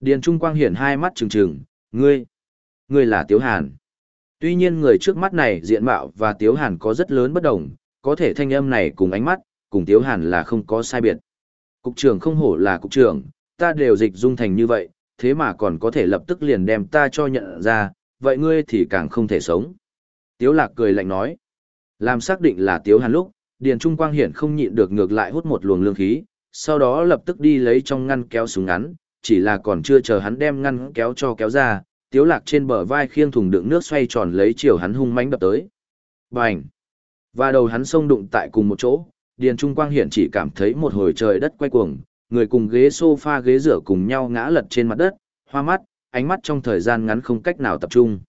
Điền Trung Quang hiển hai mắt trừng trừng, ngươi, ngươi là Tiếu Hàn. Tuy nhiên người trước mắt này diện mạo và Tiếu Hàn có rất lớn bất đồng, có thể thanh âm này cùng ánh mắt, cùng Tiếu Hàn là không có sai biệt. Cục trưởng không hổ là cục trưởng, ta đều dịch dung thành như vậy, thế mà còn có thể lập tức liền đem ta cho nhận ra, vậy ngươi thì càng không thể sống. Tiếu Lạc cười lạnh nói, làm xác định là Tiếu Hàn lúc, Điền Trung Quang hiển không nhịn được ngược lại hút một luồng lương khí, sau đó lập tức đi lấy trong ngăn kéo súng ngắn, chỉ là còn chưa chờ hắn đem ngăn kéo cho kéo ra, tiếu lạc trên bờ vai khiêng thùng đựng nước xoay tròn lấy chiều hắn hung mãnh đập tới. Bành! Và đầu hắn xông đụng tại cùng một chỗ, Điền Trung Quang hiển chỉ cảm thấy một hồi trời đất quay cuồng, người cùng ghế sofa ghế rửa cùng nhau ngã lật trên mặt đất, hoa mắt, ánh mắt trong thời gian ngắn không cách nào tập trung.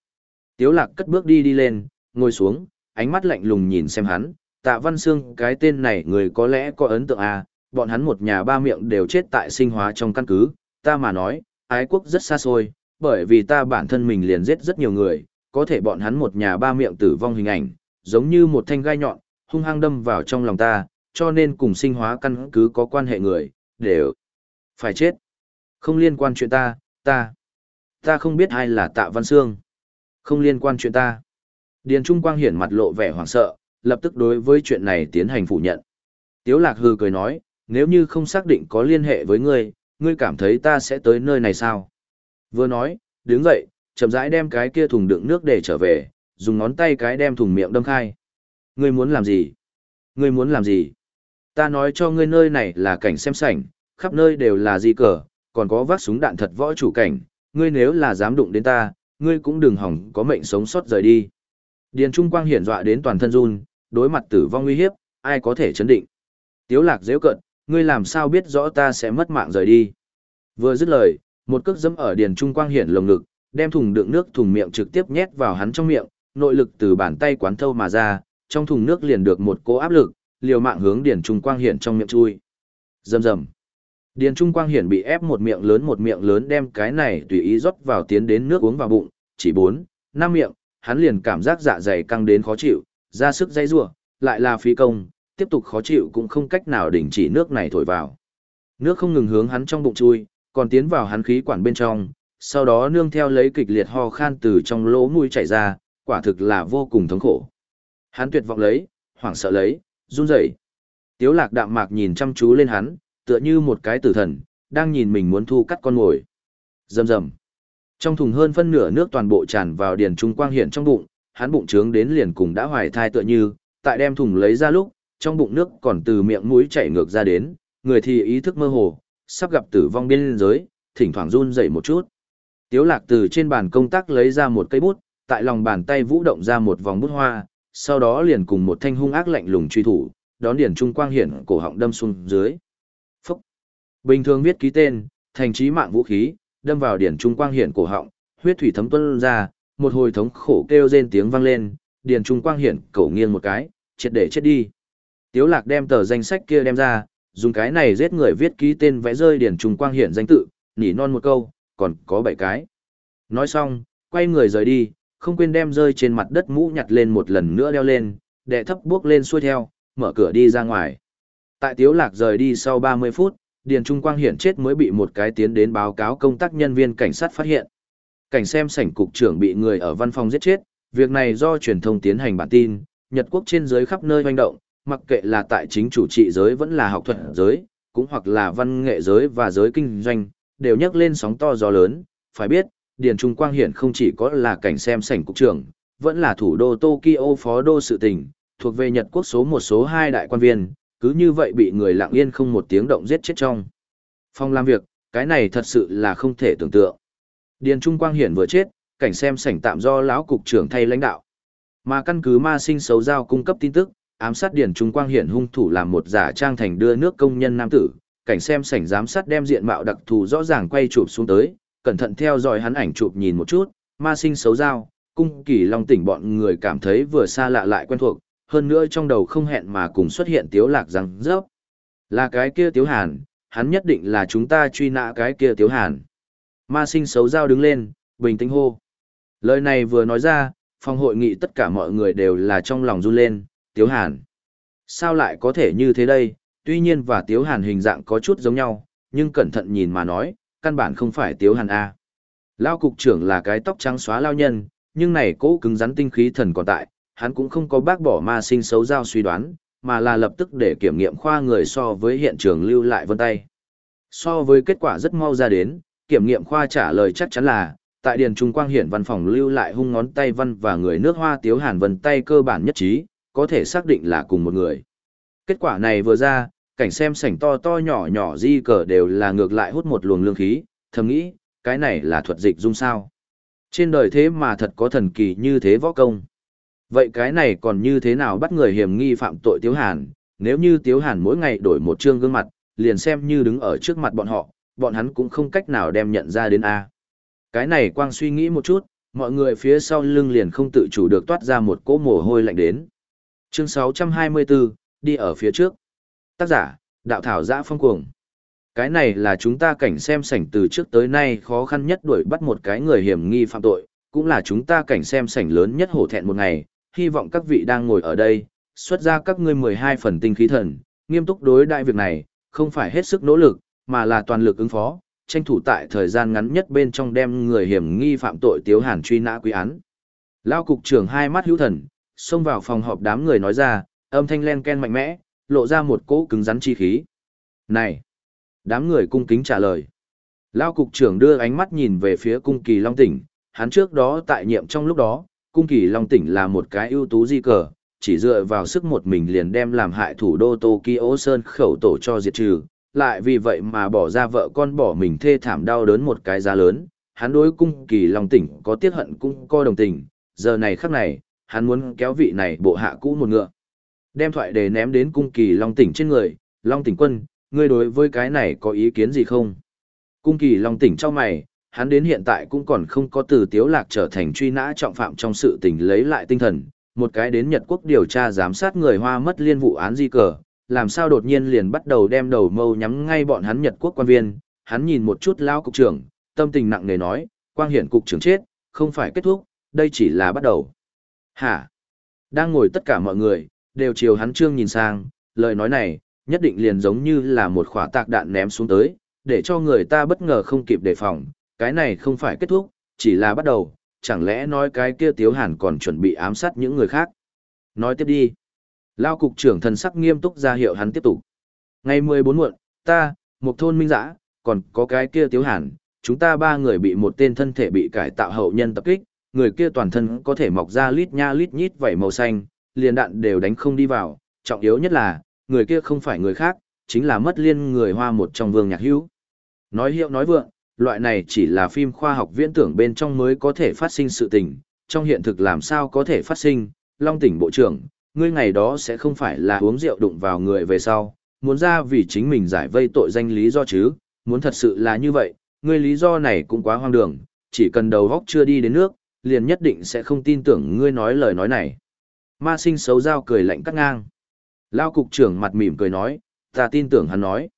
Tiếu lạc cất bước đi đi lên, ngồi xuống, ánh mắt lạnh lùng nhìn xem hắn, tạ văn xương cái tên này người có lẽ có ấn tượng à, bọn hắn một nhà ba miệng đều chết tại sinh hóa trong căn cứ, ta mà nói, ái quốc rất xa xôi, bởi vì ta bản thân mình liền giết rất nhiều người, có thể bọn hắn một nhà ba miệng tử vong hình ảnh, giống như một thanh gai nhọn, hung hăng đâm vào trong lòng ta, cho nên cùng sinh hóa căn cứ có quan hệ người, đều phải chết. Không liên quan chuyện ta, ta, ta không biết ai là tạ văn Sương, Không liên quan chuyện ta. Điền Trung Quang hiển mặt lộ vẻ hoảng sợ, lập tức đối với chuyện này tiến hành phủ nhận. Tiếu lạc Hư cười nói, nếu như không xác định có liên hệ với ngươi, ngươi cảm thấy ta sẽ tới nơi này sao? Vừa nói, đứng dậy, chậm rãi đem cái kia thùng đựng nước để trở về, dùng ngón tay cái đem thùng miệng đâm khai. Ngươi muốn làm gì? Ngươi muốn làm gì? Ta nói cho ngươi nơi này là cảnh xem sảnh, khắp nơi đều là di cờ, còn có vác súng đạn thật võ chủ cảnh, ngươi nếu là dám đụng đến ta, ngươi cũng đừng hỏng có mệnh sống sót rời đi. Điền Trung Quang hiển dọa đến toàn thân run, đối mặt tử vong nguy hiếp, ai có thể chấn định. Tiếu lạc dễ cận, ngươi làm sao biết rõ ta sẽ mất mạng rời đi. Vừa dứt lời, một cước dẫm ở Điền Trung Quang hiển lồng ngực, đem thùng đựng nước thùng miệng trực tiếp nhét vào hắn trong miệng, nội lực từ bàn tay quán thâu mà ra, trong thùng nước liền được một cỗ áp lực, liều mạng hướng Điền Trung Quang hiển trong miệng chui. Rầm rầm. Điền Trung Quang hiển bị ép một miệng lớn một miệng lớn đem cái này tùy ý rót vào tiến đến nước uống vào bụng, chỉ bốn, năm miệng, hắn liền cảm giác dạ dày căng đến khó chịu, ra sức dây rủa, lại là phí công, tiếp tục khó chịu cũng không cách nào đình chỉ nước này thổi vào. Nước không ngừng hướng hắn trong bụng chui, còn tiến vào hắn khí quản bên trong, sau đó nương theo lấy kịch liệt ho khan từ trong lỗ mũi chảy ra, quả thực là vô cùng thống khổ. Hắn tuyệt vọng lấy, hoảng sợ lấy, run rẩy. Tiếu lạc đạm mạc nhìn chăm chú lên hắn, tựa như một cái tử thần, đang nhìn mình muốn thu cắt con ngồi. Rầm rầm. Trong thùng hơn phân nửa nước toàn bộ tràn vào điền trung quang hiện trong bụng, hắn bụng trướng đến liền cùng đã hoài thai tựa như, tại đem thùng lấy ra lúc, trong bụng nước còn từ miệng mũi chảy ngược ra đến, người thì ý thức mơ hồ, sắp gặp tử vong biên giới, thỉnh thoảng run rẩy một chút. Tiếu lạc từ trên bàn công tác lấy ra một cây bút, tại lòng bàn tay vũ động ra một vòng bút hoa, sau đó liền cùng một thanh hung ác lạnh lùng truy thủ, đón điển trung quang hiển cổ họng đâm xuống dưới. Phúc! Bình thường viết ký tên, thành trí mạng vũ khí, đâm vào điển trung quang hiển cổ họng, huyết thủy thấm tuôn ra, một hồi thống khổ kêu rên tiếng vang lên, điển trung quang hiển cổ nghiêng một cái, triệt để chết đi. Tiếu lạc đem tờ danh sách kia đem ra, dùng cái này giết người viết ký tên vẽ rơi điển trung quang hiển danh tự, nỉ non một câu, còn có bảy cái. Nói xong, quay người rời đi, không quên đem rơi trên mặt đất mũ nhặt lên một lần nữa đeo lên, đệ thấp bước lên xuôi theo, mở cửa đi ra ngoài. Tại Tiếu Lạc rời đi sau 30 phút, Điền Trung Quang hiển chết mới bị một cái tiến đến báo cáo công tác nhân viên cảnh sát phát hiện. Cảnh xem sảnh cục trưởng bị người ở văn phòng giết chết, việc này do truyền thông tiến hành bản tin, Nhật quốc trên dưới khắp nơi hoành động, mặc kệ là tại chính chủ trị giới vẫn là học thuật giới, cũng hoặc là văn nghệ giới và giới kinh doanh, đều nhắc lên sóng to gió lớn, phải biết, Điền Trung Quang Hiển không chỉ có là cảnh xem sảnh cục trưởng, vẫn là thủ đô Tokyo phó đô sự tình, thuộc về Nhật quốc số một số hai đại quan viên, cứ như vậy bị người lặng yên không một tiếng động giết chết trong. Phòng làm việc, cái này thật sự là không thể tưởng tượng. Điền Trung Quang Hiển vừa chết, cảnh xem sảnh tạm do lão cục trưởng thay lãnh đạo. Mà căn cứ ma sinh xấu giao cung cấp tin tức, ám sát Điền Trung Quang Hiển hung thủ làm một giả trang thành đưa nước công nhân nam tử, cảnh xem sảnh giám sát đem diện mạo đặc thù rõ ràng quay chụp xuống tới, cẩn thận theo dõi hắn ảnh chụp nhìn một chút, ma sinh xấu giao, cung kỳ long tỉnh bọn người cảm thấy vừa xa lạ lại quen thuộc, hơn nữa trong đầu không hẹn mà cùng xuất hiện tiếu lạc răng rớp. Là cái kia tiếu hàn, hắn nhất định là chúng ta truy nã cái kia tiếu hàn. Ma sinh xấu giao đứng lên, bình tĩnh hô. Lời này vừa nói ra, phòng hội nghị tất cả mọi người đều là trong lòng run lên, tiếu hàn. Sao lại có thể như thế đây, tuy nhiên và tiếu hàn hình dạng có chút giống nhau, nhưng cẩn thận nhìn mà nói, căn bản không phải Tiếu Hàn A. Lao cục trưởng là cái tóc trắng xóa lao nhân, nhưng này cố cứng rắn tinh khí thần còn tại, hắn cũng không có bác bỏ ma sinh xấu giao suy đoán, mà là lập tức để kiểm nghiệm khoa người so với hiện trường lưu lại vân tay. So với kết quả rất mau ra đến, kiểm nghiệm khoa trả lời chắc chắn là, tại Điền Trung Quang Hiển văn phòng lưu lại hung ngón tay văn và người nước hoa tiếu hàn vân tay cơ bản nhất trí, có thể xác định là cùng một người. Kết quả này vừa ra, cảnh xem sảnh to to nhỏ nhỏ di cờ đều là ngược lại hút một luồng lương khí, thầm nghĩ, cái này là thuật dịch dung sao. Trên đời thế mà thật có thần kỳ như thế võ công. Vậy cái này còn như thế nào bắt người hiểm nghi phạm tội Tiếu Hàn, nếu như Tiếu Hàn mỗi ngày đổi một trương gương mặt, liền xem như đứng ở trước mặt bọn họ, bọn hắn cũng không cách nào đem nhận ra đến A. Cái này quang suy nghĩ một chút, mọi người phía sau lưng liền không tự chủ được toát ra một cỗ mồ hôi lạnh đến. Chương 624, đi ở phía trước. Tác giả, đạo thảo giã phong cuồng. Cái này là chúng ta cảnh xem sảnh từ trước tới nay khó khăn nhất đuổi bắt một cái người hiểm nghi phạm tội, cũng là chúng ta cảnh xem sảnh lớn nhất hổ thẹn một ngày, hy vọng các vị đang ngồi ở đây, xuất ra các ngươi 12 phần tinh khí thần, nghiêm túc đối đại việc này, không phải hết sức nỗ lực, mà là toàn lực ứng phó, tranh thủ tại thời gian ngắn nhất bên trong đem người hiểm nghi phạm tội Tiếu Hàn truy nã quý án. Lao cục trưởng hai mắt hữu thần, xông vào phòng họp đám người nói ra, âm thanh len ken mạnh mẽ, lộ ra một cỗ cứng rắn chi khí. Này! Đám người cung kính trả lời. Lao cục trưởng đưa ánh mắt nhìn về phía cung kỳ Long Tỉnh, hắn trước đó tại nhiệm trong lúc đó, cung kỳ Long Tỉnh là một cái ưu tú di cờ, chỉ dựa vào sức một mình liền đem làm hại thủ đô Tokyo Sơn khẩu tổ cho diệt trừ, lại vì vậy mà bỏ ra vợ con bỏ mình thê thảm đau đớn một cái giá lớn, hắn đối cung kỳ Long Tỉnh có tiếc hận cũng coi đồng tình, giờ này khắc này, hắn muốn kéo vị này bộ hạ cũ một ngựa. Đem thoại đề ném đến cung kỳ Long Tỉnh trên người, Long Tỉnh quân, ngươi đối với cái này có ý kiến gì không? Cung kỳ Long Tỉnh cho mày, hắn đến hiện tại cũng còn không có từ tiếu lạc trở thành truy nã trọng phạm trong sự tình lấy lại tinh thần, một cái đến Nhật Quốc điều tra giám sát người Hoa mất liên vụ án di cờ, làm sao đột nhiên liền bắt đầu đem đầu mâu nhắm ngay bọn hắn Nhật Quốc quan viên, hắn nhìn một chút lao cục trưởng, tâm tình nặng nề nói, quang hiển cục trưởng chết, không phải kết thúc, đây chỉ là bắt đầu. Hả? Đang ngồi tất cả mọi người, đều chiều hắn trương nhìn sang, lời nói này, nhất định liền giống như là một khỏa tạc đạn ném xuống tới, để cho người ta bất ngờ không kịp đề phòng, cái này không phải kết thúc, chỉ là bắt đầu, chẳng lẽ nói cái kia Tiếu Hàn còn chuẩn bị ám sát những người khác. Nói tiếp đi. Lao cục trưởng thần sắc nghiêm túc ra hiệu hắn tiếp tục. Ngày 14 muộn, ta, một thôn minh giã, còn có cái kia Tiếu Hàn, chúng ta ba người bị một tên thân thể bị cải tạo hậu nhân tập kích, người kia toàn thân có thể mọc ra lít nha lít nhít vảy màu xanh, liền đạn đều đánh không đi vào, trọng yếu nhất là, người kia không phải người khác, chính là mất liên người hoa một trong vương nhạc hữu. Nói hiệu nói vượng, loại này chỉ là phim khoa học viễn tưởng bên trong mới có thể phát sinh sự tình, trong hiện thực làm sao có thể phát sinh, Long tỉnh bộ trưởng, ngươi ngày đó sẽ không phải là uống rượu đụng vào người về sau, muốn ra vì chính mình giải vây tội danh lý do chứ, muốn thật sự là như vậy, ngươi lý do này cũng quá hoang đường, chỉ cần đầu góc chưa đi đến nước, liền nhất định sẽ không tin tưởng ngươi nói lời nói này. Ma sinh xấu giao cười lạnh cắt ngang. Lao cục trưởng mặt mỉm cười nói, ta tin tưởng hắn nói.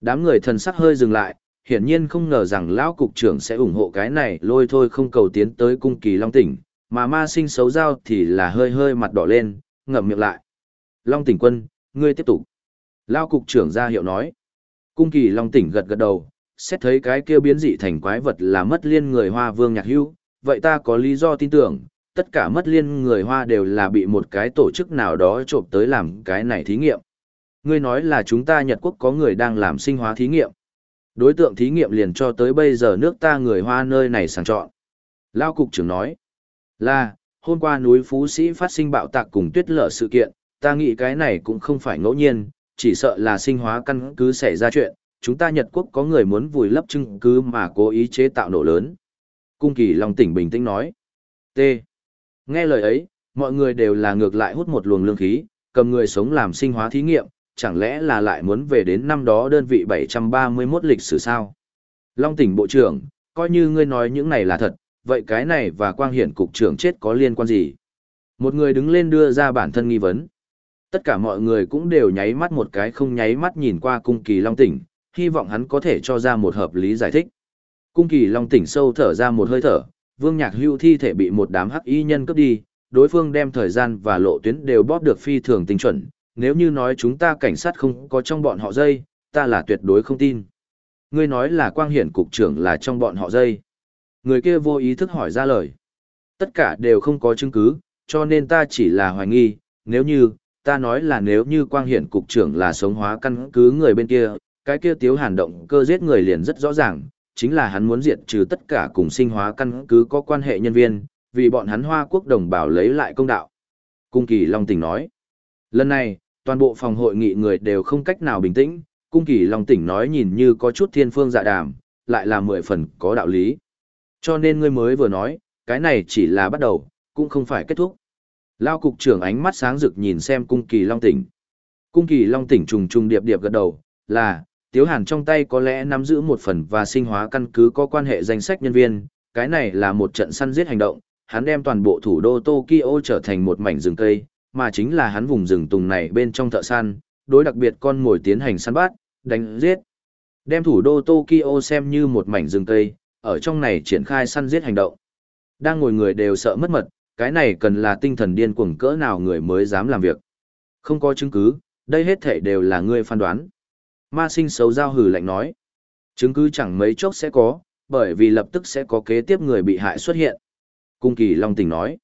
Đám người thần sắc hơi dừng lại, hiển nhiên không ngờ rằng lão cục trưởng sẽ ủng hộ cái này lôi thôi không cầu tiến tới cung kỳ Long Tỉnh, mà ma sinh xấu giao thì là hơi hơi mặt đỏ lên, ngậm miệng lại. Long Tỉnh quân, ngươi tiếp tục. Lão cục trưởng ra hiệu nói. Cung kỳ Long Tỉnh gật gật đầu, xét thấy cái kia biến dị thành quái vật là mất liên người hoa vương nhạc hưu, vậy ta có lý do tin tưởng, tất cả mất liên người hoa đều là bị một cái tổ chức nào đó trộm tới làm cái này thí nghiệm. Ngươi nói là chúng ta Nhật Quốc có người đang làm sinh hóa thí nghiệm. Đối tượng thí nghiệm liền cho tới bây giờ nước ta người hoa nơi này sàng chọn. Lao cục trưởng nói là, hôm qua núi Phú Sĩ phát sinh bạo tạc cùng tuyết lở sự kiện, ta nghĩ cái này cũng không phải ngẫu nhiên, chỉ sợ là sinh hóa căn cứ xảy ra chuyện, chúng ta Nhật Quốc có người muốn vùi lấp chứng cứ mà cố ý chế tạo nổ lớn. Cung kỳ Long tỉnh bình tĩnh nói. T. Nghe lời ấy, mọi người đều là ngược lại hút một luồng lương khí, cầm người sống làm sinh hóa thí nghiệm, chẳng lẽ là lại muốn về đến năm đó đơn vị 731 lịch sử sao? Long tỉnh bộ trưởng, coi như ngươi nói những này là thật, vậy cái này và quang hiển cục trưởng chết có liên quan gì? Một người đứng lên đưa ra bản thân nghi vấn. Tất cả mọi người cũng đều nháy mắt một cái không nháy mắt nhìn qua cung kỳ Long tỉnh, hy vọng hắn có thể cho ra một hợp lý giải thích. Cung kỳ Long tỉnh sâu thở ra một hơi thở, vương nhạc hưu thi thể bị một đám hắc y nhân cướp đi, đối phương đem thời gian và lộ tuyến đều bóp được phi thường tinh chuẩn, nếu như nói chúng ta cảnh sát không có trong bọn họ dây, ta là tuyệt đối không tin. Ngươi nói là quang hiển cục trưởng là trong bọn họ dây. Người kia vô ý thức hỏi ra lời. Tất cả đều không có chứng cứ, cho nên ta chỉ là hoài nghi, nếu như, ta nói là nếu như quang hiển cục trưởng là sống hóa căn cứ người bên kia, cái kia tiếu hàn động cơ giết người liền rất rõ ràng, chính là hắn muốn diệt trừ tất cả cùng sinh hóa căn cứ có quan hệ nhân viên, vì bọn hắn hoa quốc đồng bào lấy lại công đạo. Cung kỳ Long tỉnh nói, lần này, toàn bộ phòng hội nghị người đều không cách nào bình tĩnh, cung kỳ Long tỉnh nói nhìn như có chút thiên phương dạ đàm, lại là mười phần có đạo lý. Cho nên ngươi mới vừa nói, cái này chỉ là bắt đầu, cũng không phải kết thúc. Lao cục trưởng ánh mắt sáng rực nhìn xem cung kỳ Long tỉnh. Cung kỳ Long tỉnh trùng trùng điệp điệp gật đầu, là, Tiếu Hàn trong tay có lẽ nắm giữ một phần và sinh hóa căn cứ có quan hệ danh sách nhân viên, cái này là một trận săn giết hành động, hắn đem toàn bộ thủ đô Tokyo trở thành một mảnh rừng cây, mà chính là hắn vùng rừng tùng này bên trong thợ săn, đối đặc biệt con mồi tiến hành săn bắt, đánh giết. Đem thủ đô Tokyo xem như một mảnh rừng cây, ở trong này triển khai săn giết hành động. Đang ngồi người đều sợ mất mật, cái này cần là tinh thần điên cuồng cỡ nào người mới dám làm việc. Không có chứng cứ, đây hết thể đều là ngươi phán đoán. Ma sinh xấu giao hử lạnh nói. Chứng cứ chẳng mấy chốc sẽ có, bởi vì lập tức sẽ có kế tiếp người bị hại xuất hiện. Cung kỳ Long tỉnh nói.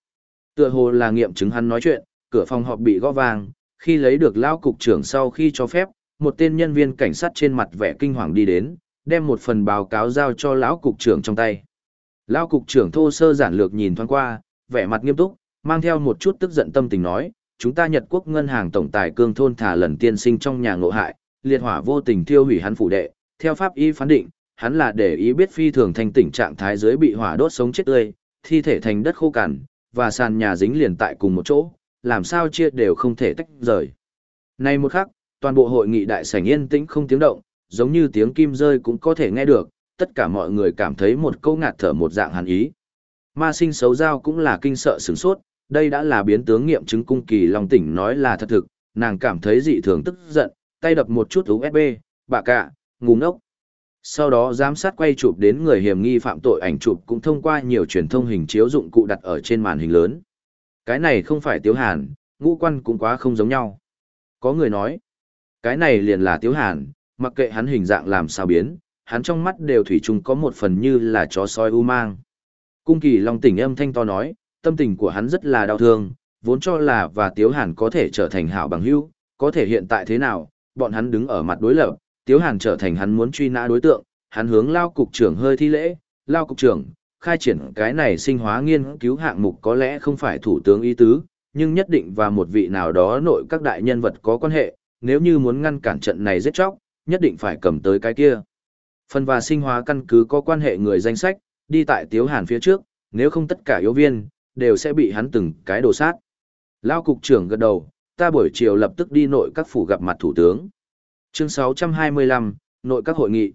Tựa hồ là nghiệm chứng hắn nói chuyện, cửa phòng họp bị gõ vàng, khi lấy được lao cục trưởng sau khi cho phép, một tên nhân viên cảnh sát trên mặt vẻ kinh hoàng đi đến, đem một phần báo cáo giao cho lão cục trưởng trong tay. Lão cục trưởng thô sơ giản lược nhìn thoáng qua, vẻ mặt nghiêm túc, mang theo một chút tức giận tâm tình nói, chúng ta Nhật Quốc ngân hàng tổng tài cương thôn thả lần tiên sinh trong nhà ngộ hại, liệt hỏa vô tình thiêu hủy hắn phủ đệ, theo pháp y phán định, hắn là để ý biết phi thường thành tình trạng thái dưới bị hỏa đốt sống chết tươi, thi thể thành đất khô cằn, và sàn nhà dính liền tại cùng một chỗ, làm sao chia đều không thể tách rời. Nay một khắc, toàn bộ hội nghị đại sảnh yên tĩnh không tiếng động, giống như tiếng kim rơi cũng có thể nghe được, tất cả mọi người cảm thấy một câu ngạt thở một dạng hàn ý. Ma sinh xấu giao cũng là kinh sợ sửng sốt, đây đã là biến tướng nghiệm chứng cung kỳ Long tỉnh nói là thật thực, nàng cảm thấy dị thường tức giận, tay đập một chút USB, bà cả, ngu ngốc. Sau đó giám sát quay chụp đến người hiểm nghi phạm tội ảnh chụp cũng thông qua nhiều truyền thông hình chiếu dụng cụ đặt ở trên màn hình lớn. Cái này không phải Tiếu Hàn, ngũ quan cũng quá không giống nhau. Có người nói, cái này liền là Tiếu Hàn, mặc kệ hắn hình dạng làm sao biến, hắn trong mắt đều thủy chung có một phần như là chó soi u mang. Cung kỳ Long tỉnh âm thanh to nói, tâm tình của hắn rất là đau thương, vốn cho là và Tiếu Hàn có thể trở thành hảo bằng hữu, có thể hiện tại thế nào, bọn hắn đứng ở mặt đối lập, Tiếu Hàn trở thành hắn muốn truy nã đối tượng, hắn hướng Lao cục trưởng hơi thi lễ, Lao cục trưởng, khai triển cái này sinh hóa nghiên cứu hạng mục có lẽ không phải thủ tướng ý tứ, nhưng nhất định và một vị nào đó nội các đại nhân vật có quan hệ, nếu như muốn ngăn cản trận này giết chóc, nhất định phải cầm tới cái kia. Phần và sinh hóa căn cứ có quan hệ người danh sách, đi tại Tiếu Hàn phía trước, nếu không tất cả yếu viên, đều sẽ bị hắn từng cái đồ sát. Lao cục trưởng gật đầu, ta buổi chiều lập tức đi nội các phủ gặp mặt thủ tướng. Chương 625, nội các hội nghị.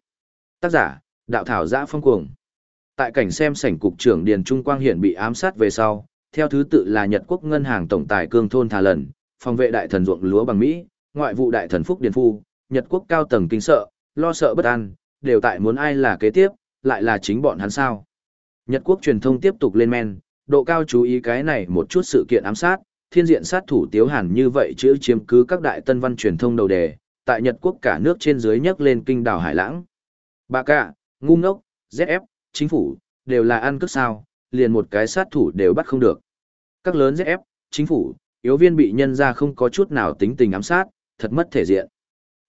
Tác giả, đạo thảo giã phong cuồng. Tại cảnh xem sảnh cục trưởng Điền Trung Quang hiện bị ám sát về sau, theo thứ tự là Nhật Quốc Ngân hàng Tổng tài Cương Thôn Thà Lần, phòng vệ đại thần ruộng lúa bằng Mỹ, ngoại vụ đại thần Phúc Điền Phu, Nhật Quốc cao tầng kinh sợ, lo sợ bất an, đều tại muốn ai là kế tiếp, lại là chính bọn hắn sao. Nhật Quốc truyền thông tiếp tục lên men, độ cao chú ý cái này một chút sự kiện ám sát, thiên diện sát thủ Tiếu Hàn như vậy chữ chiếm cứ các đại tân văn truyền thông đầu đề, tại Nhật Quốc cả nước trên dưới nhấc lên kinh đảo Hải Lãng. Bà cả, ngu ngốc, ZF, chính phủ, đều là ăn cướp sao, liền một cái sát thủ đều bắt không được. Các lớn ZF, chính phủ, yếu viên bị nhân ra không có chút nào tính tình ám sát, thật mất thể diện.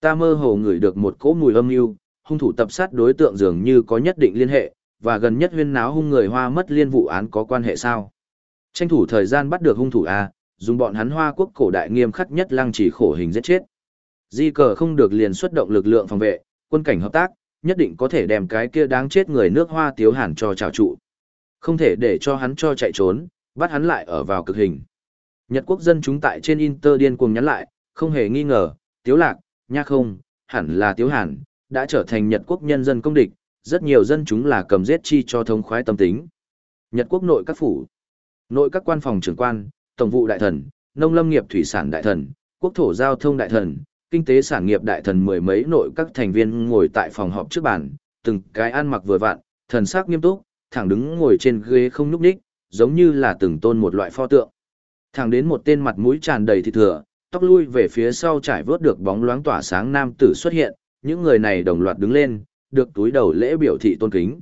Ta mơ hồ ngửi được một cỗ mùi âm mưu, hung thủ tập sát đối tượng dường như có nhất định liên hệ, và gần nhất huyên náo hung người hoa mất liên vụ án có quan hệ sao. Tranh thủ thời gian bắt được hung thủ A, dùng bọn hắn hoa quốc cổ đại nghiêm khắc nhất lăng trì khổ hình giết chết. Di cờ không được liền xuất động lực lượng phòng vệ, quân cảnh hợp tác, nhất định có thể đem cái kia đáng chết người nước hoa tiếu hàn cho trào trụ. Không thể để cho hắn cho chạy trốn, bắt hắn lại ở vào cực hình. Nhật quốc dân chúng tại trên Inter điên cuồng nhắn lại, không hề nghi ngờ, tiếu lạc, nha không, hẳn là tiếu hàn, đã trở thành Nhật quốc nhân dân công địch, rất nhiều dân chúng là cầm giết chi cho thống khoái tâm tính. Nhật quốc nội các phủ, nội các quan phòng trưởng quan, tổng vụ đại thần, nông lâm nghiệp thủy sản đại thần, quốc thổ giao thông đại thần, kinh tế sản nghiệp đại thần mười mấy nội các thành viên ngồi tại phòng họp trước bàn, từng cái ăn mặc vừa vặn, thần sắc nghiêm túc, thẳng đứng ngồi trên ghế không nhúc nhích, giống như là từng tôn một loại pho tượng. Thẳng đến một tên mặt mũi tràn đầy thịt thừa, tóc lui về phía sau trải vớt được bóng loáng tỏa sáng nam tử xuất hiện, những người này đồng loạt đứng lên, được túi đầu lễ biểu thị tôn kính.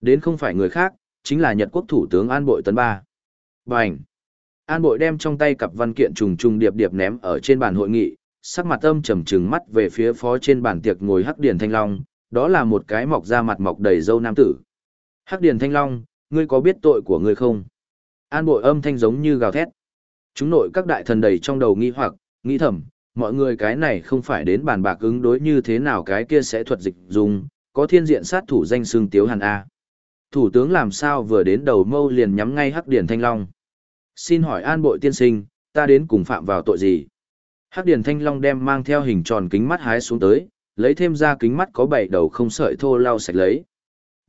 Đến không phải người khác, chính là Nhật quốc thủ tướng An Bội Tấn Ba. Bành! An Bội đem trong tay cặp văn kiện trùng trùng điệp điệp ném ở trên bàn hội nghị, sắc mặt âm trầm trừng mắt về phía phó trên bàn tiệc ngồi Hắc Điền Thanh Long, đó là một cái mọc ra mặt mọc đầy râu nam tử. Hắc Điền Thanh Long, ngươi có biết tội của ngươi không? An Bội âm thanh giống như gào thét. Chúng nội các đại thần đầy trong đầu nghi hoặc, nghĩ thầm, mọi người cái này không phải đến bàn bạc ứng đối như thế nào cái kia sẽ thuật dịch dùng, có thiên diện sát thủ danh xương Tiếu Hàn A. Thủ tướng làm sao vừa đến đầu mâu liền nhắm ngay Hắc Điền Thanh Long. Xin hỏi an bội tiên sinh, ta đến cùng phạm vào tội gì? Hắc Điền Thanh Long đem mang theo hình tròn kính mắt hái xuống tới, lấy thêm ra kính mắt có bảy đầu không sợi thô lau sạch lấy.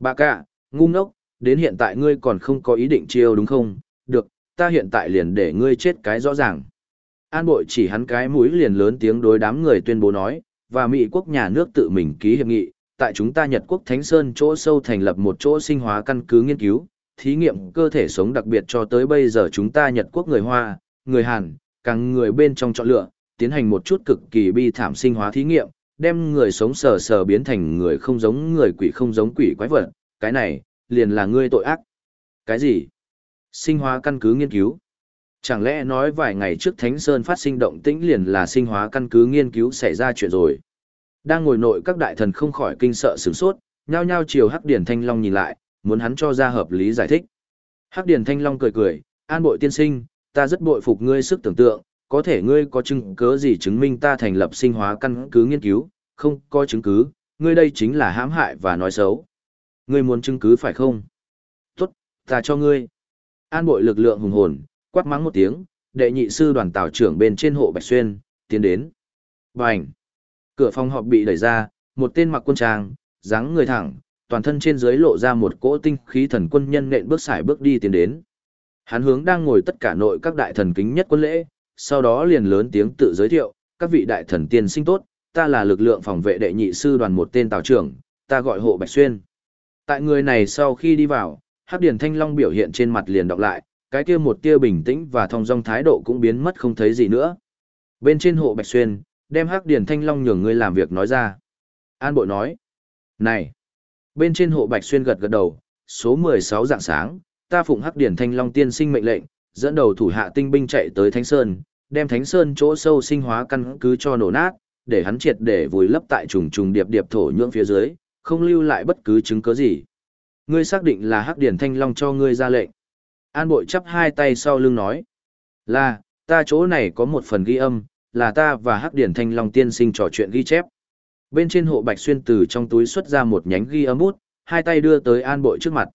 Bà cả, ngu ngốc, đến hiện tại ngươi còn không có ý định chiêu đúng không? Được, ta hiện tại liền để ngươi chết cái rõ ràng. An bội chỉ hắn cái mũi liền lớn tiếng đối đám người tuyên bố nói, và Mỹ quốc nhà nước tự mình ký hiệp nghị, tại chúng ta Nhật quốc Thánh Sơn chỗ sâu thành lập một chỗ sinh hóa căn cứ nghiên cứu, thí nghiệm cơ thể sống đặc biệt cho tới bây giờ chúng ta Nhật quốc người Hoa, người Hàn, càng người bên trong chọn lựa, tiến hành một chút cực kỳ bi thảm sinh hóa thí nghiệm, đem người sống sờ sờ biến thành người không giống người quỷ không giống quỷ quái vật, cái này, liền là ngươi tội ác. Cái gì? Sinh hóa căn cứ nghiên cứu. Chẳng lẽ nói vài ngày trước Thánh Sơn phát sinh động tĩnh liền là sinh hóa căn cứ nghiên cứu xảy ra chuyện rồi. Đang ngồi nội các đại thần không khỏi kinh sợ sửng sốt, nhao nhao chiều Hắc Điển Thanh Long nhìn lại, muốn hắn cho ra hợp lý giải thích. Hắc Điển Thanh Long cười cười, an bội tiên sinh, ta rất bội phục ngươi sức tưởng tượng, có thể ngươi có chứng cứ gì chứng minh ta thành lập sinh hóa căn cứ nghiên cứu, không có chứng cứ, ngươi đây chính là hãm hại và nói xấu. Ngươi muốn chứng cứ phải không? Tốt, ta cho ngươi. An bội lực lượng hùng hồn, quát mắng một tiếng, đệ nhị sư đoàn tàu trưởng bên trên hộ Bạch Xuyên, tiến đến. Bành! Cửa phòng họp bị đẩy ra, một tên mặc quân trang, dáng người thẳng, toàn thân trên dưới lộ ra một cỗ tinh khí thần quân nhân nện bước xài bước đi tiến đến. Hắn hướng đang ngồi tất cả nội các đại thần kính nhất quân lễ, sau đó liền lớn tiếng tự giới thiệu, các vị đại thần tiên sinh tốt, ta là lực lượng phòng vệ đệ nhị sư đoàn một tên tào trưởng, ta gọi hộ Bạch Xuyên. Tại người này sau khi đi vào, Hắc Điển Thanh Long biểu hiện trên mặt liền đọc lại, cái kia một tia bình tĩnh và thong dong thái độ cũng biến mất không thấy gì nữa. Bên trên hộ Bạch Xuyên, đem Hắc Điển Thanh Long nhường ngươi làm việc nói ra. An Bội nói, này, bên trên hộ Bạch Xuyên gật gật đầu, số 16 dạng sáng, ta phụng Hắc Điển Thanh Long tiên sinh mệnh lệnh, dẫn đầu thủ hạ tinh binh chạy tới Thánh Sơn, đem Thánh Sơn chỗ sâu sinh hóa căn cứ cho nổ nát, để hắn triệt để vùi lấp tại trùng trùng điệp điệp thổ nhưỡng phía dưới, không lưu lại bất cứ chứng cứ gì. Ngươi xác định là Hắc Điển Thanh Long cho ngươi ra lệnh. An Bội chắp hai tay sau lưng nói, là, ta chỗ này có một phần ghi âm, là ta và Hắc Điển Thanh Long tiên sinh trò chuyện ghi chép. Bên trên hộ Bạch Xuyên từ trong túi xuất ra một nhánh ghi âm bút, hai tay đưa tới An Bội trước mặt.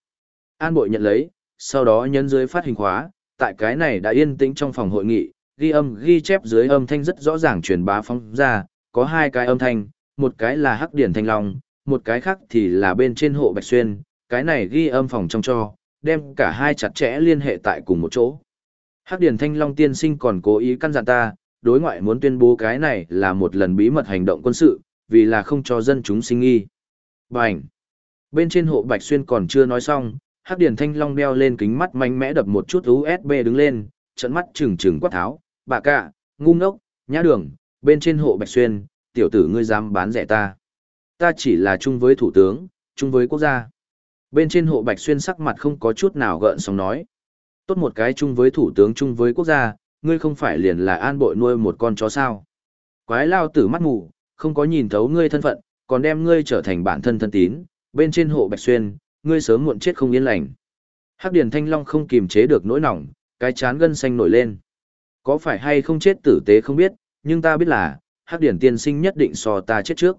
An Bội nhận lấy, sau đó nhấn dưới phát hình khóa, tại cái này đã yên tĩnh trong phòng hội nghị, ghi âm ghi chép dưới âm thanh rất rõ ràng truyền bá phóng ra, có hai cái âm thanh, một cái là Hắc Điển Thanh Long, một cái khác thì là bên trên hộ Bạch Xuyên, cái này ghi âm phòng trong cho, đem cả hai chặt chẽ liên hệ tại cùng một chỗ. Hắc Điển Thanh Long tiên sinh còn cố ý căn dặn ta, đối ngoại muốn tuyên bố cái này là một lần bí mật hành động quân sự, vì là không cho dân chúng sinh nghi. Bành! Bên trên hộ Bạch Xuyên còn chưa nói xong, Hắc Điển Thanh Long đeo lên kính mắt mạnh mẽ đập một chút USB đứng lên, trận mắt trừng trừng quát tháo, bà cả, ngu ngốc, nhã đường, bên trên hộ Bạch Xuyên, tiểu tử ngươi dám bán rẻ ta. Ta chỉ là chung với thủ tướng, chung với quốc gia. Bên trên hộ Bạch Xuyên sắc mặt không có chút nào gợn sóng nói. Tốt một cái chung với thủ tướng chung với quốc gia, ngươi không phải liền là an bội nuôi một con chó sao. Quái lao tử mắt mù, không có nhìn thấu ngươi thân phận, còn đem ngươi trở thành bản thân thân tín, bên trên hộ Bạch Xuyên, ngươi sớm muộn chết không yên lành. Hắc Điền Thanh Long không kiềm chế được nỗi nỏng, cái chán gân xanh nổi lên. Có phải hay không chết tử tế không biết, nhưng ta biết là, Hắc Điền tiên sinh nhất định so ta chết trước.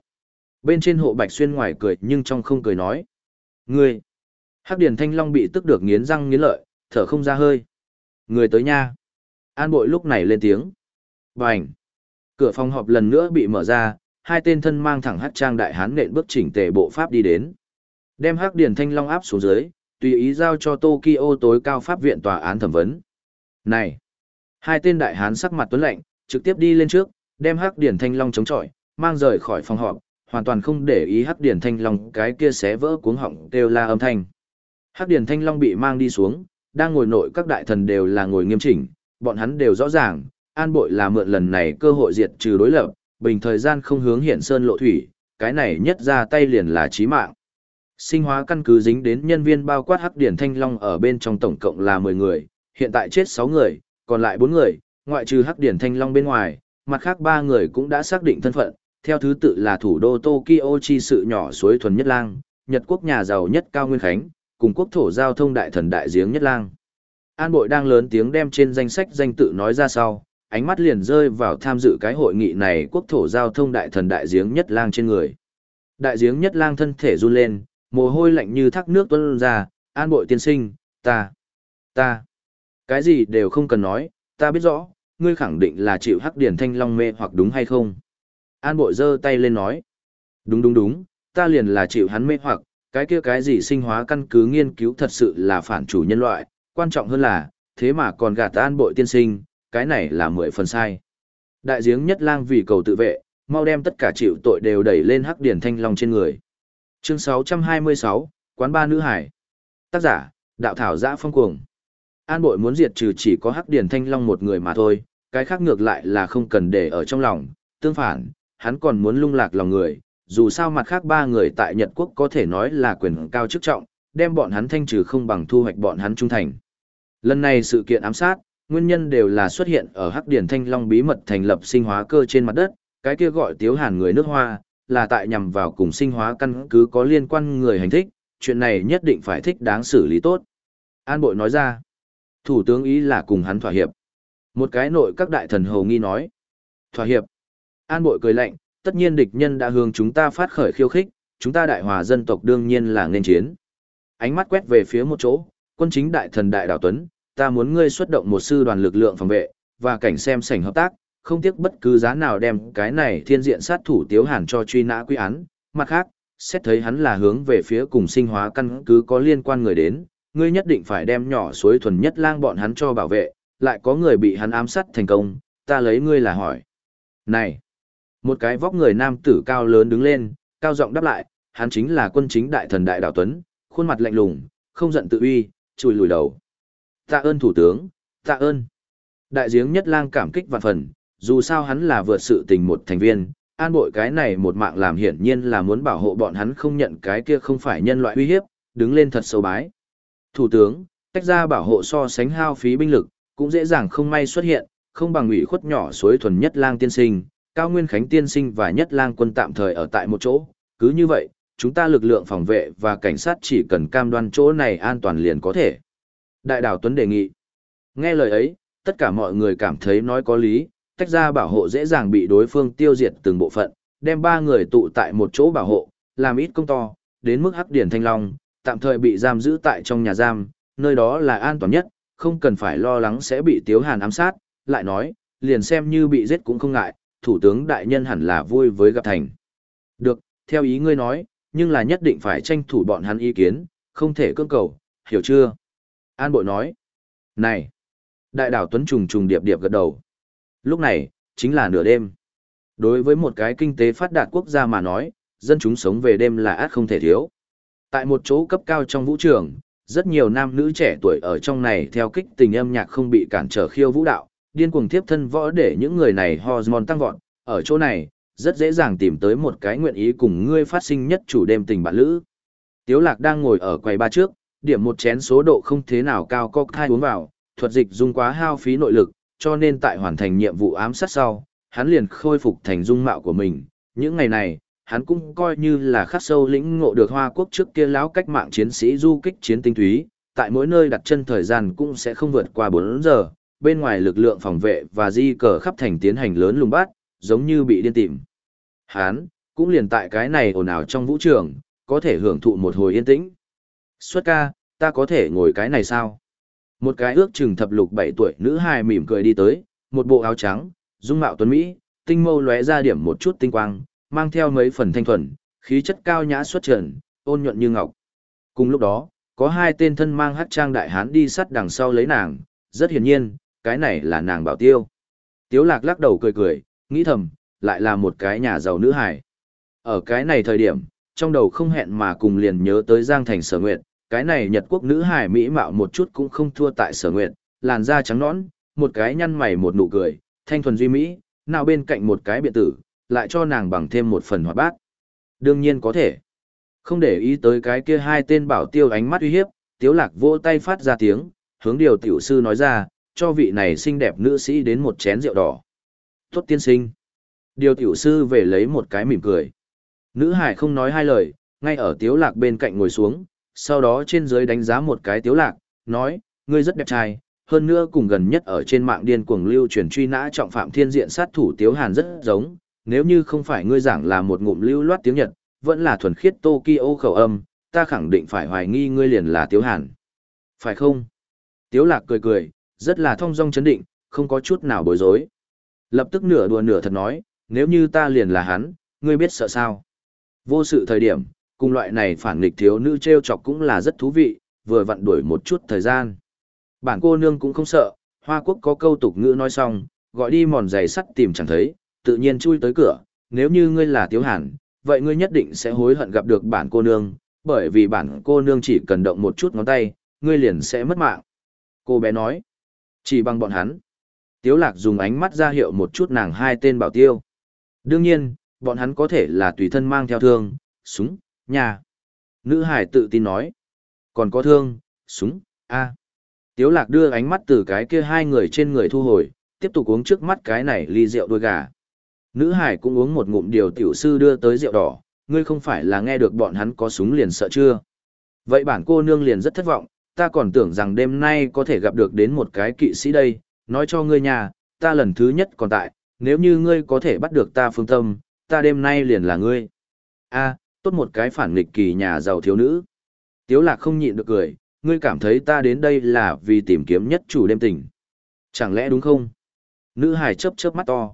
Bên trên hộ Bạch Xuyên ngoài cười nhưng trong không cười nói. Ngươi! Hắc Điền Thanh Long bị tức được nghiến răng nghiến lợi, thở không ra hơi. Người tới nha! An bội lúc này lên tiếng. Bành! Cửa phòng họp lần nữa bị mở ra, hai tên thân mang thẳng hắc trang đại hán nện bước chỉnh tề bộ pháp đi đến. Đem Hắc Điền Thanh Long áp xuống dưới, tùy ý giao cho Tokyo tối cao pháp viện tòa án thẩm vấn. Này! Hai tên đại hán sắc mặt tuấn lạnh, trực tiếp đi lên trước, đem Hắc Điền Thanh Long chống chọi, mang rời khỏi phòng họp, hoàn toàn không để ý Hắc Điền Thanh Long cái kia xé vỡ cuống họng kêu la âm thanh. Hắc Điền Thanh Long bị mang đi xuống, đang ngồi nội các đại thần đều là ngồi nghiêm chỉnh, bọn hắn đều rõ ràng, An Bội là mượn lần này cơ hội diệt trừ đối lập, bình thời gian không hướng hiện sơn lộ thủy, cái này nhất ra tay liền là chí mạng. Sinh hóa căn cứ dính đến nhân viên bao quát hắc điển thanh long ở bên trong tổng cộng là 10 người, hiện tại chết 6 người, còn lại 4 người, ngoại trừ hắc điển thanh long bên ngoài, mặt khác 3 người cũng đã xác định thân phận, theo thứ tự là thủ đô Tokyo chi sự nhỏ suối thuần nhất lang, Nhật quốc nhà giàu nhất cao nguyên khánh, cùng quốc thổ giao thông đại thần đại giếng nhất lang. An bội đang lớn tiếng đem trên danh sách danh tự nói ra sau, ánh mắt liền rơi vào tham dự cái hội nghị này quốc thổ giao thông đại thần đại giếng nhất lang trên người. Đại giếng nhất lang thân thể run lên, mồ hôi lạnh như thác nước tuôn ra, an bội tiên sinh, ta, ta, cái gì đều không cần nói, ta biết rõ, ngươi khẳng định là chịu hắc điển thanh long mê hoặc đúng hay không. An bội giơ tay lên nói, đúng đúng đúng, ta liền là chịu hắn mê hoặc, cái kia cái gì sinh hóa căn cứ nghiên cứu thật sự là phản chủ nhân loại, quan trọng hơn là, thế mà còn gạt an bội tiên sinh, cái này là mười phần sai. Đại giếng nhất lang vì cầu tự vệ, mau đem tất cả chịu tội đều đẩy lên hắc điển thanh long trên người. Chương 626, Quán ba nữ hải. Tác giả, đạo thảo giã phong cuồng. An bội muốn diệt trừ chỉ có hắc điển thanh long một người mà thôi, cái khác ngược lại là không cần để ở trong lòng, tương phản, hắn còn muốn lung lạc lòng người, dù sao mặt khác ba người tại Nhật Quốc có thể nói là quyền cao chức trọng, đem bọn hắn thanh trừ không bằng thu hoạch bọn hắn trung thành. Lần này sự kiện ám sát, nguyên nhân đều là xuất hiện ở Hắc Điển Thanh Long bí mật thành lập sinh hóa cơ trên mặt đất, cái kia gọi Tiếu Hàn người nước Hoa, là tại nhằm vào cùng sinh hóa căn cứ có liên quan người hành thích, chuyện này nhất định phải thích đáng xử lý tốt. An Bội nói ra, Thủ tướng ý là cùng hắn thỏa hiệp. Một cái nội các đại thần hầu nghi nói, thỏa hiệp. An Bội cười lạnh, tất nhiên địch nhân đã hướng chúng ta phát khởi khiêu khích, chúng ta đại hòa dân tộc đương nhiên là nên chiến. Ánh mắt quét về phía một chỗ, quân chính đại thần đại đảo Tuấn, ta muốn ngươi xuất động một sư đoàn lực lượng phòng vệ, và cảnh xem sảnh hợp tác, không tiếc bất cứ giá nào đem cái này thiên diện sát thủ tiếu hàn cho truy nã quy án. Mặt khác, xét thấy hắn là hướng về phía cùng sinh hóa căn cứ có liên quan người đến, ngươi nhất định phải đem nhỏ suối thuần nhất lang bọn hắn cho bảo vệ, lại có người bị hắn ám sát thành công, ta lấy ngươi là hỏi. Này! Một cái vóc người nam tử cao lớn đứng lên, cao giọng đáp lại, hắn chính là quân chính đại thần đại đạo Tuấn, khuôn mặt lạnh lùng, không giận tự uy, chùi lùi đầu. Tạ ơn thủ tướng, tạ ơn. Đại giếng nhất lang cảm kích vạn phần, dù sao hắn là vượt sự tình một thành viên, an bội cái này một mạng làm hiển nhiên là muốn bảo hộ bọn hắn không nhận cái kia không phải nhân loại uy hiếp, đứng lên thật sâu bái. Thủ tướng, tách ra bảo hộ so sánh hao phí binh lực, cũng dễ dàng không may xuất hiện, không bằng ủy khuất nhỏ suối thuần nhất lang tiên sinh, cao nguyên khánh tiên sinh và nhất lang quân tạm thời ở tại một chỗ, cứ như vậy, chúng ta lực lượng phòng vệ và cảnh sát chỉ cần cam đoan chỗ này an toàn liền có thể. Đại đảo Tuấn đề nghị. Nghe lời ấy, tất cả mọi người cảm thấy nói có lý, tách ra bảo hộ dễ dàng bị đối phương tiêu diệt từng bộ phận, đem ba người tụ tại một chỗ bảo hộ, làm ít công to, đến mức hắc điển thanh long, tạm thời bị giam giữ tại trong nhà giam, nơi đó là an toàn nhất, không cần phải lo lắng sẽ bị Tiếu Hàn ám sát, lại nói, liền xem như bị giết cũng không ngại, thủ tướng đại nhân hẳn là vui với gặp thành. Được, theo ý ngươi nói, nhưng là nhất định phải tranh thủ bọn hắn ý kiến, không thể cưỡng cầu, hiểu chưa? An bội nói. Này! Đại đảo Tuấn trùng trùng điệp điệp gật đầu. Lúc này, chính là nửa đêm. Đối với một cái kinh tế phát đạt quốc gia mà nói, dân chúng sống về đêm là át không thể thiếu. Tại một chỗ cấp cao trong vũ trường, rất nhiều nam nữ trẻ tuổi ở trong này theo kích tình âm nhạc không bị cản trở khiêu vũ đạo, điên cuồng tiếp thân võ để những người này hormone tăng vọt, ở chỗ này, rất dễ dàng tìm tới một cái nguyện ý cùng ngươi phát sinh nhất chủ đêm tình bạn lữ. Tiếu lạc đang ngồi ở quầy ba trước, điểm một chén số độ không thế nào cao cocktail uống vào, thuật dịch dung quá hao phí nội lực, cho nên tại hoàn thành nhiệm vụ ám sát sau, hắn liền khôi phục thành dung mạo của mình. Những ngày này, hắn cũng coi như là khắc sâu lĩnh ngộ được hoa quốc trước kia lão cách mạng chiến sĩ du kích chiến tinh túy, tại mỗi nơi đặt chân thời gian cũng sẽ không vượt qua 4 giờ, bên ngoài lực lượng phòng vệ và di cờ khắp thành tiến hành lớn lùng bát, giống như bị điên tìm. hắn cũng liền tại cái này ồn ào trong vũ trường, có thể hưởng thụ một hồi yên tĩnh. Xuất ca, ta có thể ngồi cái này sao? Một cái ước chừng thập lục bảy tuổi nữ hài mỉm cười đi tới, một bộ áo trắng, dung mạo tuấn Mỹ, tinh mâu lóe ra điểm một chút tinh quang, mang theo mấy phần thanh thuần, khí chất cao nhã xuất trần, ôn nhuận như ngọc. Cùng lúc đó, có hai tên thân mang hát trang đại hán đi sát đằng sau lấy nàng, rất hiển nhiên, cái này là nàng bảo tiêu. Tiếu lạc lắc đầu cười cười, nghĩ thầm, lại là một cái nhà giàu nữ hài. Ở cái này thời điểm, trong đầu không hẹn mà cùng liền nhớ tới Giang Thành Sở Nguyệt, cái này Nhật Quốc nữ hài mỹ mạo một chút cũng không thua tại Sở Nguyệt, làn da trắng nõn, một cái nhăn mày một nụ cười, thanh thuần duy mỹ, nào bên cạnh một cái biện tử, lại cho nàng bằng thêm một phần hoạt bát. Đương nhiên có thể. Không để ý tới cái kia hai tên bảo tiêu ánh mắt uy hiếp, tiếu lạc vỗ tay phát ra tiếng, hướng điều tiểu sư nói ra, cho vị này xinh đẹp nữ sĩ đến một chén rượu đỏ. Tốt tiên sinh. Điều tiểu sư về lấy một cái mỉm cười. Nữ hải không nói hai lời, ngay ở tiếu lạc bên cạnh ngồi xuống, sau đó trên dưới đánh giá một cái tiếu lạc, nói, ngươi rất đẹp trai, hơn nữa cùng gần nhất ở trên mạng điên cuồng lưu truyền truy nã trọng phạm thiên diện sát thủ tiếu hàn rất giống, nếu như không phải ngươi giảng là một ngụm lưu loát tiếng Nhật, vẫn là thuần khiết Tokyo khẩu âm, ta khẳng định phải hoài nghi ngươi liền là tiếu hàn. Phải không? Tiếu lạc cười cười, rất là thong dong chấn định, không có chút nào bối rối. Lập tức nửa đùa nửa thật nói, nếu như ta liền là hắn, ngươi biết sợ sao? Vô sự thời điểm, cùng loại này phản nghịch thiếu nữ treo chọc cũng là rất thú vị, vừa vặn đuổi một chút thời gian. Bản cô nương cũng không sợ, Hoa Quốc có câu tục ngữ nói xong, gọi đi mòn giày sắt tìm chẳng thấy, tự nhiên chui tới cửa, nếu như ngươi là Tiếu Hàn, vậy ngươi nhất định sẽ hối hận gặp được bản cô nương, bởi vì bản cô nương chỉ cần động một chút ngón tay, ngươi liền sẽ mất mạng. Cô bé nói, chỉ bằng bọn hắn. Tiếu Lạc dùng ánh mắt ra hiệu một chút nàng hai tên bảo tiêu. Đương nhiên, bọn hắn có thể là tùy thân mang theo thương, súng, nhà. Nữ hải tự tin nói. Còn có thương, súng, a. Tiếu lạc đưa ánh mắt từ cái kia hai người trên người thu hồi, tiếp tục uống trước mắt cái này ly rượu đôi gà. Nữ hải cũng uống một ngụm điều tiểu sư đưa tới rượu đỏ, ngươi không phải là nghe được bọn hắn có súng liền sợ chưa? Vậy bản cô nương liền rất thất vọng, ta còn tưởng rằng đêm nay có thể gặp được đến một cái kỵ sĩ đây, nói cho ngươi nhà, ta lần thứ nhất còn tại, nếu như ngươi có thể bắt được ta phương tâm, ta đêm nay liền là ngươi. a tốt một cái phản nghịch kỳ nhà giàu thiếu nữ. Tiếu lạc không nhịn được cười, ngươi cảm thấy ta đến đây là vì tìm kiếm nhất chủ đêm tình. Chẳng lẽ đúng không? Nữ hài chớp chớp mắt to.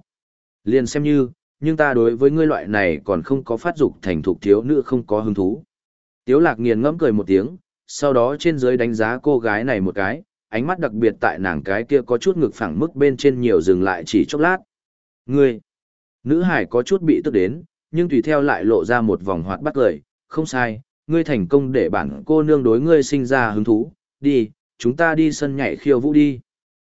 Liền xem như, nhưng ta đối với ngươi loại này còn không có phát dục thành thục thiếu nữ không có hứng thú. Tiếu lạc nghiền ngẫm cười một tiếng, sau đó trên dưới đánh giá cô gái này một cái, ánh mắt đặc biệt tại nàng cái kia có chút ngực phẳng mức bên trên nhiều dừng lại chỉ chốc lát. Ngươi! Nữ hải có chút bị tức đến, nhưng tùy theo lại lộ ra một vòng hoạt bắt cười, không sai, ngươi thành công để bản cô nương đối ngươi sinh ra hứng thú, đi, chúng ta đi sân nhảy khiêu vũ đi.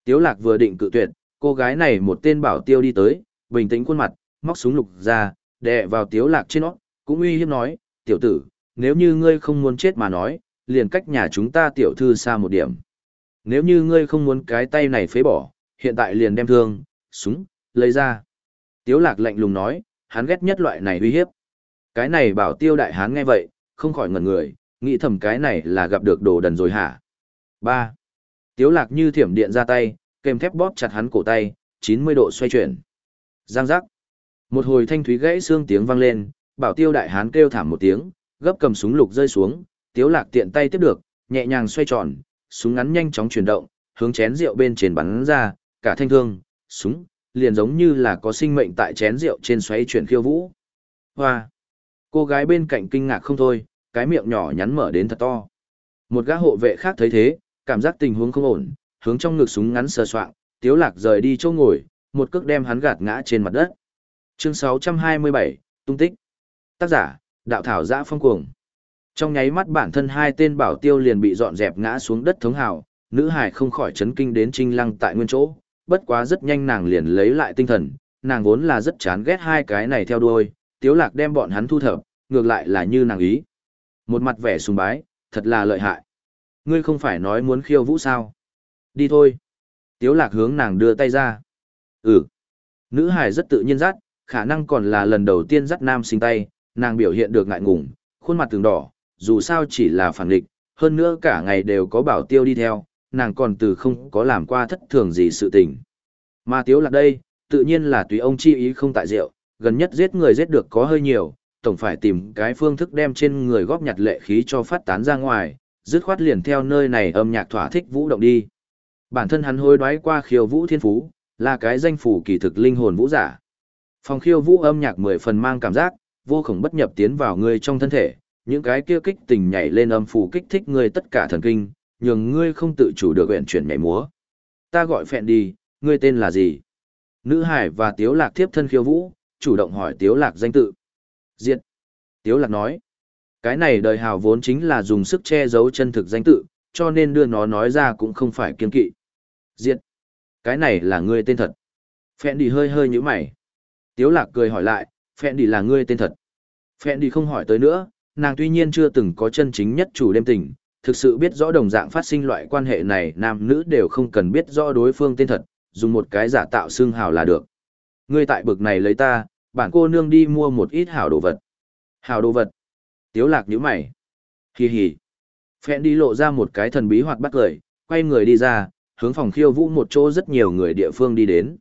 Tiếu lạc vừa định cự tuyệt, cô gái này một tên bảo tiêu đi tới, bình tĩnh khuôn mặt, móc súng lục ra, đè vào tiếu lạc trên nó, cũng uy hiếp nói, tiểu tử, nếu như ngươi không muốn chết mà nói, liền cách nhà chúng ta tiểu thư xa một điểm. Nếu như ngươi không muốn cái tay này phế bỏ, hiện tại liền đem thương, súng, lấy ra. Tiếu lạc lạnh lùng nói, hắn ghét nhất loại này uy hiếp. Cái này bảo tiêu đại hán nghe vậy, không khỏi ngẩn người, nghĩ thầm cái này là gặp được đồ đần rồi hả? 3. Tiếu lạc như thiểm điện ra tay, kèm thép bóp chặt hắn cổ tay, 90 độ xoay chuyển. Giang giác. Một hồi thanh thúy gãy xương tiếng vang lên, bảo tiêu đại hán kêu thảm một tiếng, gấp cầm súng lục rơi xuống, tiếu lạc tiện tay tiếp được, nhẹ nhàng xoay tròn, súng ngắn nhanh chóng chuyển động, hướng chén rượu bên trên bắn ra, cả thanh thương, súng, liền giống như là có sinh mệnh tại chén rượu trên xoay chuyển khiêu vũ. Hoa! Cô gái bên cạnh kinh ngạc không thôi, cái miệng nhỏ nhắn mở đến thật to. Một gã hộ vệ khác thấy thế, cảm giác tình huống không ổn, hướng trong ngực súng ngắn sờ soạng, tiếu lạc rời đi chỗ ngồi, một cước đem hắn gạt ngã trên mặt đất. Chương 627, tung tích. Tác giả, đạo thảo giã phong cuồng. Trong nháy mắt bản thân hai tên bảo tiêu liền bị dọn dẹp ngã xuống đất thống hào, nữ hải không khỏi chấn kinh đến trinh lăng tại nguyên chỗ, bất quá rất nhanh nàng liền lấy lại tinh thần, nàng vốn là rất chán ghét hai cái này theo đuôi, tiếu lạc đem bọn hắn thu thập, ngược lại là như nàng ý. Một mặt vẻ sùng bái, thật là lợi hại. Ngươi không phải nói muốn khiêu vũ sao? Đi thôi. Tiếu lạc hướng nàng đưa tay ra. Ừ. Nữ hải rất tự nhiên dắt, khả năng còn là lần đầu tiên dắt nam sinh tay, nàng biểu hiện được ngại ngùng, khuôn mặt từng đỏ, dù sao chỉ là phản địch, hơn nữa cả ngày đều có bảo tiêu đi theo, nàng còn từ không có làm qua thất thường gì sự tình. Mà tiếu lạc đây, tự nhiên là tùy ông chi ý không tại rượu, gần nhất giết người giết được có hơi nhiều, tổng phải tìm cái phương thức đem trên người góp nhặt lệ khí cho phát tán ra ngoài, dứt khoát liền theo nơi này âm nhạc thỏa thích vũ động đi. Bản thân hắn hối đoái qua khiêu vũ thiên phú, là cái danh phủ kỳ thực linh hồn vũ giả. Phòng khiêu vũ âm nhạc mười phần mang cảm giác, vô khổng bất nhập tiến vào người trong thân thể, những cái kia kích tình nhảy lên âm phủ kích thích người tất cả thần kinh, nhường ngươi không tự chủ được uyển chuyển nhảy múa. Ta gọi phẹn đi, ngươi tên là gì? Nữ hải và tiếu lạc tiếp thân khiêu vũ, chủ động hỏi tiếu lạc danh tự. Diệt. Tiếu lạc nói. Cái này đời hào vốn chính là dùng sức che giấu chân thực danh tự, cho nên đưa nó nói ra cũng không phải kiên kỵ. Diệt. Cái này là ngươi tên thật. Phẹn đi hơi hơi nhíu mày. Tiếu lạc cười hỏi lại, phẹn đi là ngươi tên thật. Phẹn đi không hỏi tới nữa, nàng tuy nhiên chưa từng có chân chính nhất chủ đêm tình, thực sự biết rõ đồng dạng phát sinh loại quan hệ này nam nữ đều không cần biết rõ đối phương tên thật, dùng một cái giả tạo xương hào là được. Ngươi tại bực này lấy ta, bản cô nương đi mua một ít hảo đồ vật. Hảo đồ vật. Tiếu lạc nhíu mày. Hì hì. Phẹn đi lộ ra một cái thần bí hoạt bắt cười, quay người đi ra, hướng phòng khiêu vũ một chỗ rất nhiều người địa phương đi đến.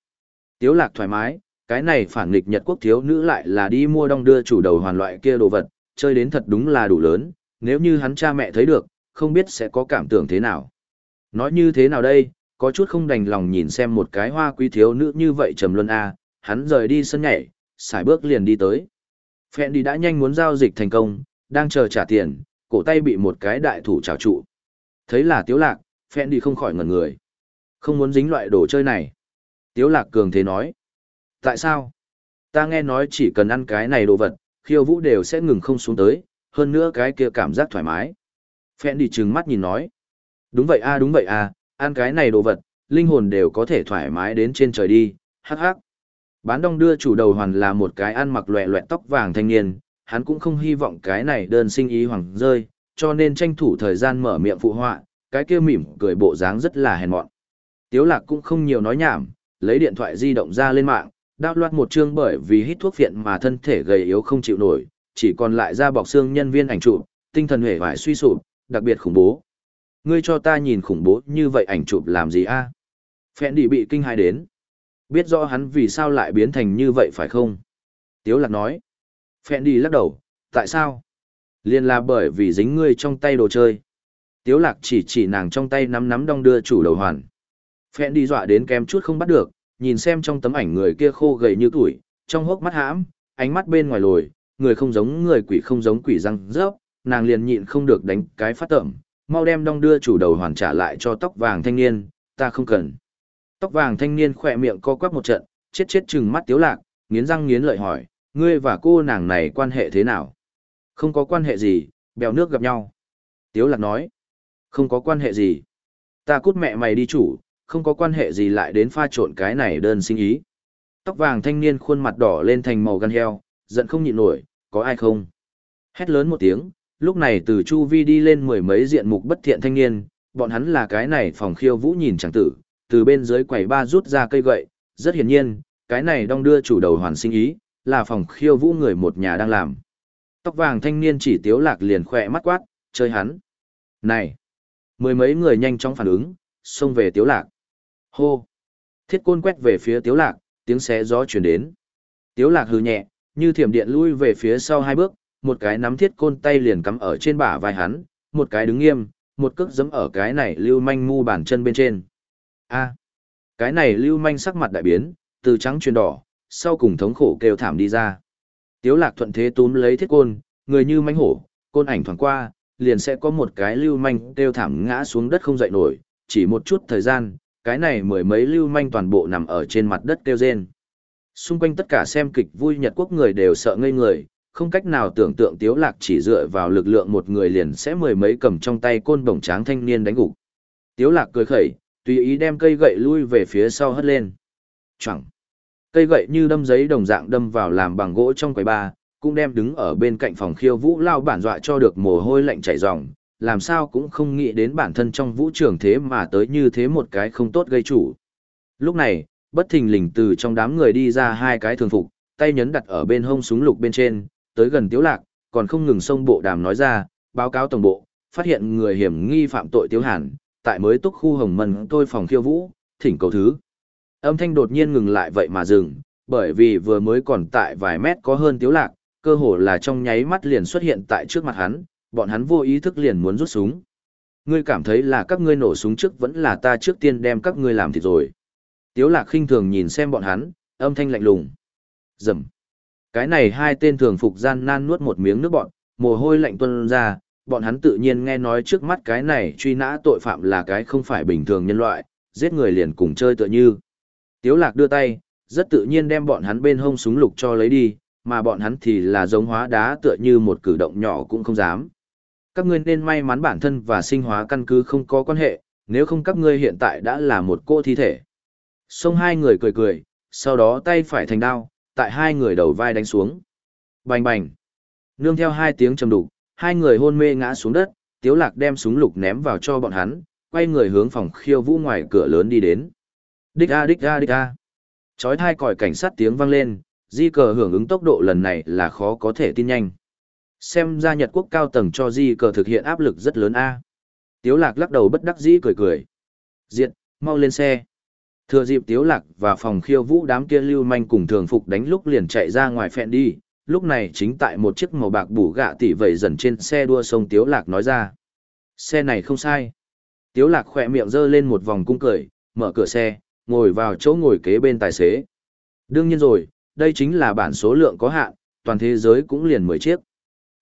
Tiếu lạc thoải mái, cái này phản nghịch Nhật quốc thiếu nữ lại là đi mua đong đưa chủ đầu hoàn loại kia đồ vật, chơi đến thật đúng là đủ lớn, nếu như hắn cha mẹ thấy được, không biết sẽ có cảm tưởng thế nào. Nói như thế nào đây, có chút không đành lòng nhìn xem một cái hoa quý thiếu nữ như vậy trầm luân a, hắn rời đi sân nhảy, xài bước liền đi tới. Phẹn đi đã nhanh muốn giao dịch thành công, đang chờ trả tiền, cổ tay bị một cái đại thủ trào trụ. Thấy là tiếu lạc, Phẹn đi không khỏi ngẩn người. Không muốn dính loại đồ chơi này. Tiếu lạc cường thế nói. Tại sao? Ta nghe nói chỉ cần ăn cái này đồ vật, khiêu vũ đều sẽ ngừng không xuống tới, hơn nữa cái kia cảm giác thoải mái. Phẹn đi trừng mắt nhìn nói. Đúng vậy a đúng vậy a, ăn cái này đồ vật, linh hồn đều có thể thoải mái đến trên trời đi, hắc hắc. Bán đong đưa chủ đầu hoàn là một cái ăn mặc loẹ loẹt tóc vàng thanh niên, hắn cũng không hy vọng cái này đơn sinh ý hoàng rơi, cho nên tranh thủ thời gian mở miệng phụ họa, cái kia mỉm cười bộ dáng rất là hèn mọn. Tiếu lạc cũng không nhiều nói nhảm, lấy điện thoại di động ra lên mạng, đao loạt một chương bởi vì hít thuốc viện mà thân thể gầy yếu không chịu nổi, chỉ còn lại da bọc xương nhân viên ảnh chụp, tinh thần hề vải suy sụp, đặc biệt khủng bố. Ngươi cho ta nhìn khủng bố như vậy ảnh chụp làm gì a? Phẹn đi bị kinh hãi đến. Biết rõ hắn vì sao lại biến thành như vậy phải không? Tiếu lạc nói. Phẹn đi lắc đầu, tại sao? Liên là bởi vì dính ngươi trong tay đồ chơi. Tiếu lạc chỉ chỉ nàng trong tay nắm nắm đong đưa chủ đầu hoàn. Phẹn đi dọa đến kém chút không bắt được, nhìn xem trong tấm ảnh người kia khô gầy như tuổi, trong hốc mắt hãm, ánh mắt bên ngoài lồi, người không giống người quỷ không giống quỷ răng rớp, nàng liền nhịn không được đánh cái phát tẩm, mau đem đong đưa chủ đầu hoàn trả lại cho tóc vàng thanh niên, ta không cần. Tóc vàng thanh niên khỏe miệng co quắp một trận, chết chết chừng mắt tiếu lạc, nghiến răng nghiến lợi hỏi, ngươi và cô nàng này quan hệ thế nào? Không có quan hệ gì, bèo nước gặp nhau. Tiếu lạc nói, không có quan hệ gì. Ta cút mẹ mày đi chủ, không có quan hệ gì lại đến pha trộn cái này đơn sinh ý. Tóc vàng thanh niên khuôn mặt đỏ lên thành màu gan heo, giận không nhịn nổi, có ai không? Hét lớn một tiếng, lúc này từ chu vi đi lên mười mấy diện mục bất thiện thanh niên, bọn hắn là cái này phòng khiêu vũ nhìn chẳng tử, từ bên dưới quầy ba rút ra cây gậy, rất hiển nhiên, cái này đong đưa chủ đầu hoàn sinh ý, là phòng khiêu vũ người một nhà đang làm. Tóc vàng thanh niên chỉ tiếu lạc liền khỏe mắt quát, chơi hắn. Này! Mười mấy người nhanh chóng phản ứng, xông về tiếu lạc. Hô! Thiết côn quét về phía tiếu lạc, tiếng xé gió chuyển đến. Tiếu lạc hừ nhẹ, như thiểm điện lui về phía sau hai bước, một cái nắm thiết côn tay liền cắm ở trên bả vai hắn, một cái đứng nghiêm, một cước giẫm ở cái này lưu manh mu bàn chân bên trên. A, cái này lưu manh sắc mặt đại biến, từ trắng chuyển đỏ, sau cùng thống khổ kêu thảm đi ra. Tiếu lạc thuận thế túm lấy thiết côn, người như manh hổ, côn ảnh thoảng qua, liền sẽ có một cái lưu manh kêu thảm ngã xuống đất không dậy nổi, chỉ một chút thời gian, cái này mười mấy lưu manh toàn bộ nằm ở trên mặt đất kêu rên. Xung quanh tất cả xem kịch vui Nhật Quốc người đều sợ ngây người, không cách nào tưởng tượng Tiếu Lạc chỉ dựa vào lực lượng một người liền sẽ mười mấy cầm trong tay côn bổng tráng thanh niên đánh gục. Tiếu Lạc cười khẩy, tùy ý đem cây gậy lui về phía sau hất lên. Chẳng. Cây gậy như đâm giấy đồng dạng đâm vào làm bằng gỗ trong quầy ba, cũng đem đứng ở bên cạnh phòng khiêu vũ lao bản dọa cho được mồ hôi lạnh chảy ròng, làm sao cũng không nghĩ đến bản thân trong vũ trường thế mà tới như thế một cái không tốt gây chủ. Lúc này, bất thình lình từ trong đám người đi ra hai cái thường phục, tay nhấn đặt ở bên hông súng lục bên trên, tới gần tiếu lạc, còn không ngừng xông bộ đàm nói ra, báo cáo tổng bộ, phát hiện người hiểm nghi phạm tội tiếu hàn, tại mới túc khu hồng mân tôi phòng khiêu vũ, thỉnh cầu thứ. Âm thanh đột nhiên ngừng lại vậy mà dừng, bởi vì vừa mới còn tại vài mét có hơn tiếu lạc, cơ hồ là trong nháy mắt liền xuất hiện tại trước mặt hắn, bọn hắn vô ý thức liền muốn rút súng. Ngươi cảm thấy là các ngươi nổ súng trước vẫn là ta trước tiên đem các ngươi làm thịt rồi. Tiếu lạc khinh thường nhìn xem bọn hắn, âm thanh lạnh lùng. Dầm. Cái này hai tên thường phục gian nan nuốt một miếng nước bọn, mồ hôi lạnh tuôn ra, bọn hắn tự nhiên nghe nói trước mắt cái này truy nã tội phạm là cái không phải bình thường nhân loại, giết người liền cùng chơi tựa như. Tiếu lạc đưa tay, rất tự nhiên đem bọn hắn bên hông súng lục cho lấy đi, mà bọn hắn thì là giống hóa đá tựa như một cử động nhỏ cũng không dám. Các ngươi nên may mắn bản thân và sinh hóa căn cứ không có quan hệ, nếu không các ngươi hiện tại đã là một cô thi thể. Xông hai người cười cười, sau đó tay phải thành đao, tại hai người đầu vai đánh xuống. Bành bành. Nương theo hai tiếng trầm đục, hai người hôn mê ngã xuống đất, Tiếu Lạc đem súng lục ném vào cho bọn hắn, quay người hướng phòng khiêu vũ ngoài cửa lớn đi đến. Đích a đích a đích a. Chói tai còi cảnh sát tiếng vang lên, di cờ hưởng ứng tốc độ lần này là khó có thể tin nhanh. Xem ra Nhật quốc cao tầng cho di cờ thực hiện áp lực rất lớn a. Tiếu lạc lắc đầu bất đắc dĩ cười cười. Diện, mau lên xe. Thừa dịp Tiếu lạc và phòng khiêu vũ đám kia lưu manh cùng thường phục đánh lúc liền chạy ra ngoài phẹn đi. Lúc này chính tại một chiếc màu bạc bù gạ tỷ vẩy dần trên xe đua sông Tiếu lạc nói ra. Xe này không sai. Tiếu lạc khỏe miệng giơ lên một vòng cung cười, mở cửa xe, ngồi vào chỗ ngồi kế bên tài xế. Đương nhiên rồi, đây chính là bản số lượng có hạn, toàn thế giới cũng liền 10 chiếc.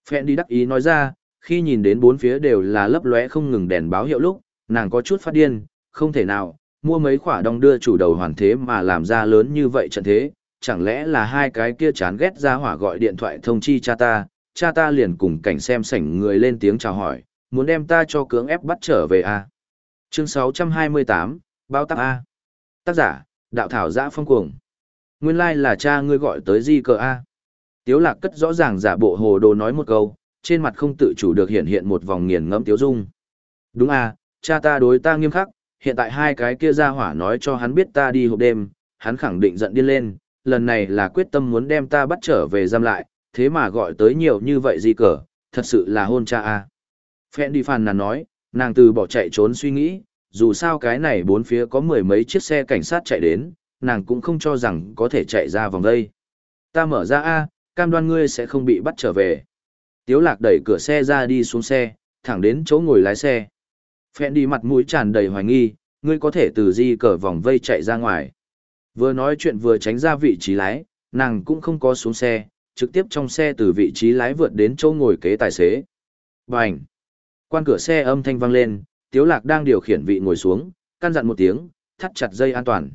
Phẹn đi đắc ý nói ra, khi nhìn đến bốn phía đều là lấp lóe không ngừng đèn báo hiệu lúc, nàng có chút phát điên, không thể nào, mua mấy khỏa đong đưa chủ đầu hoàn thế mà làm ra lớn như vậy trận thế, chẳng lẽ là hai cái kia chán ghét ra hỏa gọi điện thoại thông chi cha ta, cha ta liền cùng cảnh xem sảnh người lên tiếng chào hỏi, muốn đem ta cho cưỡng ép bắt trở về à. Chương 628, Bao tắc A. Tác giả, Đạo Thảo Giã Phong Cuồng. Nguyên lai like là cha ngươi gọi tới di cờ A. Tiếu lạc cất rõ ràng giả bộ hồ đồ nói một câu, trên mặt không tự chủ được hiện hiện một vòng nghiền ngẫm tiếu dung. Đúng a, cha ta đối ta nghiêm khắc, hiện tại hai cái kia ra hỏa nói cho hắn biết ta đi hộp đêm, hắn khẳng định giận điên lên, lần này là quyết tâm muốn đem ta bắt trở về giam lại, thế mà gọi tới nhiều như vậy gì cờ, thật sự là hôn cha a. Phẹn đi phàn nàn nói, nàng từ bỏ chạy trốn suy nghĩ, dù sao cái này bốn phía có mười mấy chiếc xe cảnh sát chạy đến, nàng cũng không cho rằng có thể chạy ra vòng đây. Ta mở ra A, cam đoan ngươi sẽ không bị bắt trở về. Tiếu lạc đẩy cửa xe ra đi xuống xe, thẳng đến chỗ ngồi lái xe. Phẹn đi mặt mũi tràn đầy hoài nghi, ngươi có thể từ di cờ vòng vây chạy ra ngoài. Vừa nói chuyện vừa tránh ra vị trí lái, nàng cũng không có xuống xe, trực tiếp trong xe từ vị trí lái vượt đến chỗ ngồi kế tài xế. Bành! Quan cửa xe âm thanh vang lên, Tiếu Lạc đang điều khiển vị ngồi xuống, căn dặn một tiếng, thắt chặt dây an toàn.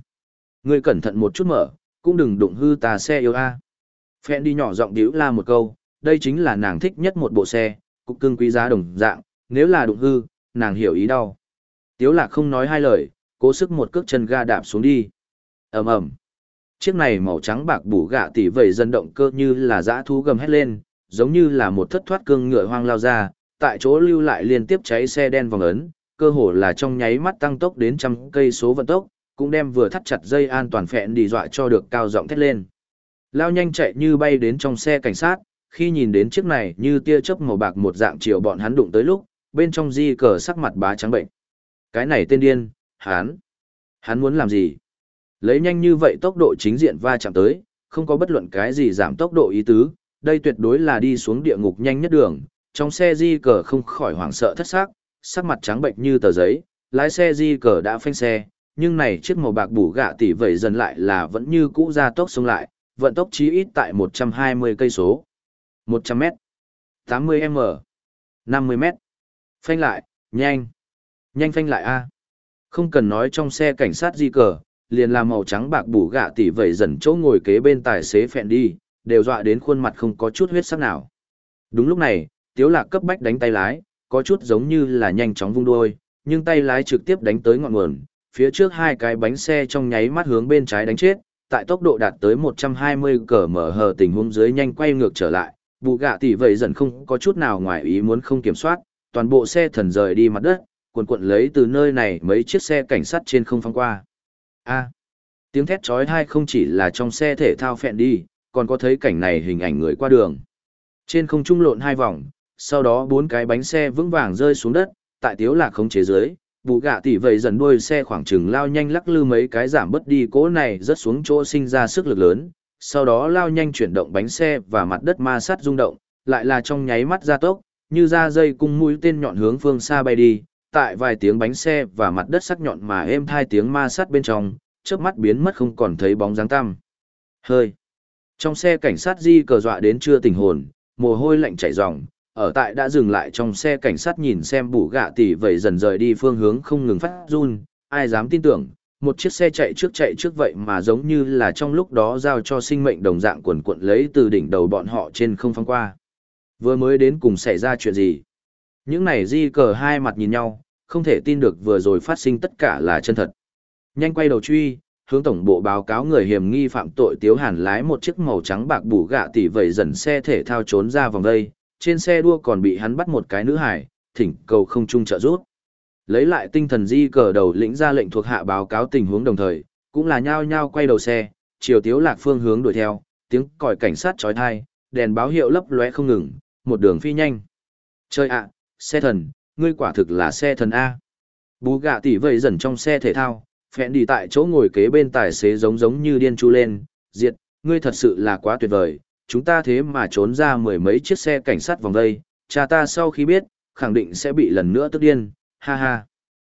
Ngươi cẩn thận một chút mở, cũng đừng đụng hư tà xe yêu a. Phẹn đi nhỏ giọng điếu la một câu, đây chính là nàng thích nhất một bộ xe, cục cưng quý giá đồng dạng, nếu là đụng hư, nàng hiểu ý đau. Tiếu lạc không nói hai lời, cố sức một cước chân ga đạp xuống đi. ầm ầm, Chiếc này màu trắng bạc bủ gạ tỉ vẩy dân động cơ như là dã thú gầm hét lên, giống như là một thất thoát cương ngựa hoang lao ra, tại chỗ lưu lại liên tiếp cháy xe đen vòng ấn, cơ hồ là trong nháy mắt tăng tốc đến trăm cây số vận tốc, cũng đem vừa thắt chặt dây an toàn phẹn đi dọa cho được cao giọng thét lên. Lao nhanh chạy như bay đến trong xe cảnh sát, khi nhìn đến chiếc này như tia chớp màu bạc một dạng chiều bọn hắn đụng tới lúc, bên trong di cờ sắc mặt bá trắng bệnh. Cái này tên điên, hắn, hắn muốn làm gì? Lấy nhanh như vậy tốc độ chính diện va chạm tới, không có bất luận cái gì giảm tốc độ ý tứ, đây tuyệt đối là đi xuống địa ngục nhanh nhất đường, trong xe di cờ không khỏi hoảng sợ thất xác, sắc mặt trắng bệnh như tờ giấy, lái xe di cờ đã phanh xe, nhưng này chiếc màu bạc bù gạ tỷ vậy dần lại là vẫn như cũ ra tốc xuống lại, vận tốc chí ít tại 120 cây số, 100 m, 80 m, 50 m. Phanh lại, nhanh, nhanh phanh lại a. Không cần nói trong xe cảnh sát di cờ, liền làm màu trắng bạc bủ gạ tỷ vẩy dần chỗ ngồi kế bên tài xế phẹn đi, đều dọa đến khuôn mặt không có chút huyết sắc nào. Đúng lúc này, tiếu lạc cấp bách đánh tay lái, có chút giống như là nhanh chóng vung đuôi, nhưng tay lái trực tiếp đánh tới ngọn nguồn, phía trước hai cái bánh xe trong nháy mắt hướng bên trái đánh chết, tại tốc độ đạt tới 120 cờ mở hờ tình huống dưới nhanh quay ngược trở lại, bù gạ tỷ vậy dần không có chút nào ngoài ý muốn không kiểm soát, toàn bộ xe thần rời đi mặt đất, cuộn cuộn lấy từ nơi này mấy chiếc xe cảnh sát trên không phăng qua. A. tiếng thét chói tai không chỉ là trong xe thể thao phẹn đi, còn có thấy cảnh này hình ảnh người qua đường. Trên không trung lộn hai vòng, sau đó bốn cái bánh xe vững vàng rơi xuống đất, tại tiếu lạc không chế dưới, bù gạ tỷ vậy dần đuôi xe khoảng chừng lao nhanh lắc lư mấy cái giảm bớt đi cố này rất xuống chỗ sinh ra sức lực lớn, sau đó lao nhanh chuyển động bánh xe và mặt đất ma sát rung động, lại là trong nháy mắt ra tốc, như ra dây cung mũi tên nhọn hướng phương xa bay đi, tại vài tiếng bánh xe và mặt đất sắc nhọn mà êm thai tiếng ma sát bên trong, chớp mắt biến mất không còn thấy bóng dáng tăm. Hơi. Trong xe cảnh sát di cờ dọa đến chưa tỉnh hồn, mồ hôi lạnh chảy ròng, ở tại đã dừng lại trong xe cảnh sát nhìn xem bù gạ tỷ vậy dần rời đi phương hướng không ngừng phát run, ai dám tin tưởng, một chiếc xe chạy trước chạy trước vậy mà giống như là trong lúc đó giao cho sinh mệnh đồng dạng quần cuộn lấy từ đỉnh đầu bọn họ trên không phăng qua. Vừa mới đến cùng xảy ra chuyện gì? Những này di cờ hai mặt nhìn nhau, không thể tin được vừa rồi phát sinh tất cả là chân thật. Nhanh quay đầu truy, hướng tổng bộ báo cáo người hiểm nghi phạm tội Tiếu Hàn lái một chiếc màu trắng bạc bù gạ tỷ vẩy dần xe thể thao trốn ra vòng đây, trên xe đua còn bị hắn bắt một cái nữ hải, thỉnh cầu không chung trợ giúp. Lấy lại tinh thần di cờ đầu lĩnh ra lệnh thuộc hạ báo cáo tình huống đồng thời, cũng là nhao nhao quay đầu xe, chiều Tiếu Lạc phương hướng đuổi theo, tiếng còi cảnh sát chói tai, đèn báo hiệu lấp lóe không ngừng, một đường phi nhanh. Chơi ạ, xe thần, ngươi quả thực là xe thần A. Bú gạ tỷ vây dần trong xe thể thao, phẹn đi tại chỗ ngồi kế bên tài xế giống giống như điên chu lên, diệt, ngươi thật sự là quá tuyệt vời, chúng ta thế mà trốn ra mười mấy chiếc xe cảnh sát vòng đây, cha ta sau khi biết, khẳng định sẽ bị lần nữa tức điên, ha ha.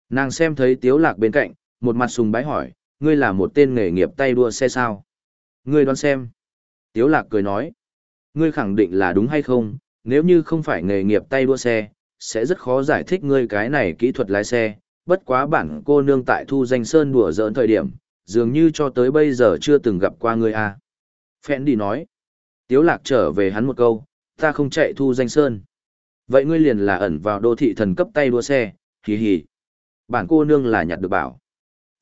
Nàng xem thấy tiếu lạc bên cạnh, một mặt sùng bái hỏi, ngươi là một tên nghề nghiệp tay đua xe sao? Ngươi đoán xem. Tiếu lạc cười nói, ngươi khẳng định là đúng hay không, nếu như không phải nghề nghiệp tay đua xe, sẽ rất khó giải thích ngươi cái này kỹ thuật lái xe, bất quá bản cô nương tại thu danh sơn đùa giỡn thời điểm, dường như cho tới bây giờ chưa từng gặp qua ngươi a. À. Phẹn đi nói. Tiếu lạc trở về hắn một câu, ta không chạy thu danh sơn. Vậy ngươi liền là ẩn vào đô thị thần cấp tay đua xe, hì hì. Bản cô nương là nhặt được bảo.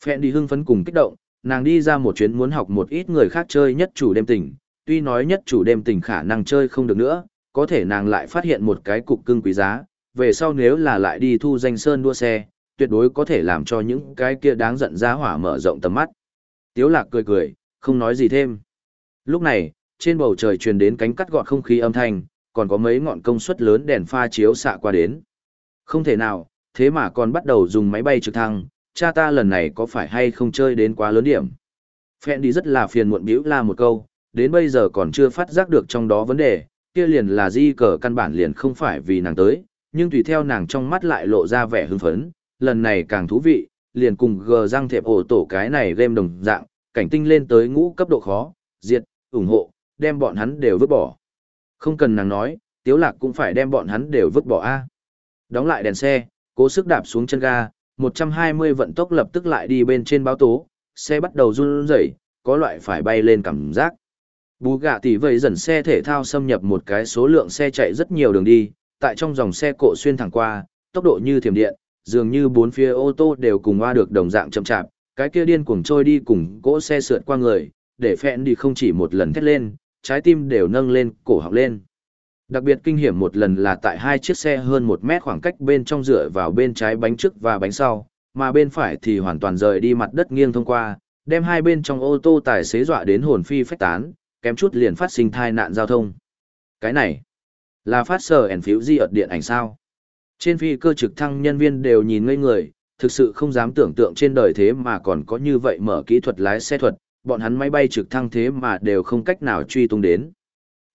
Phẹn đi hưng phấn cùng kích động, nàng đi ra một chuyến muốn học một ít người khác chơi nhất chủ đêm tình, tuy nói nhất chủ đêm tình khả năng chơi không được nữa, có thể nàng lại phát hiện một cái cục cưng quý giá, về sau nếu là lại đi thu danh sơn đua xe, tuyệt đối có thể làm cho những cái kia đáng giận giá hỏa mở rộng tầm mắt. Tiếu lạc cười cười, không nói gì thêm. Lúc này, trên bầu trời truyền đến cánh cắt gọt không khí âm thanh, còn có mấy ngọn công suất lớn đèn pha chiếu xạ qua đến. Không thể nào, thế mà còn bắt đầu dùng máy bay trực thăng, cha ta lần này có phải hay không chơi đến quá lớn điểm. Phẹn đi rất là phiền muộn biểu la một câu, đến bây giờ còn chưa phát giác được trong đó vấn đề, kia liền là di cờ căn bản liền không phải vì nàng tới, nhưng tùy theo nàng trong mắt lại lộ ra vẻ hưng phấn, lần này càng thú vị, liền cùng gờ răng thẹp ổ tổ cái này game đồng dạng, cảnh tinh lên tới ngũ cấp độ khó, diệt, ủng hộ, đem bọn hắn đều vứt bỏ. Không cần nàng nói, tiếu lạc cũng phải đem bọn hắn đều vứt bỏ a. Đóng lại đèn xe, cố sức đạp xuống chân ga, 120 vận tốc lập tức lại đi bên trên báo tố, xe bắt đầu run rẩy, có loại phải bay lên cảm giác. Bú gạ tỷ vậy dần xe thể thao xâm nhập một cái số lượng xe chạy rất nhiều đường đi, tại trong dòng xe cộ xuyên thẳng qua, tốc độ như thiểm điện, dường như bốn phía ô tô đều cùng hoa được đồng dạng chậm chạp, cái kia điên cuồng trôi đi cùng cỗ xe sượt qua người, để phẹn đi không chỉ một lần thét lên, trái tim đều nâng lên, cổ học lên. Đặc biệt kinh hiểm một lần là tại hai chiếc xe hơn một mét khoảng cách bên trong dựa vào bên trái bánh trước và bánh sau, mà bên phải thì hoàn toàn rời đi mặt đất nghiêng thông qua, đem hai bên trong ô tô tài xế dọa đến hồn phi phách tán, kém chút liền phát sinh tai nạn giao thông. Cái này, là phát sở ẻn phiếu di ợt điện ảnh sao? Trên phi cơ trực thăng nhân viên đều nhìn ngây người, thực sự không dám tưởng tượng trên đời thế mà còn có như vậy mở kỹ thuật lái xe thuật, bọn hắn máy bay trực thăng thế mà đều không cách nào truy tung đến.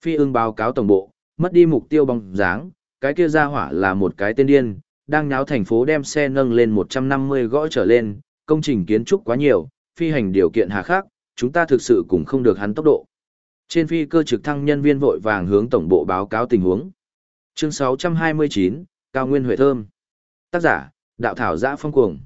Phi ưng báo cáo tổng bộ, mất đi mục tiêu bóng dáng, cái kia ra hỏa là một cái tên điên, đang nháo thành phố đem xe nâng lên 150 gõ trở lên, công trình kiến trúc quá nhiều, phi hành điều kiện hà khắc, chúng ta thực sự cũng không được hắn tốc độ. Trên phi cơ trực thăng nhân viên vội vàng hướng tổng bộ báo cáo tình huống. Chương 629, Cao Nguyên Huệ Thơm. Tác giả, Đạo Thảo Giã Phong Cuồng.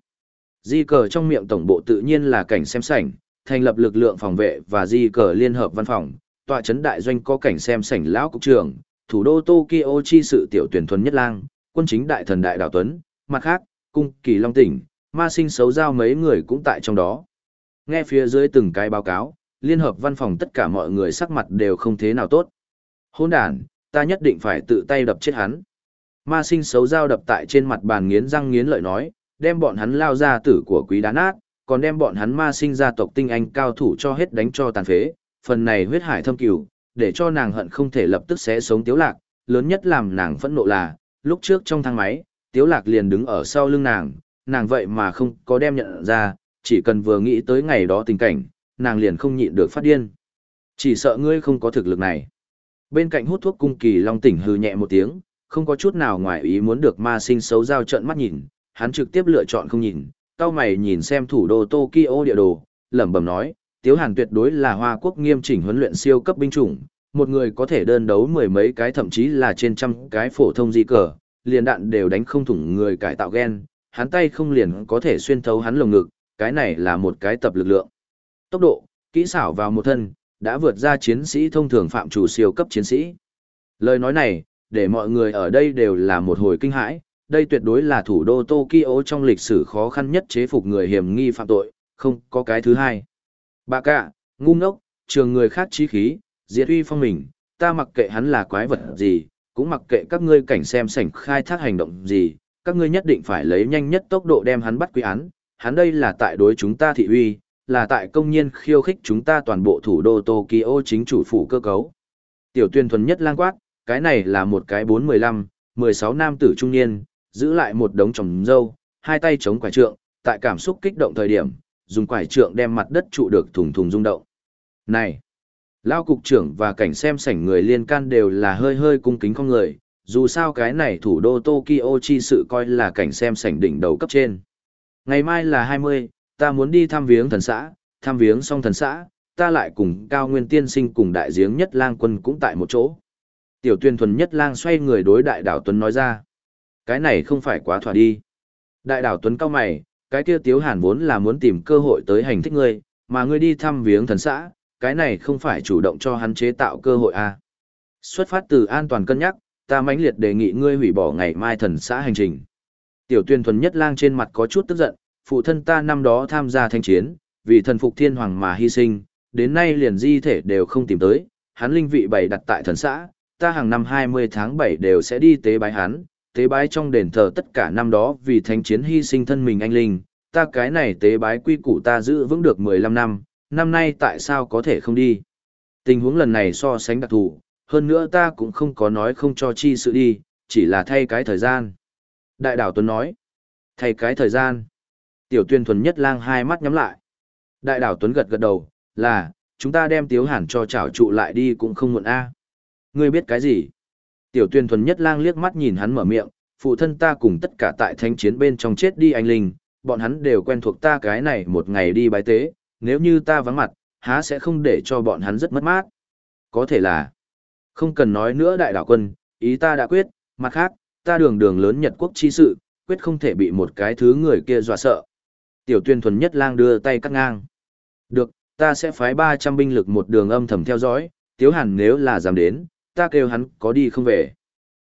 Di cờ trong miệng tổng bộ tự nhiên là cảnh xem sảnh, thành lập lực lượng phòng vệ và di cờ liên hợp văn phòng, tọa chấn đại doanh có cảnh xem sảnh lão cục trưởng, thủ đô Tokyo chi sự tiểu tuyển thuần nhất lang, quân chính đại thần đại đảo tuấn, mặt khác, cung kỳ long tỉnh, ma sinh xấu giao mấy người cũng tại trong đó. Nghe phía dưới từng cái báo cáo, liên hợp văn phòng tất cả mọi người sắc mặt đều không thế nào tốt. Hôn đàn, ta nhất định phải tự tay đập chết hắn. Ma sinh xấu dao đập tại trên mặt bàn nghiến răng nghiến lợi nói, đem bọn hắn lao ra tử của quý đá nát, còn đem bọn hắn ma sinh gia tộc tinh anh cao thủ cho hết đánh cho tàn phế, phần này huyết hải thâm cửu, để cho nàng hận không thể lập tức sẽ sống tiếu lạc, lớn nhất làm nàng phẫn nộ là, lúc trước trong thang máy, tiếu lạc liền đứng ở sau lưng nàng, nàng vậy mà không có đem nhận ra, chỉ cần vừa nghĩ tới ngày đó tình cảnh, nàng liền không nhịn được phát điên. Chỉ sợ ngươi không có thực lực này. Bên cạnh hút thuốc cung kỳ long tỉnh hừ nhẹ một tiếng, không có chút nào ngoài ý muốn được ma sinh xấu giao trận mắt nhìn, hắn trực tiếp lựa chọn không nhìn, cao mày nhìn xem thủ đô Tokyo địa đồ, lẩm bẩm nói, Tiếu Hàn tuyệt đối là Hoa Quốc nghiêm chỉnh huấn luyện siêu cấp binh chủng, một người có thể đơn đấu mười mấy cái thậm chí là trên trăm cái phổ thông di cờ, liền đạn đều đánh không thủng người cải tạo gen, hắn tay không liền có thể xuyên thấu hắn lồng ngực, cái này là một cái tập lực lượng. Tốc độ, kỹ xảo vào một thân, đã vượt ra chiến sĩ thông thường phạm chủ siêu cấp chiến sĩ. Lời nói này, để mọi người ở đây đều là một hồi kinh hãi, đây tuyệt đối là thủ đô Tokyo trong lịch sử khó khăn nhất chế phục người hiểm nghi phạm tội, không có cái thứ hai. Bà cả, ngu ngốc, trường người khác trí khí, diệt uy phong mình, ta mặc kệ hắn là quái vật gì, cũng mặc kệ các ngươi cảnh xem sảnh khai thác hành động gì, các ngươi nhất định phải lấy nhanh nhất tốc độ đem hắn bắt quy án, hắn đây là tại đối chúng ta thị uy, là tại công nhiên khiêu khích chúng ta toàn bộ thủ đô Tokyo chính chủ phủ cơ cấu. Tiểu tuyên thuần nhất lang quát, cái này là một cái 415, 16 nam tử trung niên, giữ lại một đống trồng dâu, hai tay chống quải trượng, tại cảm xúc kích động thời điểm, dùng quải trượng đem mặt đất trụ được thùng thùng rung động. Này! Lao cục trưởng và cảnh xem sảnh người liên can đều là hơi hơi cung kính không người, dù sao cái này thủ đô Tokyo chi sự coi là cảnh xem sảnh đỉnh đầu cấp trên. Ngày mai là 20, ta muốn đi thăm viếng thần xã, thăm viếng xong thần xã, ta lại cùng cao nguyên tiên sinh cùng đại giếng nhất lang quân cũng tại một chỗ. Tiểu tuyên thuần nhất lang xoay người đối đại đảo Tuấn nói ra. Cái này không phải quá thỏa đi. Đại đảo Tuấn cao mày, cái kia tiếu hàn vốn là muốn tìm cơ hội tới hành thích ngươi, mà ngươi đi thăm viếng thần xã, cái này không phải chủ động cho hắn chế tạo cơ hội à. Xuất phát từ an toàn cân nhắc, ta mãnh liệt đề nghị ngươi hủy bỏ ngày mai thần xã hành trình. Tiểu tuyên thuần nhất lang trên mặt có chút tức giận, phụ thân ta năm đó tham gia thanh chiến, vì thần phục thiên hoàng mà hy sinh, đến nay liền di thể đều không tìm tới, hắn linh vị bày đặt tại thần xã, ta hàng năm 20 tháng 7 đều sẽ đi tế bái hắn, tế bái trong đền thờ tất cả năm đó vì thanh chiến hy sinh thân mình anh linh, ta cái này tế bái quy củ ta giữ vững được 15 năm, năm nay tại sao có thể không đi. Tình huống lần này so sánh đặc thù, hơn nữa ta cũng không có nói không cho chi sự đi, chỉ là thay cái thời gian. Đại đảo Tuấn nói, thay cái thời gian. Tiểu tuyên thuần nhất lang hai mắt nhắm lại. Đại đảo Tuấn gật gật đầu, là, chúng ta đem tiếu hàn cho chảo trụ lại đi cũng không muộn a. Ngươi biết cái gì? Tiểu tuyên thuần nhất lang liếc mắt nhìn hắn mở miệng, phụ thân ta cùng tất cả tại thanh chiến bên trong chết đi anh linh, bọn hắn đều quen thuộc ta cái này một ngày đi bái tế, nếu như ta vắng mặt, há sẽ không để cho bọn hắn rất mất mát. Có thể là, không cần nói nữa đại đảo quân, ý ta đã quyết, mặt khác, ta đường đường lớn Nhật quốc chi sự, quyết không thể bị một cái thứ người kia dọa sợ. Tiểu tuyên thuần nhất lang đưa tay cắt ngang. Được, ta sẽ phái 300 binh lực một đường âm thầm theo dõi, tiếu hẳn nếu là dám đến, ta kêu hắn có đi không về.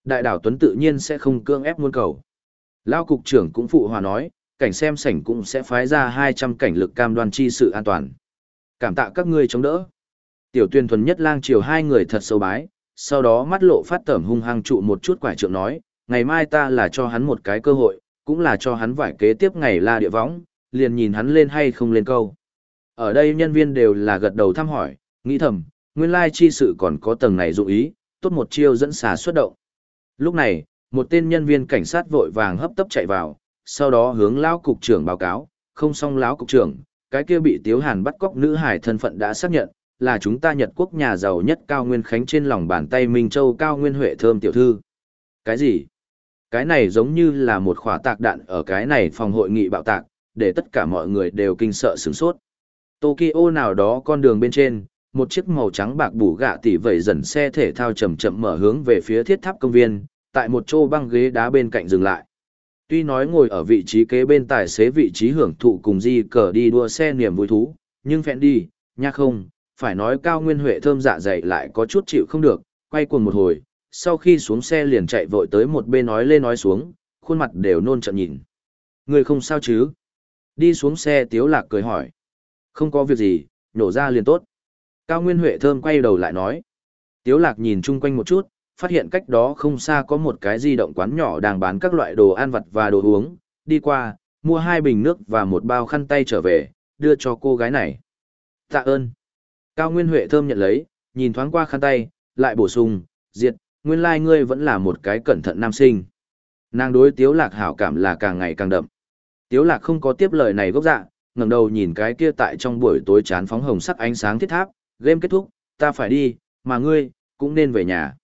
Đại đảo Tuấn tự nhiên sẽ không cương ép muôn cầu. Lao cục trưởng cũng phụ hòa nói, cảnh xem sảnh cũng sẽ phái ra 200 cảnh lực cam đoan chi sự an toàn. Cảm tạ các ngươi chống đỡ. Tiểu tuyên thuần nhất lang chiều hai người thật sâu bái, sau đó mắt lộ phát tẩm hung hăng trụ một chút quải trượng nói, ngày mai ta là cho hắn một cái cơ hội, cũng là cho hắn vải kế tiếp ngày la địa võng, liền nhìn hắn lên hay không lên câu. Ở đây nhân viên đều là gật đầu thăm hỏi, nghĩ thầm, nguyên lai chi sự còn có tầng này dụng ý, tốt một chiêu dẫn xà xuất động. Lúc này, một tên nhân viên cảnh sát vội vàng hấp tấp chạy vào, sau đó hướng lão cục trưởng báo cáo, không xong lão cục trưởng, cái kia bị Tiếu Hàn bắt cóc nữ hải thân phận đã xác nhận, là chúng ta Nhật quốc nhà giàu nhất Cao Nguyên Khánh trên lòng bàn tay Minh Châu Cao Nguyên Huệ thơm tiểu thư. Cái gì? Cái này giống như là một khỏa tạc đạn ở cái này phòng hội nghị bạo tạc, để tất cả mọi người đều kinh sợ sửng sốt. Tokyo nào đó con đường bên trên, một chiếc màu trắng bạc bù gạ tỉ vẩy dần xe thể thao chậm chậm mở hướng về phía thiết tháp công viên, tại một chỗ băng ghế đá bên cạnh dừng lại. Tuy nói ngồi ở vị trí kế bên tài xế vị trí hưởng thụ cùng di cờ đi đua xe niềm vui thú, nhưng phẹn đi, nha không, phải nói cao nguyên huệ thơm dạ dày lại có chút chịu không được, quay cuồng một hồi, sau khi xuống xe liền chạy vội tới một bên nói lên nói xuống, khuôn mặt đều nôn trận nhìn. Người không sao chứ? Đi xuống xe tiếu lạc cười hỏi. Không có việc gì, nổ ra liền tốt. Cao Nguyên Huệ thơm quay đầu lại nói. Tiếu lạc nhìn chung quanh một chút, phát hiện cách đó không xa có một cái di động quán nhỏ đang bán các loại đồ ăn vặt và đồ uống, đi qua, mua hai bình nước và một bao khăn tay trở về, đưa cho cô gái này. Tạ ơn. Cao Nguyên Huệ thơm nhận lấy, nhìn thoáng qua khăn tay, lại bổ sung, diệt, nguyên lai like ngươi vẫn là một cái cẩn thận nam sinh. Nàng đối tiếu lạc hảo cảm là càng ngày càng đậm. Tiếu lạc không có tiếp lời này gốc dạ, ngẩng đầu nhìn cái kia tại trong buổi tối chán phóng hồng sắc ánh sáng thiết tháp, game kết thúc, ta phải đi, mà ngươi, cũng nên về nhà.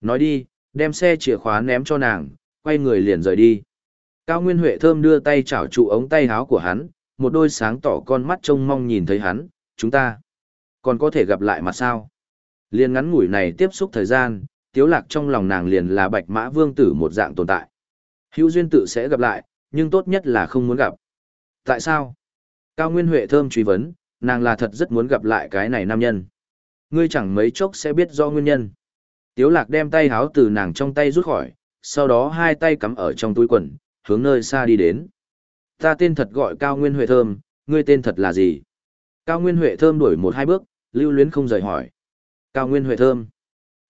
Nói đi, đem xe chìa khóa ném cho nàng, quay người liền rời đi. Cao Nguyên Huệ thơm đưa tay chảo trụ ống tay áo của hắn, một đôi sáng tỏ con mắt trông mong nhìn thấy hắn, chúng ta còn có thể gặp lại mà sao? Liên ngắn ngủi này tiếp xúc thời gian, tiếu lạc trong lòng nàng liền là bạch mã vương tử một dạng tồn tại. Hữu duyên tự sẽ gặp lại, nhưng tốt nhất là không muốn gặp. Tại sao? Cao Nguyên Huệ thơm truy vấn, nàng là thật rất muốn gặp lại cái này nam nhân. Ngươi chẳng mấy chốc sẽ biết do nguyên nhân. Tiếu lạc đem tay háo từ nàng trong tay rút khỏi, sau đó hai tay cắm ở trong túi quần, hướng nơi xa đi đến. Ta tên thật gọi Cao Nguyên Huệ Thơm, ngươi tên thật là gì? Cao Nguyên Huệ thơm đuổi một hai bước, lưu luyến không rời hỏi. Cao Nguyên Huệ thơm.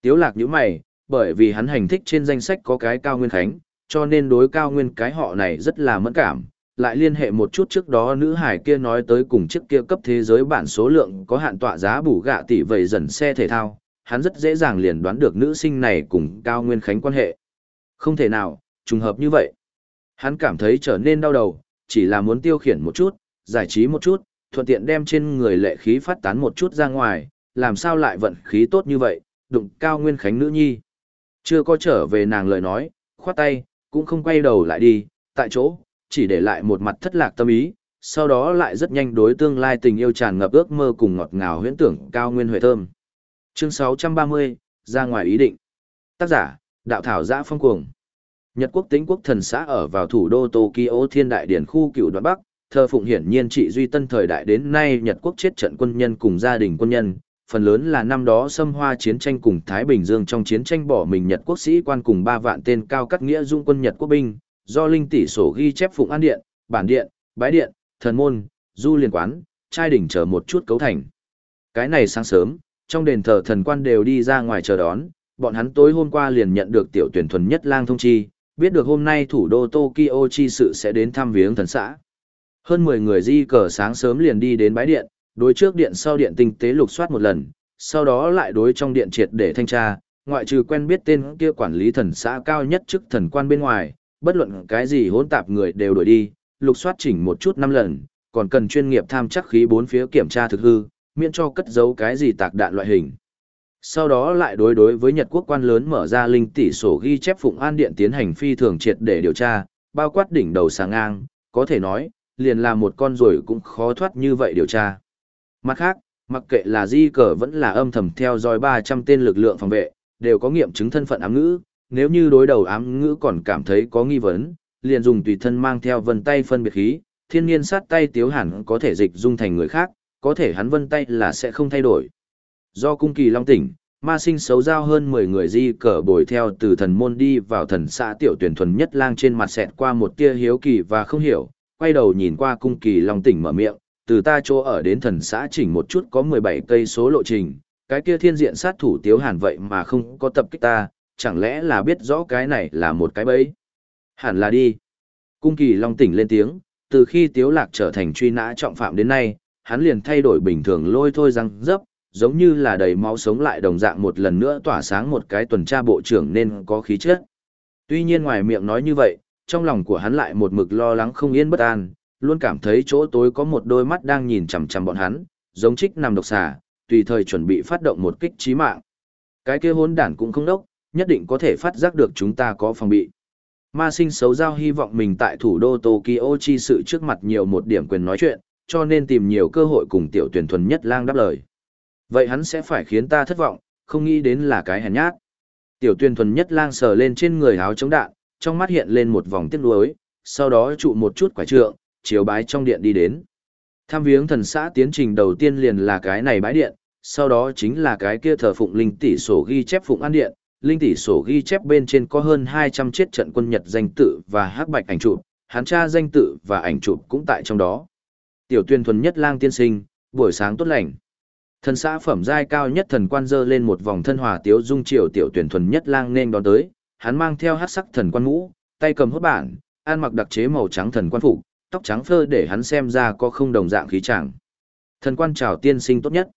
Tiếu lạc nhíu mày, bởi vì hắn hành thích trên danh sách có cái Cao Nguyên Khánh, cho nên đối Cao Nguyên cái họ này rất là mẫn cảm. Lại liên hệ một chút trước đó nữ hải kia nói tới cùng chiếc kia cấp thế giới bản số lượng có hạn tọa giá bù gạ tỷ vậy dần xe thể thao, hắn rất dễ dàng liền đoán được nữ sinh này cùng Cao Nguyên Khánh quan hệ. Không thể nào, trùng hợp như vậy. Hắn cảm thấy trở nên đau đầu, chỉ là muốn tiêu khiển một chút, giải trí một chút, thuận tiện đem trên người lệ khí phát tán một chút ra ngoài, làm sao lại vận khí tốt như vậy, đụng Cao Nguyên Khánh nữ nhi. Chưa có trở về nàng lời nói, khoát tay, cũng không quay đầu lại đi, tại chỗ, chỉ để lại một mặt thất lạc tâm ý, sau đó lại rất nhanh đối tương lai tình yêu tràn ngập ước mơ cùng ngọt ngào huyễn tưởng Cao Nguyên Huệ Thơm. Chương 630, ra ngoài ý định. Tác giả, Đạo Thảo Giã Phong Cuồng. Nhật quốc tính quốc thần xã ở vào thủ đô Tokyo Thiên Đại Điển khu cựu đoạn Bắc, thờ phụng hiển nhiên trị duy tân thời đại đến nay Nhật quốc chết trận quân nhân cùng gia đình quân nhân, phần lớn là năm đó xâm hoa chiến tranh cùng Thái Bình Dương trong chiến tranh bỏ mình Nhật quốc sĩ quan cùng ba vạn tên cao cắt nghĩa dung quân Nhật quốc binh, do linh tỷ sổ ghi chép phụng an điện, bản điện, bái điện, thần môn, du liên quán, trai đỉnh chờ một chút cấu thành. Cái này sáng sớm, trong đền thờ thần quan đều đi ra ngoài chờ đón, bọn hắn tối hôm qua liền nhận được tiểu tuyển thuần nhất lang thông chi, biết được hôm nay thủ đô Tokyo chi sự sẽ đến thăm viếng thần xã. Hơn 10 người di cờ sáng sớm liền đi đến bái điện, đối trước điện sau điện tinh tế lục soát một lần, sau đó lại đối trong điện triệt để thanh tra, ngoại trừ quen biết tên kia quản lý thần xã cao nhất chức thần quan bên ngoài, bất luận cái gì hỗn tạp người đều đổi đi, lục soát chỉnh một chút năm lần, còn cần chuyên nghiệp tham chắc khí bốn phía kiểm tra thực hư, miễn cho cất giấu cái gì tạc đạn loại hình. Sau đó lại đối đối với Nhật quốc quan lớn mở ra linh tỷ sổ ghi chép Phụng An Điện tiến hành phi thường triệt để điều tra, bao quát đỉnh đầu sáng ngang, có thể nói, liền là một con rồi cũng khó thoát như vậy điều tra. Mặt khác, mặc kệ là di cờ vẫn là âm thầm theo dõi 300 tên lực lượng phòng vệ, đều có nghiệm chứng thân phận ám ngữ, nếu như đối đầu ám ngữ còn cảm thấy có nghi vấn, liền dùng tùy thân mang theo vân tay phân biệt khí, thiên nhiên sát tay tiếu hẳn có thể dịch dung thành người khác, có thể hắn vân tay là sẽ không thay đổi. Do cung kỳ long tỉnh, ma sinh xấu giao hơn 10 người di cờ bồi theo từ thần môn đi vào thần xã tiểu tuyển thuần nhất lang trên mặt xẹt qua một tia hiếu kỳ và không hiểu, quay đầu nhìn qua cung kỳ long tỉnh mở miệng, từ ta chỗ ở đến thần xã chỉnh một chút có 17 cây số lộ trình, cái kia thiên diện sát thủ tiếu hàn vậy mà không có tập kích ta, chẳng lẽ là biết rõ cái này là một cái bẫy? Hẳn là đi. Cung kỳ long tỉnh lên tiếng, từ khi tiếu lạc trở thành truy nã trọng phạm đến nay, hắn liền thay đổi bình thường lôi thôi răng dấp, giống như là đầy máu sống lại đồng dạng một lần nữa tỏa sáng một cái tuần tra bộ trưởng nên có khí chất. Tuy nhiên ngoài miệng nói như vậy, trong lòng của hắn lại một mực lo lắng không yên bất an, luôn cảm thấy chỗ tối có một đôi mắt đang nhìn chằm chằm bọn hắn, giống trích nằm độc xà, tùy thời chuẩn bị phát động một kích chí mạng. Cái kia hỗn đản cũng không đốc, nhất định có thể phát giác được chúng ta có phòng bị. Ma sinh xấu giao hy vọng mình tại thủ đô Tokyo chi sự trước mặt nhiều một điểm quyền nói chuyện, cho nên tìm nhiều cơ hội cùng tiểu tuyển thuần nhất lang đáp lời. Vậy hắn sẽ phải khiến ta thất vọng, không nghĩ đến là cái hèn nhát. Tiểu tuyển thuần nhất lang sờ lên trên người áo chống đạn, trong mắt hiện lên một vòng tiếc nuối, sau đó trụ một chút quả trượng, chiếu bái trong điện đi đến. Tham viếng thần xã tiến trình đầu tiên liền là cái này bái điện, sau đó chính là cái kia thờ phụng linh tỷ sổ ghi chép phụng an điện, linh tỷ sổ ghi chép bên trên có hơn 200 chết trận quân Nhật danh tự và hắc bạch ảnh chụp, hắn tra danh tự và ảnh chụp cũng tại trong đó. Tiểu tuyên thuần nhất lang tiên sinh, buổi sáng tốt lành. Thần xã phẩm giai cao nhất thần quan dơ lên một vòng thân hòa tiếu dung triều tiểu tuyển thuần nhất lang nên đón tới, hắn mang theo hắc sắc thần quan mũ, tay cầm hốt bản, an mặc đặc chế màu trắng thần quan phục, tóc trắng phơ để hắn xem ra có không đồng dạng khí trạng. Thần quan chào tiên sinh tốt nhất.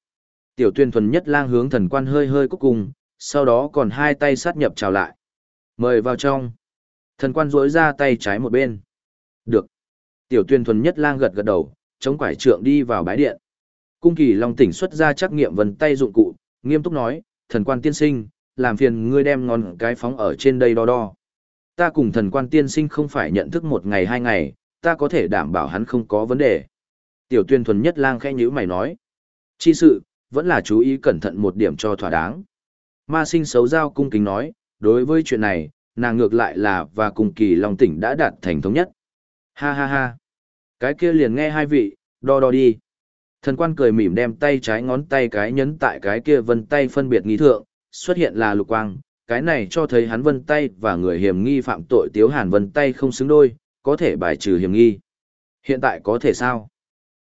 Tiểu tuyên thuần nhất lang hướng thần quan hơi hơi cúc cùng, sau đó còn hai tay sát nhập chào lại. Mời vào trong. Thần quan rỗi ra tay trái một bên. Được. Tiểu tuyên thuần nhất lang gật gật đầu, chống quải trượng đi vào bái điện. Cung kỳ long tỉnh xuất ra trắc nghiệm vần tay dụng cụ, nghiêm túc nói, thần quan tiên sinh, làm phiền ngươi đem ngón cái phóng ở trên đây đo đo. Ta cùng thần quan tiên sinh không phải nhận thức một ngày hai ngày, ta có thể đảm bảo hắn không có vấn đề. Tiểu tuyên thuần nhất lang khẽ nhữ mày nói. Chi sự, vẫn là chú ý cẩn thận một điểm cho thỏa đáng. Ma sinh xấu giao cung kính nói, đối với chuyện này, nàng ngược lại là và cùng kỳ long tỉnh đã đạt thành thống nhất. Ha ha ha. Cái kia liền nghe hai vị, đo đo đi. Thần quan cười mỉm đem tay trái ngón tay cái nhấn tại cái kia vân tay phân biệt nghi thượng, xuất hiện là lục quang, cái này cho thấy hắn vân tay và người hiểm nghi phạm tội tiếu hàn vân tay không xứng đôi, có thể bài trừ hiểm nghi. Hiện tại có thể sao?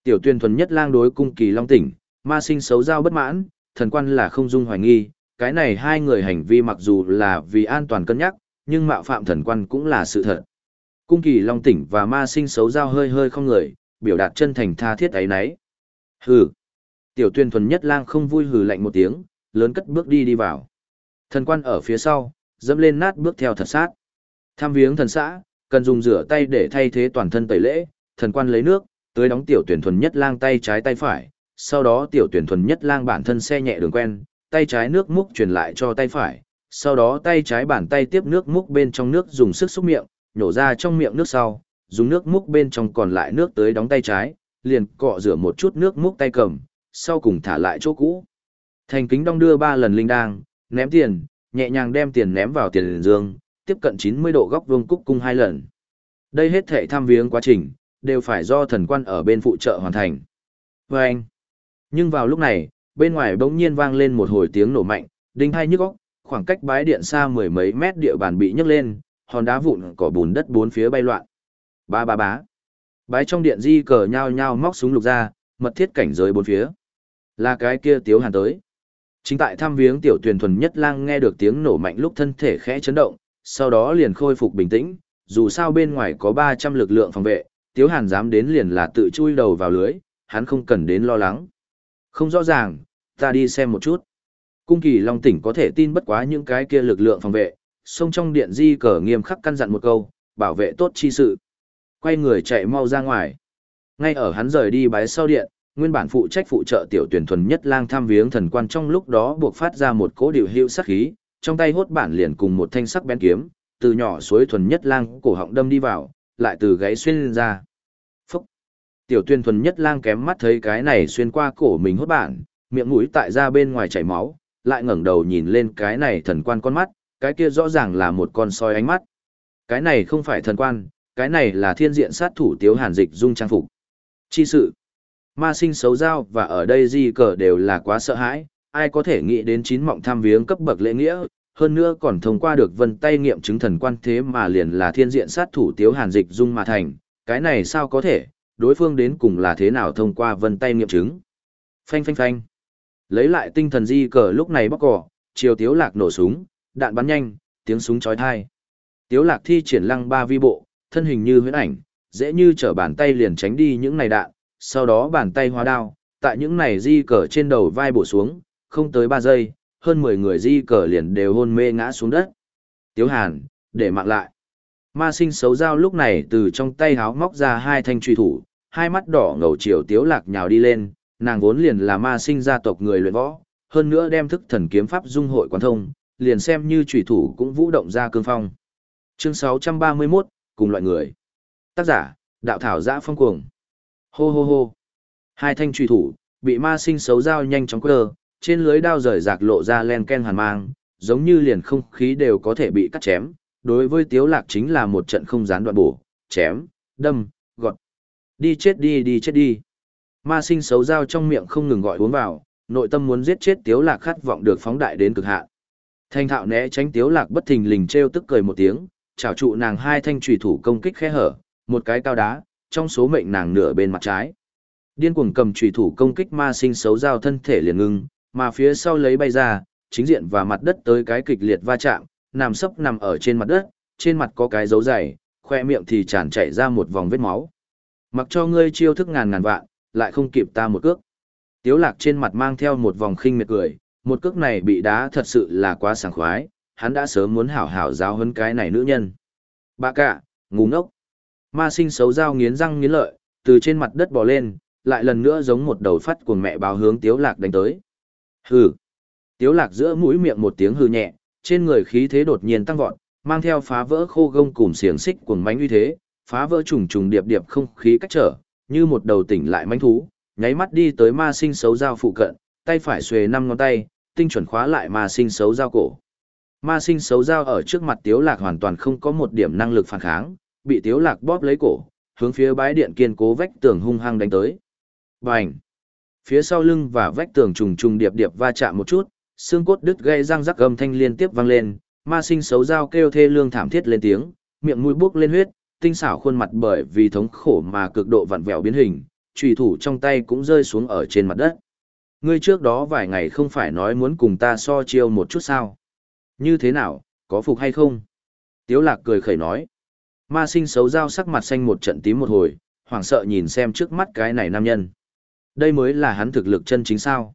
Tiểu tuyên thuần nhất lang đối cung kỳ long tỉnh, ma sinh xấu giao bất mãn, thần quan là không dung hoài nghi, cái này hai người hành vi mặc dù là vì an toàn cân nhắc, nhưng mạo phạm thần quan cũng là sự thật. Cung kỳ long tỉnh và ma sinh xấu giao hơi hơi không người, biểu đạt chân thành tha thiết ấy nấy. Hừ. Tiểu tuyên thuần nhất lang không vui hừ lạnh một tiếng, lớn cất bước đi đi vào. Thần quan ở phía sau, dẫm lên nát bước theo thật sát. Tham viếng thần xã, cần dùng rửa tay để thay thế toàn thân tẩy lễ, thần quan lấy nước, tưới đóng tiểu tuyển thuần nhất lang tay trái tay phải, sau đó tiểu tuyển thuần nhất lang bản thân xe nhẹ đường quen, tay trái nước múc truyền lại cho tay phải, sau đó tay trái bàn tay tiếp nước múc bên trong nước dùng sức xúc miệng, nhổ ra trong miệng nước sau, dùng nước múc bên trong còn lại nước tới đóng tay trái, liền cọ rửa một chút nước múc tay cầm, sau cùng thả lại chỗ cũ. Thành kính đong đưa ba lần linh đang, ném tiền, nhẹ nhàng đem tiền ném vào tiền dương, tiếp cận 90 độ góc vuông cúc cung hai lần. Đây hết thể tham viếng quá trình, đều phải do thần quan ở bên phụ trợ hoàn thành. Và anh. Nhưng vào lúc này, bên ngoài bỗng nhiên vang lên một hồi tiếng nổ mạnh, đinh hai nhức óc, khoảng cách bái điện xa mười mấy mét địa bàn bị nhấc lên, hòn đá vụn cỏ bùn đất bốn phía bay loạn. Ba ba bá. Bái trong điện di cờ nhao nhao móc súng lục ra, mật thiết cảnh giới bốn phía. Là cái kia tiếu hàn tới. Chính tại thăm viếng tiểu tuyển thuần nhất lang nghe được tiếng nổ mạnh lúc thân thể khẽ chấn động, sau đó liền khôi phục bình tĩnh, dù sao bên ngoài có 300 lực lượng phòng vệ, tiếu hàn dám đến liền là tự chui đầu vào lưới, hắn không cần đến lo lắng. Không rõ ràng, ta đi xem một chút. Cung kỳ Long tỉnh có thể tin bất quá những cái kia lực lượng phòng vệ, xông trong điện di cờ nghiêm khắc căn dặn một câu, bảo vệ tốt chi sự. Quay người chạy mau ra ngoài. Ngay ở hắn rời đi bái sau điện, nguyên bản phụ trách phụ trợ tiểu tuyển thuần nhất lang tham viếng thần quan trong lúc đó buộc phát ra một cỗ điều hữu sắc khí, trong tay hốt bản liền cùng một thanh sắc bén kiếm, từ nhỏ suối thuần nhất lang cổ họng đâm đi vào, lại từ gáy xuyên lên ra. Phúc! Tiểu tuyên thuần nhất lang kém mắt thấy cái này xuyên qua cổ mình hốt bản, miệng mũi tại ra bên ngoài chảy máu, lại ngẩng đầu nhìn lên cái này thần quan con mắt, cái kia rõ ràng là một con soi ánh mắt. Cái này không phải thần quan, cái này là thiên diện sát thủ tiếu hàn dịch dung trang phục. Chi sự! Ma sinh xấu giao và ở đây di cờ đều là quá sợ hãi, ai có thể nghĩ đến chín mọng tham viếng cấp bậc lễ nghĩa, hơn nữa còn thông qua được vân tay nghiệm chứng thần quan thế mà liền là thiên diện sát thủ tiếu hàn dịch dung mà thành, cái này sao có thể, đối phương đến cùng là thế nào thông qua vân tay nghiệm chứng. Phanh phanh phanh. Lấy lại tinh thần di cờ lúc này bóc cỏ, chiều tiếu lạc nổ súng, đạn bắn nhanh, tiếng súng chói tai. Tiếu lạc thi triển lăng ba vi bộ, thân hình như huyễn ảnh, dễ như trở bàn tay liền tránh đi những này đạn, sau đó bàn tay hóa đao, tại những này di cờ trên đầu vai bổ xuống, không tới 3 giây, hơn 10 người di cờ liền đều hôn mê ngã xuống đất. Tiếu Hàn, để mạng lại. Ma sinh xấu dao lúc này từ trong tay háo móc ra hai thanh truy thủ, hai mắt đỏ ngầu chiều Tiếu Lạc nhào đi lên, nàng vốn liền là ma sinh gia tộc người luyện võ, hơn nữa đem thức thần kiếm pháp dung hội quán thông, liền xem như truy thủ cũng vũ động ra cương phong. Chương 631, cùng loại người. Tác giả, đạo thảo giã phong cuồng. Hô hô hô. Hai thanh truy thủ, bị ma sinh xấu dao nhanh chóng quơ, trên lưới đao rời rạc lộ ra len ken hàn mang, giống như liền không khí đều có thể bị cắt chém. Đối với tiếu lạc chính là một trận không gián đoạn bổ, chém, đâm, gọt. Đi chết đi đi chết đi. Ma sinh xấu dao trong miệng không ngừng gọi uống vào, nội tâm muốn giết chết tiếu lạc khát vọng được phóng đại đến cực hạn. Thanh thạo né tránh tiếu lạc bất thình lình treo tức cười một tiếng, chảo trụ nàng hai thanh trùy thủ công kích khe hở, một cái cao đá, trong số mệnh nàng nửa bên mặt trái. Điên cuồng cầm trùy thủ công kích ma sinh xấu dao thân thể liền ngưng, mà phía sau lấy bay ra, chính diện và mặt đất tới cái kịch liệt va chạm, nằm sấp nằm ở trên mặt đất, trên mặt có cái dấu dày, khoe miệng thì tràn chảy ra một vòng vết máu. Mặc cho ngươi chiêu thức ngàn ngàn vạn, lại không kịp ta một cước. Tiếu lạc trên mặt mang theo một vòng khinh miệt cười, một cước này bị đá thật sự là quá sảng khoái, hắn đã sớm muốn hảo hảo giáo huấn cái này nữ nhân. Bà cả, ngu ngốc. Ma sinh xấu dao nghiến răng nghiến lợi, từ trên mặt đất bò lên, lại lần nữa giống một đầu phát của mẹ báo hướng tiếu lạc đánh tới. Hừ. Tiếu lạc giữa mũi miệng một tiếng hừ nhẹ, trên người khí thế đột nhiên tăng vọt, mang theo phá vỡ khô gông cùng xiềng xích cuồng mánh uy thế, phá vỡ trùng trùng điệp điệp không khí cách trở, như một đầu tỉnh lại mánh thú, nháy mắt đi tới ma sinh xấu dao phụ cận, tay phải xuề năm ngón tay, tinh chuẩn khóa lại ma sinh xấu dao cổ. Ma sinh xấu dao ở trước mặt tiếu lạc hoàn toàn không có một điểm năng lực phản kháng, bị tiếu lạc bóp lấy cổ, hướng phía bái điện kiên cố vách tường hung hăng đánh tới. Bành! Phía sau lưng và vách tường trùng trùng điệp điệp va chạm một chút, xương cốt đứt gây răng rắc gầm thanh liên tiếp vang lên, ma sinh xấu dao kêu thê lương thảm thiết lên tiếng, miệng mũi buốc lên huyết, tinh xảo khuôn mặt bởi vì thống khổ mà cực độ vặn vẹo biến hình, trùy thủ trong tay cũng rơi xuống ở trên mặt đất. Ngươi trước đó vài ngày không phải nói muốn cùng ta so chiêu một chút sao? Như thế nào, có phục hay không? Tiếu lạc cười khẩy nói. Ma sinh xấu dao sắc mặt xanh một trận tím một hồi, hoảng sợ nhìn xem trước mắt cái này nam nhân. Đây mới là hắn thực lực chân chính sao.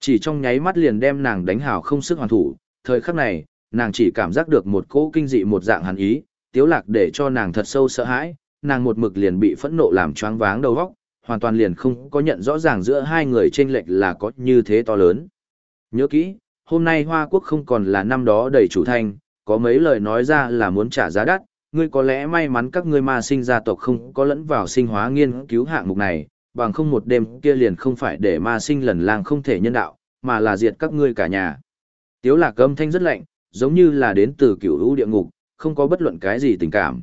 Chỉ trong nháy mắt liền đem nàng đánh hào không sức hoàn thủ, thời khắc này, nàng chỉ cảm giác được một cỗ kinh dị một dạng hắn ý, tiếu lạc để cho nàng thật sâu sợ hãi, nàng một mực liền bị phẫn nộ làm choáng váng đầu óc, hoàn toàn liền không có nhận rõ ràng giữa hai người trên lệch là có như thế to lớn. Nhớ kỹ, hôm nay Hoa Quốc không còn là năm đó đầy chủ thanh, có mấy lời nói ra là muốn trả giá đắt, ngươi có lẽ may mắn các ngươi ma sinh gia tộc không có lẫn vào sinh hóa nghiên cứu hạng mục này, bằng không một đêm kia liền không phải để ma sinh lần lang không thể nhân đạo, mà là diệt các ngươi cả nhà. Tiếu lạc âm thanh rất lạnh, giống như là đến từ cửu lũ địa ngục, không có bất luận cái gì tình cảm.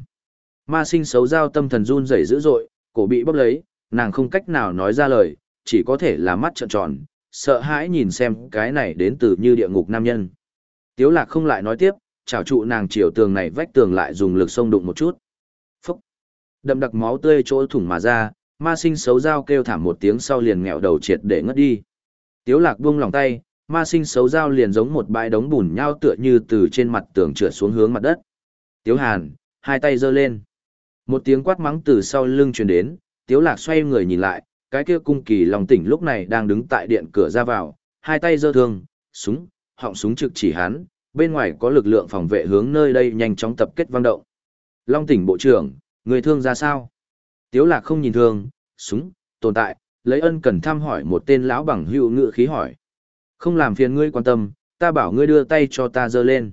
Ma sinh xấu giao tâm thần run rẩy dữ dội, cổ bị bóp lấy, nàng không cách nào nói ra lời, chỉ có thể là mắt trợn tròn, sợ hãi nhìn xem cái này đến từ như địa ngục nam nhân. Tiếu lạc không lại nói tiếp, chảo trụ nàng chiều tường này vách tường lại dùng lực xông đụng một chút. Phúc! Đậm đặc máu tươi chỗ thủng mà ra, ma sinh xấu dao kêu thảm một tiếng sau liền nghẹo đầu triệt để ngất đi. Tiếu lạc buông lòng tay, ma sinh xấu dao liền giống một bãi đống bùn nhau tựa như từ trên mặt tường trượt xuống hướng mặt đất. Tiếu hàn, hai tay giơ lên. Một tiếng quát mắng từ sau lưng truyền đến, tiếu lạc xoay người nhìn lại, cái kia cung kỳ lòng tỉnh lúc này đang đứng tại điện cửa ra vào, hai tay giơ thương, súng, họng súng trực chỉ hắn, bên ngoài có lực lượng phòng vệ hướng nơi đây nhanh chóng tập kết vang động. Long tỉnh bộ trưởng, người thương ra sao? Tiếu lạc không nhìn thương, súng, tồn tại, lấy ân cần thăm hỏi một tên lão bằng hữu ngựa khí hỏi. Không làm phiền ngươi quan tâm, ta bảo ngươi đưa tay cho ta dơ lên.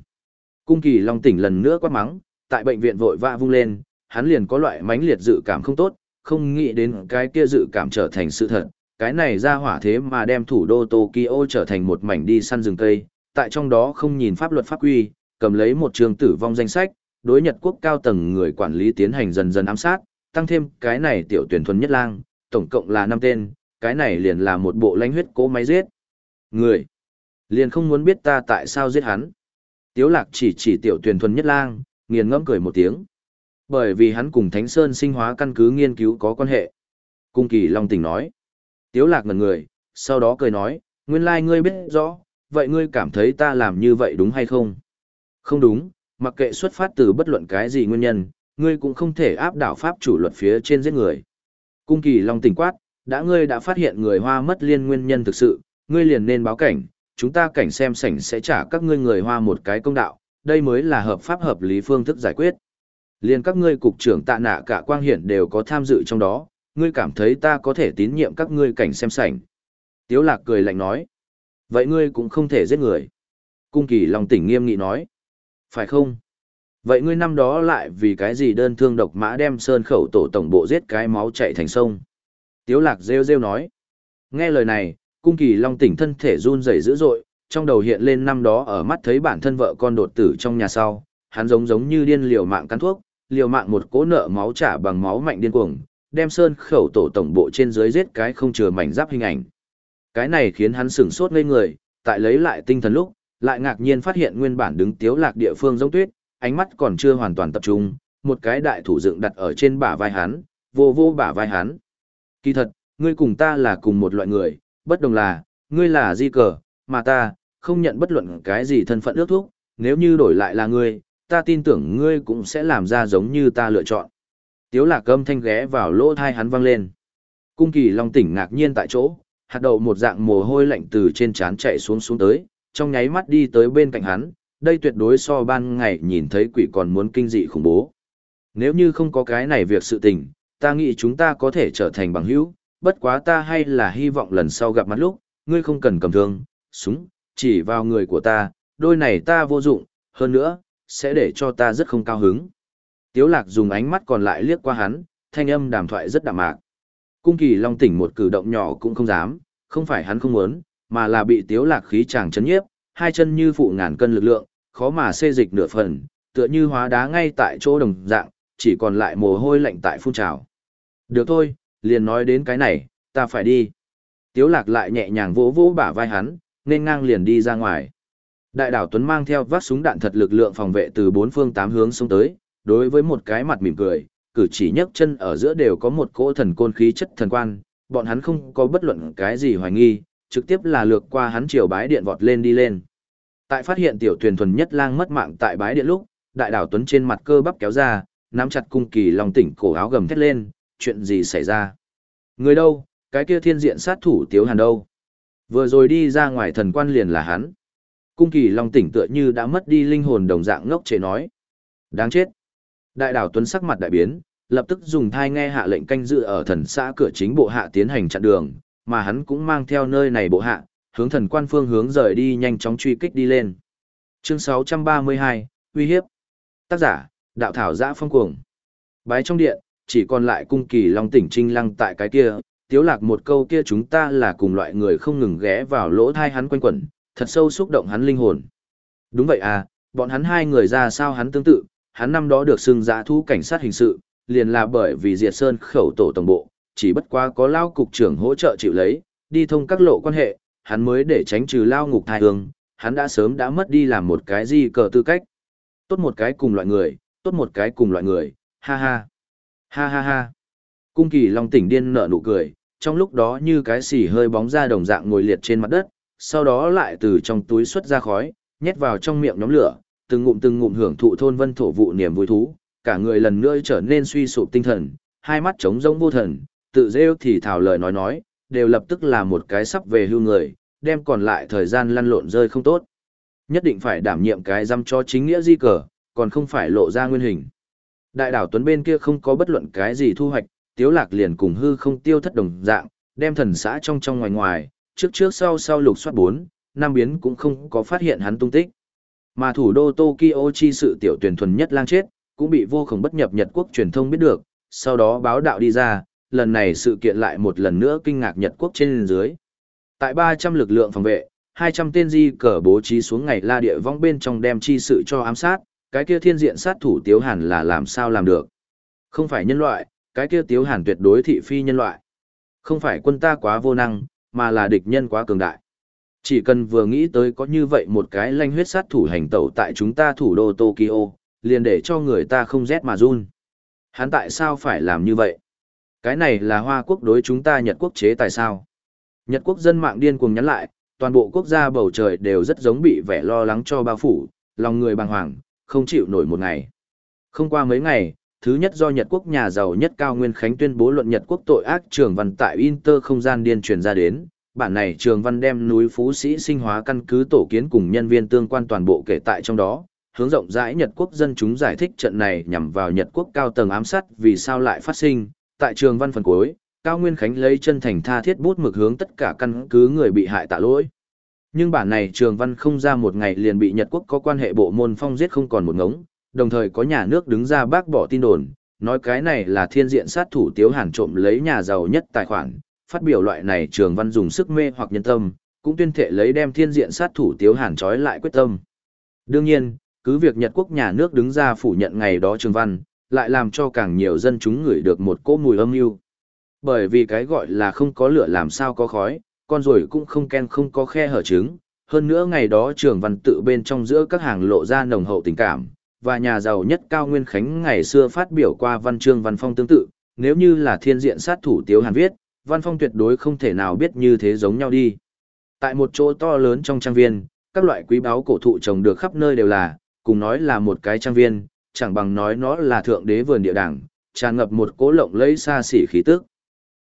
Cung kỳ Long tỉnh lần nữa quát mắng, tại bệnh viện vội vã vung lên, hắn liền có loại mãnh liệt dự cảm không tốt, không nghĩ đến cái kia dự cảm trở thành sự thật. Cái này ra hỏa thế mà đem thủ đô Tokyo trở thành một mảnh đi săn rừng cây, tại trong đó không nhìn pháp luật pháp quy, cầm lấy một trường tử vong danh sách, đối Nhật quốc cao tầng người quản lý tiến hành dần dần ám sát, tăng thêm cái này tiểu tuyển thuần nhất lang, tổng cộng là 5 tên, cái này liền là một bộ lãnh huyết cố máy giết. Người, liền không muốn biết ta tại sao giết hắn. Tiếu lạc chỉ chỉ tiểu tuyển thuần nhất lang, nghiền ngẫm cười một tiếng. Bởi vì hắn cùng Thánh Sơn sinh hóa căn cứ nghiên cứu có quan hệ. Cung kỳ Long tỉnh nói. Tiếu lạc ngần người, sau đó cười nói, nguyên lai like ngươi biết rõ, vậy ngươi cảm thấy ta làm như vậy đúng hay không? Không đúng, mặc kệ xuất phát từ bất luận cái gì nguyên nhân, ngươi cũng không thể áp đảo pháp chủ luật phía trên giết người. Cung kỳ Long tỉnh quát, đã ngươi đã phát hiện người hoa mất liên nguyên nhân thực sự, ngươi liền nên báo cảnh, chúng ta cảnh xem sảnh sẽ trả các ngươi người hoa một cái công đạo, đây mới là hợp pháp hợp lý phương thức giải quyết. Liên các ngươi cục trưởng tạ nạ cả quang hiển đều có tham dự trong đó, ngươi cảm thấy ta có thể tín nhiệm các ngươi cảnh xem sảnh. Tiếu lạc cười lạnh nói. Vậy ngươi cũng không thể giết người. Cung kỳ Long tỉnh nghiêm nghị nói. Phải không? Vậy ngươi năm đó lại vì cái gì đơn thương độc mã đem sơn khẩu tổ tổng bộ giết cái máu chạy thành sông? Tiếu lạc rêu rêu nói. Nghe lời này, cung kỳ Long tỉnh thân thể run rẩy dữ dội, trong đầu hiện lên năm đó ở mắt thấy bản thân vợ con đột tử trong nhà sau, hắn giống giống như điên liều mạng cắn thuốc, liều mạng một cố nợ máu trả bằng máu mạnh điên cuồng, đem sơn khẩu tổ tổng bộ trên dưới giết cái không chừa mảnh giáp hình ảnh. Cái này khiến hắn sửng sốt ngây người, tại lấy lại tinh thần lúc, lại ngạc nhiên phát hiện nguyên bản đứng tiếu lạc địa phương giống tuyết, ánh mắt còn chưa hoàn toàn tập trung, một cái đại thủ dựng đặt ở trên bả vai hắn, vô vô bả vai hắn. Kỳ thật, ngươi cùng ta là cùng một loại người, bất đồng là, ngươi là di cờ, mà ta, không nhận bất luận cái gì thân phận ước thúc, nếu như đổi lại là ngươi, ta tin tưởng ngươi cũng sẽ làm ra giống như ta lựa chọn. Tiếu lạc âm thanh ghé vào lỗ tai hắn vang lên. Cung kỳ long tỉnh ngạc nhiên tại chỗ, hạt đậu một dạng mồ hôi lạnh từ trên trán chạy xuống xuống tới, trong nháy mắt đi tới bên cạnh hắn, đây tuyệt đối so ban ngày nhìn thấy quỷ còn muốn kinh dị khủng bố. Nếu như không có cái này việc sự tình, ta nghĩ chúng ta có thể trở thành bằng hữu, bất quá ta hay là hy vọng lần sau gặp mặt lúc, ngươi không cần cầm thương, súng, chỉ vào người của ta, đôi này ta vô dụng, hơn nữa, sẽ để cho ta rất không cao hứng. Tiếu lạc dùng ánh mắt còn lại liếc qua hắn, thanh âm đàm thoại rất đạm mạc. Cung kỳ long tỉnh một cử động nhỏ cũng không dám, không phải hắn không muốn, mà là bị tiếu lạc khí chàng chấn nhiếp, hai chân như phụ ngàn cân lực lượng, khó mà xê dịch nửa phần, tựa như hóa đá ngay tại chỗ đồng dạng, chỉ còn lại mồ hôi lạnh tại phun trào. Được thôi, liền nói đến cái này, ta phải đi. Tiếu lạc lại nhẹ nhàng vỗ vỗ bả vai hắn, nên ngang liền đi ra ngoài. Đại đảo Tuấn mang theo vác súng đạn thật lực lượng phòng vệ từ bốn phương tám hướng xông tới, đối với một cái mặt mỉm cười, cử chỉ nhấc chân ở giữa đều có một cỗ thần côn khí chất thần quan, Bọn hắn không có bất luận cái gì hoài nghi, trực tiếp là lược qua hắn chiều bái điện vọt lên đi lên. Tại phát hiện tiểu thuyền thuần nhất lang mất mạng tại bái điện lúc, đại đảo tuấn trên mặt cơ bắp kéo ra, nắm chặt cung kỳ long tỉnh cổ áo gầm thét lên, chuyện gì xảy ra? Người đâu, cái kia thiên diện sát thủ tiếu hàn đâu? Vừa rồi đi ra ngoài thần quan liền là hắn. Cung kỳ long tỉnh tựa như đã mất đi linh hồn đồng dạng ngốc chế nói. Đáng chết. Đại đảo tuấn sắc mặt đại biến, lập tức dùng thai nghe hạ lệnh canh dự ở thần xã cửa chính bộ hạ tiến hành chặn đường, mà hắn cũng mang theo nơi này bộ hạ, hướng thần quan phương hướng rời đi nhanh chóng truy kích đi lên. Chương 632, uy hiếp. Tác giả, đạo thảo giã phong cuồng. Bái trong điện, chỉ còn lại cung kỳ long tỉnh trinh lăng tại cái kia, tiếu lạc một câu kia chúng ta là cùng loại người không ngừng ghé vào lỗ thai hắn quanh quẩn, thật sâu xúc động hắn linh hồn. Đúng vậy à, bọn hắn hai người ra sao hắn tương tự, hắn năm đó được xưng giã thu cảnh sát hình sự, liền là bởi vì diệt sơn khẩu tổ tổng bộ, chỉ bất quá có lao cục trưởng hỗ trợ chịu lấy, đi thông các lộ quan hệ, hắn mới để tránh trừ lao ngục thai hương, hắn đã sớm đã mất đi làm một cái gì cờ tư cách. Tốt một cái cùng loại người, tốt một cái cùng loại người, ha ha. Ha ha ha. Cung kỳ long tỉnh điên nở nụ cười, trong lúc đó như cái xỉ hơi bóng ra đồng dạng ngồi liệt trên mặt đất, sau đó lại từ trong túi xuất ra khói, nhét vào trong miệng nhóm lửa, từng ngụm từng ngụm hưởng thụ thôn vân thổ vụ niềm vui thú, cả người lần nữa trở nên suy sụp tinh thần, hai mắt trống rỗng vô thần, tự rêu thì thảo lời nói nói, đều lập tức là một cái sắp về hưu người, đem còn lại thời gian lăn lộn rơi không tốt. Nhất định phải đảm nhiệm cái dăm cho chính nghĩa di cờ, còn không phải lộ ra nguyên hình. Đại đảo Tuấn bên kia không có bất luận cái gì thu hoạch, Tiếu Lạc liền cùng hư không tiêu thất đồng dạng, đem thần xã trong trong ngoài ngoài, trước trước sau sau lục soát bốn, năm biến cũng không có phát hiện hắn tung tích. Mà thủ đô Tokyo chi sự tiểu tuyển thuần nhất lang chết, cũng bị vô khổng bất nhập Nhật quốc truyền thông biết được, sau đó báo đạo đi ra, lần này sự kiện lại một lần nữa kinh ngạc Nhật quốc trên dưới. Tại 300 lực lượng phòng vệ, 200 tên di cờ bố trí xuống ngày la địa vong bên trong đem chi sự cho ám sát, cái kia thiên diện sát thủ tiếu hàn là làm sao làm được. Không phải nhân loại, cái kia tiếu hàn tuyệt đối thị phi nhân loại. Không phải quân ta quá vô năng, mà là địch nhân quá cường đại. Chỉ cần vừa nghĩ tới có như vậy một cái lanh huyết sát thủ hành tẩu tại chúng ta thủ đô Tokyo, liền để cho người ta không rét mà run. Hắn tại sao phải làm như vậy? Cái này là Hoa quốc đối chúng ta Nhật quốc chế tại sao? Nhật quốc dân mạng điên cuồng nhắn lại, toàn bộ quốc gia bầu trời đều rất giống bị vẻ lo lắng cho bao phủ, lòng người bàng hoàng, không chịu nổi một ngày. Không qua mấy ngày, thứ nhất do Nhật quốc nhà giàu nhất Cao Nguyên Khánh tuyên bố luận Nhật quốc tội ác trường văn tại Inter không gian điên truyền ra đến, bản này trường văn đem núi Phú Sĩ sinh hóa căn cứ tổ kiến cùng nhân viên tương quan toàn bộ kể tại trong đó, hướng rộng rãi Nhật quốc dân chúng giải thích trận này nhằm vào Nhật quốc cao tầng ám sát vì sao lại phát sinh, tại trường văn phần cuối, Cao Nguyên Khánh lấy chân thành tha thiết bút mực hướng tất cả căn cứ người bị hại tạ lỗi. Nhưng bản này trường văn không ra một ngày liền bị Nhật quốc có quan hệ bộ môn phong giết không còn một ngống, đồng thời có nhà nước đứng ra bác bỏ tin đồn, nói cái này là thiên diện sát thủ tiếu hàn trộm lấy nhà giàu nhất tài khoản, phát biểu loại này trường văn dùng sức mê hoặc nhân tâm, cũng tuyên thệ lấy đem thiên diện sát thủ tiếu hàn trói lại quyết tâm. Đương nhiên, cứ việc Nhật quốc nhà nước đứng ra phủ nhận ngày đó trường văn, lại làm cho càng nhiều dân chúng ngửi được một cỗ mùi âm mưu. Bởi vì cái gọi là không có lửa làm sao có khói, con rồi cũng không ken không có khe hở trứng. Hơn nữa ngày đó trường văn tự bên trong giữa các hàng lộ ra nồng hậu tình cảm, và nhà giàu nhất Cao Nguyên Khánh ngày xưa phát biểu qua văn chương văn phong tương tự, nếu như là thiên diện sát thủ Tiếu Hàn viết, văn phong tuyệt đối không thể nào biết như thế giống nhau đi. Tại một chỗ to lớn trong trang viên, các loại quý báu cổ thụ trồng được khắp nơi đều là, cùng nói là một cái trang viên, chẳng bằng nói nó là thượng đế vườn địa đàng, tràn ngập một cố lộng lẫy xa xỉ khí tức.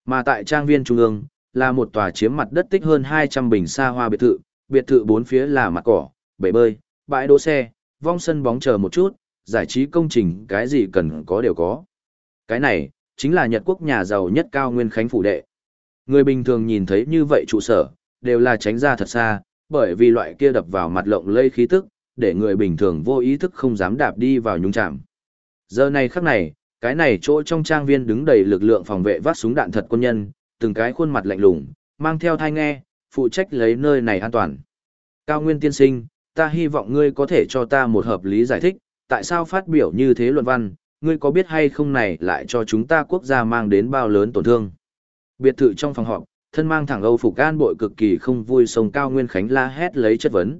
Mà tại trang viên trung ương, là một tòa chiếm mặt đất tích hơn 200 bình xa hoa biệt thự, biệt thự bốn phía là mặt cỏ, bể bơi, bãi đỗ xe, vong sân bóng chờ một chút, giải trí công trình cái gì cần có đều có. Cái này, chính là Nhật quốc nhà giàu nhất cao nguyên khánh phủ đệ. Người bình thường nhìn thấy như vậy trụ sở, đều là tránh ra thật xa, bởi vì loại kia đập vào mặt lộng lây khí tức, để người bình thường vô ý thức không dám đạp đi vào nhung chạm. Giờ này khắc này, cái này chỗ trong trang viên đứng đầy lực lượng phòng vệ vác súng đạn thật quân nhân, từng cái khuôn mặt lạnh lùng, mang theo thai nghe, phụ trách lấy nơi này an toàn. Cao Nguyên tiên sinh, ta hy vọng ngươi có thể cho ta một hợp lý giải thích, tại sao phát biểu như thế luận văn, ngươi có biết hay không này lại cho chúng ta quốc gia mang đến bao lớn tổn thương. Biệt thự trong phòng họp, thân mang thẳng Âu phục an bội cực kỳ không vui sông Cao Nguyên Khánh la hét lấy chất vấn.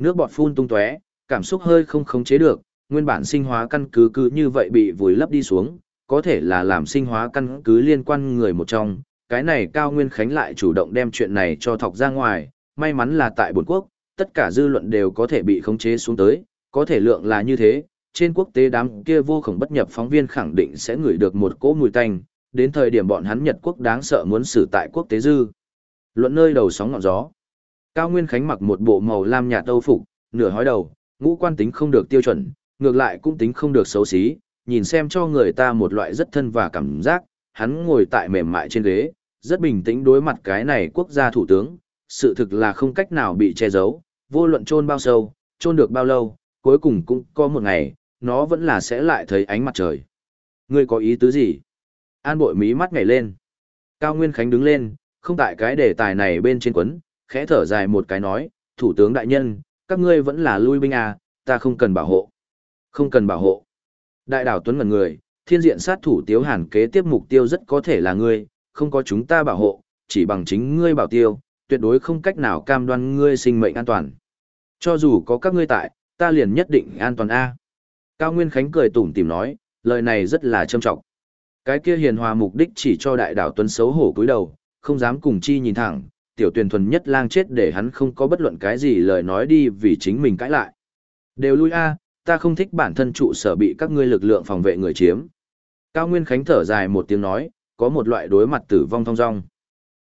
Nước bọt phun tung tóe, cảm xúc hơi không khống chế được, nguyên bản sinh hóa căn cứ cứ như vậy bị vùi lấp đi xuống, có thể là làm sinh hóa căn cứ liên quan người một trong, cái này Cao Nguyên Khánh lại chủ động đem chuyện này cho thọc ra ngoài, may mắn là tại bổn quốc, tất cả dư luận đều có thể bị khống chế xuống tới, có thể lượng là như thế, trên quốc tế đám kia vô khổng bất nhập phóng viên khẳng định sẽ ngửi được một cỗ mùi tanh, đến thời điểm bọn hắn Nhật quốc đáng sợ muốn xử tại quốc tế dư. Luận nơi đầu sóng ngọn gió. Cao Nguyên Khánh mặc một bộ màu lam nhạt âu phục, nửa hói đầu, ngũ quan tính không được tiêu chuẩn, ngược lại cũng tính không được xấu xí, nhìn xem cho người ta một loại rất thân và cảm giác, hắn ngồi tại mềm mại trên ghế, rất bình tĩnh đối mặt cái này quốc gia thủ tướng, sự thực là không cách nào bị che giấu, vô luận chôn bao sâu, chôn được bao lâu, cuối cùng cũng có một ngày, nó vẫn là sẽ lại thấy ánh mặt trời. Ngươi có ý tứ gì? An bội mí mắt nhảy lên. Cao Nguyên Khánh đứng lên, không tại cái đề tài này bên trên quấn, khẽ thở dài một cái nói, thủ tướng đại nhân, các ngươi vẫn là lui binh à, ta không cần bảo hộ. Không cần bảo hộ. Đại đảo Tuấn ngần người, thiên diện sát thủ Tiếu Hàn kế tiếp mục tiêu rất có thể là ngươi, không có chúng ta bảo hộ, chỉ bằng chính ngươi bảo tiêu, tuyệt đối không cách nào cam đoan ngươi sinh mệnh an toàn. Cho dù có các ngươi tại, ta liền nhất định an toàn A. Cao Nguyên Khánh cười tủm tìm nói, lời này rất là trâm trọng. Cái kia hiền hòa mục đích chỉ cho đại đảo Tuấn xấu hổ cúi đầu, không dám cùng chi nhìn thẳng, tiểu tuyển thuần nhất lang chết để hắn không có bất luận cái gì lời nói đi vì chính mình cãi lại. Đều lui A, ta không thích bản thân trụ sở bị các ngươi lực lượng phòng vệ người chiếm. Cao Nguyên Khánh thở dài một tiếng nói, có một loại đối mặt tử vong thong dong.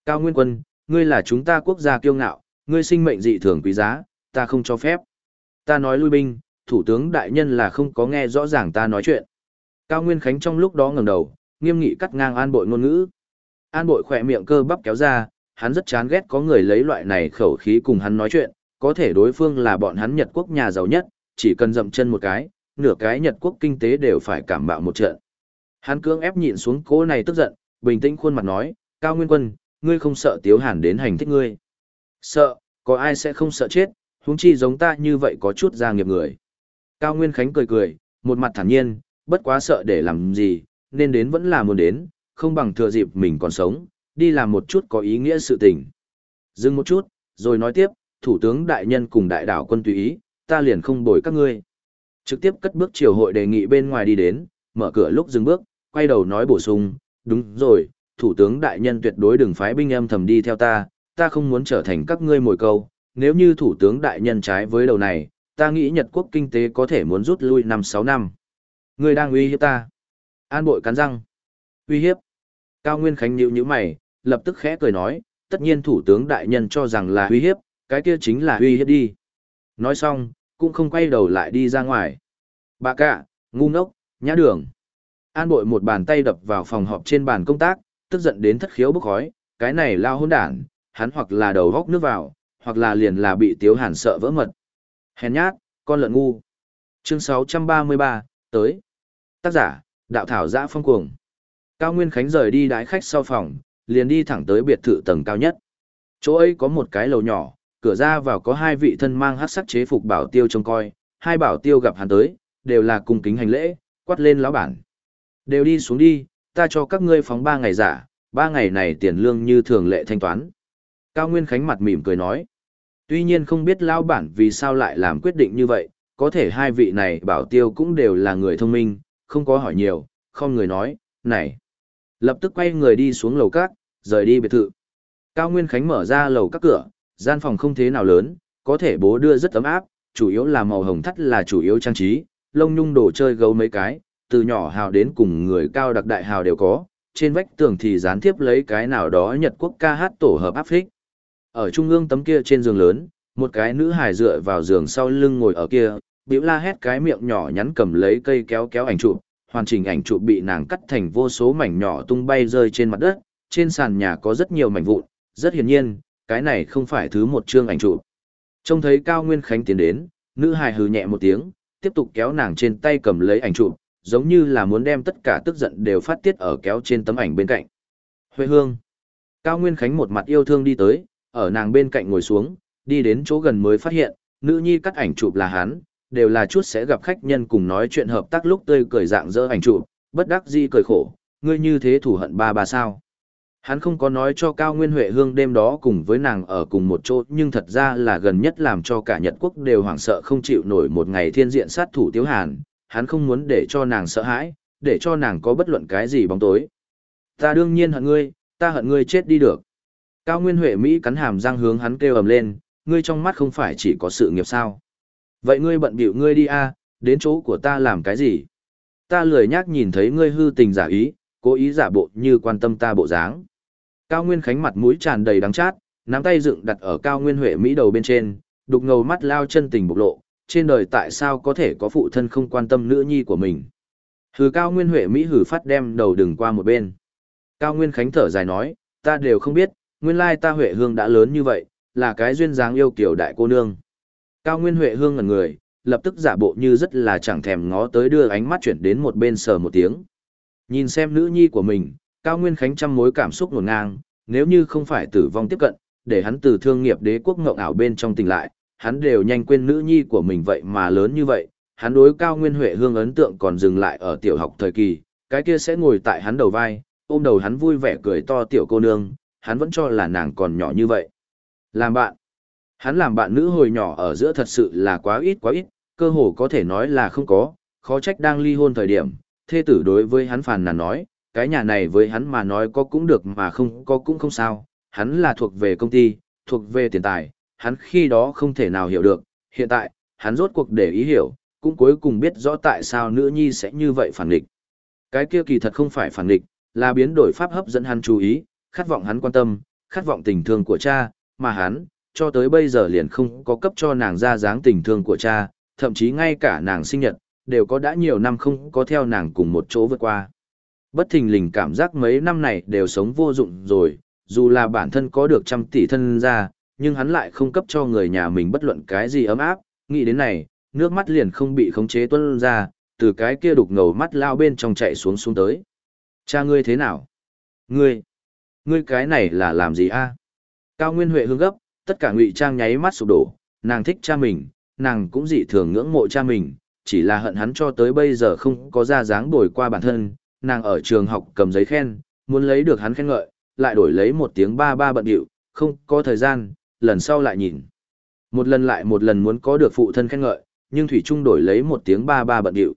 Cao Nguyên Quân, ngươi là chúng ta quốc gia kiêu ngạo, ngươi sinh mệnh dị thường quý giá, ta không cho phép. Ta nói lui binh, thủ tướng đại nhân là không có nghe rõ ràng ta nói chuyện. Cao Nguyên Khánh trong lúc đó ngẩng đầu, nghiêm nghị cắt ngang an bội ngôn ngữ. An bội khỏe miệng cơ bắp kéo ra, hắn rất chán ghét có người lấy loại này khẩu khí cùng hắn nói chuyện, có thể đối phương là bọn hắn Nhật quốc nhà giàu nhất, chỉ cần dậm chân một cái, nửa cái Nhật quốc kinh tế đều phải cảm bạo một trận. Hắn cưỡng ép nhịn xuống cố này tức giận, bình tĩnh khuôn mặt nói, Cao Nguyên Quân, ngươi không sợ Tiếu Hàn đến hành thích ngươi. Sợ, có ai sẽ không sợ chết, huống chi giống ta như vậy có chút gia nghiệp người. Cao Nguyên Khánh cười cười, một mặt thản nhiên, bất quá sợ để làm gì, nên đến vẫn là muốn đến, không bằng thừa dịp mình còn sống, đi làm một chút có ý nghĩa sự tình. Dừng một chút, rồi nói tiếp, Thủ tướng đại nhân cùng đại đảo quân tùy ý, ta liền không bồi các ngươi. Trực tiếp cất bước triều hội đề nghị bên ngoài đi đến, mở cửa lúc dừng bước, quay đầu nói bổ sung, đúng rồi, thủ tướng đại nhân tuyệt đối đừng phái binh âm thầm đi theo ta, ta không muốn trở thành các ngươi mồi câu, nếu như thủ tướng đại nhân trái với đầu này, ta nghĩ Nhật quốc kinh tế có thể muốn rút lui 5-6 năm. Ngươi đang uy hiếp ta. An bội cắn răng. Uy hiếp. Cao Nguyên Khánh nhíu nhíu mày, lập tức khẽ cười nói, tất nhiên thủ tướng đại nhân cho rằng là uy hiếp, cái kia chính là uy hiếp đi. Nói xong, cũng không quay đầu lại đi ra ngoài. Bà cả, ngu ngốc, nhã đường. An bội một bàn tay đập vào phòng họp trên bàn công tác, tức giận đến thất khiếu bức khói, cái này lao hôn đản, hắn hoặc là đầu góc nước vào, hoặc là liền là bị tiếu hàn sợ vỡ mật. Hèn nhát, con lợn ngu. Chương 633, tới. Tác giả, đạo thảo giã phong cuồng. Cao Nguyên Khánh rời đi đái khách sau phòng, liền đi thẳng tới biệt thự tầng cao nhất. Chỗ ấy có một cái lầu nhỏ, cửa ra vào có hai vị thân mang hắc sắc chế phục bảo tiêu trông coi, hai bảo tiêu gặp hắn tới, đều là cung kính hành lễ, quát lên lão bản. Đều đi xuống đi, ta cho các ngươi phóng ba ngày giả, ba ngày này tiền lương như thường lệ thanh toán. Cao Nguyên Khánh mặt mỉm cười nói. Tuy nhiên không biết lão bản vì sao lại làm quyết định như vậy, có thể hai vị này bảo tiêu cũng đều là người thông minh, không có hỏi nhiều, không người nói, này. Lập tức quay người đi xuống lầu các, rời đi biệt thự. Cao Nguyên Khánh mở ra lầu các cửa, gian phòng không thế nào lớn, có thể bố đưa rất ấm áp, chủ yếu là màu hồng thắt là chủ yếu trang trí, lông nhung đồ chơi gấu mấy cái, từ nhỏ hào đến cùng người cao đặc đại hào đều có, trên vách tường thì dán tiếp lấy cái nào đó Nhật quốc ca hát tổ hợp áp phích. Ở trung ương tấm kia trên giường lớn, một cái nữ hài dựa vào giường sau lưng ngồi ở kia, biểu la hét cái miệng nhỏ nhắn cầm lấy cây kéo kéo ảnh chụp, hoàn chỉnh ảnh chụp bị nàng cắt thành vô số mảnh nhỏ tung bay rơi trên mặt đất, trên sàn nhà có rất nhiều mảnh vụn, rất hiển nhiên, cái này không phải thứ một chương ảnh chụp. Trông thấy Cao Nguyên Khánh tiến đến, nữ hài hừ nhẹ một tiếng, tiếp tục kéo nàng trên tay cầm lấy ảnh chụp, giống như là muốn đem tất cả tức giận đều phát tiết ở kéo trên tấm ảnh bên cạnh. Huệ Hương. Cao Nguyên Khánh một mặt yêu thương đi tới, ở nàng bên cạnh ngồi xuống, đi đến chỗ gần mới phát hiện, nữ nhi cắt ảnh chụp là hắn, đều là chút sẽ gặp khách nhân cùng nói chuyện hợp tác lúc tươi cười dạng dỡ ảnh chụp, bất đắc dĩ cười khổ, ngươi như thế thủ hận ba ba sao. Hắn không có nói cho Cao Nguyên Huệ Hương đêm đó cùng với nàng ở cùng một chỗ nhưng thật ra là gần nhất làm cho cả Nhật Quốc đều hoảng sợ không chịu nổi một ngày thiên diện sát thủ Tiếu Hàn, hắn không muốn để cho nàng sợ hãi, để cho nàng có bất luận cái gì bóng tối. Ta đương nhiên hận ngươi, ta hận ngươi chết đi được. Cao Nguyên Huệ Mỹ cắn hàm răng hướng hắn kêu ầm lên, ngươi trong mắt không phải chỉ có sự nghiệp sao. Vậy ngươi bận bịu ngươi đi a, đến chỗ của ta làm cái gì? Ta lười nhác nhìn thấy ngươi hư tình giả ý, cố ý giả bộ như quan tâm ta bộ dáng. Cao Nguyên Khánh mặt mũi tràn đầy đắng chát, nắm tay dựng đặt ở Cao Nguyên Huệ Mỹ đầu bên trên, đục ngầu mắt lao chân tình bộc lộ, trên đời tại sao có thể có phụ thân không quan tâm nữ nhi của mình. Hừ Cao Nguyên Huệ Mỹ hử phát đem đầu đừng qua một bên. Cao Nguyên Khánh thở dài nói, ta đều không biết, nguyên lai ta Huệ Hương đã lớn như vậy, là cái duyên dáng yêu kiểu đại cô nương. Cao Nguyên Huệ Hương ngẩn người, lập tức giả bộ như rất là chẳng thèm ngó tới đưa ánh mắt chuyển đến một bên sờ một tiếng. Nhìn xem nữ nhi của mình, Cao Nguyên Khánh trăm mối cảm xúc ngổn ngang, nếu như không phải tử vong tiếp cận, để hắn từ thương nghiệp đế quốc ngộng ảo bên trong tỉnh lại, hắn đều nhanh quên nữ nhi của mình vậy mà lớn như vậy, hắn đối Cao Nguyên Huệ Hương ấn tượng còn dừng lại ở tiểu học thời kỳ, cái kia sẽ ngồi tại hắn đầu vai, ôm đầu hắn vui vẻ cười to tiểu cô nương, hắn vẫn cho là nàng còn nhỏ như vậy. Làm bạn. Hắn làm bạn nữ hồi nhỏ ở giữa thật sự là quá ít quá ít, cơ hồ có thể nói là không có, khó trách đang ly hôn thời điểm, thê tử đối với hắn phàn nàn nói, cái nhà này với hắn mà nói có cũng được mà không có cũng không sao, hắn là thuộc về công ty, thuộc về tiền tài, hắn khi đó không thể nào hiểu được, hiện tại, hắn rốt cuộc để ý hiểu, cũng cuối cùng biết rõ tại sao nữ nhi sẽ như vậy phản nghịch. Cái kia kỳ thật không phải phản nghịch, là biến đổi pháp hấp dẫn hắn chú ý, khát vọng hắn quan tâm, khát vọng tình thương của cha, mà hắn, cho tới bây giờ liền không có cấp cho nàng ra dáng tình thương của cha, thậm chí ngay cả nàng sinh nhật, đều có đã nhiều năm không có theo nàng cùng một chỗ vượt qua. Bất thình lình cảm giác mấy năm này đều sống vô dụng rồi, dù là bản thân có được trăm tỷ thân ra, nhưng hắn lại không cấp cho người nhà mình bất luận cái gì ấm áp, nghĩ đến này, nước mắt liền không bị khống chế tuôn ra, từ cái kia đục ngầu mắt lao bên trong chạy xuống xuống tới. Cha ngươi thế nào? Ngươi, ngươi cái này là làm gì a? Cao Nguyên Huệ hương gấp, tất cả ngụy trang nháy mắt sụp đổ, nàng thích cha mình, nàng cũng dị thường ngưỡng mộ cha mình, chỉ là hận hắn cho tới bây giờ không có ra dáng đổi qua bản thân, nàng ở trường học cầm giấy khen, muốn lấy được hắn khen ngợi, lại đổi lấy một tiếng ba ba bận điệu, không có thời gian, lần sau lại nhìn. Một lần lại một lần muốn có được phụ thân khen ngợi, nhưng Thủy Trung đổi lấy một tiếng ba ba bận điệu.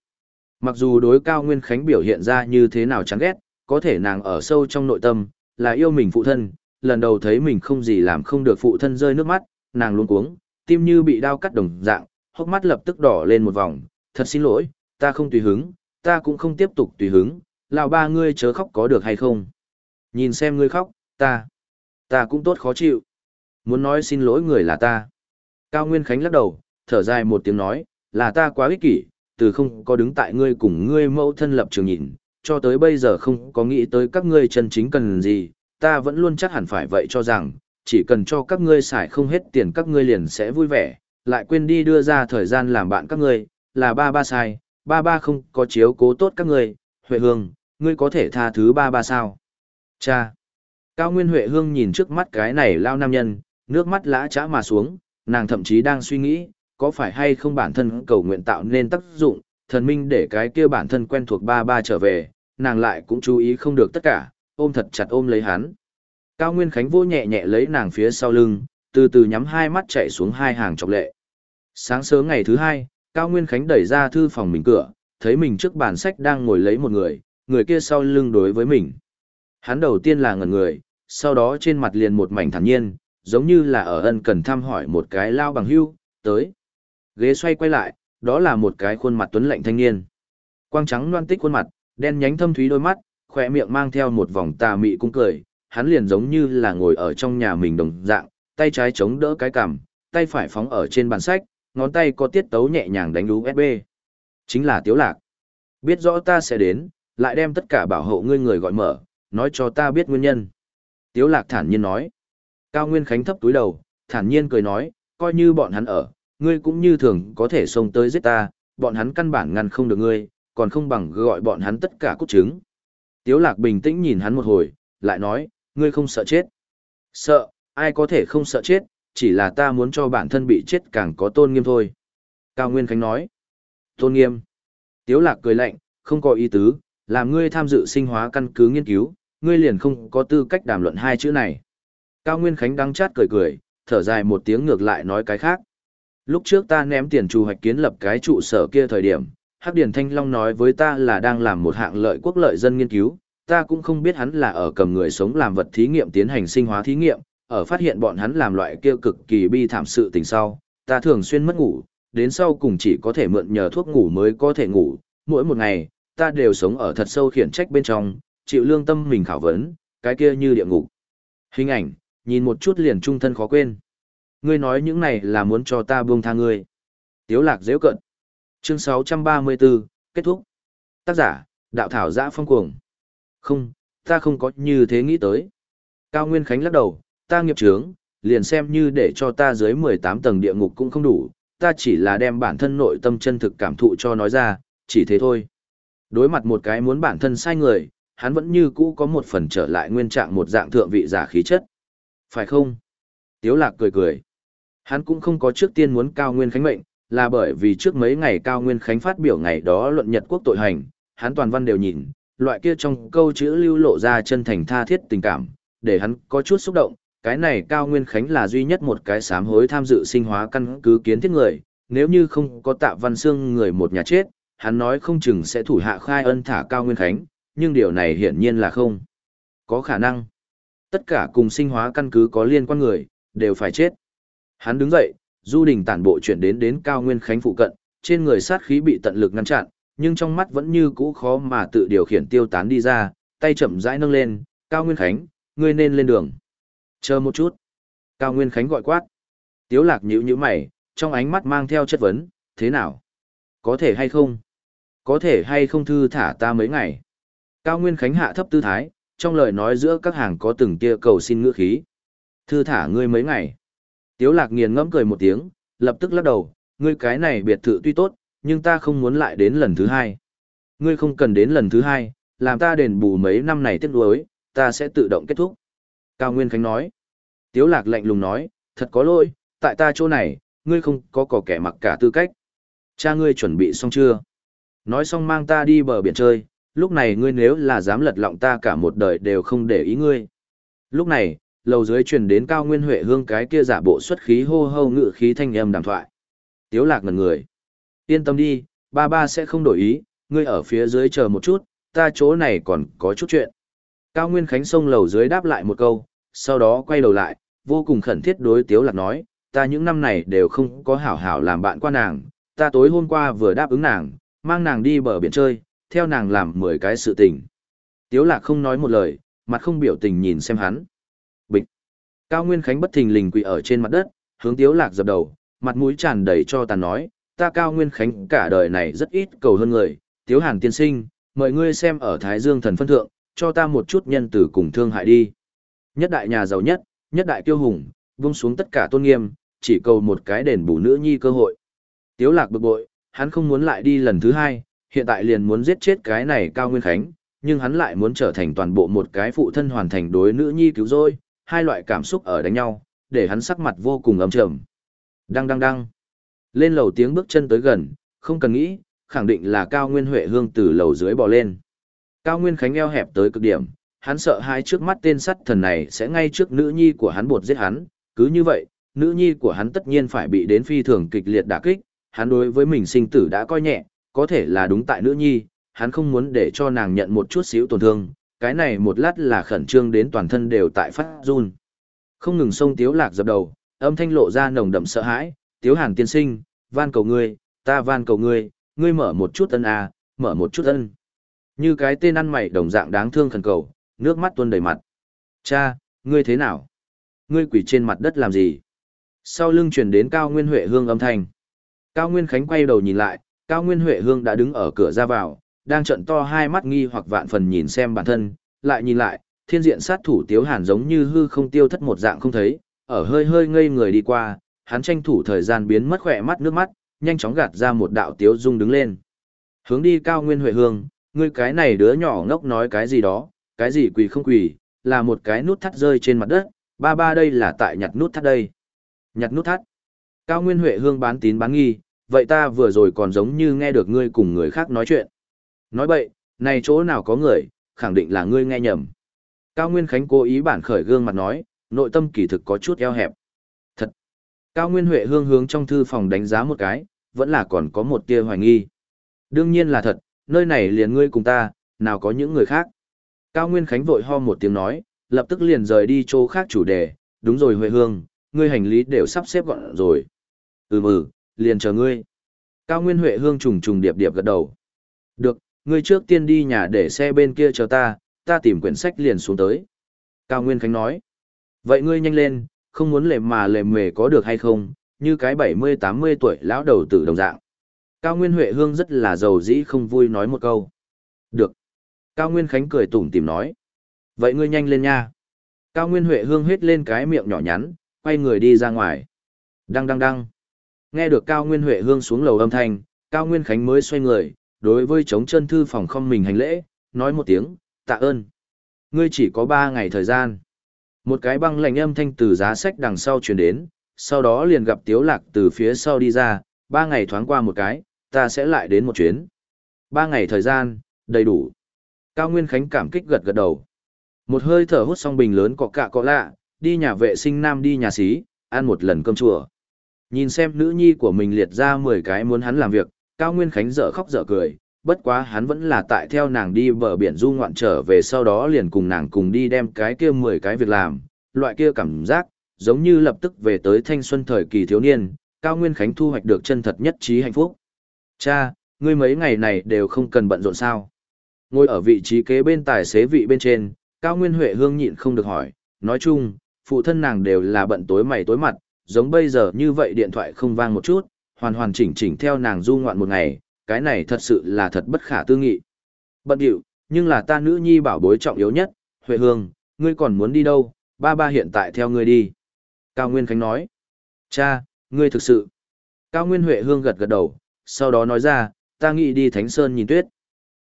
Mặc dù đối cao Nguyên Khánh biểu hiện ra như thế nào chán ghét, có thể nàng ở sâu trong nội tâm, là yêu mình phụ thân, lần đầu thấy mình không gì làm không được phụ thân rơi nước mắt, nàng luôn cuống, tim như bị đau cắt đồng dạng, hốc mắt lập tức đỏ lên một vòng, thật xin lỗi, ta không tùy hứng, ta cũng không tiếp tục tùy hứng, lão ba ngươi chớ khóc có được hay không. Nhìn xem ngươi khóc, ta, ta cũng tốt khó chịu. Muốn nói xin lỗi người là ta. Cao Nguyên Khánh lắc đầu, thở dài một tiếng nói, là ta quá ích kỷ, từ không có đứng tại ngươi cùng ngươi mẫu thân lập trường nhìn, cho tới bây giờ không có nghĩ tới các ngươi chân chính cần gì, ta vẫn luôn chắc hẳn phải vậy cho rằng, chỉ cần cho các ngươi xài không hết tiền các ngươi liền sẽ vui vẻ, lại quên đi đưa ra thời gian làm bạn các ngươi, là ba ba sai, ba ba không có chiếu cố tốt các ngươi, Huệ Hương, ngươi có thể tha thứ ba ba sao? Cha! Cao Nguyên Huệ Hương nhìn trước mắt cái này lao nam nhân, nước mắt lã trã mà xuống, nàng thậm chí đang suy nghĩ, có phải hay không bản thân cầu nguyện tạo nên tác dụng, thần minh để cái kia bản thân quen thuộc ba ba trở về, nàng lại cũng chú ý không được tất cả, ôm thật chặt ôm lấy hắn. Cao Nguyên Khánh vô nhẹ nhẹ lấy nàng phía sau lưng, từ từ nhắm hai mắt chạy xuống hai hàng chọc lệ. Sáng sớm ngày thứ hai, Cao Nguyên Khánh đẩy ra thư phòng mình cửa, thấy mình trước bàn sách đang ngồi lấy một người, người kia sau lưng đối với mình. Hắn đầu tiên là ngẩn người, sau đó trên mặt liền một mảnh thản nhiên, giống như là ở ân cần thăm hỏi một cái lao bằng hưu, tới. Ghế xoay quay lại, đó là một cái khuôn mặt tuấn lạnh thanh niên. Quang trắng loan tích khuôn mặt, đen nhánh thâm thúy đôi mắt, khỏe miệng mang theo một vòng tà mị cung cười, hắn liền giống như là ngồi ở trong nhà mình đồng dạng, tay trái chống đỡ cái cằm, tay phải phóng ở trên bàn sách, ngón tay có tiết tấu nhẹ nhàng đánh USB. Chính là Tiếu Lạc. Biết rõ ta sẽ đến, lại đem tất cả bảo hộ ngươi người gọi mở, nói cho ta biết nguyên nhân. Tiếu Lạc thản nhiên nói. Cao Nguyên Khánh thấp túi đầu, thản nhiên cười nói, coi như bọn hắn ở, ngươi cũng như thường có thể xông tới giết ta, bọn hắn căn bản ngăn không được ngươi, còn không bằng gọi bọn hắn tất cả cút trứng. Tiếu Lạc bình tĩnh nhìn hắn một hồi, lại nói, ngươi không sợ chết. Sợ, ai có thể không sợ chết, chỉ là ta muốn cho bản thân bị chết càng có tôn nghiêm thôi. Cao Nguyên Khánh nói, tôn nghiêm. Tiếu Lạc cười lạnh, không có ý tứ, làm ngươi tham dự sinh hóa căn cứ nghiên cứu, ngươi liền không có tư cách đàm luận hai chữ này. Cao Nguyên Khánh đắng chát cười cười, thở dài một tiếng ngược lại nói cái khác. Lúc trước ta ném tiền trù hoạch kiến lập cái trụ sở kia thời điểm, Hắc Điển Thanh Long nói với ta là đang làm một hạng lợi quốc lợi dân nghiên cứu, Ta cũng không biết hắn là ở cầm người sống làm vật thí nghiệm tiến hành sinh hóa thí nghiệm, ở phát hiện bọn hắn làm loại kia cực kỳ bi thảm sự tình sau, ta thường xuyên mất ngủ, đến sau cùng chỉ có thể mượn nhờ thuốc ngủ mới có thể ngủ, mỗi một ngày, ta đều sống ở thật sâu khiển trách bên trong, chịu lương tâm mình khảo vấn, cái kia như địa ngục. Hình ảnh, nhìn một chút liền trung thân khó quên. Ngươi nói những này là muốn cho ta buông tha ngươi. Tiếu lạc dễ cận. Chương 634, kết thúc. Tác giả, đạo thảo giã phong cuồng. Không, ta không có như thế nghĩ tới. Cao Nguyên Khánh lắc đầu, ta nghiệp trướng, liền xem như để cho ta dưới 18 tầng địa ngục cũng không đủ, ta chỉ là đem bản thân nội tâm chân thực cảm thụ cho nói ra, chỉ thế thôi. Đối mặt một cái muốn bản thân sai người, hắn vẫn như cũ có một phần trở lại nguyên trạng một dạng thượng vị giả khí chất. Phải không? Tiếu lạc cười cười. Hắn cũng không có trước tiên muốn Cao Nguyên Khánh mệnh, là bởi vì trước mấy ngày Cao Nguyên Khánh phát biểu ngày đó luận nhật quốc tội hành, hắn toàn văn đều nhìn, loại kia trong câu chữ lưu lộ ra chân thành tha thiết tình cảm, để hắn có chút xúc động, cái này Cao Nguyên Khánh là duy nhất một cái sám hối tham dự sinh hóa căn cứ kiến thiết người, nếu như không có tạ văn xương người một nhà chết, hắn nói không chừng sẽ thủ hạ khai ân thả Cao Nguyên Khánh, nhưng điều này hiển nhiên là không. Có khả năng. Tất cả cùng sinh hóa căn cứ có liên quan người, đều phải chết. Hắn đứng dậy, du đình tản bộ chuyển đến đến Cao Nguyên Khánh phụ cận, trên người sát khí bị tận lực ngăn chặn, nhưng trong mắt vẫn như cũ khó mà tự điều khiển tiêu tán đi ra, tay chậm rãi nâng lên, Cao Nguyên Khánh, ngươi nên lên đường. Chờ một chút. Cao Nguyên Khánh gọi quát. Tiếu lạc nhữ nhữ mày, trong ánh mắt mang theo chất vấn, thế nào? Có thể hay không? Có thể hay không thư thả ta mấy ngày? Cao Nguyên Khánh hạ thấp tư thái, trong lời nói giữa các hàng có từng tia cầu xin ngữ khí. Thư thả ngươi mấy ngày. Tiếu lạc nghiền ngẫm cười một tiếng, lập tức lắc đầu, ngươi cái này biệt thự tuy tốt, nhưng ta không muốn lại đến lần thứ hai. Ngươi không cần đến lần thứ hai, làm ta đền bù mấy năm này tiếc nuối, ta sẽ tự động kết thúc. Cao Nguyên Khánh nói. Tiếu lạc lạnh lùng nói, thật có lỗi, tại ta chỗ này, ngươi không có cỏ kẻ mặc cả tư cách. Cha ngươi chuẩn bị xong chưa? Nói xong mang ta đi bờ biển chơi, lúc này ngươi nếu là dám lật lọng ta cả một đời đều không để ý ngươi. Lúc này, lầu dưới truyền đến cao nguyên huệ hương cái kia giả bộ xuất khí hô hô ngự khí thanh âm đàm thoại. Tiếu lạc ngần người. Yên tâm đi, ba ba sẽ không đổi ý, ngươi ở phía dưới chờ một chút, ta chỗ này còn có chút chuyện. Cao Nguyên Khánh sông lầu dưới đáp lại một câu, sau đó quay đầu lại, vô cùng khẩn thiết đối Tiếu Lạc nói, ta những năm này đều không có hảo hảo làm bạn qua nàng, ta tối hôm qua vừa đáp ứng nàng, mang nàng đi bờ biển chơi, theo nàng làm 10 cái sự tình. Tiếu Lạc không nói một lời, mặt không biểu tình nhìn xem hắn. Cao Nguyên Khánh bất thình lình quỳ ở trên mặt đất, hướng Tiếu Lạc dập đầu, mặt mũi tràn đầy cho tàn nói, ta Cao Nguyên Khánh cả đời này rất ít cầu hơn người, Tiếu Hàn tiên sinh, mời ngươi xem ở Thái Dương thần phân thượng, cho ta một chút nhân tử cùng thương hại đi. Nhất đại nhà giàu nhất, nhất đại tiêu hùng, vung xuống tất cả tôn nghiêm, chỉ cầu một cái đền bù nữ nhi cơ hội. Tiếu lạc bực bội, hắn không muốn lại đi lần thứ hai, hiện tại liền muốn giết chết cái này Cao Nguyên Khánh, nhưng hắn lại muốn trở thành toàn bộ một cái phụ thân hoàn thành đối nữ nhi cứu rỗi, hai loại cảm xúc ở đánh nhau, để hắn sắc mặt vô cùng ấm trầm. Đăng đăng đăng. Lên lầu tiếng bước chân tới gần, không cần nghĩ, khẳng định là Cao Nguyên Huệ Hương từ lầu dưới bò lên. Cao Nguyên Khánh eo hẹp tới cực điểm, hắn sợ hai trước mắt tên sắt thần này sẽ ngay trước nữ nhi của hắn bột giết hắn, cứ như vậy, nữ nhi của hắn tất nhiên phải bị đến phi thường kịch liệt đả kích, hắn đối với mình sinh tử đã coi nhẹ, có thể là đúng tại nữ nhi, hắn không muốn để cho nàng nhận một chút xíu tổn thương, cái này một lát là khẩn trương đến toàn thân đều tại phát run. Không ngừng sông Tiếu Lạc dập đầu, âm thanh lộ ra nồng đậm sợ hãi, Tiếu Hàn tiên sinh, van cầu ngươi, ta van cầu ngươi, ngươi mở một chút ân à, mở một chút ân. Như cái tên ăn mày đồng dạng đáng thương khẩn cầu, nước mắt tuôn đầy mặt. Cha, ngươi thế nào? Ngươi quỷ trên mặt đất làm gì? Sau lưng truyền đến Cao Nguyên Huệ Hương âm thanh. Cao Nguyên Khánh quay đầu nhìn lại, Cao Nguyên Huệ Hương đã đứng ở cửa ra vào, đang trận to hai mắt nghi hoặc vạn phần nhìn xem bản thân, lại nhìn lại, thiên diện sát thủ Tiếu Hàn giống như hư không tiêu thất một dạng không thấy, ở hơi hơi ngây người đi qua, hắn tranh thủ thời gian biến mất khỏe mắt nước mắt, nhanh chóng gạt ra một đạo tiếu dung đứng lên. Hướng đi Cao Nguyên Huệ Hương, ngươi cái này đứa nhỏ ngốc nói cái gì đó, cái gì quỳ không quỳ, là một cái nút thắt rơi trên mặt đất, ba ba đây là tại nhặt nút thắt đây. Nhặt nút thắt. Cao Nguyên Huệ Hương bán tín bán nghi, vậy ta vừa rồi còn giống như nghe được ngươi cùng người khác nói chuyện. Nói bậy, này chỗ nào có người, khẳng định là ngươi nghe nhầm. Cao Nguyên Khánh cố ý bản khởi gương mặt nói, nội tâm kỳ thực có chút eo hẹp. Thật. Cao Nguyên Huệ Hương hướng trong thư phòng đánh giá một cái, vẫn là còn có một tia hoài nghi. Đương nhiên là thật, nơi này liền ngươi cùng ta, nào có những người khác. Cao Nguyên Khánh vội ho một tiếng nói, lập tức liền rời đi chỗ khác chủ đề, đúng rồi Huệ Hương, ngươi hành lý đều sắp xếp gọn rồi. Ừm ừ, liền chờ ngươi. Cao Nguyên Huệ Hương trùng trùng điệp điệp gật đầu. Được, ngươi trước tiên đi nhà để xe bên kia chờ ta, ta tìm quyển sách liền xuống tới. Cao Nguyên Khánh nói. Vậy ngươi nhanh lên, không muốn lề mà lề mề có được hay không, như cái 70-80 tuổi lão đầu tử đồng dạng. Cao Nguyên Huệ Hương rất là giàu dĩ không vui nói một câu. Được. Cao Nguyên Khánh cười tủm tìm nói. Vậy ngươi nhanh lên nha. Cao Nguyên Huệ Hương hết lên cái miệng nhỏ nhắn, quay người đi ra ngoài. Đăng đăng đăng. Nghe được Cao Nguyên Huệ Hương xuống lầu âm thanh, Cao Nguyên Khánh mới xoay người, đối với chống chân thư phòng không mình hành lễ, nói một tiếng, tạ ơn. Ngươi chỉ có ba ngày thời gian. Một cái băng lạnh âm thanh từ giá sách đằng sau truyền đến, sau đó liền gặp Tiếu Lạc từ phía sau đi ra, ba ngày thoáng qua một cái, ta sẽ lại đến một chuyến. Ba ngày thời gian, đầy đủ. Cao Nguyên Khánh cảm kích gật gật đầu. Một hơi thở hút xong bình lớn cọ cạ cọ lạ, đi nhà vệ sinh nam đi nhà xí, ăn một lần cơm chùa. Nhìn xem nữ nhi của mình liệt ra 10 cái muốn hắn làm việc, Cao Nguyên Khánh dở khóc dở cười, bất quá hắn vẫn là tại theo nàng đi bờ biển du ngoạn trở về sau đó liền cùng nàng cùng đi đem cái kia 10 cái việc làm, loại kia cảm giác, giống như lập tức về tới thanh xuân thời kỳ thiếu niên, Cao Nguyên Khánh thu hoạch được chân thật nhất trí hạnh phúc. Cha, ngươi mấy ngày này đều không cần bận rộn sao. Ngồi ở vị trí kế bên tài xế vị bên trên, Cao Nguyên Huệ Hương nhịn không được hỏi, nói chung, phụ thân nàng đều là bận tối mày tối mặt, giống bây giờ như vậy điện thoại không vang một chút, hoàn hoàn chỉnh chỉnh theo nàng du ngoạn một ngày, cái này thật sự là thật bất khả tư nghị. Bận điệu, nhưng là ta nữ nhi bảo bối trọng yếu nhất, Huệ Hương, ngươi còn muốn đi đâu, ba ba hiện tại theo ngươi đi. Cao Nguyên Khánh nói, cha, ngươi thực sự. Cao Nguyên Huệ Hương gật gật đầu, sau đó nói ra, ta nghĩ đi Thánh Sơn nhìn tuyết.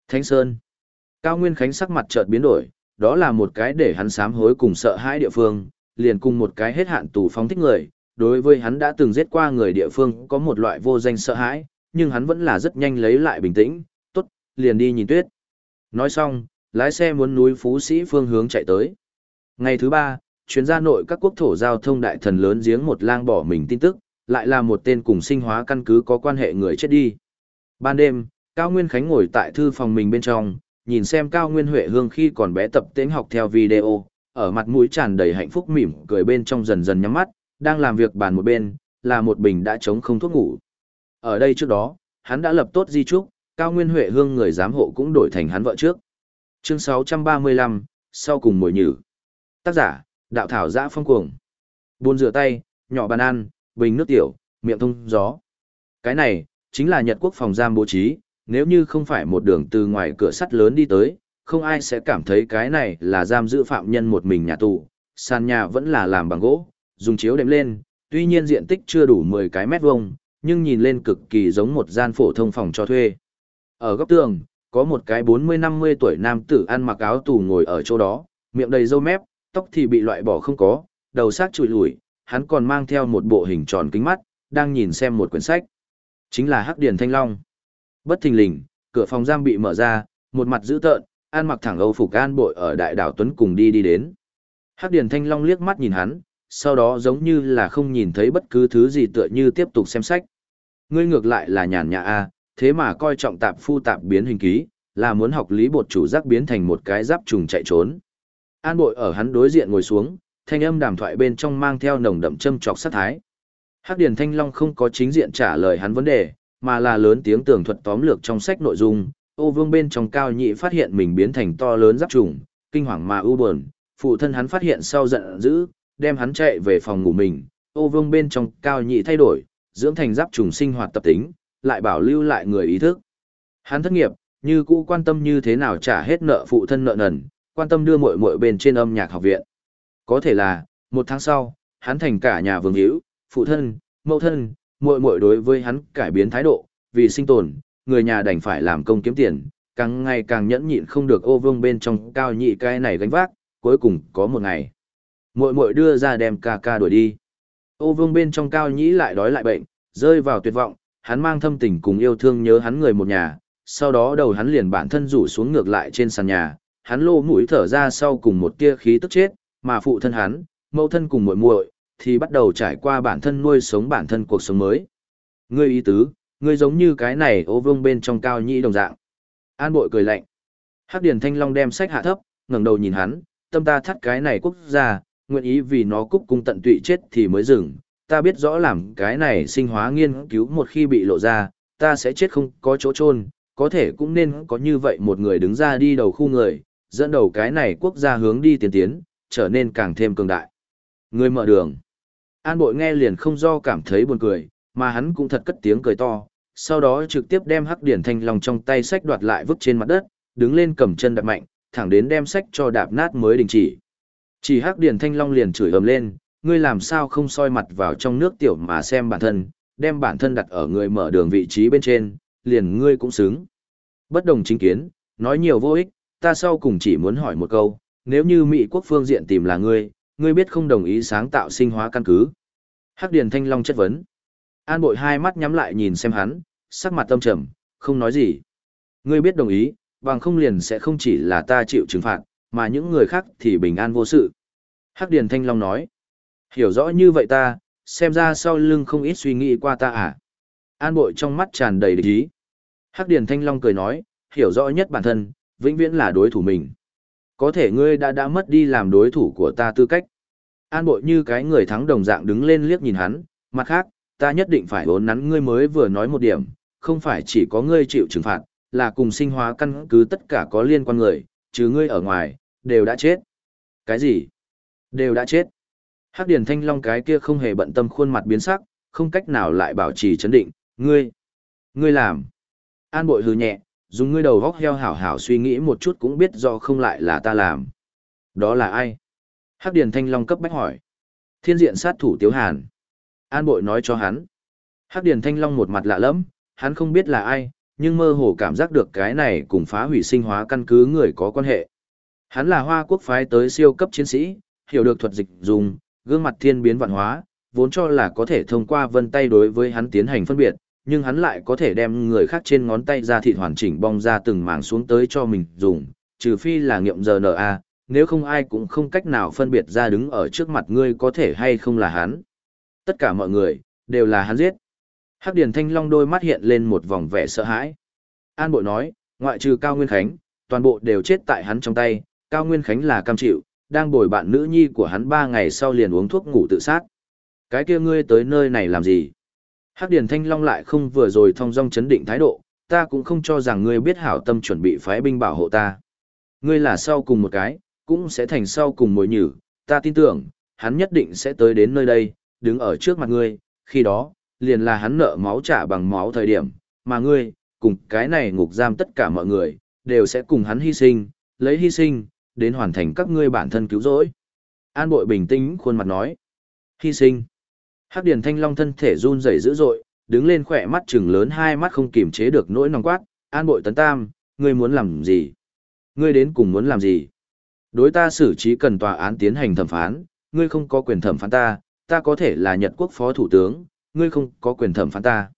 Thánh Sơn. Cao Nguyên Khánh sắc mặt chợt biến đổi, đó là một cái để hắn sám hối cùng sợ hãi địa phương, liền cùng một cái hết hạn tù phóng thích người. Đối với hắn đã từng giết qua người địa phương có một loại vô danh sợ hãi, nhưng hắn vẫn là rất nhanh lấy lại bình tĩnh, tốt, liền đi nhìn tuyết. Nói xong, lái xe muốn núi Phú Sĩ phương hướng chạy tới. Ngày thứ ba, chuyến gia nội các quốc thổ giao thông đại thần lớn giếng một lang bỏ mình tin tức, lại là một tên cùng sinh hóa căn cứ có quan hệ người chết đi. Ban đêm, Cao Nguyên Khánh ngồi tại thư phòng mình bên trong, nhìn xem Cao Nguyên Huệ Hương khi còn bé tập tiếng học theo video, ở mặt mũi tràn đầy hạnh phúc mỉm cười bên trong dần dần nhắm mắt, đang làm việc bàn một bên, là một bình đã chống không thuốc ngủ. Ở đây trước đó, hắn đã lập tốt di trúc, Cao Nguyên Huệ Hương người giám hộ cũng đổi thành hắn vợ trước. Chương 635, sau cùng mồi nhử. Tác giả, đạo thảo giã phong cuồng. Buôn rửa tay, nhỏ bàn ăn, bình nước tiểu, miệng thông gió. Cái này, chính là Nhật quốc phòng giam bố trí, nếu như không phải một đường từ ngoài cửa sắt lớn đi tới, không ai sẽ cảm thấy cái này là giam giữ phạm nhân một mình nhà tù, sàn nhà vẫn là làm bằng gỗ, dùng chiếu đệm lên, tuy nhiên diện tích chưa đủ 10 cái mét vuông, nhưng nhìn lên cực kỳ giống một gian phổ thông phòng cho thuê. Ở góc tường, có một cái 40-50 tuổi nam tử ăn mặc áo tù ngồi ở chỗ đó, miệng đầy râu mép, tóc thì bị loại bỏ không có, đầu xác trụi lùi, hắn còn mang theo một bộ hình tròn kính mắt, đang nhìn xem một quyển sách. Chính là Hắc Điền Thanh Long. Bất thình lình, cửa phòng giam bị mở ra, một mặt dữ tợn, an mặc thẳng Âu phục an bội ở đại đảo Tuấn cùng đi đi đến. Hắc Điền Thanh Long liếc mắt nhìn hắn, sau đó giống như là không nhìn thấy bất cứ thứ gì tựa như tiếp tục xem sách. Ngươi ngược lại là nhàn nhã a, thế mà coi trọng tạp phu tạp biến hình ký, là muốn học lý bột chủ giác biến thành một cái giáp trùng chạy trốn. An bội ở hắn đối diện ngồi xuống, thanh âm đàm thoại bên trong mang theo nồng đậm châm trọc sát thái. Hắc Điền Thanh Long không có chính diện trả lời hắn vấn đề, mà là lớn tiếng tường thuật tóm lược trong sách nội dung. Ô Vương bên trong cao nhị phát hiện mình biến thành to lớn giáp trùng, kinh hoàng mà u buồn, phụ thân hắn phát hiện sau giận dữ, đem hắn chạy về phòng ngủ mình. Ô Vương bên trong cao nhị thay đổi, dưỡng thành giáp trùng sinh hoạt tập tính, lại bảo lưu lại người ý thức. Hắn thất nghiệp, như cũ quan tâm như thế nào trả hết nợ phụ thân nợ nần, quan tâm đưa muội muội bên trên âm nhạc học viện. Có thể là, một tháng sau, hắn thành cả nhà vương hữu, phụ thân, mẫu thân, muội muội đối với hắn cải biến thái độ, vì sinh tồn, người nhà đành phải làm công kiếm tiền, càng ngày càng nhẫn nhịn không được ô vương bên trong cao nhị cái này gánh vác, cuối cùng có một ngày. Muội muội đưa ra đem ca ca đuổi đi. Ô vương bên trong cao nhĩ lại đói lại bệnh, rơi vào tuyệt vọng, hắn mang thâm tình cùng yêu thương nhớ hắn người một nhà, sau đó đầu hắn liền bản thân rủ xuống ngược lại trên sàn nhà, hắn lô mũi thở ra sau cùng một tia khí tức chết, mà phụ thân hắn, mẫu thân cùng muội muội thì bắt đầu trải qua bản thân nuôi sống bản thân cuộc sống mới. Ngươi ý tứ, ngươi giống như cái này ô vương bên trong cao nhĩ đồng dạng. An bội cười lạnh. Hắc Điền Thanh Long đem sách hạ thấp, ngẩng đầu nhìn hắn, tâm ta thắt cái này quốc gia, nguyện ý vì nó cúc cung tận tụy chết thì mới dừng. Ta biết rõ làm cái này sinh hóa nghiên cứu một khi bị lộ ra, ta sẽ chết không có chỗ chôn có thể cũng nên có như vậy một người đứng ra đi đầu khu người, dẫn đầu cái này quốc gia hướng đi tiến tiến, trở nên càng thêm cường đại. Người mở đường. An bội nghe liền không do cảm thấy buồn cười, mà hắn cũng thật cất tiếng cười to, sau đó trực tiếp đem hắc điển thanh lòng trong tay sách đoạt lại vứt trên mặt đất, đứng lên cầm chân đạp mạnh, thẳng đến đem sách cho đạp nát mới đình chỉ. Chỉ hắc điển thanh long liền chửi ầm lên, ngươi làm sao không soi mặt vào trong nước tiểu mà xem bản thân, đem bản thân đặt ở người mở đường vị trí bên trên, liền ngươi cũng xứng. Bất đồng chính kiến, nói nhiều vô ích, ta sau cùng chỉ muốn hỏi một câu, nếu như Mỹ quốc phương diện tìm là ngươi, ngươi biết không đồng ý sáng tạo sinh hóa căn cứ. Hắc Điền Thanh Long chất vấn. An bội hai mắt nhắm lại nhìn xem hắn, sắc mặt tâm trầm, không nói gì. Ngươi biết đồng ý, bằng không liền sẽ không chỉ là ta chịu trừng phạt, mà những người khác thì bình an vô sự. Hắc Điền Thanh Long nói. Hiểu rõ như vậy ta, xem ra sau lưng không ít suy nghĩ qua ta à. An bội trong mắt tràn đầy địch ý. Hắc Điền Thanh Long cười nói, hiểu rõ nhất bản thân, vĩnh viễn là đối thủ mình. Có thể ngươi đã đã mất đi làm đối thủ của ta tư cách. An bội như cái người thắng đồng dạng đứng lên liếc nhìn hắn, mặt khác, ta nhất định phải bốn nắn ngươi mới vừa nói một điểm, không phải chỉ có ngươi chịu trừng phạt, là cùng sinh hóa căn cứ tất cả có liên quan người, chứ ngươi ở ngoài, đều đã chết. Cái gì? Đều đã chết. Hắc Điền Thanh Long cái kia không hề bận tâm khuôn mặt biến sắc, không cách nào lại bảo trì chấn định, ngươi, ngươi làm. An bội hừ nhẹ, dùng ngươi đầu góc heo hảo hảo suy nghĩ một chút cũng biết do không lại là ta làm. Đó là ai? Hắc Điền Thanh Long cấp bách hỏi. Thiên diện sát thủ Tiếu Hàn. An bội nói cho hắn. Hắc Điền Thanh Long một mặt lạ lẫm, hắn không biết là ai, nhưng mơ hồ cảm giác được cái này cùng phá hủy sinh hóa căn cứ người có quan hệ. Hắn là hoa quốc phái tới siêu cấp chiến sĩ, hiểu được thuật dịch dùng, gương mặt thiên biến vạn hóa, vốn cho là có thể thông qua vân tay đối với hắn tiến hành phân biệt, nhưng hắn lại có thể đem người khác trên ngón tay ra thịt hoàn chỉnh bong ra từng mảng xuống tới cho mình dùng, trừ phi là nghiệm RNA, nếu không ai cũng không cách nào phân biệt ra đứng ở trước mặt ngươi có thể hay không là hắn. Tất cả mọi người, đều là hắn giết. Hắc Điền Thanh Long đôi mắt hiện lên một vòng vẻ sợ hãi. An Bội nói, ngoại trừ Cao Nguyên Khánh, toàn bộ đều chết tại hắn trong tay, Cao Nguyên Khánh là cam chịu, đang bồi bạn nữ nhi của hắn ba ngày sau liền uống thuốc ngủ tự sát. Cái kia ngươi tới nơi này làm gì? Hắc Điền Thanh Long lại không vừa rồi thong dong chấn định thái độ, ta cũng không cho rằng ngươi biết hảo tâm chuẩn bị phái binh bảo hộ ta. Ngươi là sau cùng một cái, cũng sẽ thành sau cùng mồi nhử, ta tin tưởng, hắn nhất định sẽ tới đến nơi đây, đứng ở trước mặt ngươi, khi đó, liền là hắn nợ máu trả bằng máu thời điểm, mà ngươi, cùng cái này ngục giam tất cả mọi người, đều sẽ cùng hắn hy sinh, lấy hy sinh, đến hoàn thành các ngươi bản thân cứu rỗi. An bội bình tĩnh khuôn mặt nói, hy sinh. Hắc Điền Thanh Long thân thể run rẩy dữ dội, đứng lên khỏe mắt trừng lớn hai mắt không kiềm chế được nỗi nóng quát, "An Bội Tấn Tam, ngươi muốn làm gì? Ngươi đến cùng muốn làm gì? Đối ta xử trí cần tòa án tiến hành thẩm phán, ngươi không có quyền thẩm phán ta, ta có thể là Nhật quốc phó thủ tướng, ngươi không có quyền thẩm phán ta."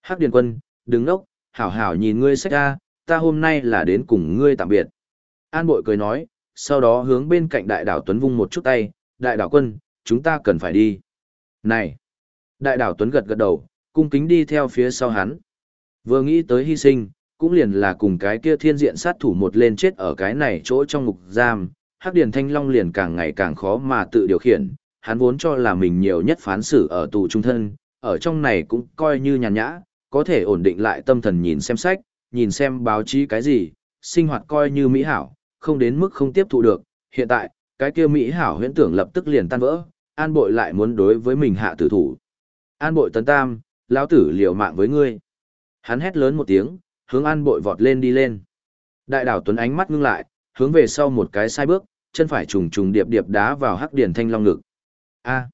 Hắc Điền Quân, đứng nốc, hảo hảo nhìn ngươi sách ra, ta hôm nay là đến cùng ngươi tạm biệt. An Bội cười nói, sau đó hướng bên cạnh đại đảo Tuấn vung một chút tay, đại đảo quân, chúng ta cần phải đi. Này! Đại đảo Tuấn gật gật đầu, cung kính đi theo phía sau hắn. Vừa nghĩ tới hy sinh, cũng liền là cùng cái kia thiên diện sát thủ một lên chết ở cái này chỗ trong ngục giam, Hắc Điền Thanh Long liền càng ngày càng khó mà tự điều khiển, hắn vốn cho là mình nhiều nhất phán xử ở tù trung thân, ở trong này cũng coi như nhàn nhã, có thể ổn định lại tâm thần nhìn xem sách, nhìn xem báo chí cái gì, sinh hoạt coi như mỹ hảo, không đến mức không tiếp thụ được, hiện tại, cái kia mỹ hảo huyễn tưởng lập tức liền tan vỡ, an bội lại muốn đối với mình hạ tử thủ. An bội tấn tam, lão tử liều mạng với ngươi. Hắn hét lớn một tiếng, hướng an bội vọt lên đi lên. Đại đảo Tuấn ánh mắt ngưng lại, hướng về sau một cái sai bước, chân phải trùng trùng điệp điệp đá vào hắc điển thanh long ngực. A.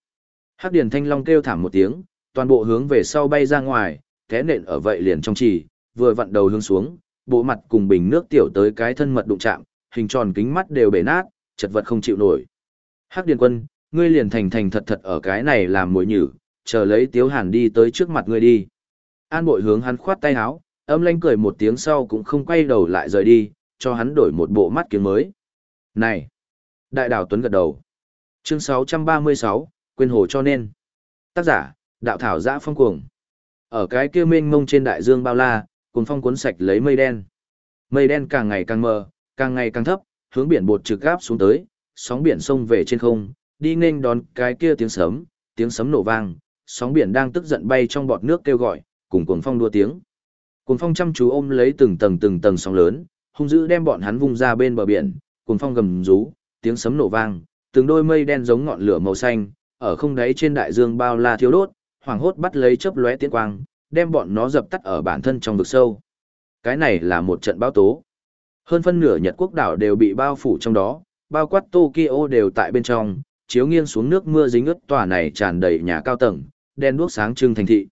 Hắc điển thanh long kêu thảm một tiếng, toàn bộ hướng về sau bay ra ngoài, té nện ở vậy liền trong trì, vừa vặn đầu hướng xuống, bộ mặt cùng bình nước tiểu tới cái thân mật đụng chạm, hình tròn kính mắt đều bể nát, chật vật không chịu nổi. Hắc Điền quân, ngươi liền thành thành thật thật ở cái này làm mồi nhử, chờ lấy Tiếu Hàn đi tới trước mặt ngươi đi. An bội hướng hắn khoát tay áo, âm lanh cười một tiếng sau cũng không quay đầu lại rời đi, cho hắn đổi một bộ mắt kiếm mới. Này! Đại đảo Tuấn gật đầu. Chương 636, quên hồ cho nên. Tác giả, đạo thảo giã phong cuồng. Ở cái kia mênh mông trên đại dương bao la, cuốn phong cuốn sạch lấy mây đen. Mây đen càng ngày càng mờ, càng ngày càng thấp, hướng biển bột trực gáp xuống tới, sóng biển sông về trên không, đi nên đón cái kia tiếng sấm, tiếng sấm nổ vang, sóng biển đang tức giận bay trong bọt nước kêu gọi, cùng cuồng phong đua tiếng. Cuồng phong chăm chú ôm lấy từng tầng từng tầng sóng lớn, hung dữ đem bọn hắn vung ra bên bờ biển, cuồng phong gầm rú, tiếng sấm nổ vang, từng đôi mây đen giống ngọn lửa màu xanh, ở không đáy trên đại dương bao la thiếu đốt, hoàng hốt bắt lấy chớp lóe tiến quang, đem bọn nó dập tắt ở bản thân trong vực sâu. Cái này là một trận bão tố. Hơn phân nửa Nhật quốc đảo đều bị bao phủ trong đó, bao quát Tokyo đều tại bên trong, chiếu nghiêng xuống nước mưa dính ướt tòa này tràn đầy nhà cao tầng, đen đuốc sáng trưng thành thị.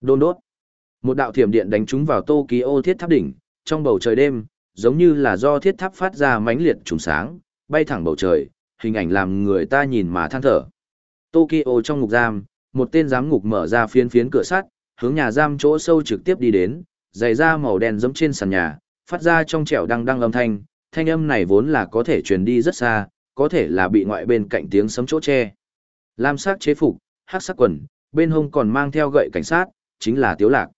Đôn đốt. Một đạo thiểm điện đánh trúng vào Tokyo thiết tháp đỉnh, trong bầu trời đêm, giống như là do thiết tháp phát ra mãnh liệt trùng sáng, bay thẳng bầu trời, hình ảnh làm người ta nhìn mà than thở. Tokyo trong ngục giam, một tên giám ngục mở ra phiến phiến cửa sắt, hướng nhà giam chỗ sâu trực tiếp đi đến, giày da màu đen giống trên sàn nhà, phát ra trong trẻo đăng đăng âm thanh, thanh âm này vốn là có thể truyền đi rất xa, có thể là bị ngoại bên cạnh tiếng sấm chỗ che. Lam sắc chế phục, hắc sắc quần, bên hông còn mang theo gậy cảnh sát, chính là Tiếu Lạc.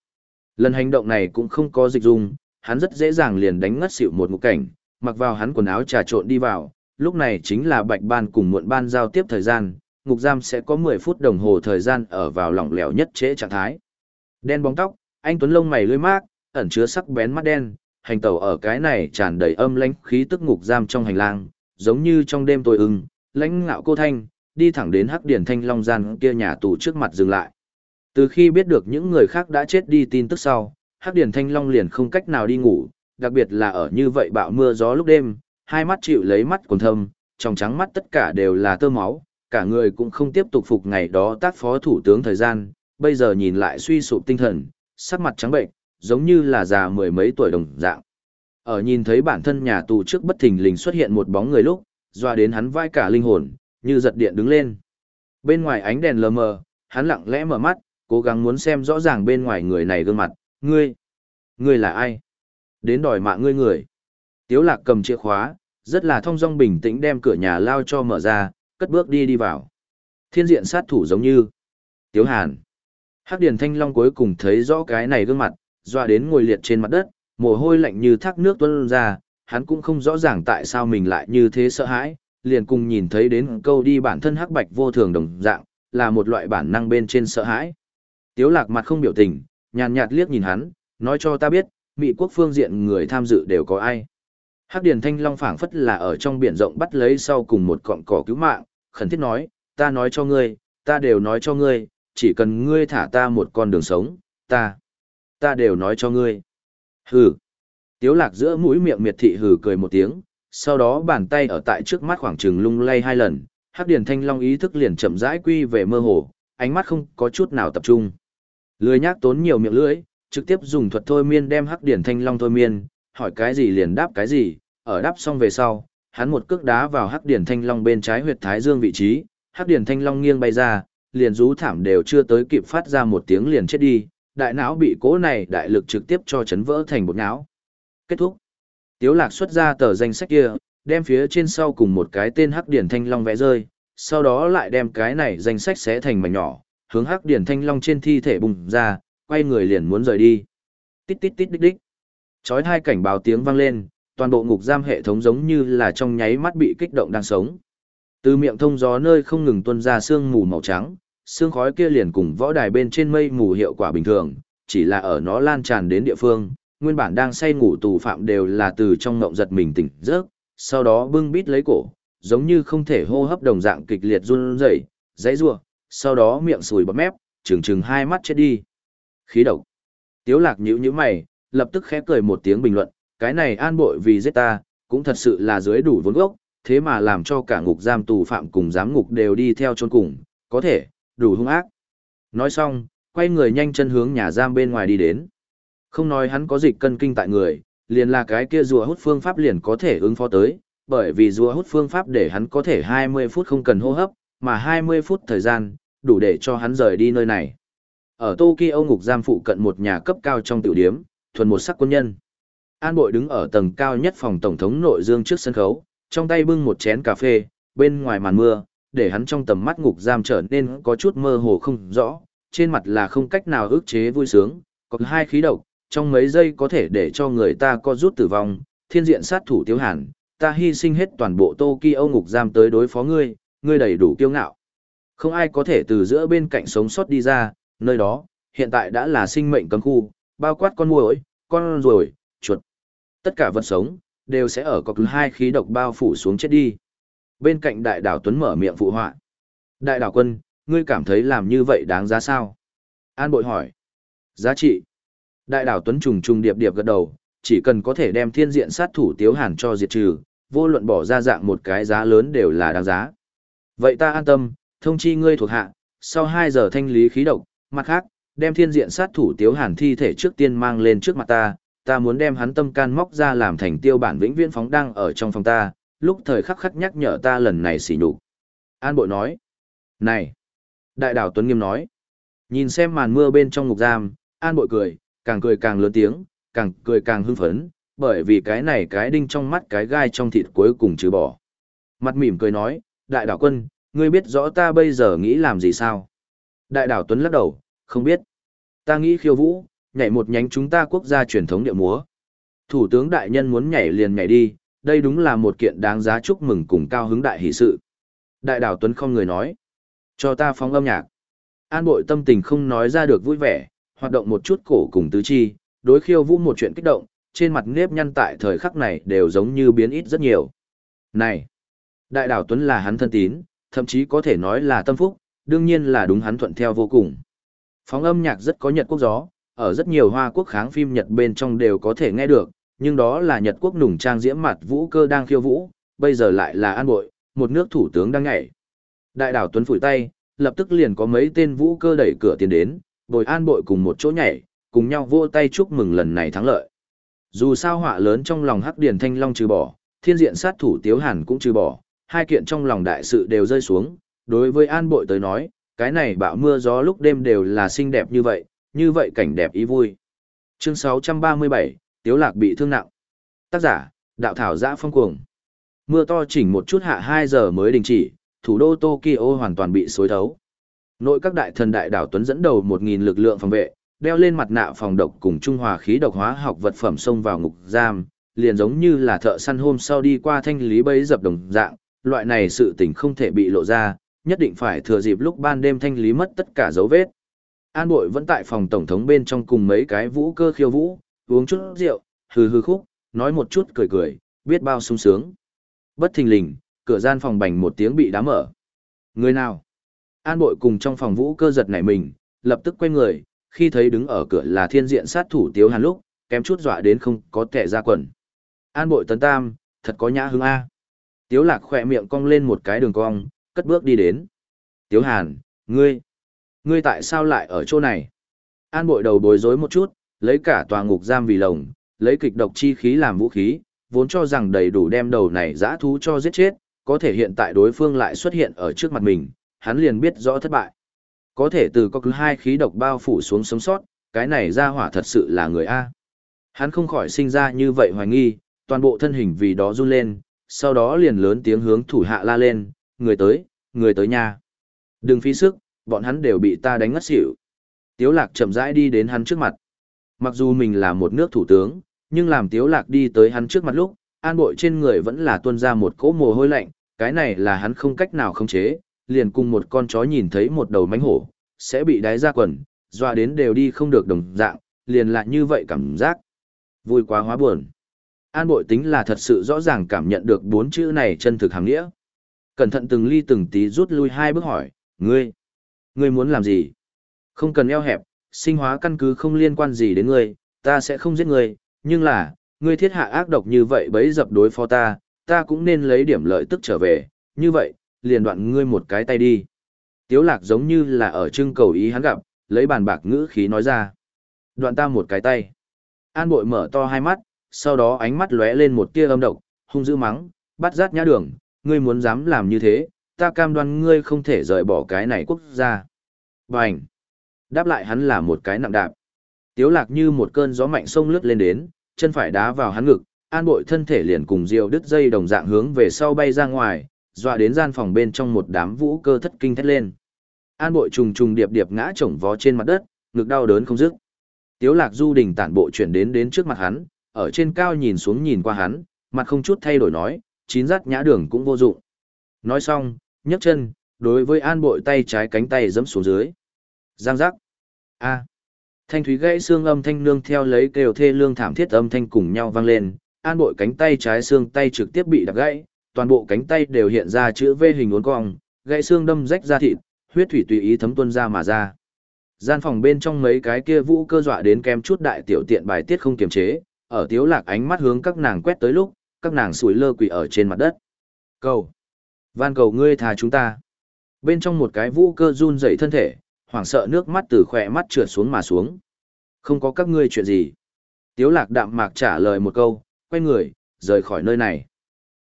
Lần hành động này cũng không có dịch dung, hắn rất dễ dàng liền đánh ngất xỉu một ngục cảnh, mặc vào hắn quần áo trà trộn đi vào, lúc này chính là bạch ban cùng muộn ban giao tiếp thời gian, ngục giam sẽ có 10 phút đồng hồ thời gian ở vào lỏng lẻo nhất trễ trạng thái. Đen bóng tóc, anh tuấn lông mày lưỡi mát, ẩn chứa sắc bén mắt đen, hành tẩu ở cái này tràn đầy âm lãnh khí tức ngục giam trong hành lang, giống như trong đêm tối ưng, lãnh ngạo cô thanh, đi thẳng đến hắc điển thanh long gian kia nhà tù trước mặt dừng lại. Từ khi biết được những người khác đã chết đi tin tức sau, hắc điển thanh long liền không cách nào đi ngủ, đặc biệt là ở như vậy bão mưa gió lúc đêm, hai mắt chịu lấy mắt quần thâm, trong trắng mắt tất cả đều là tơ máu, cả người cũng không tiếp tục phục ngày đó tác phó thủ tướng thời gian, bây giờ nhìn lại suy sụp tinh thần, sắc mặt trắng bệnh, giống như là già mười mấy tuổi đồng dạng. Ở nhìn thấy bản thân nhà tù trước bất thình lình xuất hiện một bóng người lúc, doa đến hắn vai cả linh hồn, như giật điện đứng lên. Bên ngoài ánh đèn lờ mờ, hắn lặng lẽ mở mắt, cố gắng muốn xem rõ ràng bên ngoài người này gương mặt, ngươi, ngươi là ai? Đến đòi mạng ngươi người. Tiếu lạc cầm chìa khóa, rất là thong dong bình tĩnh đem cửa nhà lao cho mở ra, cất bước đi đi vào. Thiên diện sát thủ giống như Tiếu Hàn. Hắc Điền Thanh Long cuối cùng thấy rõ cái này gương mặt, doa đến ngồi liệt trên mặt đất, mồ hôi lạnh như thác nước tuôn ra, hắn cũng không rõ ràng tại sao mình lại như thế sợ hãi, liền cùng nhìn thấy đến câu đi bản thân hắc bạch vô thường đồng dạng, là một loại bản năng bên trên sợ hãi. Tiếu lạc mặt không biểu tình, nhàn nhạt liếc nhìn hắn, nói cho ta biết, Mỹ quốc phương diện người tham dự đều có ai. Hắc Điền Thanh Long phảng phất là ở trong biển rộng bắt lấy sau cùng một cọng cỏ cứu mạng, khẩn thiết nói, ta nói cho ngươi, ta đều nói cho ngươi, chỉ cần ngươi thả ta một con đường sống, ta, ta đều nói cho ngươi. Hừ. Tiếu lạc giữa mũi miệng miệt thị hừ cười một tiếng, sau đó bàn tay ở tại trước mắt khoảng trừng lung lay hai lần, Hắc Điền Thanh Long ý thức liền chậm rãi quy về mơ hồ, ánh mắt không có chút nào tập trung. Lười nhác tốn nhiều miệng lưỡi, trực tiếp dùng thuật thôi miên đem Hắc Điền Thanh Long thôi miên, hỏi cái gì liền đáp cái gì, ở đáp xong về sau, hắn một cước đá vào Hắc Điền Thanh Long bên trái huyệt thái dương vị trí, Hắc Điền Thanh Long nghiêng bay ra, liền rú thảm đều chưa tới kịp phát ra một tiếng liền chết đi, đại não bị cố này đại lực trực tiếp cho chấn vỡ thành bột não. Kết thúc. Tiếu lạc xuất ra tờ danh sách kia, đem phía trên sau cùng một cái tên Hắc Điển Thanh Long vẽ rơi, sau đó lại đem cái này danh sách xé thành mảnh nhỏ, hướng Hắc Điển Thanh Long trên thi thể bùng ra, quay người liền muốn rời đi. Tít tít tít đích đích. Chói hai cảnh báo tiếng vang lên, toàn bộ ngục giam hệ thống giống như là trong nháy mắt bị kích động đang sống. Từ miệng thông gió nơi không ngừng tuôn ra sương mù màu trắng, sương khói kia liền cùng võ đài bên trên mây mù hiệu quả bình thường, chỉ là ở nó lan tràn đến địa phương, nguyên bản đang say ngủ tù phạm đều là từ trong ngộng giật mình tỉnh giấc, sau đó bưng bít lấy cổ, giống như không thể hô hấp đồng dạng kịch liệt run rẩy, dãy rủa, sau đó miệng sùi bọt mép, trừng trừng hai mắt chết đi. Khí độc. Tiếu Lạc nhíu nhíu mày, lập tức khẽ cười một tiếng bình luận, cái này an bội vì giết ta, cũng thật sự là dưới đủ vốn gốc, thế mà làm cho cả ngục giam tù phạm cùng giám ngục đều đi theo chôn cùng, có thể, đủ hung ác. Nói xong, quay người nhanh chân hướng nhà giam bên ngoài đi đến. Không nói hắn có dịch cân kinh tại người, liền là cái kia rùa hút phương pháp liền có thể ứng phó tới, bởi vì rùa hút phương pháp để hắn có thể 20 phút không cần hô hấp, mà 20 phút thời gian, đủ để cho hắn rời đi nơi này. Ở Tokyo ngục giam phụ cận một nhà cấp cao trong tiểu điếm, thuần một sắc quân nhân. An Bội đứng ở tầng cao nhất phòng tổng thống nội dương trước sân khấu, trong tay bưng một chén cà phê, bên ngoài màn mưa, để hắn trong tầm mắt ngục giam trở nên có chút mơ hồ không rõ, trên mặt là không cách nào ức chế vui sướng, có hai khí độc, trong mấy giây có thể để cho người ta co rút tử vong, thiên diện sát thủ Tiếu Hàn, ta hy sinh hết toàn bộ Tokyo ngục giam tới đối phó ngươi, ngươi đầy đủ kiêu ngạo. Không ai có thể từ giữa bên cạnh sống sót đi ra, nơi đó, hiện tại đã là sinh mệnh cấm khu, bao quát con muỗi, con ruồi, chuột. Tất cả vật sống, đều sẽ ở cọc hai khí độc bao phủ xuống chết đi. Bên cạnh đại đảo Tuấn mở miệng phụ họa. Đại đảo quân, ngươi cảm thấy làm như vậy đáng giá sao? An bội hỏi. Giá trị. Đại đảo Tuấn trùng trùng điệp điệp gật đầu, chỉ cần có thể đem thiên diện sát thủ tiếu hàn cho diệt trừ, vô luận bỏ ra dạng một cái giá lớn đều là đáng giá. Vậy ta an tâm, thông chi ngươi thuộc hạ, sau 2 giờ thanh lý khí độc, mặt khác, đem thiên diện sát thủ tiếu hàn thi thể trước tiên mang lên trước mặt ta, ta muốn đem hắn tâm can móc ra làm thành tiêu bản vĩnh viễn phóng đăng ở trong phòng ta, lúc thời khắc khắc nhắc nhở ta lần này xỉ nhục. An bội nói, này, đại đảo Tuấn Nghiêm nói, nhìn xem màn mưa bên trong ngục giam, An bội cười, càng cười càng lớn tiếng, càng cười càng hưng phấn, bởi vì cái này cái đinh trong mắt cái gai trong thịt cuối cùng trừ bỏ. Mặt mỉm cười nói, đại đảo quân, ngươi biết rõ ta bây giờ nghĩ làm gì sao? Đại đảo Tuấn lắc đầu, không biết. Ta nghĩ khiêu vũ, nhảy một nhánh chúng ta quốc gia truyền thống điệu múa. Thủ tướng đại nhân muốn nhảy liền nhảy đi, đây đúng là một kiện đáng giá chúc mừng cùng cao hứng đại hỷ sự. Đại đảo Tuấn không người nói. Cho ta phóng âm nhạc. An bội tâm tình không nói ra được vui vẻ, hoạt động một chút cổ cùng tứ chi, đối khiêu vũ một chuyện kích động, trên mặt nếp nhăn tại thời khắc này đều giống như biến ít rất nhiều. Này! Đại đảo Tuấn là hắn thân tín, thậm chí có thể nói là tâm phúc, đương nhiên là đúng hắn thuận theo vô cùng. Phóng âm nhạc rất có Nhật quốc gió, ở rất nhiều hoa quốc kháng phim Nhật bên trong đều có thể nghe được, nhưng đó là Nhật quốc nùng trang diễm mặt vũ cơ đang khiêu vũ, bây giờ lại là an bội, một nước thủ tướng đang nhảy. Đại đảo Tuấn phủi tay, lập tức liền có mấy tên vũ cơ đẩy cửa tiến đến, bồi an bội cùng một chỗ nhảy, cùng nhau vô tay chúc mừng lần này thắng lợi. Dù sao họa lớn trong lòng hắc điển thanh long trừ bỏ, thiên diện sát thủ tiếu hàn cũng trừ bỏ, hai kiện trong lòng đại sự đều rơi xuống, đối với an bội tới nói, cái này bão mưa gió lúc đêm đều là xinh đẹp như vậy, như vậy cảnh đẹp ý vui. Chương 637, Tiếu Lạc bị thương nặng. Tác giả, Đạo Thảo Giã Phong Cuồng. Mưa to chỉnh một chút hạ 2 giờ mới đình chỉ, thủ đô Tokyo hoàn toàn bị xối thấu. Nội các đại thần đại đảo Tuấn dẫn đầu 1.000 lực lượng phòng vệ, đeo lên mặt nạ phòng độc cùng trung hòa khí độc hóa học vật phẩm xông vào ngục giam, liền giống như là thợ săn hôm sau đi qua thanh lý bấy dập đồng dạng, loại này sự tình không thể bị lộ ra, nhất định phải thừa dịp lúc ban đêm thanh lý mất tất cả dấu vết. An bội vẫn tại phòng tổng thống bên trong cùng mấy cái vũ cơ khiêu vũ, uống chút rượu, hừ hừ khúc, nói một chút cười cười, biết bao sung sướng. Bất thình lình, cửa gian phòng bành một tiếng bị đá mở. Người nào? An bội cùng trong phòng vũ cơ giật nảy mình, lập tức quay người, khi thấy đứng ở cửa là thiên diện sát thủ tiếu hàn lúc, kém chút dọa đến không có kẻ ra quần. An bội tấn tam, thật có nhã hứng A. Tiếu lạc khỏe miệng cong lên một cái đường cong, cất bước đi đến. Tiếu hàn, ngươi, ngươi tại sao lại ở chỗ này? An bội đầu bối rối một chút, lấy cả tòa ngục giam vì lồng, lấy kịch độc chi khí làm vũ khí, vốn cho rằng đầy đủ đem đầu này dã thú cho giết chết, có thể hiện tại đối phương lại xuất hiện ở trước mặt mình, hắn liền biết rõ thất bại. Có thể từ có cứ hai khí độc bao phủ xuống sống sót, cái này ra hỏa thật sự là người A. Hắn không khỏi sinh ra như vậy hoài nghi, toàn bộ thân hình vì đó run lên, sau đó liền lớn tiếng hướng thủ hạ la lên, người tới, người tới nhà. Đừng phí sức, bọn hắn đều bị ta đánh ngất xỉu. Tiếu lạc chậm rãi đi đến hắn trước mặt. Mặc dù mình là một nước thủ tướng, nhưng làm tiếu lạc đi tới hắn trước mặt lúc, an bội trên người vẫn là tuôn ra một cỗ mồ hôi lạnh, cái này là hắn không cách nào khống chế, liền cùng một con chó nhìn thấy một đầu mánh hổ, sẽ bị đáy ra quần, doa đến đều đi không được đồng dạng, liền lại như vậy cảm giác. Vui quá hóa buồn. An bội tính là thật sự rõ ràng cảm nhận được bốn chữ này chân thực hàng nghĩa. Cẩn thận từng ly từng tí rút lui hai bước hỏi, ngươi, ngươi muốn làm gì? Không cần eo hẹp, sinh hóa căn cứ không liên quan gì đến ngươi, ta sẽ không giết ngươi, nhưng là, ngươi thiết hạ ác độc như vậy bấy dập đối phó ta, ta cũng nên lấy điểm lợi tức trở về, như vậy, liền đoạn ngươi một cái tay đi. Tiếu lạc giống như là ở trưng cầu ý hắn gặp, lấy bàn bạc ngữ khí nói ra. Đoạn ta một cái tay. An bội mở to hai mắt, sau đó ánh mắt lóe lên một tia âm độc, hung dữ mắng, bắt rát nhã đường, ngươi muốn dám làm như thế, ta cam đoan ngươi không thể rời bỏ cái này quốc gia. Bành! Đáp lại hắn là một cái nặng đạp. Tiếu lạc như một cơn gió mạnh sông lướt lên đến, chân phải đá vào hắn ngực, an bội thân thể liền cùng diều đứt dây đồng dạng hướng về sau bay ra ngoài, dọa đến gian phòng bên trong một đám vũ cơ thất kinh thét lên. An bội trùng trùng điệp điệp ngã chồng vó trên mặt đất, ngực đau đớn không dứt. Tiếu lạc du đình tản bộ chuyển đến đến trước mặt hắn, ở trên cao nhìn xuống nhìn qua hắn, mặt không chút thay đổi nói, chín rát nhã đường cũng vô dụng. Nói xong, nhấc chân, đối với an bội tay trái cánh tay giẫm xuống dưới. Giang giác. A. Thanh thúy gãy xương âm thanh nương theo lấy kêu thê lương thảm thiết âm thanh cùng nhau vang lên, an bội cánh tay trái xương tay trực tiếp bị đập gãy, toàn bộ cánh tay đều hiện ra chữ V hình uốn cong, gãy xương đâm rách ra thịt, huyết thủy tùy ý thấm tuôn ra mà ra. Gian phòng bên trong mấy cái kia vũ cơ dọa đến kem chút đại tiểu tiện bài tiết không kiềm chế, ở tiếu lạc ánh mắt hướng các nàng quét tới lúc, các nàng sủi lơ quỳ ở trên mặt đất. Cầu! Van cầu ngươi thả chúng ta. Bên trong một cái vũ cơ run rẩy thân thể, hoảng sợ nước mắt từ khỏe mắt trượt xuống mà xuống. Không có các ngươi chuyện gì. Tiếu lạc đạm mạc trả lời một câu, quay người, rời khỏi nơi này.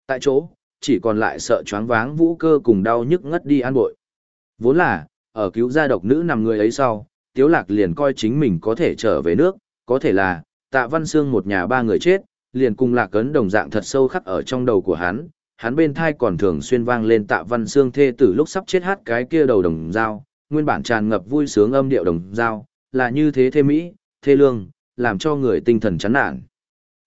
Tại chỗ, chỉ còn lại sợ choáng váng vũ cơ cùng đau nhức ngất đi an bội. Vốn là, ở cứu gia độc nữ nằm người ấy sau, Tiếu Lạc liền coi chính mình có thể trở về nước, có thể là, tạ văn xương một nhà ba người chết, liền cùng lạc cấn đồng dạng thật sâu khắc ở trong đầu của hắn, hắn bên thai còn thường xuyên vang lên tạ văn xương thê tử lúc sắp chết hát cái kia đầu đồng dao, nguyên bản tràn ngập vui sướng âm điệu đồng dao, là như thế thê mỹ, thê lương, làm cho người tinh thần chán nản.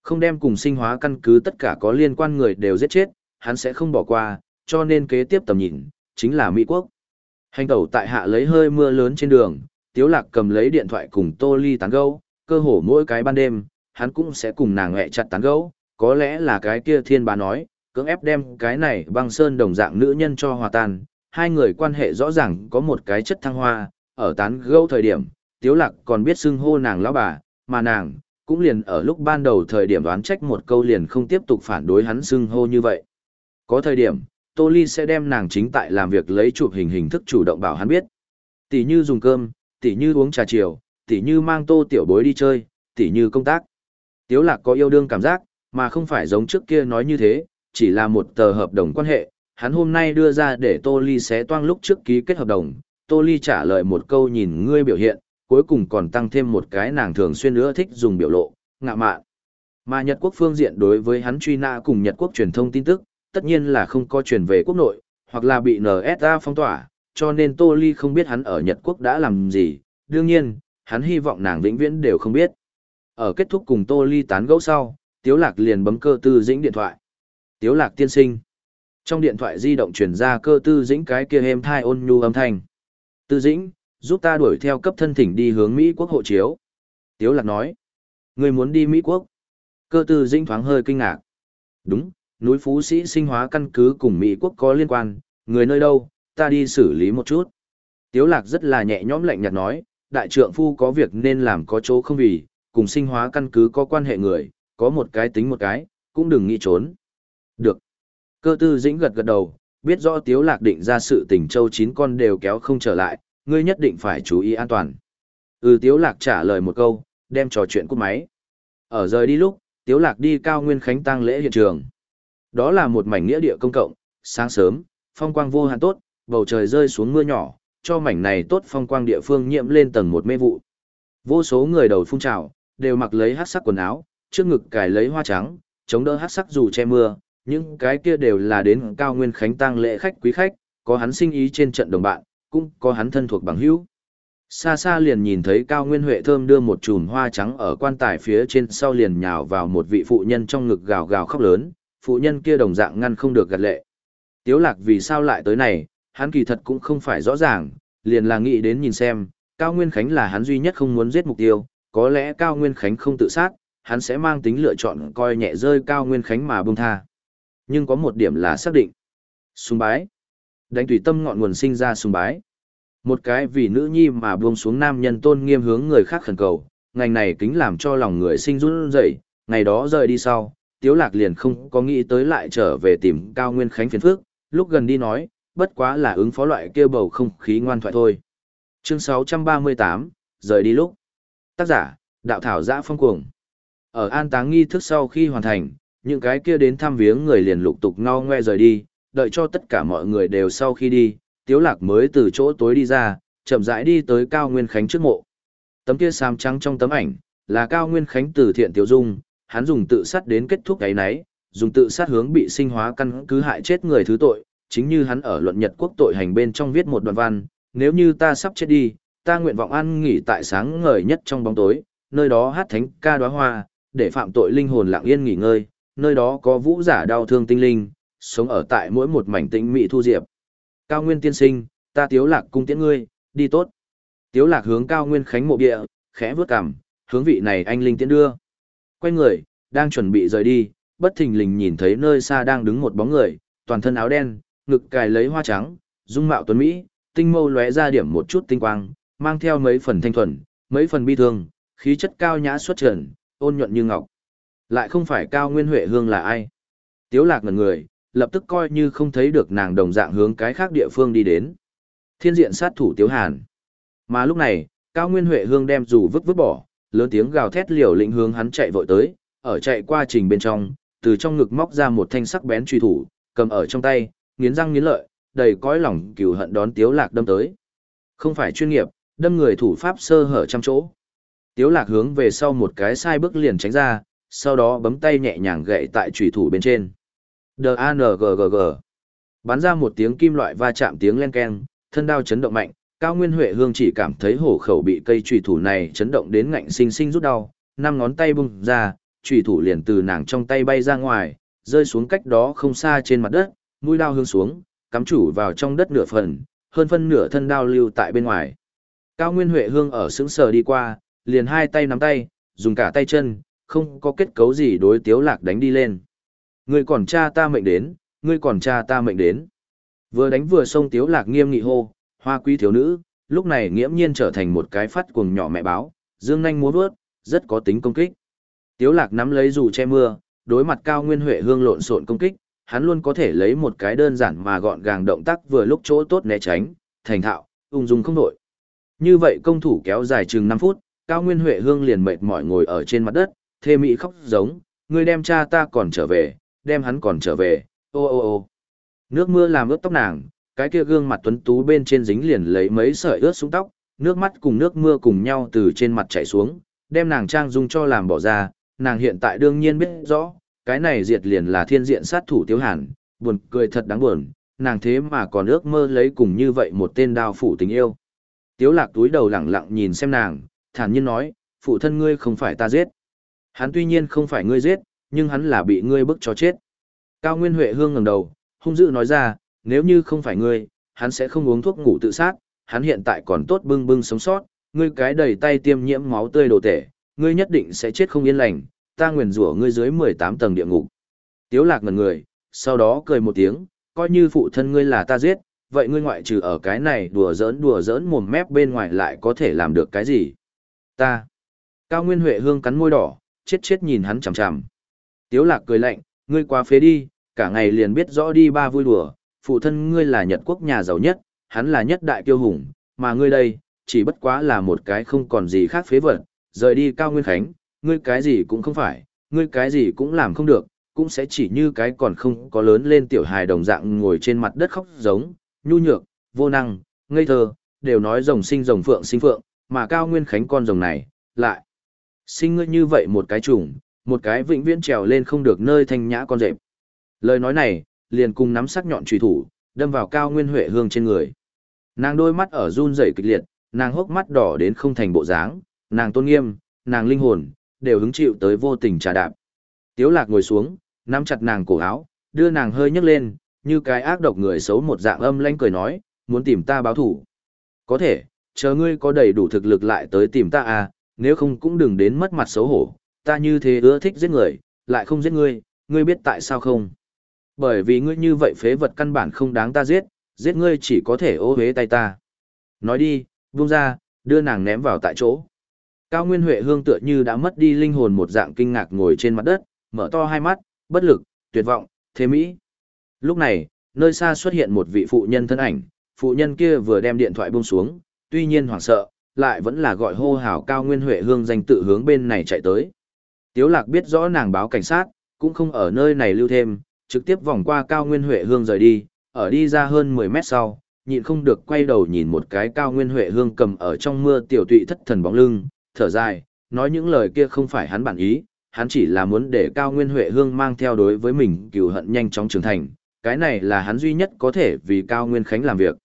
Không đem cùng sinh hóa căn cứ tất cả có liên quan người đều giết chết, hắn sẽ không bỏ qua, cho nên kế tiếp tầm nhìn, chính là Mỹ Quốc. Hành tẩu tại hạ lấy hơi mưa lớn trên đường, Tiếu Lạc cầm lấy điện thoại cùng Tô Ly tán gẫu, cơ hồ mỗi cái ban đêm, hắn cũng sẽ cùng nàng hẹ chặt tán gẫu, có lẽ là cái kia thiên bà nói, cưỡng ép đem cái này băng sơn đồng dạng nữ nhân cho hòa tan, hai người quan hệ rõ ràng có một cái chất thăng hoa, ở tán gẫu thời điểm, Tiếu Lạc còn biết xưng hô nàng lão bà, mà nàng cũng liền ở lúc ban đầu thời điểm đoán trách một câu liền không tiếp tục phản đối hắn xưng hô như vậy. Có thời điểm, Tô Ly sẽ đem nàng chính tại làm việc lấy chụp hình hình thức chủ động bảo hắn biết. Tỷ như dùng cơm, tỷ như uống trà chiều, tỷ như mang tô tiểu bối đi chơi, tỷ như công tác. Tiếu lạc có yêu đương cảm giác, mà không phải giống trước kia nói như thế, chỉ là một tờ hợp đồng quan hệ. Hắn hôm nay đưa ra để Tô Ly xé toang lúc trước ký kết hợp đồng, Tô Ly trả lời một câu nhìn ngươi biểu hiện, cuối cùng còn tăng thêm một cái nàng thường xuyên nữa thích dùng biểu lộ, ngạ mạn. Mà Nhật Quốc phương diện đối với hắn truy nã cùng Nhật Quốc truyền thông tin tức, tất nhiên là không có truyền về quốc nội, hoặc là bị NSA phong tỏa, cho nên Tô Ly không biết hắn ở Nhật Quốc đã làm gì, đương nhiên, hắn hy vọng nàng vĩnh viễn đều không biết. Ở kết thúc cùng Tô Ly tán gẫu sau, Tiếu Lạc liền bấm cơ tư dĩnh điện thoại. Tiếu Lạc tiên sinh. Trong điện thoại di động truyền ra cơ tư dĩnh cái kia êm thai ôn nhu âm thanh. Tư dĩnh, giúp ta đuổi theo cấp thân thỉnh đi hướng Mỹ quốc hộ chiếu. Tiếu Lạc nói. Người muốn đi Mỹ quốc. Cơ tư dĩnh thoáng hơi kinh ngạc. Đúng, núi Phú Sĩ sinh hóa căn cứ cùng Mỹ quốc có liên quan, người nơi đâu, ta đi xử lý một chút. Tiếu lạc rất là nhẹ nhõm lạnh nhạt nói, đại trượng phu có việc nên làm có chỗ không vì, cùng sinh hóa căn cứ có quan hệ người, có một cái tính một cái, cũng đừng nghĩ trốn. Cơ tư dĩnh gật gật đầu, biết rõ tiếu lạc định ra sự tình châu chín con đều kéo không trở lại, ngươi nhất định phải chú ý an toàn. Ừ tiếu lạc trả lời một câu, đem trò chuyện cút máy. Ở rời đi lúc, tiếu lạc đi cao nguyên khánh tăng lễ hiện trường. Đó là một mảnh nghĩa địa công cộng, sáng sớm, phong quang vô hạn tốt, bầu trời rơi xuống mưa nhỏ, cho mảnh này tốt phong quang địa phương nhiễm lên tầng một mê vụ. Vô số người đầu phun trào, đều mặc lấy hát sắc quần áo, trước ngực cài lấy hoa trắng, chống đỡ hát sắc dù che mưa, những cái kia đều là đến cao nguyên khánh tăng lễ khách quý khách, có hắn sinh ý trên trận đồng bạn, cũng có hắn thân thuộc bằng hữu. Xa xa liền nhìn thấy Cao Nguyên Huệ thơm đưa một chùm hoa trắng ở quan tài phía trên sau liền nhào vào một vị phụ nhân trong ngực gào gào khóc lớn, phụ nhân kia đồng dạng ngăn không được gật lệ. Tiếu lạc vì sao lại tới này, hắn kỳ thật cũng không phải rõ ràng, liền là nghĩ đến nhìn xem, Cao Nguyên Khánh là hắn duy nhất không muốn giết mục tiêu, có lẽ Cao Nguyên Khánh không tự sát, hắn sẽ mang tính lựa chọn coi nhẹ rơi Cao Nguyên Khánh mà buông tha. Nhưng có một điểm là xác định. Sùng bái. Đánh tùy tâm ngọn nguồn sinh ra sùng bái. Một cái vì nữ nhi mà buông xuống nam nhân tôn nghiêm hướng người khác khẩn cầu, ngành này kính làm cho lòng người sinh run rẩy, ngày đó rời đi sau, Tiếu Lạc liền không có nghĩ tới lại trở về tìm Cao Nguyên Khánh phiền phức, lúc gần đi nói, bất quá là ứng phó loại kia bầu không khí ngoan thoại thôi. Chương 638, rời đi lúc. Tác giả, đạo thảo giã phong cuồng. Ở an táng nghi thức sau khi hoàn thành, những cái kia đến thăm viếng người liền lục tục ngao ngoe rời đi, đợi cho tất cả mọi người đều sau khi đi, Tiếu Lạc mới từ chỗ tối đi ra, chậm rãi đi tới Cao Nguyên Khánh trước mộ. Tấm kia xám trắng trong tấm ảnh, là Cao Nguyên Khánh từ thiện Tiếu dung, hắn dùng tự sát đến kết thúc cái nấy, dùng tự sát hướng bị sinh hóa căn cứ hại chết người thứ tội, chính như hắn ở luận Nhật quốc tội hành bên trong viết một đoạn văn, nếu như ta sắp chết đi, ta nguyện vọng an nghỉ tại sáng ngời nhất trong bóng tối, nơi đó hát thánh ca đóa hoa, để phạm tội linh hồn lặng yên nghỉ ngơi, nơi đó có vũ giả đau thương tinh linh, sống ở tại mỗi một mảnh tĩnh mỹ thu diệp. Cao Nguyên tiên sinh, ta Tiếu Lạc cung tiễn ngươi, đi tốt. Tiếu Lạc hướng Cao Nguyên Khánh mộ địa, khẽ vướt cằm, hướng vị này anh linh tiễn đưa. Quay người, đang chuẩn bị rời đi, bất thình lình nhìn thấy nơi xa đang đứng một bóng người, toàn thân áo đen, ngực cài lấy hoa trắng, dung mạo tuấn mỹ, tinh mâu lóe ra điểm một chút tinh quang, mang theo mấy phần thanh thuần, mấy phần bi thương, khí chất cao nhã xuất trần, ôn nhuận như ngọc. Lại không phải Cao Nguyên Huệ Hương là ai? Tiếu Lạc ngẩn người, lập tức coi như không thấy được nàng đồng dạng hướng cái khác địa phương đi đến. Thiên diện sát thủ Tiếu Hàn. Mà lúc này, Cao Nguyên Huệ Hương đem dù vứt vứt bỏ, lớn tiếng gào thét liều lĩnh hướng hắn chạy vội tới, ở chạy qua trình bên trong, từ trong ngực móc ra một thanh sắc bén truy thủ, cầm ở trong tay, nghiến răng nghiến lợi, đầy cõi lòng cừu hận đón Tiếu Lạc đâm tới. Không phải chuyên nghiệp, đâm người thủ pháp sơ hở trăm chỗ. Tiếu Lạc hướng về sau một cái sai bước liền tránh ra, sau đó bấm tay nhẹ nhàng gậy tại trùy thủ bên trên. D-A-N-G-G-G. Bắn ra một tiếng kim loại va chạm tiếng len keng, thân đao chấn động mạnh, Cao Nguyên Huệ Hương chỉ cảm thấy hổ khẩu bị cây trùy thủ này chấn động đến ngạnh sinh sinh rút đau, năm ngón tay bung ra, trùy thủ liền từ nàng trong tay bay ra ngoài, rơi xuống cách đó không xa trên mặt đất, mũi đao hướng xuống, cắm chủ vào trong đất nửa phần, hơn phân nửa thân đao lưu tại bên ngoài. Cao Nguyên Huệ Hương ở sững sờ đi qua, liền hai tay nắm tay, dùng cả tay chân, không có kết cấu gì đối Tiếu Lạc đánh đi lên. Ngươi còn cha ta mệnh đến, ngươi còn cha ta mệnh đến. Vừa đánh vừa xông Tiếu Lạc nghiêm nghị hô, hoa quý thiếu nữ, lúc này nghiễm nhiên trở thành một cái phát cuồng nhỏ mẹ báo, dương nhanh múa vớt, rất có tính công kích. Tiếu lạc nắm lấy dù che mưa, đối mặt cao nguyên huệ hương lộn xộn công kích, hắn luôn có thể lấy một cái đơn giản mà gọn gàng động tác vừa lúc chỗ tốt né tránh, thành thạo, ung dung không nổi. Như vậy công thủ kéo dài chừng 5 phút, cao nguyên huệ hương liền mệt mỏi ngồi ở trên mặt đất, thê mỹ khóc giống, người đem cha ta còn trở về, đem hắn còn trở về, ô ô ô. Nước mưa làm ướt tóc nàng, cái kia gương mặt tuấn tú bên trên dính liền lấy mấy sợi ướt xuống tóc, nước mắt cùng nước mưa cùng nhau từ trên mặt chảy xuống, đem nàng trang dung cho làm bỏ ra, nàng hiện tại đương nhiên biết rõ, cái này diệt liền là thiên diện sát thủ Tiếu Hàn, buồn cười thật đáng buồn, nàng thế mà còn ước mơ lấy cùng như vậy một tên đao phủ tình yêu. Tiếu lạc túi đầu lẳng lặng nhìn xem nàng, thản nhiên nói, phụ thân ngươi không phải ta giết. Hắn tuy nhiên không phải ngươi giết, nhưng hắn là bị ngươi bức cho chết. Cao Nguyên Huệ Hương ngẩng đầu, hung dữ nói ra, nếu như không phải ngươi, hắn sẽ không uống thuốc ngủ tự sát, hắn hiện tại còn tốt bưng bưng sống sót, ngươi cái đầy tay tiêm nhiễm máu tươi đồ tể, ngươi nhất định sẽ chết không yên lành, ta nguyền rủa ngươi dưới 18 tầng địa ngục. Tiếu lạc ngẩn người, sau đó cười một tiếng, coi như phụ thân ngươi là ta giết, vậy ngươi ngoại trừ ở cái này đùa giỡn đùa giỡn mồm mép bên ngoài lại có thể làm được cái gì? Ta. Cao Nguyên Huệ Hương cắn môi đỏ, chết chết nhìn hắn chằm chằm. Tiếu lạc cười lạnh, ngươi quá phế đi, cả ngày liền biết rõ đi ba vui đùa, phụ thân ngươi là Nhật quốc nhà giàu nhất, hắn là nhất đại kiêu hùng, mà ngươi đây, chỉ bất quá là một cái không còn gì khác phế vật, rời đi cao nguyên khánh, ngươi cái gì cũng không phải, ngươi cái gì cũng làm không được, cũng sẽ chỉ như cái còn không có lớn lên tiểu hài đồng dạng ngồi trên mặt đất khóc giống, nhu nhược, vô năng, ngây thơ, đều nói rồng sinh rồng phượng sinh phượng, mà cao nguyên khánh con rồng này, lại sinh ngươi như vậy một cái trùng, một cái vĩnh viễn trèo lên không được nơi thanh nhã con rệp. Lời nói này, liền cùng nắm sắc nhọn trùy thủ, đâm vào cao nguyên huệ hương trên người. Nàng đôi mắt ở run rẩy kịch liệt, nàng hốc mắt đỏ đến không thành bộ dáng, nàng tôn nghiêm, nàng linh hồn, đều hứng chịu tới vô tình trà đạp. Tiếu lạc ngồi xuống, nắm chặt nàng cổ áo, đưa nàng hơi nhấc lên, như cái ác độc người xấu một dạng âm lanh cười nói, muốn tìm ta báo thủ. Có thể, chờ ngươi có đầy đủ thực lực lại tới tìm ta à, nếu không cũng đừng đến mất mặt xấu hổ, ta như thế ưa thích giết người, lại không giết ngươi, ngươi biết tại sao không? Bởi vì ngươi như vậy phế vật căn bản không đáng ta giết, giết ngươi chỉ có thể ô hế tay ta. Nói đi, buông ra, đưa nàng ném vào tại chỗ. Cao Nguyên Huệ Hương tựa như đã mất đi linh hồn một dạng kinh ngạc ngồi trên mặt đất, mở to hai mắt, bất lực, tuyệt vọng, thế mỹ. Lúc này, nơi xa xuất hiện một vị phụ nhân thân ảnh, phụ nhân kia vừa đem điện thoại buông xuống, tuy nhiên hoảng sợ, lại vẫn là gọi hô hào Cao Nguyên Huệ Hương danh tự hướng bên này chạy tới. Tiếu Lạc biết rõ nàng báo cảnh sát, cũng không ở nơi này lưu thêm, trực tiếp vòng qua Cao Nguyên Huệ Hương rời đi, ở đi ra hơn 10 mét sau, nhịn không được quay đầu nhìn một cái Cao Nguyên Huệ Hương cầm ở trong mưa tiểu tụy thất thần bóng lưng, thở dài, nói những lời kia không phải hắn bản ý, hắn chỉ là muốn để Cao Nguyên Huệ Hương mang theo đối với mình cừu hận nhanh chóng trưởng thành, cái này là hắn duy nhất có thể vì Cao Nguyên Khánh làm việc.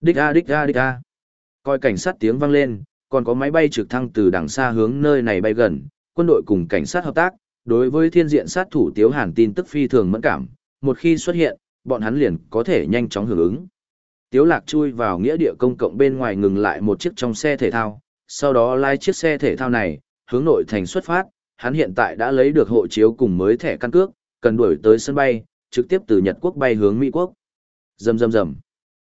Đích a đích a đích a. Coi cảnh sát tiếng vang lên, còn có máy bay trực thăng từ đằng xa hướng nơi này bay gần, quân đội cùng cảnh sát hợp tác, đối với thiên diện sát thủ Tiếu Hàn tin tức phi thường mẫn cảm, một khi xuất hiện, bọn hắn liền có thể nhanh chóng hưởng ứng. Tiếu lạc chui vào nghĩa địa công cộng bên ngoài ngừng lại một chiếc trong xe thể thao, sau đó lái chiếc xe thể thao này, hướng nội thành xuất phát, hắn hiện tại đã lấy được hộ chiếu cùng mới thẻ căn cước, cần đuổi tới sân bay, trực tiếp từ Nhật Quốc bay hướng Mỹ Quốc. Rầm rầm rầm.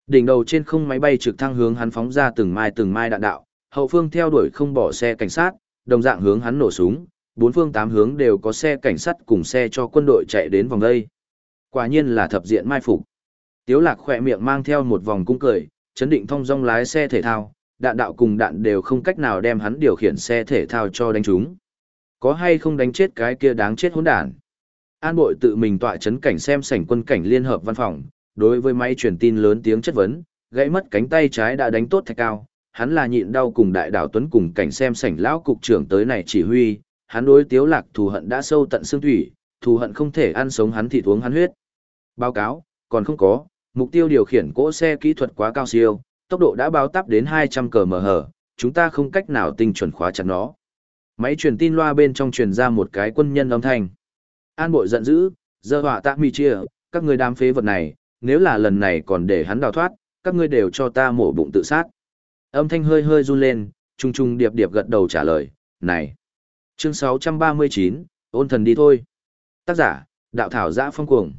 Đỉnh đầu trên không máy bay trực thăng hướng hắn phóng ra từng mai từng mai đạn đạo, hậu phương theo đuổi không bỏ xe cảnh sát, đồng dạng hướng hắn nổ súng, bốn phương tám hướng đều có xe cảnh sát cùng xe cho quân đội chạy đến vòng đây. Quả nhiên là thập diện mai phục. Tiếu lạc khẽ miệng mang theo một vòng cung cười, chấn định thông dong lái xe thể thao, đạn đạo cùng đạn đều không cách nào đem hắn điều khiển xe thể thao cho đánh chúng. Có hay không đánh chết cái kia đáng chết hỗn đản. An bội tự mình tọa chấn cảnh xem sảnh quân cảnh liên hợp văn phòng, đối với máy truyền tin lớn tiếng chất vấn, gãy mất cánh tay trái đã đánh tốt thạch cao, hắn là nhịn đau cùng đại đảo tuấn cùng cảnh xem sảnh lão cục trưởng tới này chỉ huy, hắn đối tiếu lạc thù hận đã sâu tận xương thủy, thù hận không thể ăn sống hắn thịt uống hắn huyết. Báo cáo, còn không có, mục tiêu điều khiển cỗ xe kỹ thuật quá cao siêu, tốc độ đã báo tắp đến 200 cờ mở hở, chúng ta không cách nào tinh chuẩn khóa chặt nó. Máy truyền tin loa bên trong truyền ra một cái quân nhân âm thanh. An bội giận dữ, giờ hỏa tạ mì chia, các người đám phế vật này, nếu là lần này còn để hắn đào thoát, các ngươi đều cho ta mổ bụng tự sát. Âm thanh hơi hơi run lên, trung trung điệp điệp gật đầu trả lời, này. Chương 639, ôn thần đi thôi. Tác giả, đạo thảo giã phong cuồng.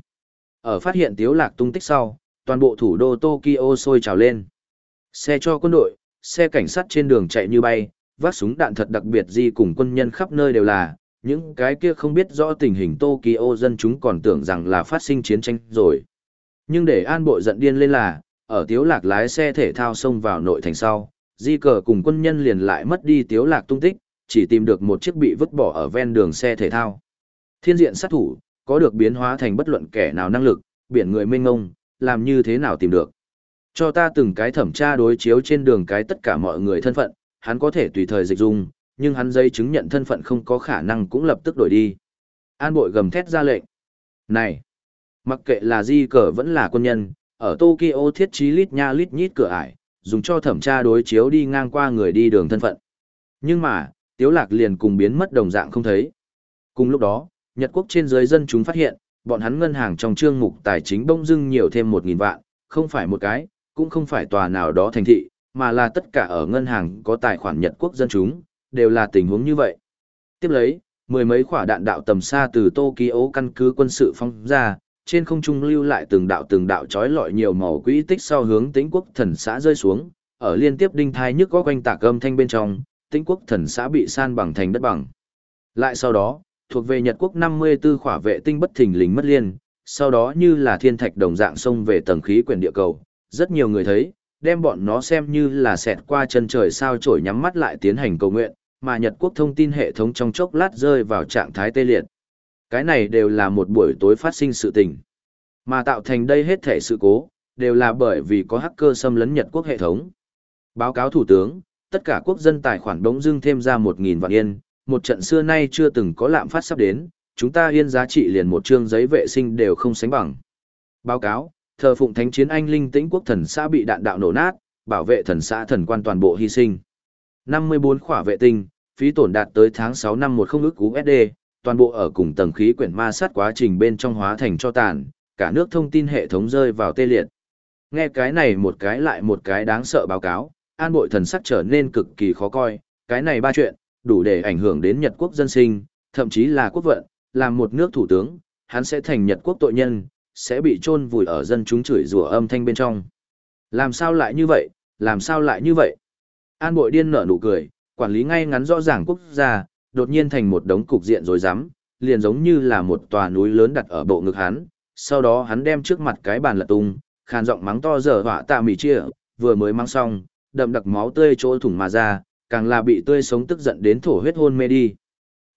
Ở phát hiện tiếu lạc tung tích sau, toàn bộ thủ đô Tokyo sôi trào lên. Xe cho quân đội, xe cảnh sát trên đường chạy như bay, vác súng đạn thật đặc biệt gì cùng quân nhân khắp nơi đều là, những cái kia không biết rõ tình hình Tokyo dân chúng còn tưởng rằng là phát sinh chiến tranh rồi. Nhưng để an bộ giận điên lên là, ở tiếu lạc lái xe thể thao xông vào nội thành sau, di cờ cùng quân nhân liền lại mất đi tiếu lạc tung tích, chỉ tìm được một chiếc bị vứt bỏ ở ven đường xe thể thao. Thiên diện sát thủ, có được biến hóa thành bất luận kẻ nào năng lực, biển người mênh ngông, làm như thế nào tìm được. Cho ta từng cái thẩm tra đối chiếu trên đường cái tất cả mọi người thân phận, hắn có thể tùy thời dịch dung, nhưng hắn giấy chứng nhận thân phận không có khả năng cũng lập tức đổi đi. An bội gầm thét ra lệnh. Này! Mặc kệ là di cờ vẫn là quân nhân, ở Tokyo thiết trí lít nha lít nhít cửa ải, dùng cho thẩm tra đối chiếu đi ngang qua người đi đường thân phận. Nhưng mà, Tiếu Lạc liền cùng biến mất đồng dạng không thấy. Cùng lúc đó, Nhật Quốc trên dưới dân chúng phát hiện, bọn hắn ngân hàng trong trương mục tài chính bông dưng nhiều thêm 1.000 vạn, không phải một cái, cũng không phải tòa nào đó thành thị, mà là tất cả ở ngân hàng có tài khoản Nhật Quốc dân chúng, đều là tình huống như vậy. Tiếp lấy, mười mấy quả đạn đạo tầm xa từ Tokyo căn cứ quân sự phong ra, trên không trung lưu lại từng đạo từng đạo chói lọi nhiều màu quỹ tích sau hướng tĩnh quốc thần xã rơi xuống, ở liên tiếp đinh thai nhức có quanh tạc âm thanh bên trong, tĩnh quốc thần xã bị san bằng thành đất bằng. Lại sau đó, thuộc về Nhật quốc 54 khỏa vệ tinh bất thình lình mất liên, sau đó như là thiên thạch đồng dạng xông về tầng khí quyển địa cầu, rất nhiều người thấy, đem bọn nó xem như là xẹt qua chân trời sao trổi nhắm mắt lại tiến hành cầu nguyện, mà Nhật quốc thông tin hệ thống trong chốc lát rơi vào trạng thái tê liệt. Cái này đều là một buổi tối phát sinh sự tình. Mà tạo thành đây hết thể sự cố, đều là bởi vì có hacker xâm lấn Nhật quốc hệ thống. Báo cáo thủ tướng, tất cả quốc dân tài khoản đống dưng thêm ra 1.000 vạn yên, một trận xưa nay chưa từng có lạm phát sắp đến, chúng ta yên giá trị liền một trương giấy vệ sinh đều không sánh bằng. Báo cáo, thờ phụng thánh chiến anh linh tĩnh quốc thần xã bị đạn đạo nổ nát, bảo vệ thần xã thần quan toàn bộ hy sinh. 54 khỏa vệ tinh, phí tổn đạt tới tháng 6 năm một không ước USD, toàn bộ ở cùng tầng khí quyển ma sát quá trình bên trong hóa thành cho tàn, cả nước thông tin hệ thống rơi vào tê liệt. Nghe cái này một cái lại một cái đáng sợ báo cáo, an bội thần sắc trở nên cực kỳ khó coi, cái này ba chuyện, đủ để ảnh hưởng đến Nhật quốc dân sinh, thậm chí là quốc vận, làm một nước thủ tướng, hắn sẽ thành Nhật quốc tội nhân, sẽ bị chôn vùi ở dân chúng chửi rủa âm thanh bên trong. Làm sao lại như vậy, làm sao lại như vậy? An bội điên nở nụ cười, quản lý ngay ngắn rõ ràng quốc gia, đột nhiên thành một đống cục diện rối rắm, liền giống như là một tòa núi lớn đặt ở bộ ngực hắn, sau đó hắn đem trước mặt cái bàn lật tung, khàn giọng mắng to dở họa tạ mỉ chia, vừa mới mắng xong, đậm đặc máu tươi chỗ thủng mà ra, càng là bị tươi sống tức giận đến thổ huyết hôn mê đi.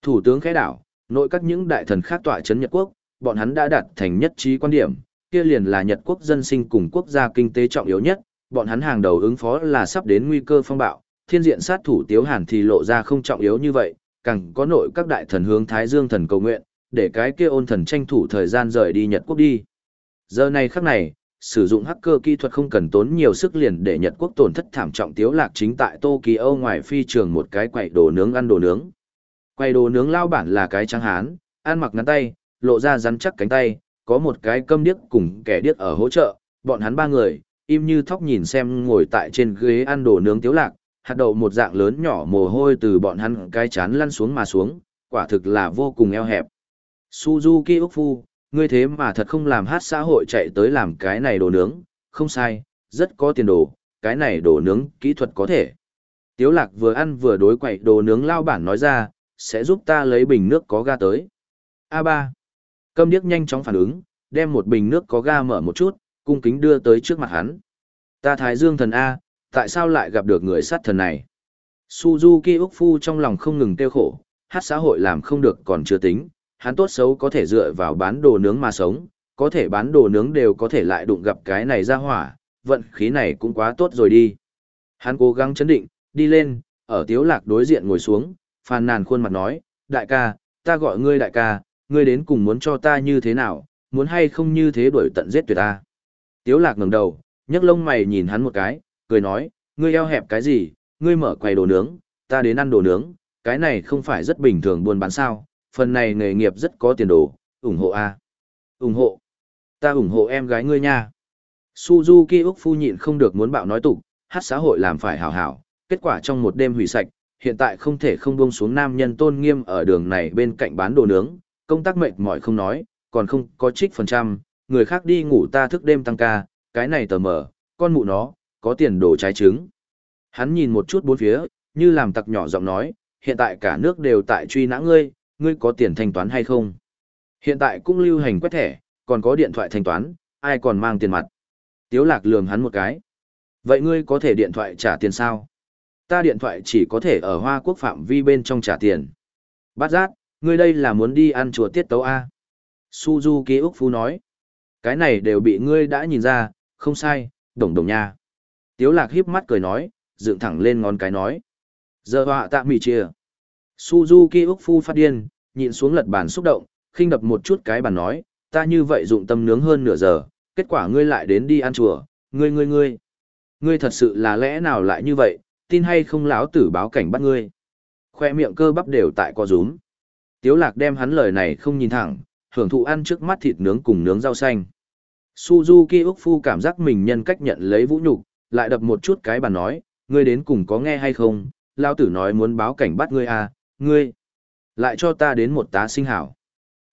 Thủ tướng khẽ đảo, nội các những đại thần khác tọa chấn Nhật Quốc, bọn hắn đã đạt thành nhất trí quan điểm, kia liền là Nhật Quốc dân sinh cùng quốc gia kinh tế trọng yếu nhất, bọn hắn hàng đầu ứng phó là sắp đến nguy cơ phong bạo, thiên diện sát thủ Tiếu Hàn thì lộ ra không trọng yếu như vậy, càng có nội các đại thần hướng Thái Dương thần cầu nguyện, để cái kia ôn thần tranh thủ thời gian rời đi Nhật Quốc đi. Giờ này khắc này, sử dụng hacker kỹ thuật không cần tốn nhiều sức liền để Nhật Quốc tổn thất thảm trọng tiếu lạc chính tại Tokyo ngoài phi trường một cái quầy đồ nướng ăn đồ nướng. Quầy đồ nướng lao bản là cái trắng hán, ăn mặc ngắn tay, lộ ra rắn chắc cánh tay, có một cái câm điếc cùng kẻ điếc ở hỗ trợ, bọn hắn ba người, im như thóc nhìn xem ngồi tại trên ghế ăn đồ nướng tiếu lạc, hạt đậu một dạng lớn nhỏ mồ hôi từ bọn hắn cái chán lăn xuống mà xuống, quả thực là vô cùng eo hẹp. Suzuki Úc ngươi thế mà thật không làm hát xã hội chạy tới làm cái này đồ nướng, không sai, rất có tiền đồ, cái này đồ nướng kỹ thuật có thể. Tiếu lạc vừa ăn vừa đối quậy đồ nướng lao bản nói ra, sẽ giúp ta lấy bình nước có ga tới. A3. Câm điếc nhanh chóng phản ứng, đem một bình nước có ga mở một chút, cung kính đưa tới trước mặt hắn. Ta thái dương thần A, tại sao lại gặp được người sát thần này? Suzuki Úc Phu trong lòng không ngừng tiêu khổ, hát xã hội làm không được còn chưa tính, hắn tốt xấu có thể dựa vào bán đồ nướng mà sống, có thể bán đồ nướng đều có thể lại đụng gặp cái này ra hỏa, vận khí này cũng quá tốt rồi đi. Hắn cố gắng chấn định, đi lên, ở tiếu lạc đối diện ngồi xuống, phàn nàn khuôn mặt nói, đại ca, ta gọi ngươi đại ca, ngươi đến cùng muốn cho ta như thế nào, muốn hay không như thế đuổi tận giết tuyệt ta. Tiếu lạc ngẩng đầu, nhấc lông mày nhìn hắn một cái, cười nói, ngươi eo hẹp cái gì, ngươi mở quầy đồ nướng, ta đến ăn đồ nướng, cái này không phải rất bình thường buôn bán sao, phần này nghề nghiệp rất có tiền đồ, ủng hộ a. ủng hộ, ta ủng hộ em gái ngươi nha. Suzuki Úc Phu nhịn không được muốn bạo nói tục, hát xã hội làm phải hảo hảo, kết quả trong một đêm hủy sạch, hiện tại không thể không buông xuống nam nhân tôn nghiêm ở đường này bên cạnh bán đồ nướng, công tác mệt mỏi không nói, còn không có trích phần trăm, người khác đi ngủ ta thức đêm tăng ca, cái này tờ mở, con mụ nó, có tiền đồ trái trứng. Hắn nhìn một chút bốn phía, như làm tặc nhỏ giọng nói, hiện tại cả nước đều tại truy nã ngươi, ngươi có tiền thanh toán hay không? Hiện tại cũng lưu hành quét thẻ, còn có điện thoại thanh toán, ai còn mang tiền mặt? Tiếu lạc lườm hắn một cái. Vậy ngươi có thể điện thoại trả tiền sao? Ta điện thoại chỉ có thể ở Hoa Quốc phạm vi bên trong trả tiền. Bát giác, ngươi đây là muốn đi ăn chùa tiết tấu A. Suzuki Úc Phu nói. Cái này đều bị ngươi đã nhìn ra, không sai, đồng đồng nha. Tiếu lạc híp mắt cười nói, dựng thẳng lên ngón cái nói. Giờ họa tạ mì chia. Suzuki Úc Phu phát điên, nhịn xuống lật bàn xúc động, khinh đập một chút cái bàn nói, ta như vậy dụng tâm nướng hơn nửa giờ, kết quả ngươi lại đến đi ăn chùa, ngươi ngươi ngươi. Ngươi thật sự là lẽ nào lại như vậy, tin hay không lão tử báo cảnh bắt ngươi. Khoe miệng cơ bắp đều tại co rúm. Tiếu lạc đem hắn lời này không nhìn thẳng, hưởng thụ ăn trước mắt thịt nướng cùng nướng rau xanh. Suzuki Úc Phu cảm giác mình nhân cách nhận lấy vũ nhục, lại đập một chút cái bàn nói, ngươi đến cùng có nghe hay không, lao tử nói muốn báo cảnh bắt ngươi à, ngươi, lại cho ta đến một tá sinh hảo.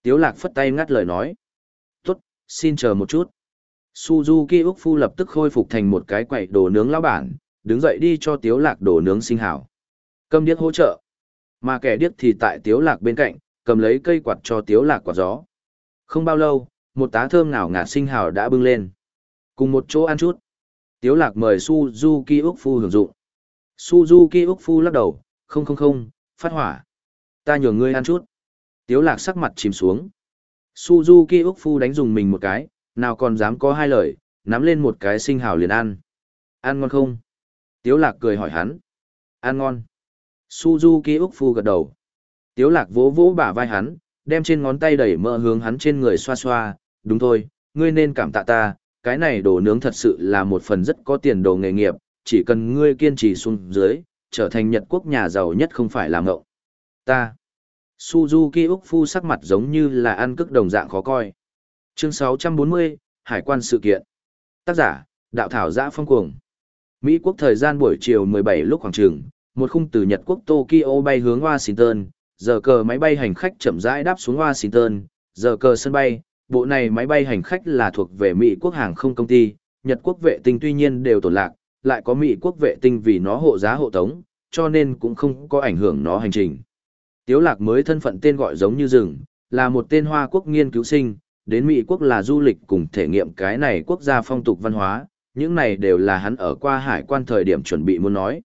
Tiếu lạc phất tay ngắt lời nói, tốt, xin chờ một chút. Suzuki Úc Phu lập tức khôi phục thành một cái quậy đồ nướng lão bản, đứng dậy đi cho tiếu lạc đồ nướng sinh hảo. cầm điếc hỗ trợ. Mà kẻ điếc thì tại tiếu lạc bên cạnh, cầm lấy cây quạt cho tiếu lạc quạt gió. Không bao lâu, một tá thơm nào ngạt sinh hào đã bưng lên. Cùng một chỗ ăn chút. Tiếu lạc mời Suzuki Úc Phu hưởng dụng. Suzuki Úc Phu lắc đầu, không không không, phát hỏa. Ta nhường ngươi ăn chút. Tiếu lạc sắc mặt chìm xuống. Suzuki Úc Phu đánh dùng mình một cái, nào còn dám có hai lời, nắm lên một cái sinh hào liền ăn. Ăn ngon không? Tiếu lạc cười hỏi hắn. Ăn ngon. Suzuki Úc Phu gật đầu. Tiếu lạc vỗ vỗ bả vai hắn, đem trên ngón tay đẩy mỡ hướng hắn trên người xoa xoa. Đúng thôi, ngươi nên cảm tạ ta, cái này đồ nướng thật sự là một phần rất có tiền đồ nghề nghiệp, chỉ cần ngươi kiên trì xuống dưới, trở thành Nhật Quốc nhà giàu nhất không phải là ngậu. Ta. Suzuki Úc Phu sắc mặt giống như là ăn cức đồng dạng khó coi. Chương 640, Hải quan sự kiện. Tác giả, Đạo Thảo Giã Phong Cuồng. Mỹ quốc thời gian buổi chiều 17 lúc khoảng trường, một khung từ Nhật quốc Tokyo bay hướng Washington, giờ cờ máy bay hành khách chậm rãi đáp xuống Washington, giờ cờ sân bay, bộ này máy bay hành khách là thuộc về Mỹ quốc hàng không công ty, Nhật quốc vệ tinh tuy nhiên đều tổn lạc, lại có Mỹ quốc vệ tinh vì nó hộ giá hộ tống, cho nên cũng không có ảnh hưởng nó hành trình. Tiếu lạc mới thân phận tên gọi giống như rừng, là một tên Hoa quốc nghiên cứu sinh, đến Mỹ quốc là du lịch cùng thể nghiệm cái này quốc gia phong tục văn hóa, những này đều là hắn ở qua hải quan thời điểm chuẩn bị muốn nói.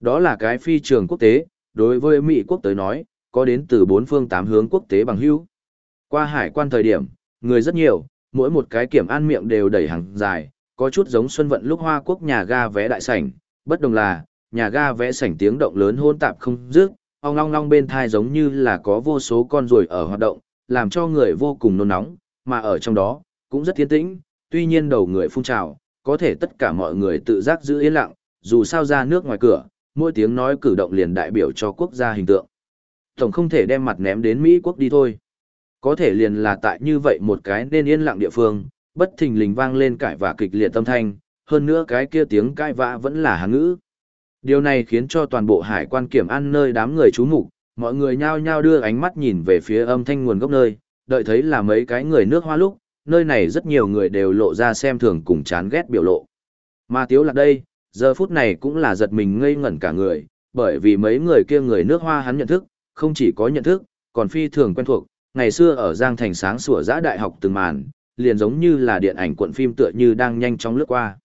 Đó là cái phi trường quốc tế, đối với Mỹ quốc tới nói, có đến từ bốn phương tám hướng quốc tế bằng hữu. Qua hải quan thời điểm, người rất nhiều, mỗi một cái kiểm an miệng đều đẩy hàng dài, có chút giống xuân vận lúc Hoa Quốc nhà ga vé đại sảnh, bất đồng là, nhà ga vé sảnh tiếng động lớn hôn tạp không dứt, ong long long bên thai giống như là có vô số con ruồi ở hoạt động, làm cho người vô cùng nôn nóng, mà ở trong đó, cũng rất thiên tĩnh, tuy nhiên đầu người phun trào, có thể tất cả mọi người tự giác giữ yên lặng, dù sao ra nước ngoài cửa, mỗi tiếng nói cử động liền đại biểu cho quốc gia hình tượng. Tổng không thể đem mặt ném đến Mỹ quốc đi thôi. Có thể liền là tại như vậy một cái nên yên lặng địa phương, bất thình lình vang lên cãi vã kịch liệt tâm thanh, hơn nữa cái kia tiếng cãi vã vẫn là hán ngữ. Điều này khiến cho toàn bộ hải quan kiểm an nơi đám người chú mục, mọi người nhao nhao đưa ánh mắt nhìn về phía âm thanh nguồn gốc nơi, đợi thấy là mấy cái người nước hoa lúc, nơi này rất nhiều người đều lộ ra xem thường cùng chán ghét biểu lộ. Mà tiếu lạc đây, giờ phút này cũng là giật mình ngây ngẩn cả người, bởi vì mấy người kia người nước hoa hắn nhận thức, không chỉ có nhận thức, còn phi thường quen thuộc, ngày xưa ở Giang Thành sáng sủa giã đại học từng màn, liền giống như là điện ảnh cuộn phim tựa như đang nhanh chóng lướt qua.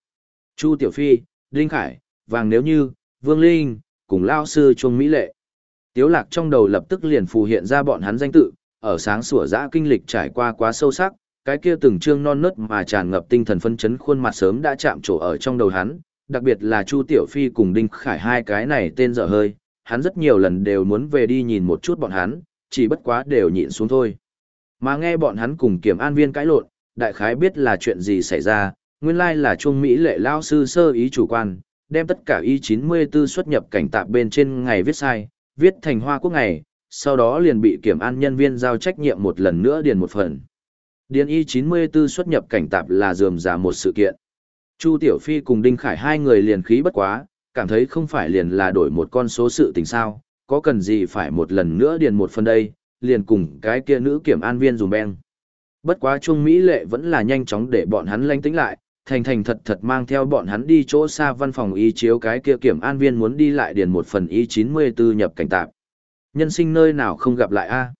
Chu Tiểu Phi, Đinh Khải, Vàng Nếu Như, Vương Linh, cùng Lao Sư Chuông Mỹ Lệ. Tiếu lạc trong đầu lập tức liền phù hiện ra bọn hắn danh tự, ở sáng sủa giã kinh lịch trải qua quá sâu sắc, cái kia từng trương non nớt mà tràn ngập tinh thần phân chấn khuôn mặt sớm đã chạm trổ ở trong đầu hắn, đặc biệt là Chu Tiểu Phi cùng Đinh Khải hai cái này tên dở hơi, hắn rất nhiều lần đều muốn về đi nhìn một chút bọn hắn, chỉ bất quá đều nhịn xuống thôi. Mà nghe bọn hắn cùng kiểm an viên cãi lộn, đại khái biết là chuyện gì xảy ra, nguyên lai là Trung Mỹ lệ lao sư sơ ý chủ quan, đem tất cả y 94 xuất nhập cảnh tạp bên trên ngày viết sai, viết thành hoa quốc ngày, sau đó liền bị kiểm an nhân viên giao trách nhiệm một lần nữa điền một phần. Điền y 94 xuất nhập cảnh tạp là dườm giả một sự kiện. Chu Tiểu Phi cùng Đinh Khải hai người liền khí bất quá, cảm thấy không phải liền là đổi một con số sự tình sao, có cần gì phải một lần nữa điền một phần đây, liền cùng cái kia nữ kiểm an viên dùm beng. Bất quá Trung Mỹ lệ vẫn là nhanh chóng để bọn hắn lánh tính lại, thành thành thật thật mang theo bọn hắn đi chỗ xa văn phòng y chiếu cái kia kiểm an viên muốn đi lại điền một phần y 94 nhập cảnh tạp. Nhân sinh nơi nào không gặp lại a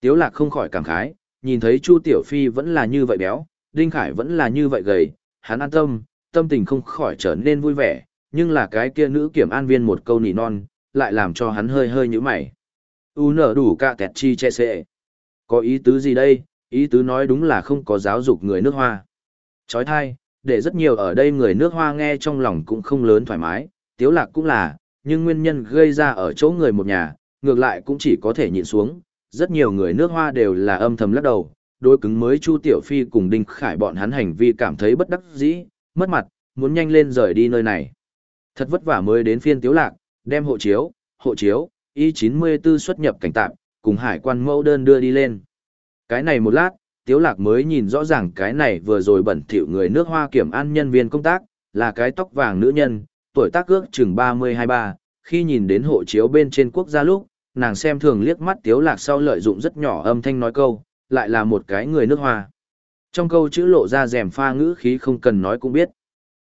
Tiếu lạc không khỏi cảm khái, nhìn thấy Chu Tiểu Phi vẫn là như vậy béo, Đinh Khải vẫn là như vậy gầy, hắn an tâm, tâm tình không khỏi trở nên vui vẻ, nhưng là cái kia nữ kiểm an viên một câu nỉ non, lại làm cho hắn hơi hơi như mày. U nở đủ cả kẹt chi che sệ. Có ý tứ gì đây, ý tứ nói đúng là không có giáo dục người nước hoa. Chói thai, để rất nhiều ở đây người nước hoa nghe trong lòng cũng không lớn thoải mái, tiếu lạc cũng là, nhưng nguyên nhân gây ra ở chỗ người một nhà, ngược lại cũng chỉ có thể nhịn xuống. Rất nhiều người nước hoa đều là âm thầm lắc đầu, đối cứng mới Chu Tiểu Phi cùng Đinh Khải bọn hắn hành vi cảm thấy bất đắc dĩ, mất mặt, muốn nhanh lên rời đi nơi này. Thật vất vả mới đến phiên tiếu lạc, đem hộ chiếu, hộ chiếu, Y94 xuất nhập cảnh tạm, cùng hải quan mẫu đơn đưa đi lên. Cái này một lát, tiếu lạc mới nhìn rõ ràng cái này vừa rồi bẩn thỉu người nước hoa kiểm an nhân viên công tác, là cái tóc vàng nữ nhân, tuổi tác ước chừng 30-23, khi nhìn đến hộ chiếu bên trên quốc gia lúc, nàng xem thường liếc mắt tiếu lạc sau lợi dụng rất nhỏ âm thanh nói câu, lại là một cái người nước hoa. Trong câu chữ lộ ra rèm pha ngữ khí không cần nói cũng biết.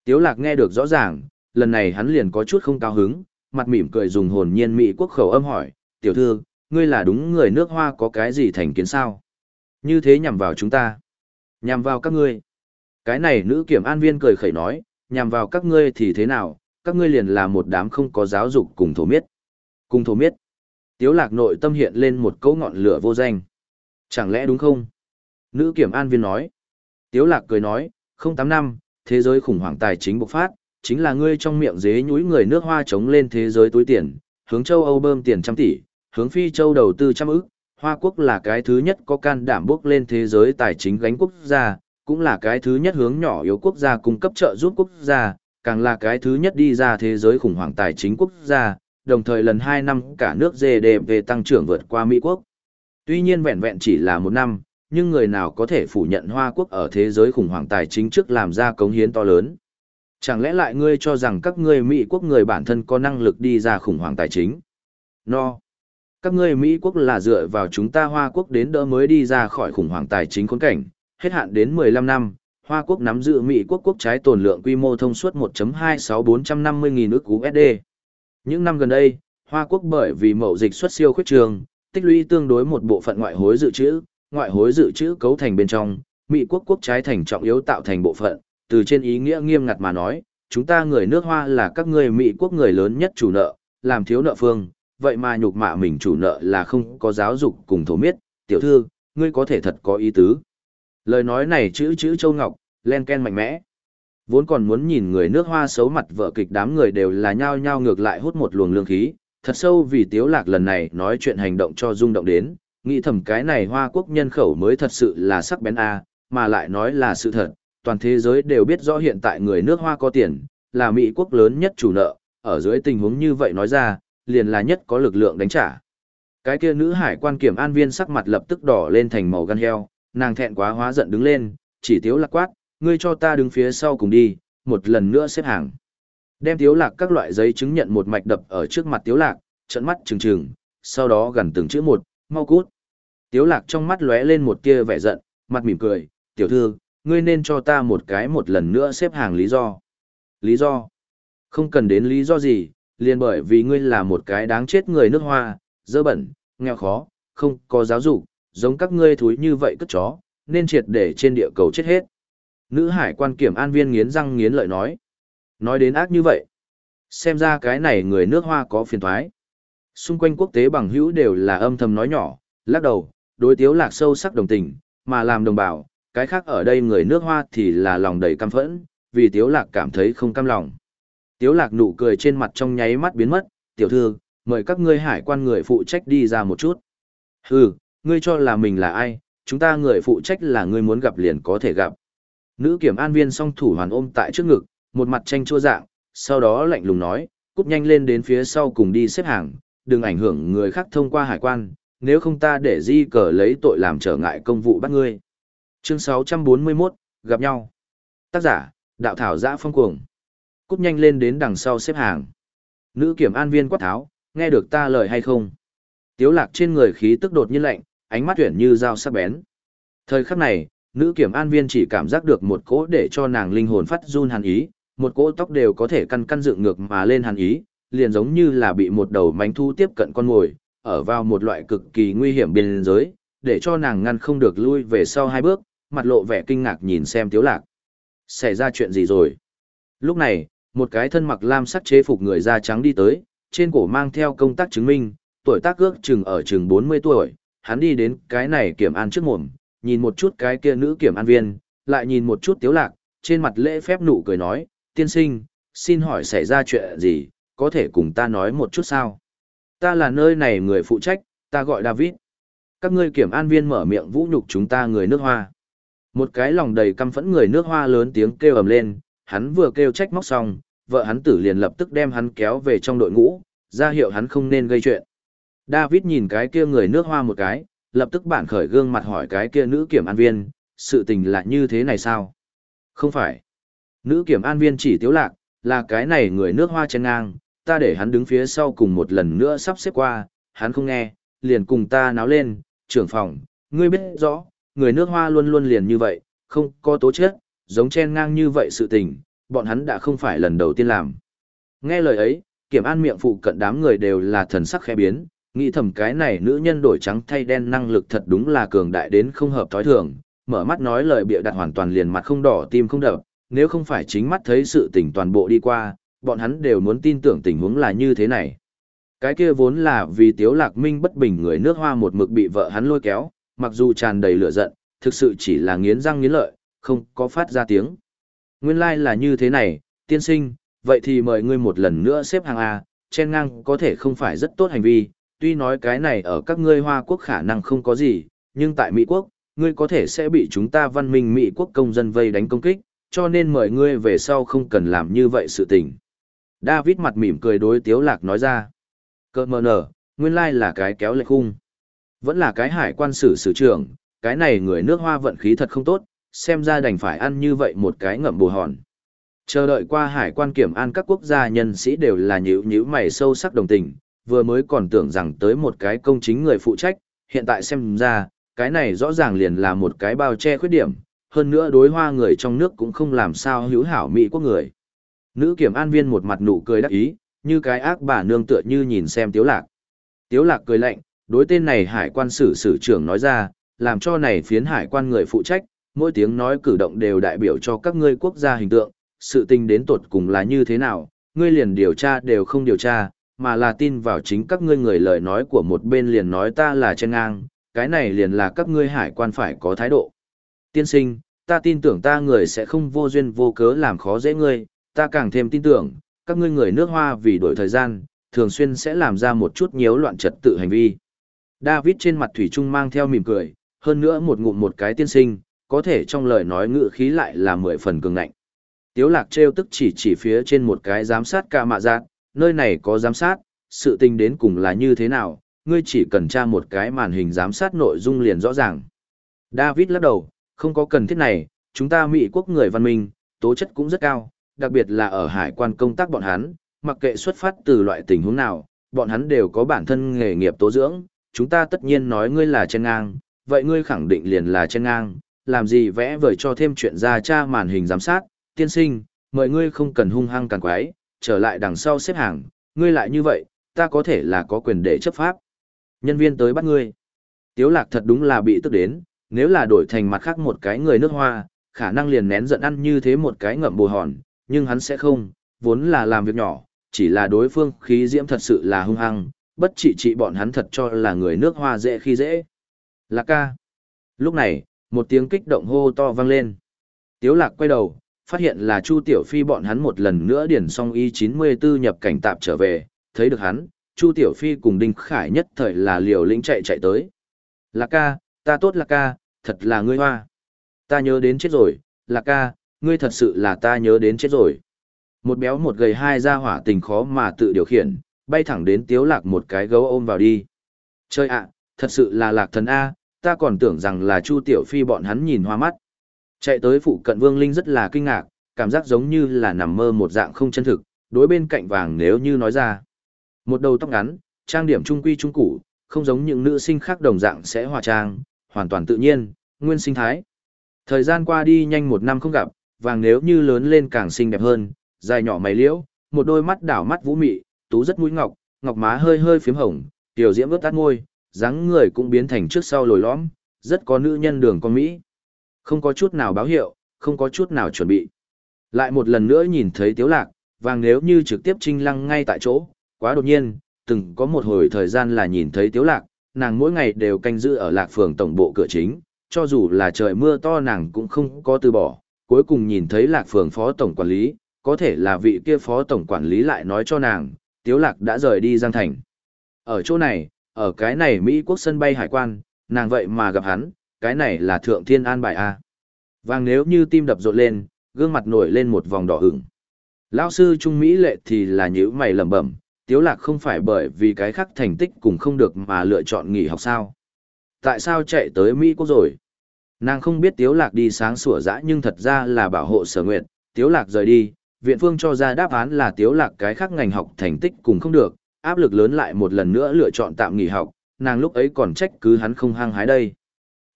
Tiếu lạc nghe được rõ ràng, lần này hắn liền có chút không cao hứng, mặt mỉm cười dùng hồn nhiên mỹ quốc khẩu âm hỏi, tiểu thư, ngươi là đúng người nước hoa có cái gì thành kiến sao? Như thế nhằm vào chúng ta. Nhằm vào các ngươi. Cái này nữ kiểm an viên cười khẩy nói, nhằm vào các ngươi thì thế nào, các ngươi liền là một đám không có giáo dục cùng thổ miết. Cùng thổ miết. Tiếu lạc nội tâm hiện lên một cấu ngọn lửa vô danh. Chẳng lẽ đúng không? Nữ kiểm an viên nói. Tiếu lạc cười nói, không tám năm, thế giới khủng hoảng tài chính bộc phát, chính là ngươi trong miệng dế nhúi người nước hoa chống lên thế giới túi tiền, hướng châu Âu bơm tiền trăm tỷ, hướng phi châu đầu tư trăm ức, Hoa quốc là cái thứ nhất có can đảm bước lên thế giới tài chính gánh quốc gia, cũng là cái thứ nhất hướng nhỏ yếu quốc gia cung cấp trợ giúp quốc gia, càng là cái thứ nhất đi ra thế giới khủng hoảng tài chính quốc gia, đồng thời lần 2 năm cả nước GDP tăng trưởng vượt qua Mỹ quốc. Tuy nhiên vẹn vẹn chỉ là một năm, nhưng người nào có thể phủ nhận Hoa quốc ở thế giới khủng hoảng tài chính trước làm ra cống hiến to lớn. Chẳng lẽ lại ngươi cho rằng các ngươi Mỹ quốc người bản thân có năng lực đi ra khủng hoảng tài chính? No. Các ngươi Mỹ quốc là dựa vào chúng ta Hoa quốc đến đỡ mới đi ra khỏi khủng hoảng tài chính khốn cảnh, hết hạn đến 15 năm, Hoa quốc nắm giữ Mỹ quốc quốc trái tồn lượng quy mô thông suốt 1.26450 nghìn ức USD. Những năm gần đây, Hoa quốc bởi vì mậu dịch xuất siêu khuyết trường, tích lũy tương đối một bộ phận ngoại hối dự trữ, ngoại hối dự trữ cấu thành bên trong, Mỹ quốc quốc trái thành trọng yếu tạo thành bộ phận, từ trên ý nghĩa nghiêm ngặt mà nói, chúng ta người nước Hoa là các người Mỹ quốc người lớn nhất chủ nợ, làm thiếu nợ phương, vậy mà nhục mạ mình chủ nợ là không có giáo dục cùng thổ miết, tiểu thư, ngươi có thể thật có ý tứ. Lời nói này chữ chữ châu ngọc, len ken mạnh mẽ. Vốn còn muốn nhìn người nước hoa xấu mặt vợ kịch đám người đều là nhao nhao ngược lại hút một luồng lương khí, thật sâu vì tiếu lạc lần này nói chuyện hành động cho rung động đến, nghĩ thầm cái này hoa quốc nhân khẩu mới thật sự là sắc bén a, mà lại nói là sự thật, toàn thế giới đều biết rõ hiện tại người nước hoa có tiền, là Mỹ quốc lớn nhất chủ nợ, ở dưới tình huống như vậy nói ra, liền là nhất có lực lượng đánh trả. Cái kia nữ hải quan kiểm an viên sắc mặt lập tức đỏ lên thành màu gan heo, nàng thẹn quá hóa giận đứng lên, chỉ tiếu lạc quát, ngươi cho ta đứng phía sau cùng đi, một lần nữa xếp hàng. Đem tiếu lạc các loại giấy chứng nhận một mạch đập ở trước mặt tiếu lạc, trận mắt trừng trừng, sau đó gần từng chữ một, mau cút. Tiếu lạc trong mắt lóe lên một tia vẻ giận, mặt mỉm cười, tiểu thư, ngươi nên cho ta một cái một lần nữa xếp hàng lý do. Lý do? Không cần đến lý do gì, liền bởi vì ngươi là một cái đáng chết người nước hoa, dơ bẩn, nghèo khó, không có giáo dục, giống các ngươi thúi như vậy cất chó, nên triệt để trên địa cầu chết hết. Nữ hải quan kiểm an viên nghiến răng nghiến lợi nói. Nói đến ác như vậy. Xem ra cái này người nước hoa có phiền thoái. Xung quanh quốc tế bằng hữu đều là âm thầm nói nhỏ, lắc đầu, đối tiếu lạc sâu sắc đồng tình, mà làm đồng bào, cái khác ở đây người nước hoa thì là lòng đầy căm phẫn, vì tiếu lạc cảm thấy không cam lòng. Tiếu lạc nụ cười trên mặt trong nháy mắt biến mất, tiểu thư, mời các ngươi hải quan người phụ trách đi ra một chút. Hừ, ngươi cho là mình là ai, chúng ta người phụ trách là ngươi muốn gặp liền có thể gặp. Nữ kiểm an viên song thủ hoàn ôm tại trước ngực, một mặt tranh chua dạng, sau đó lạnh lùng nói, cút nhanh lên đến phía sau cùng đi xếp hàng, đừng ảnh hưởng người khác thông qua hải quan, nếu không ta để di cờ lấy tội làm trở ngại công vụ bắt ngươi. Chương 641, gặp nhau. Tác giả, đạo thảo giã phong cuồng. Cút nhanh lên đến đằng sau xếp hàng. Nữ kiểm an viên quát tháo, nghe được ta lời hay không? Tiếu lạc trên người khí tức đột nhiên lạnh, ánh mắt tuyển như dao sắc bén. Thời khắc này, nữ kiểm an viên chỉ cảm giác được một cỗ để cho nàng linh hồn phát run hàn ý, một cỗ tóc đều có thể căn căn dựng ngược mà lên hàn ý, liền giống như là bị một đầu mánh thu tiếp cận con mồi, ở vào một loại cực kỳ nguy hiểm biên giới, để cho nàng ngăn không được lui về sau hai bước, mặt lộ vẻ kinh ngạc nhìn xem tiếu lạc. Xảy ra chuyện gì rồi? Lúc này, một cái thân mặc lam sắc chế phục người da trắng đi tới, trên cổ mang theo công tác chứng minh, tuổi tác ước chừng ở chừng 40 tuổi, hắn đi đến cái này kiểm an trước mồm, nhìn một chút cái kia nữ kiểm an viên, lại nhìn một chút tiếu lạc, trên mặt lễ phép nụ cười nói, tiên sinh, xin hỏi xảy ra chuyện gì, có thể cùng ta nói một chút sao? Ta là nơi này người phụ trách, ta gọi David. Các ngươi kiểm an viên mở miệng vũ nhục chúng ta người nước hoa. Một cái lòng đầy căm phẫn người nước hoa lớn tiếng kêu ầm lên, hắn vừa kêu trách móc xong, vợ hắn tử liền lập tức đem hắn kéo về trong đội ngũ, ra hiệu hắn không nên gây chuyện. David nhìn cái kia người nước hoa một cái, lập tức bản khởi gương mặt hỏi cái kia nữ kiểm an viên, sự tình là như thế này sao? Không phải. Nữ kiểm an viên chỉ tiếu lạc, là cái này người nước hoa chen ngang, ta để hắn đứng phía sau cùng một lần nữa sắp xếp qua, hắn không nghe, liền cùng ta náo lên, trưởng phòng, ngươi biết rõ, người nước hoa luôn luôn liền như vậy, không có tố chất, giống chen ngang như vậy sự tình, bọn hắn đã không phải lần đầu tiên làm. Nghe lời ấy, kiểm an miệng phụ cận đám người đều là thần sắc khẽ biến, nghĩ thầm cái này nữ nhân đổi trắng thay đen năng lực thật đúng là cường đại đến không hợp thói thường, mở mắt nói lời bịa đặt hoàn toàn liền mặt không đỏ tim không đập, nếu không phải chính mắt thấy sự tình toàn bộ đi qua, bọn hắn đều muốn tin tưởng tình huống là như thế này. Cái kia vốn là vì Tiếu Lạc Minh bất bình người nước hoa một mực bị vợ hắn lôi kéo, mặc dù tràn đầy lửa giận, thực sự chỉ là nghiến răng nghiến lợi, không có phát ra tiếng. Nguyên lai like là như thế này, tiên sinh, vậy thì mời ngươi một lần nữa xếp hàng A, chen ngang có thể không phải rất tốt hành vi, tuy nói cái này ở các ngươi Hoa Quốc khả năng không có gì, nhưng tại Mỹ Quốc, ngươi có thể sẽ bị chúng ta văn minh Mỹ Quốc công dân vây đánh công kích, cho nên mời ngươi về sau không cần làm như vậy sự tình. David mặt mỉm cười đối Tiếu Lạc nói ra. Cơ mờ nở, nguyên lai là cái kéo lệ khung. Vẫn là cái hải quan sử sử trưởng, cái này người nước hoa vận khí thật không tốt, xem ra đành phải ăn như vậy một cái ngậm bù hòn. Chờ đợi qua hải quan kiểm an các quốc gia nhân sĩ đều là nhữ nhữ mày sâu sắc đồng tình, vừa mới còn tưởng rằng tới một cái công chính người phụ trách, hiện tại xem ra, cái này rõ ràng liền là một cái bao che khuyết điểm, hơn nữa đối hoa người trong nước cũng không làm sao hữu hảo mỹ quốc người. Nữ kiểm an viên một mặt nụ cười đắc ý, như cái ác bà nương tựa như nhìn xem tiếu lạc. Tiếu lạc cười lạnh, đối tên này hải quan sử sử trưởng nói ra, làm cho này phiến hải quan người phụ trách, mỗi tiếng nói cử động đều đại biểu cho các ngươi quốc gia hình tượng, sự tình đến tột cùng là như thế nào, ngươi liền điều tra đều không điều tra, mà là tin vào chính các ngươi người lời nói của một bên liền nói ta là chân ngang, cái này liền là các ngươi hải quan phải có thái độ. Tiên sinh, ta tin tưởng ta người sẽ không vô duyên vô cớ làm khó dễ ngươi, ta càng thêm tin tưởng, các ngươi người nước hoa vì đổi thời gian, thường xuyên sẽ làm ra một chút nhiễu loạn trật tự hành vi. David trên mặt thủy trung mang theo mỉm cười, hơn nữa một ngụm một cái tiên sinh, có thể trong lời nói ngữ khí lại là mười phần cường ngạnh. Tiếu lạc treo tức chỉ chỉ phía trên một cái giám sát ca mạ giác, nơi này có giám sát, sự tình đến cùng là như thế nào, ngươi chỉ cần tra một cái màn hình giám sát nội dung liền rõ ràng. David lắc đầu, không có cần thiết này, chúng ta Mỹ quốc người văn minh, tố chất cũng rất cao, đặc biệt là ở hải quan công tác bọn hắn, mặc kệ xuất phát từ loại tình huống nào, bọn hắn đều có bản thân nghề nghiệp tố dưỡng, chúng ta tất nhiên nói ngươi là chen ngang, vậy ngươi khẳng định liền là chen ngang, làm gì vẽ vời cho thêm chuyện ra tra màn hình giám sát, tiên sinh, mời ngươi không cần hung hăng càng quái, trở lại đằng sau xếp hàng, ngươi lại như vậy, ta có thể là có quyền để chấp pháp. Nhân viên tới bắt ngươi. Tiếu lạc thật đúng là bị tức đến, nếu là đổi thành mặt khác một cái người nước hoa, khả năng liền nén giận ăn như thế một cái ngậm bù hòn, nhưng hắn sẽ không, vốn là làm việc nhỏ, chỉ là đối phương khí diễm thật sự là hung hăng, bất trị trị bọn hắn thật cho là người nước hoa dễ khi dễ. Lạc ca. Lúc này, một tiếng kích động hô to vang lên. Tiếu lạc quay đầu, phát hiện là Chu Tiểu Phi bọn hắn một lần nữa điển xong Y94 nhập cảnh tạm trở về, thấy được hắn, Chu Tiểu Phi cùng Đinh Khải nhất thời là liều lĩnh chạy chạy tới. Lạc ca, ta tốt lạc ca, thật là ngươi hoa. Ta nhớ đến chết rồi, lạc ca, ngươi thật sự là ta nhớ đến chết rồi. Một béo một gầy hai ra hỏa tình khó mà tự điều khiển, bay thẳng đến tiếu lạc một cái gấu ôm vào đi. Chơi ạ, thật sự là lạc thần A, ta còn tưởng rằng là Chu Tiểu Phi bọn hắn nhìn hoa mắt. Chạy tới phụ cận Vương Linh rất là kinh ngạc, cảm giác giống như là nằm mơ một dạng không chân thực, đối bên cạnh vàng nếu như nói ra. Một đầu tóc ngắn, trang điểm trung quy trung củ, không giống những nữ sinh khác đồng dạng sẽ hòa trang, hoàn toàn tự nhiên, nguyên sinh thái. Thời gian qua đi nhanh một năm không gặp, vàng nếu như lớn lên càng xinh đẹp hơn, dài nhỏ mày liễu, một đôi mắt đảo mắt vũ mị, tú rất mũi ngọc, ngọc má hơi hơi phím hồng, tiểu diễm ướt tắt môi, dáng người cũng biến thành trước sau lồi lõm, rất có nữ nhân đường con Mỹ. Không có chút nào báo hiệu, không có chút nào chuẩn bị. Lại một lần nữa nhìn thấy tiếu lạc, vàng nếu như trực tiếp trinh lăng ngay tại chỗ, quá đột nhiên, từng có một hồi thời gian là nhìn thấy tiếu lạc, nàng mỗi ngày đều canh giữ ở lạc phường tổng bộ cửa chính, cho dù là trời mưa to nàng cũng không có từ bỏ, cuối cùng nhìn thấy lạc phường phó tổng quản lý, có thể là vị kia phó tổng quản lý lại nói cho nàng, tiếu lạc đã rời đi Giang Thành. Ở chỗ này, ở cái này Mỹ quốc sân bay hải quan, nàng vậy mà gặp hắn, cái này là thượng thiên an bài A. Vàng nếu như tim đập rộn lên, gương mặt nổi lên một vòng đỏ ửng. Lão sư Trung Mỹ lệ thì là nhữ mày lẩm bẩm, tiếu lạc không phải bởi vì cái khác thành tích cũng không được mà lựa chọn nghỉ học sao. Tại sao chạy tới Mỹ quốc rồi? Nàng không biết tiếu lạc đi sáng sủa dã nhưng thật ra là bảo hộ sở nguyện, tiếu lạc rời đi, viện phương cho ra đáp án là tiếu lạc cái khác ngành học thành tích cùng không được, áp lực lớn lại một lần nữa lựa chọn tạm nghỉ học, nàng lúc ấy còn trách cứ hắn không hăng hái đây.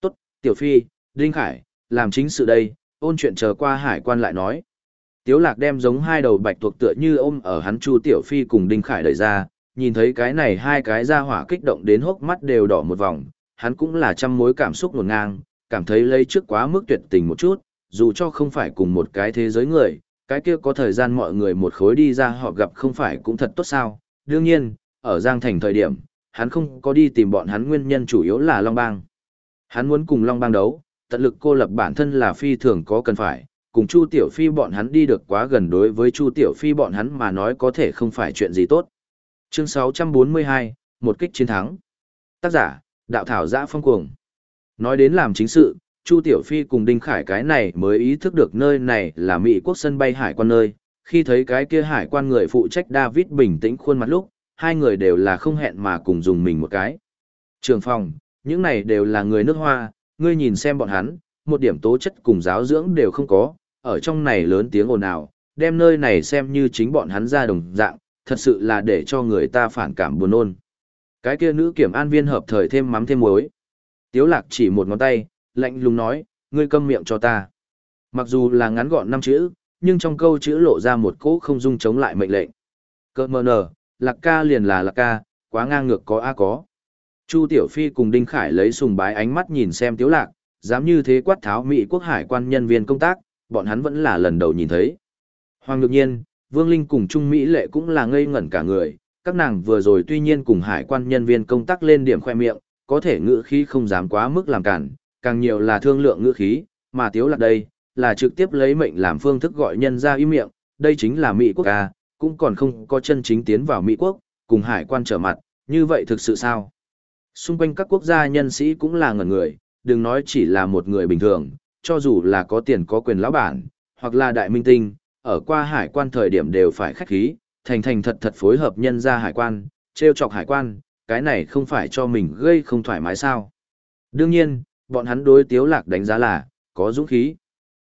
Tốt, Tiểu Phi, Đinh Khải, làm chính sự đây, ôn chuyện chờ qua hải quan lại nói. Tiếu lạc đem giống hai đầu bạch tuộc tựa như ôm ở hắn Chu Tiểu Phi cùng Đinh Khải đẩy ra, nhìn thấy cái này hai cái ra hỏa kích động đến hốc mắt đều đỏ một vòng, hắn cũng là trăm mối cảm xúc nguồn ngang, cảm thấy lấy trước quá mức tuyệt tình một chút, dù cho không phải cùng một cái thế giới người, cái kia có thời gian mọi người một khối đi ra họ gặp không phải cũng thật tốt sao. Đương nhiên, ở Giang Thành thời điểm, hắn không có đi tìm bọn hắn nguyên nhân chủ yếu là Long Bang. Hắn muốn cùng Long Bang đấu, tận lực cô lập bản thân là phi thường có cần phải, cùng Chu Tiểu Phi bọn hắn đi được quá gần đối với Chu Tiểu Phi bọn hắn mà nói có thể không phải chuyện gì tốt. Chương 642, một kích chiến thắng. Tác giả, Đạo Thảo Giã Phong Cuồng. Nói đến làm chính sự, Chu Tiểu Phi cùng Đinh Khải cái này mới ý thức được nơi này là Mỹ quốc sân bay hải quan nơi. Khi thấy cái kia hải quan người phụ trách David bình tĩnh khuôn mặt lúc, hai người đều là không hẹn mà cùng dùng mình một cái. Trường phòng, những này đều là người nước hoa, ngươi nhìn xem bọn hắn, một điểm tố chất cùng giáo dưỡng đều không có, ở trong này lớn tiếng ồn ào, đem nơi này xem như chính bọn hắn ra đồng dạng, thật sự là để cho người ta phản cảm buồn nôn. Cái kia nữ kiểm an viên hợp thời thêm mắm thêm muối. Tiếu lạc chỉ một ngón tay, lạnh lùng nói, ngươi câm miệng cho ta. Mặc dù là ngắn gọn năm chữ, nhưng trong câu chữ lộ ra một cỗ không dung chống lại mệnh lệnh. Cơ mờ nở, lạc ca liền là lạc ca, quá ngang ngược có a có. Chu Tiểu Phi cùng Đinh Khải lấy sùng bái ánh mắt nhìn xem Tiếu Lạc, dám như thế quát tháo Mỹ quốc hải quan nhân viên công tác, bọn hắn vẫn là lần đầu nhìn thấy. Hoàng Nhược Nhiên, Vương Linh cùng Trung Mỹ Lệ cũng là ngây ngẩn cả người, các nàng vừa rồi tuy nhiên cùng hải quan nhân viên công tác lên điểm khoe miệng, có thể ngữ khí không dám quá mức làm cản, càng nhiều là thương lượng ngữ khí, mà Tiếu Lạc đây, là trực tiếp lấy mệnh làm phương thức gọi nhân ra im miệng, đây chính là Mỹ quốc ca, cũng còn không có chân chính tiến vào Mỹ quốc, cùng hải quan trở mặt, như vậy thực sự sao? Xung quanh các quốc gia nhân sĩ cũng là ngẩn người, đừng nói chỉ là một người bình thường, cho dù là có tiền có quyền lão bản, hoặc là đại minh tinh, ở qua hải quan thời điểm đều phải khách khí, thành thành thật thật phối hợp nhân ra hải quan, treo chọc hải quan, cái này không phải cho mình gây không thoải mái sao. Đương nhiên, bọn hắn đối tiếu lạc đánh giá là, có dũng khí.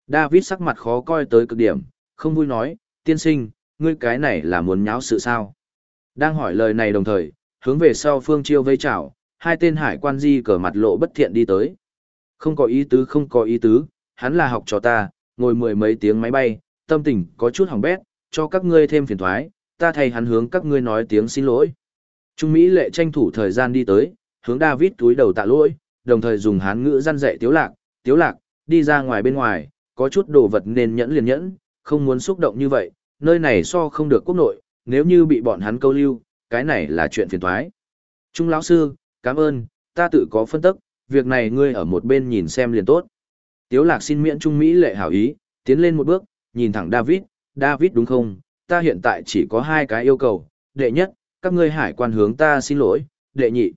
David sắc mặt khó coi tới cực điểm, không vui nói, tiên sinh, ngươi cái này là muốn nháo sự sao. Đang hỏi lời này đồng thời, hướng về sau phương chiêu vây chào, hai tên hải quan di cờ mặt lộ bất thiện đi tới. Không có ý tứ không có ý tứ, hắn là học trò ta, ngồi mười mấy tiếng máy bay, tâm tình có chút hỏng bét, cho các ngươi thêm phiền thoái, ta thay hắn hướng các ngươi nói tiếng xin lỗi. Trung Mỹ lệ tranh thủ thời gian đi tới, hướng David túi đầu tạ lỗi, đồng thời dùng hán ngữ răn dạy tiếu lạc, tiếu lạc, đi ra ngoài bên ngoài, có chút đồ vật nên nhẫn liền nhẫn, không muốn xúc động như vậy, nơi này so không được quốc nội, nếu như bị bọn hắn câu lưu, cái này là chuyện phiền toái. Trung lão sư, cảm ơn, ta tự có phân tức, việc này ngươi ở một bên nhìn xem liền tốt. Tiếu lạc xin miễn Trung Mỹ lệ hảo ý, tiến lên một bước, nhìn thẳng David, David đúng không, ta hiện tại chỉ có hai cái yêu cầu, đệ nhất, các ngươi hải quan hướng ta xin lỗi, đệ nhị.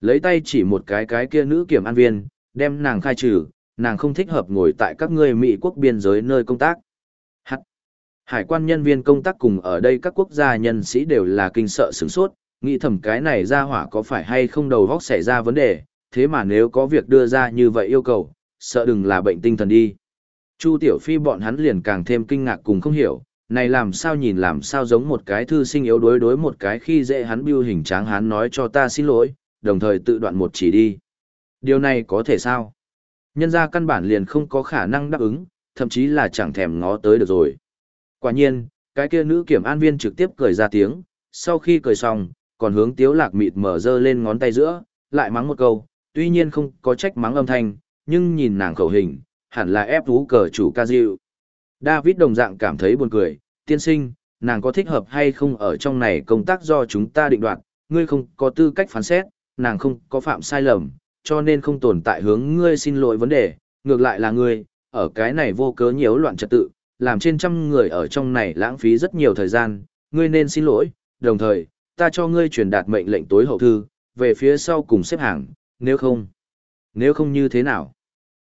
Lấy tay chỉ một cái cái kia nữ kiểm an viên, đem nàng khai trừ, nàng không thích hợp ngồi tại các ngươi Mỹ quốc biên giới nơi công tác. Hắc. Hải quan nhân viên công tác cùng ở đây các quốc gia nhân sĩ đều là kinh sợ sửng sốt, nghĩ thầm cái này ra hỏa có phải hay không đầu góc xảy ra vấn đề, thế mà nếu có việc đưa ra như vậy yêu cầu, sợ đừng là bệnh tinh thần đi. Chu Tiểu Phi bọn hắn liền càng thêm kinh ngạc cùng không hiểu, này làm sao nhìn làm sao giống một cái thư sinh yếu đối đối một cái khi dễ hắn biêu hình tráng hắn nói cho ta xin lỗi, đồng thời tự đoạn một chỉ đi. Điều này có thể sao? Nhân ra căn bản liền không có khả năng đáp ứng, thậm chí là chẳng thèm ngó tới được rồi. Quả nhiên, cái kia nữ kiểm an viên trực tiếp cười ra tiếng, sau khi cười xong, còn hướng tiếu lạc mịt mở dơ lên ngón tay giữa, lại mắng một câu, tuy nhiên không có trách mắng âm thanh, nhưng nhìn nàng khẩu hình, hẳn là ép thú cờ chủ ca diệu. David đồng dạng cảm thấy buồn cười, tiên sinh, nàng có thích hợp hay không ở trong này công tác do chúng ta định đoạt, ngươi không có tư cách phán xét, nàng không có phạm sai lầm, cho nên không tồn tại hướng ngươi xin lỗi vấn đề, ngược lại là ngươi, ở cái này vô cớ nhiễu loạn trật tự, làm trên trăm người ở trong này lãng phí rất nhiều thời gian, ngươi nên xin lỗi, đồng thời, ta cho ngươi truyền đạt mệnh lệnh tối hậu thư, về phía sau cùng xếp hàng, nếu không, nếu không như thế nào?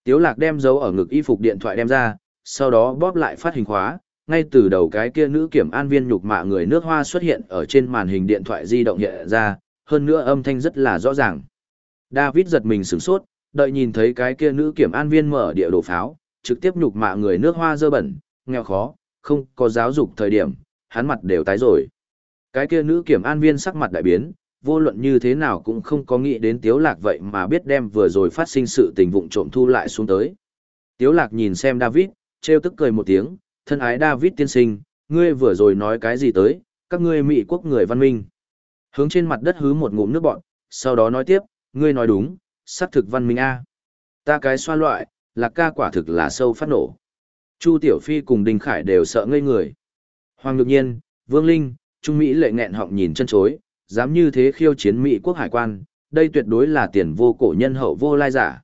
Tiếu lạc đem dấu ở ngực y phục điện thoại đem ra, sau đó bóp lại phát hình khóa, ngay từ đầu cái kia nữ kiểm an viên nhục mạ người nước hoa xuất hiện ở trên màn hình điện thoại di động hiện ra, hơn nữa âm thanh rất là rõ ràng. David giật mình sửng sốt, đợi nhìn thấy cái kia nữ kiểm an viên mở địa đồ pháo, trực tiếp nhục mạ người nước hoa dơ bẩn, nghèo khó, không có giáo dục thời điểm, hắn mặt đều tái rồi. Cái kia nữ kiểm an viên sắc mặt đại biến, vô luận như thế nào cũng không có nghĩ đến Tiếu Lạc vậy mà biết đem vừa rồi phát sinh sự tình vụng trộm thu lại xuống tới. Tiếu Lạc nhìn xem David, treo tức cười một tiếng, thân ái David tiên sinh, ngươi vừa rồi nói cái gì tới, các ngươi Mỹ quốc người văn minh. Hướng trên mặt đất hứ một ngụm nước bọn, sau đó nói tiếp, ngươi nói đúng, xác thực văn minh A. Ta cái xoa loại, là ca quả thực là sâu phát nổ. Chu Tiểu Phi cùng Đinh Khải đều sợ ngây người. Hoàng Nhược Nhiên, Vương Linh, Trung Mỹ lệ nghẹn họng nhìn chân chối, dám như thế khiêu chiến Mỹ quốc hải quan, đây tuyệt đối là tiền vô cổ nhân hậu vô lai giả.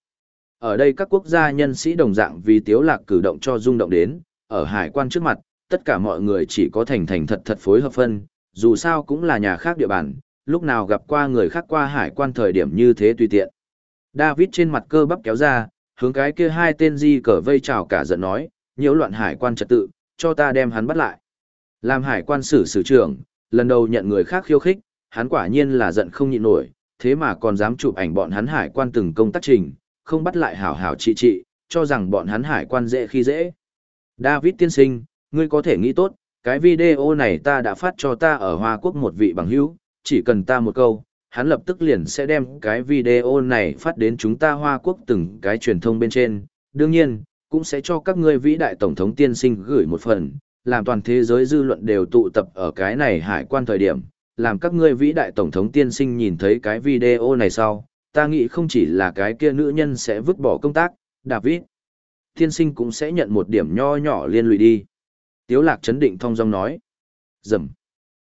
Ở đây các quốc gia nhân sĩ đồng dạng vì tiếu lạc cử động cho rung động đến, ở hải quan trước mặt, tất cả mọi người chỉ có thành thành thật thật phối hợp phân, dù sao cũng là nhà khác địa bàn, lúc nào gặp qua người khác qua hải quan thời điểm như thế tùy tiện. David trên mặt cơ bắp kéo ra, hướng cái kia hai tên di cờ vây chào cả giận nói, nhiễu loạn hải quan trật tự, cho ta đem hắn bắt lại. Làm hải quan sử sử trưởng, lần đầu nhận người khác khiêu khích, hắn quả nhiên là giận không nhịn nổi, thế mà còn dám chụp ảnh bọn hắn hải quan từng công tác trình, không bắt lại hảo hảo trị trị, cho rằng bọn hắn hải quan dễ khi dễ. David tiên sinh, ngươi có thể nghĩ tốt, cái video này ta đã phát cho ta ở Hoa Quốc một vị bằng hữu, chỉ cần ta một câu, hắn lập tức liền sẽ đem cái video này phát đến chúng ta Hoa Quốc từng cái truyền thông bên trên. Đương nhiên, cũng sẽ cho các ngươi vĩ đại tổng thống tiên sinh gửi một phần, làm toàn thế giới dư luận đều tụ tập ở cái này hải quan thời điểm, làm các ngươi vĩ đại tổng thống tiên sinh nhìn thấy cái video này sau, ta nghĩ không chỉ là cái kia nữ nhân sẽ vứt bỏ công tác, David. Tiên sinh cũng sẽ nhận một điểm nho nhỏ liên lụy đi. Tiếu lạc chấn định thong dong nói. Dầm.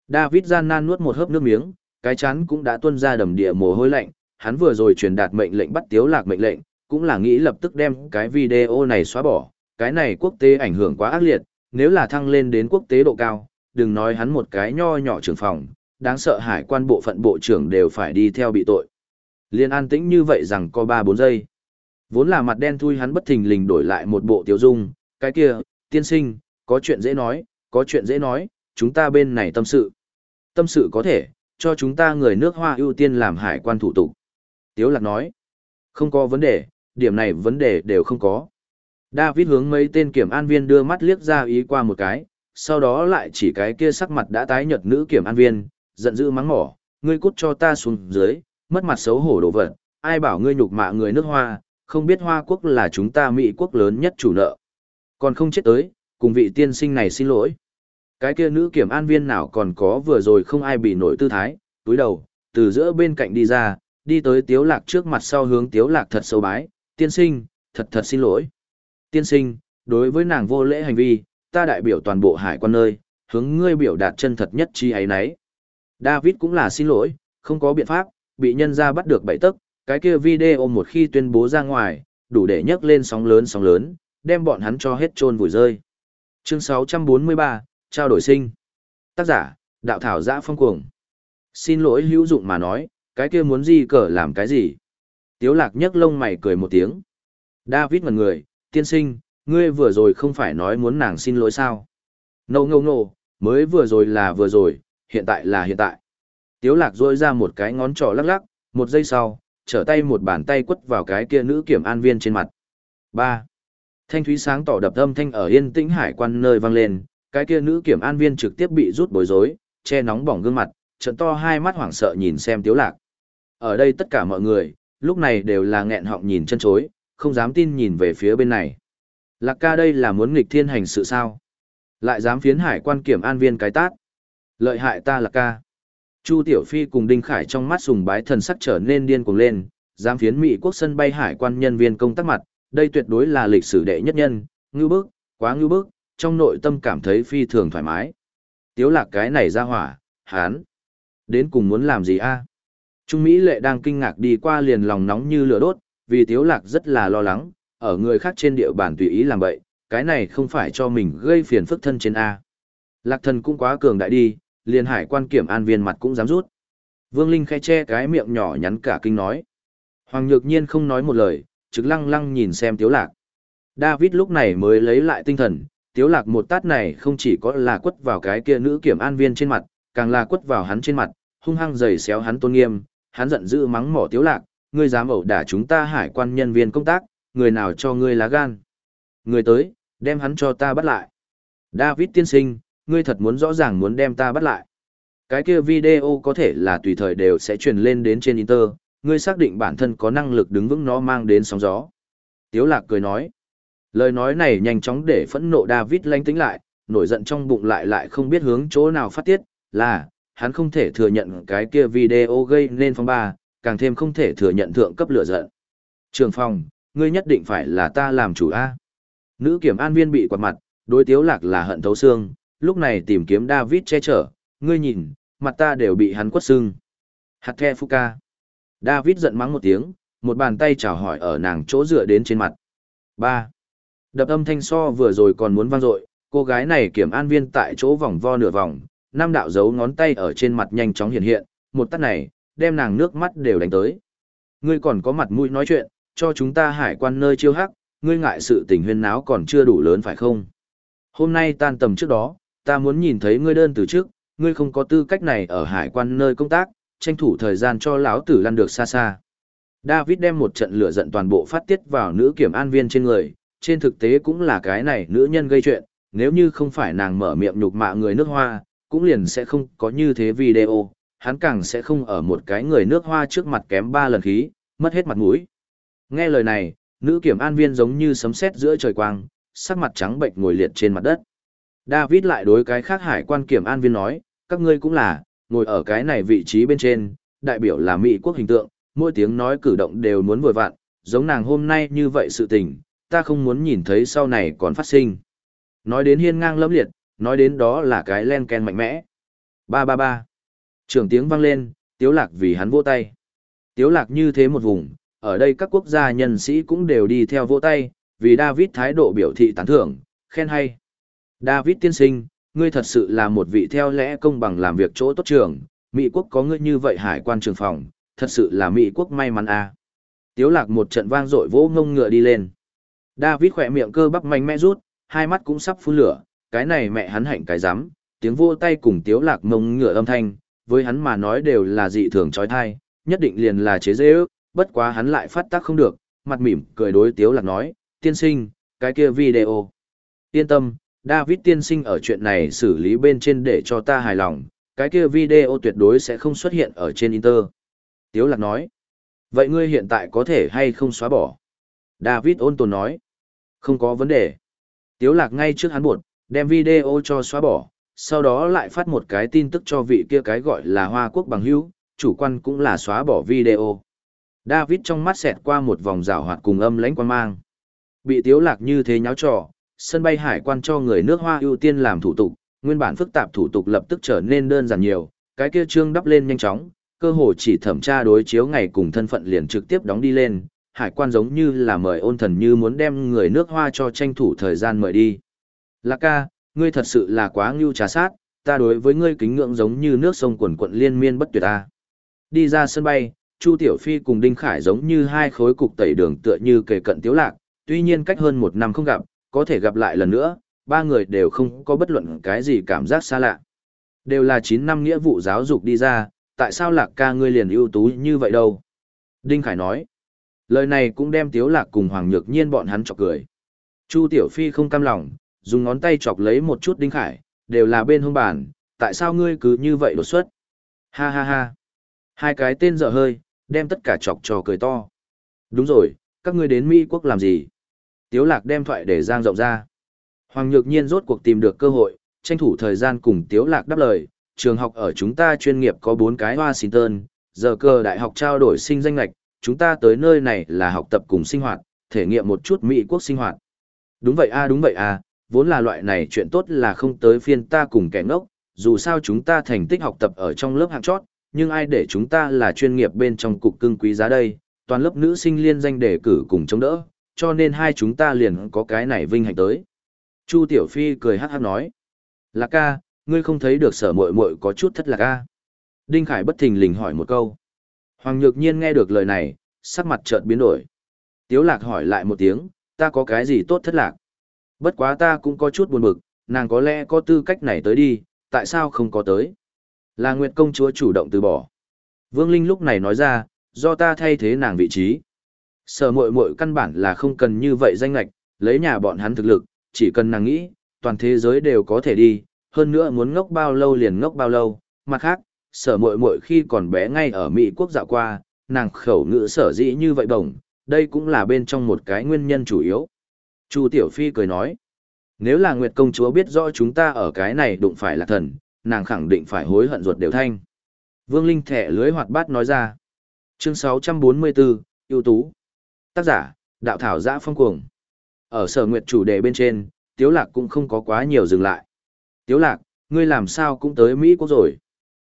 David gian nan nuốt một hớp nước miếng, cái chán cũng đã tuôn ra đầm địa mồ hôi lạnh, hắn vừa rồi truyền đạt mệnh lệnh bắt Tiếu lạc mệnh lệnh, cũng là nghĩ lập tức đem cái video này xóa bỏ, cái này quốc tế ảnh hưởng quá ác liệt, nếu là thăng lên đến quốc tế độ cao, đừng nói hắn một cái nho nhỏ trưởng phòng, đáng sợ hải quan bộ phận bộ trưởng đều phải đi theo bị tội. Liên an tĩnh như vậy rằng có 3-4 giây. Vốn là mặt đen thui hắn bất thình lình đổi lại một bộ tiểu dung, cái kia, tiên sinh, có chuyện dễ nói, có chuyện dễ nói, chúng ta bên này tâm sự. Tâm sự có thể, cho chúng ta người nước hoa ưu tiên làm hải quan thủ tục. Tiếu lạc nói, không có vấn đề, điểm này vấn đề đều không có. David hướng mấy tên kiểm an viên đưa mắt liếc ra ý qua một cái, sau đó lại chỉ cái kia sắc mặt đã tái nhợt nữ kiểm an viên, giận dữ mắng mỏ, ngươi cút cho ta xuống dưới, mất mặt xấu hổ đồ vật, ai bảo ngươi nhục mạ người nước hoa, không biết hoa quốc là chúng ta Mỹ quốc lớn nhất chủ nợ. Còn không chết tới, cùng vị tiên sinh này xin lỗi. Cái kia nữ kiểm an viên nào còn có vừa rồi không ai bị nổi tư thái, túi đầu, từ giữa bên cạnh đi ra, đi tới tiếu lạc trước mặt sau hướng tiếu lạc thật sâu bái, tiên sinh, thật thật xin lỗi. Tiên sinh, đối với nàng vô lễ hành vi, ta đại biểu toàn bộ hải quan nơi, hướng ngươi biểu đạt chân thật nhất chi ấy nấy. David cũng là xin lỗi, không có biện pháp, bị nhân ra bắt được bảy tức, cái kia video một khi tuyên bố ra ngoài, đủ để nhấc lên sóng lớn sóng lớn, đem bọn hắn cho hết trôn vùi rơi. Chương 643, trao đổi sinh. Tác giả, đạo thảo giã phong cuồng. Xin lỗi hữu dụng mà nói, cái kia muốn gì cờ làm cái gì? Tiếu lạc nhấc lông mày cười một tiếng. David ngần người, tiên sinh, ngươi vừa rồi không phải nói muốn nàng xin lỗi sao? Nô no, ngô no, nô, mới vừa rồi là vừa rồi, hiện tại là hiện tại. Tiếu lạc rôi ra một cái ngón trỏ lắc lắc, một giây sau, trở tay một bàn tay quất vào cái kia nữ kiểm an viên trên mặt. 3. Thanh thúy sáng tỏ đập âm thanh ở yên tĩnh hải quan nơi vang lên, cái kia nữ kiểm an viên trực tiếp bị rút bối rối, che nóng bỏng gương mặt, trận to hai mắt hoảng sợ nhìn xem tiếu lạc. Ở đây tất cả mọi người, lúc này đều là nghẹn họng nhìn chân chối, không dám tin nhìn về phía bên này. Lạc ca đây là muốn nghịch thiên hành sự sao? Lại dám phiến hải quan kiểm an viên cái tát. Lợi hại ta lạc ca. Chu Tiểu Phi cùng Đinh Khải trong mắt sùng bái thần sắc trở nên điên cuồng lên, dám phiến Mỹ quốc sân bay hải quan nhân viên công tác mặt, đây tuyệt đối là lịch sử đệ nhất nhân, ngư bức, quá ngư bức, trong nội tâm cảm thấy phi thường thoải mái. Tiếu lạc cái này ra hỏa, hán. Đến cùng muốn làm gì a? Trung Mỹ lệ đang kinh ngạc đi qua liền lòng nóng như lửa đốt, vì tiếu lạc rất là lo lắng, ở người khác trên địa bàn tùy ý làm bậy, cái này không phải cho mình gây phiền phức thân trên A. Lạc thần cũng quá cường đại đi, liền hải quan kiểm an viên mặt cũng dám rút. Vương Linh khẽ che cái miệng nhỏ nhắn cả kinh nói. Hoàng Nhược Nhiên không nói một lời, trực lăng lăng nhìn xem Tiếu Lạc. David lúc này mới lấy lại tinh thần, Tiếu Lạc một tát này không chỉ có là quất vào cái kia nữ kiểm an viên trên mặt, càng là quất vào hắn trên mặt, hung hăng giày xéo hắn tôn nghiêm, hắn giận dữ mắng mỏ Tiếu Lạc, ngươi dám ẩu đả chúng ta hải quan nhân viên công tác, người nào cho ngươi lá gan. Người tới, đem hắn cho ta bắt lại. David tiên sinh, ngươi thật muốn rõ ràng muốn đem ta bắt lại. Cái kia video có thể là tùy thời đều sẽ truyền lên đến trên Inter, ngươi xác định bản thân có năng lực đứng vững nó mang đến sóng gió. Tiếu lạc cười nói. Lời nói này nhanh chóng để phẫn nộ David lánh tính lại, nổi giận trong bụng lại lại không biết hướng chỗ nào phát tiết, là, hắn không thể thừa nhận cái kia video gây nên phong ba, càng thêm không thể thừa nhận thượng cấp lửa giận. Trường phòng, ngươi nhất định phải là ta làm chủ A. Nữ kiểm an viên bị quạt mặt, đối tiếu lạc là hận thấu xương, lúc này tìm kiếm David che chở, ngươi nhìn, mặt ta đều bị hắn quất xương. Hạt the Fuka. David giận mắng một tiếng, một bàn tay chào hỏi ở nàng chỗ dựa đến trên mặt. 3. Đập âm thanh so vừa rồi còn muốn vang dội, cô gái này kiểm an viên tại chỗ vòng vo nửa vòng, Nam đạo dấu ngón tay ở trên mặt nhanh chóng hiện hiện, một tắt này, đem nàng nước mắt đều đánh tới. Ngươi còn có mặt mũi nói chuyện, cho chúng ta hải quan nơi chiêu hắc, ngươi ngại sự tình huyên náo còn chưa đủ lớn phải không? Hôm nay tan tầm trước đó, ta muốn nhìn thấy ngươi đơn từ trước, ngươi không có tư cách này ở hải quan nơi công tác, tranh thủ thời gian cho lão tử lăn được xa xa. David đem một trận lửa giận toàn bộ phát tiết vào nữ kiểm an viên trên người, trên thực tế cũng là cái này nữ nhân gây chuyện, nếu như không phải nàng mở miệng nhục mạ người nước hoa, cũng liền sẽ không có như thế video, hắn càng sẽ không ở một cái người nước hoa trước mặt kém ba lần khí, mất hết mặt mũi. Nghe lời này, nữ kiểm an viên giống như sấm sét giữa trời quang, sắc mặt trắng bệnh ngồi liệt trên mặt đất. David lại đối cái khác hải quan kiểm an viên nói, các ngươi cũng là, ngồi ở cái này vị trí bên trên, đại biểu là Mỹ quốc hình tượng, mỗi tiếng nói cử động đều muốn vội vặn, giống nàng hôm nay như vậy sự tình, ta không muốn nhìn thấy sau này còn phát sinh. Nói đến hiên ngang lẫm liệt, nói đến đó là cái len ken mạnh mẽ. Ba ba ba. Trường tiếng vang lên, tiếu lạc vì hắn vỗ tay. Tiếu lạc như thế một vùng, ở đây các quốc gia nhân sĩ cũng đều đi theo vỗ tay, vì David thái độ biểu thị tán thưởng, khen hay. David tiên sinh, ngươi thật sự là một vị theo lẽ công bằng làm việc chỗ tốt trường, Mỹ quốc có ngươi như vậy hải quan trường phòng, thật sự là Mỹ quốc may mắn à. Tiếu lạc một trận vang dội vỗ ngông ngựa đi lên. David khỏe miệng cơ bắp mạnh mẽ rút, hai mắt cũng sắp phun lửa, cái này mẹ hắn hạnh cái rắm tiếng vô tay cùng tiếu lạc ngông ngựa âm thanh, với hắn mà nói đều là dị thường trói thai, nhất định liền là chế dễ ước, bất quá hắn lại phát tác không được, mặt mỉm cười đối tiếu lạc nói, tiên sinh, cái kia video. Yên tâm, David tiên sinh ở chuyện này xử lý bên trên để cho ta hài lòng, cái kia video tuyệt đối sẽ không xuất hiện ở trên Inter. Tiếu lạc nói, vậy ngươi hiện tại có thể hay không xóa bỏ? David ôn tồn nói, không có vấn đề. Tiếu lạc ngay trước hắn buộc, đem video cho xóa bỏ, sau đó lại phát một cái tin tức cho vị kia cái gọi là Hoa Quốc bằng hữu, chủ quan cũng là xóa bỏ video. David trong mắt xẹt qua một vòng rào hoạt cùng âm lãnh quan mang. Bị tiếu lạc như thế nháo trò, sân bay hải quan cho người nước Hoa ưu tiên làm thủ tục, nguyên bản phức tạp thủ tục lập tức trở nên đơn giản nhiều, cái kia trương đắp lên nhanh chóng, cơ hồ chỉ thẩm tra đối chiếu ngày cùng thân phận liền trực tiếp đóng đi lên, hải quan giống như là mời ôn thần như muốn đem người nước Hoa cho tranh thủ thời gian mời đi. Lạc ca, ngươi thật sự là quá ngưu trà sát, ta đối với ngươi kính ngưỡng giống như nước sông quần quận liên miên bất tuyệt ta. Đi ra sân bay, Chu Tiểu Phi cùng Đinh Khải giống như hai khối cục tẩy đường tựa như kề cận tiếu lạc, tuy nhiên cách hơn một năm không gặp, có thể gặp lại lần nữa, ba người đều không có bất luận cái gì cảm giác xa lạ. Đều là 9 năm nghĩa vụ giáo dục đi ra, tại sao lạc ca ngươi liền ưu tú như vậy đâu? Đinh Khải nói, lời này cũng đem tiếu lạc cùng Hoàng Nhược Nhiên bọn hắn chọc cười. Chu Tiểu Phi không cam lòng, dùng ngón tay chọc lấy một chút Đinh Khải, đều là bên hông bàn, tại sao ngươi cứ như vậy đột xuất? Ha ha ha. Hai cái tên dở hơi, đem tất cả chọc trò cười to. Đúng rồi, các ngươi đến Mỹ quốc làm gì? Tiếu lạc đem thoại để giang rộng ra. Hoàng Nhược Nhiên rốt cuộc tìm được cơ hội, tranh thủ thời gian cùng Tiếu lạc đáp lời. Trường học ở chúng ta chuyên nghiệp có 4 cái Washington, giờ cơ đại học trao đổi sinh danh lạch, chúng ta tới nơi này là học tập cùng sinh hoạt, thể nghiệm một chút Mỹ quốc sinh hoạt. Đúng vậy a đúng vậy a, vốn là loại này chuyện tốt là không tới phiên ta cùng kẻ ngốc, dù sao chúng ta thành tích học tập ở trong lớp hạng chót, nhưng ai để chúng ta là chuyên nghiệp bên trong cục cưng quý giá đây, toàn lớp nữ sinh liên danh đề cử cùng chống đỡ, cho nên hai chúng ta liền có cái này vinh hạnh tới. Chu Tiểu Phi cười hát hát nói, Lạc ca, ngươi không thấy được sở muội muội có chút thất lạc ca. Đinh Khải bất thình lình hỏi một câu. Hoàng Nhược Nhiên nghe được lời này, sắc mặt chợt biến đổi. Tiếu Lạc hỏi lại một tiếng, ta có cái gì tốt thất lạc? Bất quá ta cũng có chút buồn bực, nàng có lẽ có tư cách này tới đi, tại sao không có tới? Là Nguyệt công chúa chủ động từ bỏ. Vương Linh lúc này nói ra, do ta thay thế nàng vị trí. Sở muội muội căn bản là không cần như vậy danh lạch, lấy nhà bọn hắn thực lực, chỉ cần nàng nghĩ, toàn thế giới đều có thể đi, hơn nữa muốn ngốc bao lâu liền ngốc bao lâu. Mặt khác, sở muội muội khi còn bé ngay ở Mỹ quốc dạo qua, nàng khẩu ngữ sở dĩ như vậy đồng, đây cũng là bên trong một cái nguyên nhân chủ yếu. Chu Tiểu Phi cười nói, nếu là Nguyệt công chúa biết rõ chúng ta ở cái này đụng phải là thần, nàng khẳng định phải hối hận ruột đều thanh. Vương Linh thẻ lưới hoạt bát nói ra. Chương 644, ưu tú. Tác giả, đạo thảo giã phong cuồng. Ở sở nguyệt chủ đề bên trên, Tiếu Lạc cũng không có quá nhiều dừng lại. Tiếu Lạc, ngươi làm sao cũng tới Mỹ quốc rồi?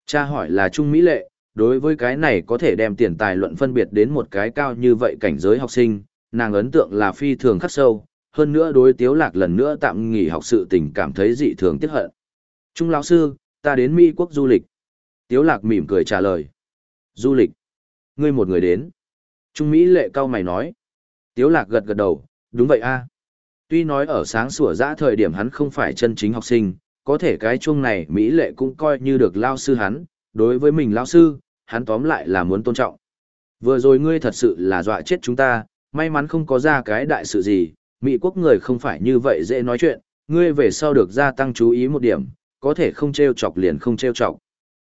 Cha hỏi là Trung Mỹ lệ, đối với cái này có thể đem tiền tài luận phân biệt đến một cái cao như vậy cảnh giới học sinh, nàng ấn tượng là phi thường khắc sâu, hơn nữa đối Tiếu Lạc lần nữa tạm nghỉ học sự tình cảm thấy dị thường tiếc hận. Trung lão sư, ta đến Mỹ quốc du lịch. Tiếu lạc mỉm cười trả lời. Du lịch. Ngươi một người đến. Trung Mỹ lệ cao mày nói. Tiếu lạc gật gật đầu, đúng vậy a. Tuy nói ở sáng sủa dã thời điểm hắn không phải chân chính học sinh, có thể cái chuông này Mỹ lệ cũng coi như được lao sư hắn, đối với mình lao sư, hắn tóm lại là muốn tôn trọng. Vừa rồi ngươi thật sự là dọa chết chúng ta, may mắn không có ra cái đại sự gì, Mỹ quốc người không phải như vậy dễ nói chuyện, ngươi về sau được gia tăng chú ý một điểm, có thể không treo chọc liền không treo chọc.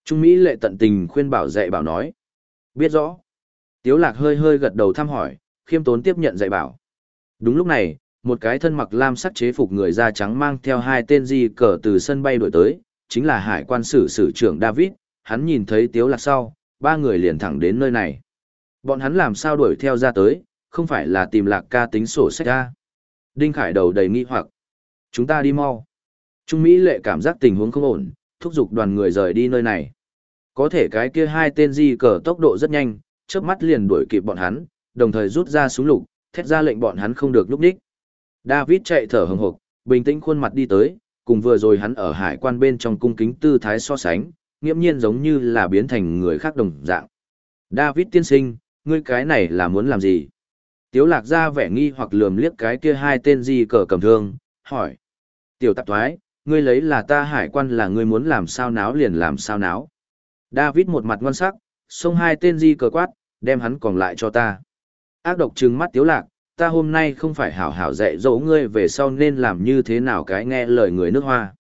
Trung Mỹ lệ tận tình khuyên bảo dạy bảo nói. Biết rõ. Tiếu lạc hơi hơi gật đầu thăm hỏi, khiêm tốn tiếp nhận dạy bảo. Đúng lúc này, một cái thân mặc lam sắc chế phục người da trắng mang theo hai tên di cờ từ sân bay đổi tới, chính là hải quan sử sử trưởng David, hắn nhìn thấy tiếu lạc sau, ba người liền thẳng đến nơi này. Bọn hắn làm sao đuổi theo ra tới, không phải là tìm lạc ca tính sổ sách ra. Đinh Khải đầu đầy nghi hoặc. Chúng ta đi mau. Trung Mỹ lệ cảm giác tình huống không ổn, thúc giục đoàn người rời đi nơi này. Có thể cái kia hai tên di cờ tốc độ rất nhanh, chớp mắt liền đuổi kịp bọn hắn, đồng thời rút ra súng lục, thét ra lệnh bọn hắn không được lúc đích. David chạy thở hừng hực, bình tĩnh khuôn mặt đi tới, cùng vừa rồi hắn ở hải quan bên trong cung kính tư thái so sánh, nghiêm nhiên giống như là biến thành người khác đồng dạng. David tiên sinh, ngươi cái này là muốn làm gì? Tiếu lạc ra vẻ nghi hoặc lườm liếc cái kia hai tên gì cờ cầm thương, hỏi. Tiểu tạp thoái, ngươi lấy là ta hải quan là ngươi muốn làm sao náo liền làm sao náo. David một mặt ngoan sắc, xông hai tên di cờ quát, đem hắn còn lại cho ta. Ác độc trừng mắt tiếu lạc, ta hôm nay không phải hảo hảo dạy dỗ ngươi về sau nên làm như thế nào cái nghe lời người nước hoa.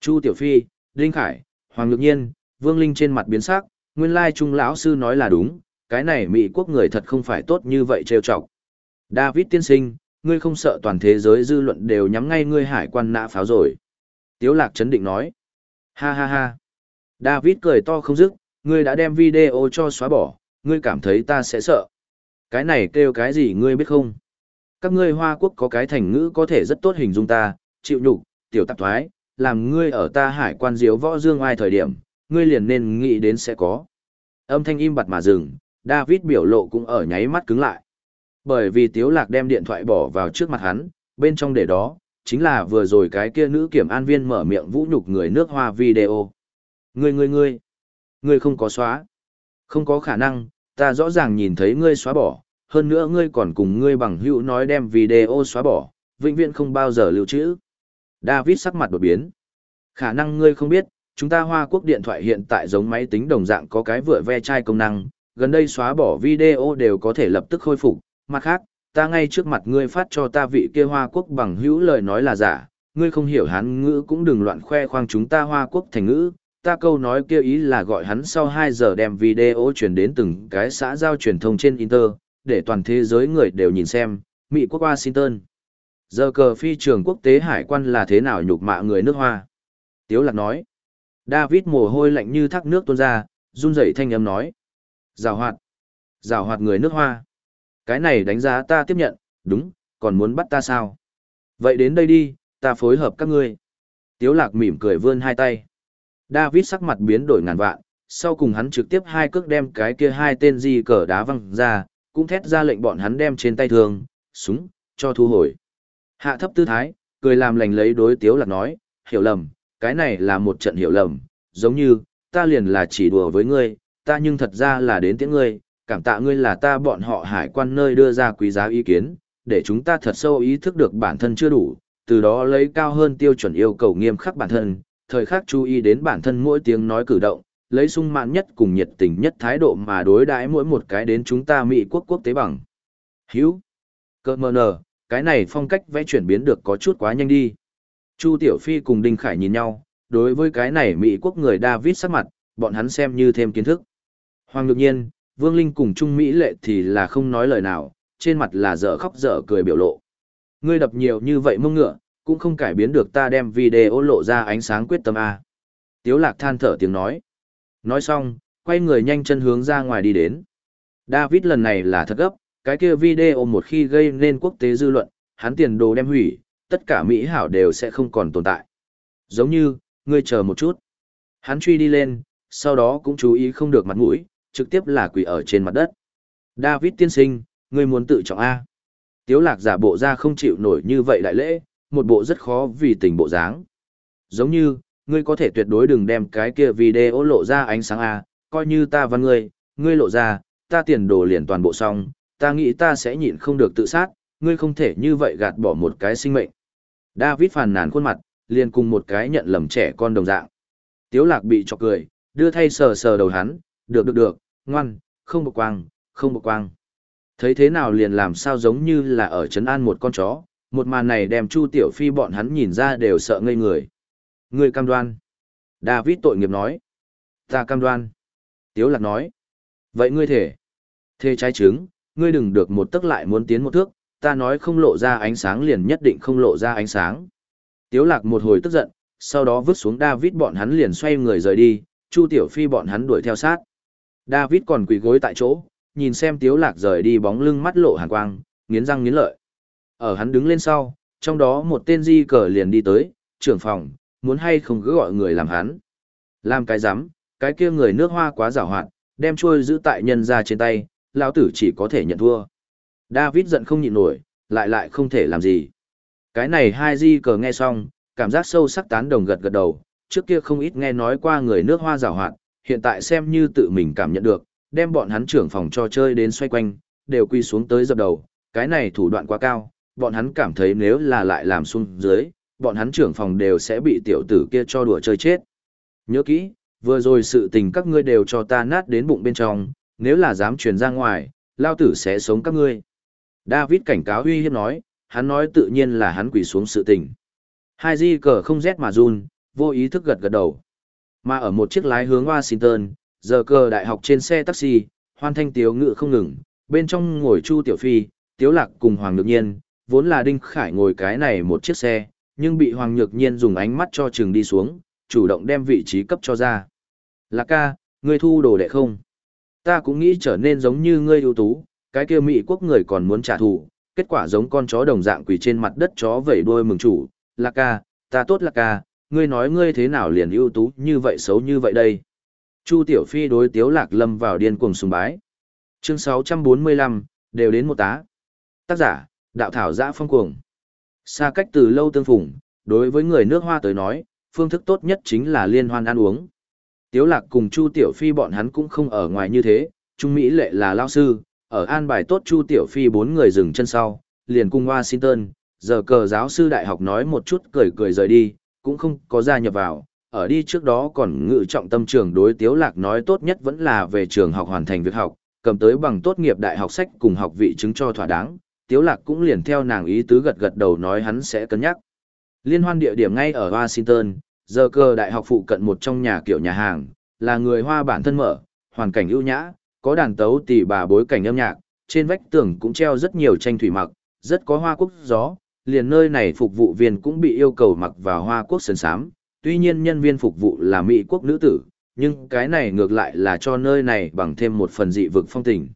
Chu Tiểu Phi, Đinh Khải, Hoàng Nhược Nhiên, Vương Linh trên mặt biến sắc, nguyên lai trung lão sư nói là đúng, cái này Mỹ quốc người thật không phải tốt như vậy trêu chọc. David tiên sinh, ngươi không sợ toàn thế giới dư luận đều nhắm ngay ngươi hải quan nã pháo rồi. Tiếu lạc chấn định nói. Ha ha ha. David cười to không dứt, ngươi đã đem video cho xóa bỏ, ngươi cảm thấy ta sẽ sợ. Cái này kêu cái gì ngươi biết không? Các ngươi Hoa Quốc có cái thành ngữ có thể rất tốt hình dung ta, chịu nhục, tiểu tạp thoái, làm ngươi ở ta hải quan diếu võ dương ai thời điểm, ngươi liền nên nghĩ đến sẽ có. Âm thanh im bặt mà dừng, David biểu lộ cũng ở nháy mắt cứng lại. Bởi vì Tiếu Lạc đem điện thoại bỏ vào trước mặt hắn, bên trong để đó, chính là vừa rồi cái kia nữ kiểm an viên mở miệng vũ nhục người nước hoa video. Ngươi ngươi ngươi, ngươi không có xóa. Không có khả năng, ta rõ ràng nhìn thấy ngươi xóa bỏ, hơn nữa ngươi còn cùng ngươi bằng hữu nói đem video xóa bỏ, vĩnh viễn không bao giờ lưu trữ. David sắc mặt đột biến. Khả năng ngươi không biết, chúng ta Hoa Quốc điện thoại hiện tại giống máy tính đồng dạng có cái vựa ve chai công năng, gần đây xóa bỏ video đều có thể lập tức khôi phục, mặt khác, ta ngay trước mặt ngươi phát cho ta vị kia Hoa Quốc bằng hữu lời nói là giả, ngươi không hiểu hán ngữ cũng đừng loạn khoe khoang chúng ta Hoa Quốc thành ngữ, ta câu nói kia ý là gọi hắn sau 2 giờ đem video truyền đến từng cái xã giao truyền thông trên Inter, để toàn thế giới người đều nhìn xem, Mỹ quốc Washington. Giờ cờ phi trường quốc tế hải quan là thế nào nhục mạ người nước Hoa? Tiếu lạc nói. David mồ hôi lạnh như thác nước tuôn ra, run rẩy thanh âm nói. Rào hoạt. Rào hoạt người nước Hoa. Cái này đánh giá ta tiếp nhận, đúng, còn muốn bắt ta sao? Vậy đến đây đi, ta phối hợp các ngươi. Tiếu lạc mỉm cười vươn hai tay. David sắc mặt biến đổi ngàn vạn, sau cùng hắn trực tiếp hai cước đem cái kia hai tên di cờ đá văng ra, cũng thét ra lệnh bọn hắn đem trên tay thương, súng, cho thu hồi. Hạ thấp tư thái, cười làm lành lấy đối tiếu lạc nói, hiểu lầm, cái này là một trận hiểu lầm, giống như, ta liền là chỉ đùa với ngươi, ta nhưng thật ra là đến tiễn ngươi, cảm tạ ngươi là ta bọn họ hải quan nơi đưa ra quý giá ý kiến, để chúng ta thật sâu ý thức được bản thân chưa đủ, từ đó lấy cao hơn tiêu chuẩn yêu cầu nghiêm khắc bản thân, thời khắc chú ý đến bản thân mỗi tiếng nói cử động, lấy sung mãn nhất cùng nhiệt tình nhất thái độ mà đối đãi mỗi một cái đến chúng ta Mỹ quốc quốc tế bằng. Hữu. Cơ mờ nờ, cái này phong cách vẽ chuyển biến được có chút quá nhanh đi. Chu Tiểu Phi cùng Đinh Khải nhìn nhau, đối với cái này Mỹ quốc người David sắc mặt, bọn hắn xem như thêm kiến thức. Hoàng Nhược Nhiên, Vương Linh cùng Trung Mỹ lệ thì là không nói lời nào, trên mặt là dở khóc dở cười biểu lộ. Ngươi đập nhiều như vậy mông ngựa, cũng không cải biến được ta đem video lộ ra ánh sáng quyết tâm A. Tiếu lạc than thở tiếng nói. Nói xong, quay người nhanh chân hướng ra ngoài đi đến. David lần này là thật gấp, cái kia video một khi gây nên quốc tế dư luận, hắn tiền đồ đem hủy, tất cả Mỹ hảo đều sẽ không còn tồn tại. Giống như, ngươi chờ một chút. Hắn truy đi lên, sau đó cũng chú ý không được mặt mũi, trực tiếp là quỳ ở trên mặt đất. David tiên sinh, ngươi muốn tự trọng A. Tiếu lạc giả bộ ra không chịu nổi như vậy đại lễ, một bộ rất khó vì tình bộ dáng. Giống như, ngươi có thể tuyệt đối đừng đem cái kia video lộ ra ánh sáng A, coi như ta văn ngươi, ngươi lộ ra, ta tiền đồ liền toàn bộ xong, ta nghĩ ta sẽ nhịn không được tự sát, ngươi không thể như vậy gạt bỏ một cái sinh mệnh. David phàn nàn khuôn mặt, liền cùng một cái nhận lầm trẻ con đồng dạng. Tiếu lạc bị chọc cười, đưa thay sờ sờ đầu hắn, được được được, ngoan, không bộc quang, không bộc quang. Thấy thế nào liền làm sao giống như là ở trấn an một con chó, một màn này đem Chu Tiểu Phi bọn hắn nhìn ra đều sợ ngây người. Ngươi cam đoan. David tội nghiệp nói. Ta cam đoan. Tiếu lạc nói. Vậy ngươi thể. Thê trái trứng, ngươi đừng được một tức lại muốn tiến một thước, ta nói không lộ ra ánh sáng liền nhất định không lộ ra ánh sáng. Tiếu lạc một hồi tức giận, sau đó vứt xuống David bọn hắn liền xoay người rời đi, Chu Tiểu Phi bọn hắn đuổi theo sát. David còn quỳ gối tại chỗ, nhìn xem Tiếu lạc rời đi bóng lưng mắt lộ hàn quang, nghiến răng nghiến lợi. Ở hắn đứng lên sau, trong đó một tên di cờ liền đi tới, trưởng phòng, muốn hay không cứ gọi người làm hắn. Làm cái rắm cái kia người nước hoa quá rào hoạt, đem trôi giữ tại nhân ra trên tay, lão tử chỉ có thể nhận thua. David giận không nhịn nổi, lại lại không thể làm gì. Cái này hai di cờ nghe xong, cảm giác sâu sắc tán đồng gật gật đầu, trước kia không ít nghe nói qua người nước hoa rào hoạt, hiện tại xem như tự mình cảm nhận được, đem bọn hắn trưởng phòng cho chơi đến xoay quanh, đều quy xuống tới dập đầu, cái này thủ đoạn quá cao, bọn hắn cảm thấy nếu là lại làm xuống dưới, bọn hắn trưởng phòng đều sẽ bị tiểu tử kia cho đùa chơi chết. Nhớ kỹ, vừa rồi sự tình các ngươi đều cho ta nát đến bụng bên trong, nếu là dám truyền ra ngoài, lao tử sẽ sống các ngươi. David cảnh cáo uy hiếp nói, hắn nói tự nhiên là hắn quỳ xuống sự tình. Hai di cờ không rét mà run, vô ý thức gật gật đầu. Mà ở một chiếc lái hướng Washington, giờ cờ đại học trên xe taxi, hoan thanh tiếu ngự không ngừng, bên trong ngồi Chu Tiểu Phi, Tiếu Lạc cùng Hoàng Nhược Nhiên, vốn là Đinh Khải ngồi cái này một chiếc xe, nhưng bị Hoàng Nhược Nhiên dùng ánh mắt cho chừng đi xuống, chủ động đem vị trí cấp cho ra. Lạc ca, ngươi thu đồ đệ không? Ta cũng nghĩ trở nên giống như ngươi ưu tú, cái kia Mỹ quốc người còn muốn trả thù, kết quả giống con chó đồng dạng quỳ trên mặt đất chó vẩy đuôi mừng chủ. Lạc ca, ta tốt Lạc ca, ngươi nói ngươi thế nào liền ưu tú như vậy xấu như vậy đây? Chu Tiểu Phi đối Tiếu Lạc lâm vào điên cuồng sùng bái. Chương 645, đều đến một tá. Tác giả, đạo thảo giã phong cuồng. Xa cách từ lâu tương phùng, đối với người nước hoa tới nói, phương thức tốt nhất chính là liên hoan ăn uống. Tiếu lạc cùng Chu Tiểu Phi bọn hắn cũng không ở ngoài như thế, Trung Mỹ lệ là lao sư, ở an bài tốt Chu Tiểu Phi bốn người dừng chân sau, liền cùng Washington, giờ cờ giáo sư đại học nói một chút cười cười rời đi, cũng không có gia nhập vào, ở đi trước đó còn ngự trọng tâm trường đối Tiếu Lạc nói tốt nhất vẫn là về trường học hoàn thành việc học, cầm tới bằng tốt nghiệp đại học sách cùng học vị chứng cho thỏa đáng, Tiếu Lạc cũng liền theo nàng ý tứ gật gật đầu nói hắn sẽ cân nhắc. Liên hoan địa điểm ngay ở Washington, giờ cơ đại học phụ cận một trong nhà kiểu nhà hàng, là người Hoa bản thân mở, hoàn cảnh ưu nhã, có đàn tấu tỷ bà bối cảnh âm nhạc, trên vách tường cũng treo rất nhiều tranh thủy mặc, rất có hoa quốc gió, liền nơi này phục vụ viên cũng bị yêu cầu mặc vào hoa quốc sơn sám, tuy nhiên nhân viên phục vụ là Mỹ quốc nữ tử, nhưng cái này ngược lại là cho nơi này bằng thêm một phần dị vực phong tình.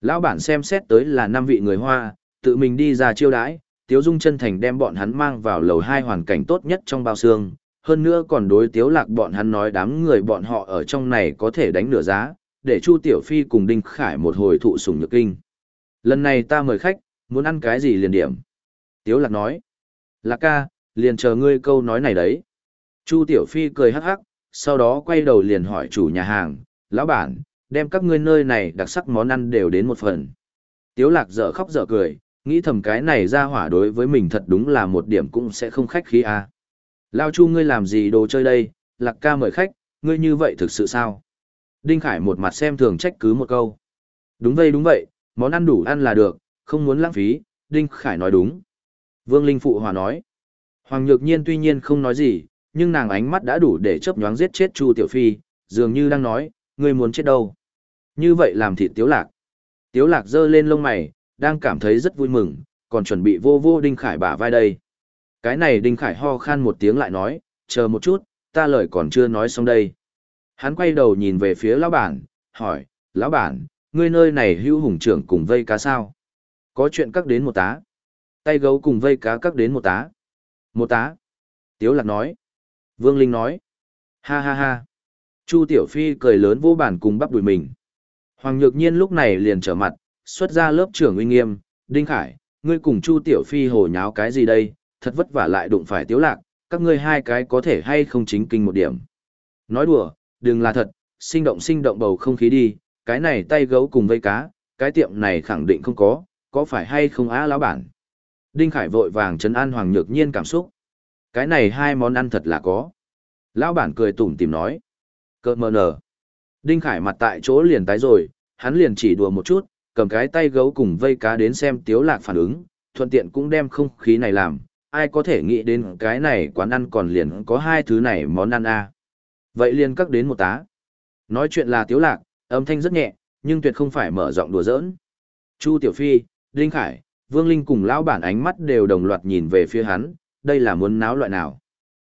Lão bản xem xét tới là năm vị người Hoa, tự mình đi ra chiêu đãi, Tiếu Dung chân thành đem bọn hắn mang vào lầu hai hoàn cảnh tốt nhất trong bao xương, hơn nữa còn đối Tiếu Lạc bọn hắn nói đám người bọn họ ở trong này có thể đánh nửa giá, để Chu Tiểu Phi cùng Đinh Khải một hồi thụ sủng nhược kinh. Lần này ta mời khách, muốn ăn cái gì liền điểm. Tiếu Lạc nói, Lạc ca, liền chờ ngươi câu nói này đấy. Chu Tiểu Phi cười hắc hắc, sau đó quay đầu liền hỏi chủ nhà hàng, lão bản, đem các ngươi nơi này đặc sắc món ăn đều đến một phần. Tiếu Lạc dở khóc dở cười, nghĩ thầm cái này ra hỏa đối với mình thật đúng là một điểm cũng sẽ không khách khí à. Lao Chu ngươi làm gì đồ chơi đây, Lạc ca mời khách, ngươi như vậy thực sự sao? Đinh Khải một mặt xem thường trách cứ một câu. Đúng vậy đúng vậy, món ăn đủ ăn là được, không muốn lãng phí, Đinh Khải nói đúng. Vương Linh Phụ Hòa nói. Hoàng Nhược Nhiên tuy nhiên không nói gì, nhưng nàng ánh mắt đã đủ để chớp nhoáng giết chết Chu Tiểu Phi, dường như đang nói, ngươi muốn chết đâu. Như vậy làm thịt Tiếu Lạc. Tiếu Lạc giơ lên lông mày, đang cảm thấy rất vui mừng, còn chuẩn bị vô vô Đinh Khải bả vai đây. Cái này Đinh Khải ho khan một tiếng lại nói, chờ một chút, ta lời còn chưa nói xong đây. Hắn quay đầu nhìn về phía lão bản, hỏi, lão bản, ngươi nơi này hữu hùng trưởng cùng vây cá sao? Có chuyện cắt đến một tá. Tay gấu cùng vây cá cắt đến một tá. Một tá. Tiếu lạc nói. Vương Linh nói. Ha ha ha. Chu Tiểu Phi cười lớn vô bản cùng bắp đùi mình. Hoàng Nhược Nhiên lúc này liền trở mặt, xuất ra lớp trưởng uy nghiêm, Đinh Khải, ngươi cùng Chu Tiểu Phi hồ nháo cái gì đây, thật vất vả lại đụng phải tiếu lạc, các ngươi hai cái có thể hay không chính kinh một điểm. Nói đùa, đừng là thật, sinh động sinh động bầu không khí đi, cái này tay gấu cùng vây cá, cái tiệm này khẳng định không có, có phải hay không á lão bản. Đinh Khải vội vàng chấn an Hoàng Nhược Nhiên cảm xúc. Cái này hai món ăn thật là có. Lão bản cười tủm tỉm nói. Cơ mờ nở. Đinh Khải mặt tại chỗ liền tái rồi, hắn liền chỉ đùa một chút, cầm cái tay gấu cùng vây cá đến xem tiếu lạc phản ứng, thuận tiện cũng đem không khí này làm, ai có thể nghĩ đến cái này quán ăn còn liền có hai thứ này món ăn a à. Vậy liền cắt đến một tá. Nói chuyện là tiếu lạc, âm thanh rất nhẹ, nhưng tuyệt không phải mở giọng đùa giỡn. Chu Tiểu Phi, Đinh Khải, Vương Linh cùng lão bản ánh mắt đều đồng loạt nhìn về phía hắn, đây là muốn náo loại nào.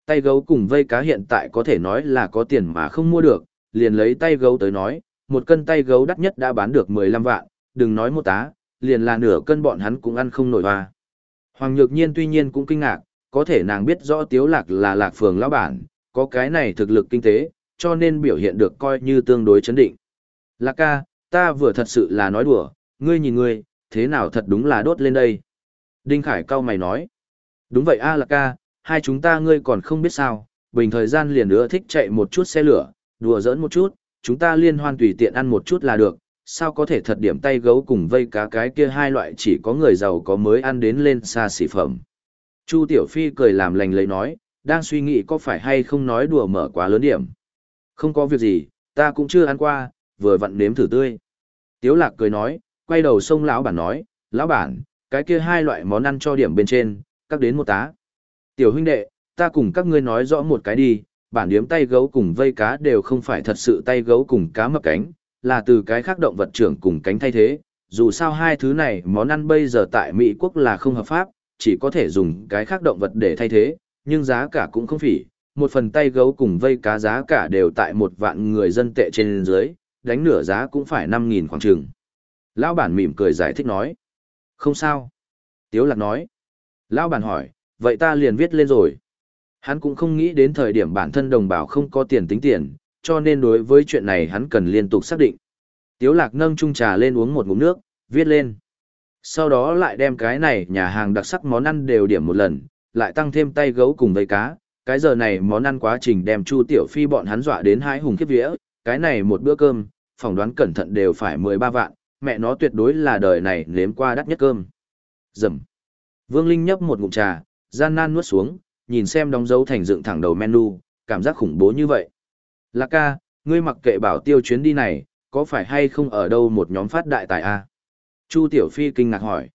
Tay gấu cùng vây cá hiện tại có thể nói là có tiền mà không mua được, liền lấy tay gấu tới nói, một cân tay gấu đắt nhất đã bán được 15 vạn, đừng nói một tá, liền là nửa cân bọn hắn cũng ăn không nổi hoa. Hoàng Nhược Nhiên tuy nhiên cũng kinh ngạc, có thể nàng biết rõ Tiếu Lạc là Lạc Phường lão bản, có cái này thực lực kinh tế, cho nên biểu hiện được coi như tương đối chấn định. Lạc ca, ta vừa thật sự là nói đùa, ngươi nhìn ngươi, thế nào thật đúng là đốt lên đây. Đinh Khải cao mày nói. Đúng vậy a Lạc ca, hai chúng ta ngươi còn không biết sao, bình thời gian liền nữa thích chạy một chút xe lửa, đùa giỡn một chút, chúng ta liên hoan tùy tiện ăn một chút là được, sao có thể thật điểm tay gấu cùng vây cá cái kia hai loại chỉ có người giàu có mới ăn đến lên xa xỉ phẩm. Chu Tiểu Phi cười làm lành lấy nói, đang suy nghĩ có phải hay không nói đùa mở quá lớn điểm. Không có việc gì, ta cũng chưa ăn qua, vừa vặn nếm thử tươi. Tiếu lạc cười nói, quay đầu sông lão bản nói, lão bản, cái kia hai loại món ăn cho điểm bên trên, các đến một tá. Tiểu huynh đệ, ta cùng các ngươi nói rõ một cái đi, bản điếm tay gấu cùng vây cá đều không phải thật sự tay gấu cùng cá mập cánh, là từ cái khác động vật trưởng cùng cánh thay thế. Dù sao hai thứ này món ăn bây giờ tại Mỹ quốc là không hợp pháp, chỉ có thể dùng cái khác động vật để thay thế, nhưng giá cả cũng không phỉ. Một phần tay gấu cùng vây cá giá cả đều tại một vạn người dân tệ trên dưới, đánh nửa giá cũng phải 5.000 khoảng trường. Lão bản mỉm cười giải thích nói. Không sao. Tiếu lạc nói. Lão bản hỏi, vậy ta liền viết lên rồi. Hắn cũng không nghĩ đến thời điểm bản thân đồng bào không có tiền tính tiền, cho nên đối với chuyện này hắn cần liên tục xác định. Tiếu lạc nâng chung trà lên uống một ngụm nước, viết lên. Sau đó lại đem cái này nhà hàng đặc sắc món ăn đều điểm một lần, lại tăng thêm tay gấu cùng với cá. Cái giờ này món ăn quá trình đem Chu Tiểu Phi bọn hắn dọa đến hai hùng khiếp vía, cái này một bữa cơm, phỏng đoán cẩn thận đều phải 13 vạn, mẹ nó tuyệt đối là đời này nếm qua đắt nhất cơm. Dầm. Vương Linh nhấp một ngụm trà, gian nan nuốt xuống, nhìn xem đóng dấu thành dựng thẳng đầu menu, cảm giác khủng bố như vậy. Lạc ca, ngươi mặc kệ bảo tiêu chuyến đi này, có phải hay không ở đâu một nhóm phát đại tài a? Chu Tiểu Phi kinh ngạc hỏi.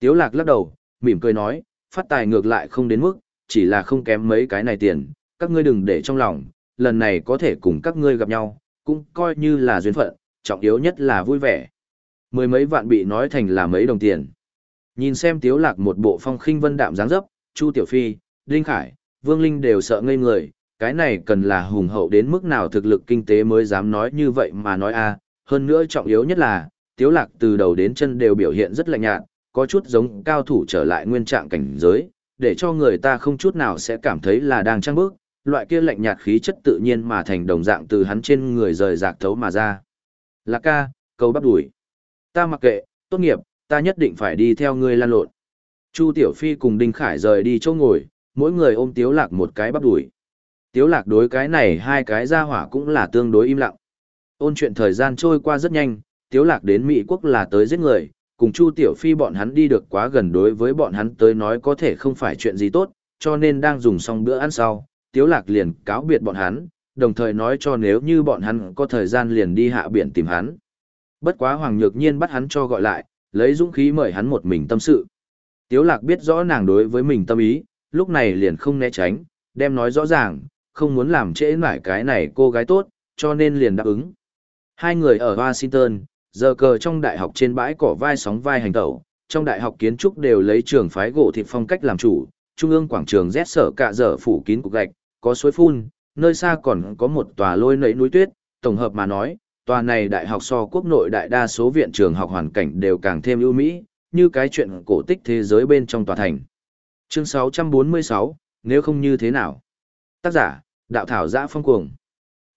Tiếu lạc lắc đầu, mỉm cười nói, phát tài ngược lại không đến mức, chỉ là không kém mấy cái này tiền, các ngươi đừng để trong lòng, lần này có thể cùng các ngươi gặp nhau, cũng coi như là duyên phận, trọng yếu nhất là vui vẻ. Mười mấy vạn bị nói thành là mấy đồng tiền. Nhìn xem tiếu lạc một bộ phong khinh vân đạm dáng dấp, Chu Tiểu Phi, Đinh Khải, Vương Linh đều sợ ngây người, cái này cần là hùng hậu đến mức nào thực lực kinh tế mới dám nói như vậy mà nói a. hơn nữa trọng yếu nhất là, tiếu lạc từ đầu đến chân đều biểu hiện rất lạnh nhạt, có chút giống cao thủ trở lại nguyên trạng cảnh giới, để cho người ta không chút nào sẽ cảm thấy là đang trăng bước, loại kia lạnh nhạt khí chất tự nhiên mà thành đồng dạng từ hắn trên người rời rạc thấu mà ra. Lạc ca, câu bắt đuổi. Ta mặc kệ, tốt nghiệp, ta nhất định phải đi theo ngươi lan lộn. Chu Tiểu Phi cùng Đinh Khải rời đi chỗ ngồi, mỗi người ôm Tiếu Lạc một cái bắp đuổi. Tiếu Lạc đối cái này hai cái gia hỏa cũng là tương đối im lặng. Ôn chuyện thời gian trôi qua rất nhanh, Tiếu Lạc đến Mỹ quốc là tới giết người, cùng Chu Tiểu Phi bọn hắn đi được quá gần đối với bọn hắn tới nói có thể không phải chuyện gì tốt, cho nên đang dùng xong bữa ăn sau, Tiếu Lạc liền cáo biệt bọn hắn, đồng thời nói cho nếu như bọn hắn có thời gian liền đi hạ biển tìm hắn. Bất quá Hoàng Nhược Nhiên bắt hắn cho gọi lại, lấy dũng khí mời hắn một mình tâm sự. Tiếu Lạc biết rõ nàng đối với mình tâm ý, lúc này liền không né tránh, đem nói rõ ràng, không muốn làm trễ nải cái này cô gái tốt, cho nên liền đáp ứng. Hai người ở Washington, giờ cờ trong đại học trên bãi cỏ vai sóng vai hành tẩu, trong đại học kiến trúc đều lấy trường phái gỗ thịt phong cách làm chủ, trung ương quảng trường rét sở cả dở phủ kín cục gạch, có suối phun, nơi xa còn có một tòa lôi nẫy núi tuyết, tổng hợp mà nói, tòa này đại học so quốc nội đại đa số viện trường học hoàn cảnh đều càng thêm ưu mỹ, như cái chuyện cổ tích thế giới bên trong tòa thành. Chương 646, nếu không như thế nào? Tác giả, đạo thảo giã phong cuồng.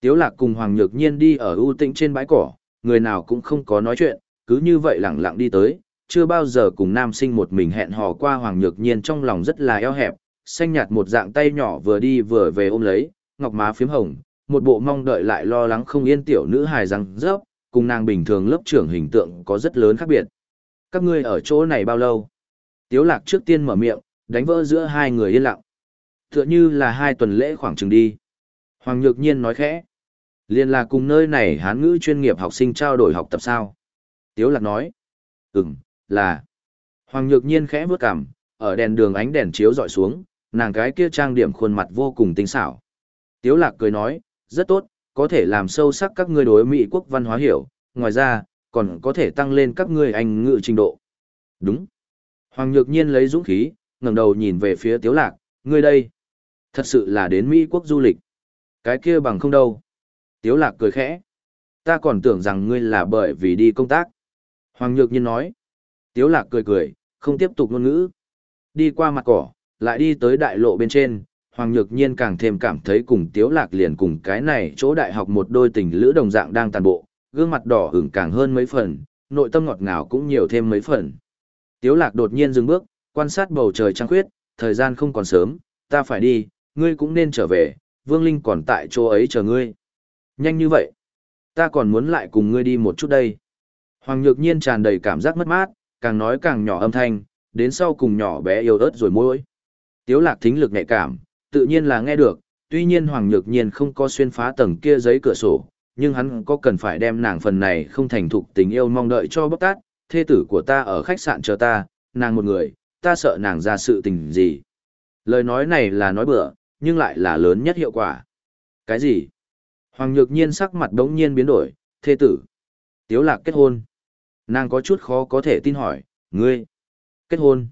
Tiếu lạc cùng Hoàng Nhược Nhiên đi ở ưu tĩnh trên bãi cỏ, người nào cũng không có nói chuyện, cứ như vậy lặng lặng đi tới, chưa bao giờ cùng nam sinh một mình hẹn hò qua Hoàng Nhược Nhiên trong lòng rất là eo hẹp, xanh nhạt một dạng tay nhỏ vừa đi vừa về ôm lấy, ngọc má phím hồng, một bộ mong đợi lại lo lắng không yên tiểu nữ hài răng rớp, cùng nàng bình thường lớp trưởng hình tượng có rất lớn khác biệt. Các ngươi ở chỗ này bao lâu? Tiếu lạc trước tiên mở miệng, đánh vỡ giữa hai người yên lặng. Tựa như là hai tuần lễ khoảng chừng đi. Hoàng Nhược Nhiên nói khẽ. Liên là cùng nơi này hán ngữ chuyên nghiệp học sinh trao đổi học tập sao? Tiếu lạc nói. Ừm, là. Hoàng Nhược Nhiên khẽ bước cằm, ở đèn đường ánh đèn chiếu dọi xuống, nàng cái kia trang điểm khuôn mặt vô cùng tinh xảo. Tiếu lạc cười nói, rất tốt, có thể làm sâu sắc các ngươi đối Mỹ quốc văn hóa hiểu, ngoài ra, còn có thể tăng lên các ngươi anh ngữ trình độ. Đúng. Hoàng Nhược Nhiên lấy dũng khí, ngẩng đầu nhìn về phía Tiếu lạc, ngươi đây. Thật sự là đến Mỹ quốc du lịch. Cái kia bằng không đâu. Tiếu lạc cười khẽ. Ta còn tưởng rằng ngươi là bởi vì đi công tác. Hoàng Nhược Nhiên nói. Tiếu lạc cười cười, không tiếp tục ngôn ngữ. Đi qua mặt cỏ, lại đi tới đại lộ bên trên, Hoàng Nhược Nhiên càng thêm cảm thấy cùng Tiếu Lạc liền cùng cái này chỗ đại học một đôi tình lữ đồng dạng đang tàn bộ, gương mặt đỏ ửng càng hơn mấy phần, nội tâm ngọt ngào cũng nhiều thêm mấy phần. Tiếu Lạc đột nhiên dừng bước, quan sát bầu trời trăng khuyết, thời gian không còn sớm, ta phải đi, ngươi cũng nên trở về, Vương Linh còn tại chỗ ấy chờ ngươi. Nhanh như vậy, ta còn muốn lại cùng ngươi đi một chút đây. Hoàng Nhược Nhiên tràn đầy cảm giác mất mát, càng nói càng nhỏ âm thanh, đến sau cùng nhỏ bé yêu ớt rồi môi. Tiếu Lạc thính lực nhạy cảm, tự nhiên là nghe được, tuy nhiên Hoàng Nhược Nhiên không có xuyên phá tầng kia giấy cửa sổ, nhưng hắn có cần phải đem nàng phần này không thành thục tình yêu mong đợi cho bóc tát, thê tử của ta ở khách sạn chờ ta, nàng một người, ta sợ nàng ra sự tình gì. Lời nói này là nói bừa, nhưng lại là lớn nhất hiệu quả. Cái gì? Hoàng Nhược Nhiên sắc mặt đống nhiên biến đổi, thê tử. Tiếu lạc kết hôn. Nàng có chút khó có thể tin hỏi, ngươi, kết hôn.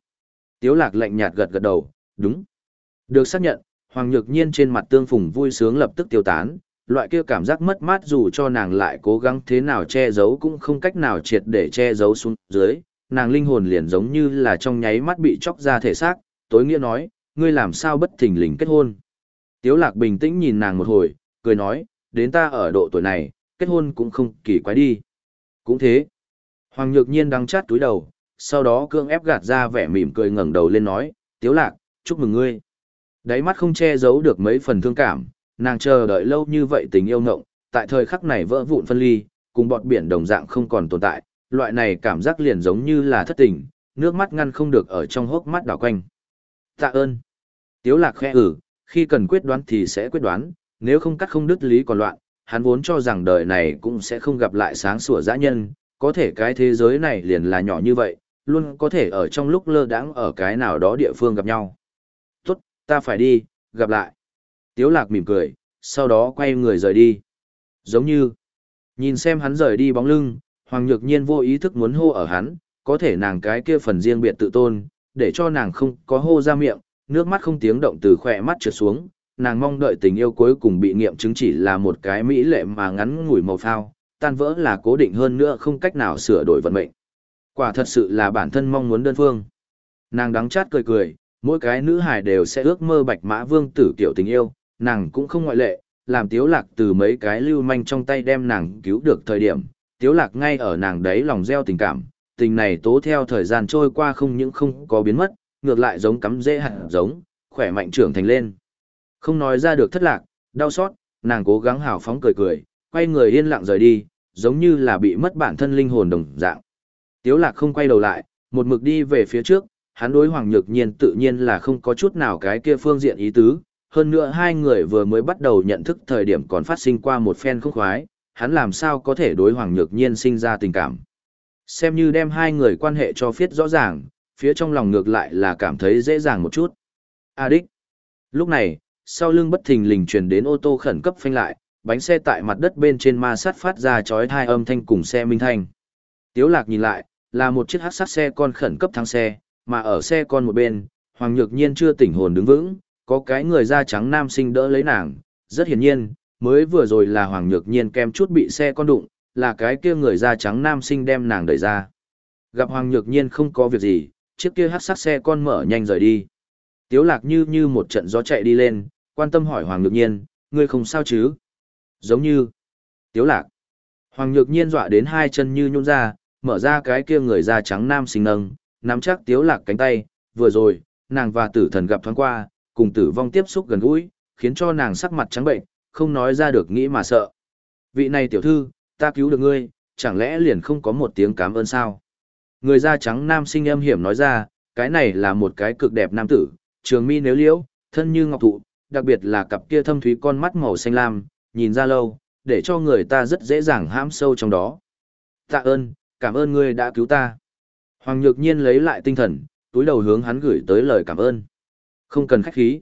Tiếu lạc lạnh nhạt gật gật đầu, đúng. Được xác nhận, Hoàng Nhược Nhiên trên mặt tương phùng vui sướng lập tức tiêu tán, loại kia cảm giác mất mát dù cho nàng lại cố gắng thế nào che giấu cũng không cách nào triệt để che giấu xuống dưới, nàng linh hồn liền giống như là trong nháy mắt bị chóc ra thể xác, tối nghĩa nói, ngươi làm sao bất thình lình kết hôn. Tiếu lạc bình tĩnh nhìn nàng một hồi, cười nói, đến ta ở độ tuổi này, kết hôn cũng không kỳ quái đi. Cũng thế. Hoàng Nhược Nhiên đang chát túi đầu, sau đó cương ép gạt ra vẻ mỉm cười ngẩng đầu lên nói, Tiếu lạc, chúc mừng ngươi. Đáy mắt không che giấu được mấy phần thương cảm, nàng chờ đợi lâu như vậy tình yêu ngộng, tại thời khắc này vỡ vụn phân ly, cùng bọt biển đồng dạng không còn tồn tại, loại này cảm giác liền giống như là thất tình, nước mắt ngăn không được ở trong hốc mắt đảo quanh. Tạ ơn. Tiếu lạc khẽ ử, khi cần quyết đoán thì sẽ quyết đoán, nếu không cắt không đứt lý còn loạn, hắn vốn cho rằng đời này cũng sẽ không gặp lại sáng sủa dã nhân, có thể cái thế giới này liền là nhỏ như vậy, luôn có thể ở trong lúc lơ đãng ở cái nào đó địa phương gặp nhau. Tốt, ta phải đi, gặp lại. Tiếu lạc mỉm cười, sau đó quay người rời đi. Giống như, nhìn xem hắn rời đi bóng lưng, Hoàng Nhược Nhiên vô ý thức muốn hô ở hắn, có thể nàng cái kia phần riêng biệt tự tôn, để cho nàng không có hô ra miệng, nước mắt không tiếng động từ khỏe mắt trượt xuống, nàng mong đợi tình yêu cuối cùng bị nghiệm chứng chỉ là một cái mỹ lệ mà ngắn ngủi màu phao, tan vỡ là cố định hơn nữa không cách nào sửa đổi vận mệnh. Quả thật sự là bản thân mong muốn đơn phương. Nàng đắng chát cười cười, mỗi cái nữ hài đều sẽ ước mơ bạch mã vương tử kiểu tình yêu, nàng cũng không ngoại lệ, làm tiếu lạc từ mấy cái lưu manh trong tay đem nàng cứu được thời điểm, tiếu lạc ngay ở nàng đấy lòng gieo tình cảm, tình này tố theo thời gian trôi qua không những không có biến mất, ngược lại giống cắm dễ hạt giống, khỏe mạnh trưởng thành lên. Không nói ra được thất lạc, đau xót, nàng cố gắng hào phóng cười cười, quay người yên lặng rời đi, giống như là bị mất bản thân linh hồn đồng dạng. Tiếu lạc không quay đầu lại, một mực đi về phía trước, hắn đối Hoàng Nhược Nhiên tự nhiên là không có chút nào cái kia phương diện ý tứ, hơn nữa hai người vừa mới bắt đầu nhận thức thời điểm còn phát sinh qua một phen khúc khoái, hắn làm sao có thể đối Hoàng Nhược Nhiên sinh ra tình cảm. Xem như đem hai người quan hệ cho phiết rõ ràng, phía trong lòng ngược lại là cảm thấy dễ dàng một chút. A đích. Lúc này, sau lưng bất thình lình truyền đến ô tô khẩn cấp phanh lại, bánh xe tại mặt đất bên trên ma sát phát ra chói tai âm thanh cùng xe minh thanh. Tiếu lạc nhìn lại, là một chiếc hắc sát xe con khẩn cấp thắng xe, mà ở xe con một bên, Hoàng Nhược Nhiên chưa tỉnh hồn đứng vững, có cái người da trắng nam sinh đỡ lấy nàng, rất hiển nhiên, mới vừa rồi là Hoàng Nhược Nhiên kem chút bị xe con đụng, là cái kia người da trắng nam sinh đem nàng đẩy ra. Gặp Hoàng Nhược Nhiên không có việc gì, chiếc kia hát sát xe con mở nhanh rời đi. Tiếu lạc như như một trận gió chạy đi lên, quan tâm hỏi Hoàng Nhược Nhiên, ngươi không sao chứ? Giống như, tiếu lạc. Hoàng Nhược Nhiên dọa đến hai chân như nhũn ra, mở ra cái kia người da trắng nam sinh nâng, nắm chắc tiếu lạc cánh tay, vừa rồi, nàng và tử thần gặp thoáng qua, cùng tử vong tiếp xúc gần gũi, khiến cho nàng sắc mặt trắng bệnh, không nói ra được nghĩ mà sợ. Vị này tiểu thư, ta cứu được ngươi, chẳng lẽ liền không có một tiếng cảm ơn sao? Người da trắng nam sinh âm hiểm nói ra, cái này là một cái cực đẹp nam tử, trường mi nếu liễu, thân như ngọc thụ, đặc biệt là cặp kia thâm thúy con mắt màu xanh lam, nhìn ra lâu, để cho người ta rất dễ dàng hãm sâu trong đó. Tạ ơn, cảm ơn ngươi đã cứu ta. Hoàng Nhược Nhiên lấy lại tinh thần, túi đầu hướng hắn gửi tới lời cảm ơn. Không cần khách khí.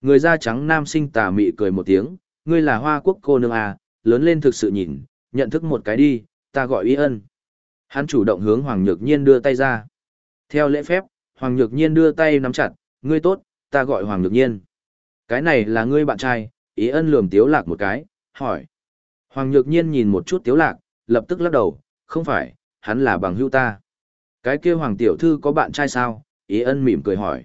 Người da trắng nam sinh tà mị cười một tiếng, ngươi là hoa quốc cô nương à, lớn lên thực sự nhìn, nhận thức một cái đi, ta gọi y ân. Hắn chủ động hướng Hoàng Nhược Nhiên đưa tay ra. Theo lễ phép, Hoàng Nhược Nhiên đưa tay nắm chặt, ngươi tốt, ta gọi Hoàng Nhược Nhiên. Cái này là ngươi bạn trai, ý ân lườm tiếu lạc một cái, hỏi. Hoàng Nhược Nhiên nhìn một chút tiếu lạc, lập tức lắc đầu, không phải, hắn là bằng hữu ta. Cái kia Hoàng Tiểu Thư có bạn trai sao? Ý ân mỉm cười hỏi.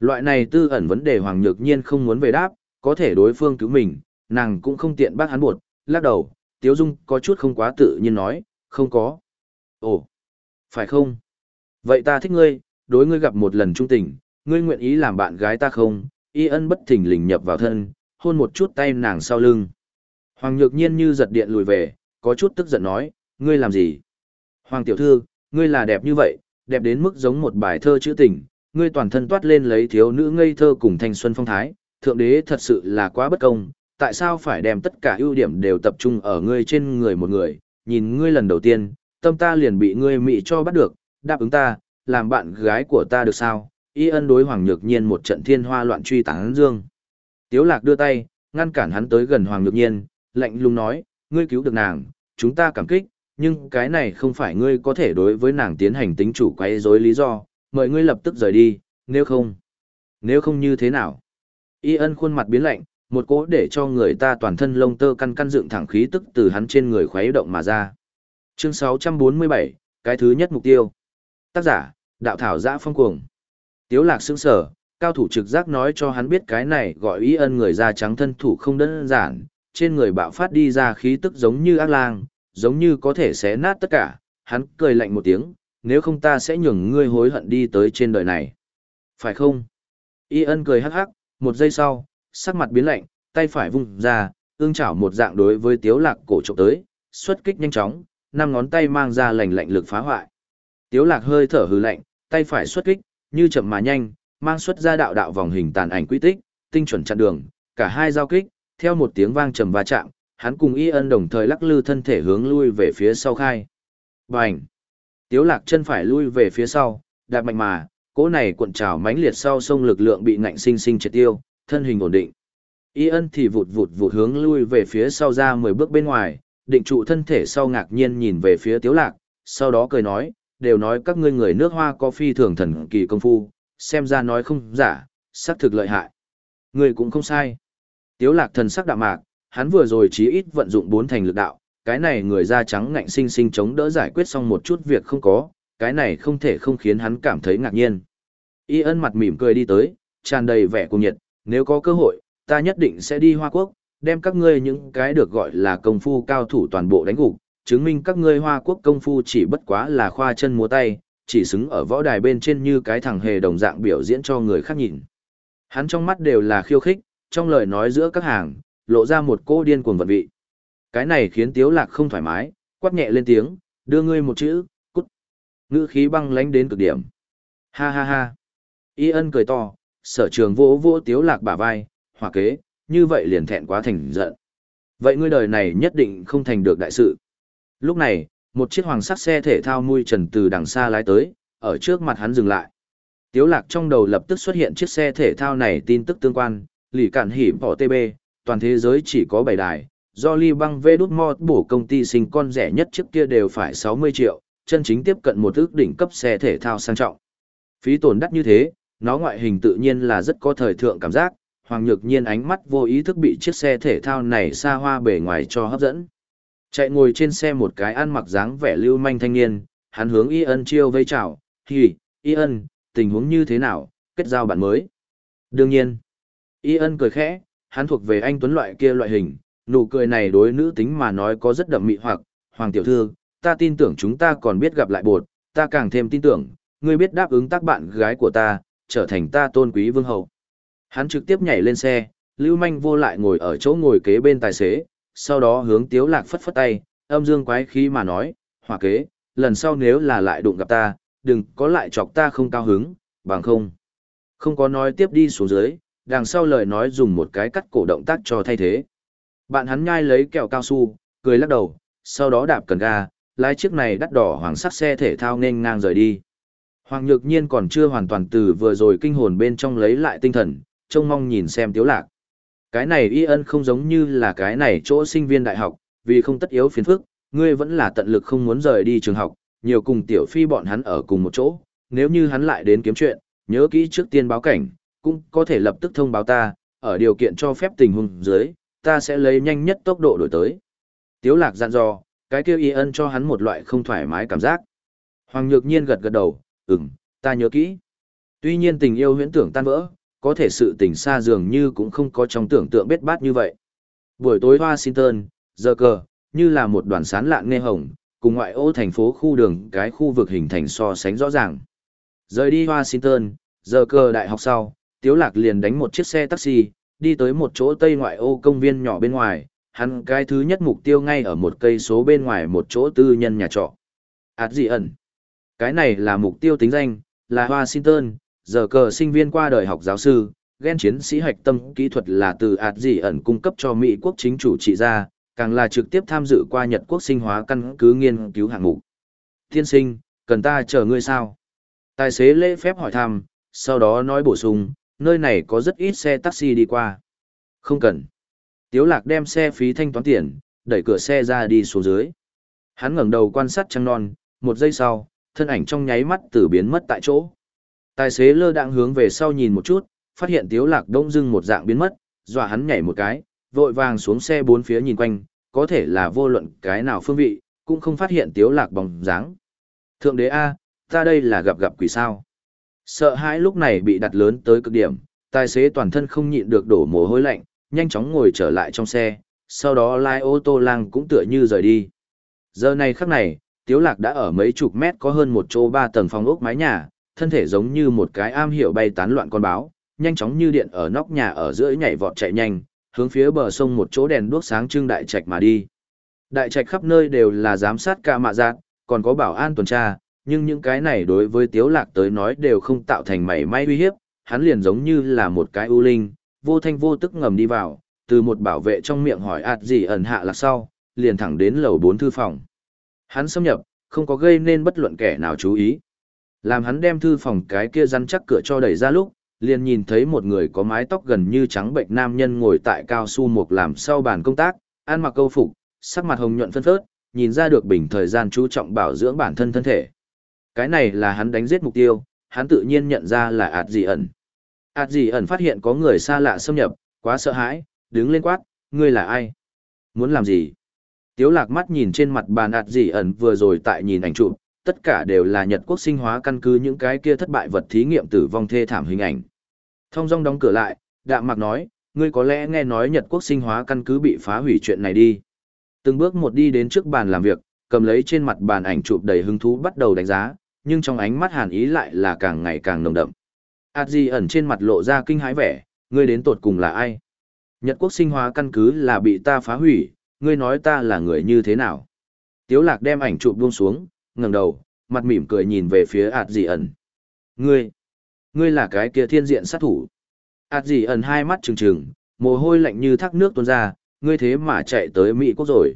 Loại này tư ẩn vấn đề Hoàng Nhược Nhiên không muốn về đáp, có thể đối phương cứu mình, nàng cũng không tiện bác hắn buộc, lắc đầu, Tiếu Dung có chút không quá tự nhiên nói, không có. Ồ, phải không? Vậy ta thích ngươi, đối ngươi gặp một lần trung tình, ngươi nguyện ý làm bạn gái ta không? Y ân bất thình lình nhập vào thân, hôn một chút tay nàng sau lưng. Hoàng Nhược Nhiên như giật điện lùi về, có chút tức giận nói, ngươi làm gì? Hoàng tiểu thư, ngươi là đẹp như vậy, đẹp đến mức giống một bài thơ chữ tình, ngươi toàn thân toát lên lấy thiếu nữ ngây thơ cùng thanh xuân phong thái, thượng đế thật sự là quá bất công, tại sao phải đem tất cả ưu điểm đều tập trung ở ngươi trên người một người, nhìn ngươi lần đầu tiên, tâm ta liền bị ngươi mị cho bắt được, đáp ứng ta, làm bạn gái của ta được sao? Y ân đối Hoàng Nhược Nhiên một trận thiên hoa loạn truy tán dương. Tiếu lạc đưa tay, ngăn cản hắn tới gần Hoàng Nhược Nhiên, lạnh lùng nói, ngươi cứu được nàng, chúng ta cảm kích, nhưng cái này không phải ngươi có thể đối với nàng tiến hành tính chủ quay rối lý do, mời ngươi lập tức rời đi, nếu không. Nếu không như thế nào? Y ân khuôn mặt biến lạnh, một cỗ để cho người ta toàn thân lông tơ căn căn dựng thẳng khí tức từ hắn trên người khuấy động mà ra. Chương 647, cái thứ nhất mục tiêu. Tác giả, đạo thảo giã phong cuồng. Tiếu lạc sững sở, cao thủ trực giác nói cho hắn biết cái này gọi ý ân người da trắng thân thủ không đơn giản, trên người bạo phát đi ra khí tức giống như ác lang, giống như có thể xé nát tất cả, hắn cười lạnh một tiếng, nếu không ta sẽ nhường ngươi hối hận đi tới trên đời này. Phải không? Y ân cười hắc hắc, một giây sau, sắc mặt biến lạnh, tay phải vung ra, ương chảo một dạng đối với tiếu lạc cổ trộm tới, xuất kích nhanh chóng, năm ngón tay mang ra lành lạnh lực phá hoại. Tiếu lạc hơi thở hừ lạnh, tay phải xuất kích, như chậm mà nhanh, mang xuất ra đạo đạo vòng hình tàn ảnh quy tích, tinh chuẩn chặn đường, cả hai giao kích, theo một tiếng vang trầm va chạm, hắn cùng Y Ân đồng thời lắc lư thân thể hướng lui về phía sau khai. Bành! Tiếu lạc chân phải lui về phía sau, đạp mạnh mà, cỗ này cuộn trào mãnh liệt sau sông lực lượng bị ngạnh sinh sinh triệt tiêu, thân hình ổn định. Y Ân thì vụt vụt vụt hướng lui về phía sau ra 10 bước bên ngoài, định trụ thân thể sau ngạc nhiên nhìn về phía Tiếu lạc, sau đó cười nói, đều nói các ngươi người nước hoa có phi thường thần kỳ công phu, xem ra nói không giả, xác thực lợi hại. Người cũng không sai. Tiếu lạc thần sắc đạm mạc, hắn vừa rồi chí ít vận dụng bốn thành lực đạo, cái này người da trắng ngạnh sinh sinh chống đỡ giải quyết xong một chút việc không có, cái này không thể không khiến hắn cảm thấy ngạc nhiên. Y ân mặt mỉm cười đi tới, tràn đầy vẻ cùng nhiệt, nếu có cơ hội, ta nhất định sẽ đi Hoa Quốc, đem các ngươi những cái được gọi là công phu cao thủ toàn bộ đánh gục, chứng minh các ngươi Hoa Quốc công phu chỉ bất quá là khoa chân múa tay, chỉ xứng ở võ đài bên trên như cái thằng hề đồng dạng biểu diễn cho người khác nhìn. Hắn trong mắt đều là khiêu khích, trong lời nói giữa các hàng, lộ ra một cô điên cuồng vận vị. Cái này khiến Tiếu Lạc không thoải mái, quát nhẹ lên tiếng, đưa ngươi một chữ, cút. Ngữ khí băng lãnh đến cực điểm. Ha ha ha. Y ân cười to, sở trường vỗ vỗ Tiếu Lạc bả vai, hòa kế, như vậy liền thẹn quá thành giận. Vậy ngươi đời này nhất định không thành được đại sự. Lúc này, một chiếc hoàng sắc xe thể thao mui trần từ đằng xa lái tới, ở trước mặt hắn dừng lại. Tiếu lạc trong đầu lập tức xuất hiện chiếc xe thể thao này tin tức tương quan, lì cản hỉ bỏ TB, toàn thế giới chỉ có 7 đài, do ly băng vê đút mò bổ công ty sinh con rẻ nhất trước kia đều phải 60 triệu, chân chính tiếp cận một ước đỉnh cấp xe thể thao sang trọng. Phí tổn đắt như thế, nó ngoại hình tự nhiên là rất có thời thượng cảm giác, Hoàng Nhược Nhiên ánh mắt vô ý thức bị chiếc xe thể thao này xa hoa bề ngoài cho hấp dẫn. Chạy ngồi trên xe một cái ăn mặc dáng vẻ lưu manh thanh niên, hắn hướng Y Ân chiêu vây chào, "Hì, Y Ân, tình huống như thế nào, kết giao bạn mới?" Đương nhiên. Y Ân cười khẽ, hắn thuộc về anh tuấn loại kia loại hình, nụ cười này đối nữ tính mà nói có rất đậm mị hoặc, "Hoàng tiểu thư, ta tin tưởng chúng ta còn biết gặp lại bột, ta càng thêm tin tưởng, ngươi biết đáp ứng tác bạn gái của ta, trở thành ta tôn quý vương hậu." Hắn trực tiếp nhảy lên xe, Lưu Manh vô lại ngồi ở chỗ ngồi kế bên tài xế, sau đó hướng Tiếu Lạc phất phất tay, âm dương quái khí mà nói, hỏa kế, lần sau nếu là lại đụng gặp ta, đừng có lại chọc ta không cao hứng, bằng không. Không có nói tiếp đi xuống dưới, đằng sau lời nói dùng một cái cắt cổ động tác cho thay thế. Bạn hắn nhai lấy kẹo cao su, cười lắc đầu, sau đó đạp cần ga, lái chiếc này đắt đỏ hoàng sắc xe thể thao nên ngang rời đi. Hoàng Nhược Nhiên còn chưa hoàn toàn từ vừa rồi kinh hồn bên trong lấy lại tinh thần, trông mong nhìn xem Tiếu Lạc. Cái này y ân không giống như là cái này chỗ sinh viên đại học, vì không tất yếu phiền phức, ngươi vẫn là tận lực không muốn rời đi trường học, nhiều cùng tiểu phi bọn hắn ở cùng một chỗ, nếu như hắn lại đến kiếm chuyện, nhớ kỹ trước tiên báo cảnh, cũng có thể lập tức thông báo ta, ở điều kiện cho phép tình huống dưới, ta sẽ lấy nhanh nhất tốc độ đổi tới. Tiếu lạc dặn dò, cái kia y ân cho hắn một loại không thoải mái cảm giác. Hoàng Nhược Nhiên gật gật đầu, ừm, ta nhớ kỹ. Tuy nhiên tình yêu huyễn tưởng tan vỡ, có thể sự tình xa dường như cũng không có trong tưởng tượng bết bát như vậy. Buổi tối Washington, giờ cờ, như là một đoàn sán lạn nghe hồng, cùng ngoại ô thành phố khu đường cái khu vực hình thành so sánh rõ ràng. Rời đi Washington, giờ cờ đại học sau, Tiếu Lạc liền đánh một chiếc xe taxi, đi tới một chỗ tây ngoại ô công viên nhỏ bên ngoài, hắn cái thứ nhất mục tiêu ngay ở một cây số bên ngoài một chỗ tư nhân nhà trọ. Ảt gì ẩn? Cái này là mục tiêu tính danh, là Washington, giờ cờ sinh viên qua đời học giáo sư, ghen chiến sĩ hạch tâm kỹ thuật là từ ạt dị ẩn cung cấp cho Mỹ quốc chính chủ trị ra, càng là trực tiếp tham dự qua Nhật quốc sinh hóa căn cứ nghiên cứu hạng mục. Tiên sinh, cần ta chờ ngươi sao? Tài xế lễ phép hỏi thăm, sau đó nói bổ sung, nơi này có rất ít xe taxi đi qua. Không cần. Tiếu lạc đem xe phí thanh toán tiền, đẩy cửa xe ra đi xuống dưới. Hắn ngẩng đầu quan sát trăng non, một giây sau, thân ảnh trong nháy mắt từ biến mất tại chỗ. Tài xế lơ đạng hướng về sau nhìn một chút, phát hiện tiếu lạc đông dưng một dạng biến mất, dọa hắn nhảy một cái, vội vàng xuống xe bốn phía nhìn quanh, có thể là vô luận cái nào phương vị, cũng không phát hiện tiếu lạc bóng dáng. Thượng đế A, ta đây là gặp gặp quỷ sao. Sợ hãi lúc này bị đặt lớn tới cực điểm, tài xế toàn thân không nhịn được đổ mồ hôi lạnh, nhanh chóng ngồi trở lại trong xe, sau đó lái ô tô lang cũng tựa như rời đi. Giờ này khắc này, Tiếu Lạc đã ở mấy chục mét có hơn một chỗ ba tầng phòng ốc mái nhà, thân thể giống như một cái am hiểu bay tán loạn con báo, nhanh chóng như điện ở nóc nhà ở giữa nhảy vọt chạy nhanh, hướng phía bờ sông một chỗ đèn đuốc sáng trưng đại trạch mà đi. Đại trạch khắp nơi đều là giám sát ca mạ giác, còn có bảo an tuần tra, nhưng những cái này đối với Tiếu Lạc tới nói đều không tạo thành mảy may uy hiếp, hắn liền giống như là một cái ưu linh, vô thanh vô tức ngầm đi vào, từ một bảo vệ trong miệng hỏi ạt gì ẩn hạ là sau, liền thẳng đến lầu 4 thư phòng. Hắn xâm nhập, không có gây nên bất luận kẻ nào chú ý. Làm hắn đem thư phòng cái kia rắn chắc cửa cho đẩy ra lúc, liền nhìn thấy một người có mái tóc gần như trắng bệnh nam nhân ngồi tại cao su mục làm sau bàn công tác, ăn mặc câu phục, sắc mặt hồng nhuận phân phớt, nhìn ra được bình thời gian chú trọng bảo dưỡng bản thân thân thể. Cái này là hắn đánh giết mục tiêu, hắn tự nhiên nhận ra là ạt dị ẩn. ạt dị ẩn phát hiện có người xa lạ xâm nhập, quá sợ hãi, đứng lên quát, ngươi là ai? Muốn làm gì? Tiếu lạc mắt nhìn trên mặt bàn ạt dị ẩn vừa rồi tại nhìn ảnh chụp, tất cả đều là Nhật quốc sinh hóa căn cứ những cái kia thất bại vật thí nghiệm tử vong thê thảm hình ảnh. Thông dong đóng cửa lại, đạm mạc nói, ngươi có lẽ nghe nói Nhật quốc sinh hóa căn cứ bị phá hủy chuyện này đi. Từng bước một đi đến trước bàn làm việc, cầm lấy trên mặt bàn ảnh chụp đầy hứng thú bắt đầu đánh giá, nhưng trong ánh mắt hàn ý lại là càng ngày càng nồng đậm. Át ẩn trên mặt lộ ra kinh hãi vẻ, ngươi đến tột cùng là ai? Nhật quốc sinh hóa căn cứ là bị ta phá hủy, ngươi nói ta là người như thế nào? Tiếu lạc đem ảnh chụp buông xuống, ngẩng đầu, mặt mỉm cười nhìn về phía ạt dị ẩn. Ngươi, ngươi là cái kia thiên diện sát thủ. ạt dị ẩn hai mắt trừng trừng, mồ hôi lạnh như thác nước tuôn ra, ngươi thế mà chạy tới Mỹ quốc rồi.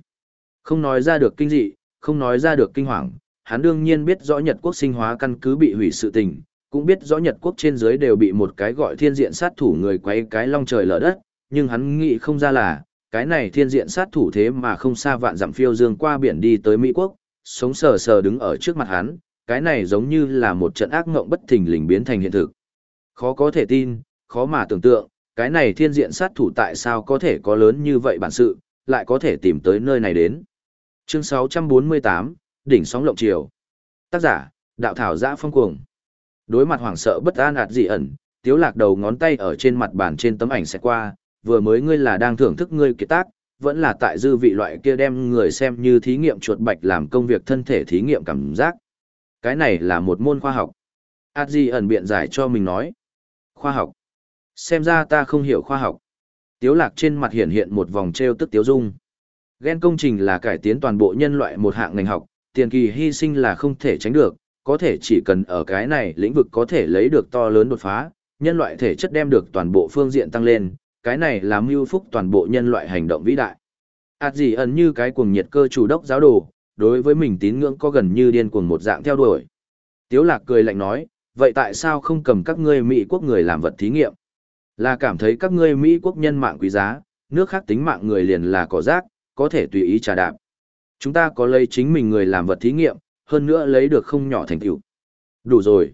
Không nói ra được kinh dị, không nói ra được kinh hoàng, hắn đương nhiên biết rõ Nhật quốc sinh hóa căn cứ bị hủy sự tình, cũng biết rõ Nhật quốc trên dưới đều bị một cái gọi thiên diện sát thủ người quấy cái long trời lở đất, nhưng hắn nghĩ không ra là, cái này thiên diện sát thủ thế mà không xa vạn dặm phiêu dương qua biển đi tới Mỹ quốc, sống sờ sờ đứng ở trước mặt hắn, cái này giống như là một trận ác mộng bất thình lình biến thành hiện thực. Khó có thể tin, khó mà tưởng tượng, cái này thiên diện sát thủ tại sao có thể có lớn như vậy bản sự, lại có thể tìm tới nơi này đến. Chương 648, đỉnh sóng lộng chiều. Tác giả, đạo thảo giã phong cuồng. Đối mặt hoảng sợ bất an ạt dị ẩn, tiếu lạc đầu ngón tay ở trên mặt bàn trên tấm ảnh sẽ qua, vừa mới ngươi là đang thưởng thức ngươi kiệt tác, vẫn là tại dư vị loại kia đem người xem như thí nghiệm chuột bạch làm công việc thân thể thí nghiệm cảm giác. Cái này là một môn khoa học. Adji ẩn biện giải cho mình nói. Khoa học. Xem ra ta không hiểu khoa học. Tiếu lạc trên mặt hiện hiện một vòng treo tức tiếu dung. Gen công trình là cải tiến toàn bộ nhân loại một hạng ngành học, tiền kỳ hy sinh là không thể tránh được, có thể chỉ cần ở cái này lĩnh vực có thể lấy được to lớn đột phá, nhân loại thể chất đem được toàn bộ phương diện tăng lên, cái này là mưu phúc toàn bộ nhân loại hành động vĩ đại. Ảt gì ẩn như cái cuồng nhiệt cơ chủ đốc giáo đồ, đối với mình tín ngưỡng có gần như điên cuồng một dạng theo đuổi. Tiếu lạc cười lạnh nói, vậy tại sao không cầm các ngươi Mỹ quốc người làm vật thí nghiệm? Là cảm thấy các ngươi Mỹ quốc nhân mạng quý giá, nước khác tính mạng người liền là cỏ rác, có thể tùy ý trà đạp. Chúng ta có lấy chính mình người làm vật thí nghiệm, hơn nữa lấy được không nhỏ thành tựu. Đủ rồi.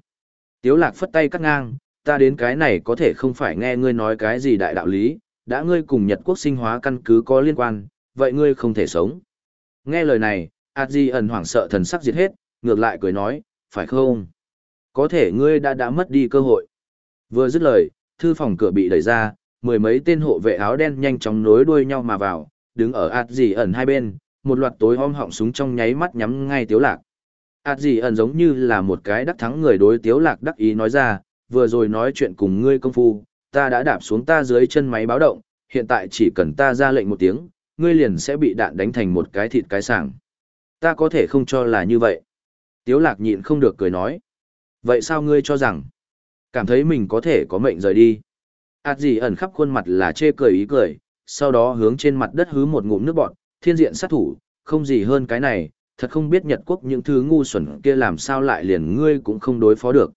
Tiếu lạc phất tay cắt ngang, ta đến cái này có thể không phải nghe ngươi nói cái gì đại đạo lý, đã ngươi cùng Nhật quốc sinh hóa căn cứ có liên quan, vậy ngươi không thể sống. Nghe lời này, Adji ẩn hoảng sợ thần sắc diệt hết, ngược lại cười nói, phải không? Có thể ngươi đã đã mất đi cơ hội. Vừa dứt lời, thư phòng cửa bị đẩy ra, mười mấy tên hộ vệ áo đen nhanh chóng nối đuôi nhau mà vào, đứng ở Adji ẩn hai bên, một loạt tối om họng súng trong nháy mắt nhắm ngay Tiếu Lạc. Adji ẩn giống như là một cái đắc thắng người đối Tiếu Lạc đắc ý nói ra, vừa rồi nói chuyện cùng ngươi công phu, ta đã đạp xuống ta dưới chân máy báo động, hiện tại chỉ cần ta ra lệnh một tiếng, ngươi liền sẽ bị đạn đánh thành một cái thịt cái sảng. Ta có thể không cho là như vậy. Tiếu lạc nhịn không được cười nói. Vậy sao ngươi cho rằng, cảm thấy mình có thể có mệnh rời đi? Át gì ẩn khắp khuôn mặt là chê cười ý cười, sau đó hướng trên mặt đất hứ một ngụm nước bọt, thiên diện sát thủ, không gì hơn cái này, thật không biết Nhật Quốc những thứ ngu xuẩn kia làm sao lại liền ngươi cũng không đối phó được.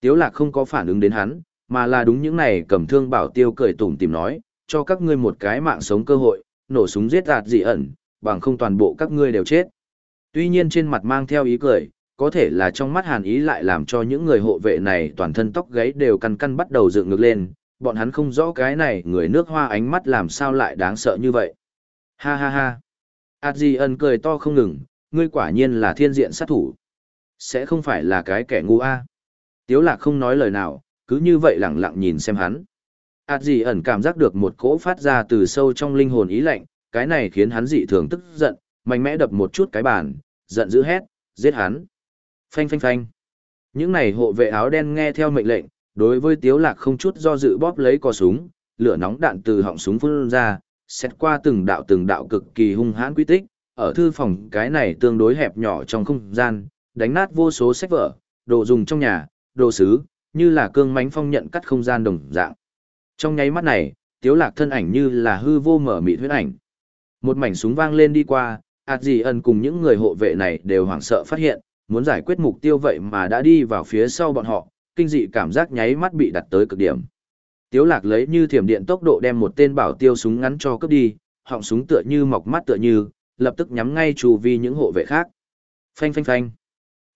Tiếu lạc không có phản ứng đến hắn, mà là đúng những này cầm thương bảo tiêu cười tủm tìm nói, cho các ngươi một cái mạng sống cơ hội, nổ súng giết đạt dị ẩn, bằng không toàn bộ các ngươi đều chết. Tuy nhiên trên mặt mang theo ý cười, có thể là trong mắt hàn ý lại làm cho những người hộ vệ này toàn thân tóc gáy đều căn căn bắt đầu dựng ngược lên, bọn hắn không rõ cái này người nước hoa ánh mắt làm sao lại đáng sợ như vậy. Ha ha ha. Át gì ẩn cười to không ngừng, ngươi quả nhiên là thiên diện sát thủ. Sẽ không phải là cái kẻ ngu a. Tiếu lạc không nói lời nào, cứ như vậy lặng lặng nhìn xem hắn. Ảt gì ẩn cảm giác được một cỗ phát ra từ sâu trong linh hồn ý lạnh, cái này khiến hắn dị thường tức giận, mạnh mẽ đập một chút cái bàn, giận dữ hét, giết hắn. Phanh phanh phanh. Những này hộ vệ áo đen nghe theo mệnh lệnh, đối với tiếu lạc không chút do dự bóp lấy cò súng, lửa nóng đạn từ họng súng phun ra, xét qua từng đạo từng đạo cực kỳ hung hãn quy tích, ở thư phòng cái này tương đối hẹp nhỏ trong không gian, đánh nát vô số sách vở, đồ dùng trong nhà, đồ sứ, như là cương mánh phong nhận cắt không gian đồng dạng. Trong nháy mắt này, tiếu lạc thân ảnh như là hư vô mở mịt huyết ảnh. Một mảnh súng vang lên đi qua, ạt gì ẩn cùng những người hộ vệ này đều hoảng sợ phát hiện, muốn giải quyết mục tiêu vậy mà đã đi vào phía sau bọn họ, kinh dị cảm giác nháy mắt bị đặt tới cực điểm. Tiếu lạc lấy như thiểm điện tốc độ đem một tên bảo tiêu súng ngắn cho cướp đi, họng súng tựa như mọc mắt tựa như, lập tức nhắm ngay chu vi những hộ vệ khác. Phanh phanh phanh.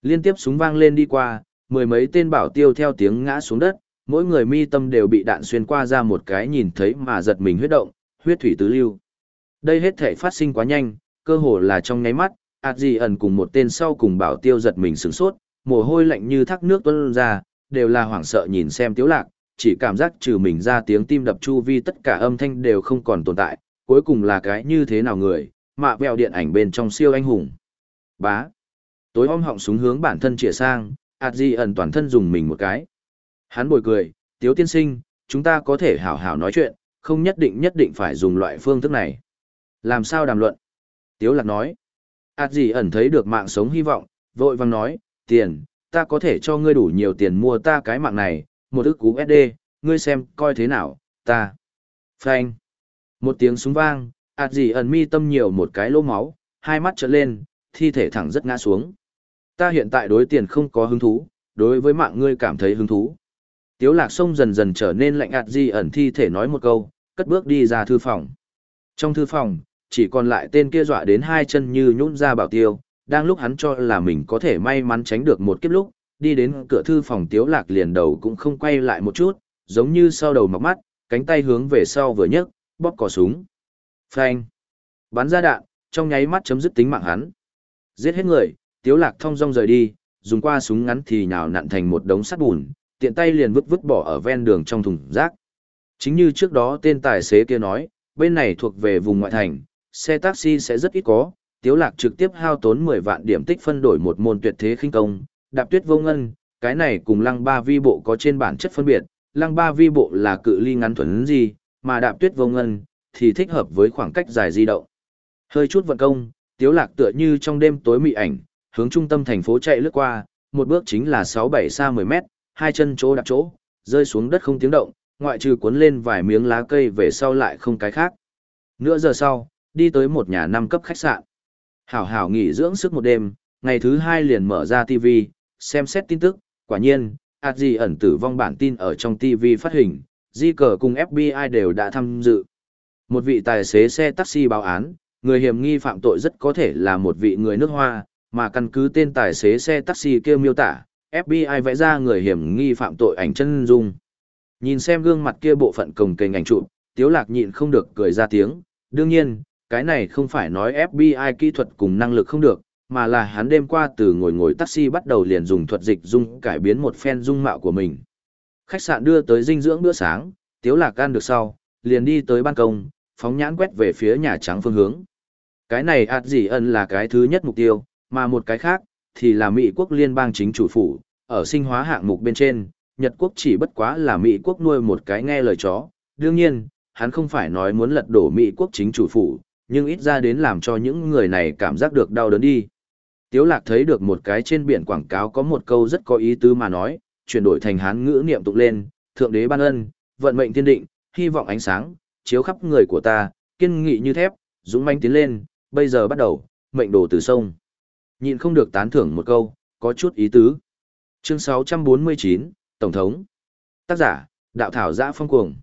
Liên tiếp súng vang lên đi qua, mười mấy tên bảo tiêu theo tiếng ngã xuống đất, mỗi người mi tâm đều bị đạn xuyên qua ra một cái nhìn thấy mà giật mình huyết động, huyết thủy tứ lưu. Đây hết thể phát sinh quá nhanh, cơ hồ là trong nháy mắt, ạt gì ẩn cùng một tên sau cùng bảo tiêu giật mình sửng sốt, mồ hôi lạnh như thác nước tuôn ra, đều là hoảng sợ nhìn xem tiếu lạc, chỉ cảm giác trừ mình ra tiếng tim đập chu vi tất cả âm thanh đều không còn tồn tại, cuối cùng là cái như thế nào người, mạ vẹo điện ảnh bên trong siêu anh hùng. Bá. Tối om họng súng hướng bản thân chĩa sang, ạt di ẩn toàn thân dùng mình một cái. Hắn bồi cười, tiếu tiên sinh, chúng ta có thể hảo hảo nói chuyện, không nhất định nhất định phải dùng loại phương thức này. Làm sao đàm luận? Tiếu lạc nói. ạt di ẩn thấy được mạng sống hy vọng, vội vang nói, tiền, ta có thể cho ngươi đủ nhiều tiền mua ta cái mạng này, một ức cú SD, ngươi xem coi thế nào, ta. Phanh. Một tiếng súng vang, ạt gì ẩn mi tâm nhiều một cái lỗ máu, hai mắt trợn lên, thi thể thẳng rất ngã xuống. Ta hiện tại đối tiền không có hứng thú, đối với mạng ngươi cảm thấy hứng thú. Tiếu lạc sông dần dần trở nên lạnh ạt di ẩn thi thể nói một câu, cất bước đi ra thư phòng. Trong thư phòng, chỉ còn lại tên kia dọa đến hai chân như nhũn ra bảo tiêu, đang lúc hắn cho là mình có thể may mắn tránh được một kiếp lúc, đi đến cửa thư phòng tiếu lạc liền đầu cũng không quay lại một chút, giống như sau đầu mọc mắt, cánh tay hướng về sau vừa nhấc, bóp cò súng. Phanh. Bắn ra đạn, trong nháy mắt chấm dứt tính mạng hắn. Giết hết người, tiếu lạc thông dong rời đi, dùng qua súng ngắn thì nhào nặn thành một đống sắt bùn, tiện tay liền vứt vứt bỏ ở ven đường trong thùng rác. Chính như trước đó tên tài xế kia nói, bên này thuộc về vùng ngoại thành, xe taxi sẽ rất ít có, Tiếu Lạc trực tiếp hao tốn 10 vạn điểm tích phân đổi một môn tuyệt thế khinh công, đạp tuyết vô ngân, cái này cùng lăng ba vi bộ có trên bản chất phân biệt, lăng ba vi bộ là cự ly ngắn thuần gì, mà đạp tuyết vô ngân thì thích hợp với khoảng cách dài di động. Hơi chút vận công, Tiếu Lạc tựa như trong đêm tối mị ảnh, hướng trung tâm thành phố chạy lướt qua, một bước chính là 6-7 xa 10 mét, hai chân chỗ đạp chỗ, rơi xuống đất không tiếng động, ngoại trừ cuốn lên vài miếng lá cây về sau lại không cái khác. Nửa giờ sau, đi tới một nhà năm cấp khách sạn. Hảo hảo nghỉ dưỡng sức một đêm, ngày thứ hai liền mở ra TV, xem xét tin tức, quả nhiên, ạt gì ẩn tử vong bản tin ở trong TV phát hình, di cờ cùng FBI đều đã tham dự. Một vị tài xế xe taxi báo án, người hiểm nghi phạm tội rất có thể là một vị người nước hoa, mà căn cứ tên tài xế xe taxi kia miêu tả, FBI vẽ ra người hiểm nghi phạm tội ảnh chân dung. Nhìn xem gương mặt kia bộ phận cồng kềnh ảnh chụp, Tiếu Lạc nhịn không được cười ra tiếng, đương nhiên, cái này không phải nói FBI kỹ thuật cùng năng lực không được, mà là hắn đêm qua từ ngồi ngồi taxi bắt đầu liền dùng thuật dịch dung cải biến một phen dung mạo của mình. Khách sạn đưa tới dinh dưỡng bữa sáng, Tiếu Lạc ăn được sau, liền đi tới ban công, phóng nhãn quét về phía Nhà Trắng phương hướng. Cái này ạt gì ẩn là cái thứ nhất mục tiêu, mà một cái khác, thì là Mỹ quốc liên bang chính chủ phủ, ở sinh hóa hạng mục bên trên, Nhật quốc chỉ bất quá là Mỹ quốc nuôi một cái nghe lời chó. Đương nhiên, hắn không phải nói muốn lật đổ Mỹ quốc chính chủ phủ, nhưng ít ra đến làm cho những người này cảm giác được đau đớn đi. Tiếu lạc thấy được một cái trên biển quảng cáo có một câu rất có ý tứ mà nói, chuyển đổi thành hán ngữ niệm tụng lên, thượng đế ban ân, vận mệnh thiên định, hy vọng ánh sáng, chiếu khắp người của ta, kiên nghị như thép, dũng mãnh tiến lên, bây giờ bắt đầu, mệnh đồ từ sông. Nhìn không được tán thưởng một câu, có chút ý tứ. Chương 649, Tổng thống. Tác giả, Đạo Thảo Giã Phong Cuồng.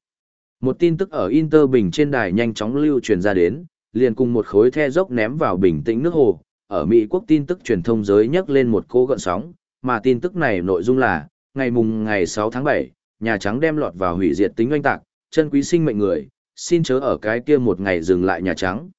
Một tin tức ở Inter Bình trên đài nhanh chóng lưu truyền ra đến, liền cùng một khối the dốc ném vào bình tĩnh nước hồ. Ở Mỹ quốc tin tức truyền thông giới nhắc lên một cô gợn sóng, mà tin tức này nội dung là, ngày mùng ngày 6 tháng 7, Nhà Trắng đem lọt vào hủy diệt tính oanh tạc, chân quý sinh mệnh người, xin chớ ở cái kia một ngày dừng lại Nhà Trắng.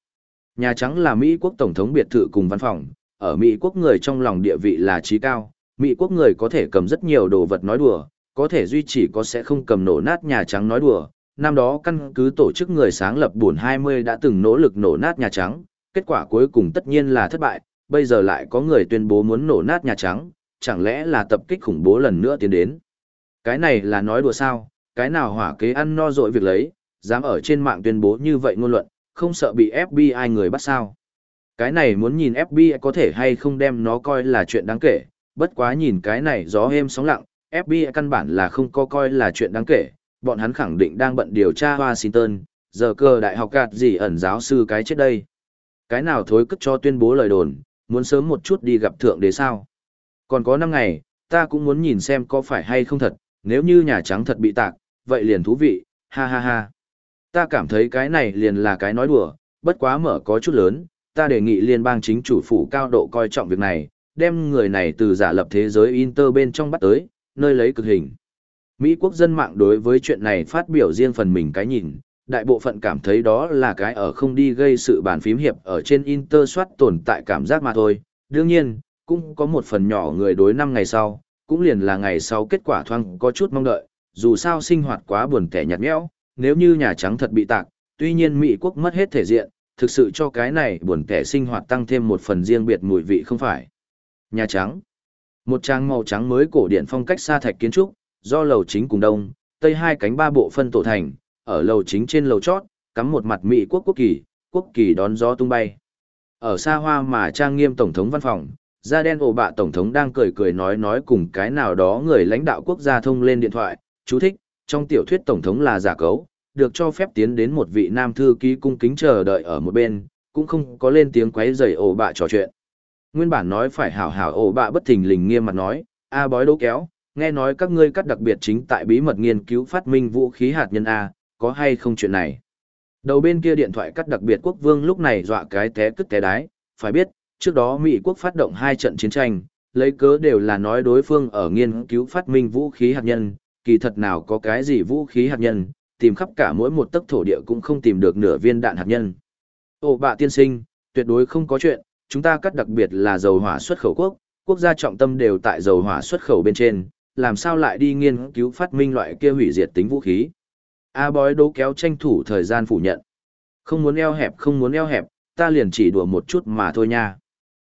Nhà Trắng là Mỹ quốc Tổng thống biệt thự cùng văn phòng, ở Mỹ quốc người trong lòng địa vị là trí cao, Mỹ quốc người có thể cầm rất nhiều đồ vật nói đùa, có thể duy trì có sẽ không cầm nổ nát Nhà Trắng nói đùa. Năm đó căn cứ tổ chức người sáng lập buồn 20 đã từng nỗ lực nổ nát Nhà Trắng, kết quả cuối cùng tất nhiên là thất bại, bây giờ lại có người tuyên bố muốn nổ nát Nhà Trắng, chẳng lẽ là tập kích khủng bố lần nữa tiến đến. Cái này là nói đùa sao, cái nào hỏa kế ăn no dội việc lấy, dám ở trên mạng tuyên bố như vậy ngôn luận, không sợ bị FBI người bắt sao. Cái này muốn nhìn FBI có thể hay không đem nó coi là chuyện đáng kể, bất quá nhìn cái này gió êm sóng lặng, FBI căn bản là không có coi là chuyện đáng kể, bọn hắn khẳng định đang bận điều tra Washington, giờ cơ đại học gạt gì ẩn giáo sư cái chết đây. Cái nào thối cất cho tuyên bố lời đồn, muốn sớm một chút đi gặp thượng đế sao. Còn có 5 ngày, ta cũng muốn nhìn xem có phải hay không thật, nếu như Nhà Trắng thật bị tạc, vậy liền thú vị, ha ha ha. Ta cảm thấy cái này liền là cái nói đùa, bất quá mở có chút lớn, ta đề nghị liên bang chính chủ phủ cao độ coi trọng việc này, đem người này từ giả lập thế giới Inter bên trong bắt tới, nơi lấy cực hình. Mỹ quốc dân mạng đối với chuyện này phát biểu riêng phần mình cái nhìn, đại bộ phận cảm thấy đó là cái ở không đi gây sự bàn phím hiệp ở trên Inter soát tồn tại cảm giác mà thôi. Đương nhiên, cũng có một phần nhỏ người đối năm ngày sau, cũng liền là ngày sau kết quả thoang có chút mong đợi, dù sao sinh hoạt quá buồn tẻ nhạt nhẽo, nếu như Nhà Trắng thật bị tạc, tuy nhiên Mỹ quốc mất hết thể diện, thực sự cho cái này buồn kẻ sinh hoạt tăng thêm một phần riêng biệt mùi vị không phải. Nhà Trắng Một trang màu trắng mới cổ điển phong cách xa thạch kiến trúc, do lầu chính cùng đông, tây hai cánh ba bộ phân tổ thành, ở lầu chính trên lầu chót, cắm một mặt Mỹ quốc quốc kỳ, quốc kỳ đón gió tung bay. Ở xa hoa mà trang nghiêm tổng thống văn phòng, da đen ổ bạ tổng thống đang cười cười nói nói cùng cái nào đó người lãnh đạo quốc gia thông lên điện thoại, chú thích, trong tiểu thuyết tổng thống là giả cấu, được cho phép tiến đến một vị nam thư ký cung kính chờ đợi ở một bên, cũng không có lên tiếng quấy rầy ổ bạ trò chuyện. Nguyên bản nói phải hảo hảo ổ bạ bất thình lình nghiêm mặt nói, a bói đố kéo, nghe nói các ngươi cắt đặc biệt chính tại bí mật nghiên cứu phát minh vũ khí hạt nhân A, có hay không chuyện này? Đầu bên kia điện thoại cắt đặc biệt quốc vương lúc này dọa cái té cất té đái, phải biết, trước đó Mỹ quốc phát động hai trận chiến tranh, lấy cớ đều là nói đối phương ở nghiên cứu phát minh vũ khí hạt nhân, kỳ thật nào có cái gì vũ khí hạt nhân, tìm khắp cả mỗi một tấc thổ địa cũng không tìm được nửa viên đạn hạt nhân. Ô bạ tiên sinh, tuyệt đối không có chuyện, chúng ta cắt đặc biệt là dầu hỏa xuất khẩu quốc, quốc gia trọng tâm đều tại dầu hỏa xuất khẩu bên trên, làm sao lại đi nghiên cứu phát minh loại kia hủy diệt tính vũ khí. A bói đố kéo tranh thủ thời gian phủ nhận. Không muốn eo hẹp không muốn eo hẹp, ta liền chỉ đùa một chút mà thôi nha.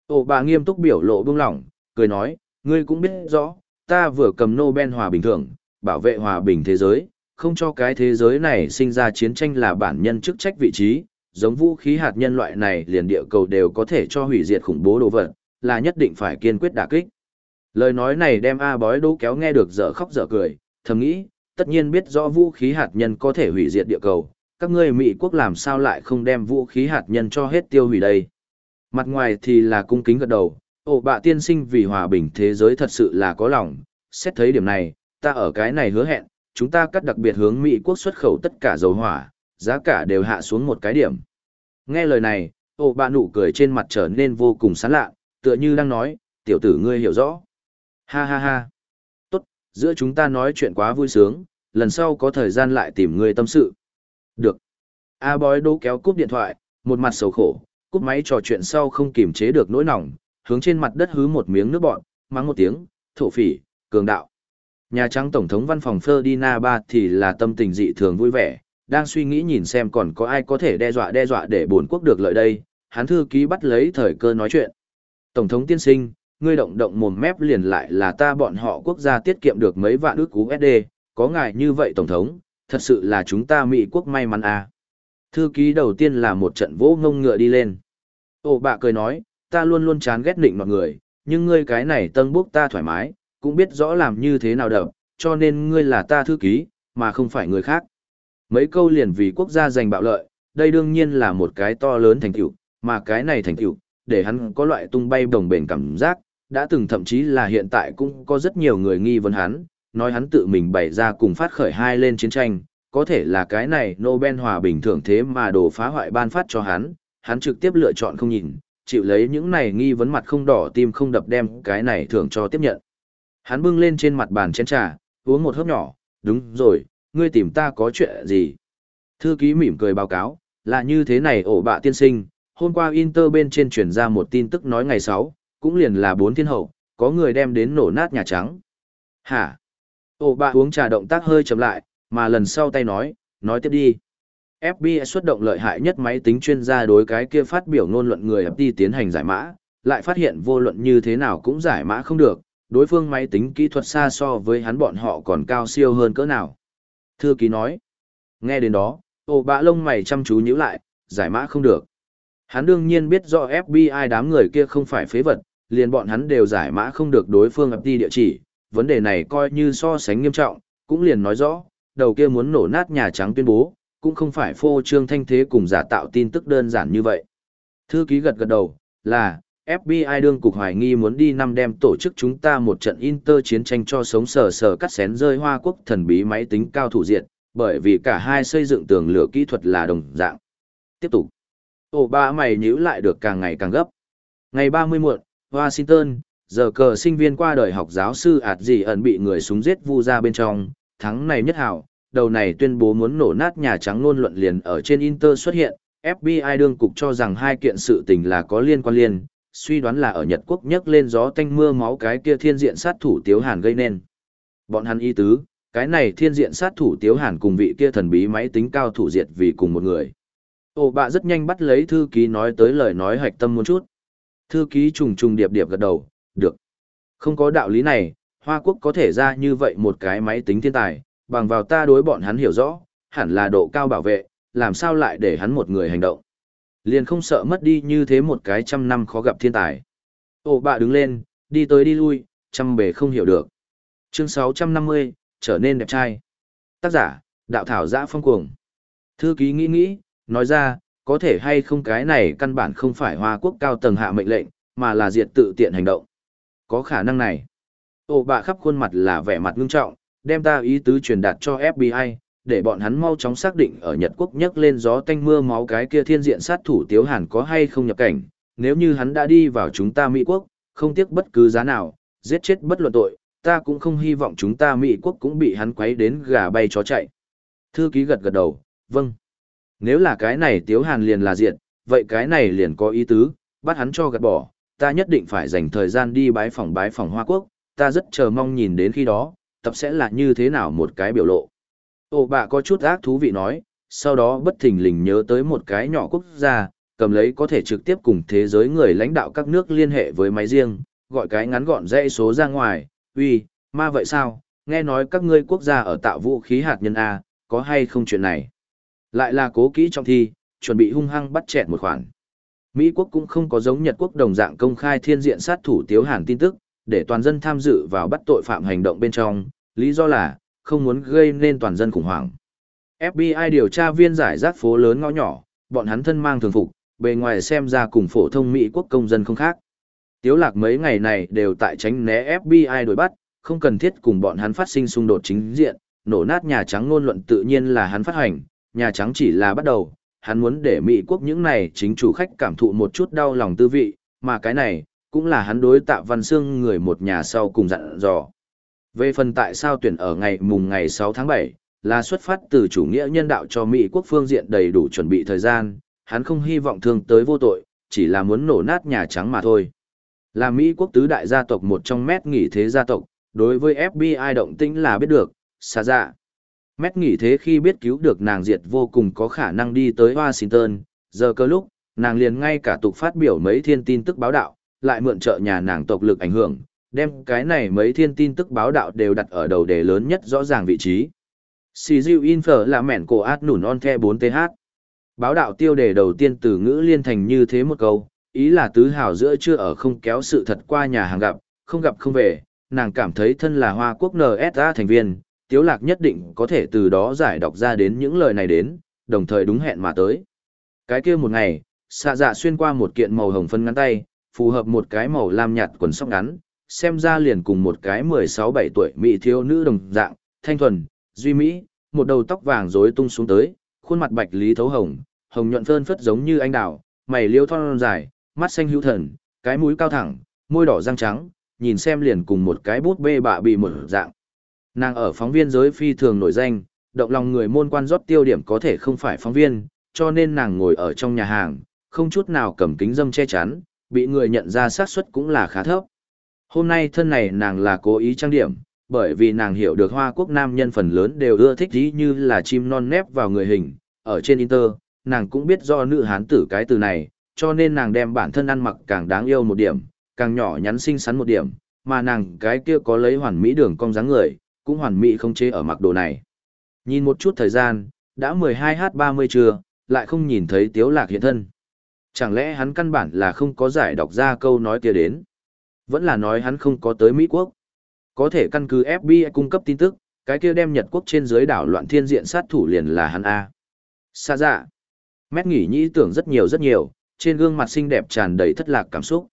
Ô bà nghiêm túc biểu lộ buông lỏng, cười nói, ngươi cũng biết rõ, ta vừa cầm Nobel hòa bình thường, bảo vệ hòa bình thế giới, không cho cái thế giới này sinh ra chiến tranh là bản nhân chức trách vị trí, giống vũ khí hạt nhân loại này liền địa cầu đều có thể cho hủy diệt khủng bố đồ vật, là nhất định phải kiên quyết đả kích. Lời nói này đem A bói đố kéo nghe được dở khóc dở cười, thầm nghĩ, tất nhiên biết rõ vũ khí hạt nhân có thể hủy diệt địa cầu, các ngươi Mỹ quốc làm sao lại không đem vũ khí hạt nhân cho hết tiêu hủy đây. Mặt ngoài thì là cung kính gật đầu, ổ bạ tiên sinh vì hòa bình thế giới thật sự là có lòng, xét thấy điểm này, ta ở cái này hứa hẹn, chúng ta cắt đặc biệt hướng Mỹ quốc xuất khẩu tất cả dầu hỏa, giá cả đều hạ xuống một cái điểm. Nghe lời này, ổ bà nụ cười trên mặt trở nên vô cùng sán lạ, tựa như đang nói, tiểu tử ngươi hiểu rõ. Ha ha ha. Tốt, giữa chúng ta nói chuyện quá vui sướng, lần sau có thời gian lại tìm ngươi tâm sự. Được. A bói đố kéo cúp điện thoại, một mặt sầu khổ, cúp máy trò chuyện sau không kiềm chế được nỗi nỏng, hướng trên mặt đất hứ một miếng nước bọn, mắng một tiếng, thổ phỉ, cường đạo. Nhà Trắng Tổng thống văn phòng Ferdinand ba thì là tâm tình dị thường vui vẻ, đang suy nghĩ nhìn xem còn có ai có thể đe dọa đe dọa để buồn quốc được lợi đây, hắn thư ký bắt lấy thời cơ nói chuyện. Tổng thống tiên sinh, ngươi động động mồm mép liền lại là ta bọn họ quốc gia tiết kiệm được mấy vạn ước cú SD, có ngài như vậy Tổng thống, thật sự là chúng ta Mỹ quốc may mắn à. Thư ký đầu tiên là một trận vỗ ngông ngựa đi lên. Ô bạ cười nói, ta luôn luôn chán ghét định mọi người, nhưng ngươi cái này tân bốc ta thoải mái, cũng biết rõ làm như thế nào đậm, cho nên ngươi là ta thư ký, mà không phải người khác. Mấy câu liền vì quốc gia giành bạo lợi, đây đương nhiên là một cái to lớn thành tựu, mà cái này thành tựu, để hắn có loại tung bay đồng bền cảm giác, đã từng thậm chí là hiện tại cũng có rất nhiều người nghi vấn hắn, nói hắn tự mình bày ra cùng phát khởi hai lên chiến tranh, có thể là cái này Nobel hòa bình thưởng thế mà đồ phá hoại ban phát cho hắn, hắn trực tiếp lựa chọn không nhìn, chịu lấy những này nghi vấn mặt không đỏ tim không đập đem cái này thưởng cho tiếp nhận. Hắn bưng lên trên mặt bàn chén trà, uống một hớp nhỏ, đúng rồi, ngươi tìm ta có chuyện gì? Thư ký mỉm cười báo cáo, là như thế này ổ bạ tiên sinh, hôm qua Inter bên trên truyền ra một tin tức nói ngày 6, cũng liền là bốn thiên hậu, có người đem đến nổ nát Nhà Trắng. Hả? Ổ bạ uống trà động tác hơi chậm lại, mà lần sau tay nói, nói tiếp đi. FBI xuất động lợi hại nhất máy tính chuyên gia đối cái kia phát biểu ngôn luận người FT tiến hành giải mã, lại phát hiện vô luận như thế nào cũng giải mã không được, đối phương máy tính kỹ thuật xa so với hắn bọn họ còn cao siêu hơn cỡ nào. Thư ký nói, nghe đến đó, ổ bạ lông mày chăm chú nhíu lại, giải mã không được. Hắn đương nhiên biết rõ FBI đám người kia không phải phế vật, liền bọn hắn đều giải mã không được đối phương FT địa chỉ, vấn đề này coi như so sánh nghiêm trọng, cũng liền nói rõ, đầu kia muốn nổ nát Nhà Trắng tuyên bố, cũng không phải phô trương thanh thế cùng giả tạo tin tức đơn giản như vậy. Thư ký gật gật đầu, là, FBI đương cục hoài nghi muốn đi năm đem tổ chức chúng ta một trận inter chiến tranh cho sống sờ sờ cắt xén rơi hoa quốc thần bí máy tính cao thủ diện, bởi vì cả hai xây dựng tường lửa kỹ thuật là đồng dạng. Tiếp tục. Ổ ba mày nhíu lại được càng ngày càng gấp. Ngày 30 muộn, Washington, giờ cờ sinh viên qua đời học giáo sư ạt gì ẩn bị người súng giết vu ra bên trong, tháng này nhất hảo, đầu này tuyên bố muốn nổ nát Nhà Trắng luôn luận liền ở trên Inter xuất hiện, FBI đương cục cho rằng hai kiện sự tình là có liên quan liên, suy đoán là ở Nhật Quốc nhấc lên gió tanh mưa máu cái kia thiên diện sát thủ Tiếu Hàn gây nên. Bọn hắn y tứ, cái này thiên diện sát thủ Tiếu Hàn cùng vị kia thần bí máy tính cao thủ diệt vì cùng một người. Ồ bạ rất nhanh bắt lấy thư ký nói tới lời nói hạch tâm một chút. Thư ký trùng trùng điệp điệp gật đầu, được. Không có đạo lý này, Hoa Quốc có thể ra như vậy một cái máy tính thiên tài, bằng vào ta đối bọn hắn hiểu rõ, hẳn là độ cao bảo vệ, làm sao lại để hắn một người hành động. Liền không sợ mất đi như thế một cái trăm năm khó gặp thiên tài. Ô bạ đứng lên, đi tới đi lui, trăm bề không hiểu được. Chương 650, trở nên đẹp trai. Tác giả, đạo thảo giã phong cuồng. Thư ký nghĩ nghĩ, nói ra, có thể hay không cái này căn bản không phải Hoa Quốc cao tầng hạ mệnh lệnh, mà là diệt tự tiện hành động. Có khả năng này. Ô bạ khắp khuôn mặt là vẻ mặt ngưng trọng, đem ta ý tứ truyền đạt cho FBI, để bọn hắn mau chóng xác định ở Nhật Quốc nhấc lên gió tanh mưa máu cái kia thiên diện sát thủ Tiếu Hàn có hay không nhập cảnh, nếu như hắn đã đi vào chúng ta Mỹ Quốc, không tiếc bất cứ giá nào, giết chết bất luận tội, ta cũng không hy vọng chúng ta Mỹ Quốc cũng bị hắn quấy đến gà bay chó chạy. Thư ký gật gật đầu, vâng. Nếu là cái này Tiếu Hàn liền là diện, vậy cái này liền có ý tứ, bắt hắn cho gạt bỏ, ta nhất định phải dành thời gian đi bái phòng bái phòng Hoa Quốc, ta rất chờ mong nhìn đến khi đó, tập sẽ là như thế nào một cái biểu lộ. Ồ bà có chút ác thú vị nói, sau đó bất thình lình nhớ tới một cái nhỏ quốc gia, cầm lấy có thể trực tiếp cùng thế giới người lãnh đạo các nước liên hệ với máy riêng, gọi cái ngắn gọn dãy số ra ngoài, uy, ma vậy sao, nghe nói các ngươi quốc gia ở tạo vũ khí hạt nhân A, có hay không chuyện này? Lại là cố kỹ trong thi, chuẩn bị hung hăng bắt chẹt một khoản. Mỹ quốc cũng không có giống Nhật quốc đồng dạng công khai thiên diện sát thủ tiếu hàn tin tức, để toàn dân tham dự vào bắt tội phạm hành động bên trong, lý do là, không muốn gây nên toàn dân khủng hoảng. FBI điều tra viên giải rác phố lớn ngõ nhỏ, bọn hắn thân mang thường phục, bề ngoài xem ra cùng phổ thông Mỹ quốc công dân không khác. Tiếu lạc mấy ngày này đều tại tránh né FBI đuổi bắt, không cần thiết cùng bọn hắn phát sinh xung đột chính diện, nổ nát Nhà Trắng ngôn luận tự nhiên là hắn phát hành, Nhà Trắng chỉ là bắt đầu, hắn muốn để Mỹ quốc những này chính chủ khách cảm thụ một chút đau lòng tư vị, mà cái này, cũng là hắn đối tạ văn xương người một nhà sau cùng dặn dò. Về phần tại sao tuyển ở ngày mùng ngày 6 tháng 7, là xuất phát từ chủ nghĩa nhân đạo cho Mỹ quốc phương diện đầy đủ chuẩn bị thời gian, hắn không hy vọng thương tới vô tội, chỉ là muốn nổ nát Nhà Trắng mà thôi. Là Mỹ quốc tứ đại gia tộc một trong mét nghỉ thế gia tộc, đối với FBI động tĩnh là biết được, xa dạ. Mét nghỉ thế khi biết cứu được nàng diệt vô cùng có khả năng đi tới Washington, giờ cơ lúc, nàng liền ngay cả tục phát biểu mấy thiên tin tức báo đạo, lại mượn trợ nhà nàng tộc lực ảnh hưởng, đem cái này mấy thiên tin tức báo đạo đều đặt ở đầu đề lớn nhất rõ ràng vị trí. Xì Diệu Infer là mẹn cổ át nủn on the 4TH. Báo đạo tiêu đề đầu tiên từ ngữ liên thành như thế một câu, ý là tứ hào giữa chưa ở không kéo sự thật qua nhà hàng gặp, không gặp không về, nàng cảm thấy thân là Hoa Quốc NSA thành viên, Tiếu Lạc nhất định có thể từ đó giải đọc ra đến những lời này đến, đồng thời đúng hẹn mà tới. Cái kia một ngày, xạ dạ xuyên qua một kiện màu hồng phân ngắn tay, phù hợp một cái màu lam nhạt quần sóc ngắn, xem ra liền cùng một cái 16-17 tuổi mỹ thiếu nữ đồng dạng, thanh thuần, duy mỹ, một đầu tóc vàng rối tung xuống tới, khuôn mặt bạch lý thấu hồng, hồng nhuận phơn phất giống như anh đào, mày liêu thon dài, mắt xanh hữu thần, cái mũi cao thẳng, môi đỏ răng trắng, nhìn xem liền cùng một cái bút bê bạ bị một dạng. Nàng ở phóng viên giới phi thường nổi danh, động lòng người môn quan rót tiêu điểm có thể không phải phóng viên, cho nên nàng ngồi ở trong nhà hàng, không chút nào cầm kính dâm che chắn, bị người nhận ra xác suất cũng là khá thấp. Hôm nay thân này nàng là cố ý trang điểm, bởi vì nàng hiểu được Hoa Quốc nam nhân phần lớn đều ưa thích ý như là chim non nép vào người hình, ở trên Inter, nàng cũng biết do nữ hán tử cái từ này, cho nên nàng đem bản thân ăn mặc càng đáng yêu một điểm, càng nhỏ nhắn xinh xắn một điểm, mà nàng cái kia có lấy hoàn mỹ đường cong dáng người, cũng hoàn mỹ không chế ở mặc đồ này. Nhìn một chút thời gian, đã 12h30 trưa, lại không nhìn thấy Tiếu Lạc hiện thân. Chẳng lẽ hắn căn bản là không có giải đọc ra câu nói kia đến? Vẫn là nói hắn không có tới Mỹ Quốc. Có thể căn cứ FBI cung cấp tin tức, cái kia đem Nhật Quốc trên dưới đảo loạn thiên diện sát thủ liền là hắn A. Xa dạ. Mét nghỉ nhĩ tưởng rất nhiều rất nhiều, trên gương mặt xinh đẹp tràn đầy thất lạc cảm xúc.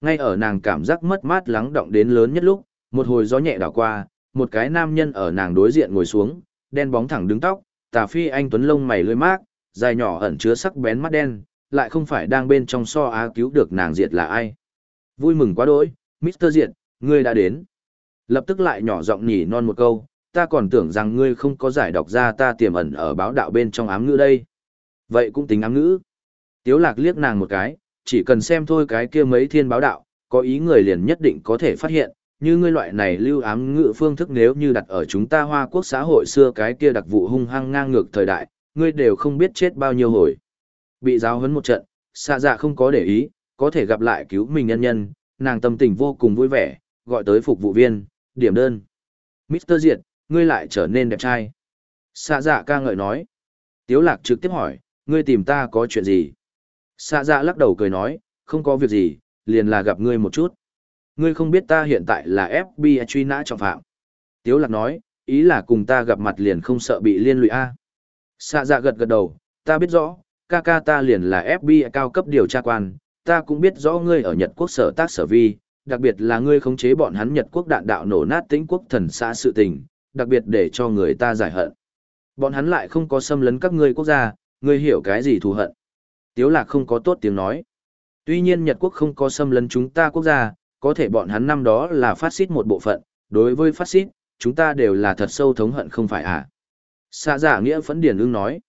Ngay ở nàng cảm giác mất mát lắng động đến lớn nhất lúc, một hồi gió nhẹ đảo qua, một cái nam nhân ở nàng đối diện ngồi xuống, đen bóng thẳng đứng tóc, tà phi anh tuấn lông mày lưỡi mát, dài nhỏ ẩn chứa sắc bén mắt đen, lại không phải đang bên trong so á cứu được nàng diệt là ai. Vui mừng quá đỗi, Mr. Diện, ngươi đã đến. Lập tức lại nhỏ giọng nhỉ non một câu, ta còn tưởng rằng ngươi không có giải đọc ra ta tiềm ẩn ở báo đạo bên trong ám ngữ đây. Vậy cũng tính ám ngữ. Tiếu lạc liếc nàng một cái, chỉ cần xem thôi cái kia mấy thiên báo đạo, có ý người liền nhất định có thể phát hiện, như ngươi loại này lưu ám ngữ phương thức nếu như đặt ở chúng ta hoa quốc xã hội xưa cái kia đặc vụ hung hăng ngang ngược thời đại, ngươi đều không biết chết bao nhiêu hồi. Bị giáo huấn một trận, xạ dạ không có để ý, có thể gặp lại cứu mình nhân nhân, nàng tâm tình vô cùng vui vẻ, gọi tới phục vụ viên, điểm đơn. Mr. Diệt, ngươi lại trở nên đẹp trai. Xạ dạ ca ngợi nói. Tiếu lạc trực tiếp hỏi, ngươi tìm ta có chuyện gì? Xạ dạ lắc đầu cười nói, không có việc gì, liền là gặp ngươi một chút. Ngươi không biết ta hiện tại là FBI truy nã trọng phạm. Tiếu lạc nói, ý là cùng ta gặp mặt liền không sợ bị liên lụy A. Xạ dạ gật gật đầu, ta biết rõ, ca ca ta liền là FBI cao cấp điều tra quan, ta cũng biết rõ ngươi ở Nhật Quốc sở tác sở vi, đặc biệt là ngươi khống chế bọn hắn Nhật Quốc đạn đạo nổ nát tĩnh quốc thần xã sự tình, đặc biệt để cho người ta giải hận. Bọn hắn lại không có xâm lấn các ngươi quốc gia, ngươi hiểu cái gì thù hận. Tiếu lạc không có tốt tiếng nói. Tuy nhiên Nhật Quốc không có xâm lấn chúng ta quốc gia, có thể bọn hắn năm đó là phát xít một bộ phận, đối với phát xít, chúng ta đều là thật sâu thống hận không phải à. Xa giả dạ nghĩa phấn điển ưng nói.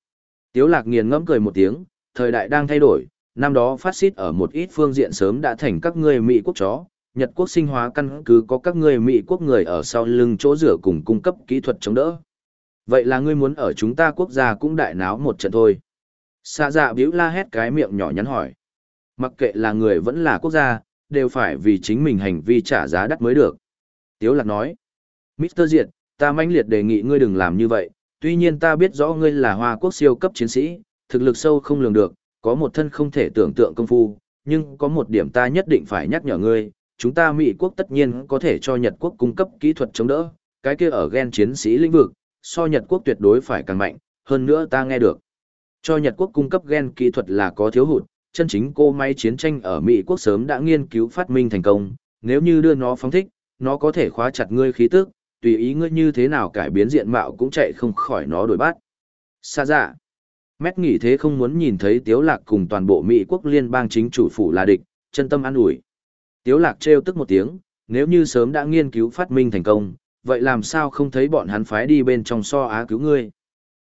Tiếu lạc nghiền ngẫm cười một tiếng, thời đại đang thay đổi, năm đó phát xít ở một ít phương diện sớm đã thành các ngươi Mỹ quốc chó, Nhật quốc sinh hóa căn cứ có các ngươi Mỹ quốc người ở sau lưng chỗ rửa cùng cung cấp kỹ thuật chống đỡ. Vậy là ngươi muốn ở chúng ta quốc gia cũng đại náo một trận thôi. Xa dạ biểu la hét cái miệng nhỏ nhắn hỏi. Mặc kệ là người vẫn là quốc gia, đều phải vì chính mình hành vi trả giá đắt mới được. Tiếu lạc nói. Mr. Diệt, ta mãnh liệt đề nghị ngươi đừng làm như vậy, tuy nhiên ta biết rõ ngươi là hoa quốc siêu cấp chiến sĩ, thực lực sâu không lường được, có một thân không thể tưởng tượng công phu, nhưng có một điểm ta nhất định phải nhắc nhở ngươi, chúng ta Mỹ quốc tất nhiên có thể cho Nhật quốc cung cấp kỹ thuật chống đỡ, cái kia ở gen chiến sĩ lĩnh vực, so Nhật quốc tuyệt đối phải càng mạnh, hơn nữa ta nghe được. Cho Nhật quốc cung cấp gen kỹ thuật là có thiếu hụt, chân chính cô máy chiến tranh ở Mỹ quốc sớm đã nghiên cứu phát minh thành công, nếu như đưa nó phóng thích, nó có thể khóa chặt ngươi khí tức, tùy ý ngươi như thế nào cải biến diện mạo cũng chạy không khỏi nó đổi bắt. Xa dạ. Mét nghỉ thế không muốn nhìn thấy Tiếu Lạc cùng toàn bộ Mỹ quốc liên bang chính chủ phủ là địch, chân tâm an ủi. Tiếu Lạc treo tức một tiếng, nếu như sớm đã nghiên cứu phát minh thành công, vậy làm sao không thấy bọn hắn phái đi bên trong so á cứu ngươi.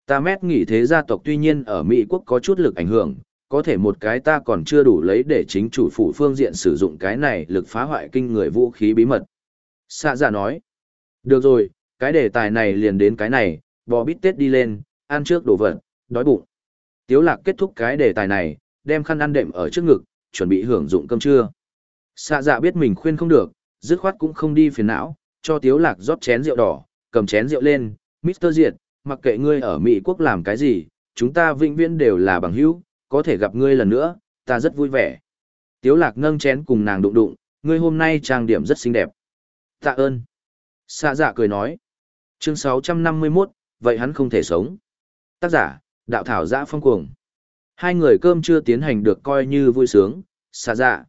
Ta mét nghỉ thế gia tộc tuy nhiên ở Mỹ quốc có chút lực ảnh hưởng, có thể một cái ta còn chưa đủ lấy để chính chủ phủ phương diện sử dụng cái này lực phá hoại kinh người vũ khí bí mật. Xạ giả dạ nói, được rồi, cái đề tài này liền đến cái này, bò bít tết đi lên, ăn trước đồ vật, đói bụng. Tiếu lạc kết thúc cái đề tài này, đem khăn ăn đệm ở trước ngực, chuẩn bị hưởng dụng cơm trưa. Xạ dạ biết mình khuyên không được, dứt khoát cũng không đi phiền não, cho tiếu lạc rót chén rượu đỏ, cầm chén rượu lên, Mr. Diệt, mặc kệ ngươi ở Mỹ quốc làm cái gì, chúng ta vĩnh viễn đều là bằng hữu, có thể gặp ngươi lần nữa, ta rất vui vẻ. Tiếu lạc nâng chén cùng nàng đụng đụng, ngươi hôm nay trang điểm rất xinh đẹp. Tạ ơn. Xạ dạ cười nói. Chương 651, vậy hắn không thể sống. Tác giả, đạo thảo giã phong cuồng. Hai người cơm chưa tiến hành được coi như vui sướng, xa dạ.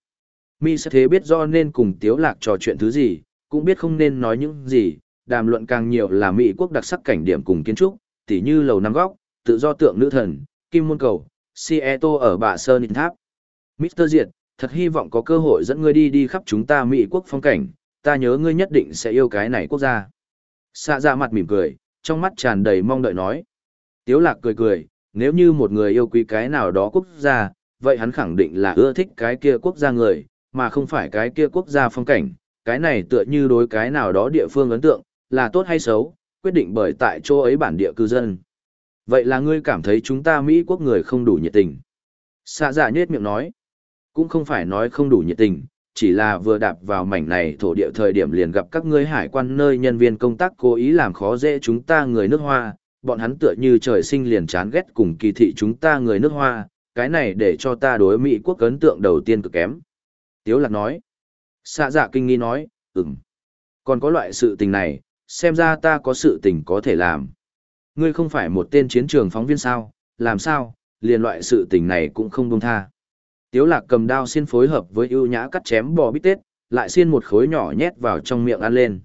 Mi sẽ thế biết do nên cùng Tiếu Lạc trò chuyện thứ gì, cũng biết không nên nói những gì, đàm luận càng nhiều là Mỹ quốc đặc sắc cảnh điểm cùng kiến trúc, tỉ như lầu năm góc, tự do tượng nữ thần, kim môn cầu, Sieto ở bạ Sơn Tháp. Mr. Diệt, thật hy vọng có cơ hội dẫn ngươi đi đi khắp chúng ta Mỹ quốc phong cảnh, ta nhớ ngươi nhất định sẽ yêu cái này quốc gia. Xạ dạ ra mặt mỉm cười, trong mắt tràn đầy mong đợi nói. Tiếu lạc cười cười, nếu như một người yêu quý cái nào đó quốc gia, vậy hắn khẳng định là ưa thích cái kia quốc gia người, mà không phải cái kia quốc gia phong cảnh. Cái này tựa như đối cái nào đó địa phương ấn tượng, là tốt hay xấu, quyết định bởi tại chỗ ấy bản địa cư dân. Vậy là ngươi cảm thấy chúng ta Mỹ quốc người không đủ nhiệt tình. Xạ dạ giả nhết miệng nói. Cũng không phải nói không đủ nhiệt tình, chỉ là vừa đạp vào mảnh này thổ địa thời điểm liền gặp các ngươi hải quan nơi nhân viên công tác cố ý làm khó dễ chúng ta người nước hoa, bọn hắn tựa như trời sinh liền chán ghét cùng kỳ thị chúng ta người nước hoa, cái này để cho ta đối Mỹ quốc ấn tượng đầu tiên cực kém. Tiếu lạc nói. Xạ dạ kinh nghi nói, ừm. Còn có loại sự tình này, xem ra ta có sự tình có thể làm. Ngươi không phải một tên chiến trường phóng viên sao, làm sao, liền loại sự tình này cũng không buông tha. Tiếu lạc cầm đao xin phối hợp với ưu nhã cắt chém bò bít tết, lại xiên một khối nhỏ nhét vào trong miệng ăn lên.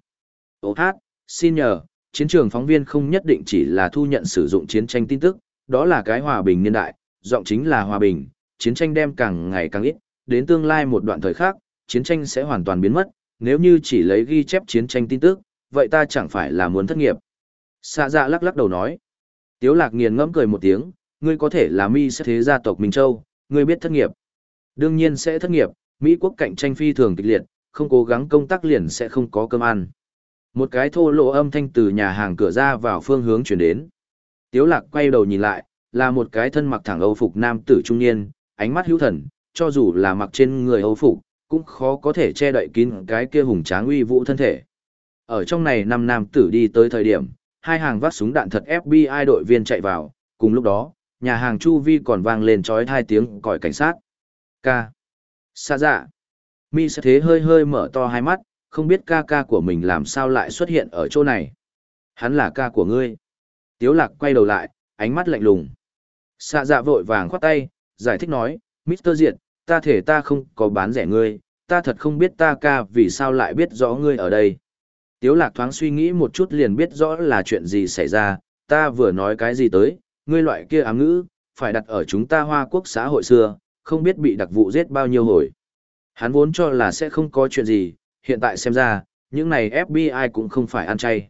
Ô hát, xin nhờ, chiến trường phóng viên không nhất định chỉ là thu nhận sử dụng chiến tranh tin tức, đó là cái hòa bình niên đại, giọng chính là hòa bình, chiến tranh đem càng ngày càng ít, đến tương lai một đoạn thời khác, chiến tranh sẽ hoàn toàn biến mất, nếu như chỉ lấy ghi chép chiến tranh tin tức, vậy ta chẳng phải là muốn thất nghiệp. Xạ dạ lắc lắc đầu nói. Tiếu lạc nghiền ngẫm cười một tiếng, ngươi có thể là mi sẽ thế gia tộc Minh Châu, ngươi biết thất nghiệp. Đương nhiên sẽ thất nghiệp, Mỹ quốc cạnh tranh phi thường kịch liệt, không cố gắng công tác liền sẽ không có cơm ăn. Một cái thô lộ âm thanh từ nhà hàng cửa ra vào phương hướng chuyển đến. Tiếu lạc quay đầu nhìn lại, là một cái thân mặc thẳng Âu phục nam tử trung niên, ánh mắt hữu thần, cho dù là mặc trên người Âu phục, cũng khó có thể che đậy kín cái kia hùng tráng uy vũ thân thể. Ở trong này năm nam tử đi tới thời điểm, hai hàng vác súng đạn thật FBI đội viên chạy vào, cùng lúc đó, nhà hàng chu vi còn vang lên chói hai tiếng còi cảnh sát. Ca. Xa dạ. Mi sẽ thế hơi hơi mở to hai mắt, không biết ca ca của mình làm sao lại xuất hiện ở chỗ này. Hắn là ca của ngươi. Tiếu lạc quay đầu lại, ánh mắt lạnh lùng. Xạ dạ vội vàng khoát tay, giải thích nói, Mr. Diệt, ta thể ta không có bán rẻ ngươi, ta thật không biết ta ca vì sao lại biết rõ ngươi ở đây. Tiếu lạc thoáng suy nghĩ một chút liền biết rõ là chuyện gì xảy ra, ta vừa nói cái gì tới, ngươi loại kia ám ngữ, phải đặt ở chúng ta hoa quốc xã hội xưa, không biết bị đặc vụ giết bao nhiêu hồi. Hắn vốn cho là sẽ không có chuyện gì, hiện tại xem ra, những này FBI cũng không phải ăn chay.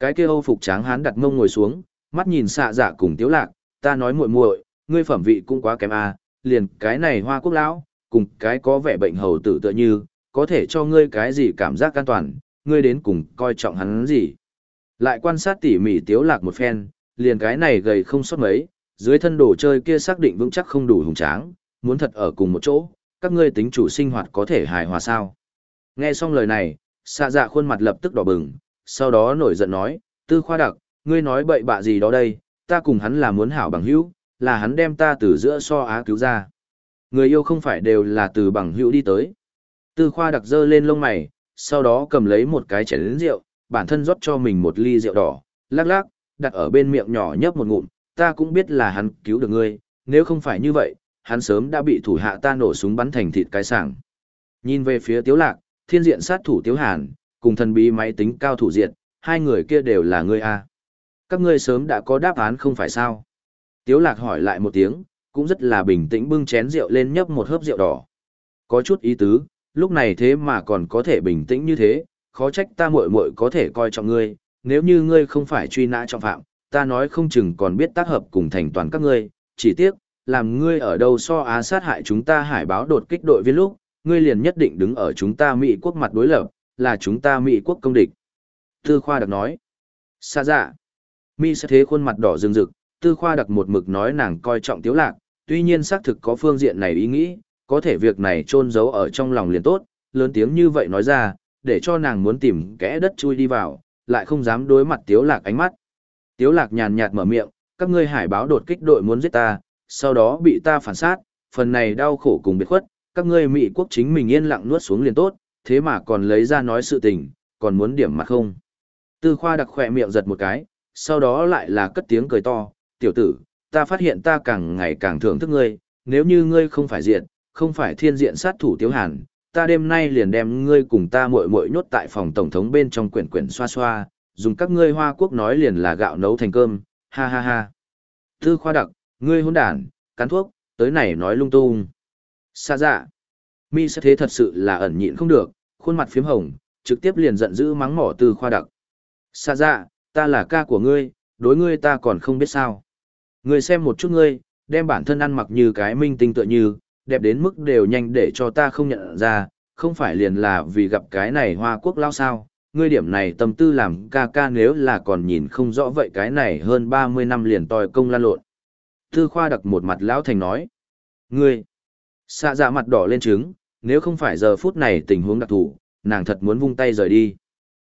Cái kia Âu phục tráng hắn đặt mông ngồi xuống, mắt nhìn xạ dạ cùng tiếu lạc, ta nói muội muội, ngươi phẩm vị cũng quá kém à, liền cái này hoa quốc lão, cùng cái có vẻ bệnh hầu tử tựa như, có thể cho ngươi cái gì cảm giác an toàn, ngươi đến cùng coi trọng hắn gì. Lại quan sát tỉ mỉ tiếu lạc một phen, liền cái này gầy không sót mấy, dưới thân đồ chơi kia xác định vững chắc không đủ hùng tráng, muốn thật ở cùng một chỗ, các ngươi tính chủ sinh hoạt có thể hài hòa sao. Nghe xong lời này, xạ dạ khuôn mặt lập tức đỏ bừng, sau đó nổi giận nói, tư khoa đặc, ngươi nói bậy bạ gì đó đây, ta cùng hắn là muốn hảo bằng hữu, là hắn đem ta từ giữa so á cứu ra. Người yêu không phải đều là từ bằng hữu đi tới. Tư khoa đặc dơ lên lông mày, sau đó cầm lấy một cái chén lớn rượu, bản thân rót cho mình một ly rượu đỏ, lắc lắc, đặt ở bên miệng nhỏ nhấp một ngụm, ta cũng biết là hắn cứu được ngươi, nếu không phải như vậy, hắn sớm đã bị thủ hạ ta nổ súng bắn thành thịt cái sảng. Nhìn về phía Tiếu Lạc, thiên diện sát thủ Tiếu Hàn, cùng thần bí máy tính cao thủ diện, hai người kia đều là ngươi a. Các ngươi sớm đã có đáp án không phải sao? Tiếu Lạc hỏi lại một tiếng, cũng rất là bình tĩnh bưng chén rượu lên nhấp một hớp rượu đỏ. Có chút ý tứ, lúc này thế mà còn có thể bình tĩnh như thế, khó trách ta muội muội có thể coi trọng ngươi, nếu như ngươi không phải truy nã trọng phạm, ta nói không chừng còn biết tác hợp cùng thành toàn các ngươi, chỉ tiếc, làm ngươi ở đâu so á sát hại chúng ta hải báo đột kích đội viên lúc, ngươi liền nhất định đứng ở chúng ta Mỹ quốc mặt đối lập, là chúng ta Mỹ quốc công địch. Tư khoa đặc nói. Xa dạ. Mi sẽ thế khuôn mặt đỏ rừng rực, tư khoa đặc một mực nói nàng coi trọng tiếu lạc, tuy nhiên xác thực có phương diện này ý nghĩ, có thể việc này trôn giấu ở trong lòng liền tốt, lớn tiếng như vậy nói ra, để cho nàng muốn tìm kẽ đất chui đi vào, lại không dám đối mặt tiếu lạc ánh mắt. Tiếu lạc nhàn nhạt mở miệng, các ngươi hải báo đột kích đội muốn giết ta, sau đó bị ta phản sát, phần này đau khổ cùng biệt khuất, các ngươi Mỹ quốc chính mình yên lặng nuốt xuống liền tốt, thế mà còn lấy ra nói sự tình, còn muốn điểm mặt không. Tư khoa đặc khỏe miệng giật một cái, sau đó lại là cất tiếng cười to, tiểu tử, ta phát hiện ta càng ngày càng thưởng thức ngươi, nếu như ngươi không phải diện, không phải thiên diện sát thủ tiếu hàn, ta đêm nay liền đem ngươi cùng ta muội muội nhốt tại phòng tổng thống bên trong quyển quyển xoa xoa, dùng các ngươi hoa quốc nói liền là gạo nấu thành cơm, ha ha ha. Tư khoa đặc, ngươi hôn đản, cắn thuốc, tới này nói lung tung. Xa dạ. Mi sẽ thế thật sự là ẩn nhịn không được, khuôn mặt phím hồng, trực tiếp liền giận dữ mắng mỏ tư khoa đặc. Xa dạ, ta là ca của ngươi, đối ngươi ta còn không biết sao. Ngươi xem một chút ngươi, đem bản thân ăn mặc như cái minh tinh tựa như, đẹp đến mức đều nhanh để cho ta không nhận ra, không phải liền là vì gặp cái này hoa quốc lao sao. Ngươi điểm này tâm tư làm ca ca nếu là còn nhìn không rõ vậy cái này hơn 30 năm liền tòi công lan lộn. Tư khoa đặc một mặt lão thành nói. Ngươi, xạ dạ mặt đỏ lên trứng, nếu không phải giờ phút này tình huống đặc thù, nàng thật muốn vung tay rời đi.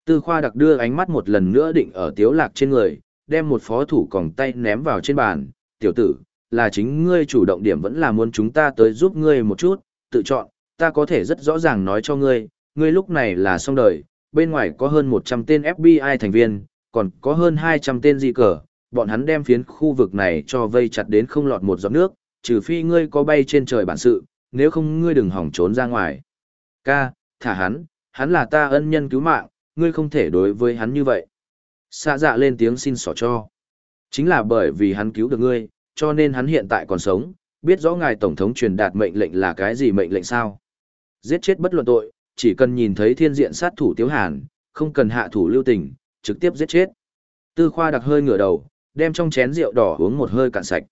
Tư khoa đặc đưa ánh mắt một lần nữa định ở tiếu lạc trên người, đem một phó thủ còng tay ném vào trên bàn. Tiểu tử, là chính ngươi chủ động điểm vẫn là muốn chúng ta tới giúp ngươi một chút, tự chọn, ta có thể rất rõ ràng nói cho ngươi, ngươi lúc này là xong đời, bên ngoài có hơn 100 tên FBI thành viên, còn có hơn 200 tên di cờ, bọn hắn đem phiến khu vực này cho vây chặt đến không lọt một giọt nước, trừ phi ngươi có bay trên trời bản sự, nếu không ngươi đừng hỏng trốn ra ngoài. Ca, thả hắn, hắn là ta ân nhân cứu mạng, ngươi không thể đối với hắn như vậy. Xạ dạ lên tiếng xin xỏ cho. Chính là bởi vì hắn cứu được ngươi, cho nên hắn hiện tại còn sống, biết rõ ngài tổng thống truyền đạt mệnh lệnh là cái gì mệnh lệnh sao. Giết chết bất luận tội, chỉ cần nhìn thấy thiên diện sát thủ tiếu hàn, không cần hạ thủ lưu tình, trực tiếp giết chết. Tư khoa đặc hơi ngửa đầu, đem trong chén rượu đỏ uống một hơi cạn sạch.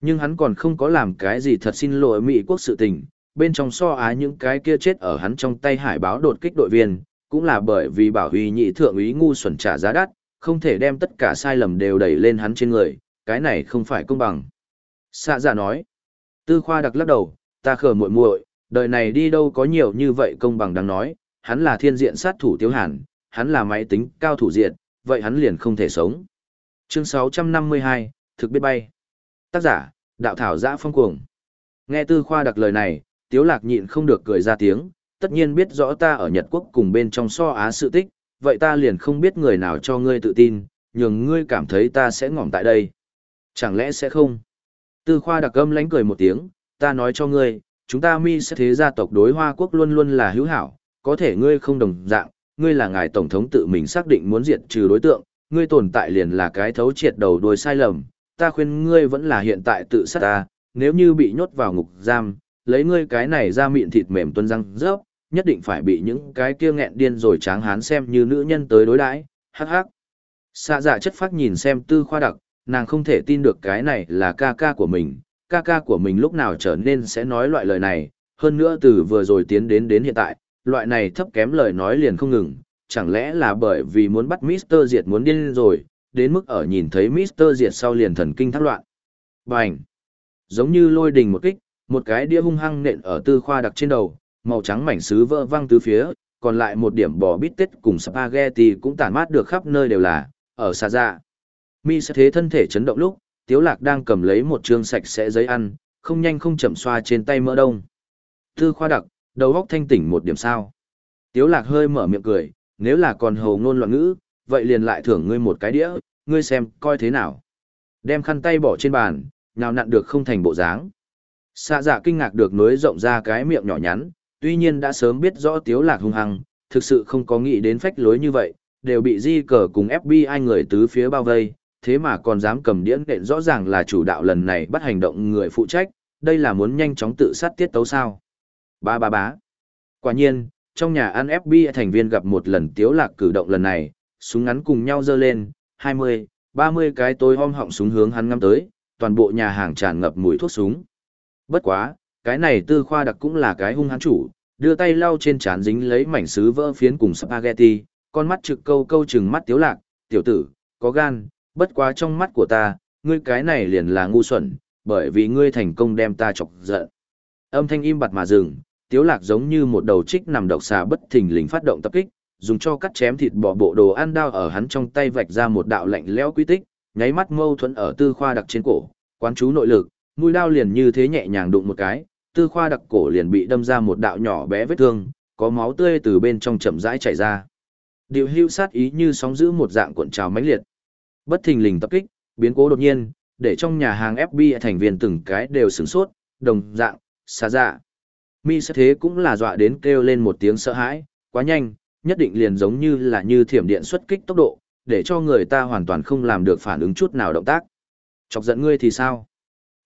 Nhưng hắn còn không có làm cái gì thật xin lỗi Mỹ quốc sự tình, bên trong so á những cái kia chết ở hắn trong tay hải báo đột kích đội viên, cũng là bởi vì bảo huy nhị thượng úy ngu xuẩn trả giá đắt, không thể đem tất cả sai lầm đều đẩy lên hắn trên người, cái này không phải công bằng. Xạ giả nói, tư khoa đặc lắc đầu, ta khờ muội muội, đời này đi đâu có nhiều như vậy công bằng đáng nói, hắn là thiên diện sát thủ tiêu hàn, hắn là máy tính cao thủ diện, vậy hắn liền không thể sống. Chương 652, thực biết bay. Tác giả, đạo thảo giã phong cuồng. Nghe tư khoa đặc lời này, tiếu lạc nhịn không được cười ra tiếng, tất nhiên biết rõ ta ở Nhật Quốc cùng bên trong so á sự tích, vậy ta liền không biết người nào cho ngươi tự tin, nhường ngươi cảm thấy ta sẽ ngỏm tại đây. Chẳng lẽ sẽ không? Tư khoa đặc âm lánh cười một tiếng, ta nói cho ngươi, chúng ta mi sẽ thế gia tộc đối Hoa Quốc luôn luôn là hữu hảo, có thể ngươi không đồng dạng, ngươi là ngài tổng thống tự mình xác định muốn diệt trừ đối tượng, ngươi tồn tại liền là cái thấu triệt đầu đuôi sai lầm, ta khuyên ngươi vẫn là hiện tại tự sát ta, nếu như bị nhốt vào ngục giam, lấy ngươi cái này ra miệng thịt mềm tuân răng rớp, nhất định phải bị những cái kia nghẹn điên rồi tráng hán xem như nữ nhân tới đối đãi hắc hắc. Xạ dạ chất phát nhìn xem tư khoa đặc nàng không thể tin được cái này là ca ca của mình ca ca của mình lúc nào trở nên sẽ nói loại lời này hơn nữa từ vừa rồi tiến đến đến hiện tại loại này thấp kém lời nói liền không ngừng chẳng lẽ là bởi vì muốn bắt mister diệt muốn điên rồi đến mức ở nhìn thấy mister diệt sau liền thần kinh thác loạn bành giống như lôi đình một kích một cái đĩa hung hăng nện ở tư khoa đặc trên đầu màu trắng mảnh sứ vỡ văng tứ phía, còn lại một điểm bò bít tết cùng spaghetti cũng tản mát được khắp nơi đều là, ở xa ra. Mi sẽ thế thân thể chấn động lúc, Tiếu Lạc đang cầm lấy một trương sạch sẽ giấy ăn, không nhanh không chậm xoa trên tay mỡ đông. Tư khoa đặc, đầu óc thanh tỉnh một điểm sao. Tiếu Lạc hơi mở miệng cười, nếu là còn hầu ngôn loạn ngữ, vậy liền lại thưởng ngươi một cái đĩa, ngươi xem, coi thế nào. Đem khăn tay bỏ trên bàn, nào nặn được không thành bộ dáng. Xạ dạ kinh ngạc được nối rộng ra cái miệng nhỏ nhắn, tuy nhiên đã sớm biết rõ tiếu lạc hung hăng, thực sự không có nghĩ đến phách lối như vậy, đều bị di cờ cùng FBI người tứ phía bao vây, thế mà còn dám cầm điễn đện rõ ràng là chủ đạo lần này bắt hành động người phụ trách, đây là muốn nhanh chóng tự sát tiết tấu sao. Ba ba bá. Quả nhiên, trong nhà ăn FBI thành viên gặp một lần tiếu lạc cử động lần này, súng ngắn cùng nhau dơ lên, 20, 30 cái tối om họng súng hướng hắn ngắm tới, toàn bộ nhà hàng tràn ngập mùi thuốc súng. Bất quá, cái này tư khoa đặc cũng là cái hung hãn chủ, đưa tay lau trên trán dính lấy mảnh sứ vỡ phiến cùng spaghetti, con mắt trực câu câu chừng mắt tiếu lạc, tiểu tử, có gan, bất quá trong mắt của ta, ngươi cái này liền là ngu xuẩn, bởi vì ngươi thành công đem ta chọc giận. Âm thanh im bặt mà dừng, tiếu lạc giống như một đầu trích nằm độc xà bất thình lình phát động tập kích, dùng cho cắt chém thịt bò bộ đồ ăn đao ở hắn trong tay vạch ra một đạo lạnh lẽo quy tích, nháy mắt mâu thuẫn ở tư khoa đặc trên cổ, quán chú nội lực, mũi đao liền như thế nhẹ nhàng đụng một cái, tư khoa đặc cổ liền bị đâm ra một đạo nhỏ bé vết thương, có máu tươi từ bên trong chậm rãi chảy ra. Điều hưu sát ý như sóng giữ một dạng cuộn trào mãnh liệt. Bất thình lình tập kích, biến cố đột nhiên, để trong nhà hàng FBI thành viên từng cái đều sửng sốt, đồng dạng, xa dạ. Mi sẽ thế cũng là dọa đến kêu lên một tiếng sợ hãi, quá nhanh, nhất định liền giống như là như thiểm điện xuất kích tốc độ, để cho người ta hoàn toàn không làm được phản ứng chút nào động tác. Chọc giận ngươi thì sao?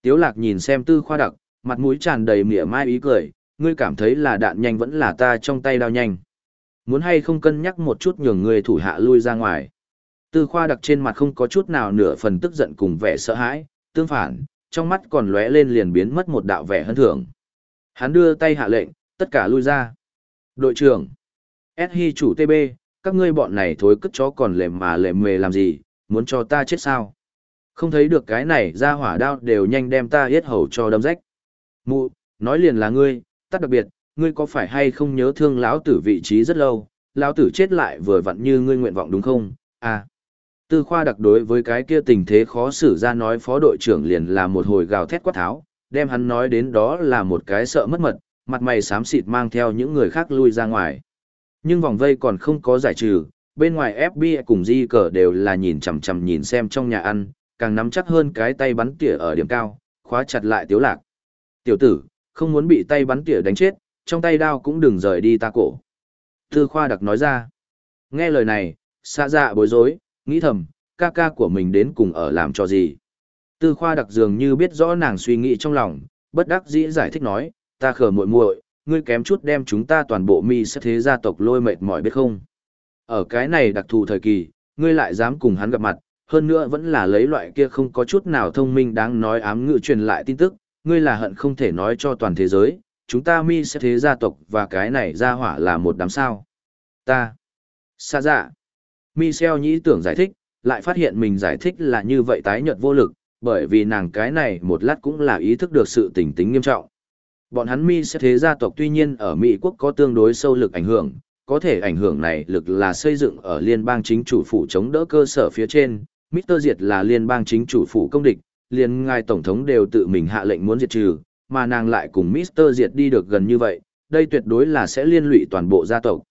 Tiếu lạc nhìn xem tư khoa đặc, mặt mũi tràn đầy mỉa mai ý cười, ngươi cảm thấy là đạn nhanh vẫn là ta trong tay đao nhanh. Muốn hay không cân nhắc một chút nhường ngươi thủ hạ lui ra ngoài. Tư khoa đặc trên mặt không có chút nào nửa phần tức giận cùng vẻ sợ hãi, tương phản, trong mắt còn lóe lên liền biến mất một đạo vẻ hân thưởng. Hắn đưa tay hạ lệnh, tất cả lui ra. Đội trưởng, S Hi chủ TB, các ngươi bọn này thối cất chó còn lềm mà lềm mề làm gì, muốn cho ta chết sao? Không thấy được cái này ra hỏa đao đều nhanh đem ta hết hầu cho đâm rách. Mụ, nói liền là ngươi, tắt đặc biệt, ngươi có phải hay không nhớ thương lão tử vị trí rất lâu, lão tử chết lại vừa vặn như ngươi nguyện vọng đúng không? À. Tư khoa đặc đối với cái kia tình thế khó xử ra nói phó đội trưởng liền là một hồi gào thét quát tháo, đem hắn nói đến đó là một cái sợ mất mật, mặt mày xám xịt mang theo những người khác lui ra ngoài. Nhưng vòng vây còn không có giải trừ, bên ngoài FBI cùng di cờ đều là nhìn chằm chằm nhìn xem trong nhà ăn, càng nắm chắc hơn cái tay bắn tỉa ở điểm cao, khóa chặt lại tiếu lạc. Tiểu tử, không muốn bị tay bắn tỉa đánh chết, trong tay đao cũng đừng rời đi ta cổ. Tư khoa đặc nói ra. Nghe lời này, xa dạ bối rối, nghĩ thầm, ca ca của mình đến cùng ở làm cho gì. Tư khoa đặc dường như biết rõ nàng suy nghĩ trong lòng, bất đắc dĩ giải thích nói, ta khờ muội muội, ngươi kém chút đem chúng ta toàn bộ mi sẽ thế gia tộc lôi mệt mỏi biết không. Ở cái này đặc thù thời kỳ, ngươi lại dám cùng hắn gặp mặt, hơn nữa vẫn là lấy loại kia không có chút nào thông minh đáng nói ám ngữ truyền lại tin tức, ngươi là hận không thể nói cho toàn thế giới, chúng ta mi sẽ thế gia tộc và cái này gia hỏa là một đám sao. Ta. Xa dạ. Michel nhĩ tưởng giải thích, lại phát hiện mình giải thích là như vậy tái nhợt vô lực, bởi vì nàng cái này một lát cũng là ý thức được sự tình tính nghiêm trọng. Bọn hắn mi sẽ thế gia tộc tuy nhiên ở Mỹ quốc có tương đối sâu lực ảnh hưởng, có thể ảnh hưởng này lực là xây dựng ở liên bang chính chủ phủ chống đỡ cơ sở phía trên, Mr. Diệt là liên bang chính chủ phủ công địch, liền ngài tổng thống đều tự mình hạ lệnh muốn diệt trừ, mà nàng lại cùng Mr. Diệt đi được gần như vậy, đây tuyệt đối là sẽ liên lụy toàn bộ gia tộc.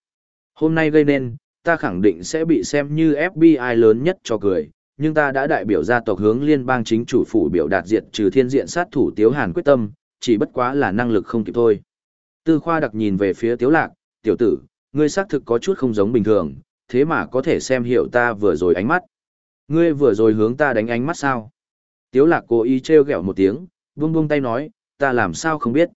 Hôm nay gây nên, ta khẳng định sẽ bị xem như FBI lớn nhất cho cười, nhưng ta đã đại biểu gia tộc hướng liên bang chính chủ phủ biểu đạt diệt trừ thiên diện sát thủ Tiếu Hàn quyết tâm, chỉ bất quá là năng lực không kịp thôi. Tư khoa đặc nhìn về phía Tiếu Lạc, tiểu tử, ngươi xác thực có chút không giống bình thường, thế mà có thể xem hiểu ta vừa rồi ánh mắt. Ngươi vừa rồi hướng ta đánh ánh mắt sao? Tiếu lạc cố ý treo gẹo một tiếng, buông buông tay nói, ta làm sao không biết.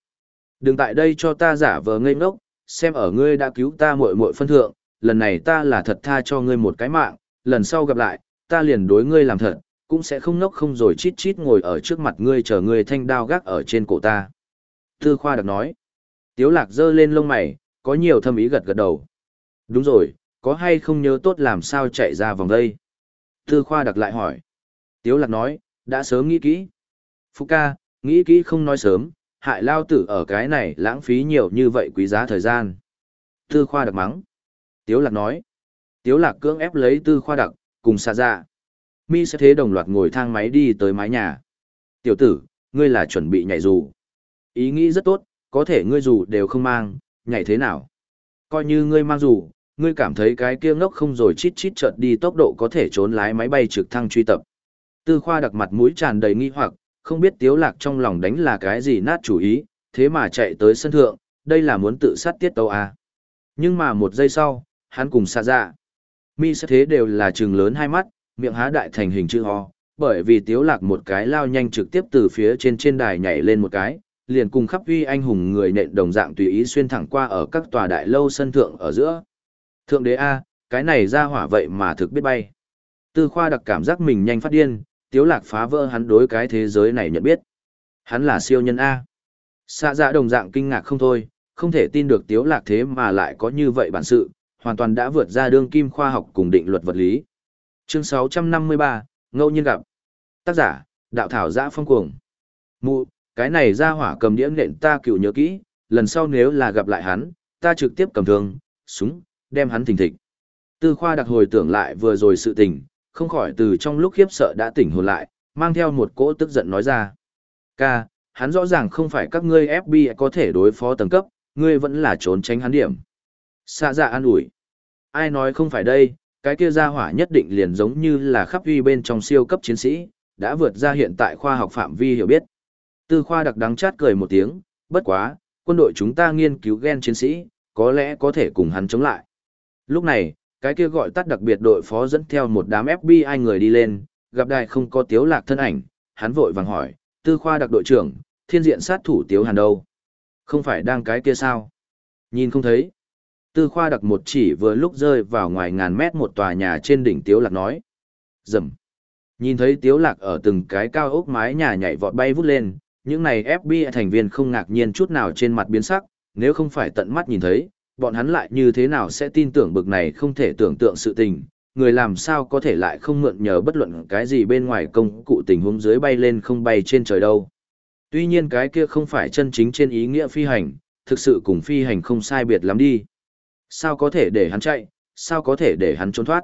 Đừng tại đây cho ta giả vờ ngây ngốc, xem ở ngươi đã cứu ta muội muội phân thượng, lần này ta là thật tha cho ngươi một cái mạng, lần sau gặp lại, ta liền đối ngươi làm thật, cũng sẽ không ngốc không rồi chít chít ngồi ở trước mặt ngươi chờ ngươi thanh đao gác ở trên cổ ta. Tư khoa đặc nói. Tiếu lạc giơ lên lông mày, có nhiều thâm ý gật gật đầu. Đúng rồi, có hay không nhớ tốt làm sao chạy ra vòng đây? Tư khoa đặc lại hỏi. Tiếu lạc nói, đã sớm nghĩ kỹ. Phúc ca, nghĩ kỹ không nói sớm, hại lao tử ở cái này lãng phí nhiều như vậy quý giá thời gian. Tư khoa đặc mắng. Tiếu lạc nói. Tiếu lạc cưỡng ép lấy tư khoa đặc, cùng xa ra. Dạ. Mi sẽ thế đồng loạt ngồi thang máy đi tới mái nhà. Tiểu tử, ngươi là chuẩn bị nhảy dù. Ý nghĩ rất tốt, có thể ngươi dù đều không mang, nhảy thế nào? Coi như ngươi mang dù, ngươi cảm thấy cái kia ngốc không rồi chít chít chợt đi tốc độ có thể trốn lái máy bay trực thăng truy tập. Tư khoa đặc mặt mũi tràn đầy nghi hoặc, không biết tiếu lạc trong lòng đánh là cái gì nát chủ ý, thế mà chạy tới sân thượng, đây là muốn tự sát tiết tấu à. Nhưng mà một giây sau, hắn cùng xa ra. Dạ. Mi sẽ thế đều là trường lớn hai mắt, miệng há đại thành hình chữ ho, bởi vì tiếu lạc một cái lao nhanh trực tiếp từ phía trên trên đài nhảy lên một cái, liền cùng khắp uy anh hùng người nện đồng dạng tùy ý xuyên thẳng qua ở các tòa đại lâu sân thượng ở giữa. Thượng đế A, cái này ra hỏa vậy mà thực biết bay. Tư khoa đặc cảm giác mình nhanh phát điên, tiếu lạc phá vỡ hắn đối cái thế giới này nhận biết. Hắn là siêu nhân A. Xạ dạ đồng dạng kinh ngạc không thôi, không thể tin được tiếu lạc thế mà lại có như vậy bản sự, hoàn toàn đã vượt ra đương kim khoa học cùng định luật vật lý. Chương 653, ngẫu nhiên gặp. Tác giả, đạo thảo giã phong cuồng. Mụ, cái này ra hỏa cầm đĩa nện ta cựu nhớ kỹ, lần sau nếu là gặp lại hắn, ta trực tiếp cầm thương, súng, đem hắn thình thịch. Tư khoa đặc hồi tưởng lại vừa rồi sự tình, không khỏi từ trong lúc khiếp sợ đã tỉnh hồn lại, mang theo một cỗ tức giận nói ra. Ca, hắn rõ ràng không phải các ngươi FBI có thể đối phó tầng cấp, ngươi vẫn là trốn tránh hắn điểm. Xa dạ an ủi. Ai nói không phải đây, cái kia gia hỏa nhất định liền giống như là khắp uy bên trong siêu cấp chiến sĩ, đã vượt ra hiện tại khoa học phạm vi hiểu biết. Tư khoa đặc đắng chát cười một tiếng, bất quá, quân đội chúng ta nghiên cứu gen chiến sĩ, có lẽ có thể cùng hắn chống lại. Lúc này, cái kia gọi tắt đặc biệt đội phó dẫn theo một đám FBI người đi lên, gặp đại không có tiếu lạc thân ảnh, hắn vội vàng hỏi, tư khoa đặc đội trưởng, thiên diện sát thủ tiếu hàn đâu? Không phải đang cái kia sao? Nhìn không thấy. Tư khoa đặc một chỉ vừa lúc rơi vào ngoài ngàn mét một tòa nhà trên đỉnh tiếu lạc nói. Dầm. Nhìn thấy tiếu lạc ở từng cái cao ốc mái nhà nhảy vọt bay vút lên, những này FBI thành viên không ngạc nhiên chút nào trên mặt biến sắc, nếu không phải tận mắt nhìn thấy, bọn hắn lại như thế nào sẽ tin tưởng bực này không thể tưởng tượng sự tình, người làm sao có thể lại không mượn nhờ bất luận cái gì bên ngoài công cụ tình huống dưới bay lên không bay trên trời đâu. Tuy nhiên cái kia không phải chân chính trên ý nghĩa phi hành, thực sự cùng phi hành không sai biệt lắm đi. Sao có thể để hắn chạy, sao có thể để hắn trốn thoát.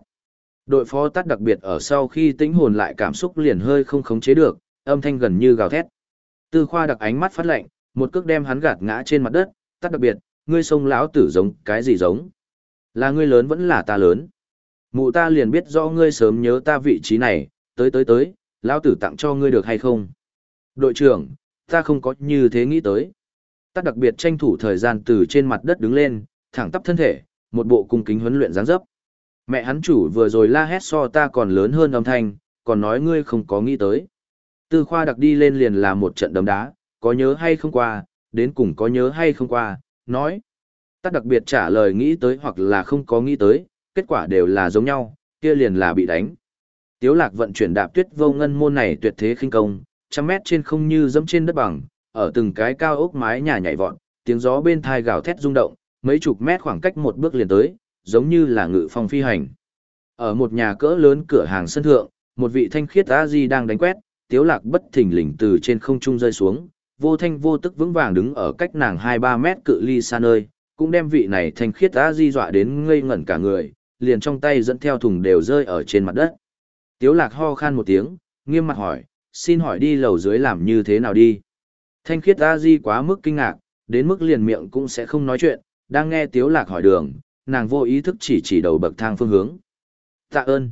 Đội phó tắt đặc biệt ở sau khi tĩnh hồn lại cảm xúc liền hơi không khống chế được, âm thanh gần như gào thét. Tư khoa đặc ánh mắt phát lạnh, một cước đem hắn gạt ngã trên mặt đất, tắt đặc biệt, ngươi sông lão tử giống cái gì giống. Là ngươi lớn vẫn là ta lớn. Mụ ta liền biết rõ ngươi sớm nhớ ta vị trí này, tới tới tới, lão tử tặng cho ngươi được hay không. Đội trưởng, ta không có như thế nghĩ tới. Tắt đặc biệt tranh thủ thời gian từ trên mặt đất đứng lên, thẳng tắp thân thể, một bộ cung kính huấn luyện dáng dấp. Mẹ hắn chủ vừa rồi la hét so ta còn lớn hơn âm thanh, còn nói ngươi không có nghĩ tới. Tư khoa đặc đi lên liền là một trận đấm đá, có nhớ hay không qua, đến cùng có nhớ hay không qua, nói. Ta đặc biệt trả lời nghĩ tới hoặc là không có nghĩ tới, kết quả đều là giống nhau, kia liền là bị đánh. Tiếu lạc vận chuyển đạp tuyết vô ngân môn này tuyệt thế khinh công, trăm mét trên không như dẫm trên đất bằng, ở từng cái cao ốc mái nhà nhảy vọt, tiếng gió bên thai gào thét rung động, mấy chục mét khoảng cách một bước liền tới, giống như là ngự phong phi hành. Ở một nhà cỡ lớn cửa hàng sân thượng, một vị thanh khiết a di đang đánh quét, tiếu lạc bất thình lình từ trên không trung rơi xuống, vô thanh vô tức vững vàng đứng ở cách nàng 2-3 mét cự ly xa nơi, cũng đem vị này thanh khiết a di dọa đến ngây ngẩn cả người, liền trong tay dẫn theo thùng đều rơi ở trên mặt đất. Tiếu lạc ho khan một tiếng, nghiêm mặt hỏi, xin hỏi đi lầu dưới làm như thế nào đi. Thanh khiết a di quá mức kinh ngạc, đến mức liền miệng cũng sẽ không nói chuyện, đang nghe tiếu lạc hỏi đường, nàng vô ý thức chỉ chỉ đầu bậc thang phương hướng. Tạ ơn.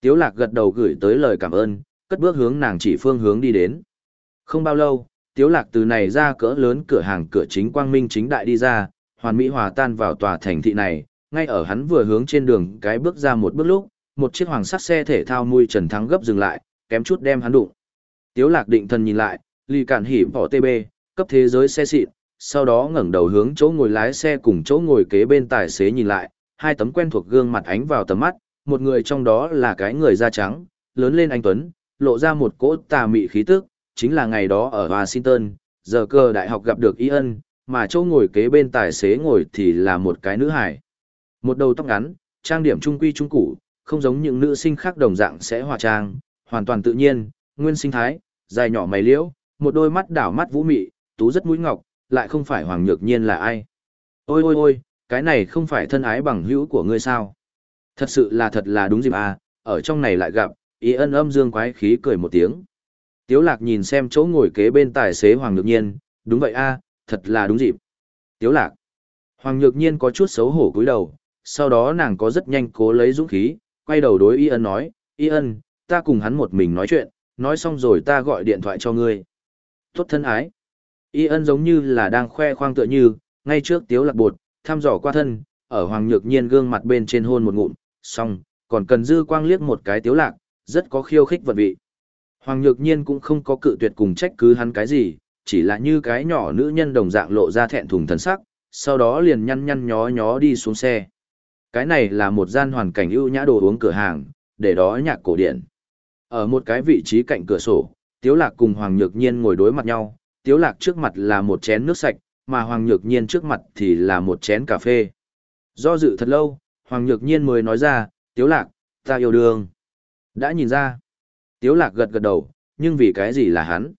Tiếu lạc gật đầu gửi tới lời cảm ơn, cất bước hướng nàng chỉ phương hướng đi đến. Không bao lâu, tiếu lạc từ này ra cỡ lớn cửa hàng cửa chính quang minh chính đại đi ra, hoàn mỹ hòa tan vào tòa thành thị này, ngay ở hắn vừa hướng trên đường cái bước ra một bước lúc, một chiếc hoàng sắt xe thể thao mui trần thắng gấp dừng lại, kém chút đem hắn đụng. Tiếu lạc định thần nhìn lại, ly cản hỉ bỏ TB, cấp thế giới xe xịn, sau đó ngẩng đầu hướng chỗ ngồi lái xe cùng chỗ ngồi kế bên tài xế nhìn lại, hai tấm quen thuộc gương mặt ánh vào tầm mắt, một người trong đó là cái người da trắng, lớn lên anh Tuấn, lộ ra một cỗ tà mị khí tức, chính là ngày đó ở Washington, giờ cơ đại học gặp được Ian, mà chỗ ngồi kế bên tài xế ngồi thì là một cái nữ hải. Một đầu tóc ngắn, trang điểm trung quy trung củ, không giống những nữ sinh khác đồng dạng sẽ hòa trang, hoàn toàn tự nhiên, nguyên sinh thái, dài nhỏ mày liễu, một đôi mắt đảo mắt vũ mị, tú rất mũi ngọc, lại không phải Hoàng Nhược Nhiên là ai. Ôi ôi ôi, cái này không phải thân ái bằng hữu của ngươi sao? Thật sự là thật là đúng dịp à, ở trong này lại gặp, ý ân âm dương quái khí cười một tiếng. Tiếu lạc nhìn xem chỗ ngồi kế bên tài xế Hoàng Nhược Nhiên, đúng vậy a, à, thật là đúng dịp. Tiếu lạc. Hoàng Nhược Nhiên có chút xấu hổ cúi đầu, sau đó nàng có rất nhanh cố lấy dũng khí, quay đầu đối Y ân nói, Y ân, ta cùng hắn một mình nói chuyện, nói xong rồi ta gọi điện thoại cho ngươi. Tốt thân ái. Y ân giống như là đang khoe khoang tựa như, ngay trước tiếu lạc bột, thăm dò qua thân, ở Hoàng Nhược Nhiên gương mặt bên trên hôn một ngụm, xong, còn cần dư quang liếc một cái tiếu lạc, rất có khiêu khích vật vị. Hoàng Nhược Nhiên cũng không có cự tuyệt cùng trách cứ hắn cái gì, chỉ là như cái nhỏ nữ nhân đồng dạng lộ ra thẹn thùng thần sắc, sau đó liền nhăn nhăn nhó nhó đi xuống xe. Cái này là một gian hoàn cảnh ưu nhã đồ uống cửa hàng, để đó nhạc cổ điển. Ở một cái vị trí cạnh cửa sổ, Tiếu Lạc cùng Hoàng Nhược Nhiên ngồi đối mặt nhau, Tiếu Lạc trước mặt là một chén nước sạch, mà Hoàng Nhược Nhiên trước mặt thì là một chén cà phê. Do dự thật lâu, Hoàng Nhược Nhiên mới nói ra, Tiếu Lạc, ta yêu đương. Đã nhìn ra. Tiếu Lạc gật gật đầu, nhưng vì cái gì là hắn?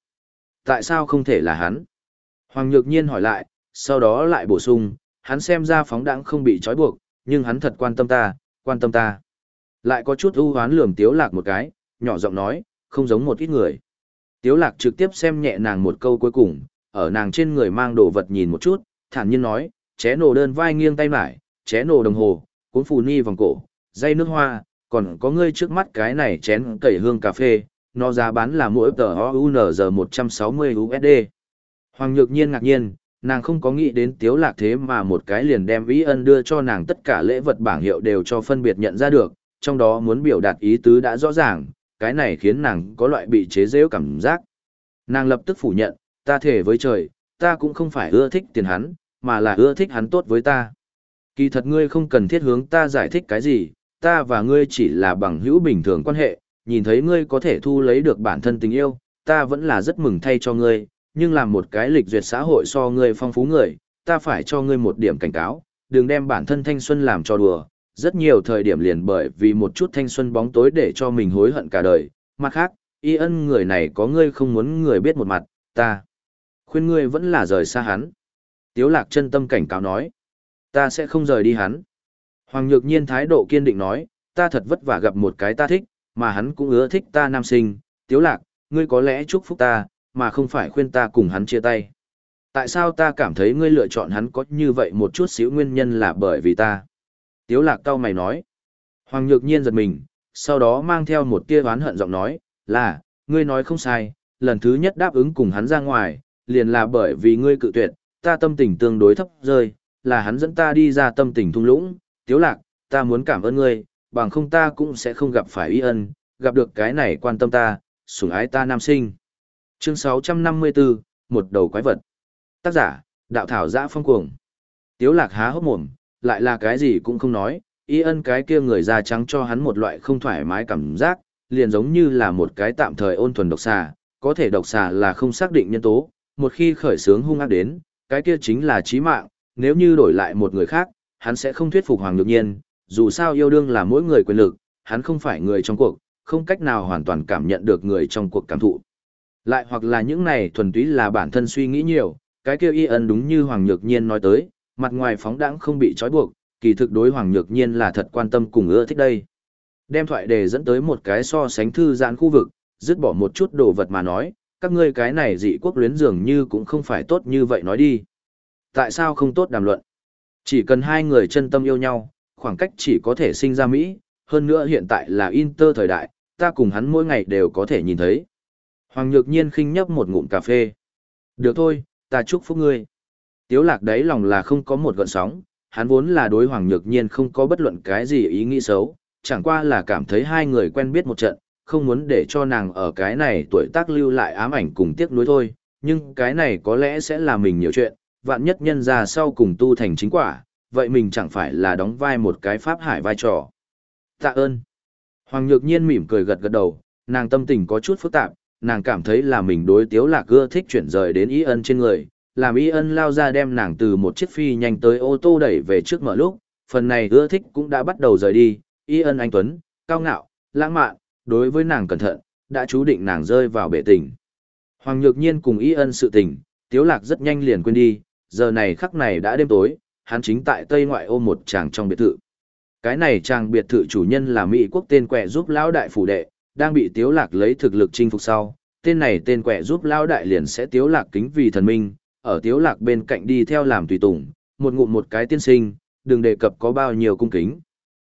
Tại sao không thể là hắn? Hoàng Nhược Nhiên hỏi lại, sau đó lại bổ sung, hắn xem ra phóng đãng không bị trói buộc, nhưng hắn thật quan tâm ta, quan tâm ta. Lại có chút ưu hoán lườm Tiếu Lạc một cái, nhỏ giọng nói, không giống một ít người. Tiếu Lạc trực tiếp xem nhẹ nàng một câu cuối cùng, ở nàng trên người mang đồ vật nhìn một chút, thản nhiên nói, ché nổ đơn vai nghiêng tay mải, ché nổ đồng hồ, cuốn phù ni vòng cổ, dây nước hoa, còn có ngươi trước mắt cái này chén cẩy hương cà phê, nó giá bán là mỗi tờ OUNZ 160 USD. Hoàng Nhược Nhiên ngạc nhiên, nàng không có nghĩ đến tiếu lạc thế mà một cái liền đem ý ân đưa cho nàng tất cả lễ vật bảng hiệu đều cho phân biệt nhận ra được, trong đó muốn biểu đạt ý tứ đã rõ ràng, cái này khiến nàng có loại bị chế giễu cảm giác. Nàng lập tức phủ nhận, ta thể với trời, ta cũng không phải ưa thích tiền hắn, mà là ưa thích hắn tốt với ta. Kỳ thật ngươi không cần thiết hướng ta giải thích cái gì, ta và ngươi chỉ là bằng hữu bình thường quan hệ, nhìn thấy ngươi có thể thu lấy được bản thân tình yêu, ta vẫn là rất mừng thay cho ngươi, nhưng làm một cái lịch duyệt xã hội so ngươi phong phú người, ta phải cho ngươi một điểm cảnh cáo, đừng đem bản thân thanh xuân làm cho đùa, rất nhiều thời điểm liền bởi vì một chút thanh xuân bóng tối để cho mình hối hận cả đời, mặt khác, y ân người này có ngươi không muốn người biết một mặt, ta khuyên ngươi vẫn là rời xa hắn. Tiếu lạc chân tâm cảnh cáo nói, ta sẽ không rời đi hắn. Hoàng Nhược Nhiên thái độ kiên định nói, ta thật vất vả gặp một cái ta thích, mà hắn cũng ưa thích ta nam sinh, tiếu lạc, ngươi có lẽ chúc phúc ta, mà không phải khuyên ta cùng hắn chia tay. Tại sao ta cảm thấy ngươi lựa chọn hắn có như vậy một chút xíu nguyên nhân là bởi vì ta? Tiếu lạc cao mày nói. Hoàng Nhược Nhiên giật mình, sau đó mang theo một tia oán hận giọng nói, là, ngươi nói không sai, lần thứ nhất đáp ứng cùng hắn ra ngoài, liền là bởi vì ngươi cự tuyệt, ta tâm tình tương đối thấp rơi, là hắn dẫn ta đi ra tâm tình thung lũng, tiếu lạc, ta muốn cảm ơn ngươi, bằng không ta cũng sẽ không gặp phải y ân, gặp được cái này quan tâm ta, sủng ái ta nam sinh. Chương 654, một đầu quái vật. Tác giả, đạo thảo giã phong cuồng. Tiếu lạc há hốc mồm, lại là cái gì cũng không nói, y ân cái kia người da trắng cho hắn một loại không thoải mái cảm giác, liền giống như là một cái tạm thời ôn thuần độc xà, có thể độc xà là không xác định nhân tố, một khi khởi sướng hung ác đến, cái kia chính là chí mạng, nếu như đổi lại một người khác, hắn sẽ không thuyết phục Hoàng Nhược Nhiên, dù sao yêu đương là mỗi người quyền lực, hắn không phải người trong cuộc, không cách nào hoàn toàn cảm nhận được người trong cuộc cảm thụ. Lại hoặc là những này thuần túy là bản thân suy nghĩ nhiều, cái kia y ân đúng như Hoàng Nhược Nhiên nói tới, mặt ngoài phóng đãng không bị trói buộc, kỳ thực đối Hoàng Nhược Nhiên là thật quan tâm cùng ưa thích đây. Đem thoại đề dẫn tới một cái so sánh thư giãn khu vực, dứt bỏ một chút đồ vật mà nói, các ngươi cái này dị quốc luyến dường như cũng không phải tốt như vậy nói đi. Tại sao không tốt đàm luận? Chỉ cần hai người chân tâm yêu nhau, khoảng cách chỉ có thể sinh ra Mỹ, hơn nữa hiện tại là Inter thời đại, ta cùng hắn mỗi ngày đều có thể nhìn thấy. Hoàng Nhược Nhiên khinh nhấp một ngụm cà phê. Được thôi, ta chúc phúc ngươi. Tiếu lạc đấy lòng là không có một gợn sóng, hắn vốn là đối Hoàng Nhược Nhiên không có bất luận cái gì ý nghĩ xấu, chẳng qua là cảm thấy hai người quen biết một trận, không muốn để cho nàng ở cái này tuổi tác lưu lại ám ảnh cùng tiếc nuối thôi, nhưng cái này có lẽ sẽ là mình nhiều chuyện, vạn nhất nhân ra sau cùng tu thành chính quả, vậy mình chẳng phải là đóng vai một cái pháp hải vai trò. Tạ ơn. Hoàng Nhược Nhiên mỉm cười gật gật đầu, nàng tâm tình có chút phức tạp, nàng cảm thấy là mình đối tiếu lạc ưa thích chuyển rời đến ý ân trên người, làm Y ân lao ra đem nàng từ một chiếc phi nhanh tới ô tô đẩy về trước mở lúc, phần này ưa thích cũng đã bắt đầu rời đi, Y ân anh Tuấn, cao ngạo, lãng mạn, đối với nàng cẩn thận, đã chú định nàng rơi vào bể tình. Hoàng Nhược Nhiên cùng Y ân sự tình, tiếu lạc rất nhanh liền quên đi, giờ này khắc này đã đêm tối, hắn chính tại tây ngoại ô một chàng trong biệt thự. Cái này chàng biệt thự chủ nhân là Mỹ quốc tên quẹ giúp lão đại phủ đệ, đang bị tiếu lạc lấy thực lực chinh phục sau. Tên này tên quẹ giúp lão đại liền sẽ tiếu lạc kính vì thần minh, ở tiếu lạc bên cạnh đi theo làm tùy tùng, một ngụm một cái tiên sinh, đừng đề cập có bao nhiêu cung kính.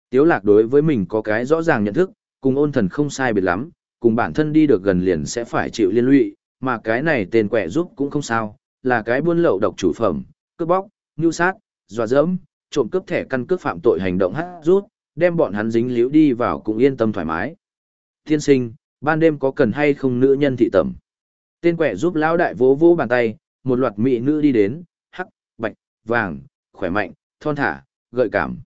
Tiếu lạc đối với mình có cái rõ ràng nhận thức, cùng ôn thần không sai biệt lắm, cùng bản thân đi được gần liền sẽ phải chịu liên lụy, mà cái này tên quẻ giúp cũng không sao, là cái buôn lậu độc chủ phẩm, cướp bóc, nhu sát, dọa dẫm, trộm cướp thẻ căn cước phạm tội hành động hát rút, đem bọn hắn dính liễu đi vào cũng yên tâm thoải mái. Tiên sinh, ban đêm có cần hay không nữ nhân thị tẩm? Tên quẻ giúp lão đại vỗ vỗ bàn tay, một loạt mỹ nữ đi đến, hắc, bạch, vàng, khỏe mạnh, thon thả, gợi cảm.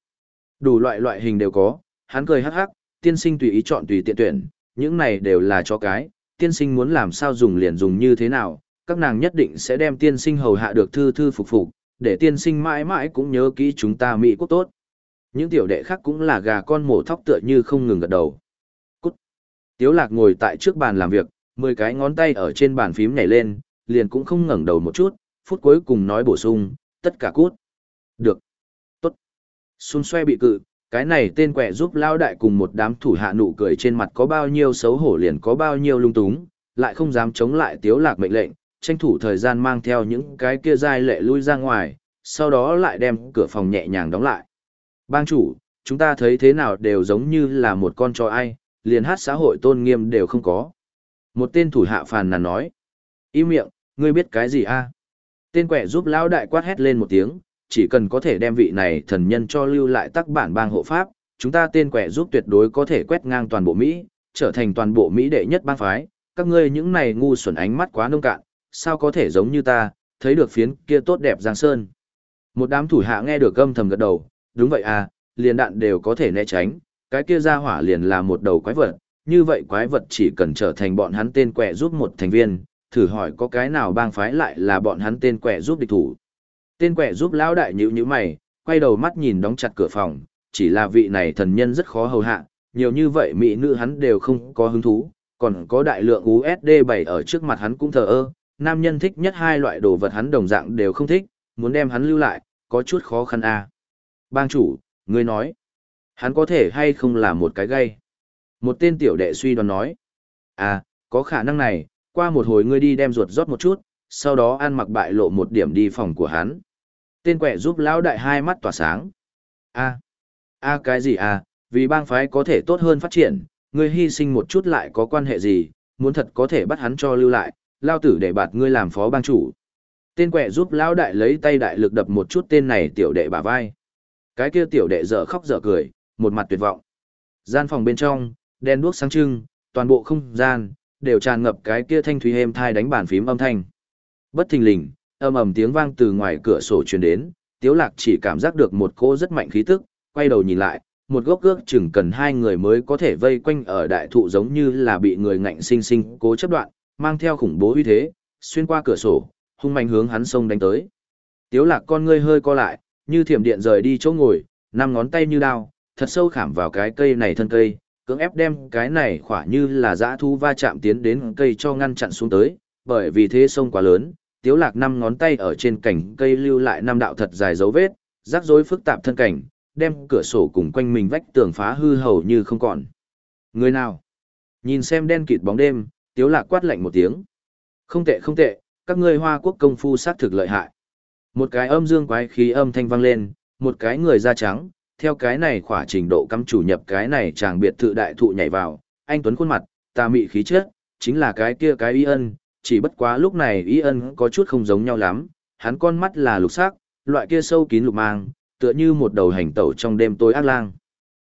Đủ loại loại hình đều có, hắn cười hắc hắc, tiên sinh tùy ý chọn tùy tiện tuyển, những này đều là cho cái, tiên sinh muốn làm sao dùng liền dùng như thế nào, các nàng nhất định sẽ đem tiên sinh hầu hạ được thư thư phục phục, để tiên sinh mãi mãi cũng nhớ kỹ chúng ta Mỹ quốc tốt. Những tiểu đệ khác cũng là gà con mổ thóc tựa như không ngừng gật đầu. Cút. Tiếu lạc ngồi tại trước bàn làm việc, mười cái ngón tay ở trên bàn phím nhảy lên, liền cũng không ngẩng đầu một chút, phút cuối cùng nói bổ sung, tất cả cút. Được. Tốt. xung xoe bị cự, cái này tên quẻ giúp lao đại cùng một đám thủ hạ nụ cười trên mặt có bao nhiêu xấu hổ liền có bao nhiêu lung túng, lại không dám chống lại tiếu lạc mệnh lệnh, tranh thủ thời gian mang theo những cái kia dai lệ lui ra ngoài, sau đó lại đem cửa phòng nhẹ nhàng đóng lại. Bang chủ, chúng ta thấy thế nào đều giống như là một con chó ai, liền hát xã hội tôn nghiêm đều không có. Một tên thủ hạ phàn nàn nói. Im miệng, ngươi biết cái gì a? Tên quẻ giúp lão đại quát hét lên một tiếng, chỉ cần có thể đem vị này thần nhân cho lưu lại tắc bản bang hộ pháp, chúng ta tên quẻ giúp tuyệt đối có thể quét ngang toàn bộ Mỹ, trở thành toàn bộ Mỹ đệ nhất bang phái, các ngươi những này ngu xuẩn ánh mắt quá nông cạn, sao có thể giống như ta, thấy được phiến kia tốt đẹp giang sơn. Một đám thủ hạ nghe được âm thầm gật đầu, đúng vậy à, liền đạn đều có thể né tránh, cái kia ra hỏa liền là một đầu quái vật, như vậy quái vật chỉ cần trở thành bọn hắn tên quẻ giúp một thành viên, thử hỏi có cái nào bang phái lại là bọn hắn tên quẻ giúp địch thủ. Tên quẻ giúp lão đại nhữ như mày, quay đầu mắt nhìn đóng chặt cửa phòng, chỉ là vị này thần nhân rất khó hầu hạ, nhiều như vậy mỹ nữ hắn đều không có hứng thú, còn có đại lượng USD bày ở trước mặt hắn cũng thờ ơ, nam nhân thích nhất hai loại đồ vật hắn đồng dạng đều không thích, muốn đem hắn lưu lại, có chút khó khăn à. Bang chủ, ngươi nói, hắn có thể hay không là một cái gây. Một tên tiểu đệ suy đoán nói, à, có khả năng này, qua một hồi ngươi đi đem ruột rót một chút, sau đó ăn mặc bại lộ một điểm đi phòng của hắn. Tên quẻ giúp lão đại hai mắt tỏa sáng. a a cái gì à, vì bang phái có thể tốt hơn phát triển, ngươi hy sinh một chút lại có quan hệ gì, muốn thật có thể bắt hắn cho lưu lại, lao tử để bạt ngươi làm phó bang chủ. Tên quẻ giúp lão đại lấy tay đại lực đập một chút tên này tiểu đệ bả vai. Cái kia tiểu đệ dở khóc dở cười, một mặt tuyệt vọng. Gian phòng bên trong, đèn đuốc sáng trưng, toàn bộ không gian, đều tràn ngập cái kia thanh thúy êm thai đánh bàn phím âm thanh. Bất thình lình, âm ầm tiếng vang từ ngoài cửa sổ truyền đến, Tiếu Lạc chỉ cảm giác được một cô rất mạnh khí tức, quay đầu nhìn lại, một gốc ước chừng cần hai người mới có thể vây quanh ở đại thụ giống như là bị người ngạnh sinh sinh cố chấp đoạn, mang theo khủng bố uy thế, xuyên qua cửa sổ, hung mạnh hướng hắn sông đánh tới. Tiếu lạc con ngươi hơi co lại, như thiểm điện rời đi chỗ ngồi, năm ngón tay như đao, thật sâu khảm vào cái cây này thân cây, cưỡng ép đem cái này khỏa như là dã thu va chạm tiến đến cây cho ngăn chặn xuống tới, bởi vì thế sông quá lớn, tiếu lạc năm ngón tay ở trên cành cây lưu lại năm đạo thật dài dấu vết, rắc rối phức tạp thân cảnh, đem cửa sổ cùng quanh mình vách tường phá hư hầu như không còn. Người nào? Nhìn xem đen kịt bóng đêm, tiếu lạc quát lạnh một tiếng. Không tệ không tệ, các ngươi hoa quốc công phu sát thực lợi hại. Một cái âm dương quái khí âm thanh vang lên, một cái người da trắng, theo cái này khỏa trình độ cắm chủ nhập cái này chàng biệt thự đại thụ nhảy vào, anh Tuấn khuôn mặt, ta mị khí chết chính là cái kia cái y ân, chỉ bất quá lúc này y ân có chút không giống nhau lắm, hắn con mắt là lục sắc, loại kia sâu kín lục mang, tựa như một đầu hành tẩu trong đêm tối ác lang.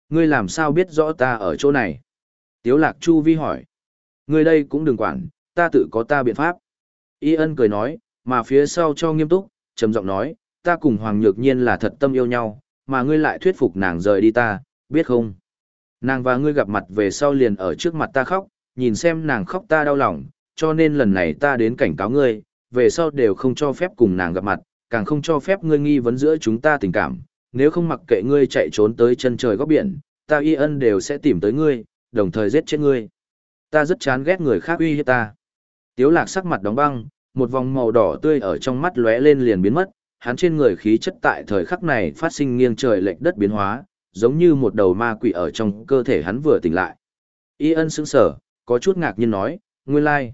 Ngươi làm sao biết rõ ta ở chỗ này? Tiếu lạc chu vi hỏi. Ngươi đây cũng đừng quản, ta tự có ta biện pháp. Y ân cười nói, mà phía sau cho nghiêm túc, trầm giọng nói, ta cùng Hoàng Nhược Nhiên là thật tâm yêu nhau, mà ngươi lại thuyết phục nàng rời đi ta, biết không? Nàng và ngươi gặp mặt về sau liền ở trước mặt ta khóc, nhìn xem nàng khóc ta đau lòng, cho nên lần này ta đến cảnh cáo ngươi, về sau đều không cho phép cùng nàng gặp mặt, càng không cho phép ngươi nghi vấn giữa chúng ta tình cảm, nếu không mặc kệ ngươi chạy trốn tới chân trời góc biển, ta y ân đều sẽ tìm tới ngươi, đồng thời giết chết ngươi. Ta rất chán ghét người khác uy hiếp ta. Tiếu lạc sắc mặt đóng băng, một vòng màu đỏ tươi ở trong mắt lóe lên liền biến mất, hắn trên người khí chất tại thời khắc này phát sinh nghiêng trời lệch đất biến hóa, giống như một đầu ma quỷ ở trong cơ thể hắn vừa tỉnh lại. Y ân sững sờ, có chút ngạc nhiên nói, nguyên lai,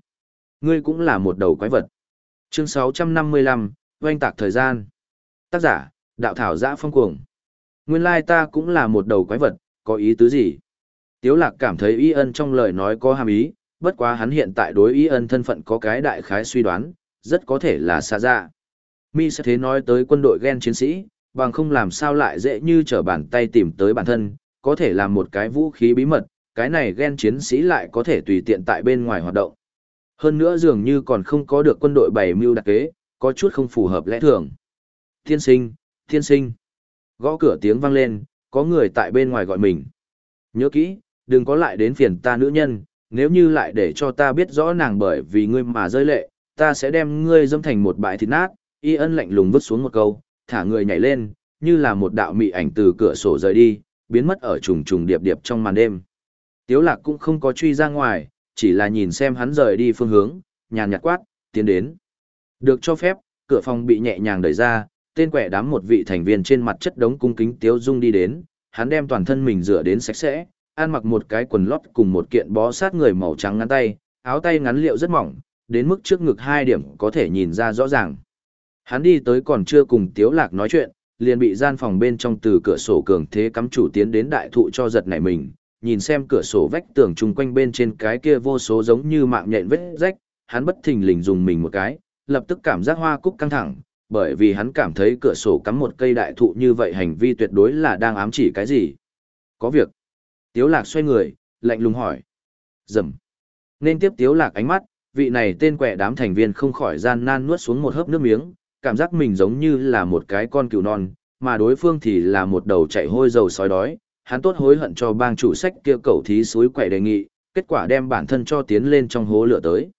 ngươi cũng là một đầu quái vật. Chương 655, oanh tạc thời gian. Tác giả, đạo thảo giã phong cuồng. Nguyên lai ta cũng là một đầu quái vật, có ý tứ gì? Tiếu lạc cảm thấy y ân trong lời nói có hàm ý, bất quá hắn hiện tại đối y ân thân phận có cái đại khái suy đoán, rất có thể là xa dạ. Mi sẽ thế nói tới quân đội ghen chiến sĩ, bằng không làm sao lại dễ như trở bàn tay tìm tới bản thân, có thể làm một cái vũ khí bí mật, cái này ghen chiến sĩ lại có thể tùy tiện tại bên ngoài hoạt động. Hơn nữa dường như còn không có được quân đội bày mưu đặc kế, có chút không phù hợp lẽ thường. Thiên sinh, thiên sinh. Gõ cửa tiếng vang lên, có người tại bên ngoài gọi mình. Nhớ kỹ, đừng có lại đến phiền ta nữ nhân, nếu như lại để cho ta biết rõ nàng bởi vì ngươi mà rơi lệ, ta sẽ đem ngươi dâm thành một bãi thịt nát. Y ân lạnh lùng vứt xuống một câu, thả người nhảy lên, như là một đạo mị ảnh từ cửa sổ rời đi, biến mất ở trùng trùng điệp điệp trong màn đêm. Tiếu lạc cũng không có truy ra ngoài, chỉ là nhìn xem hắn rời đi phương hướng, nhàn nhạt quát, tiến đến. Được cho phép, cửa phòng bị nhẹ nhàng đẩy ra, tên quẻ đám một vị thành viên trên mặt chất đống cung kính tiếu dung đi đến, hắn đem toàn thân mình rửa đến sạch sẽ, ăn mặc một cái quần lót cùng một kiện bó sát người màu trắng ngắn tay, áo tay ngắn liệu rất mỏng, đến mức trước ngực hai điểm có thể nhìn ra rõ ràng. Hắn đi tới còn chưa cùng Tiếu Lạc nói chuyện, liền bị gian phòng bên trong từ cửa sổ cường thế cắm chủ tiến đến đại thụ cho giật nảy mình, nhìn xem cửa sổ vách tường chung quanh bên trên cái kia vô số giống như mạng nhện vết rách, hắn bất thình lình dùng mình một cái, lập tức cảm giác hoa cúc căng thẳng, bởi vì hắn cảm thấy cửa sổ cắm một cây đại thụ như vậy hành vi tuyệt đối là đang ám chỉ cái gì. Có việc. Tiếu lạc xoay người, lạnh lùng hỏi. Dầm. Nên tiếp tiếu lạc ánh mắt, vị này tên quẻ đám thành viên không khỏi gian nan nuốt xuống một hớp nước miếng, cảm giác mình giống như là một cái con cừu non, mà đối phương thì là một đầu chạy hôi dầu sói đói. Hắn tốt hối hận cho bang chủ sách kia cầu thí suối quẻ đề nghị, kết quả đem bản thân cho tiến lên trong hố lửa tới.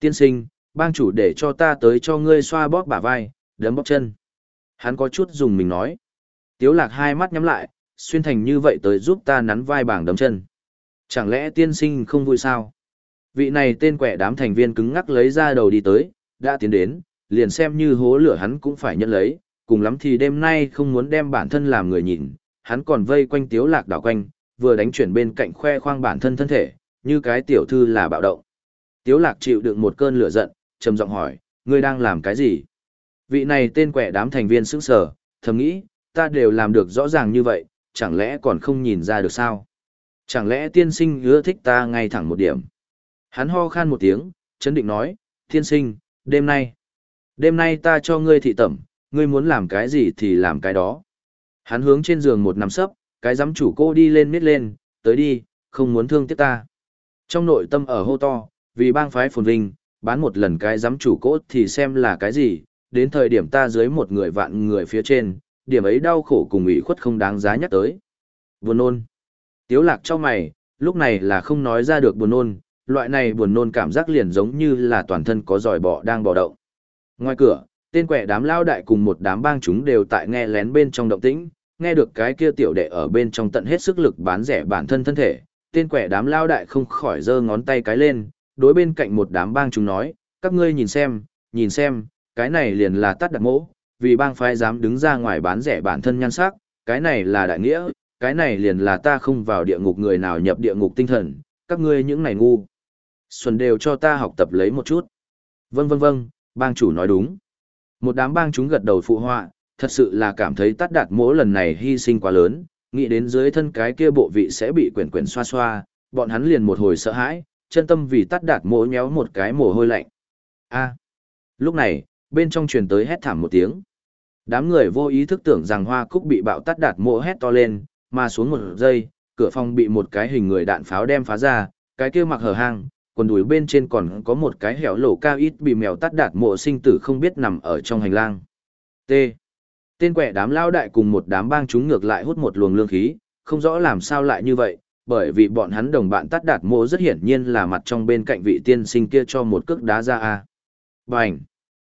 Tiên sinh, bang chủ để cho ta tới cho ngươi xoa bóp bả vai, đấm bóp chân. Hắn có chút dùng mình nói. Tiếu lạc hai mắt nhắm lại, xuyên thành như vậy tới giúp ta nắn vai bảng đấm chân. Chẳng lẽ tiên sinh không vui sao? Vị này tên quẻ đám thành viên cứng ngắc lấy ra đầu đi tới, đã tiến đến, liền xem như hố lửa hắn cũng phải nhận lấy, cùng lắm thì đêm nay không muốn đem bản thân làm người nhìn, hắn còn vây quanh tiếu lạc đảo quanh, vừa đánh chuyển bên cạnh khoe khoang bản thân thân thể, như cái tiểu thư là bạo động. Tiếu lạc chịu đựng một cơn lửa giận, trầm giọng hỏi, ngươi đang làm cái gì? Vị này tên quẻ đám thành viên sững sờ, thầm nghĩ, ta đều làm được rõ ràng như vậy, chẳng lẽ còn không nhìn ra được sao? Chẳng lẽ tiên sinh ưa thích ta ngay thẳng một điểm? Hắn ho khan một tiếng, chấn định nói, tiên sinh, đêm nay, đêm nay ta cho ngươi thị tẩm, ngươi muốn làm cái gì thì làm cái đó. Hắn hướng trên giường một nằm sấp, cái giám chủ cô đi lên miết lên, tới đi, không muốn thương tiếc ta. Trong nội tâm ở hô to, vì bang phái phồn vinh, bán một lần cái giám chủ cốt thì xem là cái gì, đến thời điểm ta dưới một người vạn người phía trên, điểm ấy đau khổ cùng ủy khuất không đáng giá nhắc tới. Buồn nôn. Tiếu lạc cho mày, lúc này là không nói ra được buồn nôn, loại này buồn nôn cảm giác liền giống như là toàn thân có giỏi bọ đang bò động. Ngoài cửa, tên quẻ đám lao đại cùng một đám bang chúng đều tại nghe lén bên trong động tĩnh, nghe được cái kia tiểu đệ ở bên trong tận hết sức lực bán rẻ bản thân thân thể, tên quẻ đám lao đại không khỏi giơ ngón tay cái lên, đối bên cạnh một đám bang chúng nói, các ngươi nhìn xem, nhìn xem, cái này liền là tắt đặt mỗ, vì bang phái dám đứng ra ngoài bán rẻ bản thân nhan sắc, cái này là đại nghĩa, cái này liền là ta không vào địa ngục người nào nhập địa ngục tinh thần, các ngươi những này ngu. Xuân đều cho ta học tập lấy một chút. Vâng vâng vâng, bang chủ nói đúng. Một đám bang chúng gật đầu phụ họa, thật sự là cảm thấy tắt đạt mỗi lần này hy sinh quá lớn, nghĩ đến dưới thân cái kia bộ vị sẽ bị quyển quyển xoa xoa, bọn hắn liền một hồi sợ hãi, chân tâm vì tắt đạt mỗi nhéo một cái mồ hôi lạnh. A. Lúc này, bên trong truyền tới hét thảm một tiếng. Đám người vô ý thức tưởng rằng hoa cúc bị bạo tắt đạt mỗ hét to lên, mà xuống một giây, cửa phòng bị một cái hình người đạn pháo đem phá ra, cái kia mặc hở hang, quần đùi bên trên còn có một cái hẻo lỗ cao ít bị mèo tắt đạt mộ sinh tử không biết nằm ở trong hành lang. T. Tên quẻ đám lao đại cùng một đám bang chúng ngược lại hút một luồng lương khí, không rõ làm sao lại như vậy, bởi vì bọn hắn đồng bạn tắt đạt mộ rất hiển nhiên là mặt trong bên cạnh vị tiên sinh kia cho một cước đá ra a. Bành!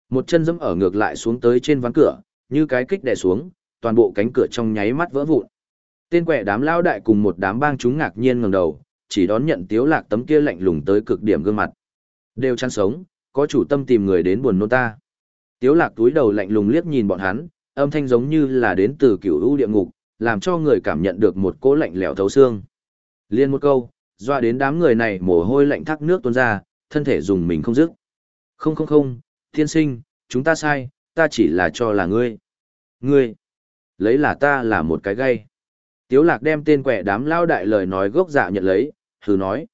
Một chân dẫm ở ngược lại xuống tới trên ván cửa, như cái kích đè xuống, toàn bộ cánh cửa trong nháy mắt vỡ vụn. Tên quẻ đám lao đại cùng một đám bang chúng ngạc nhiên ngẩng đầu, chỉ đón nhận tiếu lạc tấm kia lạnh lùng tới cực điểm gương mặt. Đều chăn sống, có chủ tâm tìm người đến buồn nôn ta. Tiếu lạc túi đầu lạnh lùng liếc nhìn bọn hắn, âm thanh giống như là đến từ cửu u địa ngục, làm cho người cảm nhận được một cỗ lạnh lẽo thấu xương. Liên một câu, doa đến đám người này mồ hôi lạnh thác nước tuôn ra, thân thể dùng mình không dứt. Không không không, thiên sinh, chúng ta sai, ta chỉ là cho là ngươi. Ngươi, lấy là ta là một cái gây Tiếu lạc đem tên quẻ đám lao đại lời nói gốc dạ nhận lấy, thử nói.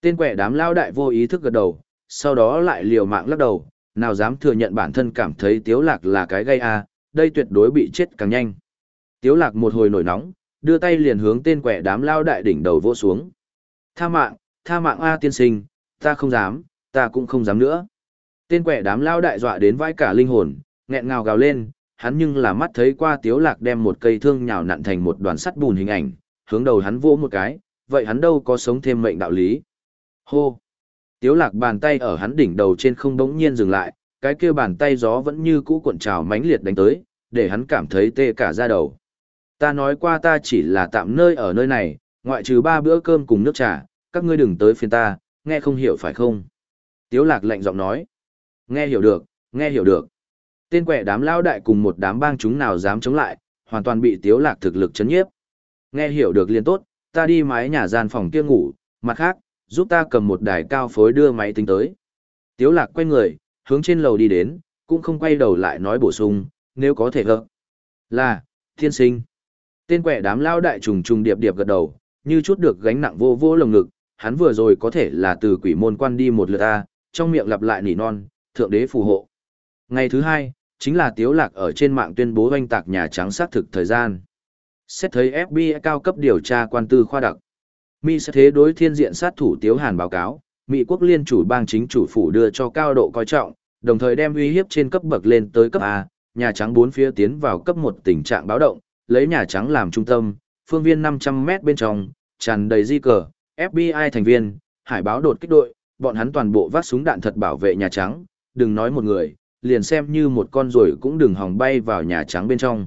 Tên quẻ đám lao đại vô ý thức gật đầu, sau đó lại liều mạng lắc đầu, nào dám thừa nhận bản thân cảm thấy tiếu lạc là cái gây à, đây tuyệt đối bị chết càng nhanh. Tiếu lạc một hồi nổi nóng, đưa tay liền hướng tên quẻ đám lao đại đỉnh đầu vỗ xuống. Tha mạng, tha mạng A tiên sinh, ta không dám, ta cũng không dám nữa. Tên quẻ đám lao đại dọa đến vai cả linh hồn, nghẹn ngào gào lên, hắn nhưng là mắt thấy qua tiếu lạc đem một cây thương nhào nặn thành một đoàn sắt bùn hình ảnh, hướng đầu hắn vỗ một cái, vậy hắn đâu có sống thêm mệnh đạo lý. Hô! Tiếu lạc bàn tay ở hắn đỉnh đầu trên không đống nhiên dừng lại, cái kia bàn tay gió vẫn như cũ cuộn trào mãnh liệt đánh tới, để hắn cảm thấy tê cả da đầu. Ta nói qua ta chỉ là tạm nơi ở nơi này, ngoại trừ ba bữa cơm cùng nước trà, các ngươi đừng tới phiền ta, nghe không hiểu phải không? Tiếu lạc lạnh giọng nói. Nghe hiểu được, nghe hiểu được. Tên quẻ đám lao đại cùng một đám bang chúng nào dám chống lại, hoàn toàn bị tiếu lạc thực lực chấn nhiếp. Nghe hiểu được liền tốt, ta đi mái nhà gian phòng kia ngủ, mặt khác, giúp ta cầm một đài cao phối đưa máy tính tới. Tiếu lạc quay người, hướng trên lầu đi đến, cũng không quay đầu lại nói bổ sung, nếu có thể gỡ. Là, thiên sinh. Tên quẻ đám lao đại trùng trùng điệp điệp gật đầu, như chút được gánh nặng vô vô lồng ngực, hắn vừa rồi có thể là từ quỷ môn quan đi một lượt a, trong miệng lặp lại nỉ non, thượng đế phù hộ. Ngày thứ hai, chính là Tiếu Lạc ở trên mạng tuyên bố oanh tạc Nhà Trắng xác thực thời gian. Xét thấy FBI cao cấp điều tra quan tư khoa đặc. Mỹ sẽ thế đối thiên diện sát thủ Tiếu Hàn báo cáo, Mỹ quốc liên chủ bang chính chủ phủ đưa cho cao độ coi trọng, đồng thời đem uy hiếp trên cấp bậc lên tới cấp A, Nhà Trắng bốn phía tiến vào cấp một tình trạng báo động, lấy Nhà Trắng làm trung tâm, phương viên 500 mét bên trong, tràn đầy di cờ, FBI thành viên, hải báo đột kích đội, bọn hắn toàn bộ vác súng đạn thật bảo vệ Nhà Trắng, đừng nói một người, liền xem như một con ruồi cũng đừng hòng bay vào Nhà Trắng bên trong.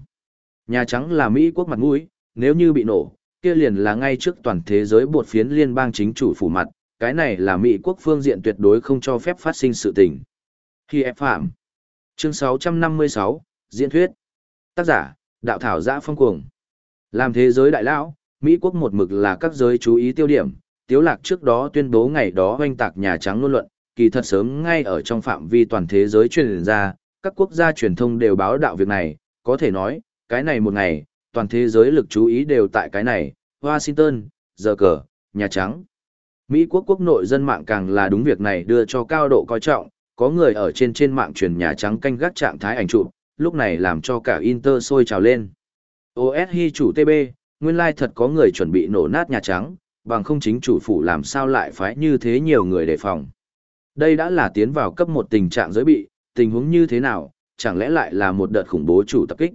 Nhà Trắng là Mỹ quốc mặt mũi, nếu như bị nổ, kia liền là ngay trước toàn thế giới bột phiến liên bang chính chủ phủ mặt, cái này là Mỹ quốc phương diện tuyệt đối không cho phép phát sinh sự tình. Khi ép phạm. Chương 656, Diễn thuyết. Tác giả, Đạo Thảo Giã Phong Cuồng. Làm thế giới đại lão, Mỹ quốc một mực là các giới chú ý tiêu điểm, Tiếu Lạc trước đó tuyên bố ngày đó hoanh tạc Nhà Trắng luôn luận, kỳ thật sớm ngay ở trong phạm vi toàn thế giới truyền ra, các quốc gia truyền thông đều báo đạo việc này, có thể nói, cái này một ngày, toàn thế giới lực chú ý đều tại cái này, Washington, giờ cờ, Nhà Trắng. Mỹ quốc quốc nội dân mạng càng là đúng việc này đưa cho cao độ coi trọng, có người ở trên trên mạng truyền Nhà Trắng canh gác trạng thái ảnh chụp, lúc này làm cho cả Inter sôi trào lên. OS chủ TB, nguyên lai like thật có người chuẩn bị nổ nát Nhà Trắng, bằng không chính chủ phủ làm sao lại phái như thế nhiều người đề phòng. Đây đã là tiến vào cấp một tình trạng giới bị, tình huống như thế nào, chẳng lẽ lại là một đợt khủng bố chủ tập kích.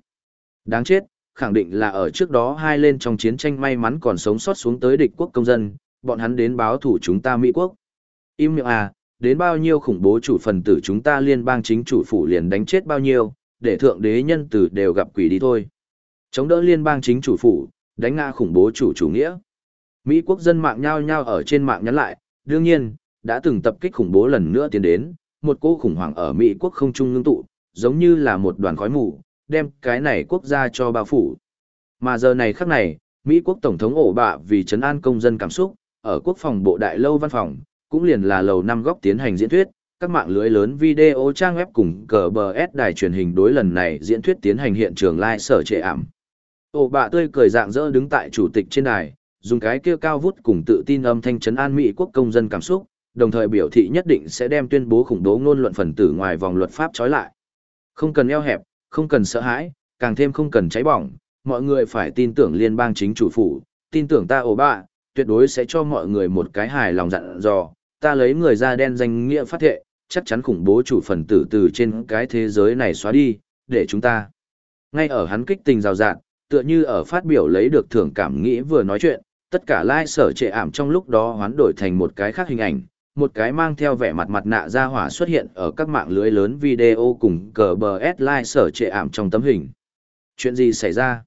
Đáng chết, khẳng định là ở trước đó hai lên trong chiến tranh may mắn còn sống sót xuống tới địch quốc công dân, bọn hắn đến báo thủ chúng ta Mỹ quốc. Im miệng à, đến bao nhiêu khủng bố chủ phần tử chúng ta liên bang chính chủ phủ liền đánh chết bao nhiêu, để thượng đế nhân tử đều gặp quỷ đi thôi. Chống đỡ liên bang chính chủ phủ, đánh ngã khủng bố chủ chủ nghĩa. Mỹ quốc dân mạng nhao nhao ở trên mạng nhắn lại, đương nhiên, đã từng tập kích khủng bố lần nữa tiến đến, một cô khủng hoảng ở Mỹ quốc không trung ngưng tụ, giống như là một đoàn khói mù, đem cái này quốc gia cho bao phủ. Mà giờ này khắc này, Mỹ quốc Tổng thống ổ bạ vì chấn an công dân cảm xúc, ở quốc phòng bộ đại lâu văn phòng, cũng liền là lầu năm góc tiến hành diễn thuyết, các mạng lưới lớn video trang web cùng cờ bờ S đài truyền hình đối lần này diễn thuyết tiến hành hiện trường live sở trệ ảm. Ổ bạ tươi cười dạng dỡ đứng tại chủ tịch trên đài, dùng cái kia cao vút cùng tự tin âm thanh chấn an Mỹ quốc công dân cảm xúc, đồng thời biểu thị nhất định sẽ đem tuyên bố khủng bố ngôn luận phần tử ngoài vòng luật pháp trói lại. Không cần eo hẹp, không cần sợ hãi, càng thêm không cần cháy bỏng, mọi người phải tin tưởng liên bang chính chủ phủ, tin tưởng ta ổ bạ, tuyệt đối sẽ cho mọi người một cái hài lòng dặn dò, ta lấy người da đen danh nghĩa phát thệ, chắc chắn khủng bố chủ phần tử từ trên cái thế giới này xóa đi, để chúng ta. Ngay ở hắn kích tình rào rạt, tựa như ở phát biểu lấy được thưởng cảm nghĩ vừa nói chuyện, tất cả lai like sở trệ ảm trong lúc đó hoán đổi thành một cái khác hình ảnh, một cái mang theo vẻ mặt mặt nạ ra hỏa xuất hiện ở các mạng lưới lớn video cùng cờ bờ S live sở trệ ảm trong tấm hình. Chuyện gì xảy ra?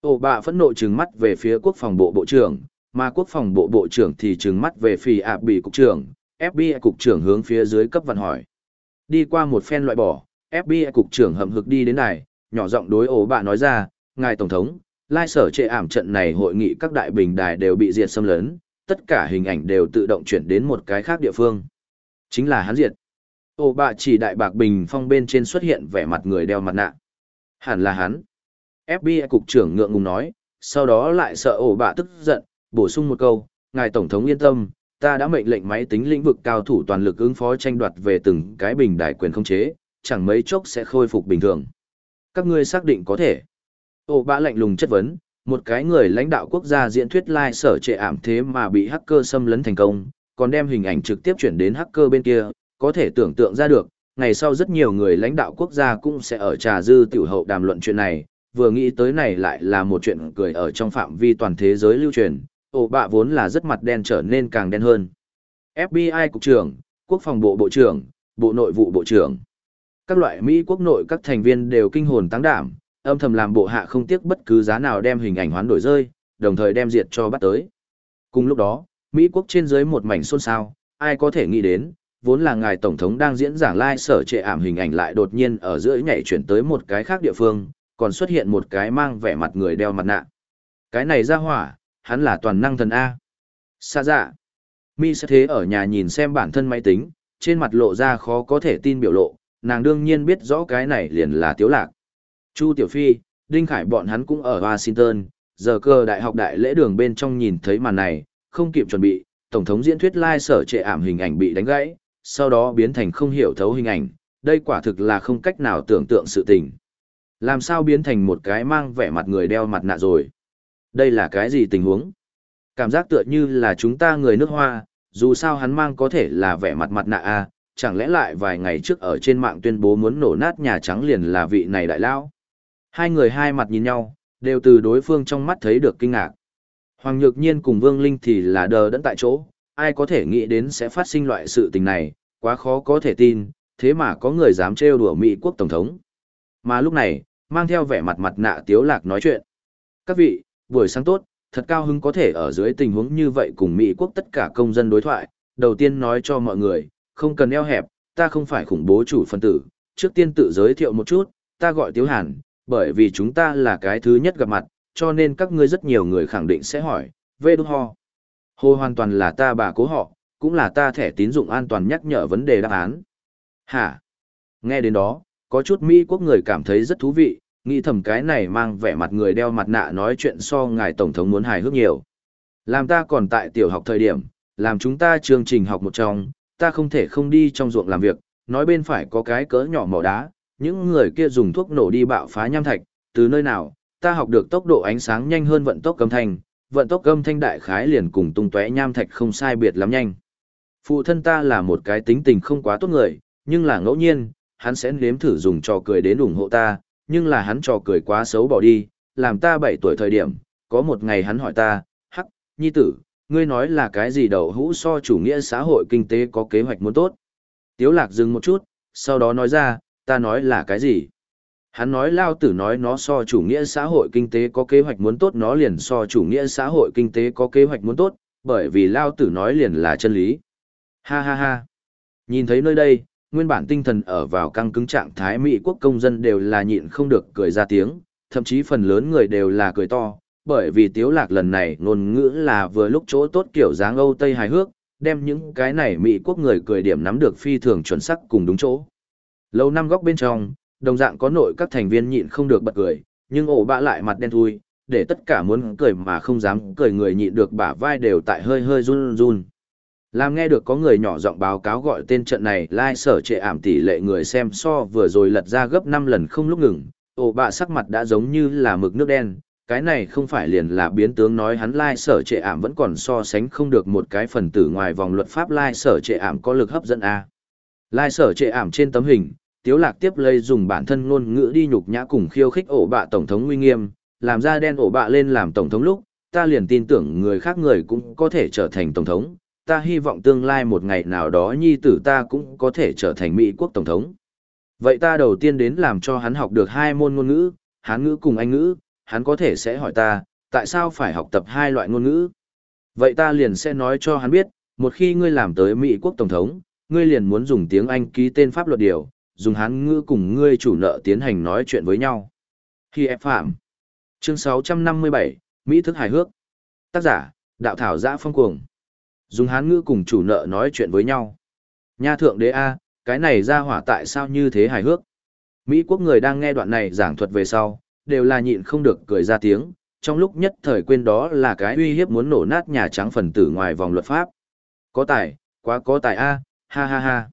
Ổ bạ phẫn nộ trừng mắt về phía quốc phòng bộ bộ trưởng, mà quốc phòng bộ bộ trưởng thì trừng mắt về phía ạp bị cục trưởng, FBI cục trưởng hướng phía dưới cấp vận hỏi. Đi qua một phen loại bỏ, FBI cục trưởng hậm hực đi đến này, nhỏ giọng đối ổ bạ nói ra, ngài tổng thống, lai sở trệ ảm trận này hội nghị các đại bình đài đều bị diệt xâm lấn, tất cả hình ảnh đều tự động chuyển đến một cái khác địa phương. Chính là hắn diệt. Ô bạ chỉ đại bạc bình phong bên trên xuất hiện vẻ mặt người đeo mặt nạ. Hẳn là hắn. FBI cục trưởng ngượng ngùng nói, sau đó lại sợ ổ bạ tức giận, bổ sung một câu, ngài tổng thống yên tâm, ta đã mệnh lệnh máy tính lĩnh vực cao thủ toàn lực ứng phó tranh đoạt về từng cái bình đại quyền không chế, chẳng mấy chốc sẽ khôi phục bình thường. Các ngươi xác định có thể. Ổ bạ lạnh lùng chất vấn, một cái người lãnh đạo quốc gia diễn thuyết lai sở trệ ảm thế mà bị hacker xâm lấn thành công, còn đem hình ảnh trực tiếp chuyển đến hacker bên kia, có thể tưởng tượng ra được, ngày sau rất nhiều người lãnh đạo quốc gia cũng sẽ ở trà dư tiểu hậu đàm luận chuyện này, vừa nghĩ tới này lại là một chuyện cười ở trong phạm vi toàn thế giới lưu truyền, ổ bạ vốn là rất mặt đen trở nên càng đen hơn. FBI Cục trưởng, Quốc phòng bộ Bộ trưởng, Bộ nội vụ Bộ trưởng. Các loại Mỹ quốc nội các thành viên đều kinh hồn tăng đảm, âm thầm làm bộ hạ không tiếc bất cứ giá nào đem hình ảnh hoán đổi rơi, đồng thời đem diệt cho bắt tới. Cùng lúc đó, Mỹ quốc trên dưới một mảnh xôn xao, ai có thể nghĩ đến, vốn là ngài tổng thống đang diễn giảng lai sở trệ ảm hình ảnh lại đột nhiên ở giữa nhảy chuyển tới một cái khác địa phương, còn xuất hiện một cái mang vẻ mặt người đeo mặt nạ. Cái này ra hỏa, hắn là toàn năng thần A. Xa dạ. Mi sẽ thế ở nhà nhìn xem bản thân máy tính, trên mặt lộ ra khó có thể tin biểu lộ, nàng đương nhiên biết rõ cái này liền là tiếu lạc. Chu Tiểu Phi, Đinh Khải bọn hắn cũng ở Washington, giờ cơ đại học đại lễ đường bên trong nhìn thấy màn này, không kịp chuẩn bị, tổng thống diễn thuyết lai sở trệ ảm hình ảnh bị đánh gãy, sau đó biến thành không hiểu thấu hình ảnh, đây quả thực là không cách nào tưởng tượng sự tình. Làm sao biến thành một cái mang vẻ mặt người đeo mặt nạ rồi? Đây là cái gì tình huống? Cảm giác tựa như là chúng ta người nước hoa, dù sao hắn mang có thể là vẻ mặt mặt nạ a, à, chẳng lẽ lại vài ngày trước ở trên mạng tuyên bố muốn nổ nát Nhà Trắng liền là vị này đại lao? Hai người hai mặt nhìn nhau, đều từ đối phương trong mắt thấy được kinh ngạc. Hoàng Nhược Nhiên cùng Vương Linh thì là đờ đẫn tại chỗ, ai có thể nghĩ đến sẽ phát sinh loại sự tình này, quá khó có thể tin, thế mà có người dám trêu đùa Mỹ quốc Tổng thống. Mà lúc này, mang theo vẻ mặt mặt nạ tiếu lạc nói chuyện. Các vị, buổi sáng tốt, thật cao hứng có thể ở dưới tình huống như vậy cùng Mỹ quốc tất cả công dân đối thoại. Đầu tiên nói cho mọi người, không cần eo hẹp, ta không phải khủng bố chủ phân tử. Trước tiên tự giới thiệu một chút, ta gọi Tiếu Hàn, bởi vì chúng ta là cái thứ nhất gặp mặt, cho nên các ngươi rất nhiều người khẳng định sẽ hỏi, về đúc ho. Hồ hoàn toàn là ta bà cố họ, cũng là ta thẻ tín dụng an toàn nhắc nhở vấn đề đáp án. Hả? Nghe đến đó, có chút Mỹ quốc người cảm thấy rất thú vị, nghĩ thầm cái này mang vẻ mặt người đeo mặt nạ nói chuyện so ngài Tổng thống muốn hài hước nhiều. Làm ta còn tại tiểu học thời điểm, làm chúng ta chương trình học một trong, ta không thể không đi trong ruộng làm việc, nói bên phải có cái cỡ nhỏ mỏ đá, những người kia dùng thuốc nổ đi bạo phá nham thạch, từ nơi nào, ta học được tốc độ ánh sáng nhanh hơn vận tốc âm thanh, vận tốc âm thanh đại khái liền cùng tung tóe nham thạch không sai biệt lắm nhanh. Phụ thân ta là một cái tính tình không quá tốt người, nhưng là ngẫu nhiên, hắn sẽ nếm thử dùng trò cười đến ủng hộ ta, nhưng là hắn trò cười quá xấu bỏ đi, làm ta 7 tuổi thời điểm, có một ngày hắn hỏi ta, hắc, nhi tử, ngươi nói là cái gì đầu hũ so chủ nghĩa xã hội kinh tế có kế hoạch muốn tốt. Tiếu lạc dừng một chút, sau đó nói ra, ta nói là cái gì? Hắn nói lao tử nói nó so chủ nghĩa xã hội kinh tế có kế hoạch muốn tốt nó liền so chủ nghĩa xã hội kinh tế có kế hoạch muốn tốt, bởi vì lao tử nói liền là chân lý. Ha ha ha. Nhìn thấy nơi đây, nguyên bản tinh thần ở vào căng cứng trạng thái Mỹ quốc công dân đều là nhịn không được cười ra tiếng, thậm chí phần lớn người đều là cười to, bởi vì tiếu lạc lần này ngôn ngữ là vừa lúc chỗ tốt kiểu dáng Âu Tây hài hước, đem những cái này Mỹ quốc người cười điểm nắm được phi thường chuẩn xác cùng đúng chỗ. Lâu năm góc bên trong, đồng dạng có nội các thành viên nhịn không được bật cười, nhưng ổ bạ lại mặt đen thui, để tất cả muốn cười mà không dám cười người nhịn được bả vai đều tại hơi hơi run run. Làm nghe được có người nhỏ giọng báo cáo gọi tên trận này lai sở trệ ảm tỷ lệ người xem so vừa rồi lật ra gấp 5 lần không lúc ngừng, ổ bạ sắc mặt đã giống như là mực nước đen, cái này không phải liền là biến tướng nói hắn lai sở trệ ảm vẫn còn so sánh không được một cái phần tử ngoài vòng luật pháp lai sở trệ ảm có lực hấp dẫn a lai sở trệ ảm trên tấm hình tiếu lạc tiếp lây dùng bản thân ngôn ngữ đi nhục nhã cùng khiêu khích ổ bạ tổng thống nguy nghiêm làm ra đen ổ bạ lên làm tổng thống lúc ta liền tin tưởng người khác người cũng có thể trở thành tổng thống ta hy vọng tương lai một ngày nào đó nhi tử ta cũng có thể trở thành Mỹ quốc Tổng thống. Vậy ta đầu tiên đến làm cho hắn học được hai môn ngôn ngữ, Hán ngữ cùng Anh ngữ, hắn có thể sẽ hỏi ta, tại sao phải học tập hai loại ngôn ngữ? Vậy ta liền sẽ nói cho hắn biết, một khi ngươi làm tới Mỹ quốc Tổng thống, ngươi liền muốn dùng tiếng Anh ký tên pháp luật điều, dùng Hán ngữ cùng ngươi chủ nợ tiến hành nói chuyện với nhau. Khi ép phạm. Chương 657, Mỹ thức hài hước. Tác giả, Đạo Thảo Giã Phong Cuồng. Dùng hán ngữ cùng chủ nợ nói chuyện với nhau. Nha thượng đế A, cái này ra hỏa tại sao như thế hài hước. Mỹ quốc người đang nghe đoạn này giảng thuật về sau, đều là nhịn không được cười ra tiếng, trong lúc nhất thời quên đó là cái uy hiếp muốn nổ nát Nhà Trắng phần tử ngoài vòng luật pháp. Có tài, quá có tài A, ha ha ha.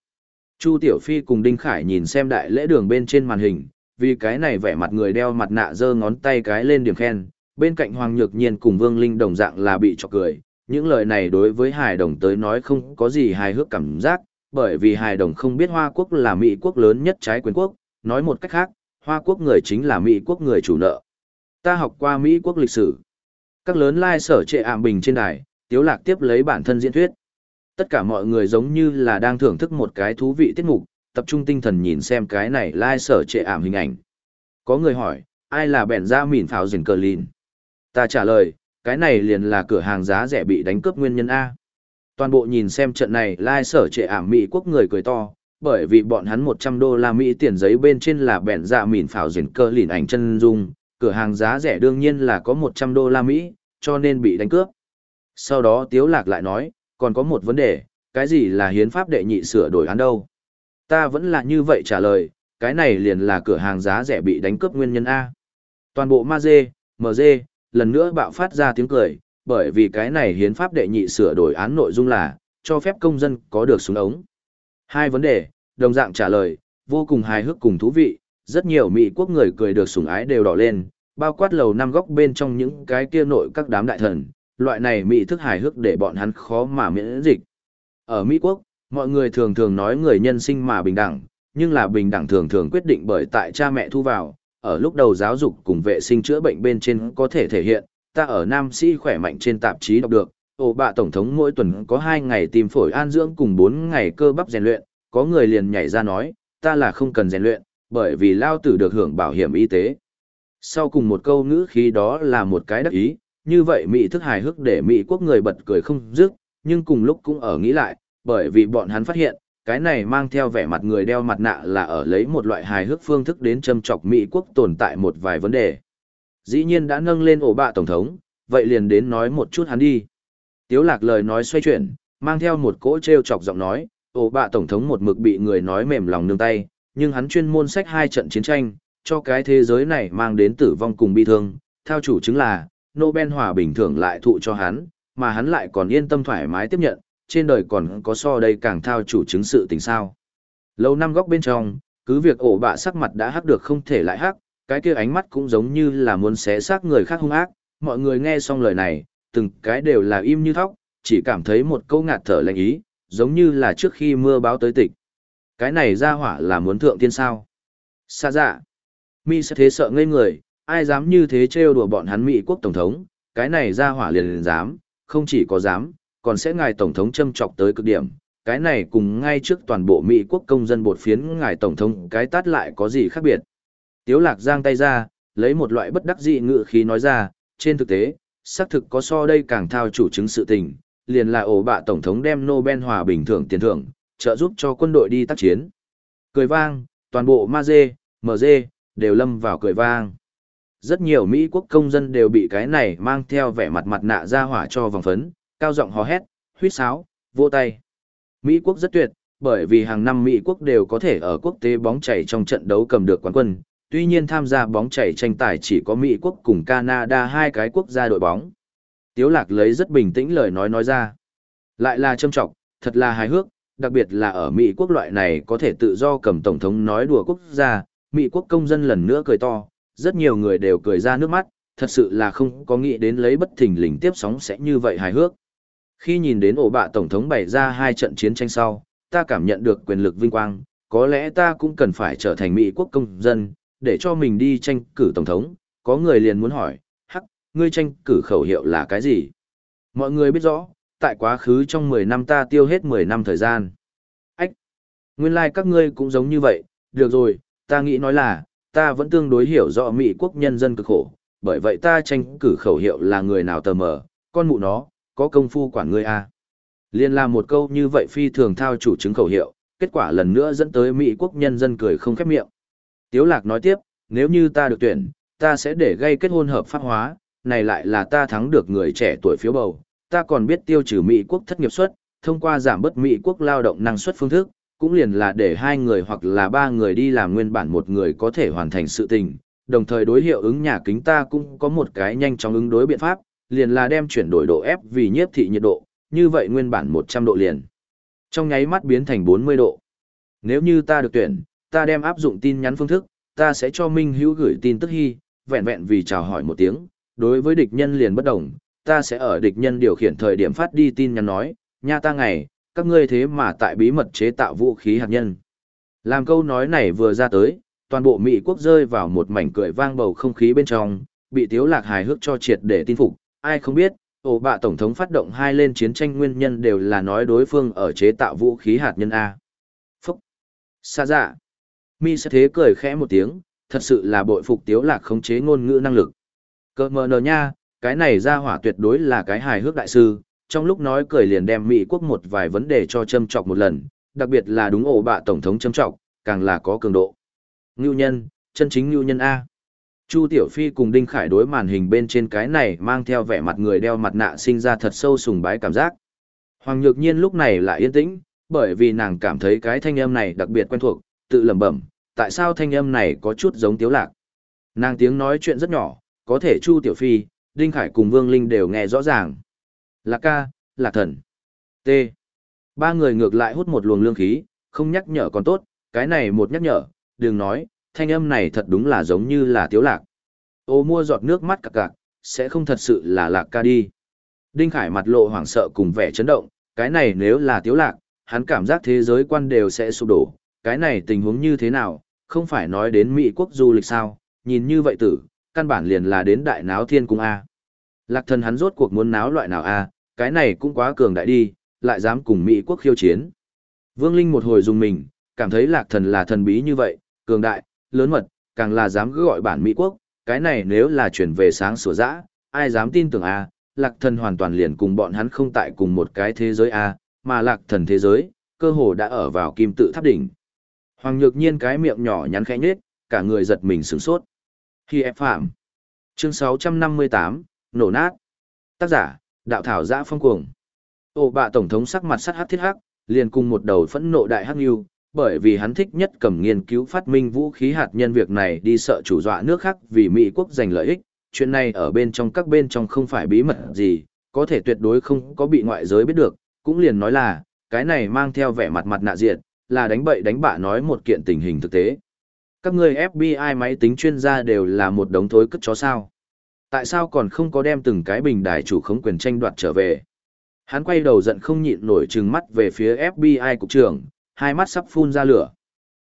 Chu Tiểu Phi cùng Đinh Khải nhìn xem đại lễ đường bên trên màn hình, vì cái này vẻ mặt người đeo mặt nạ giơ ngón tay cái lên điểm khen, bên cạnh Hoàng Nhược Nhiên cùng Vương Linh đồng dạng là bị chọc cười, những lời này đối với hài đồng tới nói không có gì hài hước cảm giác, bởi vì hài đồng không biết Hoa Quốc là Mỹ quốc lớn nhất trái quyền quốc, nói một cách khác, Hoa Quốc người chính là Mỹ quốc người chủ nợ. Ta học qua Mỹ quốc lịch sử. Các lớn lai sở trệ ảm bình trên đài, Tiếu Lạc tiếp lấy bản thân diễn thuyết. Tất cả mọi người giống như là đang thưởng thức một cái thú vị tiết mục, tập trung tinh thần nhìn xem cái này lai sở trệ ảm hình ảnh. Có người hỏi, ai là bèn ra mỉn pháo rình cờ lìn? Ta trả lời, cái này liền là cửa hàng giá rẻ bị đánh cướp nguyên nhân A. Toàn bộ nhìn xem trận này lai sở trệ ảm Mỹ quốc người cười to, bởi vì bọn hắn 100 đô la Mỹ tiền giấy bên trên là bẹn da mỉn pháo diển cờ lìn ảnh chân dung, cửa hàng giá rẻ đương nhiên là có 100 đô la Mỹ, cho nên bị đánh cướp. Sau đó Tiếu Lạc lại nói, còn có một vấn đề, cái gì là hiến pháp đệ nhị sửa đổi án đâu? Ta vẫn là như vậy trả lời, cái này liền là cửa hàng giá rẻ bị đánh cướp nguyên nhân A. Toàn bộ ma dê, mờ dê, lần nữa bạo phát ra tiếng cười, bởi vì cái này hiến pháp đệ nhị sửa đổi án nội dung là, cho phép công dân có được súng ống. Hai vấn đề, đồng dạng trả lời, vô cùng hài hước cùng thú vị, rất nhiều Mỹ quốc người cười được sủng ái đều đỏ lên, bao quát lầu năm góc bên trong những cái kia nội các đám đại thần, loại này Mỹ thức hài hước để bọn hắn khó mà miễn dịch. Ở Mỹ quốc, mọi người thường thường nói người nhân sinh mà bình đẳng, nhưng là bình đẳng thường thường quyết định bởi tại cha mẹ thu vào, ở lúc đầu giáo dục cùng vệ sinh chữa bệnh bên trên có thể thể hiện, ta ở Nam Sĩ khỏe mạnh trên tạp chí đọc được, ổ bạ tổng thống mỗi tuần có 2 ngày tìm phổi an dưỡng cùng 4 ngày cơ bắp rèn luyện, có người liền nhảy ra nói, ta là không cần rèn luyện, bởi vì lao tử được hưởng bảo hiểm y tế. Sau cùng một câu ngữ khí đó là một cái đắc ý, như vậy Mỹ thức hài hước để Mỹ quốc người bật cười không dứt, nhưng cùng lúc cũng ở nghĩ lại, bởi vì bọn hắn phát hiện, cái này mang theo vẻ mặt người đeo mặt nạ là ở lấy một loại hài hước phương thức đến châm chọc Mỹ quốc tồn tại một vài vấn đề. Dĩ nhiên đã nâng lên ổ bạ tổng thống, vậy liền đến nói một chút hắn đi. Tiếu lạc lời nói xoay chuyển, mang theo một cỗ treo chọc giọng nói, ổ bạ tổng thống một mực bị người nói mềm lòng nương tay, nhưng hắn chuyên môn sách hai trận chiến tranh, cho cái thế giới này mang đến tử vong cùng bi thương, theo chủ chứng là, Nobel hòa bình thưởng lại thụ cho hắn, mà hắn lại còn yên tâm thoải mái tiếp nhận, trên đời còn có so đây càng thao chủ chứng sự tình sao. Lâu năm góc bên trong, cứ việc ổ bạ sắc mặt đã hắc được không thể lại hắc, cái kia ánh mắt cũng giống như là muốn xé xác người khác hung ác, mọi người nghe xong lời này, từng cái đều là im như thóc, chỉ cảm thấy một câu ngạt thở lạnh ý, giống như là trước khi mưa báo tới tịch. Cái này ra hỏa là muốn thượng tiên sao. Xa dạ. Mi sẽ thế sợ ngây người, ai dám như thế trêu đùa bọn hắn Mỹ quốc Tổng thống, cái này ra hỏa liền liền dám, không chỉ có dám, còn sẽ ngài Tổng thống châm chọc tới cực điểm. Cái này cùng ngay trước toàn bộ Mỹ quốc công dân bột phiến ngài Tổng thống cái tát lại có gì khác biệt. Tiếu lạc giang tay ra, lấy một loại bất đắc dị ngự khí nói ra, trên thực tế, xác thực có so đây càng thao chủ chứng sự tình, liền là ổ bạ Tổng thống đem Nobel Hòa Bình thưởng tiền thưởng, trợ giúp cho quân đội đi tác chiến. Cười vang, toàn bộ ma dê, mờ dê, đều lâm vào cười vang. Rất nhiều Mỹ quốc công dân đều bị cái này mang theo vẻ mặt mặt nạ ra hỏa cho vòng phấn, cao giọng hò hét, huýt sáo, vô tay. Mỹ quốc rất tuyệt, bởi vì hàng năm Mỹ quốc đều có thể ở quốc tế bóng chảy trong trận đấu cầm được quán quân, tuy nhiên tham gia bóng chảy tranh tài chỉ có Mỹ quốc cùng Canada hai cái quốc gia đội bóng. Tiếu lạc lấy rất bình tĩnh lời nói nói ra. Lại là châm trọng, thật là hài hước, đặc biệt là ở Mỹ quốc loại này có thể tự do cầm tổng thống nói đùa quốc gia, Mỹ quốc công dân lần nữa cười to, rất nhiều người đều cười ra nước mắt, thật sự là không có nghĩ đến lấy bất thình lình tiếp sóng sẽ như vậy hài hước. Khi nhìn đến ổ bạ tổng thống bày ra hai trận chiến tranh sau, ta cảm nhận được quyền lực vinh quang, có lẽ ta cũng cần phải trở thành Mỹ quốc công dân, để cho mình đi tranh cử tổng thống, có người liền muốn hỏi, hắc, ngươi tranh cử khẩu hiệu là cái gì? Mọi người biết rõ, tại quá khứ trong 10 năm ta tiêu hết 10 năm thời gian. Ách! Nguyên lai like các ngươi cũng giống như vậy, được rồi, ta nghĩ nói là, ta vẫn tương đối hiểu rõ Mỹ quốc nhân dân cực khổ, bởi vậy ta tranh cử khẩu hiệu là người nào tờ mờ, con mụ nó, có công phu quản ngươi à. Liên làm một câu như vậy phi thường thao chủ chứng khẩu hiệu, kết quả lần nữa dẫn tới Mỹ quốc nhân dân cười không khép miệng. Tiếu lạc nói tiếp, nếu như ta được tuyển, ta sẽ để gây kết hôn hợp pháp hóa, này lại là ta thắng được người trẻ tuổi phiếu bầu, ta còn biết tiêu trừ Mỹ quốc thất nghiệp suất, thông qua giảm bớt Mỹ quốc lao động năng suất phương thức, cũng liền là để hai người hoặc là ba người đi làm nguyên bản một người có thể hoàn thành sự tình, đồng thời đối hiệu ứng nhà kính ta cũng có một cái nhanh chóng ứng đối biện pháp, liền là đem chuyển đổi độ ép vì nhiếp thị nhiệt độ, như vậy nguyên bản 100 độ liền. Trong nháy mắt biến thành 40 độ. Nếu như ta được tuyển, ta đem áp dụng tin nhắn phương thức, ta sẽ cho Minh Hữu gửi tin tức hy, vẹn vẹn vì chào hỏi một tiếng, đối với địch nhân liền bất đồng, ta sẽ ở địch nhân điều khiển thời điểm phát đi tin nhắn nói, nha ta ngày, các ngươi thế mà tại bí mật chế tạo vũ khí hạt nhân. Làm câu nói này vừa ra tới, toàn bộ Mỹ quốc rơi vào một mảnh cười vang bầu không khí bên trong, bị tiếu lạc hài hước cho triệt để tin phục, ai không biết, ổ bạ tổng thống phát động hai lên chiến tranh nguyên nhân đều là nói đối phương ở chế tạo vũ khí hạt nhân A. Phúc! Xa dạ! Mi sẽ thế cười khẽ một tiếng, thật sự là bội phục tiếu lạc khống chế ngôn ngữ năng lực. Cơ mờ nờ nha, cái này ra hỏa tuyệt đối là cái hài hước đại sư, trong lúc nói cười liền đem Mỹ quốc một vài vấn đề cho châm trọc một lần, đặc biệt là đúng ổ bạ tổng thống châm trọc, càng là có cường độ. Ngưu nhân, chân chính ngưu nhân A. Chu Tiểu Phi cùng Đinh Khải đối màn hình bên trên cái này mang theo vẻ mặt người đeo mặt nạ sinh ra thật sâu sùng bái cảm giác. Hoàng Nhược Nhiên lúc này lại yên tĩnh, bởi vì nàng cảm thấy cái thanh âm này đặc biệt quen thuộc, tự lẩm bẩm, tại sao thanh âm này có chút giống Tiếu Lạc. Nàng tiếng nói chuyện rất nhỏ, có thể Chu Tiểu Phi, Đinh Khải cùng Vương Linh đều nghe rõ ràng. Lạc ca, lạc thần. T. Ba người ngược lại hút một luồng lương khí, không nhắc nhở còn tốt, cái này một nhắc nhở, đừng nói, thanh âm này thật đúng là giống như là tiếu lạc. Ô mua giọt nước mắt cạc cạc, sẽ không thật sự là lạc ca đi. Đinh Khải mặt lộ hoảng sợ cùng vẻ chấn động, cái này nếu là tiếu lạc, hắn cảm giác thế giới quan đều sẽ sụp đổ, cái này tình huống như thế nào, không phải nói đến Mỹ quốc du lịch sao, nhìn như vậy tử, căn bản liền là đến đại náo thiên cung A. Lạc thần hắn rốt cuộc muốn náo loại nào A, cái này cũng quá cường đại đi, lại dám cùng Mỹ quốc khiêu chiến. Vương Linh một hồi dùng mình, cảm thấy lạc thần là thần bí như vậy, cường đại, lớn mật, càng là dám cứ gọi bản Mỹ quốc, cái này nếu là chuyển về sáng sủa dã, ai dám tin tưởng A, lạc thần hoàn toàn liền cùng bọn hắn không tại cùng một cái thế giới A, mà lạc thần thế giới, cơ hồ đã ở vào kim tự tháp đỉnh. Hoàng nhược nhiên cái miệng nhỏ nhắn khẽ nhết, cả người giật mình sửng sốt. Khi ép phạm. Chương 658, nổ nát. Tác giả, đạo thảo giã phong cuồng. Ô bạ tổng thống sắc mặt sắt hắc thiết hắc, liền cùng một đầu phẫn nộ đại hắc yêu, bởi vì hắn thích nhất cầm nghiên cứu phát minh vũ khí hạt nhân việc này đi sợ chủ dọa nước khác vì Mỹ quốc giành lợi ích. Chuyện này ở bên trong các bên trong không phải bí mật gì, có thể tuyệt đối không có bị ngoại giới biết được, cũng liền nói là, cái này mang theo vẻ mặt mặt nạ diệt, là đánh bậy đánh bạ nói một kiện tình hình thực tế. Các người FBI máy tính chuyên gia đều là một đống thối cất chó sao. Tại sao còn không có đem từng cái bình đài chủ khống quyền tranh đoạt trở về? Hắn quay đầu giận không nhịn nổi trừng mắt về phía FBI cục trưởng, hai mắt sắp phun ra lửa.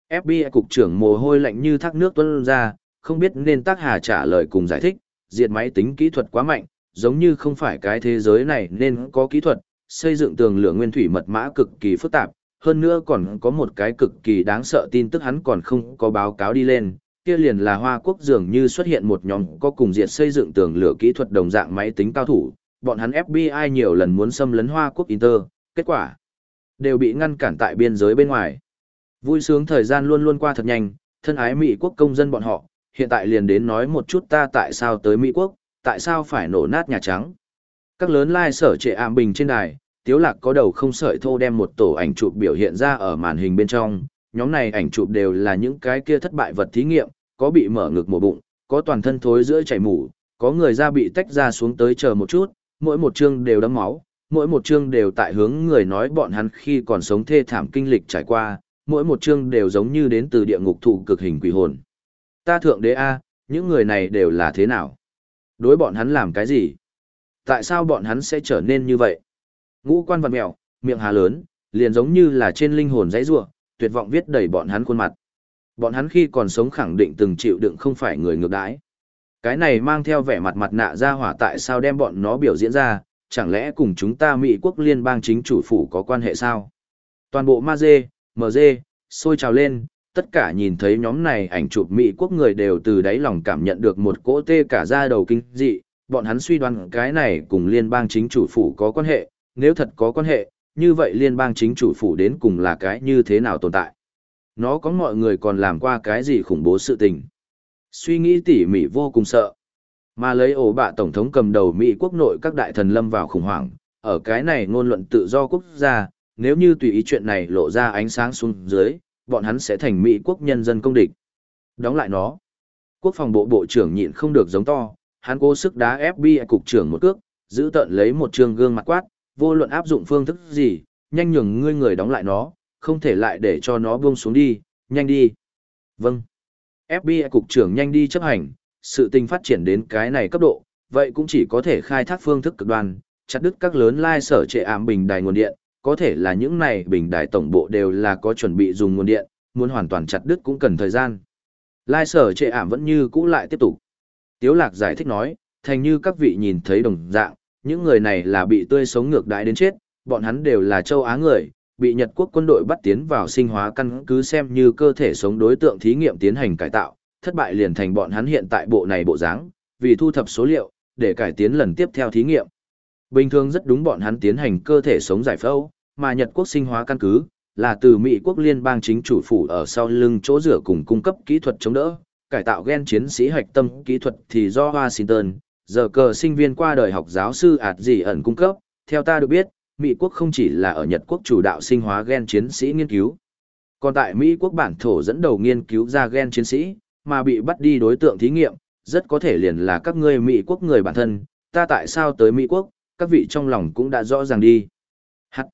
FBI cục trưởng mồ hôi lạnh như thác nước tuôn ra, không biết nên tác hà trả lời cùng giải thích, diệt máy tính kỹ thuật quá mạnh, giống như không phải cái thế giới này nên có kỹ thuật, xây dựng tường lửa nguyên thủy mật mã cực kỳ phức tạp, hơn nữa còn có một cái cực kỳ đáng sợ tin tức hắn còn không có báo cáo đi lên, kia liền là Hoa Quốc dường như xuất hiện một nhóm có cùng diệt xây dựng tường lửa kỹ thuật đồng dạng máy tính cao thủ, bọn hắn FBI nhiều lần muốn xâm lấn Hoa Quốc Inter, kết quả đều bị ngăn cản tại biên giới bên ngoài. Vui sướng thời gian luôn luôn qua thật nhanh, thân ái Mỹ quốc công dân bọn họ, hiện tại liền đến nói một chút ta tại sao tới Mỹ quốc, tại sao phải nổ nát Nhà Trắng. Các lớn lai like sở trệ ảm bình trên đài, Tiếu Lạc có đầu không sợi thô đem một tổ ảnh chụp biểu hiện ra ở màn hình bên trong, nhóm này ảnh chụp đều là những cái kia thất bại vật thí nghiệm, có bị mở ngực mổ bụng, có toàn thân thối giữa chảy mủ, có người da bị tách ra xuống tới chờ một chút, mỗi một chương đều đấm máu, mỗi một chương đều tại hướng người nói bọn hắn khi còn sống thê thảm kinh lịch trải qua, mỗi một chương đều giống như đến từ địa ngục thụ cực hình quỷ hồn. Ta thượng đế A, những người này đều là thế nào? Đối bọn hắn làm cái gì? Tại sao bọn hắn sẽ trở nên như vậy? Ngũ quan vật mèo, miệng hà lớn, liền giống như là trên linh hồn dãy rủa, tuyệt vọng viết đầy bọn hắn khuôn mặt. Bọn hắn khi còn sống khẳng định từng chịu đựng không phải người ngược đãi. Cái này mang theo vẻ mặt mặt nạ ra hỏa tại sao đem bọn nó biểu diễn ra, chẳng lẽ cùng chúng ta Mỹ quốc liên bang chính chủ phủ có quan hệ sao? Toàn bộ ma dê, mờ dê, sôi trào lên, tất cả nhìn thấy nhóm này ảnh chụp Mỹ quốc người đều từ đáy lòng cảm nhận được một cỗ tê cả da đầu kinh dị, bọn hắn suy đoán cái này cùng liên bang chính chủ phủ có quan hệ, nếu thật có quan hệ, như vậy liên bang chính chủ phủ đến cùng là cái như thế nào tồn tại. Nó có mọi người còn làm qua cái gì khủng bố sự tình. Suy nghĩ tỉ mỉ vô cùng sợ. Mà lấy ổ bạ tổng thống cầm đầu Mỹ quốc nội các đại thần lâm vào khủng hoảng, ở cái này ngôn luận tự do quốc gia, nếu như tùy ý chuyện này lộ ra ánh sáng xuống dưới, bọn hắn sẽ thành Mỹ quốc nhân dân công địch. Đóng lại nó. Quốc phòng bộ bộ trưởng nhịn không được giống to, hắn cố sức đá FBI cục trưởng một cước, giữ tận lấy một trường gương mặt quát, vô luận áp dụng phương thức gì, nhanh nhường ngươi người đóng lại nó, không thể lại để cho nó buông xuống đi, nhanh đi. Vâng. FBI cục trưởng nhanh đi chấp hành, sự tình phát triển đến cái này cấp độ, vậy cũng chỉ có thể khai thác phương thức cực đoan, chặt đứt các lớn lai sở trệ ảm bình đài nguồn điện, có thể là những này bình đài tổng bộ đều là có chuẩn bị dùng nguồn điện, muốn hoàn toàn chặt đứt cũng cần thời gian. Lai sở trệ ảm vẫn như cũ lại tiếp tục. Tiếu lạc giải thích nói, thành như các vị nhìn thấy đồng dạng, những người này là bị tươi sống ngược đãi đến chết, bọn hắn đều là châu Á người, bị Nhật quốc quân đội bắt tiến vào sinh hóa căn cứ xem như cơ thể sống đối tượng thí nghiệm tiến hành cải tạo, thất bại liền thành bọn hắn hiện tại bộ này bộ dáng, vì thu thập số liệu, để cải tiến lần tiếp theo thí nghiệm. Bình thường rất đúng bọn hắn tiến hành cơ thể sống giải phẫu, mà Nhật quốc sinh hóa căn cứ là từ Mỹ quốc liên bang chính chủ phủ ở sau lưng chỗ rửa cùng cung cấp kỹ thuật chống đỡ, cải tạo gen chiến sĩ hạch tâm kỹ thuật thì do Washington, giờ cờ sinh viên qua đời học giáo sư ạt gì ẩn cung cấp, theo ta được biết, Mỹ quốc không chỉ là ở Nhật quốc chủ đạo sinh hóa gen chiến sĩ nghiên cứu. Còn tại Mỹ quốc bản thổ dẫn đầu nghiên cứu ra gen chiến sĩ, mà bị bắt đi đối tượng thí nghiệm, rất có thể liền là các ngươi Mỹ quốc người bản thân, ta tại sao tới Mỹ quốc, các vị trong lòng cũng đã rõ ràng đi. Hắt.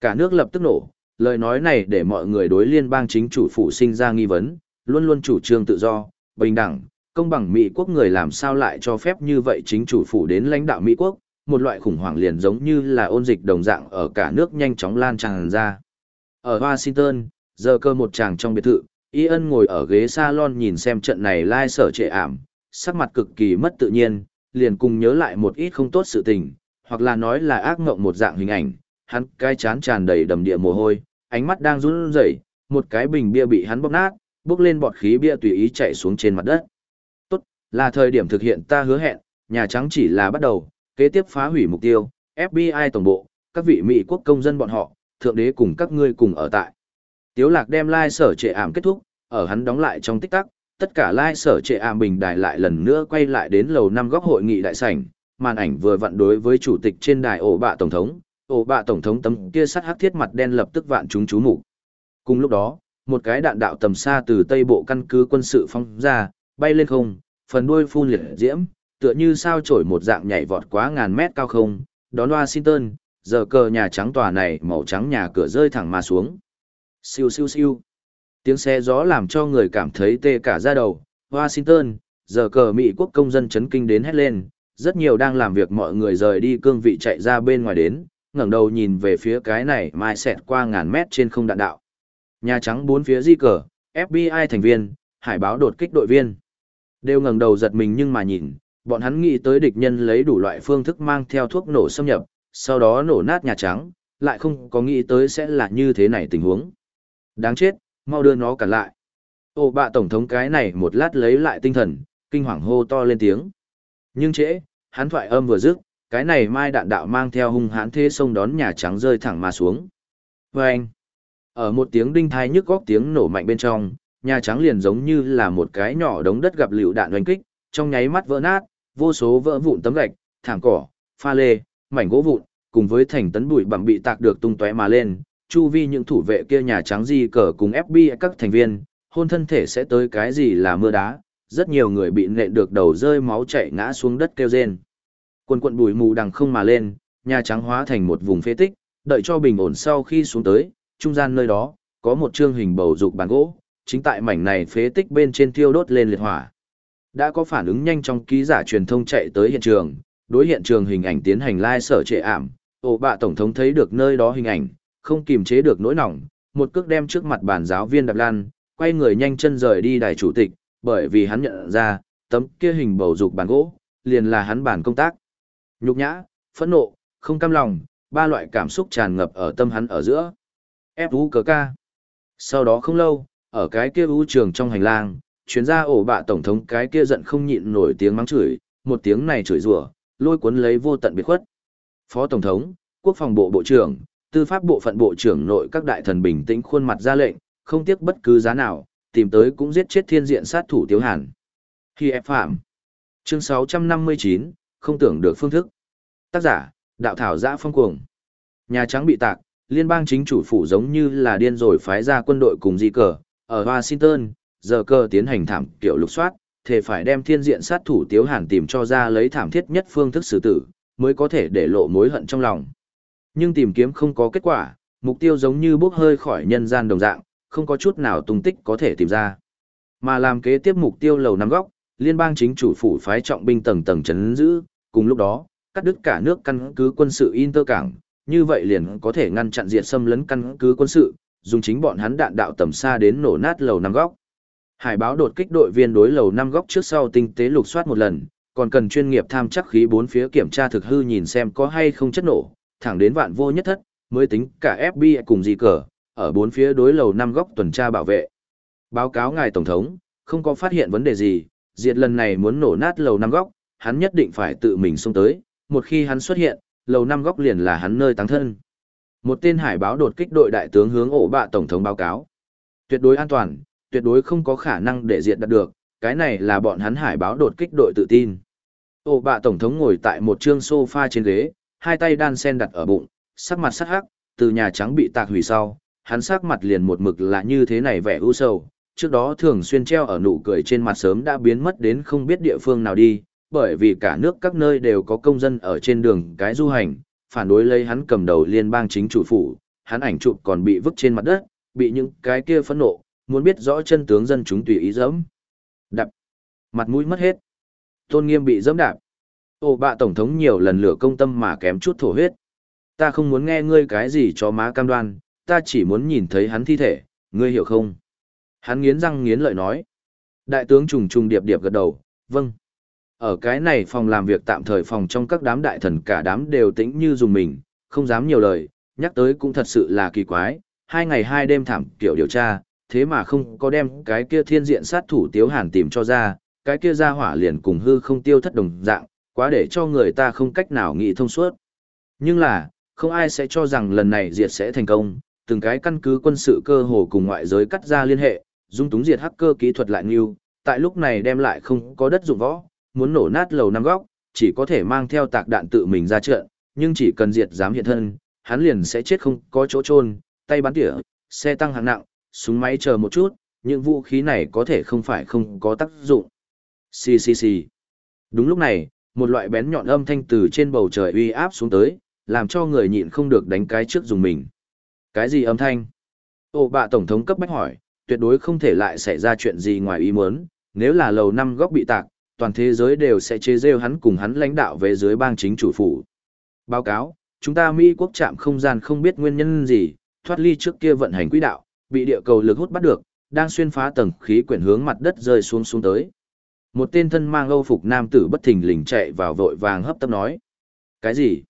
Cả nước lập tức nổ, lời nói này để mọi người đối liên bang chính chủ phụ sinh ra nghi vấn, luôn luôn chủ trương tự do, bình đẳng, công bằng Mỹ quốc người làm sao lại cho phép như vậy chính chủ phủ đến lãnh đạo Mỹ quốc, một loại khủng hoảng liền giống như là ôn dịch đồng dạng ở cả nước nhanh chóng lan tràn ra. Ở Washington, giờ cơ một chàng trong biệt thự, Ian ngồi ở ghế salon nhìn xem trận này lai sở trệ ảm, sắc mặt cực kỳ mất tự nhiên, liền cùng nhớ lại một ít không tốt sự tình, hoặc là nói là ác mộng một dạng hình ảnh, hắn cái chán tràn đầy đầm địa mồ hôi, ánh mắt đang run rẩy, một cái bình bia bị hắn bóp nát, bước lên bọt khí bia tùy ý chạy xuống trên mặt đất. Là thời điểm thực hiện ta hứa hẹn, Nhà Trắng chỉ là bắt đầu, kế tiếp phá hủy mục tiêu, FBI tổng bộ, các vị Mỹ quốc công dân bọn họ, thượng đế cùng các ngươi cùng ở tại. Tiếu lạc đem lai sở trệ ảm kết thúc, ở hắn đóng lại trong tích tắc, tất cả lai sở trệ ảm bình đài lại lần nữa quay lại đến lầu năm góc hội nghị đại sảnh, màn ảnh vừa vặn đối với chủ tịch trên đài ổ bạ tổng thống, ổ bạ tổng thống tấm kia sắt hắc thiết mặt đen lập tức vạn chúng chú mục. Cùng lúc đó, một cái đạn đạo tầm xa từ tây bộ căn cứ quân sự phóng ra, bay lên không, phần đuôi phun liệt diễm, tựa như sao chổi một dạng nhảy vọt quá ngàn mét cao không, đón Washington, giờ cờ nhà trắng tòa này màu trắng nhà cửa rơi thẳng mà xuống. Siêu siêu siêu. Tiếng xe gió làm cho người cảm thấy tê cả da đầu. Washington, giờ cờ Mỹ quốc công dân chấn kinh đến hét lên, rất nhiều đang làm việc mọi người rời đi cương vị chạy ra bên ngoài đến, ngẩng đầu nhìn về phía cái này mai xẹt qua ngàn mét trên không đạn đạo. Nhà Trắng bốn phía di cờ, FBI thành viên, hải báo đột kích đội viên. Đều ngẩng đầu giật mình nhưng mà nhìn, bọn hắn nghĩ tới địch nhân lấy đủ loại phương thức mang theo thuốc nổ xâm nhập, sau đó nổ nát Nhà Trắng, lại không có nghĩ tới sẽ là như thế này tình huống. Đáng chết, mau đưa nó cản lại. Ô bạ tổng thống cái này một lát lấy lại tinh thần, kinh hoàng hô to lên tiếng. Nhưng trễ, hắn thoại âm vừa dứt, cái này mai đạn đạo mang theo hung hãn thế sông đón Nhà Trắng rơi thẳng mà xuống. Vâng! anh, ở một tiếng đinh thai nhức góc tiếng nổ mạnh bên trong, Nhà Trắng liền giống như là một cái nhỏ đống đất gặp lựu đạn oanh kích, trong nháy mắt vỡ nát, vô số vỡ vụn tấm gạch, thảm cỏ, pha lê, mảnh gỗ vụn, cùng với thành tấn bụi bặm bị tạc được tung tóe mà lên, chu vi những thủ vệ kia nhà trắng di cờ cùng FBI các thành viên, hôn thân thể sẽ tới cái gì là mưa đá, rất nhiều người bị nện được đầu rơi máu chảy ngã xuống đất kêu rên. Quần quận bụi mù đằng không mà lên, nhà trắng hóa thành một vùng phế tích, đợi cho bình ổn sau khi xuống tới, trung gian nơi đó, có một chương hình bầu dục bàn gỗ, chính tại mảnh này phế tích bên trên thiêu đốt lên liệt hỏa. Đã có phản ứng nhanh trong ký giả truyền thông chạy tới hiện trường, đối hiện trường hình ảnh tiến hành lai sở trệ ảm, ổ bạ tổng thống thấy được nơi đó hình ảnh, không kiềm chế được nỗi nỏng, một cước đem trước mặt bàn giáo viên đạp lan, quay người nhanh chân rời đi đài chủ tịch, bởi vì hắn nhận ra, tấm kia hình bầu dục bàn gỗ, liền là hắn bàn công tác. Nhục nhã, phẫn nộ, không cam lòng, ba loại cảm xúc tràn ngập ở tâm hắn ở giữa. Ép vũ cờ ca. Sau đó không lâu, ở cái kia vũ trường trong hành lang, chuyến ra ổ bạ tổng thống cái kia giận không nhịn nổi tiếng mắng chửi, một tiếng này chửi rủa, lôi cuốn lấy vô tận biệt khuất. Phó tổng thống, quốc phòng bộ bộ trưởng, tư pháp bộ phận bộ trưởng nội các đại thần bình tĩnh khuôn mặt ra lệnh, không tiếc bất cứ giá nào, tìm tới cũng giết chết thiên diện sát thủ Tiếu Hàn. Khi ép phạm. Chương 659, không tưởng được phương thức. Tác giả, đạo thảo giã phong cuồng. Nhà Trắng bị tạc, liên bang chính chủ phủ giống như là điên rồi phái ra quân đội cùng di cờ, ở Washington, giờ cơ tiến hành thảm kiểu lục soát, thể phải đem thiên diện sát thủ Tiếu Hàn tìm cho ra lấy thảm thiết nhất phương thức xử tử, mới có thể để lộ mối hận trong lòng. Nhưng tìm kiếm không có kết quả, mục tiêu giống như bốc hơi khỏi nhân gian đồng dạng, không có chút nào tung tích có thể tìm ra. Mà làm kế tiếp mục tiêu lầu năm góc, liên bang chính chủ phủ phái trọng binh tầng tầng chấn giữ, cùng lúc đó, cắt đứt cả nước căn cứ quân sự Inter cảng, như vậy liền có thể ngăn chặn diệt xâm lấn căn cứ quân sự, dùng chính bọn hắn đạn đạo tầm xa đến nổ nát lầu năm góc. Hải báo đột kích đội viên đối lầu năm góc trước sau tinh tế lục soát một lần, còn cần chuyên nghiệp tham chắc khí bốn phía kiểm tra thực hư nhìn xem có hay không chất nổ, thẳng đến vạn vô nhất thất, mới tính cả FBI cùng gì cờ, ở bốn phía đối lầu năm góc tuần tra bảo vệ. Báo cáo ngài Tổng thống, không có phát hiện vấn đề gì, diệt lần này muốn nổ nát lầu năm góc, hắn nhất định phải tự mình xông tới, một khi hắn xuất hiện, lầu năm góc liền là hắn nơi tăng thân. Một tên hải báo đột kích đội đại tướng hướng ổ bạ Tổng thống báo cáo. Tuyệt đối an toàn, tuyệt đối không có khả năng để diệt đạt được, cái này là bọn hắn hải báo đột kích đội tự tin. Ổ bạ Tổng thống ngồi tại một trương sofa trên ghế, hai tay đan sen đặt ở bụng, sắc mặt sắc hắc, từ nhà trắng bị tạc hủy sau, hắn sắc mặt liền một mực là như thế này vẻ u sầu, trước đó thường xuyên treo ở nụ cười trên mặt sớm đã biến mất đến không biết địa phương nào đi, bởi vì cả nước các nơi đều có công dân ở trên đường cái du hành, phản đối lấy hắn cầm đầu liên bang chính chủ phủ, hắn ảnh chụp còn bị vứt trên mặt đất, bị những cái kia phẫn nộ, muốn biết rõ chân tướng dân chúng tùy ý dẫm. Đạp. Mặt mũi mất hết. Tôn nghiêm bị dẫm đạp. Ô bạ tổng thống nhiều lần lửa công tâm mà kém chút thổ huyết. Ta không muốn nghe ngươi cái gì cho má cam đoan, ta chỉ muốn nhìn thấy hắn thi thể, ngươi hiểu không? Hắn nghiến răng nghiến lợi nói. Đại tướng trùng trùng điệp điệp gật đầu, vâng. Ở cái này phòng làm việc tạm thời phòng trong các đám đại thần cả đám đều tĩnh như dùng mình, không dám nhiều lời, nhắc tới cũng thật sự là kỳ quái, hai ngày hai đêm thảm kiểu điều tra, thế mà không có đem cái kia thiên diện sát thủ tiếu hàn tìm cho ra, cái kia ra hỏa liền cùng hư không tiêu thất đồng dạng, quá để cho người ta không cách nào nghĩ thông suốt. Nhưng là, không ai sẽ cho rằng lần này diệt sẽ thành công, từng cái căn cứ quân sự cơ hồ cùng ngoại giới cắt ra liên hệ, dung túng diệt hacker kỹ thuật lại nhiều tại lúc này đem lại không có đất dụng võ, muốn nổ nát lầu năm góc, chỉ có thể mang theo tạc đạn tự mình ra trận, nhưng chỉ cần diệt dám hiện thân, hắn liền sẽ chết không có chỗ trôn, tay bắn tỉa, xe tăng hạng nặng, súng máy chờ một chút, những vũ khí này có thể không phải không có tác dụng. Xì xì xì. Đúng lúc này, một loại bén nhọn âm thanh từ trên bầu trời uy áp xuống tới, làm cho người nhịn không được đánh cái trước dùng mình. Cái gì âm thanh? ô bạ tổng thống cấp bách hỏi, tuyệt đối không thể lại xảy ra chuyện gì ngoài ý muốn, nếu là lầu năm góc bị tạc, toàn thế giới đều sẽ chế rêu hắn cùng hắn lãnh đạo về dưới bang chính chủ phủ. Báo cáo, chúng ta Mỹ quốc trạm không gian không biết nguyên nhân gì, thoát ly trước kia vận hành quỹ đạo, bị địa cầu lực hút bắt được, đang xuyên phá tầng khí quyển hướng mặt đất rơi xuống xuống tới. Một tên thân mang âu phục nam tử bất thình lình chạy vào vội vàng hấp tấp nói. Cái gì?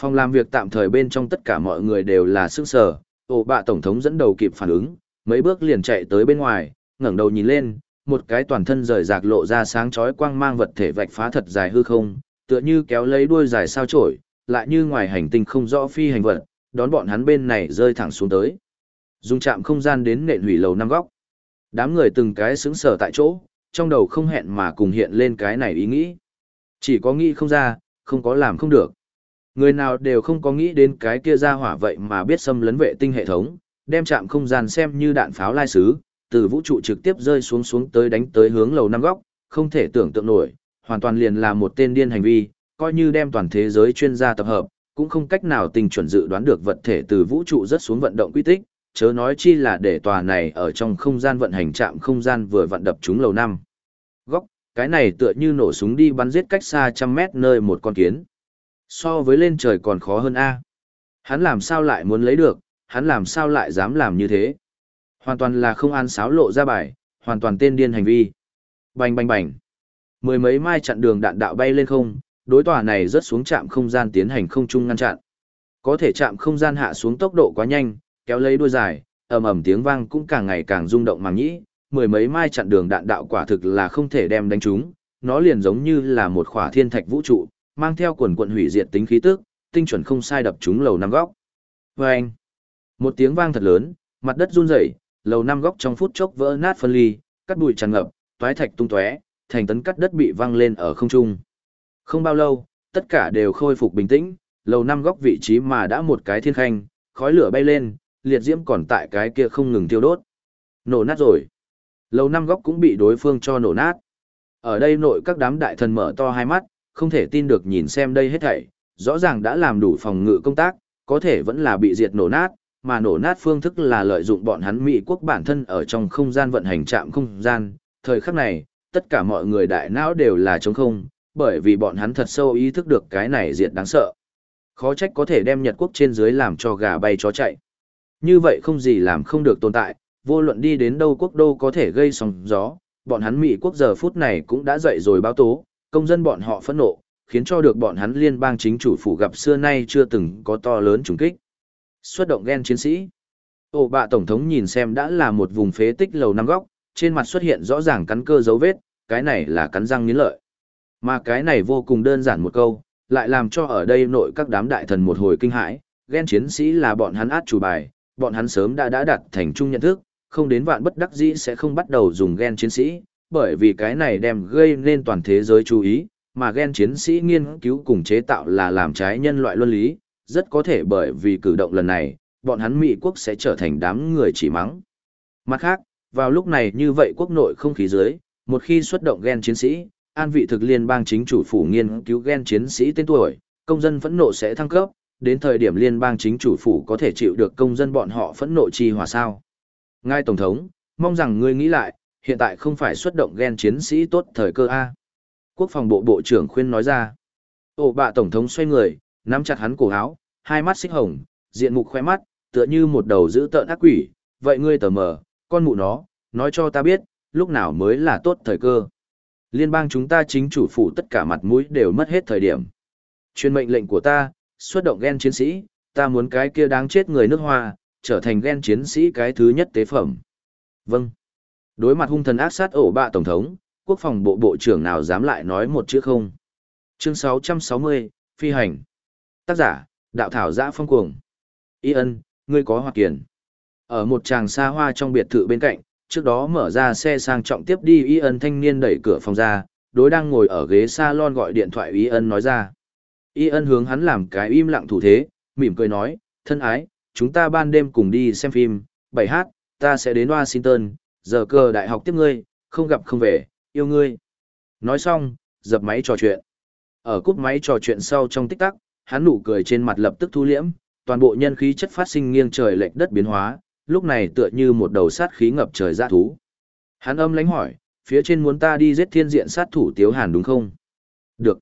Phòng làm việc tạm thời bên trong tất cả mọi người đều là sức sở, ổ bạ tổng thống dẫn đầu kịp phản ứng, mấy bước liền chạy tới bên ngoài, ngẩng đầu nhìn lên, một cái toàn thân rời rạc lộ ra sáng chói quang mang vật thể vạch phá thật dài hư không, tựa như kéo lấy đuôi dài sao chổi, lại như ngoài hành tinh không rõ phi hành vật, đón bọn hắn bên này rơi thẳng xuống tới. Dùng chạm không gian đến nện hủy lầu năm góc. Đám người từng cái sững sờ tại chỗ, trong đầu không hẹn mà cùng hiện lên cái này ý nghĩ. Chỉ có nghĩ không ra, không có làm không được. Người nào đều không có nghĩ đến cái kia ra hỏa vậy mà biết xâm lấn vệ tinh hệ thống, đem chạm không gian xem như đạn pháo lai sứ, từ vũ trụ trực tiếp rơi xuống xuống tới đánh tới hướng lầu năm góc, không thể tưởng tượng nổi, hoàn toàn liền là một tên điên hành vi, coi như đem toàn thế giới chuyên gia tập hợp, cũng không cách nào tình chuẩn dự đoán được vật thể từ vũ trụ rất xuống vận động quy tích, chớ nói chi là để tòa này ở trong không gian vận hành chạm không gian vừa vận đập chúng lầu năm. Góc, cái này tựa như nổ súng đi bắn giết cách xa trăm mét nơi một con kiến. So với lên trời còn khó hơn A. Hắn làm sao lại muốn lấy được, hắn làm sao lại dám làm như thế. Hoàn toàn là không an sáo lộ ra bài, hoàn toàn tên điên hành vi. Bành bành bành. Mười mấy mai chặn đường đạn đạo bay lên không, đối tòa này rớt xuống trạm không gian tiến hành không trung ngăn chặn. Có thể chạm không gian hạ xuống tốc độ quá nhanh, kéo lấy đuôi dài, ầm ầm tiếng vang cũng càng ngày càng rung động màng nhĩ, mười mấy mai chặn đường đạn đạo quả thực là không thể đem đánh trúng, nó liền giống như là một khỏa thiên thạch vũ trụ, mang theo quần quận hủy diệt tính khí tức, tinh chuẩn không sai đập trúng lầu năm góc. Vâng! Một tiếng vang thật lớn, mặt đất run rẩy, lầu năm góc trong phút chốc vỡ nát phân ly, cắt bụi tràn ngập, toái thạch tung tóe, thành tấn cắt đất bị văng lên ở không trung. Không bao lâu, tất cả đều khôi phục bình tĩnh, lầu năm góc vị trí mà đã một cái thiên khanh, khói lửa bay lên, liệt diễm còn tại cái kia không ngừng tiêu đốt. Nổ nát rồi. Lầu năm góc cũng bị đối phương cho nổ nát. Ở đây nội các đám đại thần mở to hai mắt, không thể tin được nhìn xem đây hết thảy, rõ ràng đã làm đủ phòng ngự công tác, có thể vẫn là bị diệt nổ nát, mà nổ nát phương thức là lợi dụng bọn hắn Mỹ quốc bản thân ở trong không gian vận hành trạm không gian. Thời khắc này, tất cả mọi người đại não đều là trống không, bởi vì bọn hắn thật sâu ý thức được cái này diệt đáng sợ. Khó trách có thể đem Nhật quốc trên dưới làm cho gà bay chó chạy. Như vậy không gì làm không được tồn tại, vô luận đi đến đâu quốc đô có thể gây sóng gió, bọn hắn Mỹ quốc giờ phút này cũng đã dậy rồi báo tố, công dân bọn họ phẫn nộ, khiến cho được bọn hắn liên bang chính chủ phủ gặp xưa nay chưa từng có to lớn trùng kích. Xuất động ghen chiến sĩ. Ổ bạ tổng thống nhìn xem đã là một vùng phế tích lầu năm góc, trên mặt xuất hiện rõ ràng cắn cơ dấu vết, cái này là cắn răng nghiến lợi. Mà cái này vô cùng đơn giản một câu, lại làm cho ở đây nội các đám đại thần một hồi kinh hãi, ghen chiến sĩ là bọn hắn át chủ bài, bọn hắn sớm đã đã đặt thành chung nhận thức, không đến vạn bất đắc dĩ sẽ không bắt đầu dùng ghen chiến sĩ, bởi vì cái này đem gây nên toàn thế giới chú ý, mà ghen chiến sĩ nghiên cứu cùng chế tạo là làm trái nhân loại luân lý, rất có thể bởi vì cử động lần này, bọn hắn Mỹ quốc sẽ trở thành đám người chỉ mắng. Mặt khác, vào lúc này như vậy quốc nội không khí dưới, một khi xuất động gen chiến sĩ, an vị thực liên bang chính chủ phủ nghiên cứu gen chiến sĩ tên tuổi, công dân phẫn nộ sẽ thăng cấp, đến thời điểm liên bang chính chủ phủ có thể chịu được công dân bọn họ phẫn nộ chi hòa sao. Ngài Tổng thống, mong rằng ngươi nghĩ lại, hiện tại không phải xuất động gen chiến sĩ tốt thời cơ A. Quốc phòng bộ bộ trưởng khuyên nói ra. Ổ bạ Tổng thống xoay người, nắm chặt hắn cổ áo, hai mắt xích hồng, diện mục khoe mắt, tựa như một đầu giữ tợn ác quỷ. Vậy ngươi tờ mờ, con mụ nó, nói cho ta biết, lúc nào mới là tốt thời cơ. Liên bang chúng ta chính chủ phủ tất cả mặt mũi đều mất hết thời điểm. Chuyên mệnh lệnh của ta, xuất động gen chiến sĩ, ta muốn cái kia đáng chết người nước hoa, trở thành gen chiến sĩ cái thứ nhất tế phẩm. Vâng. Đối mặt hung thần ác sát ổ bạ tổng thống, quốc phòng bộ bộ trưởng nào dám lại nói một chữ không. Chương 660, Phi hành. Tác giả, Đạo Thảo Giã Phong Cuồng. Y ân, ngươi có hoạt kiền. Ở một tràng xa hoa trong biệt thự bên cạnh, trước đó mở ra xe sang trọng tiếp đi Y ân thanh niên đẩy cửa phòng ra, đối đang ngồi ở ghế salon gọi điện thoại Y ân nói ra. Y ân hướng hắn làm cái im lặng thủ thế, mỉm cười nói, thân ái, chúng ta ban đêm cùng đi xem phim, bảy hát, ta sẽ đến Washington, giờ cờ đại học tiếp ngươi, không gặp không về, yêu ngươi. Nói xong, dập máy trò chuyện. Ở cúp máy trò chuyện sau trong tích tắc, hắn nụ cười trên mặt lập tức thu liễm, toàn bộ nhân khí chất phát sinh nghiêng trời lệch đất biến hóa, lúc này tựa như một đầu sát khí ngập trời dã thú. Hắn âm lãnh hỏi, phía trên muốn ta đi giết thiên diện sát thủ Tiếu Hàn đúng không? Được.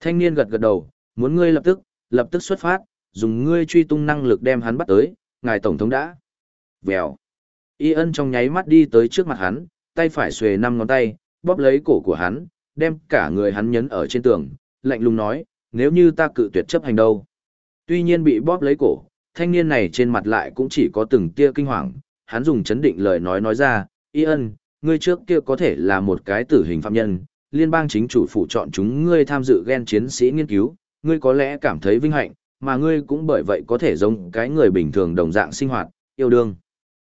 Thanh niên gật gật đầu, muốn ngươi lập tức, lập tức xuất phát, dùng ngươi truy tung năng lực đem hắn bắt tới, ngài tổng thống đã. Vèo. Y ân trong nháy mắt đi tới trước mặt hắn, tay phải xuề năm ngón tay, bóp lấy cổ của hắn, đem cả người hắn nhấn ở trên tường, lạnh lùng nói, nếu như ta cự tuyệt chấp hành đâu. Tuy nhiên bị bóp lấy cổ, thanh niên này trên mặt lại cũng chỉ có từng tia kinh hoàng, hắn dùng chấn định lời nói nói ra, Y ân, ngươi trước kia có thể là một cái tử hình phạm nhân, liên bang chính chủ phụ chọn chúng ngươi tham dự gen chiến sĩ nghiên cứu, ngươi có lẽ cảm thấy vinh hạnh, mà ngươi cũng bởi vậy có thể giống cái người bình thường đồng dạng sinh hoạt, yêu đương.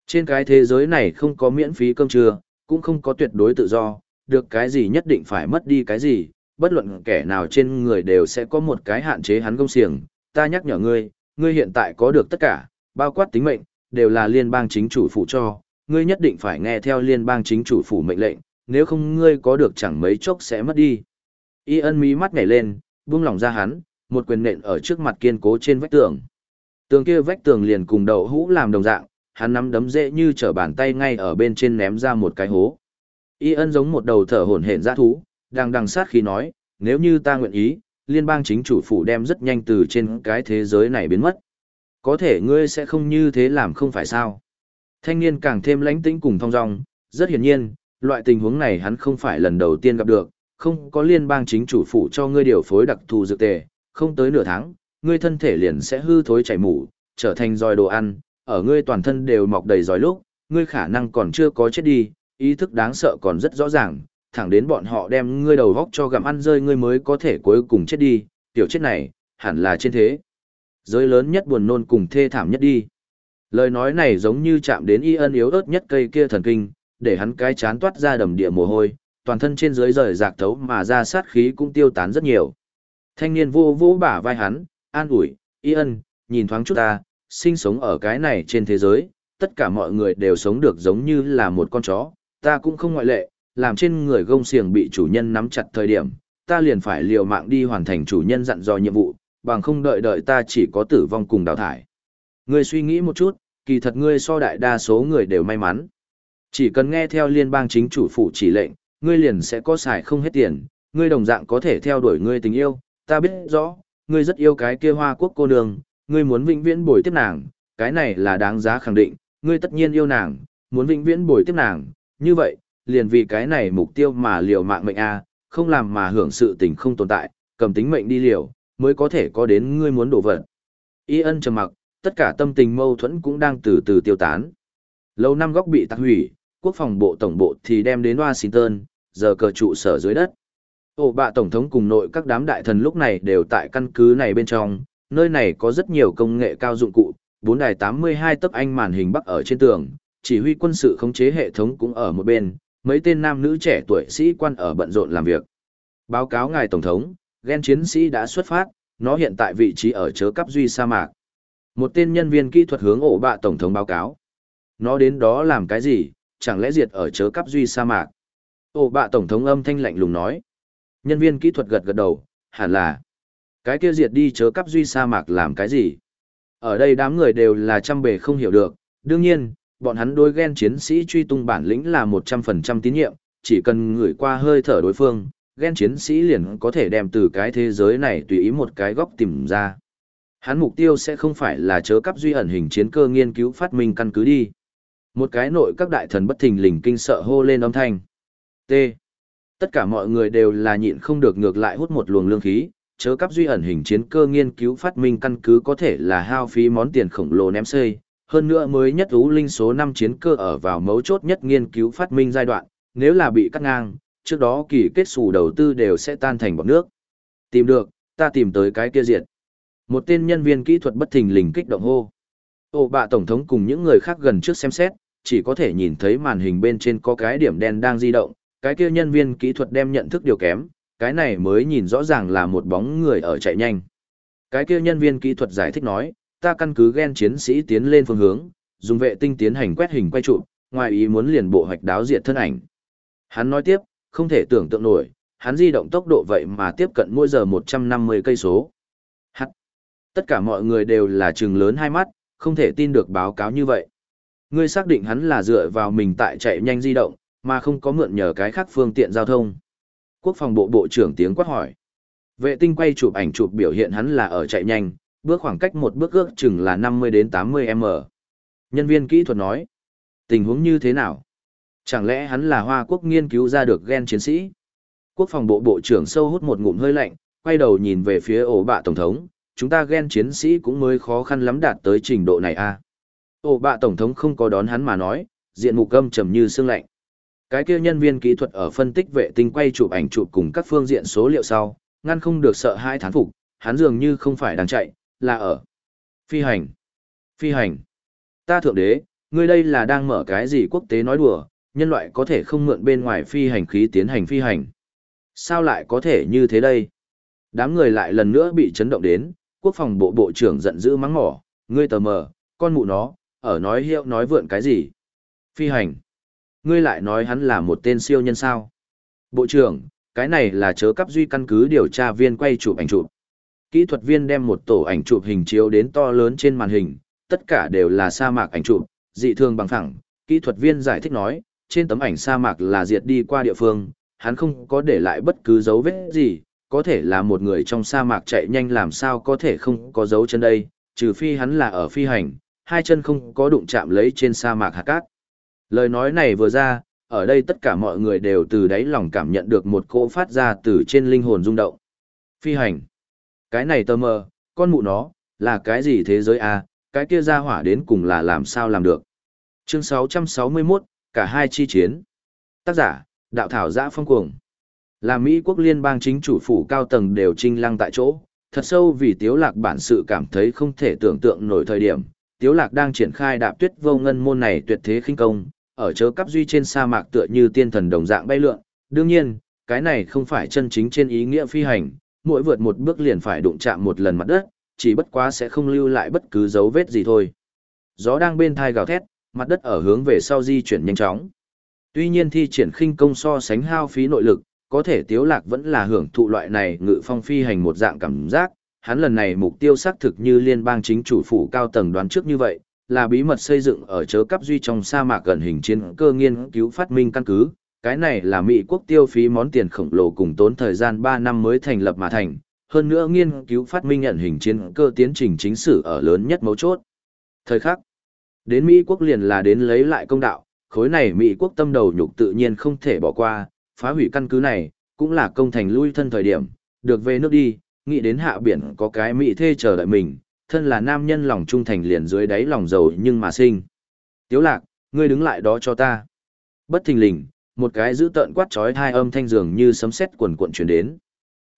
Trên cái thế giới này không có miễn phí cơm trưa, cũng không có tuyệt đối tự do, được cái gì nhất định phải mất đi cái gì, bất luận kẻ nào trên người đều sẽ có một cái hạn chế hắn công xiềng. Ta nhắc nhở ngươi, ngươi hiện tại có được tất cả, bao quát tính mệnh, đều là liên bang chính chủ phụ cho, ngươi nhất định phải nghe theo liên bang chính chủ phủ mệnh lệnh, nếu không ngươi có được chẳng mấy chốc sẽ mất đi. Y ân mí mắt nhảy lên, buông lỏng ra hắn, một quyền nện ở trước mặt kiên cố trên vách tường. Tường kia vách tường liền cùng đầu hũ làm đồng dạng, hắn nắm đấm dễ như trở bàn tay ngay ở bên trên ném ra một cái hố. Y ân giống một đầu thở hổn hển dã thú, đang đằng sát khi nói, nếu như ta nguyện ý, liên bang chính chủ phủ đem rất nhanh từ trên cái thế giới này biến mất. Có thể ngươi sẽ không như thế làm không phải sao. Thanh niên càng thêm lãnh tĩnh cùng thong dong, rất hiển nhiên, loại tình huống này hắn không phải lần đầu tiên gặp được, không có liên bang chính chủ phủ cho ngươi điều phối đặc thù dược tề, không tới nửa tháng, ngươi thân thể liền sẽ hư thối chảy mủ, trở thành roi đồ ăn, ở ngươi toàn thân đều mọc đầy roi lúc, ngươi khả năng còn chưa có chết đi, ý thức đáng sợ còn rất rõ ràng, thẳng đến bọn họ đem ngươi đầu góc cho gặm ăn rơi ngươi mới có thể cuối cùng chết đi, tiểu chết này, hẳn là trên thế. Giới lớn nhất buồn nôn cùng thê thảm nhất đi. Lời nói này giống như chạm đến y ân yếu ớt nhất cây kia thần kinh, để hắn cái chán toát ra đầm địa mồ hôi, toàn thân trên dưới rời rạc thấu mà ra sát khí cũng tiêu tán rất nhiều. Thanh niên vô vô bả vai hắn, an ủi, y ân, nhìn thoáng chút ta, sinh sống ở cái này trên thế giới, tất cả mọi người đều sống được giống như là một con chó, ta cũng không ngoại lệ, làm trên người gông xiềng bị chủ nhân nắm chặt thời điểm, ta liền phải liều mạng đi hoàn thành chủ nhân dặn dò nhiệm vụ, bằng không đợi đợi ta chỉ có tử vong cùng đào thải. Ngươi suy nghĩ một chút, kỳ thật ngươi so đại đa số người đều may mắn. Chỉ cần nghe theo liên bang chính chủ phụ chỉ lệnh, ngươi liền sẽ có xài không hết tiền, ngươi đồng dạng có thể theo đuổi ngươi tình yêu, ta biết rõ, ngươi rất yêu cái kia hoa quốc cô đường ngươi muốn vĩnh viễn bồi tiếp nàng, cái này là đáng giá khẳng định, ngươi tất nhiên yêu nàng, muốn vĩnh viễn bồi tiếp nàng, như vậy, liền vì cái này mục tiêu mà liều mạng mệnh a, không làm mà hưởng sự tình không tồn tại, cầm tính mệnh đi liều, mới có thể có đến ngươi muốn đổ vật. Y ân trầm mặc, tất cả tâm tình mâu thuẫn cũng đang từ từ tiêu tán. Lâu năm góc bị tạc hủy, quốc phòng bộ tổng bộ thì đem đến Washington, giờ cờ trụ sở dưới đất. Ổ bạ tổng thống cùng nội các đám đại thần lúc này đều tại căn cứ này bên trong, nơi này có rất nhiều công nghệ cao dụng cụ, bốn đài 82 tấc anh màn hình bắc ở trên tường, chỉ huy quân sự khống chế hệ thống cũng ở một bên, mấy tên nam nữ trẻ tuổi sĩ quan ở bận rộn làm việc. Báo cáo ngài tổng thống, gen chiến sĩ đã xuất phát, nó hiện tại vị trí ở chớ cấp duy sa mạc. Một tên nhân viên kỹ thuật hướng ổ bạ tổng thống báo cáo. Nó đến đó làm cái gì, chẳng lẽ diệt ở chớ cắp duy sa mạc. Ổ bạ tổng thống âm thanh lạnh lùng nói. Nhân viên kỹ thuật gật gật đầu, hẳn là. Cái kia diệt đi chớ cắp duy sa mạc làm cái gì? Ở đây đám người đều là trăm bề không hiểu được, đương nhiên, bọn hắn đối ghen chiến sĩ truy tung bản lĩnh là 100% tín nhiệm, chỉ cần ngửi qua hơi thở đối phương, ghen chiến sĩ liền có thể đem từ cái thế giới này tùy ý một cái góc tìm ra. Hắn mục tiêu sẽ không phải là chớ cắp duy ẩn hình chiến cơ nghiên cứu phát minh căn cứ đi. Một cái nội các đại thần bất thình lình kinh sợ hô lên âm thanh. T. Tất cả mọi người đều là nhịn không được ngược lại hút một luồng lương khí, chớ cắp duy ẩn hình chiến cơ nghiên cứu phát minh căn cứ có thể là hao phí món tiền khổng lồ ném xây. Hơn nữa mới nhất ú linh số 5 chiến cơ ở vào mấu chốt nhất nghiên cứu phát minh giai đoạn, nếu là bị cắt ngang, trước đó kỳ kết xù đầu tư đều sẽ tan thành bọt nước. Tìm được, ta tìm tới cái kia diệt. Một tên nhân viên kỹ thuật bất thình lình kích động hô. ô bạ tổng thống cùng những người khác gần trước xem xét, chỉ có thể nhìn thấy màn hình bên trên có cái điểm đen đang di động, cái kia nhân viên kỹ thuật đem nhận thức điều kém, cái này mới nhìn rõ ràng là một bóng người ở chạy nhanh. Cái kia nhân viên kỹ thuật giải thích nói, ta căn cứ ghen chiến sĩ tiến lên phương hướng, dùng vệ tinh tiến hành quét hình quay trụ, ngoài ý muốn liền bộ hoạch đáo diệt thân ảnh. Hắn nói tiếp, không thể tưởng tượng nổi, hắn di động tốc độ vậy mà tiếp cận mỗi giờ 150 cây số. Hắt. Tất cả mọi người đều là trừng lớn hai mắt, không thể tin được báo cáo như vậy. Ngươi xác định hắn là dựa vào mình tại chạy nhanh di động, mà không có mượn nhờ cái khác phương tiện giao thông. Quốc phòng bộ bộ trưởng tiếng quát hỏi. Vệ tinh quay chụp ảnh chụp biểu hiện hắn là ở chạy nhanh, bước khoảng cách một bước ước chừng là 50 đến 80 m. Nhân viên kỹ thuật nói. Tình huống như thế nào? Chẳng lẽ hắn là Hoa Quốc nghiên cứu ra được gen chiến sĩ? Quốc phòng bộ bộ trưởng sâu hút một ngụm hơi lạnh, quay đầu nhìn về phía ổ bạ tổng thống, chúng ta gen chiến sĩ cũng mới khó khăn lắm đạt tới trình độ này a. À? Ổ bạ tổng thống không có đón hắn mà nói, diện mục gâm trầm như xương lạnh. Cái kia nhân viên kỹ thuật ở phân tích vệ tinh quay chụp ảnh chụp cùng các phương diện số liệu sau, ngăn không được sợ hai thán phục, hắn dường như không phải đang chạy, là ở phi hành. Phi hành. Ta thượng đế, ngươi đây là đang mở cái gì quốc tế nói đùa, nhân loại có thể không mượn bên ngoài phi hành khí tiến hành phi hành. Sao lại có thể như thế đây? Đám người lại lần nữa bị chấn động đến, quốc phòng bộ bộ trưởng giận dữ mắng mỏ, ngươi tờ mờ, con mụ nó, ở nói hiệu nói vượn cái gì? Phi hành. Ngươi lại nói hắn là một tên siêu nhân sao? Bộ trưởng, cái này là chớ cấp duy căn cứ điều tra viên quay chụp ảnh chụp. Kỹ thuật viên đem một tổ ảnh chụp hình chiếu đến to lớn trên màn hình, tất cả đều là sa mạc ảnh chụp, dị thường bằng phẳng. Kỹ thuật viên giải thích nói, trên tấm ảnh sa mạc là diệt đi qua địa phương, hắn không có để lại bất cứ dấu vết gì, có thể là một người trong sa mạc chạy nhanh làm sao có thể không có dấu chân đây, trừ phi hắn là ở phi hành, hai chân không có đụng chạm lấy trên sa mạc hạt cát. Lời nói này vừa ra, ở đây tất cả mọi người đều từ đáy lòng cảm nhận được một cỗ phát ra từ trên linh hồn rung động. Phi hành. Cái này tơ mơ, con mụ nó, là cái gì thế giới a? À? cái kia ra hỏa đến cùng là làm sao làm được. Chương 661, cả hai chi chiến. Tác giả, đạo thảo giã phong cuồng. Là Mỹ quốc liên bang chính chủ phủ cao tầng đều trinh lăng tại chỗ, thật sâu vì tiếu lạc bản sự cảm thấy không thể tưởng tượng nổi thời điểm. Tiếu lạc đang triển khai đạp tuyết vô ngân môn này tuyệt thế khinh công, ở chớ cắp duy trên sa mạc tựa như tiên thần đồng dạng bay lượn. Đương nhiên, cái này không phải chân chính trên ý nghĩa phi hành, mỗi vượt một bước liền phải đụng chạm một lần mặt đất, chỉ bất quá sẽ không lưu lại bất cứ dấu vết gì thôi. Gió đang bên thai gào thét, mặt đất ở hướng về sau di chuyển nhanh chóng. Tuy nhiên thi triển khinh công so sánh hao phí nội lực, có thể Tiếu Lạc vẫn là hưởng thụ loại này ngự phong phi hành một dạng cảm giác, hắn lần này mục tiêu xác thực như liên bang chính chủ phủ cao tầng đoán trước như vậy, là bí mật xây dựng ở chớ cấp duy trong sa mạc gần hình chiến cơ nghiên cứu phát minh căn cứ, cái này là Mỹ quốc tiêu phí món tiền khổng lồ cùng tốn thời gian 3 năm mới thành lập mà thành, hơn nữa nghiên cứu phát minh nhận hình chiến cơ tiến trình chính sử ở lớn nhất mấu chốt. Thời khắc, đến Mỹ quốc liền là đến lấy lại công đạo, khối này Mỹ quốc tâm đầu nhục tự nhiên không thể bỏ qua, phá hủy căn cứ này, cũng là công thành lui thân thời điểm, được về nước đi, nghĩ đến hạ biển có cái Mỹ thê chờ đợi mình, thân là nam nhân lòng trung thành liền dưới đáy lòng giàu nhưng mà sinh. Tiếu lạc, ngươi đứng lại đó cho ta. Bất thình lình, một cái giữ tợn quát chói hai âm thanh dường như sấm sét quần cuộn truyền đến.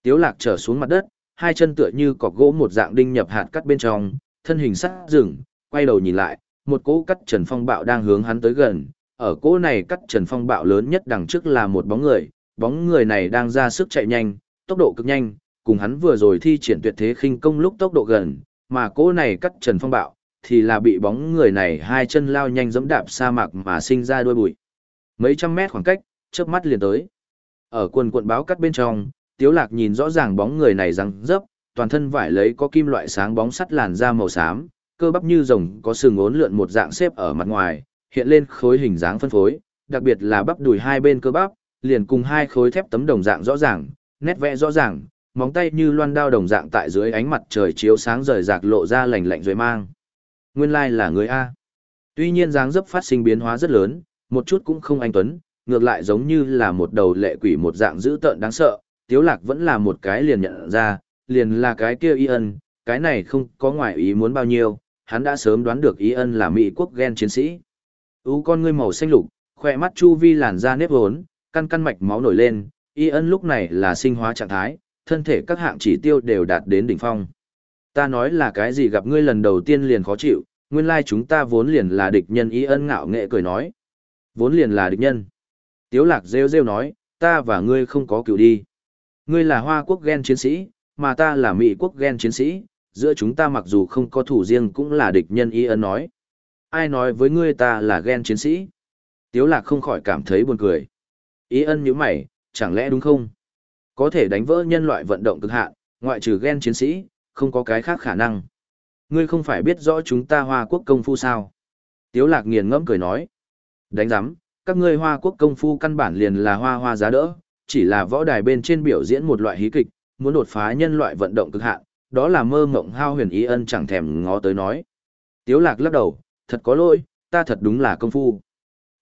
Tiếu lạc trở xuống mặt đất, hai chân tựa như cọc gỗ một dạng đinh nhập hạt cắt bên trong, thân hình sắt dừng, quay đầu nhìn lại, một cỗ cắt trần phong bạo đang hướng hắn tới gần. Ở cỗ này cắt trần phong bạo lớn nhất đằng trước là một bóng người, bóng người này đang ra sức chạy nhanh, tốc độ cực nhanh, cùng hắn vừa rồi thi triển tuyệt thế khinh công lúc tốc độ gần, mà cỗ này cắt trần phong bạo, thì là bị bóng người này hai chân lao nhanh dẫm đạp sa mạc mà sinh ra đuôi bụi. Mấy trăm mét khoảng cách, chớp mắt liền tới. Ở quần quận báo cắt bên trong, Tiếu Lạc nhìn rõ ràng bóng người này răng dấp, toàn thân vải lấy có kim loại sáng bóng sắt làn da màu xám, cơ bắp như rồng có sừng ốn lượn một dạng xếp ở mặt ngoài, hiện lên khối hình dáng phân phối, đặc biệt là bắp đùi hai bên cơ bắp, liền cùng hai khối thép tấm đồng dạng rõ ràng, nét vẽ rõ ràng, móng tay như loan đao đồng dạng tại dưới ánh mặt trời chiếu sáng rời rạc lộ ra lạnh lạnh rồi mang. Nguyên lai like là người A. Tuy nhiên dáng dấp phát sinh biến hóa rất lớn, một chút cũng không anh tuấn, ngược lại giống như là một đầu lệ quỷ một dạng dữ tợn đáng sợ, Tiếu Lạc vẫn là một cái liền nhận ra, liền là cái kia Y ân, cái này không có ngoại ý muốn bao nhiêu, hắn đã sớm đoán được Y ân là Mỹ quốc gen chiến sĩ. Ú con ngươi màu xanh lục, khỏe mắt chu vi làn da nếp hốn, căn căn mạch máu nổi lên, Y ân lúc này là sinh hóa trạng thái, thân thể các hạng chỉ tiêu đều đạt đến đỉnh phong. Ta nói là cái gì gặp ngươi lần đầu tiên liền khó chịu, nguyên lai chúng ta vốn liền là địch nhân Y ân ngạo nghệ cười nói. Vốn liền là địch nhân. Tiếu lạc rêu rêu nói, ta và ngươi không có cựu đi. Ngươi là Hoa quốc ghen chiến sĩ, mà ta là Mỹ quốc ghen chiến sĩ, giữa chúng ta mặc dù không có thủ riêng cũng là địch nhân y ân nói. Ai nói với ngươi ta là ghen chiến sĩ? Tiếu lạc không khỏi cảm thấy buồn cười. Y ân như mày, chẳng lẽ đúng không? Có thể đánh vỡ nhân loại vận động cực hạn, ngoại trừ ghen chiến sĩ, không có cái khác khả năng. Ngươi không phải biết rõ chúng ta Hoa quốc công phu sao? Tiếu lạc nghiền ngẫm cười nói. Đánh giám, các ngươi Hoa quốc công phu căn bản liền là hoa hoa giá đỡ, chỉ là võ đài bên trên biểu diễn một loại hí kịch, muốn đột phá nhân loại vận động cực hạn, đó là mơ mộng hao huyền ý ân chẳng thèm ngó tới nói. Tiếu lạc lắc đầu, thật có lỗi, ta thật đúng là công phu.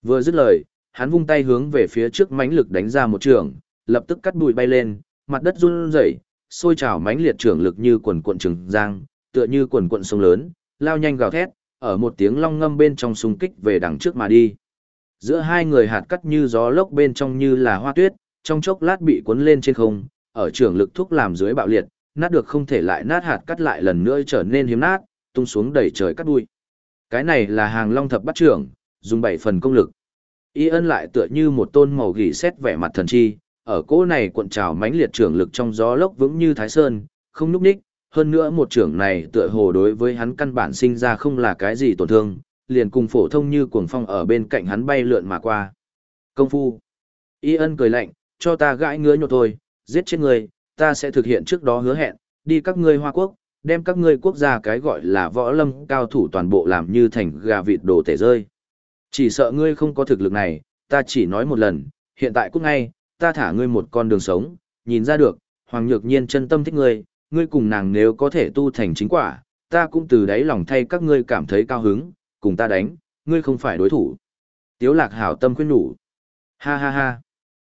Vừa dứt lời, hắn vung tay hướng về phía trước mãnh lực đánh ra một trường, lập tức cắt bụi bay lên, mặt đất run rẩy, sôi trào mãnh liệt trường lực như quần cuộn trường giang, tựa như quần cuộn sông lớn, lao nhanh gào thét, ở một tiếng long ngâm bên trong xung kích về đằng trước mà đi. Giữa hai người hạt cắt như gió lốc bên trong như là hoa tuyết, trong chốc lát bị cuốn lên trên không, ở trường lực thúc làm dưới bạo liệt, nát được không thể lại nát hạt cắt lại lần nữa trở nên hiếm nát, tung xuống đầy trời cắt đuôi. Cái này là hàng long thập bắt trưởng, dùng bảy phần công lực. Y ân lại tựa như một tôn màu gỉ xét vẻ mặt thần chi, ở cỗ này cuộn trào mãnh liệt trưởng lực trong gió lốc vững như thái sơn, không núp ních, hơn nữa một trưởng này tựa hồ đối với hắn căn bản sinh ra không là cái gì tổn thương, liền cùng phổ thông như cuồng phong ở bên cạnh hắn bay lượn mà qua. Công phu. Y ân cười lạnh, cho ta gãi ngứa nhột thôi, giết chết người, ta sẽ thực hiện trước đó hứa hẹn, đi các ngươi Hoa Quốc, đem các ngươi quốc gia cái gọi là võ lâm cao thủ toàn bộ làm như thành gà vịt đồ tể rơi. Chỉ sợ ngươi không có thực lực này, ta chỉ nói một lần, hiện tại cút ngay, ta thả ngươi một con đường sống, nhìn ra được, Hoàng Nhược Nhiên chân tâm thích ngươi, ngươi cùng nàng nếu có thể tu thành chính quả, ta cũng từ đáy lòng thay các ngươi cảm thấy cao hứng, cùng ta đánh, ngươi không phải đối thủ. Tiếu lạc hảo tâm khuyên nhủ. Ha ha ha.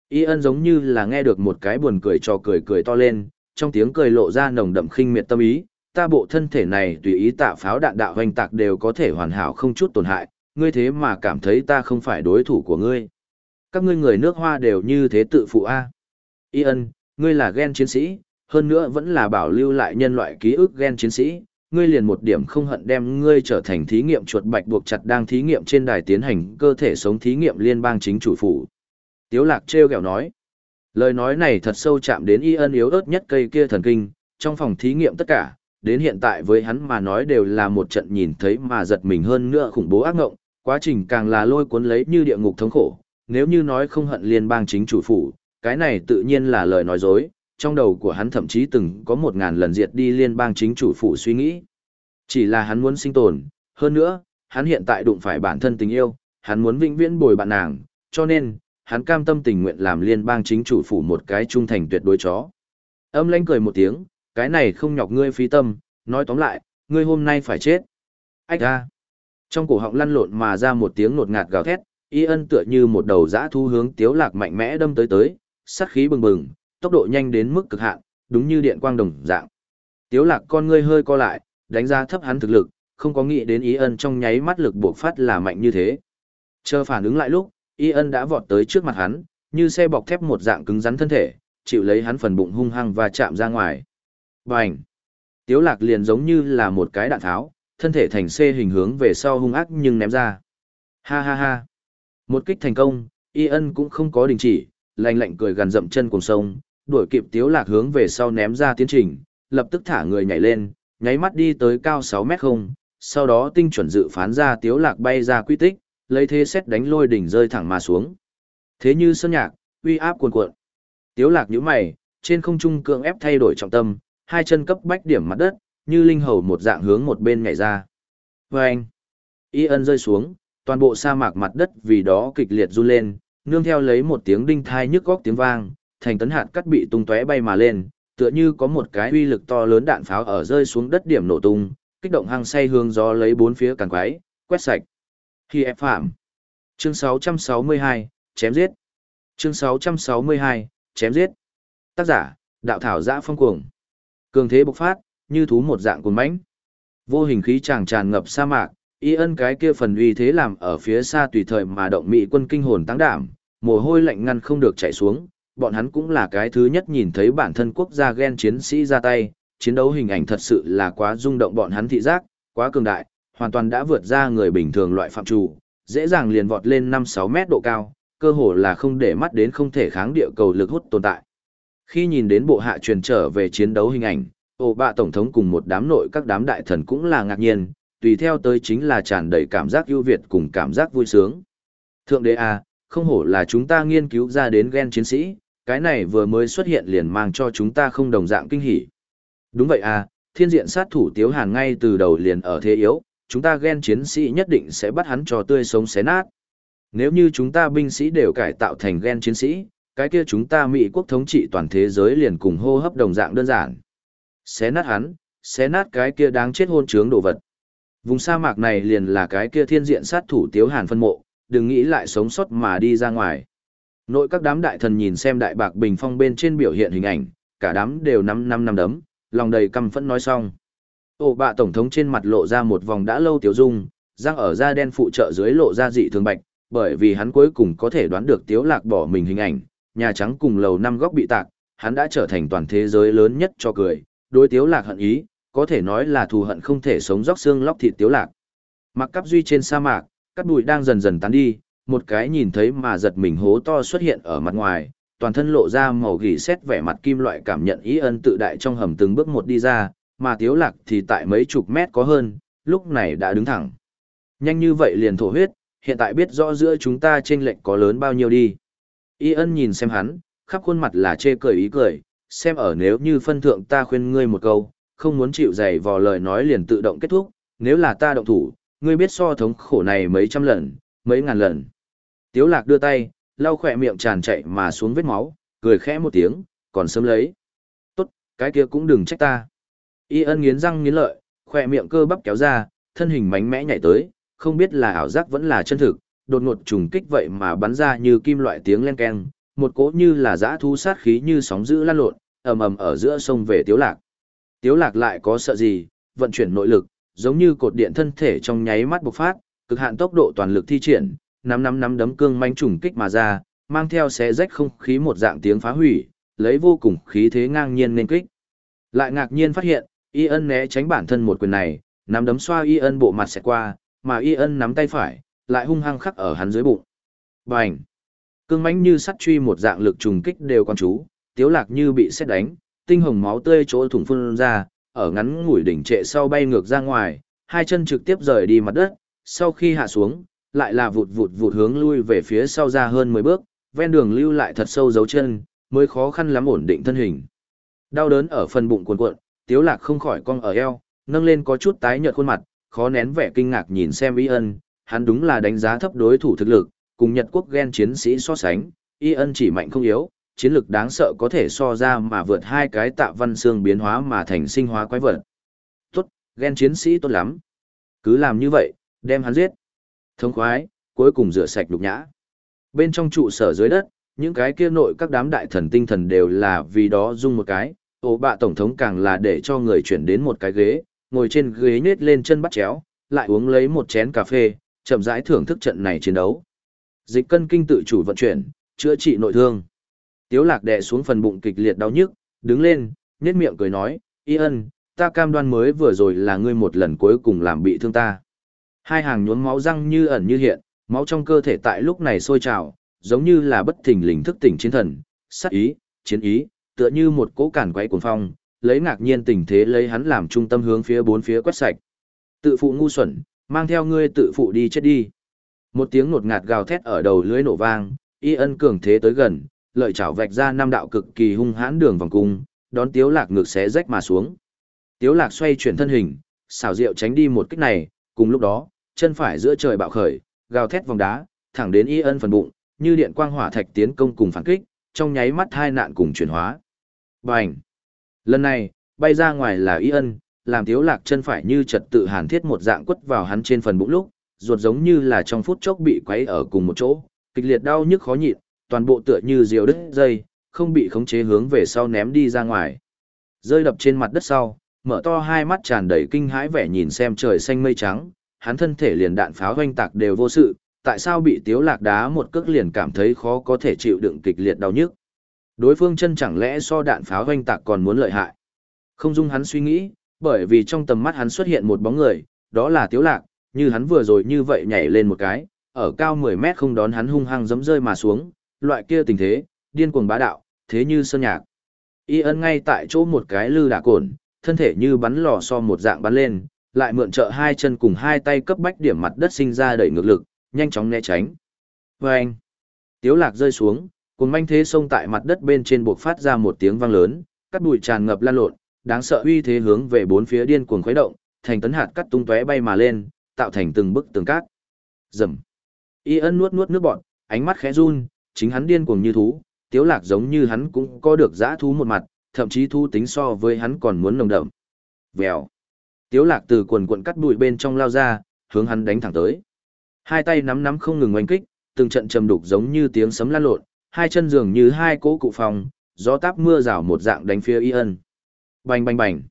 Y ân giống như là nghe được một cái buồn cười trò cười cười to lên, trong tiếng cười lộ ra nồng đậm khinh miệt tâm ý, ta bộ thân thể này tùy ý tạ pháo đạn đạo hoành tạc đều có thể hoàn hảo không chút tổn hại, ngươi thế mà cảm thấy ta không phải đối thủ của ngươi. Các ngươi người nước hoa đều như thế tự phụ a. Y ân, ngươi là gen chiến sĩ, hơn nữa vẫn là bảo lưu lại nhân loại ký ức gen chiến sĩ, ngươi liền một điểm không hận đem ngươi trở thành thí nghiệm chuột bạch buộc chặt đang thí nghiệm trên đài tiến hành cơ thể sống thí nghiệm liên bang chính chủ phủ. Tiếu lạc treo gẹo nói. Lời nói này thật sâu chạm đến y ân yếu ớt nhất cây kia thần kinh, trong phòng thí nghiệm tất cả, đến hiện tại với hắn mà nói đều là một trận nhìn thấy mà giật mình hơn nữa khủng bố ác ngộng, quá trình càng là lôi cuốn lấy như địa ngục thống khổ, nếu như nói không hận liên bang chính chủ phủ, cái này tự nhiên là lời nói dối, trong đầu của hắn thậm chí từng có một ngàn lần diệt đi liên bang chính chủ phủ suy nghĩ. Chỉ là hắn muốn sinh tồn, hơn nữa, hắn hiện tại đụng phải bản thân tình yêu, hắn muốn vĩnh viễn bồi bạn nàng, cho nên, hắn cam tâm tình nguyện làm liên bang chính chủ phủ một cái trung thành tuyệt đối chó. Âm lãnh cười một tiếng, cái này không nhọc ngươi phí tâm, nói tóm lại, ngươi hôm nay phải chết. Ách ra. Trong cổ họng lăn lộn mà ra một tiếng nột ngạt gào thét, y ân tựa như một đầu dã thu hướng tiếu lạc mạnh mẽ đâm tới tới, sát khí bừng bừng, tốc độ nhanh đến mức cực hạn, đúng như điện quang đồng dạng. Tiếu lạc con ngươi hơi co lại, đánh giá thấp hắn thực lực, không có nghĩ đến ý ân trong nháy mắt lực buộc phát là mạnh như thế. Chờ phản ứng lại lúc, y ân đã vọt tới trước mặt hắn, như xe bọc thép một dạng cứng rắn thân thể, chịu lấy hắn phần bụng hung hăng và chạm ra ngoài. Bành! Tiếu lạc liền giống như là một cái đạn tháo, thân thể thành C hình hướng về sau hung ác nhưng ném ra. Ha ha ha! Một kích thành công, y ân cũng không có đình chỉ, lạnh lạnh cười gần dậm chân cùng sông, đuổi kịp tiếu lạc hướng về sau ném ra tiến trình, lập tức thả người nhảy lên, nháy mắt đi tới cao 6 mét không, sau đó tinh chuẩn dự phán ra tiếu lạc bay ra quy tích, lấy thế xét đánh lôi đỉnh rơi thẳng mà xuống. Thế như sơn nhạc, uy áp cuồn cuộn. Tiếu lạc nhíu mày, trên không trung cưỡng ép thay đổi trọng tâm, hai chân cấp bách điểm mặt đất, như linh hầu một dạng hướng một bên nhảy ra. Vâng! anh, y ân rơi xuống, toàn bộ sa mạc mặt đất vì đó kịch liệt run lên, nương theo lấy một tiếng đinh thai nhức góc tiếng vang, thành tấn hạt cắt bị tung tóe bay mà lên, tựa như có một cái uy lực to lớn đạn pháo ở rơi xuống đất điểm nổ tung, kích động hăng say hướng gió lấy bốn phía càng quái, quét sạch. Khi ép phạm. Chương 662, chém giết. Chương 662, chém giết. Tác giả, đạo thảo giã phong cuồng. Cường thế bộc phát, như thú một dạng cuồng mãnh. Vô hình khí tràn tràn ngập sa mạc, y ân cái kia phần uy thế làm ở phía xa tùy thời mà động mỹ quân kinh hồn tăng đảm, mồ hôi lạnh ngăn không được chảy xuống, bọn hắn cũng là cái thứ nhất nhìn thấy bản thân quốc gia ghen chiến sĩ ra tay, chiến đấu hình ảnh thật sự là quá rung động bọn hắn thị giác, quá cường đại, hoàn toàn đã vượt ra người bình thường loại phạm chủ, dễ dàng liền vọt lên 5-6 mét độ cao, cơ hồ là không để mắt đến không thể kháng địa cầu lực hút tồn tại. Khi nhìn đến bộ hạ truyền trở về chiến đấu hình ảnh, ổ bạ tổng thống cùng một đám nội các đám đại thần cũng là ngạc nhiên, tùy theo tới chính là tràn đầy cảm giác ưu việt cùng cảm giác vui sướng. Thượng đế à, không hổ là chúng ta nghiên cứu ra đến gen chiến sĩ, cái này vừa mới xuất hiện liền mang cho chúng ta không đồng dạng kinh hỉ. Đúng vậy à, thiên diện sát thủ Tiếu Hàn ngay từ đầu liền ở thế yếu, chúng ta ghen chiến sĩ nhất định sẽ bắt hắn cho tươi sống xé nát. Nếu như chúng ta binh sĩ đều cải tạo thành ghen chiến sĩ, cái kia chúng ta Mỹ quốc thống trị toàn thế giới liền cùng hô hấp đồng dạng đơn giản. Xé nát hắn, xé nát cái kia đáng chết hôn trướng đồ vật. Vùng sa mạc này liền là cái kia thiên diện sát thủ Tiếu Hàn phân mộ, đừng nghĩ lại sống sót mà đi ra ngoài. Nội các đám đại thần nhìn xem đại bạc bình phong bên trên biểu hiện hình ảnh, cả đám đều năm năm năm đấm, lòng đầy căm phẫn nói xong. Ổ bạ tổng thống trên mặt lộ ra một vòng đã lâu tiểu dung, răng ở da đen phụ trợ dưới lộ ra dị thường bạch, bởi vì hắn cuối cùng có thể đoán được tiếu lạc bỏ mình hình ảnh, nhà trắng cùng lầu năm góc bị tạc, hắn đã trở thành toàn thế giới lớn nhất cho cười, đối tiếu lạc hận ý, có thể nói là thù hận không thể sống róc xương lóc thịt tiếu lạc. Mặc cắp duy trên sa mạc, cắt bụi đang dần dần tán đi, một cái nhìn thấy mà giật mình hố to xuất hiện ở mặt ngoài, toàn thân lộ ra màu gỉ xét vẻ mặt kim loại cảm nhận ý ân tự đại trong hầm từng bước một đi ra, mà tiếu lạc thì tại mấy chục mét có hơn, lúc này đã đứng thẳng. Nhanh như vậy liền thổ huyết, hiện tại biết rõ giữa chúng ta trên lệnh có lớn bao nhiêu đi. Y ân nhìn xem hắn, khắp khuôn mặt là chê cười ý cười, xem ở nếu như phân thượng ta khuyên ngươi một câu, không muốn chịu dày vò lời nói liền tự động kết thúc, nếu là ta động thủ, ngươi biết so thống khổ này mấy trăm lần, mấy ngàn lần. Tiếu lạc đưa tay, lau khỏe miệng tràn chạy mà xuống vết máu, cười khẽ một tiếng, còn sớm lấy. Tốt, cái kia cũng đừng trách ta. Y ân nghiến răng nghiến lợi, khỏe miệng cơ bắp kéo ra, thân hình mánh mẽ nhảy tới, không biết là ảo giác vẫn là chân thực, đột ngột trùng kích vậy mà bắn ra như kim loại tiếng len keng, một cỗ như là dã thu sát khí như sóng dữ lan lộn, ầm ầm ở giữa sông về Tiếu Lạc. Tiếu Lạc lại có sợ gì, vận chuyển nội lực, giống như cột điện thân thể trong nháy mắt bộc phát, cực hạn tốc độ toàn lực thi triển, năm năm năm đấm cương manh trùng kích mà ra, mang theo xé rách không khí một dạng tiếng phá hủy, lấy vô cùng khí thế ngang nhiên nên kích. Lại ngạc nhiên phát hiện, Y ân né tránh bản thân một quyền này, nắm đấm xoa Y ân bộ mặt sẽ qua, mà Y ân nắm tay phải, lại hung hăng khắc ở hắn dưới bụng. Bành! Cương mãnh như sắt truy một dạng lực trùng kích đều quan chú, tiếu lạc như bị xét đánh, tinh hồng máu tươi chỗ thủng phun ra, ở ngắn ngủi đỉnh trệ sau bay ngược ra ngoài, hai chân trực tiếp rời đi mặt đất, sau khi hạ xuống, lại là vụt vụt vụt hướng lui về phía sau ra hơn 10 bước, ven đường lưu lại thật sâu dấu chân, mới khó khăn lắm ổn định thân hình. Đau đớn ở phần bụng cuộn cuộn, tiếu lạc không khỏi cong ở eo, nâng lên có chút tái nhợt khuôn mặt, khó nén vẻ kinh ngạc nhìn xem Y ân, hắn đúng là đánh giá thấp đối thủ thực lực, cùng Nhật quốc ghen chiến sĩ so sánh, Y ân chỉ mạnh không yếu, chiến lực đáng sợ có thể so ra mà vượt hai cái tạ văn xương biến hóa mà thành sinh hóa quái vật. Tốt, ghen chiến sĩ tốt lắm. Cứ làm như vậy, đem hắn giết. Thống khoái, cuối cùng rửa sạch đục nhã. Bên trong trụ sở dưới đất, những cái kia nội các đám đại thần tinh thần đều là vì đó dung một cái, ổ bạ tổng thống càng là để cho người chuyển đến một cái ghế, ngồi trên ghế nết lên chân bắt chéo, lại uống lấy một chén cà phê, chậm rãi thưởng thức trận này chiến đấu. Dịch cân kinh tự chủ vận chuyển, chữa trị nội thương. Tiếu lạc đè xuống phần bụng kịch liệt đau nhức, đứng lên, nhếch miệng cười nói, Y ân, ta cam đoan mới vừa rồi là ngươi một lần cuối cùng làm bị thương ta. Hai hàng nhuốm máu răng như ẩn như hiện, máu trong cơ thể tại lúc này sôi trào, giống như là bất thình lình thức tỉnh chiến thần, sát ý, chiến ý, tựa như một cỗ cản quay cuồng phong, lấy ngạc nhiên tình thế lấy hắn làm trung tâm hướng phía bốn phía quét sạch. Tự phụ ngu xuẩn, mang theo ngươi tự phụ đi chết đi. Một tiếng nột ngạt gào thét ở đầu lưới nổ vang, Y ân cường thế tới gần, lợi chảo vạch ra năm đạo cực kỳ hung hãn đường vòng cung, đón Tiếu Lạc ngược xé rách mà xuống. Tiếu Lạc xoay chuyển thân hình, xảo diệu tránh đi một kích này, cùng lúc đó, chân phải giữa trời bạo khởi, gào thét vòng đá, thẳng đến Y ân phần bụng, như điện quang hỏa thạch tiến công cùng phản kích, trong nháy mắt hai nạn cùng chuyển hóa. Bành! Lần này, bay ra ngoài là Y ân, làm thiếu Lạc chân phải như trật tự hàn thiết một dạng quất vào hắn trên phần bụng lúc, ruột giống như là trong phút chốc bị quấy ở cùng một chỗ, kịch liệt đau nhức khó nhịn, toàn bộ tựa như diều đứt dây, không bị khống chế hướng về sau ném đi ra ngoài. Rơi đập trên mặt đất sau, mở to hai mắt tràn đầy kinh hãi vẻ nhìn xem trời xanh mây trắng, hắn thân thể liền đạn pháo hoanh tạc đều vô sự, tại sao bị tiếu lạc đá một cước liền cảm thấy khó có thể chịu đựng kịch liệt đau nhức. Đối phương chân chẳng lẽ so đạn pháo hoanh tạc còn muốn lợi hại. Không dung hắn suy nghĩ, bởi vì trong tầm mắt hắn xuất hiện một bóng người, đó là tiếu lạc, như hắn vừa rồi như vậy nhảy lên một cái, ở cao 10 mét không đón hắn hung hăng giẫm rơi mà xuống, loại kia tình thế, điên cuồng bá đạo, thế như sơn nhạc. Y ân ngay tại chỗ một cái lư đả cồn, thân thể như bắn lò so một dạng bắn lên, lại mượn trợ hai chân cùng hai tay cấp bách điểm mặt đất sinh ra đẩy ngược lực, nhanh chóng né tránh. Và anh, tiếu lạc rơi xuống, cùng manh thế xông tại mặt đất bên trên buộc phát ra một tiếng vang lớn, cắt bụi tràn ngập lan lộn, đáng sợ uy thế hướng về bốn phía điên cuồng khuấy động, thành tấn hạt cắt tung tóe bay mà lên, tạo thành từng bức tường cát. Rầm. Y ân nuốt nuốt nước bọt, ánh mắt khẽ run, chính hắn điên cuồng như thú, tiếu lạc giống như hắn cũng có được dã thú một mặt, thậm chí thu tính so với hắn còn muốn nồng đậm. Vèo. Tiếu lạc từ quần quần cắt bụi bên trong lao ra, hướng hắn đánh thẳng tới. Hai tay nắm nắm không ngừng oanh kích, từng trận trầm đục giống như tiếng sấm lan lộn, hai chân dường như hai cỗ cụ phòng, gió táp mưa rào một dạng đánh phía Y ân. Bành bành bành.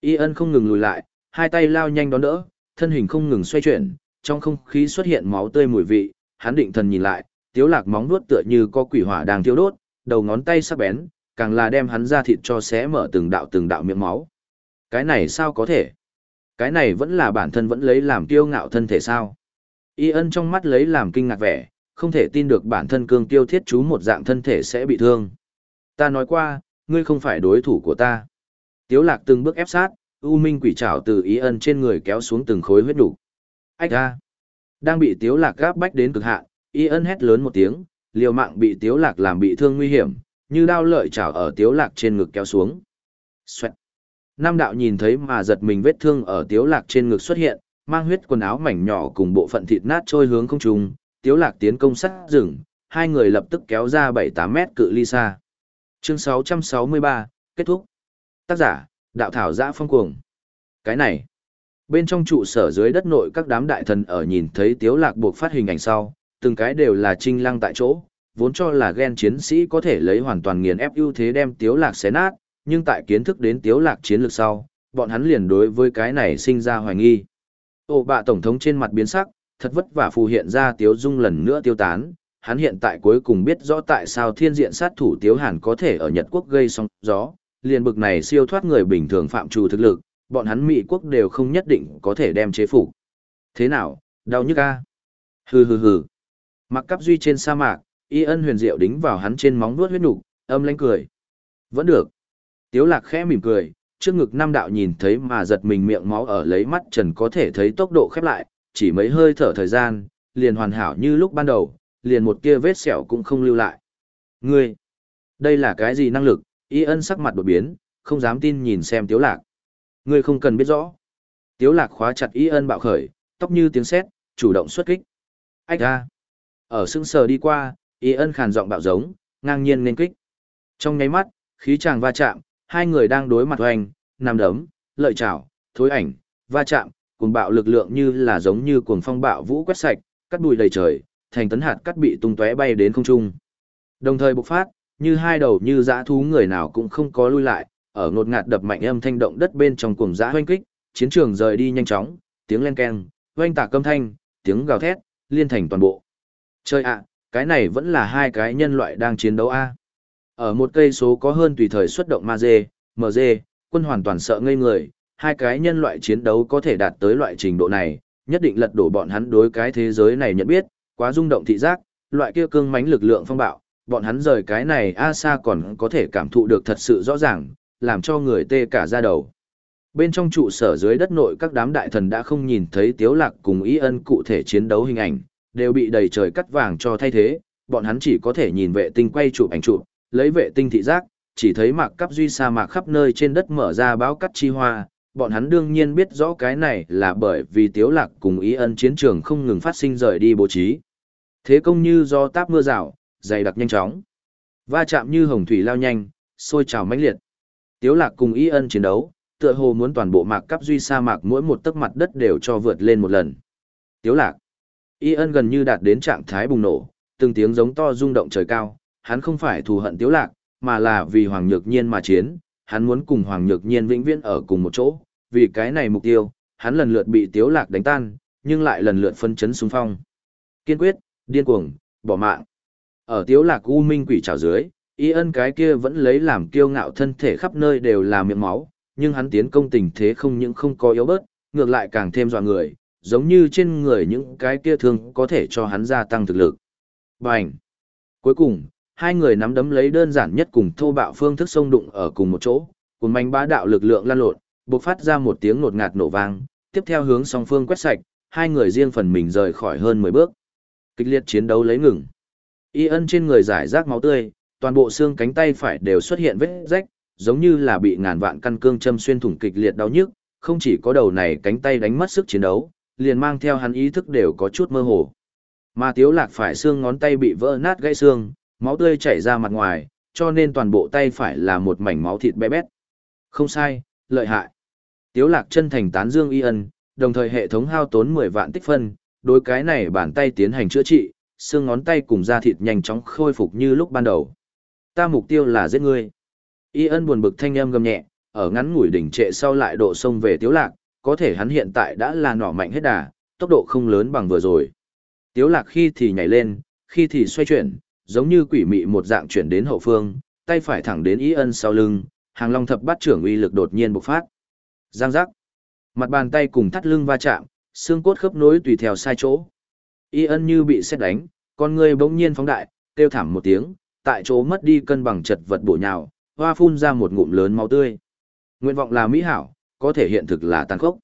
Y ân không ngừng lùi lại, hai tay lao nhanh đón đỡ, thân hình không ngừng xoay chuyển, trong không khí xuất hiện máu tươi mùi vị, hắn định thần nhìn lại, tiếu lạc móng nuốt tựa như có quỷ hỏa đang thiêu đốt, đầu ngón tay sắc bén, càng là đem hắn ra thịt cho xé mở từng đạo từng đạo miệng máu. Cái này sao có thể? Cái này vẫn là bản thân vẫn lấy làm kiêu ngạo thân thể sao? Y ân trong mắt lấy làm kinh ngạc vẻ, không thể tin được bản thân cương tiêu thiết chú một dạng thân thể sẽ bị thương. Ta nói qua, ngươi không phải đối thủ của ta. Tiếu lạc từng bước ép sát, U Minh quỷ trảo từ Y ân trên người kéo xuống từng khối huyết đủ. Ách ra! Đang bị tiếu lạc gáp bách đến cực hạn, Y ân hét lớn một tiếng, liều mạng bị tiếu lạc làm bị thương nguy hiểm, như đao lợi chảo ở tiếu lạc trên ngực kéo xuống. Xoẹt. Nam đạo nhìn thấy mà giật mình vết thương ở tiếu lạc trên ngực xuất hiện, mang huyết quần áo mảnh nhỏ cùng bộ phận thịt nát trôi hướng không trung, tiếu lạc tiến công sát rừng, hai người lập tức kéo ra 7-8 mét cự ly xa. Chương 663, kết thúc. Tác giả, đạo thảo giã phong cuồng. Cái này, bên trong trụ sở dưới đất nội các đám đại thần ở nhìn thấy tiếu lạc buộc phát hình ảnh sau, từng cái đều là trinh lăng tại chỗ, vốn cho là ghen chiến sĩ có thể lấy hoàn toàn nghiền ép ưu thế đem tiếu lạc xé nát, nhưng tại kiến thức đến tiếu lạc chiến lược sau, bọn hắn liền đối với cái này sinh ra hoài nghi. ô bạ tổng thống trên mặt biến sắc, thật vất vả phù hiện ra tiếu dung lần nữa tiêu tán, hắn hiện tại cuối cùng biết rõ tại sao thiên diện sát thủ tiếu hàn có thể ở Nhật Quốc gây sóng gió, liền bực này siêu thoát người bình thường phạm trù thực lực, bọn hắn Mỹ quốc đều không nhất định có thể đem chế phục. Thế nào, đau nhức a? Hừ hừ hừ. Mặc cắp duy trên sa mạc, y ân huyền diệu đính vào hắn trên móng vuốt huyết nục, âm lãnh cười. Vẫn được. Tiếu lạc khẽ mỉm cười, trước ngực Nam đạo nhìn thấy mà giật mình miệng máu ở lấy mắt trần có thể thấy tốc độ khép lại, chỉ mấy hơi thở thời gian, liền hoàn hảo như lúc ban đầu, liền một kia vết sẹo cũng không lưu lại. Ngươi, đây là cái gì năng lực? Y ân sắc mặt đột biến, không dám tin nhìn xem tiếu lạc. Ngươi không cần biết rõ. Tiếu lạc khóa chặt Y ân bạo khởi, tóc như tiếng sét, chủ động xuất kích. Ách ra. Ở sững sờ đi qua, Y ân khàn giọng bạo giống, ngang nhiên nên kích. Trong nháy mắt, khí chàng va chạm, hai người đang đối mặt hoành, nằm đấm, lợi chảo, thối ảnh, va chạm, cùng bạo lực lượng như là giống như cuồng phong bạo vũ quét sạch, cắt bụi đầy trời, thành tấn hạt cắt bị tung tóe bay đến không trung. Đồng thời bộc phát, như hai đầu như dã thú người nào cũng không có lui lại, ở ngột ngạt đập mạnh âm thanh động đất bên trong cuồng dã hoanh kích, chiến trường rời đi nhanh chóng, tiếng len keng, hoanh tạc câm thanh, tiếng gào thét, liên thành toàn bộ. Chơi ạ, cái này vẫn là hai cái nhân loại đang chiến đấu a. Ở một cây số có hơn tùy thời xuất động ma dê, mờ dê, quân hoàn toàn sợ ngây người, hai cái nhân loại chiến đấu có thể đạt tới loại trình độ này, nhất định lật đổ bọn hắn đối cái thế giới này nhận biết, quá rung động thị giác, loại kia cương mãnh lực lượng phong bạo, bọn hắn rời cái này a xa còn có thể cảm thụ được thật sự rõ ràng, làm cho người tê cả da đầu. Bên trong trụ sở dưới đất nội các đám đại thần đã không nhìn thấy Tiếu Lạc cùng y Ân cụ thể chiến đấu hình ảnh, đều bị đầy trời cắt vàng cho thay thế, bọn hắn chỉ có thể nhìn vệ tinh quay chụp ảnh chụp, lấy vệ tinh thị giác, chỉ thấy mạc cắp duy sa mạc khắp nơi trên đất mở ra báo cắt chi hoa, bọn hắn đương nhiên biết rõ cái này là bởi vì tiếu lạc cùng ý ân chiến trường không ngừng phát sinh rời đi bố trí. Thế công như do táp mưa rào, dày đặc nhanh chóng. Va chạm như hồng thủy lao nhanh, sôi trào mãnh liệt. Tiếu lạc cùng ý ân chiến đấu, tựa hồ muốn toàn bộ mạc cắp duy sa mạc mỗi một tấc mặt đất đều cho vượt lên một lần. Tiếu lạc. Y ân gần như đạt đến trạng thái bùng nổ, từng tiếng giống to rung động trời cao, hắn không phải thù hận tiếu lạc, mà là vì Hoàng Nhược Nhiên mà chiến, hắn muốn cùng Hoàng Nhược Nhiên vĩnh viễn ở cùng một chỗ, vì cái này mục tiêu, hắn lần lượt bị tiếu lạc đánh tan, nhưng lại lần lượt phân chấn xung phong. Kiên quyết, điên cuồng, bỏ mạng. Ở tiếu lạc u minh quỷ trào dưới, y ân cái kia vẫn lấy làm kiêu ngạo thân thể khắp nơi đều là miệng máu, nhưng hắn tiến công tình thế không những không có yếu bớt, ngược lại càng thêm dọa người, giống như trên người những cái kia thương có thể cho hắn gia tăng thực lực. Bành! Cuối cùng, hai người nắm đấm lấy đơn giản nhất cùng thô bạo phương thức xông đụng ở cùng một chỗ, cùng manh bá đạo lực lượng lan lộn, bộc phát ra một tiếng nột ngạt nổ vang, tiếp theo hướng song phương quét sạch, hai người riêng phần mình rời khỏi hơn 10 bước. Kịch liệt chiến đấu lấy ngừng. Y ân trên người giải rác máu tươi, toàn bộ xương cánh tay phải đều xuất hiện vết rách, giống như là bị ngàn vạn căn cương châm xuyên thủng kịch liệt đau nhức, không chỉ có đầu này cánh tay đánh mất sức chiến đấu, liền mang theo hắn ý thức đều có chút mơ hồ. Mà Tiếu Lạc phải xương ngón tay bị vỡ nát gãy xương, máu tươi chảy ra mặt ngoài, cho nên toàn bộ tay phải là một mảnh máu thịt bé bét. Không sai, lợi hại. Tiếu Lạc chân thành tán dương y ân, đồng thời hệ thống hao tốn 10 vạn tích phân, đối cái này bàn tay tiến hành chữa trị, xương ngón tay cùng da thịt nhanh chóng khôi phục như lúc ban đầu. Ta mục tiêu là giết ngươi. Y ân buồn bực thanh âm gầm nhẹ, ở ngắn ngủi đỉnh trệ sau lại độ sông về Tiếu Lạc, có thể hắn hiện tại đã là nỏ mạnh hết đà, tốc độ không lớn bằng vừa rồi. Tiếu lạc khi thì nhảy lên, khi thì xoay chuyển, giống như quỷ mị một dạng chuyển đến hậu phương, tay phải thẳng đến ý ân sau lưng, hàng long thập bát trưởng uy lực đột nhiên bộc phát. Giang giác. Mặt bàn tay cùng thắt lưng va chạm, xương cốt khớp nối tùy theo sai chỗ. Y ân như bị xét đánh, con người bỗng nhiên phóng đại, kêu thảm một tiếng, tại chỗ mất đi cân bằng chật vật bổ nhào, hoa phun ra một ngụm lớn máu tươi. Nguyện vọng là mỹ hảo, có thể hiện thực là tàn khốc.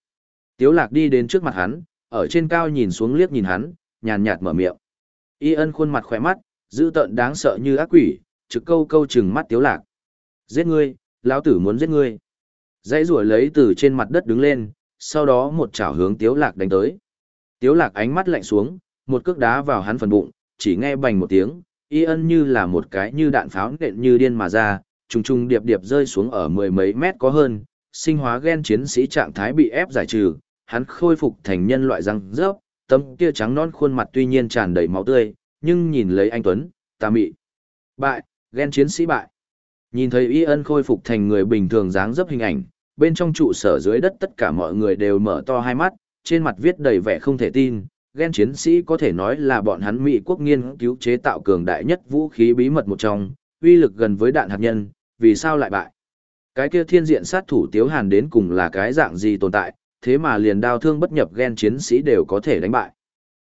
Tiếu lạc đi đến trước mặt hắn, ở trên cao nhìn xuống liếc nhìn hắn, nhàn nhạt mở miệng. Y ân khuôn mặt khỏe mắt, dữ tợn đáng sợ như ác quỷ, trực câu câu chừng mắt tiếu lạc. Giết ngươi, lão tử muốn giết ngươi. Dãy rủa lấy từ trên mặt đất đứng lên, sau đó một chảo hướng tiếu lạc đánh tới. Tiếu lạc ánh mắt lạnh xuống, một cước đá vào hắn phần bụng, chỉ nghe bành một tiếng, y ân như là một cái như đạn pháo nện như điên mà ra, trùng trùng điệp điệp rơi xuống ở mười mấy mét có hơn, sinh hóa gen chiến sĩ trạng thái bị ép giải trừ, hắn khôi phục thành nhân loại răng rớp, tấm kia trắng non khuôn mặt tuy nhiên tràn đầy máu tươi, nhưng nhìn lấy anh Tuấn, ta mị. Bại, gen chiến sĩ bại. Nhìn thấy Y ân khôi phục thành người bình thường dáng dấp hình ảnh, bên trong trụ sở dưới đất tất cả mọi người đều mở to hai mắt, trên mặt viết đầy vẻ không thể tin. Gen chiến sĩ có thể nói là bọn hắn Mỹ quốc nghiên cứu chế tạo cường đại nhất vũ khí bí mật một trong, uy lực gần với đạn hạt nhân, vì sao lại bại? Cái kia thiên diện sát thủ Tiếu Hàn đến cùng là cái dạng gì tồn tại, thế mà liền đao thương bất nhập ghen chiến sĩ đều có thể đánh bại.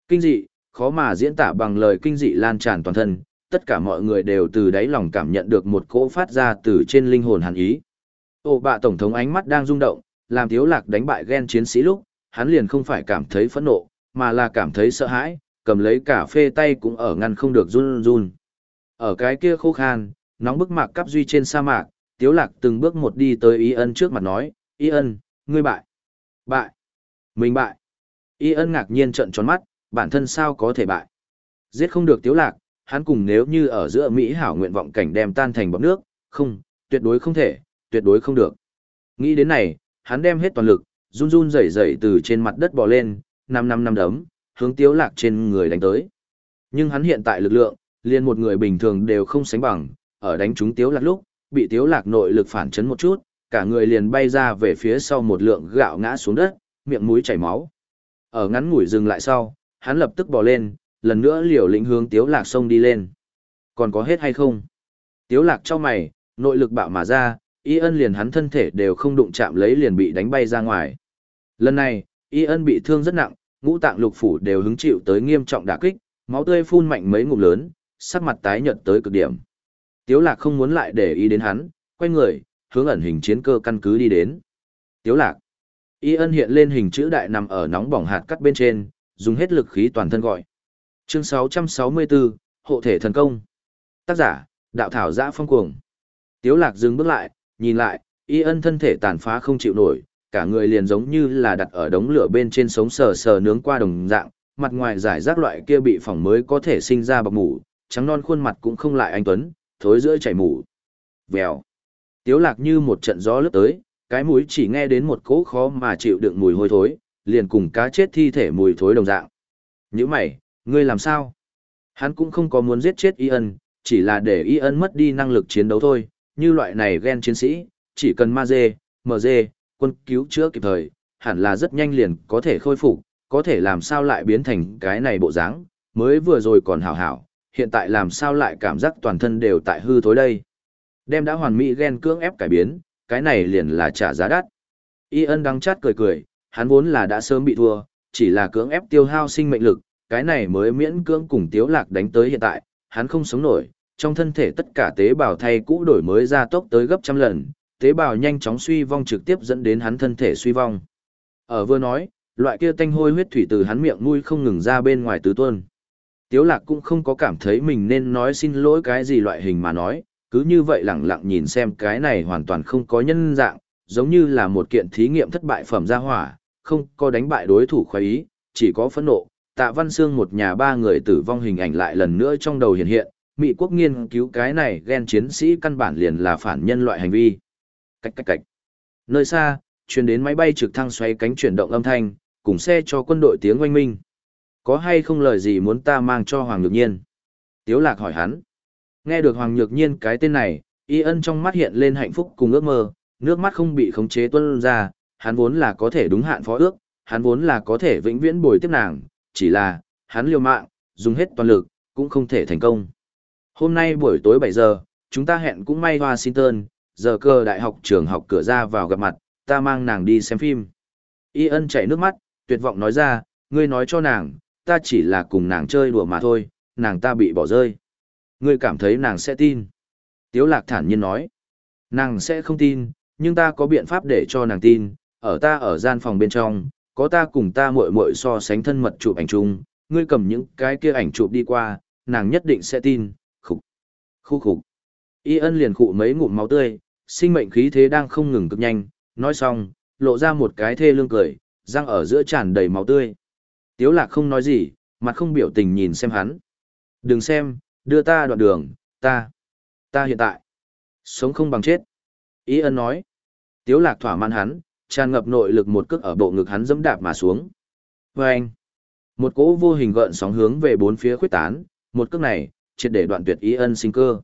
Kinh dị, khó mà diễn tả bằng lời kinh dị lan tràn toàn thân, tất cả mọi người đều từ đáy lòng cảm nhận được một cỗ phát ra từ trên linh hồn hàn ý. Ô bạ tổng thống ánh mắt đang rung động, làm thiếu Lạc đánh bại ghen chiến sĩ lúc, hắn liền không phải cảm thấy phẫn nộ, mà là cảm thấy sợ hãi, cầm lấy cà phê tay cũng ở ngăn không được run run. Ở cái kia khô khan, nóng bức mạc cắp duy trên sa mạc, Tiếu Lạc từng bước một đi tới Y ân trước mặt nói, Y ân, ngươi bại. Bại. Mình bại. Y ân ngạc nhiên trợn tròn mắt, bản thân sao có thể bại. Giết không được Tiếu Lạc, hắn cùng nếu như ở giữa Mỹ hảo nguyện vọng cảnh đem tan thành bọc nước, không, tuyệt đối không thể, tuyệt đối không được. Nghĩ đến này, hắn đem hết toàn lực, run run rẩy rẩy từ trên mặt đất bò lên, năm năm năm đấm, hướng Tiếu Lạc trên người đánh tới. Nhưng hắn hiện tại lực lượng, liền một người bình thường đều không sánh bằng, ở đánh trúng Tiếu Lạc lúc, bị Tiếu Lạc nội lực phản chấn một chút, cả người liền bay ra về phía sau một lượng gạo ngã xuống đất, miệng mũi chảy máu. Ở ngắn ngủi dừng lại sau, hắn lập tức bỏ lên, lần nữa liều lĩnh hướng Tiếu Lạc sông đi lên. Còn có hết hay không? Tiếu Lạc cho mày, nội lực bạo mà ra, Y ân liền hắn thân thể đều không đụng chạm lấy liền bị đánh bay ra ngoài. Lần này, Y ân bị thương rất nặng, ngũ tạng lục phủ đều hứng chịu tới nghiêm trọng đả kích, máu tươi phun mạnh mấy ngụm lớn, sắc mặt tái nhợt tới cực điểm. Tiếu lạc không muốn lại để ý đến hắn, quay người, hướng ẩn hình chiến cơ căn cứ đi đến. Tiếu lạc. Y ân hiện lên hình chữ đại nằm ở nóng bỏng hạt cắt bên trên, dùng hết lực khí toàn thân gọi. Chương 664, hộ thể thần công. Tác giả, đạo thảo giã phong cuồng. Tiếu lạc dừng bước lại, nhìn lại, y ân thân thể tàn phá không chịu nổi, cả người liền giống như là đặt ở đống lửa bên trên sống sờ sờ nướng qua đồng dạng, mặt ngoài giải rác loại kia bị phỏng mới có thể sinh ra bọc mủ, trắng non khuôn mặt cũng không lại anh tuấn, thối giữa chảy mủ. Vèo. Tiếu lạc như một trận gió lướt tới, cái mũi chỉ nghe đến một cỗ khó mà chịu đựng mùi hôi thối, liền cùng cá chết thi thể mùi thối đồng dạng. Như mày, ngươi làm sao? Hắn cũng không có muốn giết chết Y ân, chỉ là để Y ân mất đi năng lực chiến đấu thôi, như loại này ghen chiến sĩ, chỉ cần ma dê, mờ dê, quân cứu chữa kịp thời, hẳn là rất nhanh liền có thể khôi phục, có thể làm sao lại biến thành cái này bộ dáng, mới vừa rồi còn hảo hảo, hiện tại làm sao lại cảm giác toàn thân đều tại hư thối đây. Đem đã hoàn mỹ ghen cưỡng ép cải biến, cái này liền là trả giá đắt. Y ân đắng chát cười cười, hắn vốn là đã sớm bị thua, chỉ là cưỡng ép tiêu hao sinh mệnh lực, cái này mới miễn cưỡng cùng tiếu lạc đánh tới hiện tại, hắn không sống nổi, trong thân thể tất cả tế bào thay cũ đổi mới ra tốc tới gấp trăm lần, tế bào nhanh chóng suy vong trực tiếp dẫn đến hắn thân thể suy vong. Ở vừa nói, loại kia tanh hôi huyết thủy từ hắn miệng nuôi không ngừng ra bên ngoài tứ tuôn. Tiếu lạc cũng không có cảm thấy mình nên nói xin lỗi cái gì loại hình mà nói, cứ như vậy lặng lặng nhìn xem cái này hoàn toàn không có nhân dạng, giống như là một kiện thí nghiệm thất bại phẩm ra hỏa, không có đánh bại đối thủ khoái ý, chỉ có phẫn nộ. Tạ Văn Sương một nhà ba người tử vong hình ảnh lại lần nữa trong đầu hiện hiện, Mỹ quốc nghiên cứu cái này ghen chiến sĩ căn bản liền là phản nhân loại hành vi. Cách cách cách. Nơi xa, truyền đến máy bay trực thăng xoay cánh chuyển động âm thanh, cùng xe cho quân đội tiếng oanh minh. Có hay không lời gì muốn ta mang cho Hoàng Nhược Nhiên? Tiếu lạc hỏi hắn. Nghe được Hoàng Nhược Nhiên cái tên này, y ân trong mắt hiện lên hạnh phúc cùng ước mơ, nước mắt không bị khống chế tuôn ra, hắn vốn là có thể đúng hạn phó ước, hắn vốn là có thể vĩnh viễn bồi tiếp nàng, chỉ là, hắn liều mạng, dùng hết toàn lực, cũng không thể thành công. Hôm nay buổi tối 7 giờ, chúng ta hẹn cũng may Washington, giờ cơ đại học trường học cửa ra vào gặp mặt, ta mang nàng đi xem phim. Y ân chảy nước mắt, tuyệt vọng nói ra, ngươi nói cho nàng, ta chỉ là cùng nàng chơi đùa mà thôi, nàng ta bị bỏ rơi. Ngươi cảm thấy nàng sẽ tin. Tiếu lạc thản nhiên nói, nàng sẽ không tin, nhưng ta có biện pháp để cho nàng tin, ở ta ở gian phòng bên trong, có ta cùng ta muội muội so sánh thân mật chụp ảnh chung, ngươi cầm những cái kia ảnh chụp đi qua, nàng nhất định sẽ tin, khục, khục khục. Y ân liền khụ mấy ngụm máu tươi, sinh mệnh khí thế đang không ngừng cực nhanh, nói xong, lộ ra một cái thê lương cười, răng ở giữa tràn đầy máu tươi. Tiếu lạc không nói gì, mặt không biểu tình nhìn xem hắn. Đừng xem, đưa ta đoạn đường, ta, ta hiện tại, sống không bằng chết. Ý ân nói. Tiếu lạc thỏa mãn hắn, tràn ngập nội lực một cước ở bộ ngực hắn dẫm đạp mà xuống. Vâng! anh, một cỗ vô hình gợn sóng hướng về bốn phía khuyết tán, một cước này, triệt để đoạn tuyệt Y ân sinh cơ.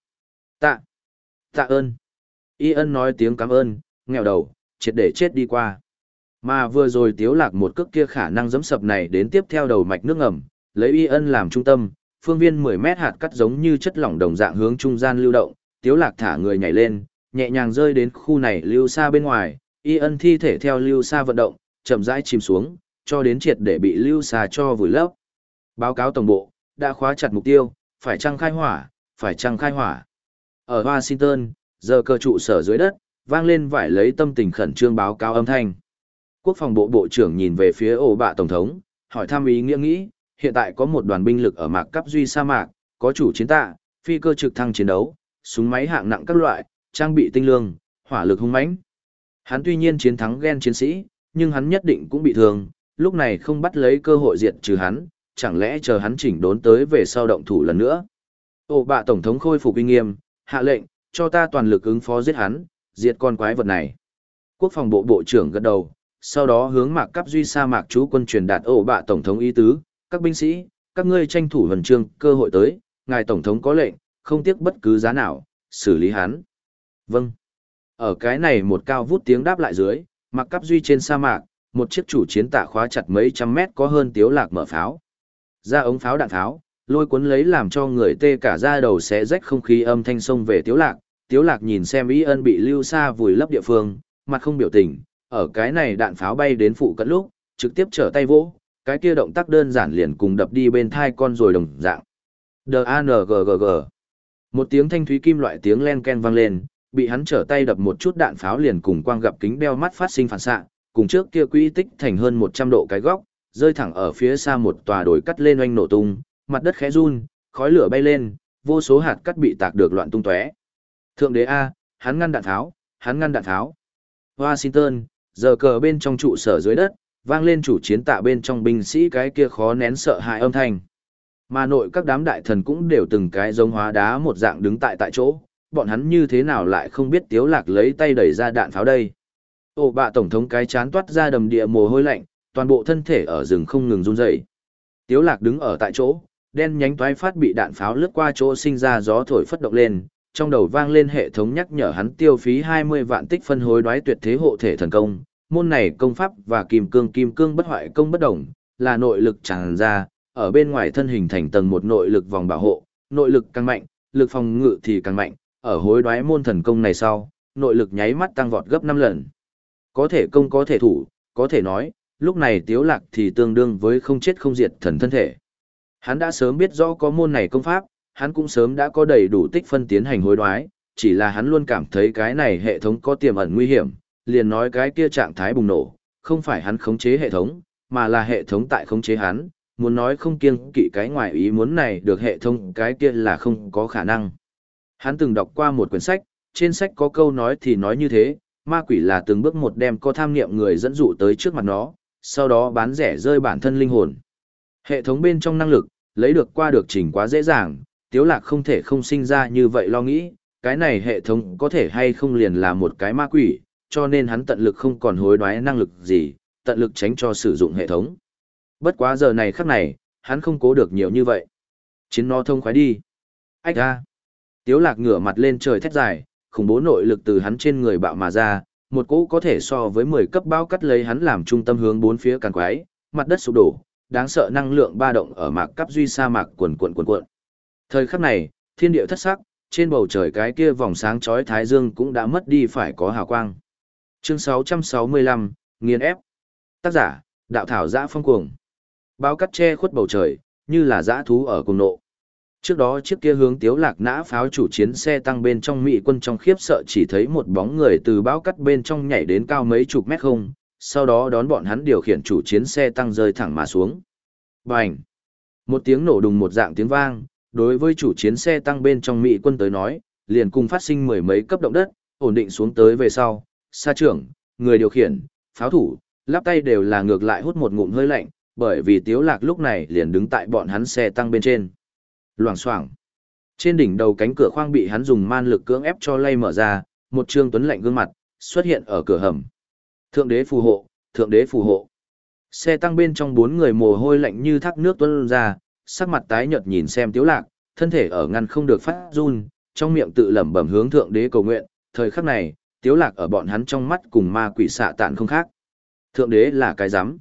Tạ, tạ ơn. Y ân nói tiếng cảm ơn, nghèo đầu, triệt để chết đi qua. Mà vừa rồi tiếu lạc một cước kia khả năng dẫm sập này đến tiếp theo đầu mạch nước ngầm, lấy y ân làm trung tâm, phương viên 10 mét hạt cắt giống như chất lỏng đồng dạng hướng trung gian lưu động, tiếu lạc thả người nhảy lên, nhẹ nhàng rơi đến khu này lưu xa bên ngoài, y ân thi thể theo lưu xa vận động, chậm rãi chìm xuống, cho đến triệt để bị lưu xa cho vùi lấp. Báo cáo tổng bộ, đã khóa chặt mục tiêu, phải trăng khai hỏa, phải trăng khai hỏa. Ở Washington, giờ cơ trụ sở dưới đất, vang lên vải lấy tâm tình khẩn trương báo cáo âm thanh. Quốc phòng bộ bộ trưởng nhìn về phía ổ bạ tổng thống, hỏi thăm ý nghĩa nghĩ, hiện tại có một đoàn binh lực ở mạc cấp duy sa mạc, có chủ chiến tạ, phi cơ trực thăng chiến đấu, súng máy hạng nặng các loại, trang bị tinh lương, hỏa lực hung mãnh. Hắn tuy nhiên chiến thắng ghen chiến sĩ, nhưng hắn nhất định cũng bị thương, lúc này không bắt lấy cơ hội diệt trừ hắn, chẳng lẽ chờ hắn chỉnh đốn tới về sau động thủ lần nữa. Ô bạ tổng thống khôi phục uy nghiêm, hạ lệnh, cho ta toàn lực ứng phó giết hắn, diệt con quái vật này. Quốc phòng bộ bộ trưởng gật đầu, sau đó hướng mạc cấp duy sa mạc chú quân truyền đạt ổ bạ tổng thống ý tứ, các binh sĩ, các ngươi tranh thủ huần trương cơ hội tới, ngài tổng thống có lệnh, không tiếc bất cứ giá nào, xử lý hắn. Vâng. Ở cái này một cao vút tiếng đáp lại dưới, mặc cắp duy trên sa mạc, một chiếc chủ chiến tạ khóa chặt mấy trăm mét có hơn tiếu lạc mở pháo. Ra ống pháo đạn pháo, lôi cuốn lấy làm cho người tê cả da đầu xé rách không khí âm thanh sông về tiếu lạc. Tiếu lạc nhìn xem ý ân bị lưu xa vùi lấp địa phương, mặt không biểu tình, ở cái này đạn pháo bay đến phụ cận lúc, trực tiếp trở tay vỗ, cái kia động tác đơn giản liền cùng đập đi bên thai con rồi đồng dạng. D-A-N-G-G-G Một tiếng thanh thúy kim loại tiếng len ken vang lên, bị hắn trở tay đập một chút đạn pháo liền cùng quang gặp kính đeo mắt phát sinh phản xạ, cùng trước kia quỹ tích thành hơn 100 độ cái góc, rơi thẳng ở phía xa một tòa đồi cắt lên oanh nổ tung, mặt đất khẽ run, Khói lửa bay lên, vô số hạt cắt bị tạc được loạn tung tóe. Thượng đế A, hắn ngăn đạn tháo, hắn ngăn đạn tháo. Washington, giờ cờ bên trong trụ sở dưới đất, vang lên chủ chiến tạ bên trong binh sĩ cái kia khó nén sợ hãi âm thanh. Mà nội các đám đại thần cũng đều từng cái giống hóa đá một dạng đứng tại tại chỗ, bọn hắn như thế nào lại không biết tiếu lạc lấy tay đẩy ra đạn pháo đây. Ồ bạ tổng thống cái chán toát ra đầm địa mồ hôi lạnh, toàn bộ thân thể ở rừng không ngừng run rẩy. Tiếu lạc đứng ở tại chỗ, đen nhánh toái phát bị đạn pháo lướt qua chỗ sinh ra gió thổi phất động lên, trong đầu vang lên hệ thống nhắc nhở hắn tiêu phí 20 vạn tích phân hối đoái tuyệt thế hộ thể thần công. Môn này công pháp và kim cương kim cương bất hoại công bất động, là nội lực tràn ra, ở bên ngoài thân hình thành tầng một nội lực vòng bảo hộ, nội lực càng mạnh, lực phòng ngự thì càng mạnh, ở hối đoái môn thần công này sau, nội lực nháy mắt tăng vọt gấp 5 lần. Có thể công có thể thủ, có thể nói, lúc này tiếu lạc thì tương đương với không chết không diệt thần thân thể. Hắn đã sớm biết rõ có môn này công pháp, hắn cũng sớm đã có đầy đủ tích phân tiến hành hối đoái, chỉ là hắn luôn cảm thấy cái này hệ thống có tiềm ẩn nguy hiểm, liền nói cái kia trạng thái bùng nổ, không phải hắn khống chế hệ thống, mà là hệ thống tại khống chế hắn, muốn nói không kiêng kỵ cái ngoài ý muốn này được hệ thống cái kia là không có khả năng. Hắn từng đọc qua một quyển sách, trên sách có câu nói thì nói như thế, ma quỷ là từng bước một đem có tham niệm người dẫn dụ tới trước mặt nó, sau đó bán rẻ rơi bản thân linh hồn. Hệ thống bên trong năng lực, lấy được qua được trình quá dễ dàng, tiếu lạc không thể không sinh ra như vậy lo nghĩ, cái này hệ thống có thể hay không liền là một cái ma quỷ, cho nên hắn tận lực không còn hối đoái năng lực gì, tận lực tránh cho sử dụng hệ thống. Bất quá giờ này khắc này, hắn không cố được nhiều như vậy. Chiến nó thông khoái đi. Ách ra. Tiếu lạc ngửa mặt lên trời thét dài, khủng bố nội lực từ hắn trên người bạo mà ra, một cỗ có thể so với 10 cấp bao cắt lấy hắn làm trung tâm hướng bốn phía càn quái, mặt đất sụp đổ, đáng sợ năng lượng ba động ở mạc cấp duy sa mạc cuộn cuộn cuộn cuộn. Thời khắc này, thiên địa thất sắc, trên bầu trời cái kia vòng sáng chói thái dương cũng đã mất đi phải có hào quang. Chương 665, nghiền ép. Tác giả, đạo thảo giã phong cuồng. Bao cắt che khuất bầu trời, như là giã thú ở cùng nộ. Trước đó chiếc kia hướng tiếu lạc nã pháo chủ chiến xe tăng bên trong Mỹ quân trong khiếp sợ chỉ thấy một bóng người từ bão cắt bên trong nhảy đến cao mấy chục mét không, sau đó đón bọn hắn điều khiển chủ chiến xe tăng rơi thẳng mà xuống. Bành! Một tiếng nổ đùng một dạng tiếng vang, đối với chủ chiến xe tăng bên trong Mỹ quân tới nói, liền cùng phát sinh mười mấy cấp động đất, ổn định xuống tới về sau, xa trưởng, người điều khiển, pháo thủ, lắp tay đều là ngược lại hút một ngụm hơi lạnh, bởi vì tiếu lạc lúc này liền đứng tại bọn hắn xe tăng bên trên. Loảng xoảng. Trên đỉnh đầu cánh cửa khoang bị hắn dùng man lực cưỡng ép cho lay mở ra, một trương tuấn lạnh gương mặt xuất hiện ở cửa hầm. Thượng đế phù hộ, thượng đế phù hộ. Xe tăng bên trong bốn người mồ hôi lạnh như thác nước tuôn ra, sắc mặt tái nhợt nhìn xem Tiếu Lạc, thân thể ở ngăn không được phát run, trong miệng tự lẩm bẩm hướng thượng đế cầu nguyện, thời khắc này, Tiếu Lạc ở bọn hắn trong mắt cùng ma quỷ xạ tạn không khác. Thượng đế là cái rắm.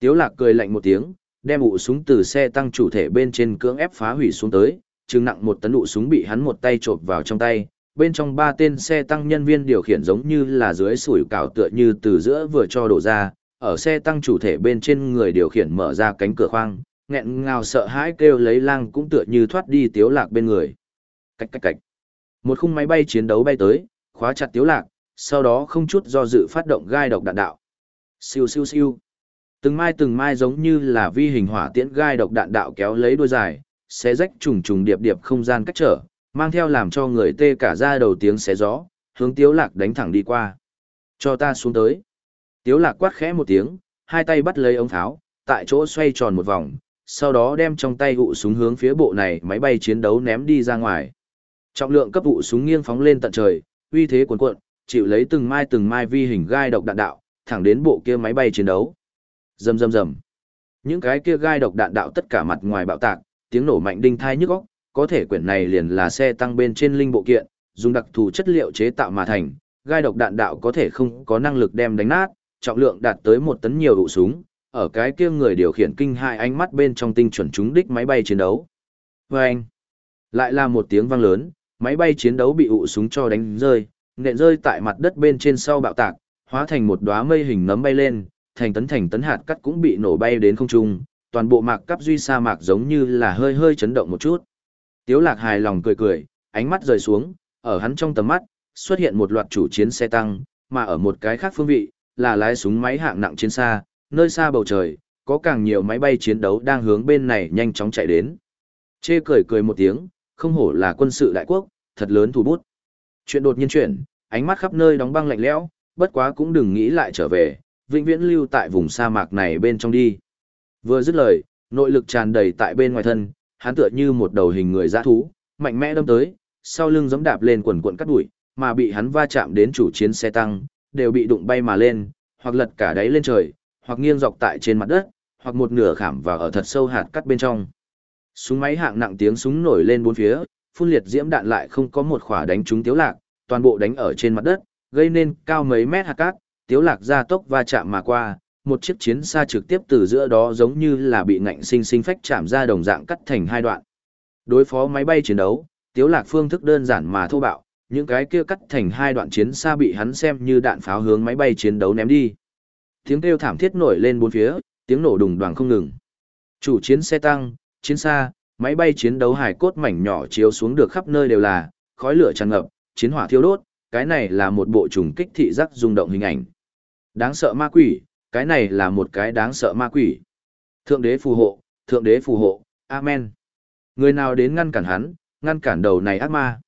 Tiếu Lạc cười lạnh một tiếng, đem ụ súng từ xe tăng chủ thể bên trên cưỡng ép phá hủy xuống tới, chừng nặng một tấn ụ súng bị hắn một tay trộn vào trong tay, bên trong ba tên xe tăng nhân viên điều khiển giống như là dưới sủi cảo tựa như từ giữa vừa cho đổ ra, ở xe tăng chủ thể bên trên người điều khiển mở ra cánh cửa khoang, nghẹn ngào sợ hãi kêu lấy lang cũng tựa như thoát đi tiếu lạc bên người. Cách cách cách. Một khung máy bay chiến đấu bay tới, khóa chặt tiếu lạc, sau đó không chút do dự phát động gai độc đạn đạo. Siêu siêu siêu. Từng mai từng mai giống như là vi hình hỏa tiễn gai độc đạn đạo kéo lấy đuôi dài, xé rách trùng trùng điệp điệp không gian cách trở, mang theo làm cho người tê cả da đầu tiếng xé gió, hướng Tiếu Lạc đánh thẳng đi qua. Cho ta xuống tới. Tiếu Lạc quát khẽ một tiếng, hai tay bắt lấy ống tháo, tại chỗ xoay tròn một vòng, sau đó đem trong tay hụ súng hướng phía bộ này máy bay chiến đấu ném đi ra ngoài. Trọng lượng cấp vụ súng nghiêng phóng lên tận trời, uy thế cuồn cuộn, chịu lấy từng mai từng mai vi hình gai độc đạn đạo, thẳng đến bộ kia máy bay chiến đấu. Rầm rầm rầm. Những cái kia gai độc đạn đạo tất cả mặt ngoài bạo tạc, tiếng nổ mạnh đinh thai nhức óc, có thể quyển này liền là xe tăng bên trên linh bộ kiện, dùng đặc thù chất liệu chế tạo mà thành, gai độc đạn đạo có thể không có năng lực đem đánh nát, trọng lượng đạt tới một tấn nhiều đủ súng, ở cái kia người điều khiển kinh hai ánh mắt bên trong tinh chuẩn trúng đích máy bay chiến đấu. Vâng! Lại là một tiếng vang lớn, máy bay chiến đấu bị ụ súng cho đánh rơi, nện rơi tại mặt đất bên trên sau bạo tạc, hóa thành một đóa mây hình nấm bay lên, thành tấn thành tấn hạt cắt cũng bị nổ bay đến không trung, toàn bộ mạc cắp duy sa mạc giống như là hơi hơi chấn động một chút. Tiếu lạc hài lòng cười cười, ánh mắt rời xuống, ở hắn trong tầm mắt, xuất hiện một loạt chủ chiến xe tăng, mà ở một cái khác phương vị, là lái súng máy hạng nặng chiến xa, nơi xa bầu trời, có càng nhiều máy bay chiến đấu đang hướng bên này nhanh chóng chạy đến. Chê cười cười một tiếng, không hổ là quân sự đại quốc, thật lớn thủ bút. Chuyện đột nhiên chuyển, ánh mắt khắp nơi đóng băng lạnh lẽo, bất quá cũng đừng nghĩ lại trở về, vĩnh viễn lưu tại vùng sa mạc này bên trong đi. Vừa dứt lời, nội lực tràn đầy tại bên ngoài thân, hắn tựa như một đầu hình người dã thú, mạnh mẽ đâm tới, sau lưng giẫm đạp lên quần quần cắt đuổi, mà bị hắn va chạm đến chủ chiến xe tăng, đều bị đụng bay mà lên, hoặc lật cả đáy lên trời, hoặc nghiêng dọc tại trên mặt đất, hoặc một nửa khảm vào ở thật sâu hạt cắt bên trong. Súng máy hạng nặng tiếng súng nổi lên bốn phía, phun liệt diễm đạn lại không có một khỏa đánh trúng tiếu lạc, toàn bộ đánh ở trên mặt đất, gây nên cao mấy mét hạt cát, tiếu lạc ra tốc va chạm mà qua, một chiếc chiến xa trực tiếp từ giữa đó giống như là bị ngạnh sinh sinh phách chạm ra đồng dạng cắt thành hai đoạn. Đối phó máy bay chiến đấu, tiếu lạc phương thức đơn giản mà thô bạo, những cái kia cắt thành hai đoạn chiến xa bị hắn xem như đạn pháo hướng máy bay chiến đấu ném đi. Tiếng kêu thảm thiết nổi lên bốn phía, tiếng nổ đùng đoàng không ngừng. Chủ chiến xe tăng, chiến xa, máy bay chiến đấu hải cốt mảnh nhỏ chiếu xuống được khắp nơi đều là, khói lửa tràn ngập, chiến hỏa thiêu đốt, cái này là một bộ trùng kích thị giác rung động hình ảnh. Đáng sợ ma quỷ, cái này là một cái đáng sợ ma quỷ. Thượng đế phù hộ, thượng đế phù hộ, amen. Người nào đến ngăn cản hắn, ngăn cản đầu này ác ma.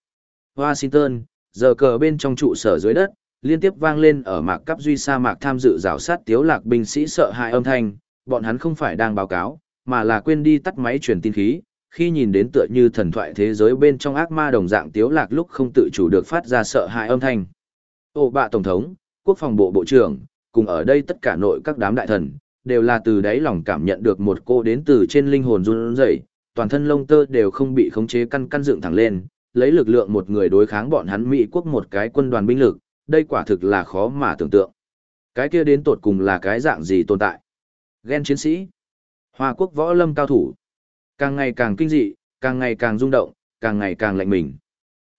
Washington, giờ cờ bên trong trụ sở dưới đất, liên tiếp vang lên ở mạc cấp duy sa mạc tham dự rào sát tiếu lạc binh sĩ sợ hãi âm thanh, bọn hắn không phải đang báo cáo, mà là quên đi tắt máy truyền tin khí, khi nhìn đến tựa như thần thoại thế giới bên trong ác ma đồng dạng tiếu lạc lúc không tự chủ được phát ra sợ hãi âm thanh. Ô bạ Tổng thống, quốc phòng bộ bộ trưởng, cùng ở đây tất cả nội các đám đại thần, đều là từ đáy lòng cảm nhận được một cô đến từ trên linh hồn run rẩy, toàn thân lông tơ đều không bị khống chế căn căn dựng thẳng lên, lấy lực lượng một người đối kháng bọn hắn Mỹ quốc một cái quân đoàn binh lực, đây quả thực là khó mà tưởng tượng. Cái kia đến tột cùng là cái dạng gì tồn tại? Ghen chiến sĩ, Hoa quốc võ lâm cao thủ, càng ngày càng kinh dị, càng ngày càng rung động, càng ngày càng lạnh mình.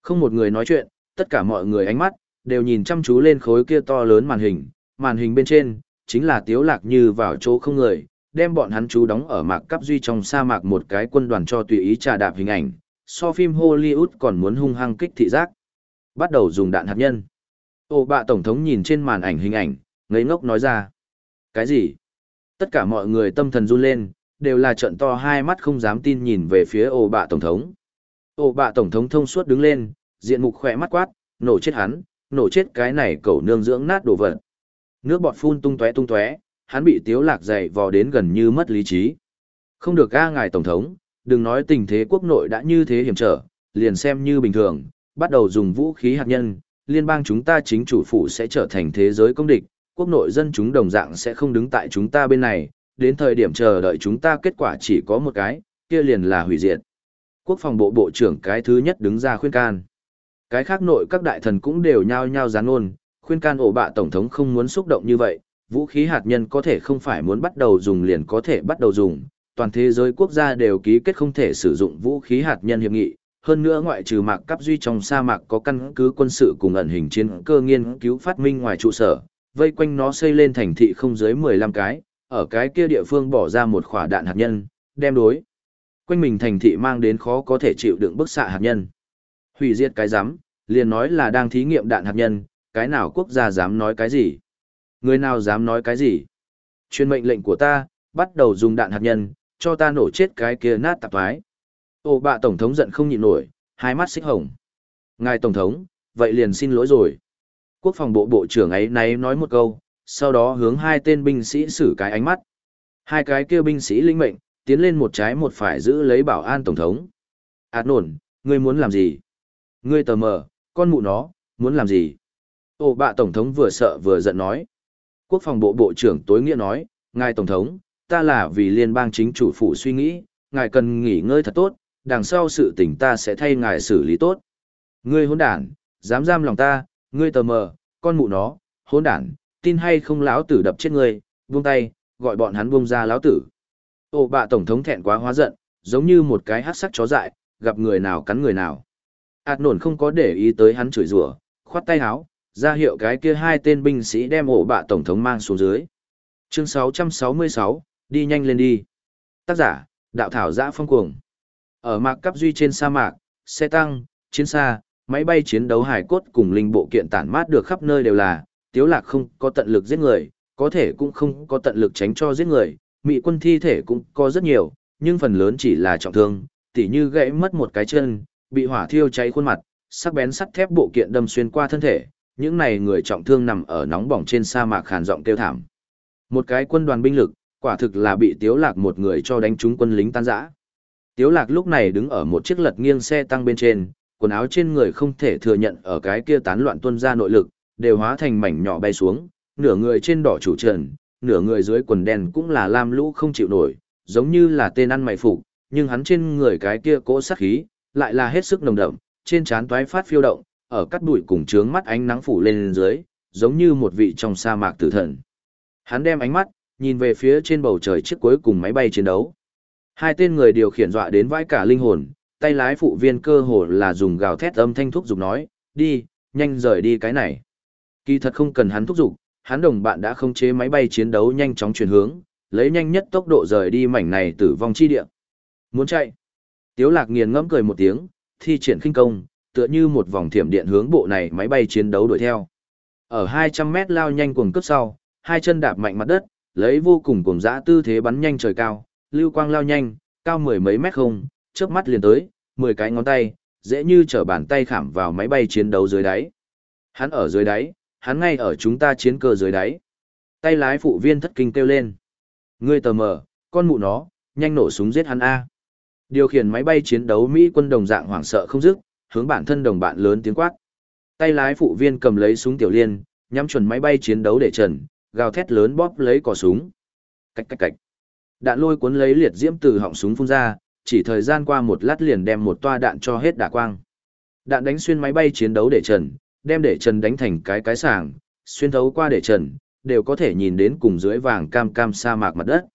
Không một người nói chuyện, tất cả mọi người ánh mắt, đều nhìn chăm chú lên khối kia to lớn màn hình, màn hình bên trên, chính là tiếu lạc như vào chỗ không người, đem bọn hắn chú đóng ở mạc cấp duy trong sa mạc một cái quân đoàn cho tùy ý trà đạp hình ảnh, so phim Hollywood còn muốn hung hăng kích thị giác. Bắt đầu dùng đạn hạt nhân. Ô bạ tổng thống nhìn trên màn ảnh hình ảnh, ngây ngốc nói ra. Cái gì? Tất cả mọi người tâm thần run lên, đều là trận to hai mắt không dám tin nhìn về phía ô bạ tổng thống. Ô bạ tổng thống thông suốt đứng lên, diện mục khỏe mắt quát, nổ chết hắn, nổ chết cái này cẩu nương dưỡng nát đồ vật. Nước bọt phun tung tóe tung tóe, hắn bị tiếu lạc dày vò đến gần như mất lý trí. Không được ga ngài tổng thống, đừng nói tình thế quốc nội đã như thế hiểm trở, liền xem như bình thường, bắt đầu dùng vũ khí hạt nhân, liên bang chúng ta chính chủ phủ sẽ trở thành thế giới công địch, quốc nội dân chúng đồng dạng sẽ không đứng tại chúng ta bên này, đến thời điểm chờ đợi chúng ta kết quả chỉ có một cái, kia liền là hủy diệt. Quốc phòng bộ bộ trưởng cái thứ nhất đứng ra khuyên can. Cái khác nội các đại thần cũng đều nhao nhao gián ôn, khuyên can ổ bạ tổng thống không muốn xúc động như vậy, vũ khí hạt nhân có thể không phải muốn bắt đầu dùng liền có thể bắt đầu dùng, toàn thế giới quốc gia đều ký kết không thể sử dụng vũ khí hạt nhân hiệp nghị, hơn nữa ngoại trừ mạc cấp duy trong sa mạc có căn cứ quân sự cùng ẩn hình chiến cơ nghiên cứu phát minh ngoài trụ sở, vây quanh nó xây lên thành thị không dưới 15 cái, ở cái kia địa phương bỏ ra một quả đạn hạt nhân, đem đối. Quanh mình thành thị mang đến khó có thể chịu đựng bức xạ hạt nhân. Hủy diệt cái rắm liền nói là đang thí nghiệm đạn hạt nhân, cái nào quốc gia dám nói cái gì? Người nào dám nói cái gì? Chuyên mệnh lệnh của ta, bắt đầu dùng đạn hạt nhân, cho ta nổ chết cái kia nát tạp thoái. Ô bạ Tổng thống giận không nhịn nổi, hai mắt xích hồng. Ngài Tổng thống, vậy liền xin lỗi rồi. Quốc phòng bộ bộ trưởng ấy nay nói một câu, sau đó hướng hai tên binh sĩ xử cái ánh mắt. Hai cái kia binh sĩ linh mệnh, tiến lên một trái một phải giữ lấy bảo an Tổng thống. Ảt nổn, ngươi muốn làm gì? Ngươi tờ mờ, con mụ nó, muốn làm gì? Ô bạ Tổng thống vừa sợ vừa giận nói. Quốc phòng bộ bộ trưởng tối nghĩa nói, Ngài Tổng thống, ta là vì liên bang chính chủ phủ suy nghĩ, ngài cần nghỉ ngơi thật tốt, đằng sau sự tình ta sẽ thay ngài xử lý tốt. Ngươi hỗn đản, dám giam lòng ta, ngươi tờ mờ, con mụ nó, hỗn đản, tin hay không lão tử đập chết ngươi, buông tay, gọi bọn hắn buông ra lão tử. Ô bạ tổng thống thẹn quá hóa giận, giống như một cái hát sắc chó dại, gặp người nào cắn người nào. Ảt nổn không có để ý tới hắn chửi rủa, khoát tay háo, ra hiệu cái kia hai tên binh sĩ đem ổ bạ tổng thống mang xuống dưới. Chương 666, đi nhanh lên đi. Tác giả, đạo thảo giã phong cuồng. Ở mạc cấp duy trên sa mạc, xe tăng, chiến xa, máy bay chiến đấu hải cốt cùng linh bộ kiện tản mát được khắp nơi đều là, tiếu lạc không có tận lực giết người, có thể cũng không có tận lực tránh cho giết người, mỹ quân thi thể cũng có rất nhiều, nhưng phần lớn chỉ là trọng thương, tỉ như gãy mất một cái chân, bị hỏa thiêu cháy khuôn mặt, sắc bén sắt thép bộ kiện đâm xuyên qua thân thể, những này người trọng thương nằm ở nóng bỏng trên sa mạc khàn giọng kêu thảm. Một cái quân đoàn binh lực, quả thực là bị Tiếu Lạc một người cho đánh trúng quân lính tan rã. Tiếu Lạc lúc này đứng ở một chiếc lật nghiêng xe tăng bên trên, quần áo trên người không thể thừa nhận ở cái kia tán loạn tuôn ra nội lực, đều hóa thành mảnh nhỏ bay xuống, nửa người trên đỏ chủ trần, nửa người dưới quần đen cũng là lam lũ không chịu nổi, giống như là tên ăn mày phục, nhưng hắn trên người cái kia cỗ sát khí, lại là hết sức nồng đậm, trên trán toái phát phiêu động, ở cắt bụi cùng trướng mắt ánh nắng phủ lên dưới, giống như một vị trong sa mạc tử thần. Hắn đem ánh mắt, nhìn về phía trên bầu trời chiếc cuối cùng máy bay chiến đấu. Hai tên người điều khiển dọa đến vãi cả linh hồn, tay lái phụ viên cơ hồ là dùng gào thét âm thanh thúc giục nói, đi, nhanh rời đi cái này. Kỳ thật không cần hắn thúc giục, hắn đồng bạn đã không chế máy bay chiến đấu nhanh chóng chuyển hướng, lấy nhanh nhất tốc độ rời đi mảnh này tử vong chi địa. Muốn chạy. Tiếu lạc nghiền ngẫm cười một tiếng, thi triển khinh công, tựa như một vòng thiểm điện hướng bộ này máy bay chiến đấu đuổi theo. Ở 200 mét lao nhanh cuồng cấp sau, hai chân đạp mạnh mặt đất, lấy vô cùng cuồng dã tư thế bắn nhanh trời cao, lưu quang lao nhanh, cao mười mấy mét không, chớp mắt liền tới, 10 cái ngón tay, dễ như trở bàn tay khảm vào máy bay chiến đấu dưới đáy. Hắn ở dưới đáy, hắn ngay ở chúng ta chiến cơ dưới đáy. Tay lái phụ viên thất kinh kêu lên. Ngươi tờ mở, con mụ nó, nhanh nổ súng giết hắn A. Điều khiển máy bay chiến đấu Mỹ quân đồng dạng hoảng sợ không dứt, hướng bản thân đồng bạn lớn tiếng quát. Tay lái phụ viên cầm lấy súng tiểu liên, nhắm chuẩn máy bay chiến đấu để trần, gào thét lớn bóp lấy cò súng. Cạch cạch cạch. Đạn lôi cuốn lấy liệt diễm từ họng súng phun ra, chỉ thời gian qua một lát liền đem một toa đạn cho hết đả quang. Đạn đánh xuyên máy bay chiến đấu để trần, đem để trần đánh thành cái cái sàng, xuyên thấu qua để trần, đều có thể nhìn đến cùng dưới vàng cam cam sa mạc mặt đất.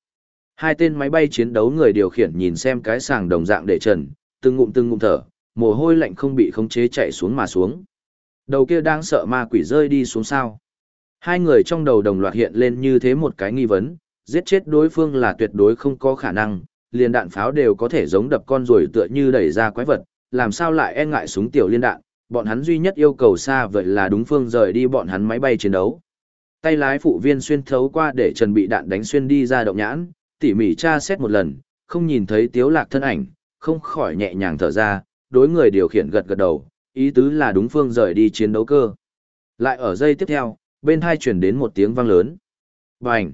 Hai tên máy bay chiến đấu người điều khiển nhìn xem cái sàng đồng dạng để trần, từng ngụm từng ngụm thở, mồ hôi lạnh không bị khống chế chạy xuống mà xuống. Đầu kia đang sợ ma quỷ rơi đi xuống sao. Hai người trong đầu đồng loạt hiện lên như thế một cái nghi vấn, giết chết đối phương là tuyệt đối không có khả năng, liền đạn pháo đều có thể giống đập con rồi tựa như đẩy ra quái vật, làm sao lại e ngại súng tiểu liên đạn, bọn hắn duy nhất yêu cầu xa vậy là đúng phương rời đi bọn hắn máy bay chiến đấu. Tay lái phụ viên xuyên thấu qua để trần bị đạn đánh xuyên đi ra động nhãn, tỉ mỉ tra xét một lần, không nhìn thấy tiếu lạc thân ảnh, không khỏi nhẹ nhàng thở ra, đối người điều khiển gật gật đầu, ý tứ là đúng phương rời đi chiến đấu cơ. Lại ở giây tiếp theo, bên hai chuyển đến một tiếng vang lớn. Bành!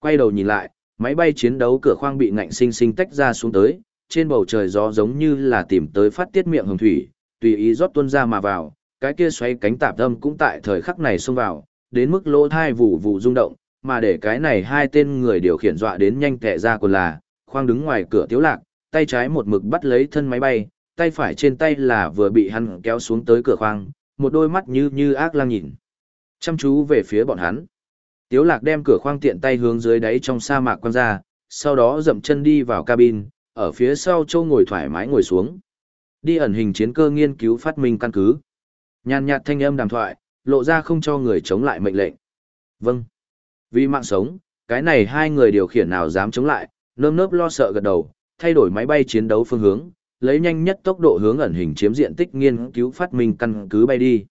Quay đầu nhìn lại, máy bay chiến đấu cửa khoang bị ngạnh sinh sinh tách ra xuống tới, trên bầu trời gió giống như là tìm tới phát tiết miệng hồng thủy, tùy ý rót tuôn ra mà vào, cái kia xoay cánh tạp âm cũng tại thời khắc này xông vào, đến mức lỗ thai vụ vụ rung động, mà để cái này hai tên người điều khiển dọa đến nhanh tệ ra còn là, khoang đứng ngoài cửa tiếu lạc, tay trái một mực bắt lấy thân máy bay, tay phải trên tay là vừa bị hắn kéo xuống tới cửa khoang, một đôi mắt như như ác lang nhìn. Chăm chú về phía bọn hắn. Tiếu lạc đem cửa khoang tiện tay hướng dưới đáy trong sa mạc quăng ra, sau đó dậm chân đi vào cabin, ở phía sau châu ngồi thoải mái ngồi xuống. Đi ẩn hình chiến cơ nghiên cứu phát minh căn cứ. Nhàn nhạt thanh âm đàm thoại, lộ ra không cho người chống lại mệnh lệnh. Vâng. Vì mạng sống, cái này hai người điều khiển nào dám chống lại, nơm nớp lo sợ gật đầu, thay đổi máy bay chiến đấu phương hướng, lấy nhanh nhất tốc độ hướng ẩn hình chiếm diện tích nghiên cứu phát minh căn cứ bay đi.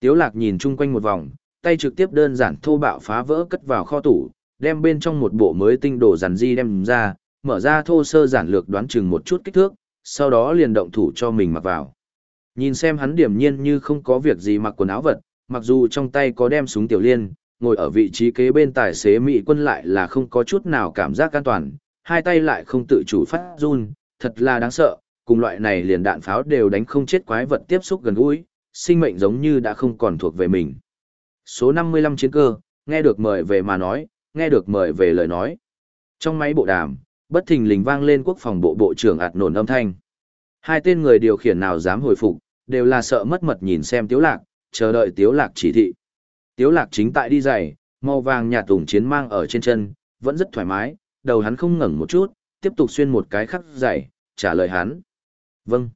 Tiếu lạc nhìn chung quanh một vòng, tay trực tiếp đơn giản thô bạo phá vỡ cất vào kho tủ, đem bên trong một bộ mới tinh đồ dàn di đem ra, mở ra thô sơ giản lược đoán chừng một chút kích thước, sau đó liền động thủ cho mình mặc vào. Nhìn xem hắn điểm nhiên như không có việc gì mặc quần áo vật, mặc dù trong tay có đem súng tiểu liên, ngồi ở vị trí kế bên tài xế Mỹ quân lại là không có chút nào cảm giác an toàn, hai tay lại không tự chủ phát run, thật là đáng sợ, cùng loại này liền đạn pháo đều đánh không chết quái vật tiếp xúc gần gũi, sinh mệnh giống như đã không còn thuộc về mình. Số 55 chiến cơ, nghe được mời về mà nói, nghe được mời về lời nói. Trong máy bộ đàm, bất thình lình vang lên quốc phòng bộ bộ trưởng ạt nổn âm thanh. Hai tên người điều khiển nào dám hồi phục, đều là sợ mất mật nhìn xem tiếu lạc, chờ đợi tiếu lạc chỉ thị. Tiếu lạc chính tại đi giày, màu vàng nhà tùng chiến mang ở trên chân, vẫn rất thoải mái, đầu hắn không ngẩng một chút, tiếp tục xuyên một cái khắc giày, trả lời hắn. Vâng.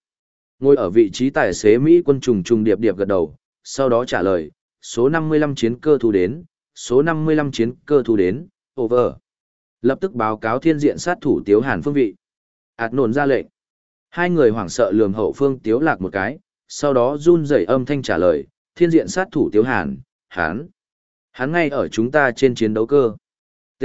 Ngồi ở vị trí tài xế Mỹ quân trùng trùng điệp điệp gật đầu, sau đó trả lời, số 55 chiến cơ thu đến, số 55 chiến cơ thu đến, over. Lập tức báo cáo thiên diện sát thủ Tiếu Hàn phương vị. Ảt nổn ra lệnh. Hai người hoảng sợ lườm hậu phương Tiếu Lạc một cái, sau đó run rẩy âm thanh trả lời, thiên diện sát thủ Tiếu Hàn, hán Hắn ngay ở chúng ta trên chiến đấu cơ. T.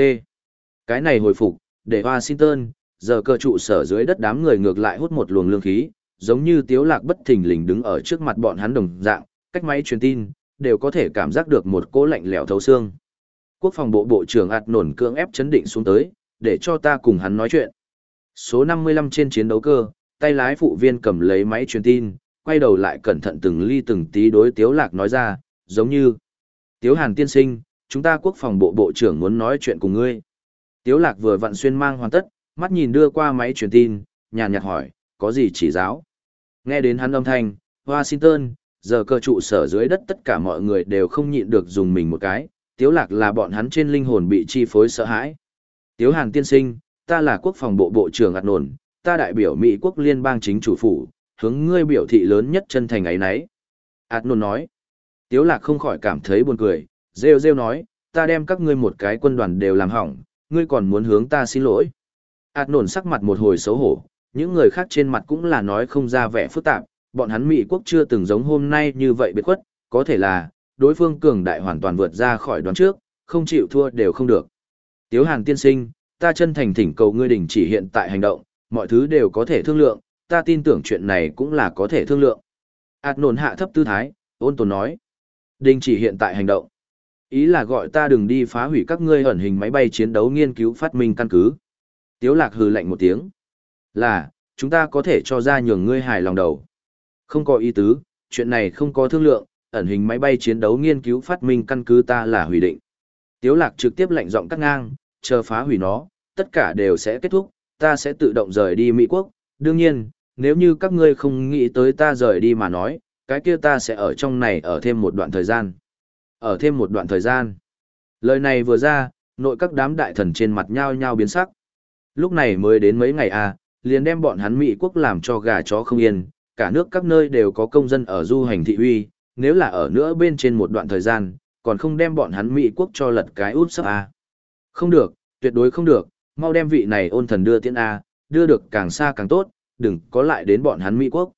Cái này hồi phục, để Washington, giờ cơ trụ sở dưới đất đám người ngược lại hút một luồng lương khí, giống như tiếu lạc bất thình lình đứng ở trước mặt bọn hắn đồng dạng, cách máy truyền tin, đều có thể cảm giác được một cỗ lạnh lẽo thấu xương. Quốc phòng bộ bộ trưởng ạt nổn cưỡng ép chấn định xuống tới, để cho ta cùng hắn nói chuyện. Số 55 trên chiến đấu cơ, tay lái phụ viên cầm lấy máy truyền tin, quay đầu lại cẩn thận từng ly từng tí đối Tiếu Lạc nói ra, giống như Tiếu Hàn tiên sinh, chúng ta quốc phòng bộ bộ trưởng muốn nói chuyện cùng ngươi. Tiếu Lạc vừa vặn xuyên mang hoàn tất, mắt nhìn đưa qua máy truyền tin, nhàn nhạt hỏi, có gì chỉ giáo? Nghe đến hắn âm thanh, Washington, giờ cơ trụ sở dưới đất tất cả mọi người đều không nhịn được dùng mình một cái, Tiếu Lạc là bọn hắn trên linh hồn bị chi phối sợ hãi. Tiếu Hàn tiên sinh, ta là quốc phòng bộ bộ trưởng ạt nổn, ta đại biểu Mỹ quốc liên bang chính chủ phủ, hướng ngươi biểu thị lớn nhất chân thành ấy nấy. ạt nổn nói. Tiếu Lạc không khỏi cảm thấy buồn cười, rêu rêu nói, ta đem các ngươi một cái quân đoàn đều làm hỏng, ngươi còn muốn hướng ta xin lỗi ạt nổn sắc mặt một hồi xấu hổ, những người khác trên mặt cũng là nói không ra vẻ phức tạp, bọn hắn Mỹ quốc chưa từng giống hôm nay như vậy biệt khuất, có thể là, đối phương cường đại hoàn toàn vượt ra khỏi đoán trước, không chịu thua đều không được. Tiếu Hàn tiên sinh, ta chân thành thỉnh cầu ngươi đình chỉ hiện tại hành động, mọi thứ đều có thể thương lượng, ta tin tưởng chuyện này cũng là có thể thương lượng. Ảt nổn hạ thấp tư thái, ôn tồn nói. Đình chỉ hiện tại hành động. Ý là gọi ta đừng đi phá hủy các ngươi ẩn hình máy bay chiến đấu nghiên cứu phát minh căn cứ. Tiếu lạc hừ lạnh một tiếng. Là, chúng ta có thể cho ra nhường ngươi hài lòng đầu. Không có ý tứ, chuyện này không có thương lượng, ẩn hình máy bay chiến đấu nghiên cứu phát minh căn cứ ta là hủy định. Tiếu lạc trực tiếp lệnh giọng cắt ngang, chờ phá hủy nó, tất cả đều sẽ kết thúc, ta sẽ tự động rời đi Mỹ Quốc. Đương nhiên, nếu như các ngươi không nghĩ tới ta rời đi mà nói, cái kia ta sẽ ở trong này ở thêm một đoạn thời gian. Ở thêm một đoạn thời gian. Lời này vừa ra, nội các đám đại thần trên mặt nhao nhao biến sắc. Lúc này mới đến mấy ngày à, liền đem bọn hắn Mỹ quốc làm cho gà chó không yên, cả nước các nơi đều có công dân ở du hành thị uy, nếu là ở nữa bên trên một đoạn thời gian, còn không đem bọn hắn Mỹ quốc cho lật cái út sắp à. Không được, tuyệt đối không được, mau đem vị này ôn thần đưa tiễn A, đưa được càng xa càng tốt, đừng có lại đến bọn hắn Mỹ quốc.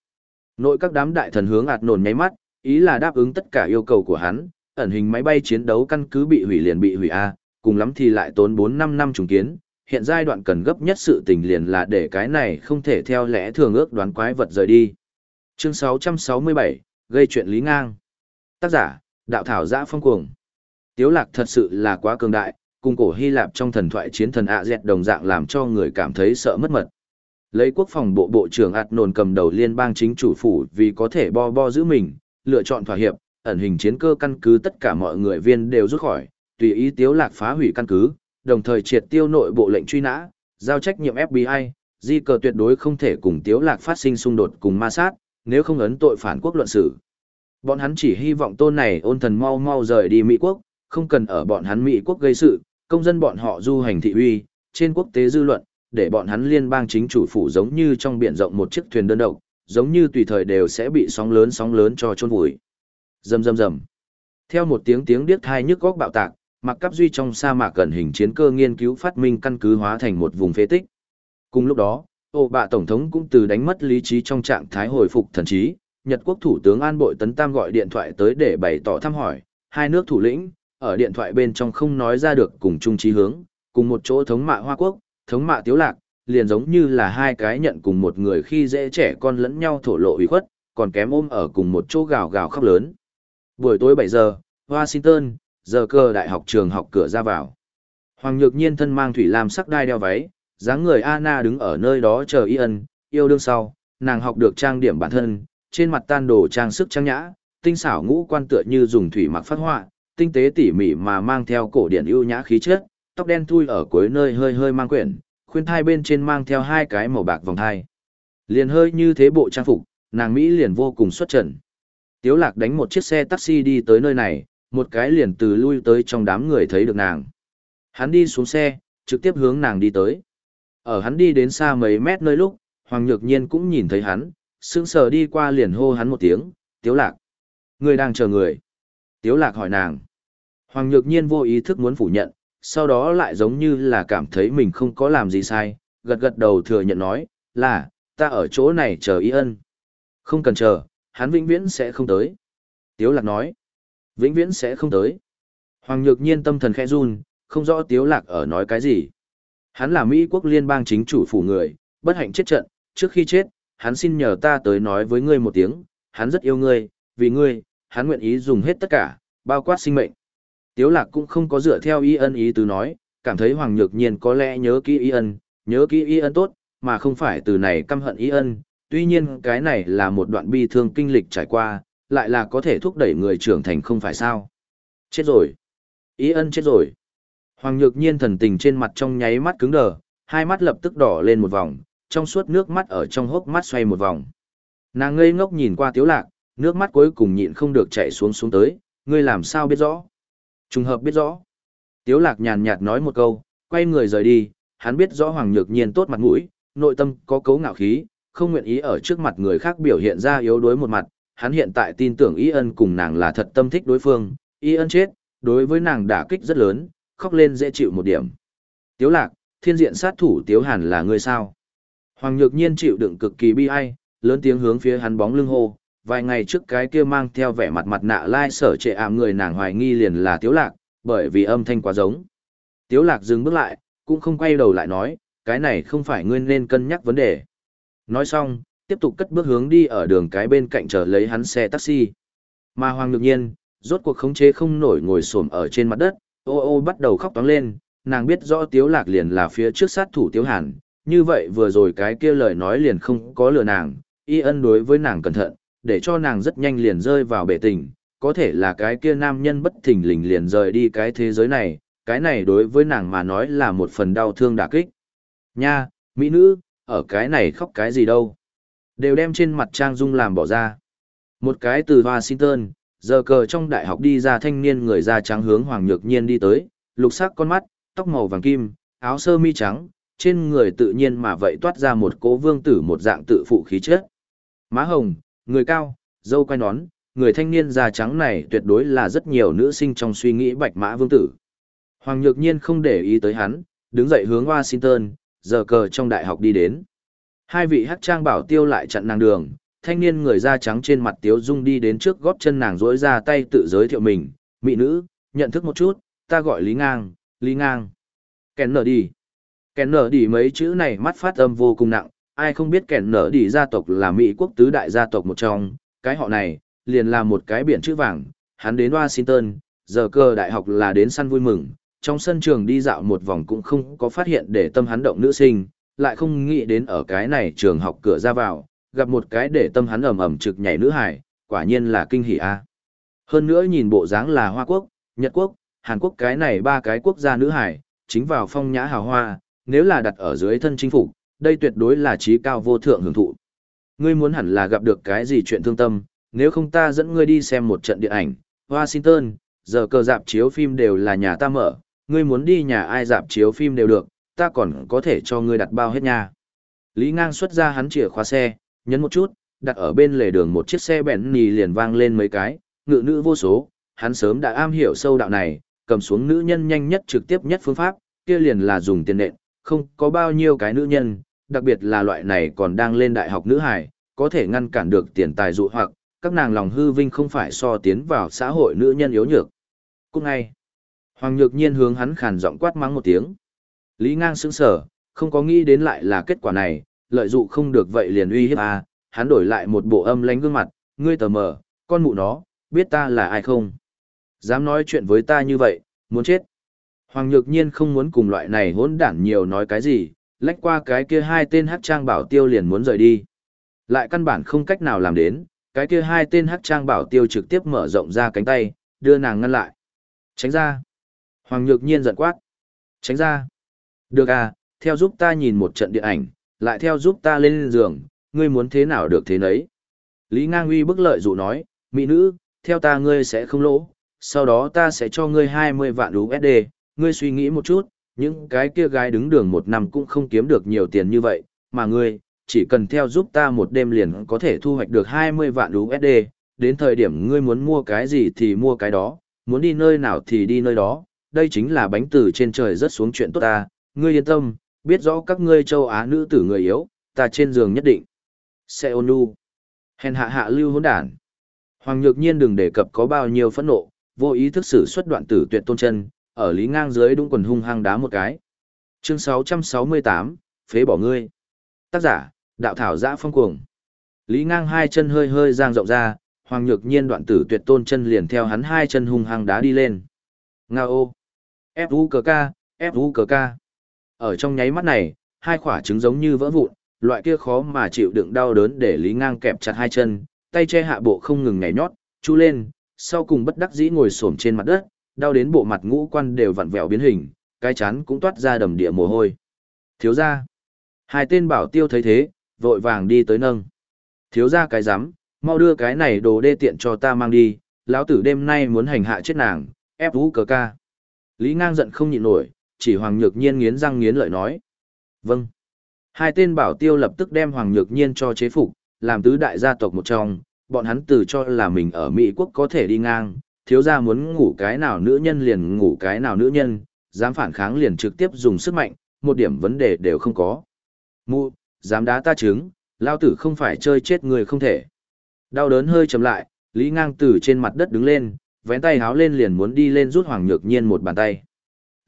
Nội các đám đại thần hướng ạt nổn nháy mắt, ý là đáp ứng tất cả yêu cầu của hắn, ẩn hình máy bay chiến đấu căn cứ bị hủy liền bị hủy A, cùng lắm thì lại tốn 4-5 năm trùng kiến. Hiện giai đoạn cần gấp nhất sự tình liền là để cái này không thể theo lẽ thường ước đoán quái vật rời đi. Chương 667, gây chuyện lý ngang. Tác giả, đạo thảo giã phong cuồng. Tiếu lạc thật sự là quá cường đại, cùng cổ Hy Lạp trong thần thoại chiến thần ạ dẹt đồng dạng làm cho người cảm thấy sợ mất mật. Lấy quốc phòng bộ bộ trưởng ạt nồn cầm đầu liên bang chính chủ phủ vì có thể bo bo giữ mình, lựa chọn thỏa hiệp, ẩn hình chiến cơ căn cứ tất cả mọi người viên đều rút khỏi, tùy ý tiếu lạc phá hủy căn cứ, đồng thời triệt tiêu nội bộ lệnh truy nã, giao trách nhiệm FBI, di cờ tuyệt đối không thể cùng tiếu lạc phát sinh xung đột cùng ma sát, nếu không ấn tội phản quốc luận xử. Bọn hắn chỉ hy vọng tôn này ôn thần mau mau rời đi Mỹ quốc, không cần ở bọn hắn Mỹ quốc gây sự, công dân bọn họ du hành thị uy, trên quốc tế dư luận, để bọn hắn liên bang chính chủ phủ giống như trong biển rộng một chiếc thuyền đơn độc, giống như tùy thời đều sẽ bị sóng lớn sóng lớn cho chôn vùi. Rầm rầm rầm. Theo một tiếng tiếng điếc tai nhức góc bạo tạc, mặc cắp duy trong sa mạc gần hình chiến cơ nghiên cứu phát minh căn cứ hóa thành một vùng phế tích. Cùng lúc đó, ô bạ tổng thống cũng từ đánh mất lý trí trong trạng thái hồi phục thần trí, Nhật quốc thủ tướng An Bội Tấn Tam gọi điện thoại tới để bày tỏ thăm hỏi, hai nước thủ lĩnh, ở điện thoại bên trong không nói ra được cùng chung trí hướng, cùng một chỗ thống mạ Hoa Quốc, thống mạ Tiếu Lạc, liền giống như là hai cái nhận cùng một người khi dễ trẻ con lẫn nhau thổ lộ ủy khuất, còn kém ôm ở cùng một chỗ gào gào khóc lớn. Buổi tối 7 giờ, Washington, giờ cơ đại học trường học cửa ra vào. Hoàng Nhược Nhiên thân mang thủy lam sắc đai đeo váy, dáng người Anna đứng ở nơi đó chờ Ian, yêu đương sau, nàng học được trang điểm bản thân, trên mặt tan đồ trang sức trang nhã, tinh xảo ngũ quan tựa như dùng thủy mặc phát họa, tinh tế tỉ mỉ mà mang theo cổ điển ưu nhã khí chất, tóc đen thui ở cuối nơi hơi hơi mang quyển, khuyên thai bên trên mang theo hai cái màu bạc vòng thai. Liền hơi như thế bộ trang phục, nàng Mỹ liền vô cùng xuất trần. Tiếu lạc đánh một chiếc xe taxi đi tới nơi này, một cái liền từ lui tới trong đám người thấy được nàng. Hắn đi xuống xe, trực tiếp hướng nàng đi tới. Ở hắn đi đến xa mấy mét nơi lúc, Hoàng Nhược Nhiên cũng nhìn thấy hắn, sững sờ đi qua liền hô hắn một tiếng, Tiếu lạc. Người đang chờ người. Tiếu lạc hỏi nàng. Hoàng Nhược Nhiên vô ý thức muốn phủ nhận, sau đó lại giống như là cảm thấy mình không có làm gì sai, gật gật đầu thừa nhận nói, là, ta ở chỗ này chờ Y ân. Không cần chờ, hắn vĩnh viễn sẽ không tới. Tiếu lạc nói, vĩnh viễn sẽ không tới. Hoàng Nhược Nhiên tâm thần khẽ run, không rõ Tiếu lạc ở nói cái gì. Hắn là Mỹ quốc liên bang chính chủ phủ người, bất hạnh chết trận, trước khi chết, hắn xin nhờ ta tới nói với ngươi một tiếng, hắn rất yêu ngươi, vì ngươi, hắn nguyện ý dùng hết tất cả, bao quát sinh mệnh. Tiếu lạc cũng không có dựa theo y ân ý tứ nói, cảm thấy Hoàng Nhược Nhiên có lẽ nhớ kỹ y ân, nhớ kỹ y ân tốt, mà không phải từ này căm hận y ân. Tuy nhiên cái này là một đoạn bi thương kinh lịch trải qua, lại là có thể thúc đẩy người trưởng thành không phải sao. Chết rồi. ý ân chết rồi. Hoàng Nhược Nhiên thần tình trên mặt trong nháy mắt cứng đờ, hai mắt lập tức đỏ lên một vòng, trong suốt nước mắt ở trong hốc mắt xoay một vòng. Nàng ngây ngốc nhìn qua Tiếu Lạc, nước mắt cuối cùng nhịn không được chảy xuống xuống tới, ngươi làm sao biết rõ? Trùng hợp biết rõ. Tiếu lạc nhàn nhạt nói một câu, quay người rời đi, hắn biết rõ Hoàng Nhược Nhiên tốt mặt mũi, nội tâm có cấu ngạo khí, không nguyện ý ở trước mặt người khác biểu hiện ra yếu đuối một mặt, hắn hiện tại tin tưởng Y ân cùng nàng là thật tâm thích đối phương, Y ân chết, đối với nàng đả kích rất lớn, khóc lên dễ chịu một điểm. Tiếu lạc, thiên diện sát thủ Tiếu Hàn là người sao? Hoàng Nhược Nhiên chịu đựng cực kỳ bi ai, lớn tiếng hướng phía hắn bóng lưng hô, vài ngày trước cái kia mang theo vẻ mặt mặt nạ lai sở trệ ảm người nàng hoài nghi liền là Tiếu Lạc, bởi vì âm thanh quá giống. Tiếu Lạc dừng bước lại, cũng không quay đầu lại nói, cái này không phải ngươi nên cân nhắc vấn đề. Nói xong, tiếp tục cất bước hướng đi ở đường cái bên cạnh chờ lấy hắn xe taxi. Mà Hoàng Nhược Nhiên, rốt cuộc khống chế không nổi ngồi xổm ở trên mặt đất, ô ô bắt đầu khóc toáng lên, nàng biết rõ Tiếu Lạc liền là phía trước sát thủ Tiếu Hàn, như vậy vừa rồi cái kia lời nói liền không có lừa nàng, y ân đối với nàng cẩn thận, để cho nàng rất nhanh liền rơi vào bể tình, có thể là cái kia nam nhân bất thình lình liền rời đi cái thế giới này, cái này đối với nàng mà nói là một phần đau thương đả kích. Nha, mỹ nữ, ở cái này khóc cái gì đâu. Đều đem trên mặt trang dung làm bỏ ra. Một cái từ Washington, giờ cờ trong đại học đi ra thanh niên người da trắng hướng Hoàng Nhược Nhiên đi tới, lục sắc con mắt, tóc màu vàng kim, áo sơ mi trắng, trên người tự nhiên mà vậy toát ra một cố vương tử một dạng tự phụ khí chất. Má hồng, người cao, dâu quai nón, người thanh niên da trắng này tuyệt đối là rất nhiều nữ sinh trong suy nghĩ bạch mã vương tử. Hoàng Nhược Nhiên không để ý tới hắn, đứng dậy hướng Washington, giờ cờ trong đại học đi đến. Hai vị hát trang bảo tiêu lại chặn nàng đường, thanh niên người da trắng trên mặt tiếu dung đi đến trước gót chân nàng rỗi ra tay tự giới thiệu mình, mỹ nữ, nhận thức một chút, ta gọi Lý Ngang, Lý Ngang. Kèn nở đi. Kèn nở đi mấy chữ này mắt phát âm vô cùng nặng, ai không biết kèn nở đi gia tộc là Mỹ quốc tứ đại gia tộc một trong, cái họ này, liền là một cái biển chữ vàng, hắn đến Washington, giờ cơ đại học là đến săn vui mừng, trong sân trường đi dạo một vòng cũng không có phát hiện để tâm hắn động nữ sinh, lại không nghĩ đến ở cái này trường học cửa ra vào, gặp một cái để tâm hắn ầm ầm trực nhảy nữ hải, quả nhiên là kinh hỉ a. À. Hơn nữa nhìn bộ dáng là Hoa Quốc, Nhật Quốc, Hàn Quốc cái này ba cái quốc gia nữ hải, chính vào phong nhã hào hoa, nếu là đặt ở dưới thân chính phủ, đây tuyệt đối là trí cao vô thượng hưởng thụ. Ngươi muốn hẳn là gặp được cái gì chuyện thương tâm, nếu không ta dẫn ngươi đi xem một trận điện ảnh, Washington, giờ cờ dạp chiếu phim đều là nhà ta mở, ngươi muốn đi nhà ai dạp chiếu phim đều được, ta còn có thể cho ngươi đặt bao hết nha. Lý ngang xuất ra hắn chìa khóa xe, nhấn một chút, đặt ở bên lề đường một chiếc xe bẹn nì liền vang lên mấy cái, ngự nữ vô số, hắn sớm đã am hiểu sâu đạo này, cầm xuống nữ nhân nhanh nhất trực tiếp nhất phương pháp, kia liền là dùng tiền nện, không có bao nhiêu cái nữ nhân, đặc biệt là loại này còn đang lên đại học nữ hải, có thể ngăn cản được tiền tài dụ hoặc, các nàng lòng hư vinh không phải so tiến vào xã hội nữ nhân yếu nhược. Cũng ngay, Hoàng Nhược Nhiên hướng hắn khàn giọng quát mắng một tiếng. Lý Ngang sững sờ, không có nghĩ đến lại là kết quả này, lợi dụng không được vậy liền uy hiếp a, à, hắn đổi lại một bộ âm lãnh gương mặt, ngươi tờ mờ, con mụ nó, biết ta là ai không? Dám nói chuyện với ta như vậy, muốn chết. Hoàng Nhược Nhiên không muốn cùng loại này hỗn đản nhiều nói cái gì, lách qua cái kia hai tên hát trang bảo tiêu liền muốn rời đi. Lại căn bản không cách nào làm đến, cái kia hai tên hát trang bảo tiêu trực tiếp mở rộng ra cánh tay, đưa nàng ngăn lại. Tránh ra. Hoàng Nhược Nhiên giận quát. Tránh ra. Được à, theo giúp ta nhìn một trận điện ảnh, lại theo giúp ta lên giường, ngươi muốn thế nào được thế nấy. Lý Ngang Uy bức lợi dụ nói, mỹ nữ, theo ta ngươi sẽ không lỗ, sau đó ta sẽ cho ngươi 20 vạn USD, ngươi suy nghĩ một chút, những cái kia gái đứng đường một năm cũng không kiếm được nhiều tiền như vậy, mà ngươi, chỉ cần theo giúp ta một đêm liền có thể thu hoạch được 20 vạn USD, đến thời điểm ngươi muốn mua cái gì thì mua cái đó, muốn đi nơi nào thì đi nơi đó, đây chính là bánh từ trên trời rớt xuống chuyện tốt ta, ngươi yên tâm, biết rõ các ngươi châu Á nữ tử người yếu, ta trên giường nhất định. Sẽ ôn nhu. Hèn hạ hạ lưu hỗn đản. Hoàng Nhược Nhiên đừng đề cập có bao nhiêu phẫn nộ, vô ý thức sử xuất đoạn tử tuyệt tôn chân, ở lý ngang dưới đúng quần hung hăng đá một cái. Chương 668, phế bỏ ngươi. Tác giả, đạo thảo giã phong cuồng. Lý ngang hai chân hơi hơi giang rộng ra, hoàng nhược nhiên đoạn tử tuyệt tôn chân liền theo hắn hai chân hung hăng đá đi lên. Nga ô. F.U. cờ ca, F.U. cờ ca. Ở trong nháy mắt này, hai quả trứng giống như vỡ vụn, loại kia khó mà chịu đựng đau đớn để Lý ngang kẹp chặt hai chân, tay che hạ bộ không ngừng nhảy nhót, chu lên, sau cùng bất đắc dĩ ngồi xổm trên mặt đất, đau đến bộ mặt ngũ quan đều vặn vẹo biến hình, cái chán cũng toát ra đầm địa mồ hôi. Thiếu gia. Hai tên bảo tiêu thấy thế, vội vàng đi tới nâng. Thiếu gia cái rắm mau đưa cái này đồ đê tiện cho ta mang đi, lão tử đêm nay muốn hành hạ chết nàng, ép vũ cờ ca. Lý ngang giận không nhịn nổi, chỉ Hoàng Nhược Nhiên nghiến răng nghiến lợi nói. Vâng. Hai tên bảo tiêu lập tức đem Hoàng Nhược Nhiên cho chế phục, làm tứ đại gia tộc một trong, bọn hắn từ cho là mình ở Mỹ quốc có thể đi ngang, thiếu gia muốn ngủ cái nào nữ nhân liền ngủ cái nào nữ nhân, dám phản kháng liền trực tiếp dùng sức mạnh, một điểm vấn đề đều không có. Mụ, dám đá ta trứng, lao tử không phải chơi chết người không thể. Đau đớn hơi chậm lại, Lý Ngang từ trên mặt đất đứng lên, vén tay háo lên liền muốn đi lên rút Hoàng Nhược Nhiên một bàn tay.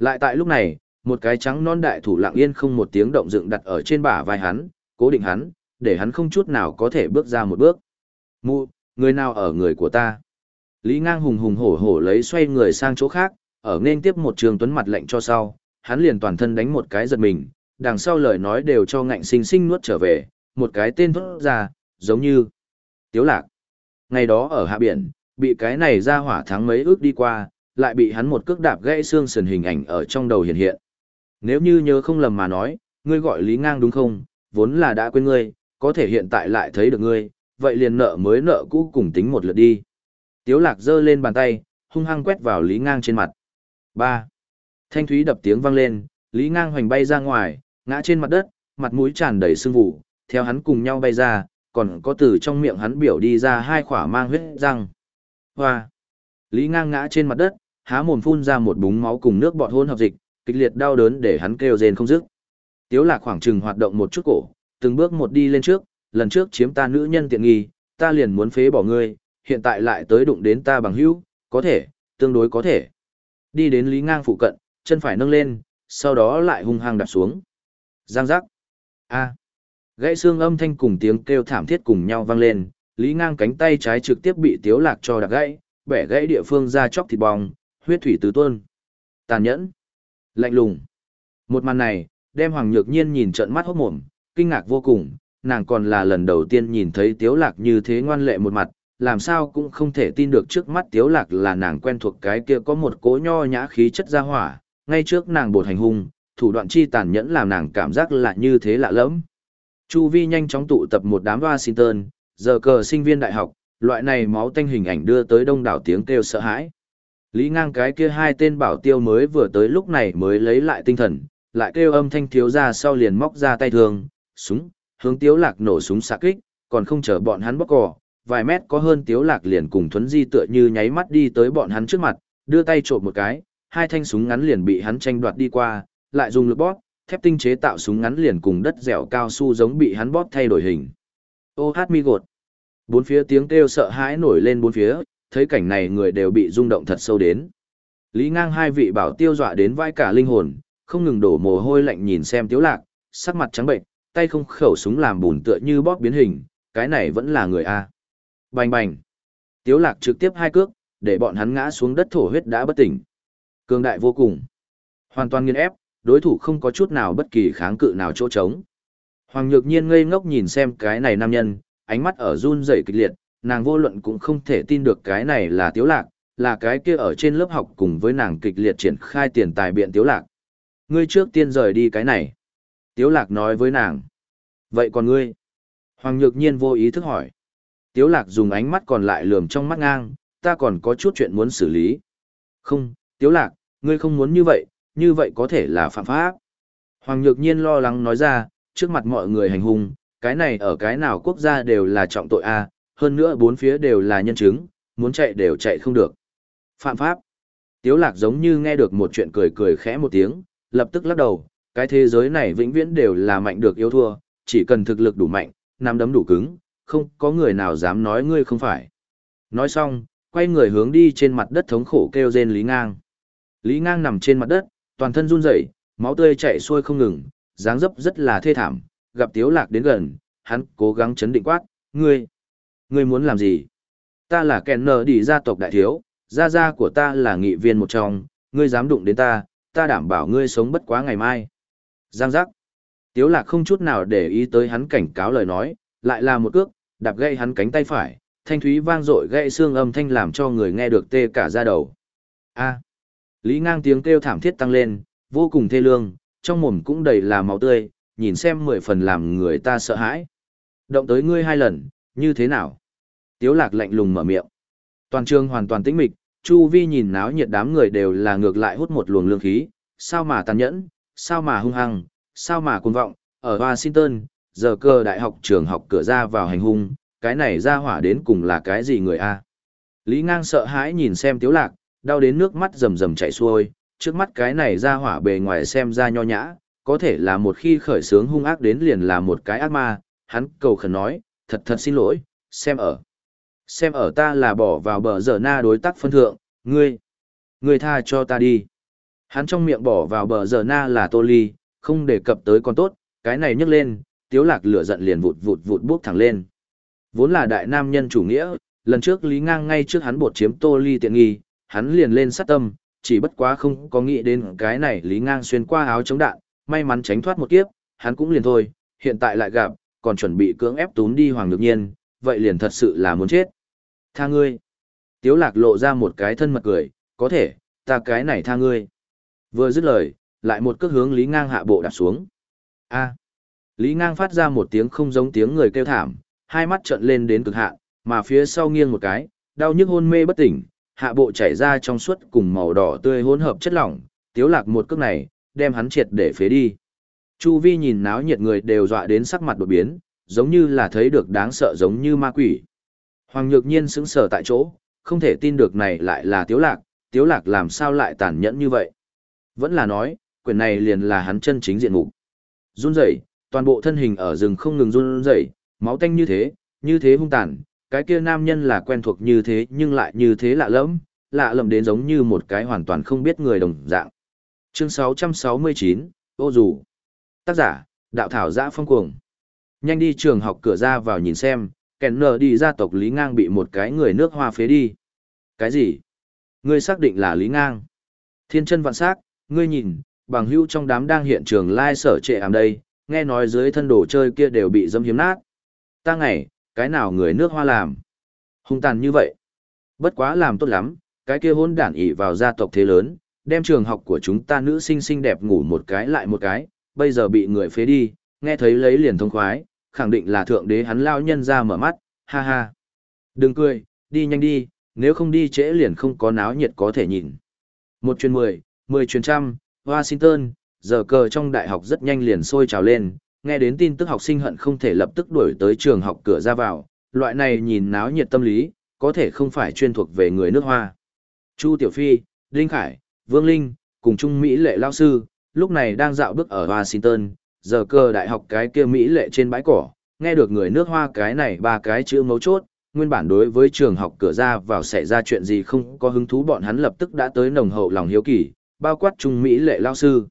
Lại tại lúc này, một cái trắng non đại thủ lặng yên không một tiếng động dựng đặt ở trên bả vai hắn, cố định hắn, để hắn không chút nào có thể bước ra một bước. Mụ, người nào ở người của ta? Lý Ngang hùng hùng hổ hổ lấy xoay người sang chỗ khác, ở nên tiếp một trường tuấn mặt lệnh cho sau, hắn liền toàn thân đánh một cái giật mình, đằng sau lời nói đều cho ngạnh sinh sinh nuốt trở về, một cái tên thốt ra, giống như Tiếu Lạc. Ngày đó ở hạ biển, bị cái này ra hỏa thắng mấy ước đi qua, lại bị hắn một cước đạp gãy xương sườn hình ảnh ở trong đầu hiện hiện. Nếu như nhớ không lầm mà nói, ngươi gọi Lý Ngang đúng không, vốn là đã quên ngươi, có thể hiện tại lại thấy được ngươi, vậy liền nợ mới nợ cũ cùng tính một lượt đi. Tiếu lạc giơ lên bàn tay, hung hăng quét vào Lý Ngang trên mặt. 3. Thanh thúy đập tiếng vang lên, Lý Ngang hoành bay ra ngoài, ngã trên mặt đất, mặt mũi tràn đầy sương vụ, theo hắn cùng nhau bay ra, còn có từ trong miệng hắn biểu đi ra hai khỏa mang huyết răng. Hoa. Lý Ngang ngã trên mặt đất, há mồm phun ra một búng máu cùng nước bọt hôn hợp dịch, kịch liệt đau đớn để hắn kêu rên không dứt. Tiếu Lạc khoảng chừng hoạt động một chút cổ, từng bước một đi lên trước, lần trước chiếm ta nữ nhân tiện nghi, ta liền muốn phế bỏ ngươi, hiện tại lại tới đụng đến ta bằng hữu, có thể, tương đối có thể. Đi đến Lý Ngang phụ cận, chân phải nâng lên, sau đó lại hung hăng đạp xuống. Giang giác. A. Gãy xương âm thanh cùng tiếng kêu thảm thiết cùng nhau vang lên, Lý Ngang cánh tay trái trực tiếp bị Tiếu Lạc cho đạp gãy, bẻ gãy địa phương ra chóc thịt bong, huyết thủy tứ tuôn. Tàn nhẫn, lạnh lùng. Một màn này, đem Hoàng Nhược Nhiên nhìn trợn mắt hốt mồm, kinh ngạc vô cùng, nàng còn là lần đầu tiên nhìn thấy Tiếu Lạc như thế ngoan lệ một mặt, làm sao cũng không thể tin được trước mắt Tiếu Lạc là nàng quen thuộc cái kia có một cỗ nho nhã khí chất gia hỏa, ngay trước nàng bột hành hung, thủ đoạn chi tàn nhẫn làm nàng cảm giác lạ như thế lạ lẫm. Chu Vi nhanh chóng tụ tập một đám Washington, giờ cờ sinh viên đại học, loại này máu tanh hình ảnh đưa tới đông đảo tiếng kêu sợ hãi. Lý ngang cái kia hai tên bảo tiêu mới vừa tới lúc này mới lấy lại tinh thần, lại kêu âm thanh thiếu ra sau liền móc ra tay thường, súng, hướng tiếu lạc nổ súng xạ kích, còn không chờ bọn hắn bóc cò, vài mét có hơn tiếu lạc liền cùng thuấn di tựa như nháy mắt đi tới bọn hắn trước mặt, đưa tay trộm một cái, hai thanh súng ngắn liền bị hắn tranh đoạt đi qua, lại dùng lực bóp, thép tinh chế tạo súng ngắn liền cùng đất dẻo cao su giống bị hắn bóp thay đổi hình. Ô hát mi gột. Bốn phía tiếng kêu sợ hãi nổi lên bốn phía, thấy cảnh này người đều bị rung động thật sâu đến. Lý ngang hai vị bảo tiêu dọa đến vai cả linh hồn, không ngừng đổ mồ hôi lạnh nhìn xem tiếu lạc, sắc mặt trắng bệnh, tay không khẩu súng làm bùn tựa như bóp biến hình, cái này vẫn là người A. Bành bành. Tiếu lạc trực tiếp hai cước, để bọn hắn ngã xuống đất thổ huyết đã bất tỉnh. Cường đại vô cùng. Hoàn toàn nghiền ép, đối thủ không có chút nào bất kỳ kháng cự nào chỗ trống. Hoàng Nhược Nhiên ngây ngốc nhìn xem cái này nam nhân, ánh mắt ở run rẩy kịch liệt, nàng vô luận cũng không thể tin được cái này là Tiếu Lạc, là cái kia ở trên lớp học cùng với nàng kịch liệt triển khai tiền tài biện Tiếu Lạc. Ngươi trước tiên rời đi cái này. Tiếu Lạc nói với nàng. Vậy còn ngươi? Hoàng Nhược Nhiên vô ý thức hỏi. Tiếu Lạc dùng ánh mắt còn lại lườm trong mắt ngang, ta còn có chút chuyện muốn xử lý. Không, Tiếu Lạc, ngươi không muốn như vậy, như vậy có thể là phạm pháp. Hoàng Nhược Nhiên lo lắng nói ra, trước mặt mọi người hành hung, cái này ở cái nào quốc gia đều là trọng tội a, hơn nữa bốn phía đều là nhân chứng, muốn chạy đều chạy không được. Phạm pháp. Tiếu lạc giống như nghe được một chuyện cười cười khẽ một tiếng, lập tức lắc đầu, cái thế giới này vĩnh viễn đều là mạnh được yếu thua, chỉ cần thực lực đủ mạnh, nắm đấm đủ cứng, không có người nào dám nói ngươi không phải. Nói xong, quay người hướng đi trên mặt đất thống khổ kêu rên Lý Ngang. Lý Ngang nằm trên mặt đất, toàn thân run rẩy, máu tươi chảy xuôi không ngừng, dáng dấp rất là thê thảm, gặp Tiếu Lạc đến gần, hắn cố gắng chấn định quát, ngươi, ngươi muốn làm gì? Ta là kẹn nở đi gia tộc đại thiếu, gia gia của ta là nghị viên một trong, ngươi dám đụng đến ta, ta đảm bảo ngươi sống bất quá ngày mai. Giang giác. Tiếu lạc không chút nào để ý tới hắn cảnh cáo lời nói, lại là một cước, đạp gãy hắn cánh tay phải, thanh thúy vang dội gãy xương âm thanh làm cho người nghe được tê cả da đầu. A. Lý ngang tiếng kêu thảm thiết tăng lên, vô cùng thê lương, trong mồm cũng đầy là máu tươi, nhìn xem mười phần làm người ta sợ hãi. Động tới ngươi hai lần, như thế nào? Tiếu lạc lạnh lùng mở miệng. Toàn trường hoàn toàn tĩnh mịch, Chu Vi nhìn náo nhiệt đám người đều là ngược lại hút một luồng lương khí, sao mà tàn nhẫn, sao mà hung hăng, sao mà cuồng vọng, ở Washington, giờ cơ đại học trường học cửa ra vào hành hung, cái này ra hỏa đến cùng là cái gì người a? Lý ngang sợ hãi nhìn xem tiếu lạc, đau đến nước mắt rầm rầm chảy xuôi, trước mắt cái này ra hỏa bề ngoài xem ra nho nhã, có thể là một khi khởi sướng hung ác đến liền là một cái ác ma, hắn cầu khẩn nói, thật thật xin lỗi, xem ở. Xem ở ta là bỏ vào bờ giờ na đối tác phân thượng, ngươi, ngươi tha cho ta đi. Hắn trong miệng bỏ vào bờ giờ na là tô ly, không đề cập tới con tốt, cái này nhấc lên, tiếu lạc lửa giận liền vụt vụt vụt bước thẳng lên. Vốn là đại nam nhân chủ nghĩa, lần trước Lý Ngang ngay trước hắn bột chiếm tô ly tiện nghi, hắn liền lên sát tâm, chỉ bất quá không có nghĩ đến cái này Lý Ngang xuyên qua áo chống đạn, may mắn tránh thoát một kiếp, hắn cũng liền thôi, hiện tại lại gặp, còn chuẩn bị cưỡng ép tún đi Hoàng Nhược Nhiên, vậy liền thật sự là muốn chết. Tha ngươi. Tiếu lạc lộ ra một cái thân mật cười, có thể, ta cái này tha ngươi. Vừa dứt lời, lại một cước hướng Lý Ngang hạ bộ đạp xuống. A. Lý Ngang phát ra một tiếng không giống tiếng người kêu thảm, hai mắt trợn lên đến cực hạn, mà phía sau nghiêng một cái, đau nhức hôn mê bất tỉnh, hạ bộ chảy ra trong suốt cùng màu đỏ tươi hỗn hợp chất lỏng, tiếu lạc một cước này, đem hắn triệt để phế đi. Chu vi nhìn náo nhiệt người đều dọa đến sắc mặt đột biến, giống như là thấy được đáng sợ giống như ma quỷ. Hoàng Nhược Nhiên sững sờ tại chỗ, không thể tin được này lại là Tiếu Lạc, Tiếu Lạc làm sao lại tàn nhẫn như vậy. Vẫn là nói, quyền này liền là hắn chân chính diện mục. Run rẩy, toàn bộ thân hình ở rừng không ngừng run rẩy, máu tanh như thế, như thế hung tàn, cái kia nam nhân là quen thuộc như thế nhưng lại như thế lạ lẫm, lạ lẫm đến giống như một cái hoàn toàn không biết người đồng dạng. Chương 669, ô dù. Tác giả, đạo thảo giã phong cuồng. Nhanh đi trường học cửa ra vào nhìn xem, kèn nờ đi gia tộc Lý Ngang bị một cái người nước hoa phế đi. Cái gì? Ngươi xác định là Lý Ngang. Thiên chân vạn sắc, ngươi nhìn, bằng hữu trong đám đang hiện trường lai sở trệ ảm đây, nghe nói dưới thân đồ chơi kia đều bị dâm hiếm nát. Ta ngày, cái nào người nước hoa làm? Hung tàn như vậy. Bất quá làm tốt lắm, cái kia hôn đản ỉ vào gia tộc thế lớn, đem trường học của chúng ta nữ sinh xinh đẹp ngủ một cái lại một cái, bây giờ bị người phế đi, nghe thấy lấy liền thông khoái, khẳng định là thượng đế hắn lao nhân ra mở mắt, ha ha. Đừng cười, đi nhanh đi, nếu không đi trễ liền không có náo nhiệt có thể nhìn. Một chuyến mười, mười chuyến trăm, Washington, giờ cờ trong đại học rất nhanh liền sôi trào lên, nghe đến tin tức học sinh hận không thể lập tức đuổi tới trường học cửa ra vào, loại này nhìn náo nhiệt tâm lý, có thể không phải chuyên thuộc về người nước Hoa. Chu Tiểu Phi, Đinh Khải, Vương Linh, cùng Trung Mỹ lệ lao sư, lúc này đang dạo bước ở Washington, giờ cơ đại học cái kia Mỹ lệ trên bãi cỏ, nghe được người nước hoa cái này ba cái chữ mấu chốt, nguyên bản đối với trường học cửa ra vào xảy ra chuyện gì không có hứng thú bọn hắn lập tức đã tới nồng hậu lòng hiếu kỳ, bao quát Trung Mỹ lệ lao sư.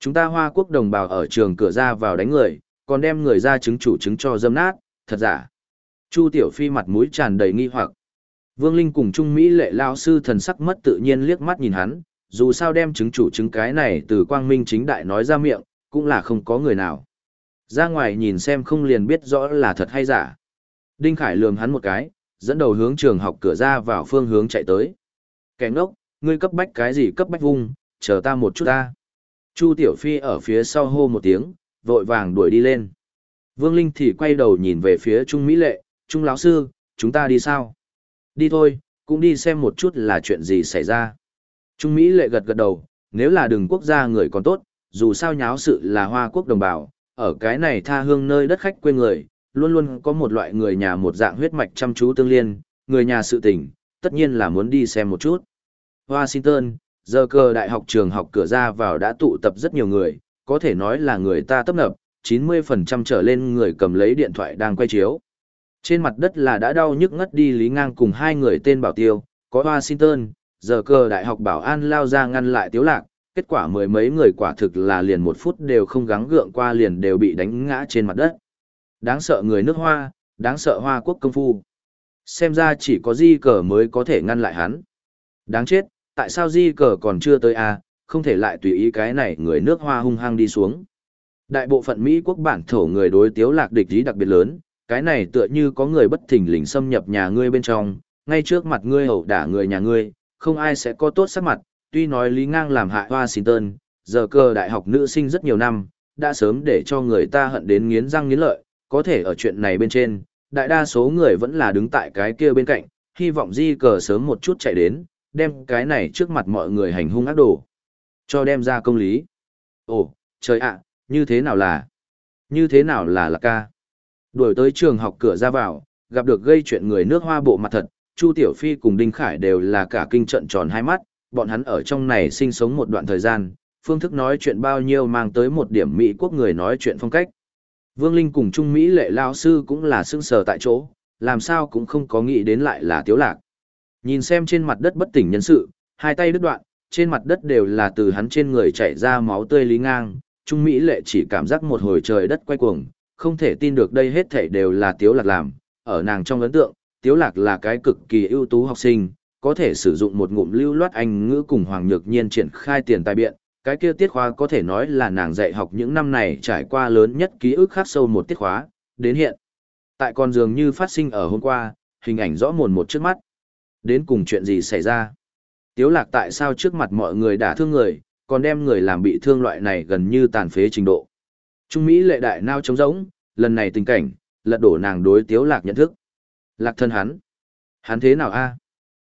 Chúng ta hoa quốc đồng bào ở trường cửa ra vào đánh người, còn đem người ra chứng chủ chứng cho dâm nát, thật giả. Chu Tiểu Phi mặt mũi tràn đầy nghi hoặc. Vương Linh cùng Trung Mỹ lệ lao sư thần sắc mất tự nhiên liếc mắt nhìn hắn, dù sao đem chứng chủ chứng cái này từ quang minh chính đại nói ra miệng, cũng là không có người nào. Ra ngoài nhìn xem không liền biết rõ là thật hay giả. Đinh Khải lườm hắn một cái, dẫn đầu hướng trường học cửa ra vào phương hướng chạy tới. Kẻ ngốc, ngươi cấp bách cái gì cấp bách vung, chờ ta một chút ta. Chu Tiểu Phi ở phía sau hô một tiếng, vội vàng đuổi đi lên. Vương Linh thì quay đầu nhìn về phía Trung Mỹ Lệ, Trung lão sư, chúng ta đi sao? Đi thôi, cũng đi xem một chút là chuyện gì xảy ra. Trung Mỹ Lệ gật gật đầu, nếu là đường quốc gia người còn tốt, dù sao nháo sự là hoa quốc đồng bào, ở cái này tha hương nơi đất khách quê người, luôn luôn có một loại người nhà một dạng huyết mạch chăm chú tương liên, người nhà sự tình, tất nhiên là muốn đi xem một chút. Washington, giờ cờ đại học trường học cửa ra vào đã tụ tập rất nhiều người, có thể nói là người ta tấp nập, 90% trở lên người cầm lấy điện thoại đang quay chiếu. Trên mặt đất là đã đau nhức ngất đi lý ngang cùng hai người tên bảo tiêu, có Washington, giờ cờ đại học bảo an lao ra ngăn lại tiếu lạc, kết quả mười mấy người quả thực là liền một phút đều không gắng gượng qua liền đều bị đánh ngã trên mặt đất. Đáng sợ người nước hoa, đáng sợ hoa quốc công phu. Xem ra chỉ có di cờ mới có thể ngăn lại hắn. Đáng chết, tại sao di cờ còn chưa tới a à, không thể lại tùy ý cái này người nước hoa hung hăng đi xuống. Đại bộ phận Mỹ quốc bản thổ người đối tiếu lạc địch ý đặc biệt lớn, cái này tựa như có người bất thình lình xâm nhập nhà ngươi bên trong, ngay trước mặt ngươi hậu đả người nhà ngươi, không ai sẽ có tốt sắc mặt, tuy nói Lý Ngang làm hại Washington, giờ cơ đại học nữ sinh rất nhiều năm, đã sớm để cho người ta hận đến nghiến răng nghiến lợi, có thể ở chuyện này bên trên, đại đa số người vẫn là đứng tại cái kia bên cạnh, hy vọng di cờ sớm một chút chạy đến, đem cái này trước mặt mọi người hành hung ác đồ. Cho đem ra công lý. Ồ, trời ạ, như thế nào là? Như thế nào là là ca? Đuổi tới trường học cửa ra vào, gặp được gây chuyện người nước hoa bộ mặt thật, Chu Tiểu Phi cùng Đinh Khải đều là cả kinh trận tròn hai mắt, bọn hắn ở trong này sinh sống một đoạn thời gian, phương thức nói chuyện bao nhiêu mang tới một điểm Mỹ quốc người nói chuyện phong cách. Vương Linh cùng Trung Mỹ lệ lao sư cũng là sưng sờ tại chỗ, làm sao cũng không có nghĩ đến lại là tiếu lạc. Nhìn xem trên mặt đất bất tỉnh nhân sự, hai tay đứt đoạn, trên mặt đất đều là từ hắn trên người chảy ra máu tươi lý ngang, Trung Mỹ lệ chỉ cảm giác một hồi trời đất quay cuồng, không thể tin được đây hết thảy đều là tiếu lạc làm, ở nàng trong ấn tượng, tiếu lạc là cái cực kỳ ưu tú học sinh, có thể sử dụng một ngụm lưu loát anh ngữ cùng Hoàng Nhược Nhiên triển khai tiền tài biện, cái kia tiết khóa có thể nói là nàng dạy học những năm này trải qua lớn nhất ký ức khắc sâu một tiết khóa, đến hiện. Tại con dường như phát sinh ở hôm qua, hình ảnh rõ mồn một trước mắt. Đến cùng chuyện gì xảy ra? Tiếu lạc tại sao trước mặt mọi người đã thương người, còn đem người làm bị thương loại này gần như tàn phế trình độ. Trung Mỹ lệ đại nao trống rỗng, lần này tình cảnh, lật đổ nàng đối tiếu lạc nhận thức. Lạc thân hắn. Hắn thế nào a?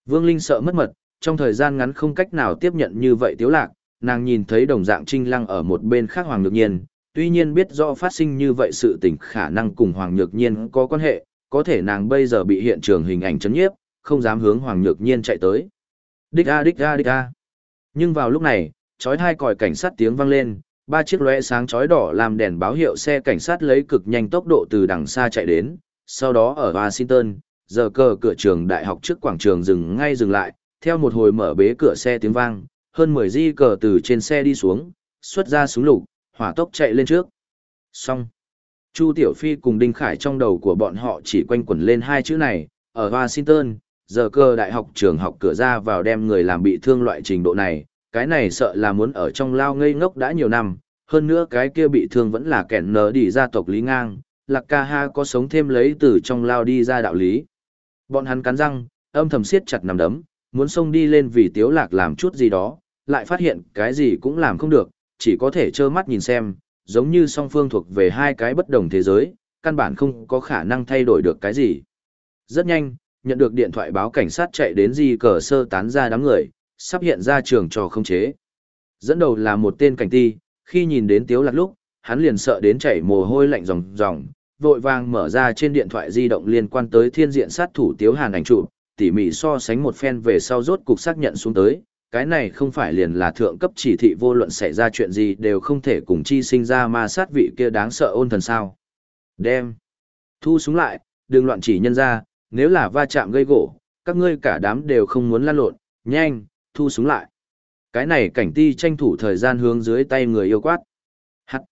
Vương Linh sợ mất mật, trong thời gian ngắn không cách nào tiếp nhận như vậy tiếu lạc, nàng nhìn thấy đồng dạng trinh lăng ở một bên khác Hoàng Nhược Nhiên, tuy nhiên biết rõ phát sinh như vậy sự tình khả năng cùng Hoàng Nhược Nhiên có quan hệ, có thể nàng bây giờ bị hiện trường hình ảnh chấn nhiếp, không dám hướng Hoàng Nhược Nhiên chạy tới. Đích a đích a đích a. Nhưng vào lúc này, chói hai còi cảnh sát tiếng vang lên, ba chiếc lóe sáng chói đỏ làm đèn báo hiệu xe cảnh sát lấy cực nhanh tốc độ từ đằng xa chạy đến, sau đó ở Washington, giờ cờ cửa trường đại học trước quảng trường dừng ngay dừng lại, theo một hồi mở bế cửa xe tiếng vang, hơn 10 di cờ từ trên xe đi xuống, xuất ra súng lục, hỏa tốc chạy lên trước. Xong. Chu Tiểu Phi cùng Đinh Khải trong đầu của bọn họ chỉ quanh quẩn lên hai chữ này, ở Washington, giờ cơ đại học trường học cửa ra vào đem người làm bị thương loại trình độ này, cái này sợ là muốn ở trong lao ngây ngốc đã nhiều năm, hơn nữa cái kia bị thương vẫn là kẻ nở đi gia tộc Lý Ngang, Lạc Ca Ha có sống thêm lấy từ trong lao đi ra đạo lý. Bọn hắn cắn răng, âm thầm siết chặt nằm đấm, muốn xông đi lên vì Tiếu Lạc làm chút gì đó, lại phát hiện cái gì cũng làm không được, chỉ có thể trơ mắt nhìn xem, giống như song phương thuộc về hai cái bất đồng thế giới, căn bản không có khả năng thay đổi được cái gì. Rất nhanh, nhận được điện thoại báo cảnh sát chạy đến di cờ sơ tán ra đám người, sắp hiện ra trường trò không chế. Dẫn đầu là một tên cảnh ti, khi nhìn đến Tiếu Lạc lúc, hắn liền sợ đến chảy mồ hôi lạnh ròng ròng, vội vàng mở ra trên điện thoại di động liên quan tới thiên diện sát thủ Tiếu Hàn ảnh chụp, tỉ mỉ so sánh một phen về sau rốt cục xác nhận xuống tới, cái này không phải liền là thượng cấp chỉ thị vô luận xảy ra chuyện gì đều không thể cùng chi sinh ra ma sát vị kia đáng sợ ôn thần sao. Đem. Thu súng lại, đừng loạn chỉ nhân ra, nếu là va chạm gây gỗ, các ngươi cả đám đều không muốn lan lộn, nhanh, thu súng lại. Cái này cảnh ti tranh thủ thời gian hướng dưới tay người yêu quát. Hắt.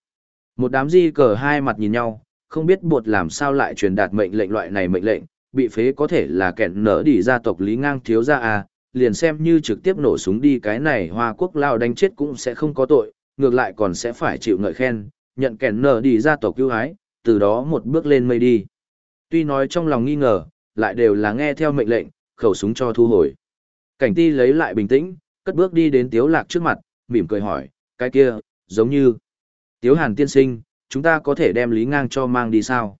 Một đám di cờ hai mặt nhìn nhau, không biết bột làm sao lại truyền đạt mệnh lệnh loại này mệnh lệnh, bị phế có thể là kẹn nở đi gia tộc Lý Ngang thiếu gia à, liền xem như trực tiếp nổ súng đi cái này Hoa Quốc lao đánh chết cũng sẽ không có tội, ngược lại còn sẽ phải chịu ngợi khen, nhận kẹn nở đi gia tộc cứu hái, từ đó một bước lên mây đi. Tuy nói trong lòng nghi ngờ, lại đều là nghe theo mệnh lệnh, khẩu súng cho thu hồi. Cảnh ti lấy lại bình tĩnh, cất bước đi đến Tiếu Lạc trước mặt, mỉm cười hỏi, cái kia, giống như, Tiếu Hàn tiên sinh, chúng ta có thể đem Lý Ngang cho mang đi sao?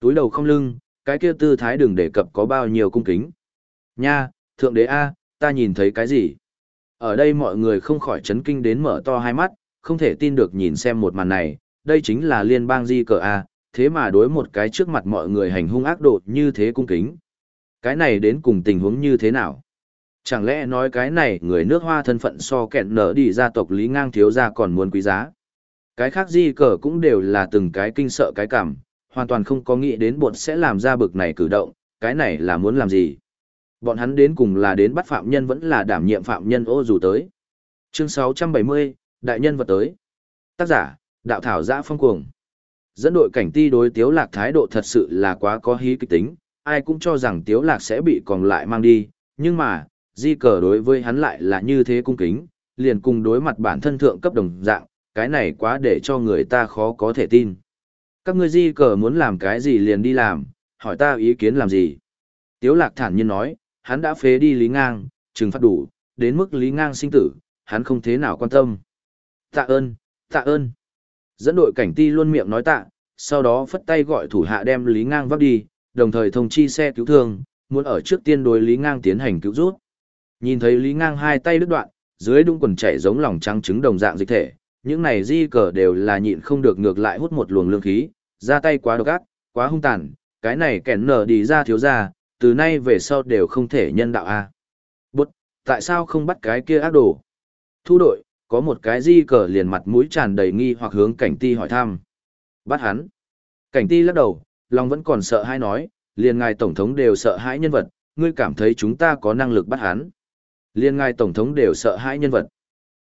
Túi đầu không lưng, cái kia tư thái đừng đề cập có bao nhiêu cung kính. Nha, thượng đế A, ta nhìn thấy cái gì? Ở đây mọi người không khỏi chấn kinh đến mở to hai mắt, không thể tin được nhìn xem một màn này, đây chính là liên bang di cờ A, thế mà đối một cái trước mặt mọi người hành hung ác đột như thế cung kính. Cái này đến cùng tình huống như thế nào? Chẳng lẽ nói cái này người nước hoa thân phận so kẹn nở đi gia tộc Lý Ngang thiếu gia còn muốn quý giá? Cái khác di cờ cũng đều là từng cái kinh sợ cái cảm, hoàn toàn không có nghĩ đến bọn sẽ làm ra bực này cử động, cái này là muốn làm gì? Bọn hắn đến cùng là đến bắt phạm nhân vẫn là đảm nhiệm phạm nhân ô dù tới. Chương 670, Đại nhân vật tới. Tác giả, Đạo Thảo Giã Phong Cuồng. Dẫn đội cảnh ti đối Tiếu Lạc thái độ thật sự là quá có hí kịch tính, ai cũng cho rằng Tiếu Lạc sẽ bị còn lại mang đi, nhưng mà, di cờ đối với hắn lại là như thế cung kính, liền cùng đối mặt bản thân thượng cấp đồng dạng, cái này quá để cho người ta khó có thể tin. Các ngươi di cờ muốn làm cái gì liền đi làm, hỏi ta ý kiến làm gì. Tiếu lạc thản nhiên nói, hắn đã phế đi Lý Ngang, trừng phạt đủ, đến mức Lý Ngang sinh tử, hắn không thế nào quan tâm. Tạ ơn, tạ ơn. Dẫn đội cảnh ti luôn miệng nói tạ, sau đó phất tay gọi thủ hạ đem Lý Ngang vác đi, đồng thời thông chi xe cứu thương, muốn ở trước tiên đối Lý Ngang tiến hành cứu rút. Nhìn thấy Lý Ngang hai tay đứt đoạn, dưới đung quần chảy giống lòng trắng trứng đồng dạng dịch thể, những này di cờ đều là nhịn không được ngược lại hút một luồng lương khí, ra tay quá độc ác, quá hung tàn, cái này kẻn nở đi ra thiếu ra, từ nay về sau đều không thể nhân đạo a. Bút, tại sao không bắt cái kia ác đồ? Thu đội, có một cái di cờ liền mặt mũi tràn đầy nghi hoặc hướng cảnh ti hỏi thăm. Bắt hắn. Cảnh ti lắc đầu, lòng vẫn còn sợ hãi nói, liền ngài tổng thống đều sợ hãi nhân vật, ngươi cảm thấy chúng ta có năng lực bắt hắn. Liên ngài tổng thống đều sợ hãi nhân vật.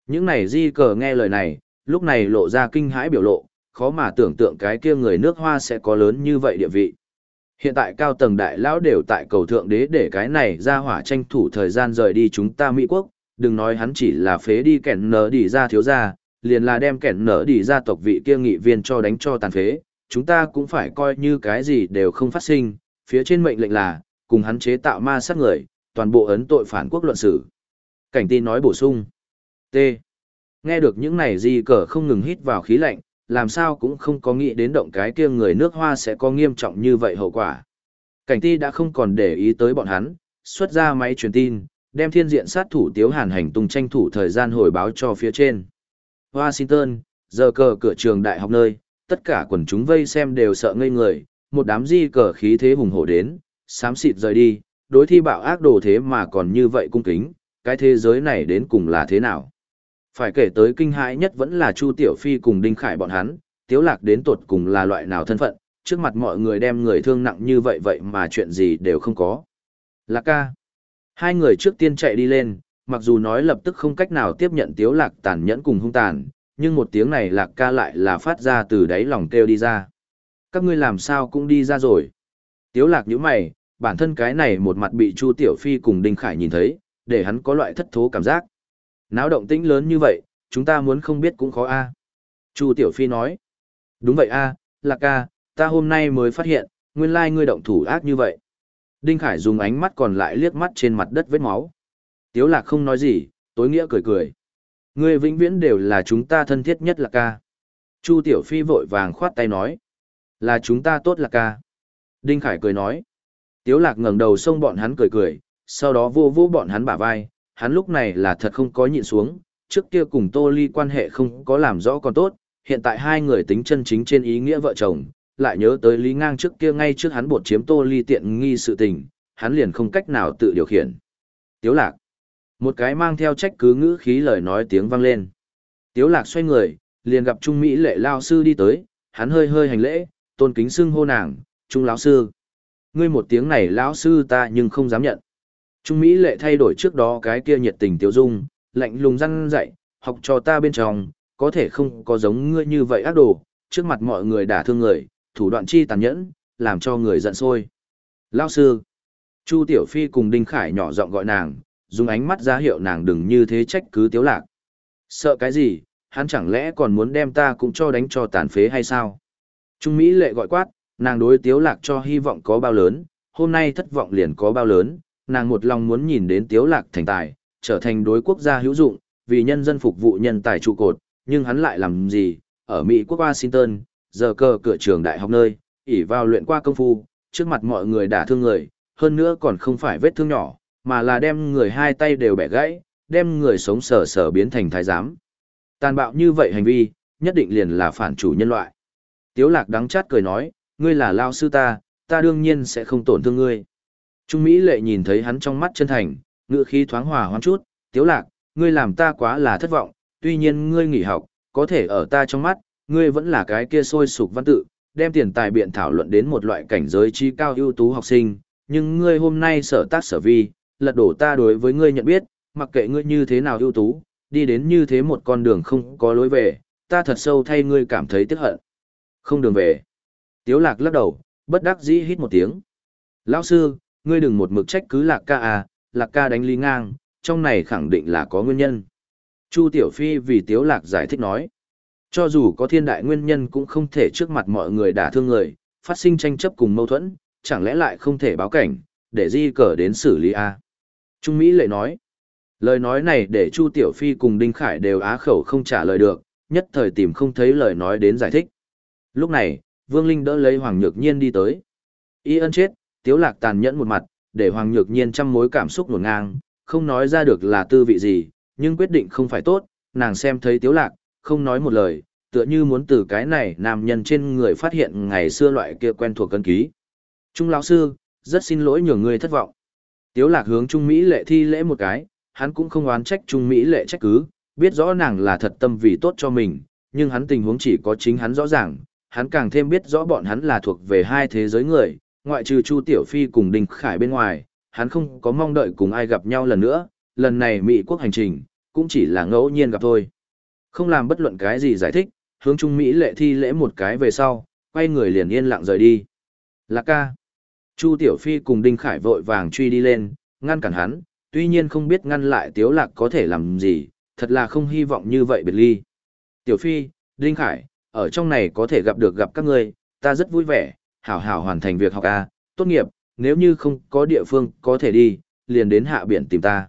Những này di cờ nghe lời này, lúc này lộ ra kinh hãi biểu lộ, khó mà tưởng tượng cái kia người nước hoa sẽ có lớn như vậy địa vị. Hiện tại cao tầng đại lão đều tại cầu thượng đế để cái này ra hỏa tranh thủ thời gian rời đi chúng ta Mỹ quốc, đừng nói hắn chỉ là phế đi kẻn nở đi ra thiếu gia, liền là đem kẻn nở đi ra tộc vị kia nghị viên cho đánh cho tàn phế, chúng ta cũng phải coi như cái gì đều không phát sinh, phía trên mệnh lệnh là, cùng hắn chế tạo ma sát người, toàn bộ ấn tội phản quốc luận xử. Cảnh tin nói bổ sung. T. Nghe được những này gì cờ không ngừng hít vào khí lạnh, làm sao cũng không có nghĩ đến động cái kia người nước hoa sẽ có nghiêm trọng như vậy hậu quả. Cảnh ti đã không còn để ý tới bọn hắn, xuất ra máy truyền tin, đem thiên diện sát thủ tiếu hàn hành tung tranh thủ thời gian hồi báo cho phía trên. Washington, giờ cờ cửa trường đại học nơi, tất cả quần chúng vây xem đều sợ ngây người, một đám di cờ khí thế hùng hổ đến, xám xịt rời đi, đối thi bạo ác đồ thế mà còn như vậy cung kính, cái thế giới này đến cùng là thế nào. Phải kể tới kinh hãi nhất vẫn là Chu Tiểu Phi cùng Đinh Khải bọn hắn, tiếu lạc đến tột cùng là loại nào thân phận, trước mặt mọi người đem người thương nặng như vậy vậy mà chuyện gì đều không có. Lạc ca. Hai người trước tiên chạy đi lên, mặc dù nói lập tức không cách nào tiếp nhận tiếu lạc tàn nhẫn cùng hung tàn, nhưng một tiếng này lạc ca lại là phát ra từ đáy lòng kêu đi ra. Các ngươi làm sao cũng đi ra rồi. Tiếu lạc nhíu mày, bản thân cái này một mặt bị Chu Tiểu Phi cùng Đinh Khải nhìn thấy, để hắn có loại thất thố cảm giác. Náo động tĩnh lớn như vậy, chúng ta muốn không biết cũng khó a. Chu Tiểu Phi nói. Đúng vậy a, Lạc ca, ta hôm nay mới phát hiện, nguyên lai ngươi động thủ ác như vậy. Đinh Khải dùng ánh mắt còn lại liếc mắt trên mặt đất vết máu. Tiếu Lạc không nói gì, tối nghĩa cười cười. Ngươi vĩnh viễn đều là chúng ta thân thiết nhất Lạc ca. Chu Tiểu Phi vội vàng khoát tay nói. Là chúng ta tốt Lạc ca. Đinh Khải cười nói. Tiếu Lạc ngẩng đầu xông bọn hắn cười cười, sau đó vô vô bọn hắn bả vai, hắn lúc này là thật không có nhịn xuống, trước kia cùng Tô Ly quan hệ không có làm rõ còn tốt, hiện tại hai người tính chân chính trên ý nghĩa vợ chồng, lại nhớ tới Lý Ngang trước kia ngay trước hắn bột chiếm Tô Ly tiện nghi sự tình, hắn liền không cách nào tự điều khiển. Tiếu lạc. Một cái mang theo trách cứ ngữ khí lời nói tiếng vang lên. Tiếu lạc xoay người, liền gặp Trung Mỹ lệ lao sư đi tới, hắn hơi hơi hành lễ, tôn kính xưng hô nàng, Trung lão sư. Ngươi một tiếng này lão sư ta nhưng không dám nhận. Trung Mỹ lệ thay đổi trước đó cái kia nhiệt tình tiêu dung, lạnh lùng răn dạy, học cho ta bên trong, có thể không có giống ngươi như vậy ác đồ, trước mặt mọi người đả thương người, thủ đoạn chi tàn nhẫn, làm cho người giận sôi. Lao sư, Chu Tiểu Phi cùng Đinh Khải nhỏ giọng gọi nàng, dùng ánh mắt ra hiệu nàng đừng như thế trách cứ tiếu lạc. Sợ cái gì, hắn chẳng lẽ còn muốn đem ta cũng cho đánh cho tàn phế hay sao? Trung Mỹ lệ gọi quát, nàng đối tiếu lạc cho hy vọng có bao lớn, hôm nay thất vọng liền có bao lớn, nàng một lòng muốn nhìn đến tiếu lạc thành tài, trở thành đối quốc gia hữu dụng, vì nhân dân phục vụ nhân tài trụ cột, nhưng hắn lại làm gì, ở Mỹ quốc Washington, giờ cờ cửa trường đại học nơi, ỉ vào luyện qua công phu, trước mặt mọi người đả thương người, hơn nữa còn không phải vết thương nhỏ, mà là đem người hai tay đều bẻ gãy, đem người sống sờ sờ biến thành thái giám. Tàn bạo như vậy hành vi, nhất định liền là phản chủ nhân loại. Tiếu lạc đắng chát cười nói, ngươi là lao sư ta, ta đương nhiên sẽ không tổn thương ngươi. Trung Mỹ lệ nhìn thấy hắn trong mắt chân thành, ngựa khí thoáng hòa hoãn chút, tiếu lạc, ngươi làm ta quá là thất vọng, tuy nhiên ngươi nghỉ học, có thể ở ta trong mắt, ngươi vẫn là cái kia sôi sục văn tự, đem tiền tài biện thảo luận đến một loại cảnh giới chi cao ưu tú học sinh, nhưng ngươi hôm nay sở tác sở vi, lật đổ ta đối với ngươi nhận biết, mặc kệ ngươi như thế nào ưu tú, đi đến như thế một con đường không có lối về, ta thật sâu thay ngươi cảm thấy tiếc hận. Không đường về. Tiếu lạc lắc đầu, bất đắc dĩ hít một tiếng. Lão sư, ngươi đừng một mực trách cứ lạc ca à, lạc ca đánh ly ngang, trong này khẳng định là có nguyên nhân. Chu Tiểu Phi vì Tiếu Lạc giải thích nói. Cho dù có thiên đại nguyên nhân cũng không thể trước mặt mọi người đả thương người, phát sinh tranh chấp cùng mâu thuẫn, chẳng lẽ lại không thể báo cảnh, để di cờ đến xử lý à? Trung Mỹ lệ nói. Lời nói này để Chu Tiểu Phi cùng Đinh Khải đều á khẩu không trả lời được, nhất thời tìm không thấy lời nói đến giải thích. Lúc này, Vương Linh đỡ lấy Hoàng Nhược Nhiên đi tới. Y ân chết, Tiếu Lạc tàn nhẫn một mặt, để Hoàng Nhược Nhiên trăm mối cảm xúc nổn ngang, không nói ra được là tư vị gì, nhưng quyết định không phải tốt, nàng xem thấy Tiếu Lạc, không nói một lời, tựa như muốn từ cái này nam nhân trên người phát hiện ngày xưa loại kia quen thuộc cân ký. Trung lão sư, rất xin lỗi nhường người thất vọng. Tiếu Lạc hướng Trung Mỹ lệ thi lễ một cái, hắn cũng không oán trách Trung Mỹ lệ trách cứ, biết rõ nàng là thật tâm vì tốt cho mình, nhưng hắn tình huống chỉ có chính hắn rõ ràng, hắn càng thêm biết rõ bọn hắn là thuộc về hai thế giới người, ngoại trừ Chu Tiểu Phi cùng Đinh Khải bên ngoài, hắn không có mong đợi cùng ai gặp nhau lần nữa, lần này Mỹ quốc hành trình, cũng chỉ là ngẫu nhiên gặp thôi. Không làm bất luận cái gì giải thích, hướng Trung Mỹ lệ thi lễ một cái về sau, quay người liền yên lặng rời đi. Lạc ca. Chu Tiểu Phi cùng Đinh Khải vội vàng truy đi lên, ngăn cản hắn, tuy nhiên không biết ngăn lại Tiếu Lạc có thể làm gì, thật là không hy vọng như vậy biệt ly. Tiểu Phi, Đinh Khải, ở trong này có thể gặp được gặp các ngươi, ta rất vui vẻ, hảo hảo hoàn thành việc học A, tốt nghiệp, nếu như không có địa phương có thể đi, liền đến hạ biển tìm ta.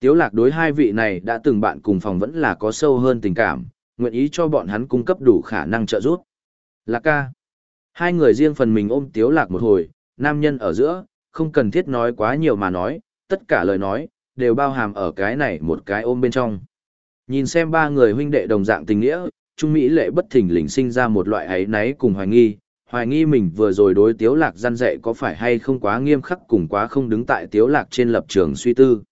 Tiếu lạc đối hai vị này đã từng bạn cùng phòng vẫn là có sâu hơn tình cảm, nguyện ý cho bọn hắn cung cấp đủ khả năng trợ giúp. Lạc ca. Hai người riêng phần mình ôm tiếu lạc một hồi, nam nhân ở giữa, không cần thiết nói quá nhiều mà nói, tất cả lời nói, đều bao hàm ở cái này một cái ôm bên trong. Nhìn xem ba người huynh đệ đồng dạng tình nghĩa, Trung Mỹ lệ bất thình lình sinh ra một loại ấy náy cùng hoài nghi, hoài nghi mình vừa rồi đối tiếu lạc gian dạy có phải hay không quá nghiêm khắc cùng quá không đứng tại tiếu lạc trên lập trường suy tư.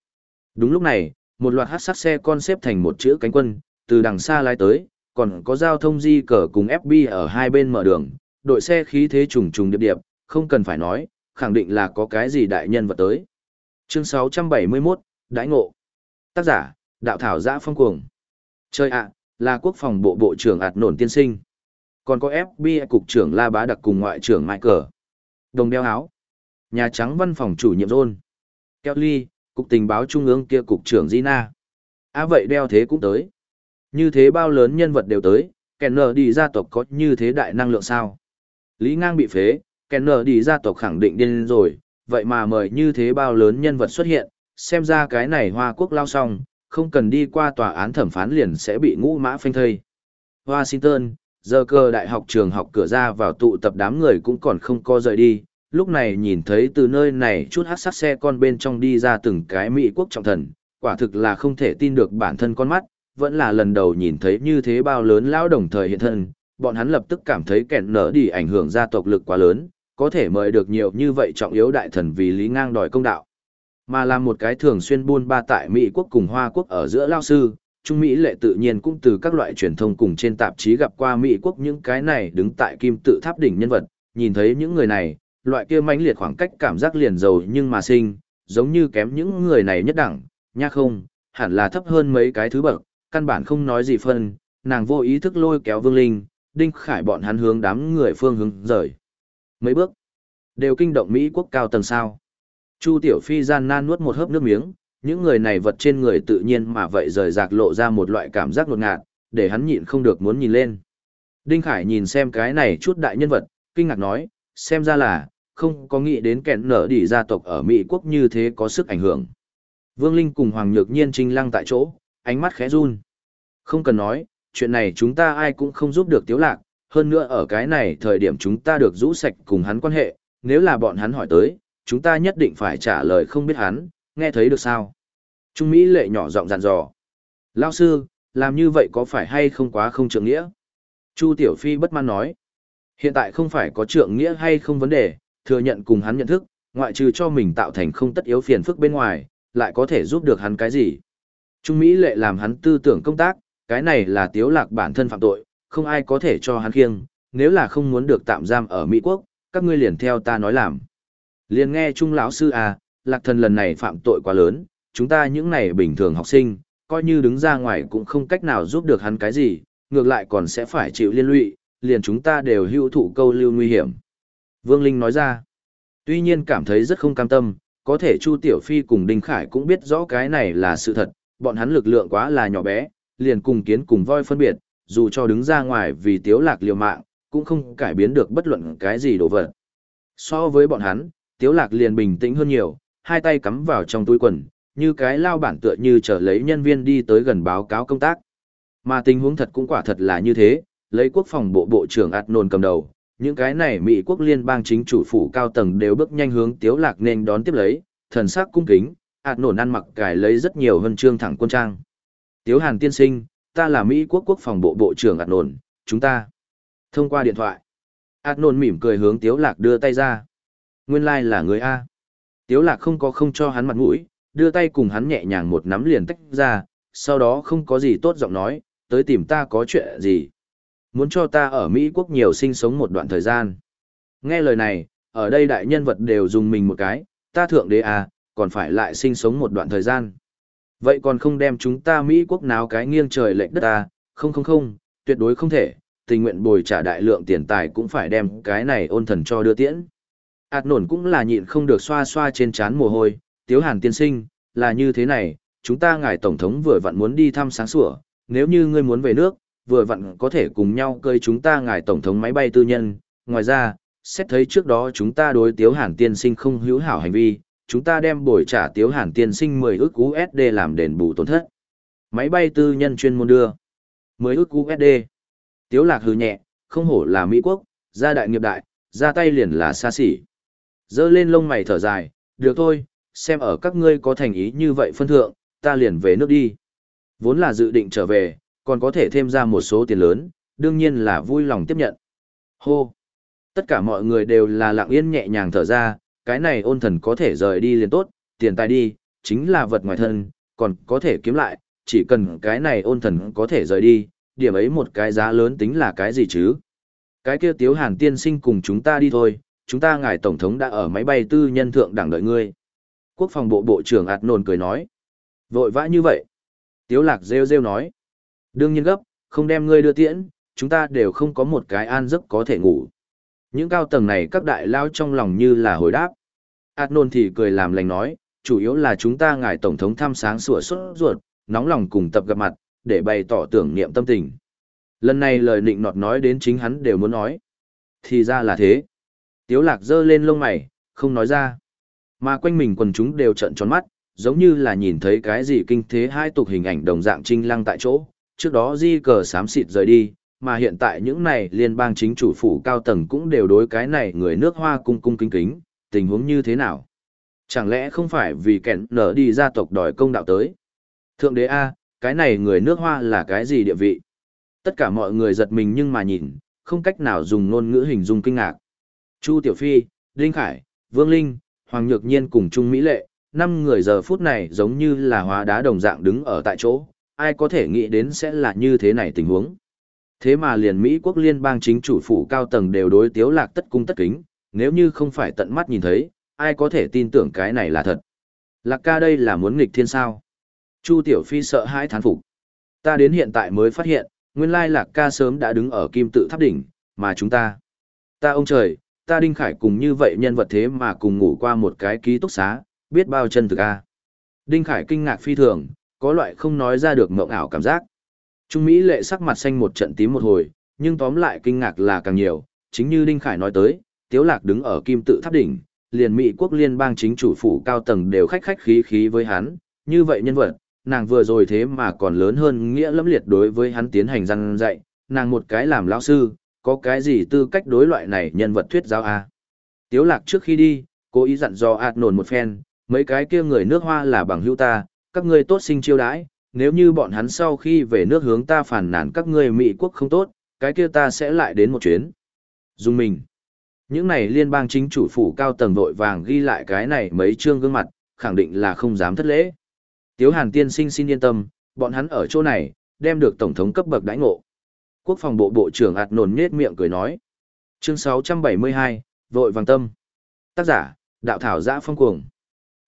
Đúng lúc này, một loạt hát sắc xe con xếp thành một chữ cánh quân, từ đằng xa lái tới, còn có giao thông di cờ cùng FB ở hai bên mở đường, đội xe khí thế trùng trùng điệp điệp, không cần phải nói, khẳng định là có cái gì đại nhân vật tới. Chương 671, Đãi ngộ. Tác giả, Đạo Thảo Giã Phong Cuồng. Chơi ạ, là quốc phòng bộ bộ trưởng ạt nổn tiên sinh. Còn có FBI cục trưởng La Bá Đặc cùng ngoại trưởng Michael. Đồng đeo áo. Nhà Trắng văn phòng chủ nhiệm John. Kelly, cục tình báo trung ương kia cục trưởng Gina. À vậy đeo thế cũng tới. Như thế bao lớn nhân vật đều tới, Kenner đi gia tộc có như thế đại năng lượng sao? Lý ngang bị phế, Kenner đi gia tộc khẳng định điên rồi, vậy mà mời như thế bao lớn nhân vật xuất hiện, xem ra cái này Hoa Quốc lao xong, không cần đi qua tòa án thẩm phán liền sẽ bị ngũ mã phanh thây. Washington, giờ cơ đại học trường học cửa ra vào tụ tập đám người cũng còn không co rời đi, lúc này nhìn thấy từ nơi này chút hát sát xe con bên trong đi ra từng cái Mỹ quốc trọng thần, quả thực là không thể tin được bản thân con mắt, vẫn là lần đầu nhìn thấy như thế bao lớn lão đồng thời hiện thân, bọn hắn lập tức cảm thấy kẹn nở đi ảnh hưởng gia tộc lực quá lớn, có thể mời được nhiều như vậy trọng yếu đại thần vì lý ngang đòi công đạo. Mà là một cái thường xuyên buôn ba tại Mỹ quốc cùng Hoa quốc ở giữa lao sư, Trung Mỹ lệ tự nhiên cũng từ các loại truyền thông cùng trên tạp chí gặp qua Mỹ quốc những cái này đứng tại kim tự tháp đỉnh nhân vật, nhìn thấy những người này, loại kia mãnh liệt khoảng cách cảm giác liền giàu nhưng mà sinh, giống như kém những người này nhất đẳng, nha không, hẳn là thấp hơn mấy cái thứ bậc, căn bản không nói gì phân, nàng vô ý thức lôi kéo Vương Linh, Đinh Khải bọn hắn hướng đám người phương hướng rời. Mấy bước, đều kinh động Mỹ quốc cao tầng sao. Chu Tiểu Phi gian nan nuốt một hớp nước miếng, những người này vật trên người tự nhiên mà vậy rời rạc lộ ra một loại cảm giác ngột ngạt, để hắn nhịn không được muốn nhìn lên. Đinh Khải nhìn xem cái này chút đại nhân vật, kinh ngạc nói, xem ra là, không có nghĩ đến kẹn nở đỉ gia tộc ở Mỹ quốc như thế có sức ảnh hưởng. Vương Linh cùng Hoàng Nhược Nhiên trinh lăng tại chỗ, ánh mắt khẽ run. Không cần nói, chuyện này chúng ta ai cũng không giúp được tiếu lạc, hơn nữa ở cái này thời điểm chúng ta được rũ sạch cùng hắn quan hệ, nếu là bọn hắn hỏi tới, chúng ta nhất định phải trả lời không biết hắn, nghe thấy được sao? Trung Mỹ lệ nhỏ giọng dặn dò. Lao sư, làm như vậy có phải hay không quá không trượng nghĩa? Chu Tiểu Phi bất mãn nói. Hiện tại không phải có trượng nghĩa hay không vấn đề, thừa nhận cùng hắn nhận thức, ngoại trừ cho mình tạo thành không tất yếu phiền phức bên ngoài, lại có thể giúp được hắn cái gì. Trung Mỹ lệ làm hắn tư tưởng công tác, cái này là tiếu lạc bản thân phạm tội, không ai có thể cho hắn khiêng, nếu là không muốn được tạm giam ở Mỹ Quốc, các ngươi liền theo ta nói làm. Liền nghe Trung lão sư à, lạc thần lần này phạm tội quá lớn, chúng ta những này bình thường học sinh, coi như đứng ra ngoài cũng không cách nào giúp được hắn cái gì, ngược lại còn sẽ phải chịu liên lụy, liền chúng ta đều hữu thụ câu lưu nguy hiểm. Vương Linh nói ra, tuy nhiên cảm thấy rất không cam tâm, có thể Chu Tiểu Phi cùng Đinh Khải cũng biết rõ cái này là sự thật, bọn hắn lực lượng quá là nhỏ bé, liền cùng kiến cùng voi phân biệt, dù cho đứng ra ngoài vì tiếu lạc liều mạng, cũng không cải biến được bất luận cái gì đồ vật. So với bọn hắn, tiếu lạc liền bình tĩnh hơn nhiều, hai tay cắm vào trong túi quần, như cái lao bản tựa như trở lấy nhân viên đi tới gần báo cáo công tác. Mà tình huống thật cũng quả thật là như thế, lấy quốc phòng bộ bộ trưởng ạt nồn cầm đầu, những cái này Mỹ quốc liên bang chính chủ phủ cao tầng đều bước nhanh hướng tiếu lạc nên đón tiếp lấy, thần sắc cung kính, ạt nồn ăn mặc cài lấy rất nhiều hân chương thẳng quân trang. Tiếu Hàn tiên sinh, ta là Mỹ quốc quốc phòng bộ bộ trưởng ạt nồn chúng ta. Thông qua điện thoại, ạt nồn mỉm cười hướng tiếu lạc đưa tay ra. Nguyên lai like là người A. Tiếu lạc không có không cho hắn mặt mũi, đưa tay cùng hắn nhẹ nhàng một nắm liền tách ra, sau đó không có gì tốt giọng nói, tới tìm ta có chuyện gì. Muốn cho ta ở Mỹ quốc nhiều sinh sống một đoạn thời gian. Nghe lời này, ở đây đại nhân vật đều dùng mình một cái, ta thượng đế à, còn phải lại sinh sống một đoạn thời gian. Vậy còn không đem chúng ta Mỹ quốc nào cái nghiêng trời lệnh đất à, không không không, tuyệt đối không thể, tình nguyện bồi trả đại lượng tiền tài cũng phải đem cái này ôn thần cho đưa tiễn ạt nổn cũng là nhịn không được xoa xoa trên trán mồ hôi, tiếu hàn tiên sinh, là như thế này, chúng ta ngài tổng thống vừa vặn muốn đi thăm sáng sủa, nếu như ngươi muốn về nước, vừa vặn có thể cùng nhau cơi chúng ta ngài tổng thống máy bay tư nhân, ngoài ra, xét thấy trước đó chúng ta đối tiếu hàn tiên sinh không hữu hảo hành vi, chúng ta đem bồi trả tiếu hàn tiên sinh mười ước USD làm đền bù tổn thất. Máy bay tư nhân chuyên môn đưa. Mười ước USD. Tiếu lạc hư nhẹ, không hổ là Mỹ quốc, gia đại nghiệp đại, ra tay liền là xa xỉ. Dơ lên lông mày thở dài, được thôi, xem ở các ngươi có thành ý như vậy phân thượng, ta liền về nước đi. Vốn là dự định trở về, còn có thể thêm ra một số tiền lớn, đương nhiên là vui lòng tiếp nhận. Hô! Tất cả mọi người đều là lặng yên nhẹ nhàng thở ra, cái này ôn thần có thể rời đi liền tốt, tiền tài đi, chính là vật ngoài thân, còn có thể kiếm lại, chỉ cần cái này ôn thần có thể rời đi, điểm ấy một cái giá lớn tính là cái gì chứ? Cái kia tiếu hàn tiên sinh cùng chúng ta đi thôi, chúng ta ngài tổng thống đã ở máy bay tư nhân thượng đẳng đợi ngươi. Quốc phòng bộ bộ trưởng ạt nồn cười nói. Vội vã như vậy. Tiếu lạc rêu rêu nói. Đương nhiên gấp, không đem ngươi đưa tiễn, chúng ta đều không có một cái an giấc có thể ngủ. Những cao tầng này các đại lao trong lòng như là hồi đáp. Át nôn thì cười làm lành nói, chủ yếu là chúng ta ngài tổng thống thăm sáng sủa suốt ruột, nóng lòng cùng tập gặp mặt, để bày tỏ tưởng niệm tâm tình. Lần này lời nịnh nọt nói đến chính hắn đều muốn nói. Thì ra là thế. Tiếu lạc giơ lên lông mày, không nói ra. Mà quanh mình quần chúng đều trợn tròn mắt, giống như là nhìn thấy cái gì kinh thế hai tục hình ảnh đồng dạng trinh lăng tại chỗ. Trước đó di cờ sám xịt rời đi, mà hiện tại những này liên bang chính chủ phủ cao tầng cũng đều đối cái này người nước hoa cung cung kính kính, tình huống như thế nào? Chẳng lẽ không phải vì kẹn nở đi gia tộc đòi công đạo tới? Thượng đế A, cái này người nước hoa là cái gì địa vị? Tất cả mọi người giật mình nhưng mà nhìn, không cách nào dùng ngôn ngữ hình dung kinh ngạc. Chu Tiểu Phi, Đinh Khải, Vương Linh, Hoàng Nhược Nhiên cùng Trung Mỹ Lệ, năm người giờ phút này giống như là hóa đá đồng dạng đứng ở tại chỗ, ai có thể nghĩ đến sẽ là như thế này tình huống. Thế mà liền Mỹ quốc liên bang chính chủ phủ cao tầng đều đối tiếu lạc tất cung tất kính, nếu như không phải tận mắt nhìn thấy, ai có thể tin tưởng cái này là thật. Lạc ca đây là muốn nghịch thiên sao. Chu Tiểu Phi sợ hãi thán phục. Ta đến hiện tại mới phát hiện, nguyên lai lạc ca sớm đã đứng ở kim tự tháp đỉnh, mà chúng ta. Ta ông trời, ta Đinh Khải cùng như vậy nhân vật thế mà cùng ngủ qua một cái ký túc xá, biết bao chân thực a. Đinh Khải kinh ngạc phi thường, có loại không nói ra được mộng ảo cảm giác. Trung Mỹ lệ sắc mặt xanh một trận tím một hồi, nhưng tóm lại kinh ngạc là càng nhiều, chính như Đinh Khải nói tới, Tiếu Lạc đứng ở kim tự tháp đỉnh, liền Mỹ quốc liên bang chính chủ phủ cao tầng đều khách khách khí khí với hắn, như vậy nhân vật, nàng vừa rồi thế mà còn lớn hơn nghĩa lẫm liệt đối với hắn tiến hành răn dạy, nàng một cái làm lão sư, có cái gì tư cách đối loại này nhân vật thuyết giáo a? Tiếu Lạc trước khi đi, cố ý dặn dò ạt nổn một phen, mấy cái kia người nước hoa là bằng hữu ta, các ngươi tốt sinh chiêu đãi, nếu như bọn hắn sau khi về nước hướng ta phản nàn các ngươi Mỹ quốc không tốt, cái kia ta sẽ lại đến một chuyến. Dùng mình. Những này liên bang chính chủ phủ cao tầng vội vàng ghi lại cái này mấy chương gương mặt, khẳng định là không dám thất lễ. Tiếu Hàn tiên sinh xin yên tâm, bọn hắn ở chỗ này, đem được tổng thống cấp bậc đãi ngộ. Quốc phòng bộ bộ trưởng ạt nồn nết miệng cười nói. Chương 672, vội vàng tâm. Tác giả, đạo thảo giã phong cuồng.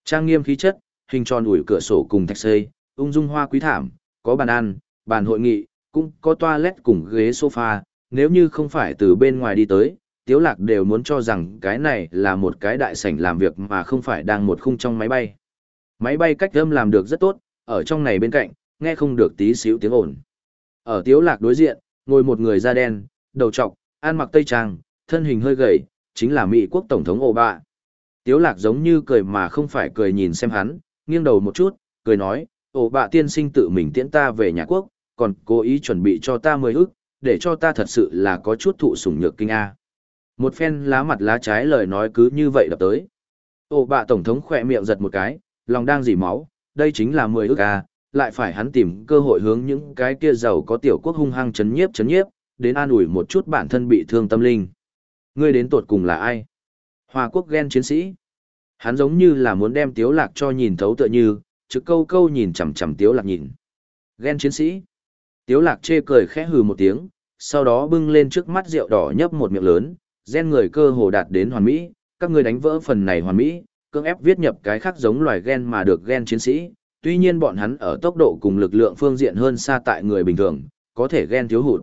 Trang nghiêm khí chất, hình tròn ủi cửa sổ cùng thạch xây, ung dung hoa quý thảm, có bàn ăn, bàn hội nghị, cũng có toilet cùng ghế sofa, nếu như không phải từ bên ngoài đi tới, Tiếu Lạc đều muốn cho rằng cái này là một cái đại sảnh làm việc mà không phải đang một khung trong máy bay. Máy bay cách âm làm được rất tốt, ở trong này bên cạnh, nghe không được tí xíu tiếng ồn. Ở Tiếu Lạc đối diện, ngồi một người da đen, đầu trọc, ăn mặc tây trang, thân hình hơi gầy, chính là Mỹ quốc tổng thống Obama. Tiếu Lạc giống như cười mà không phải cười nhìn xem hắn, nghiêng đầu một chút, cười nói, ổ bạ tiên sinh tự mình tiễn ta về nhà quốc, còn cố ý chuẩn bị cho ta mười ức, để cho ta thật sự là có chút thụ sủng nhược kinh A. Một phen lá mặt lá trái lời nói cứ như vậy đập tới. Ổ bạ tổng thống khỏe miệng giật một cái, lòng đang dỉ máu, đây chính là mười ức A, lại phải hắn tìm cơ hội hướng những cái kia giàu có tiểu quốc hung hăng chấn nhiếp chấn nhiếp, đến an ủi một chút bản thân bị thương tâm linh. Ngươi đến tuột cùng là ai? Hoa quốc ghen chiến sĩ. Hắn giống như là muốn đem tiếu lạc cho nhìn thấu tựa như, trực câu câu nhìn chằm chằm tiếu lạc nhìn. Ghen chiến sĩ. Tiếu lạc chê cười khẽ hừ một tiếng, sau đó bưng lên trước mắt rượu đỏ nhấp một miệng lớn, gen người cơ hồ đạt đến hoàn mỹ, các ngươi đánh vỡ phần này hoàn mỹ, cưỡng ép viết nhập cái khác giống loài gen mà được gen chiến sĩ, tuy nhiên bọn hắn ở tốc độ cùng lực lượng phương diện hơn xa tại người bình thường, có thể gen thiếu hụt.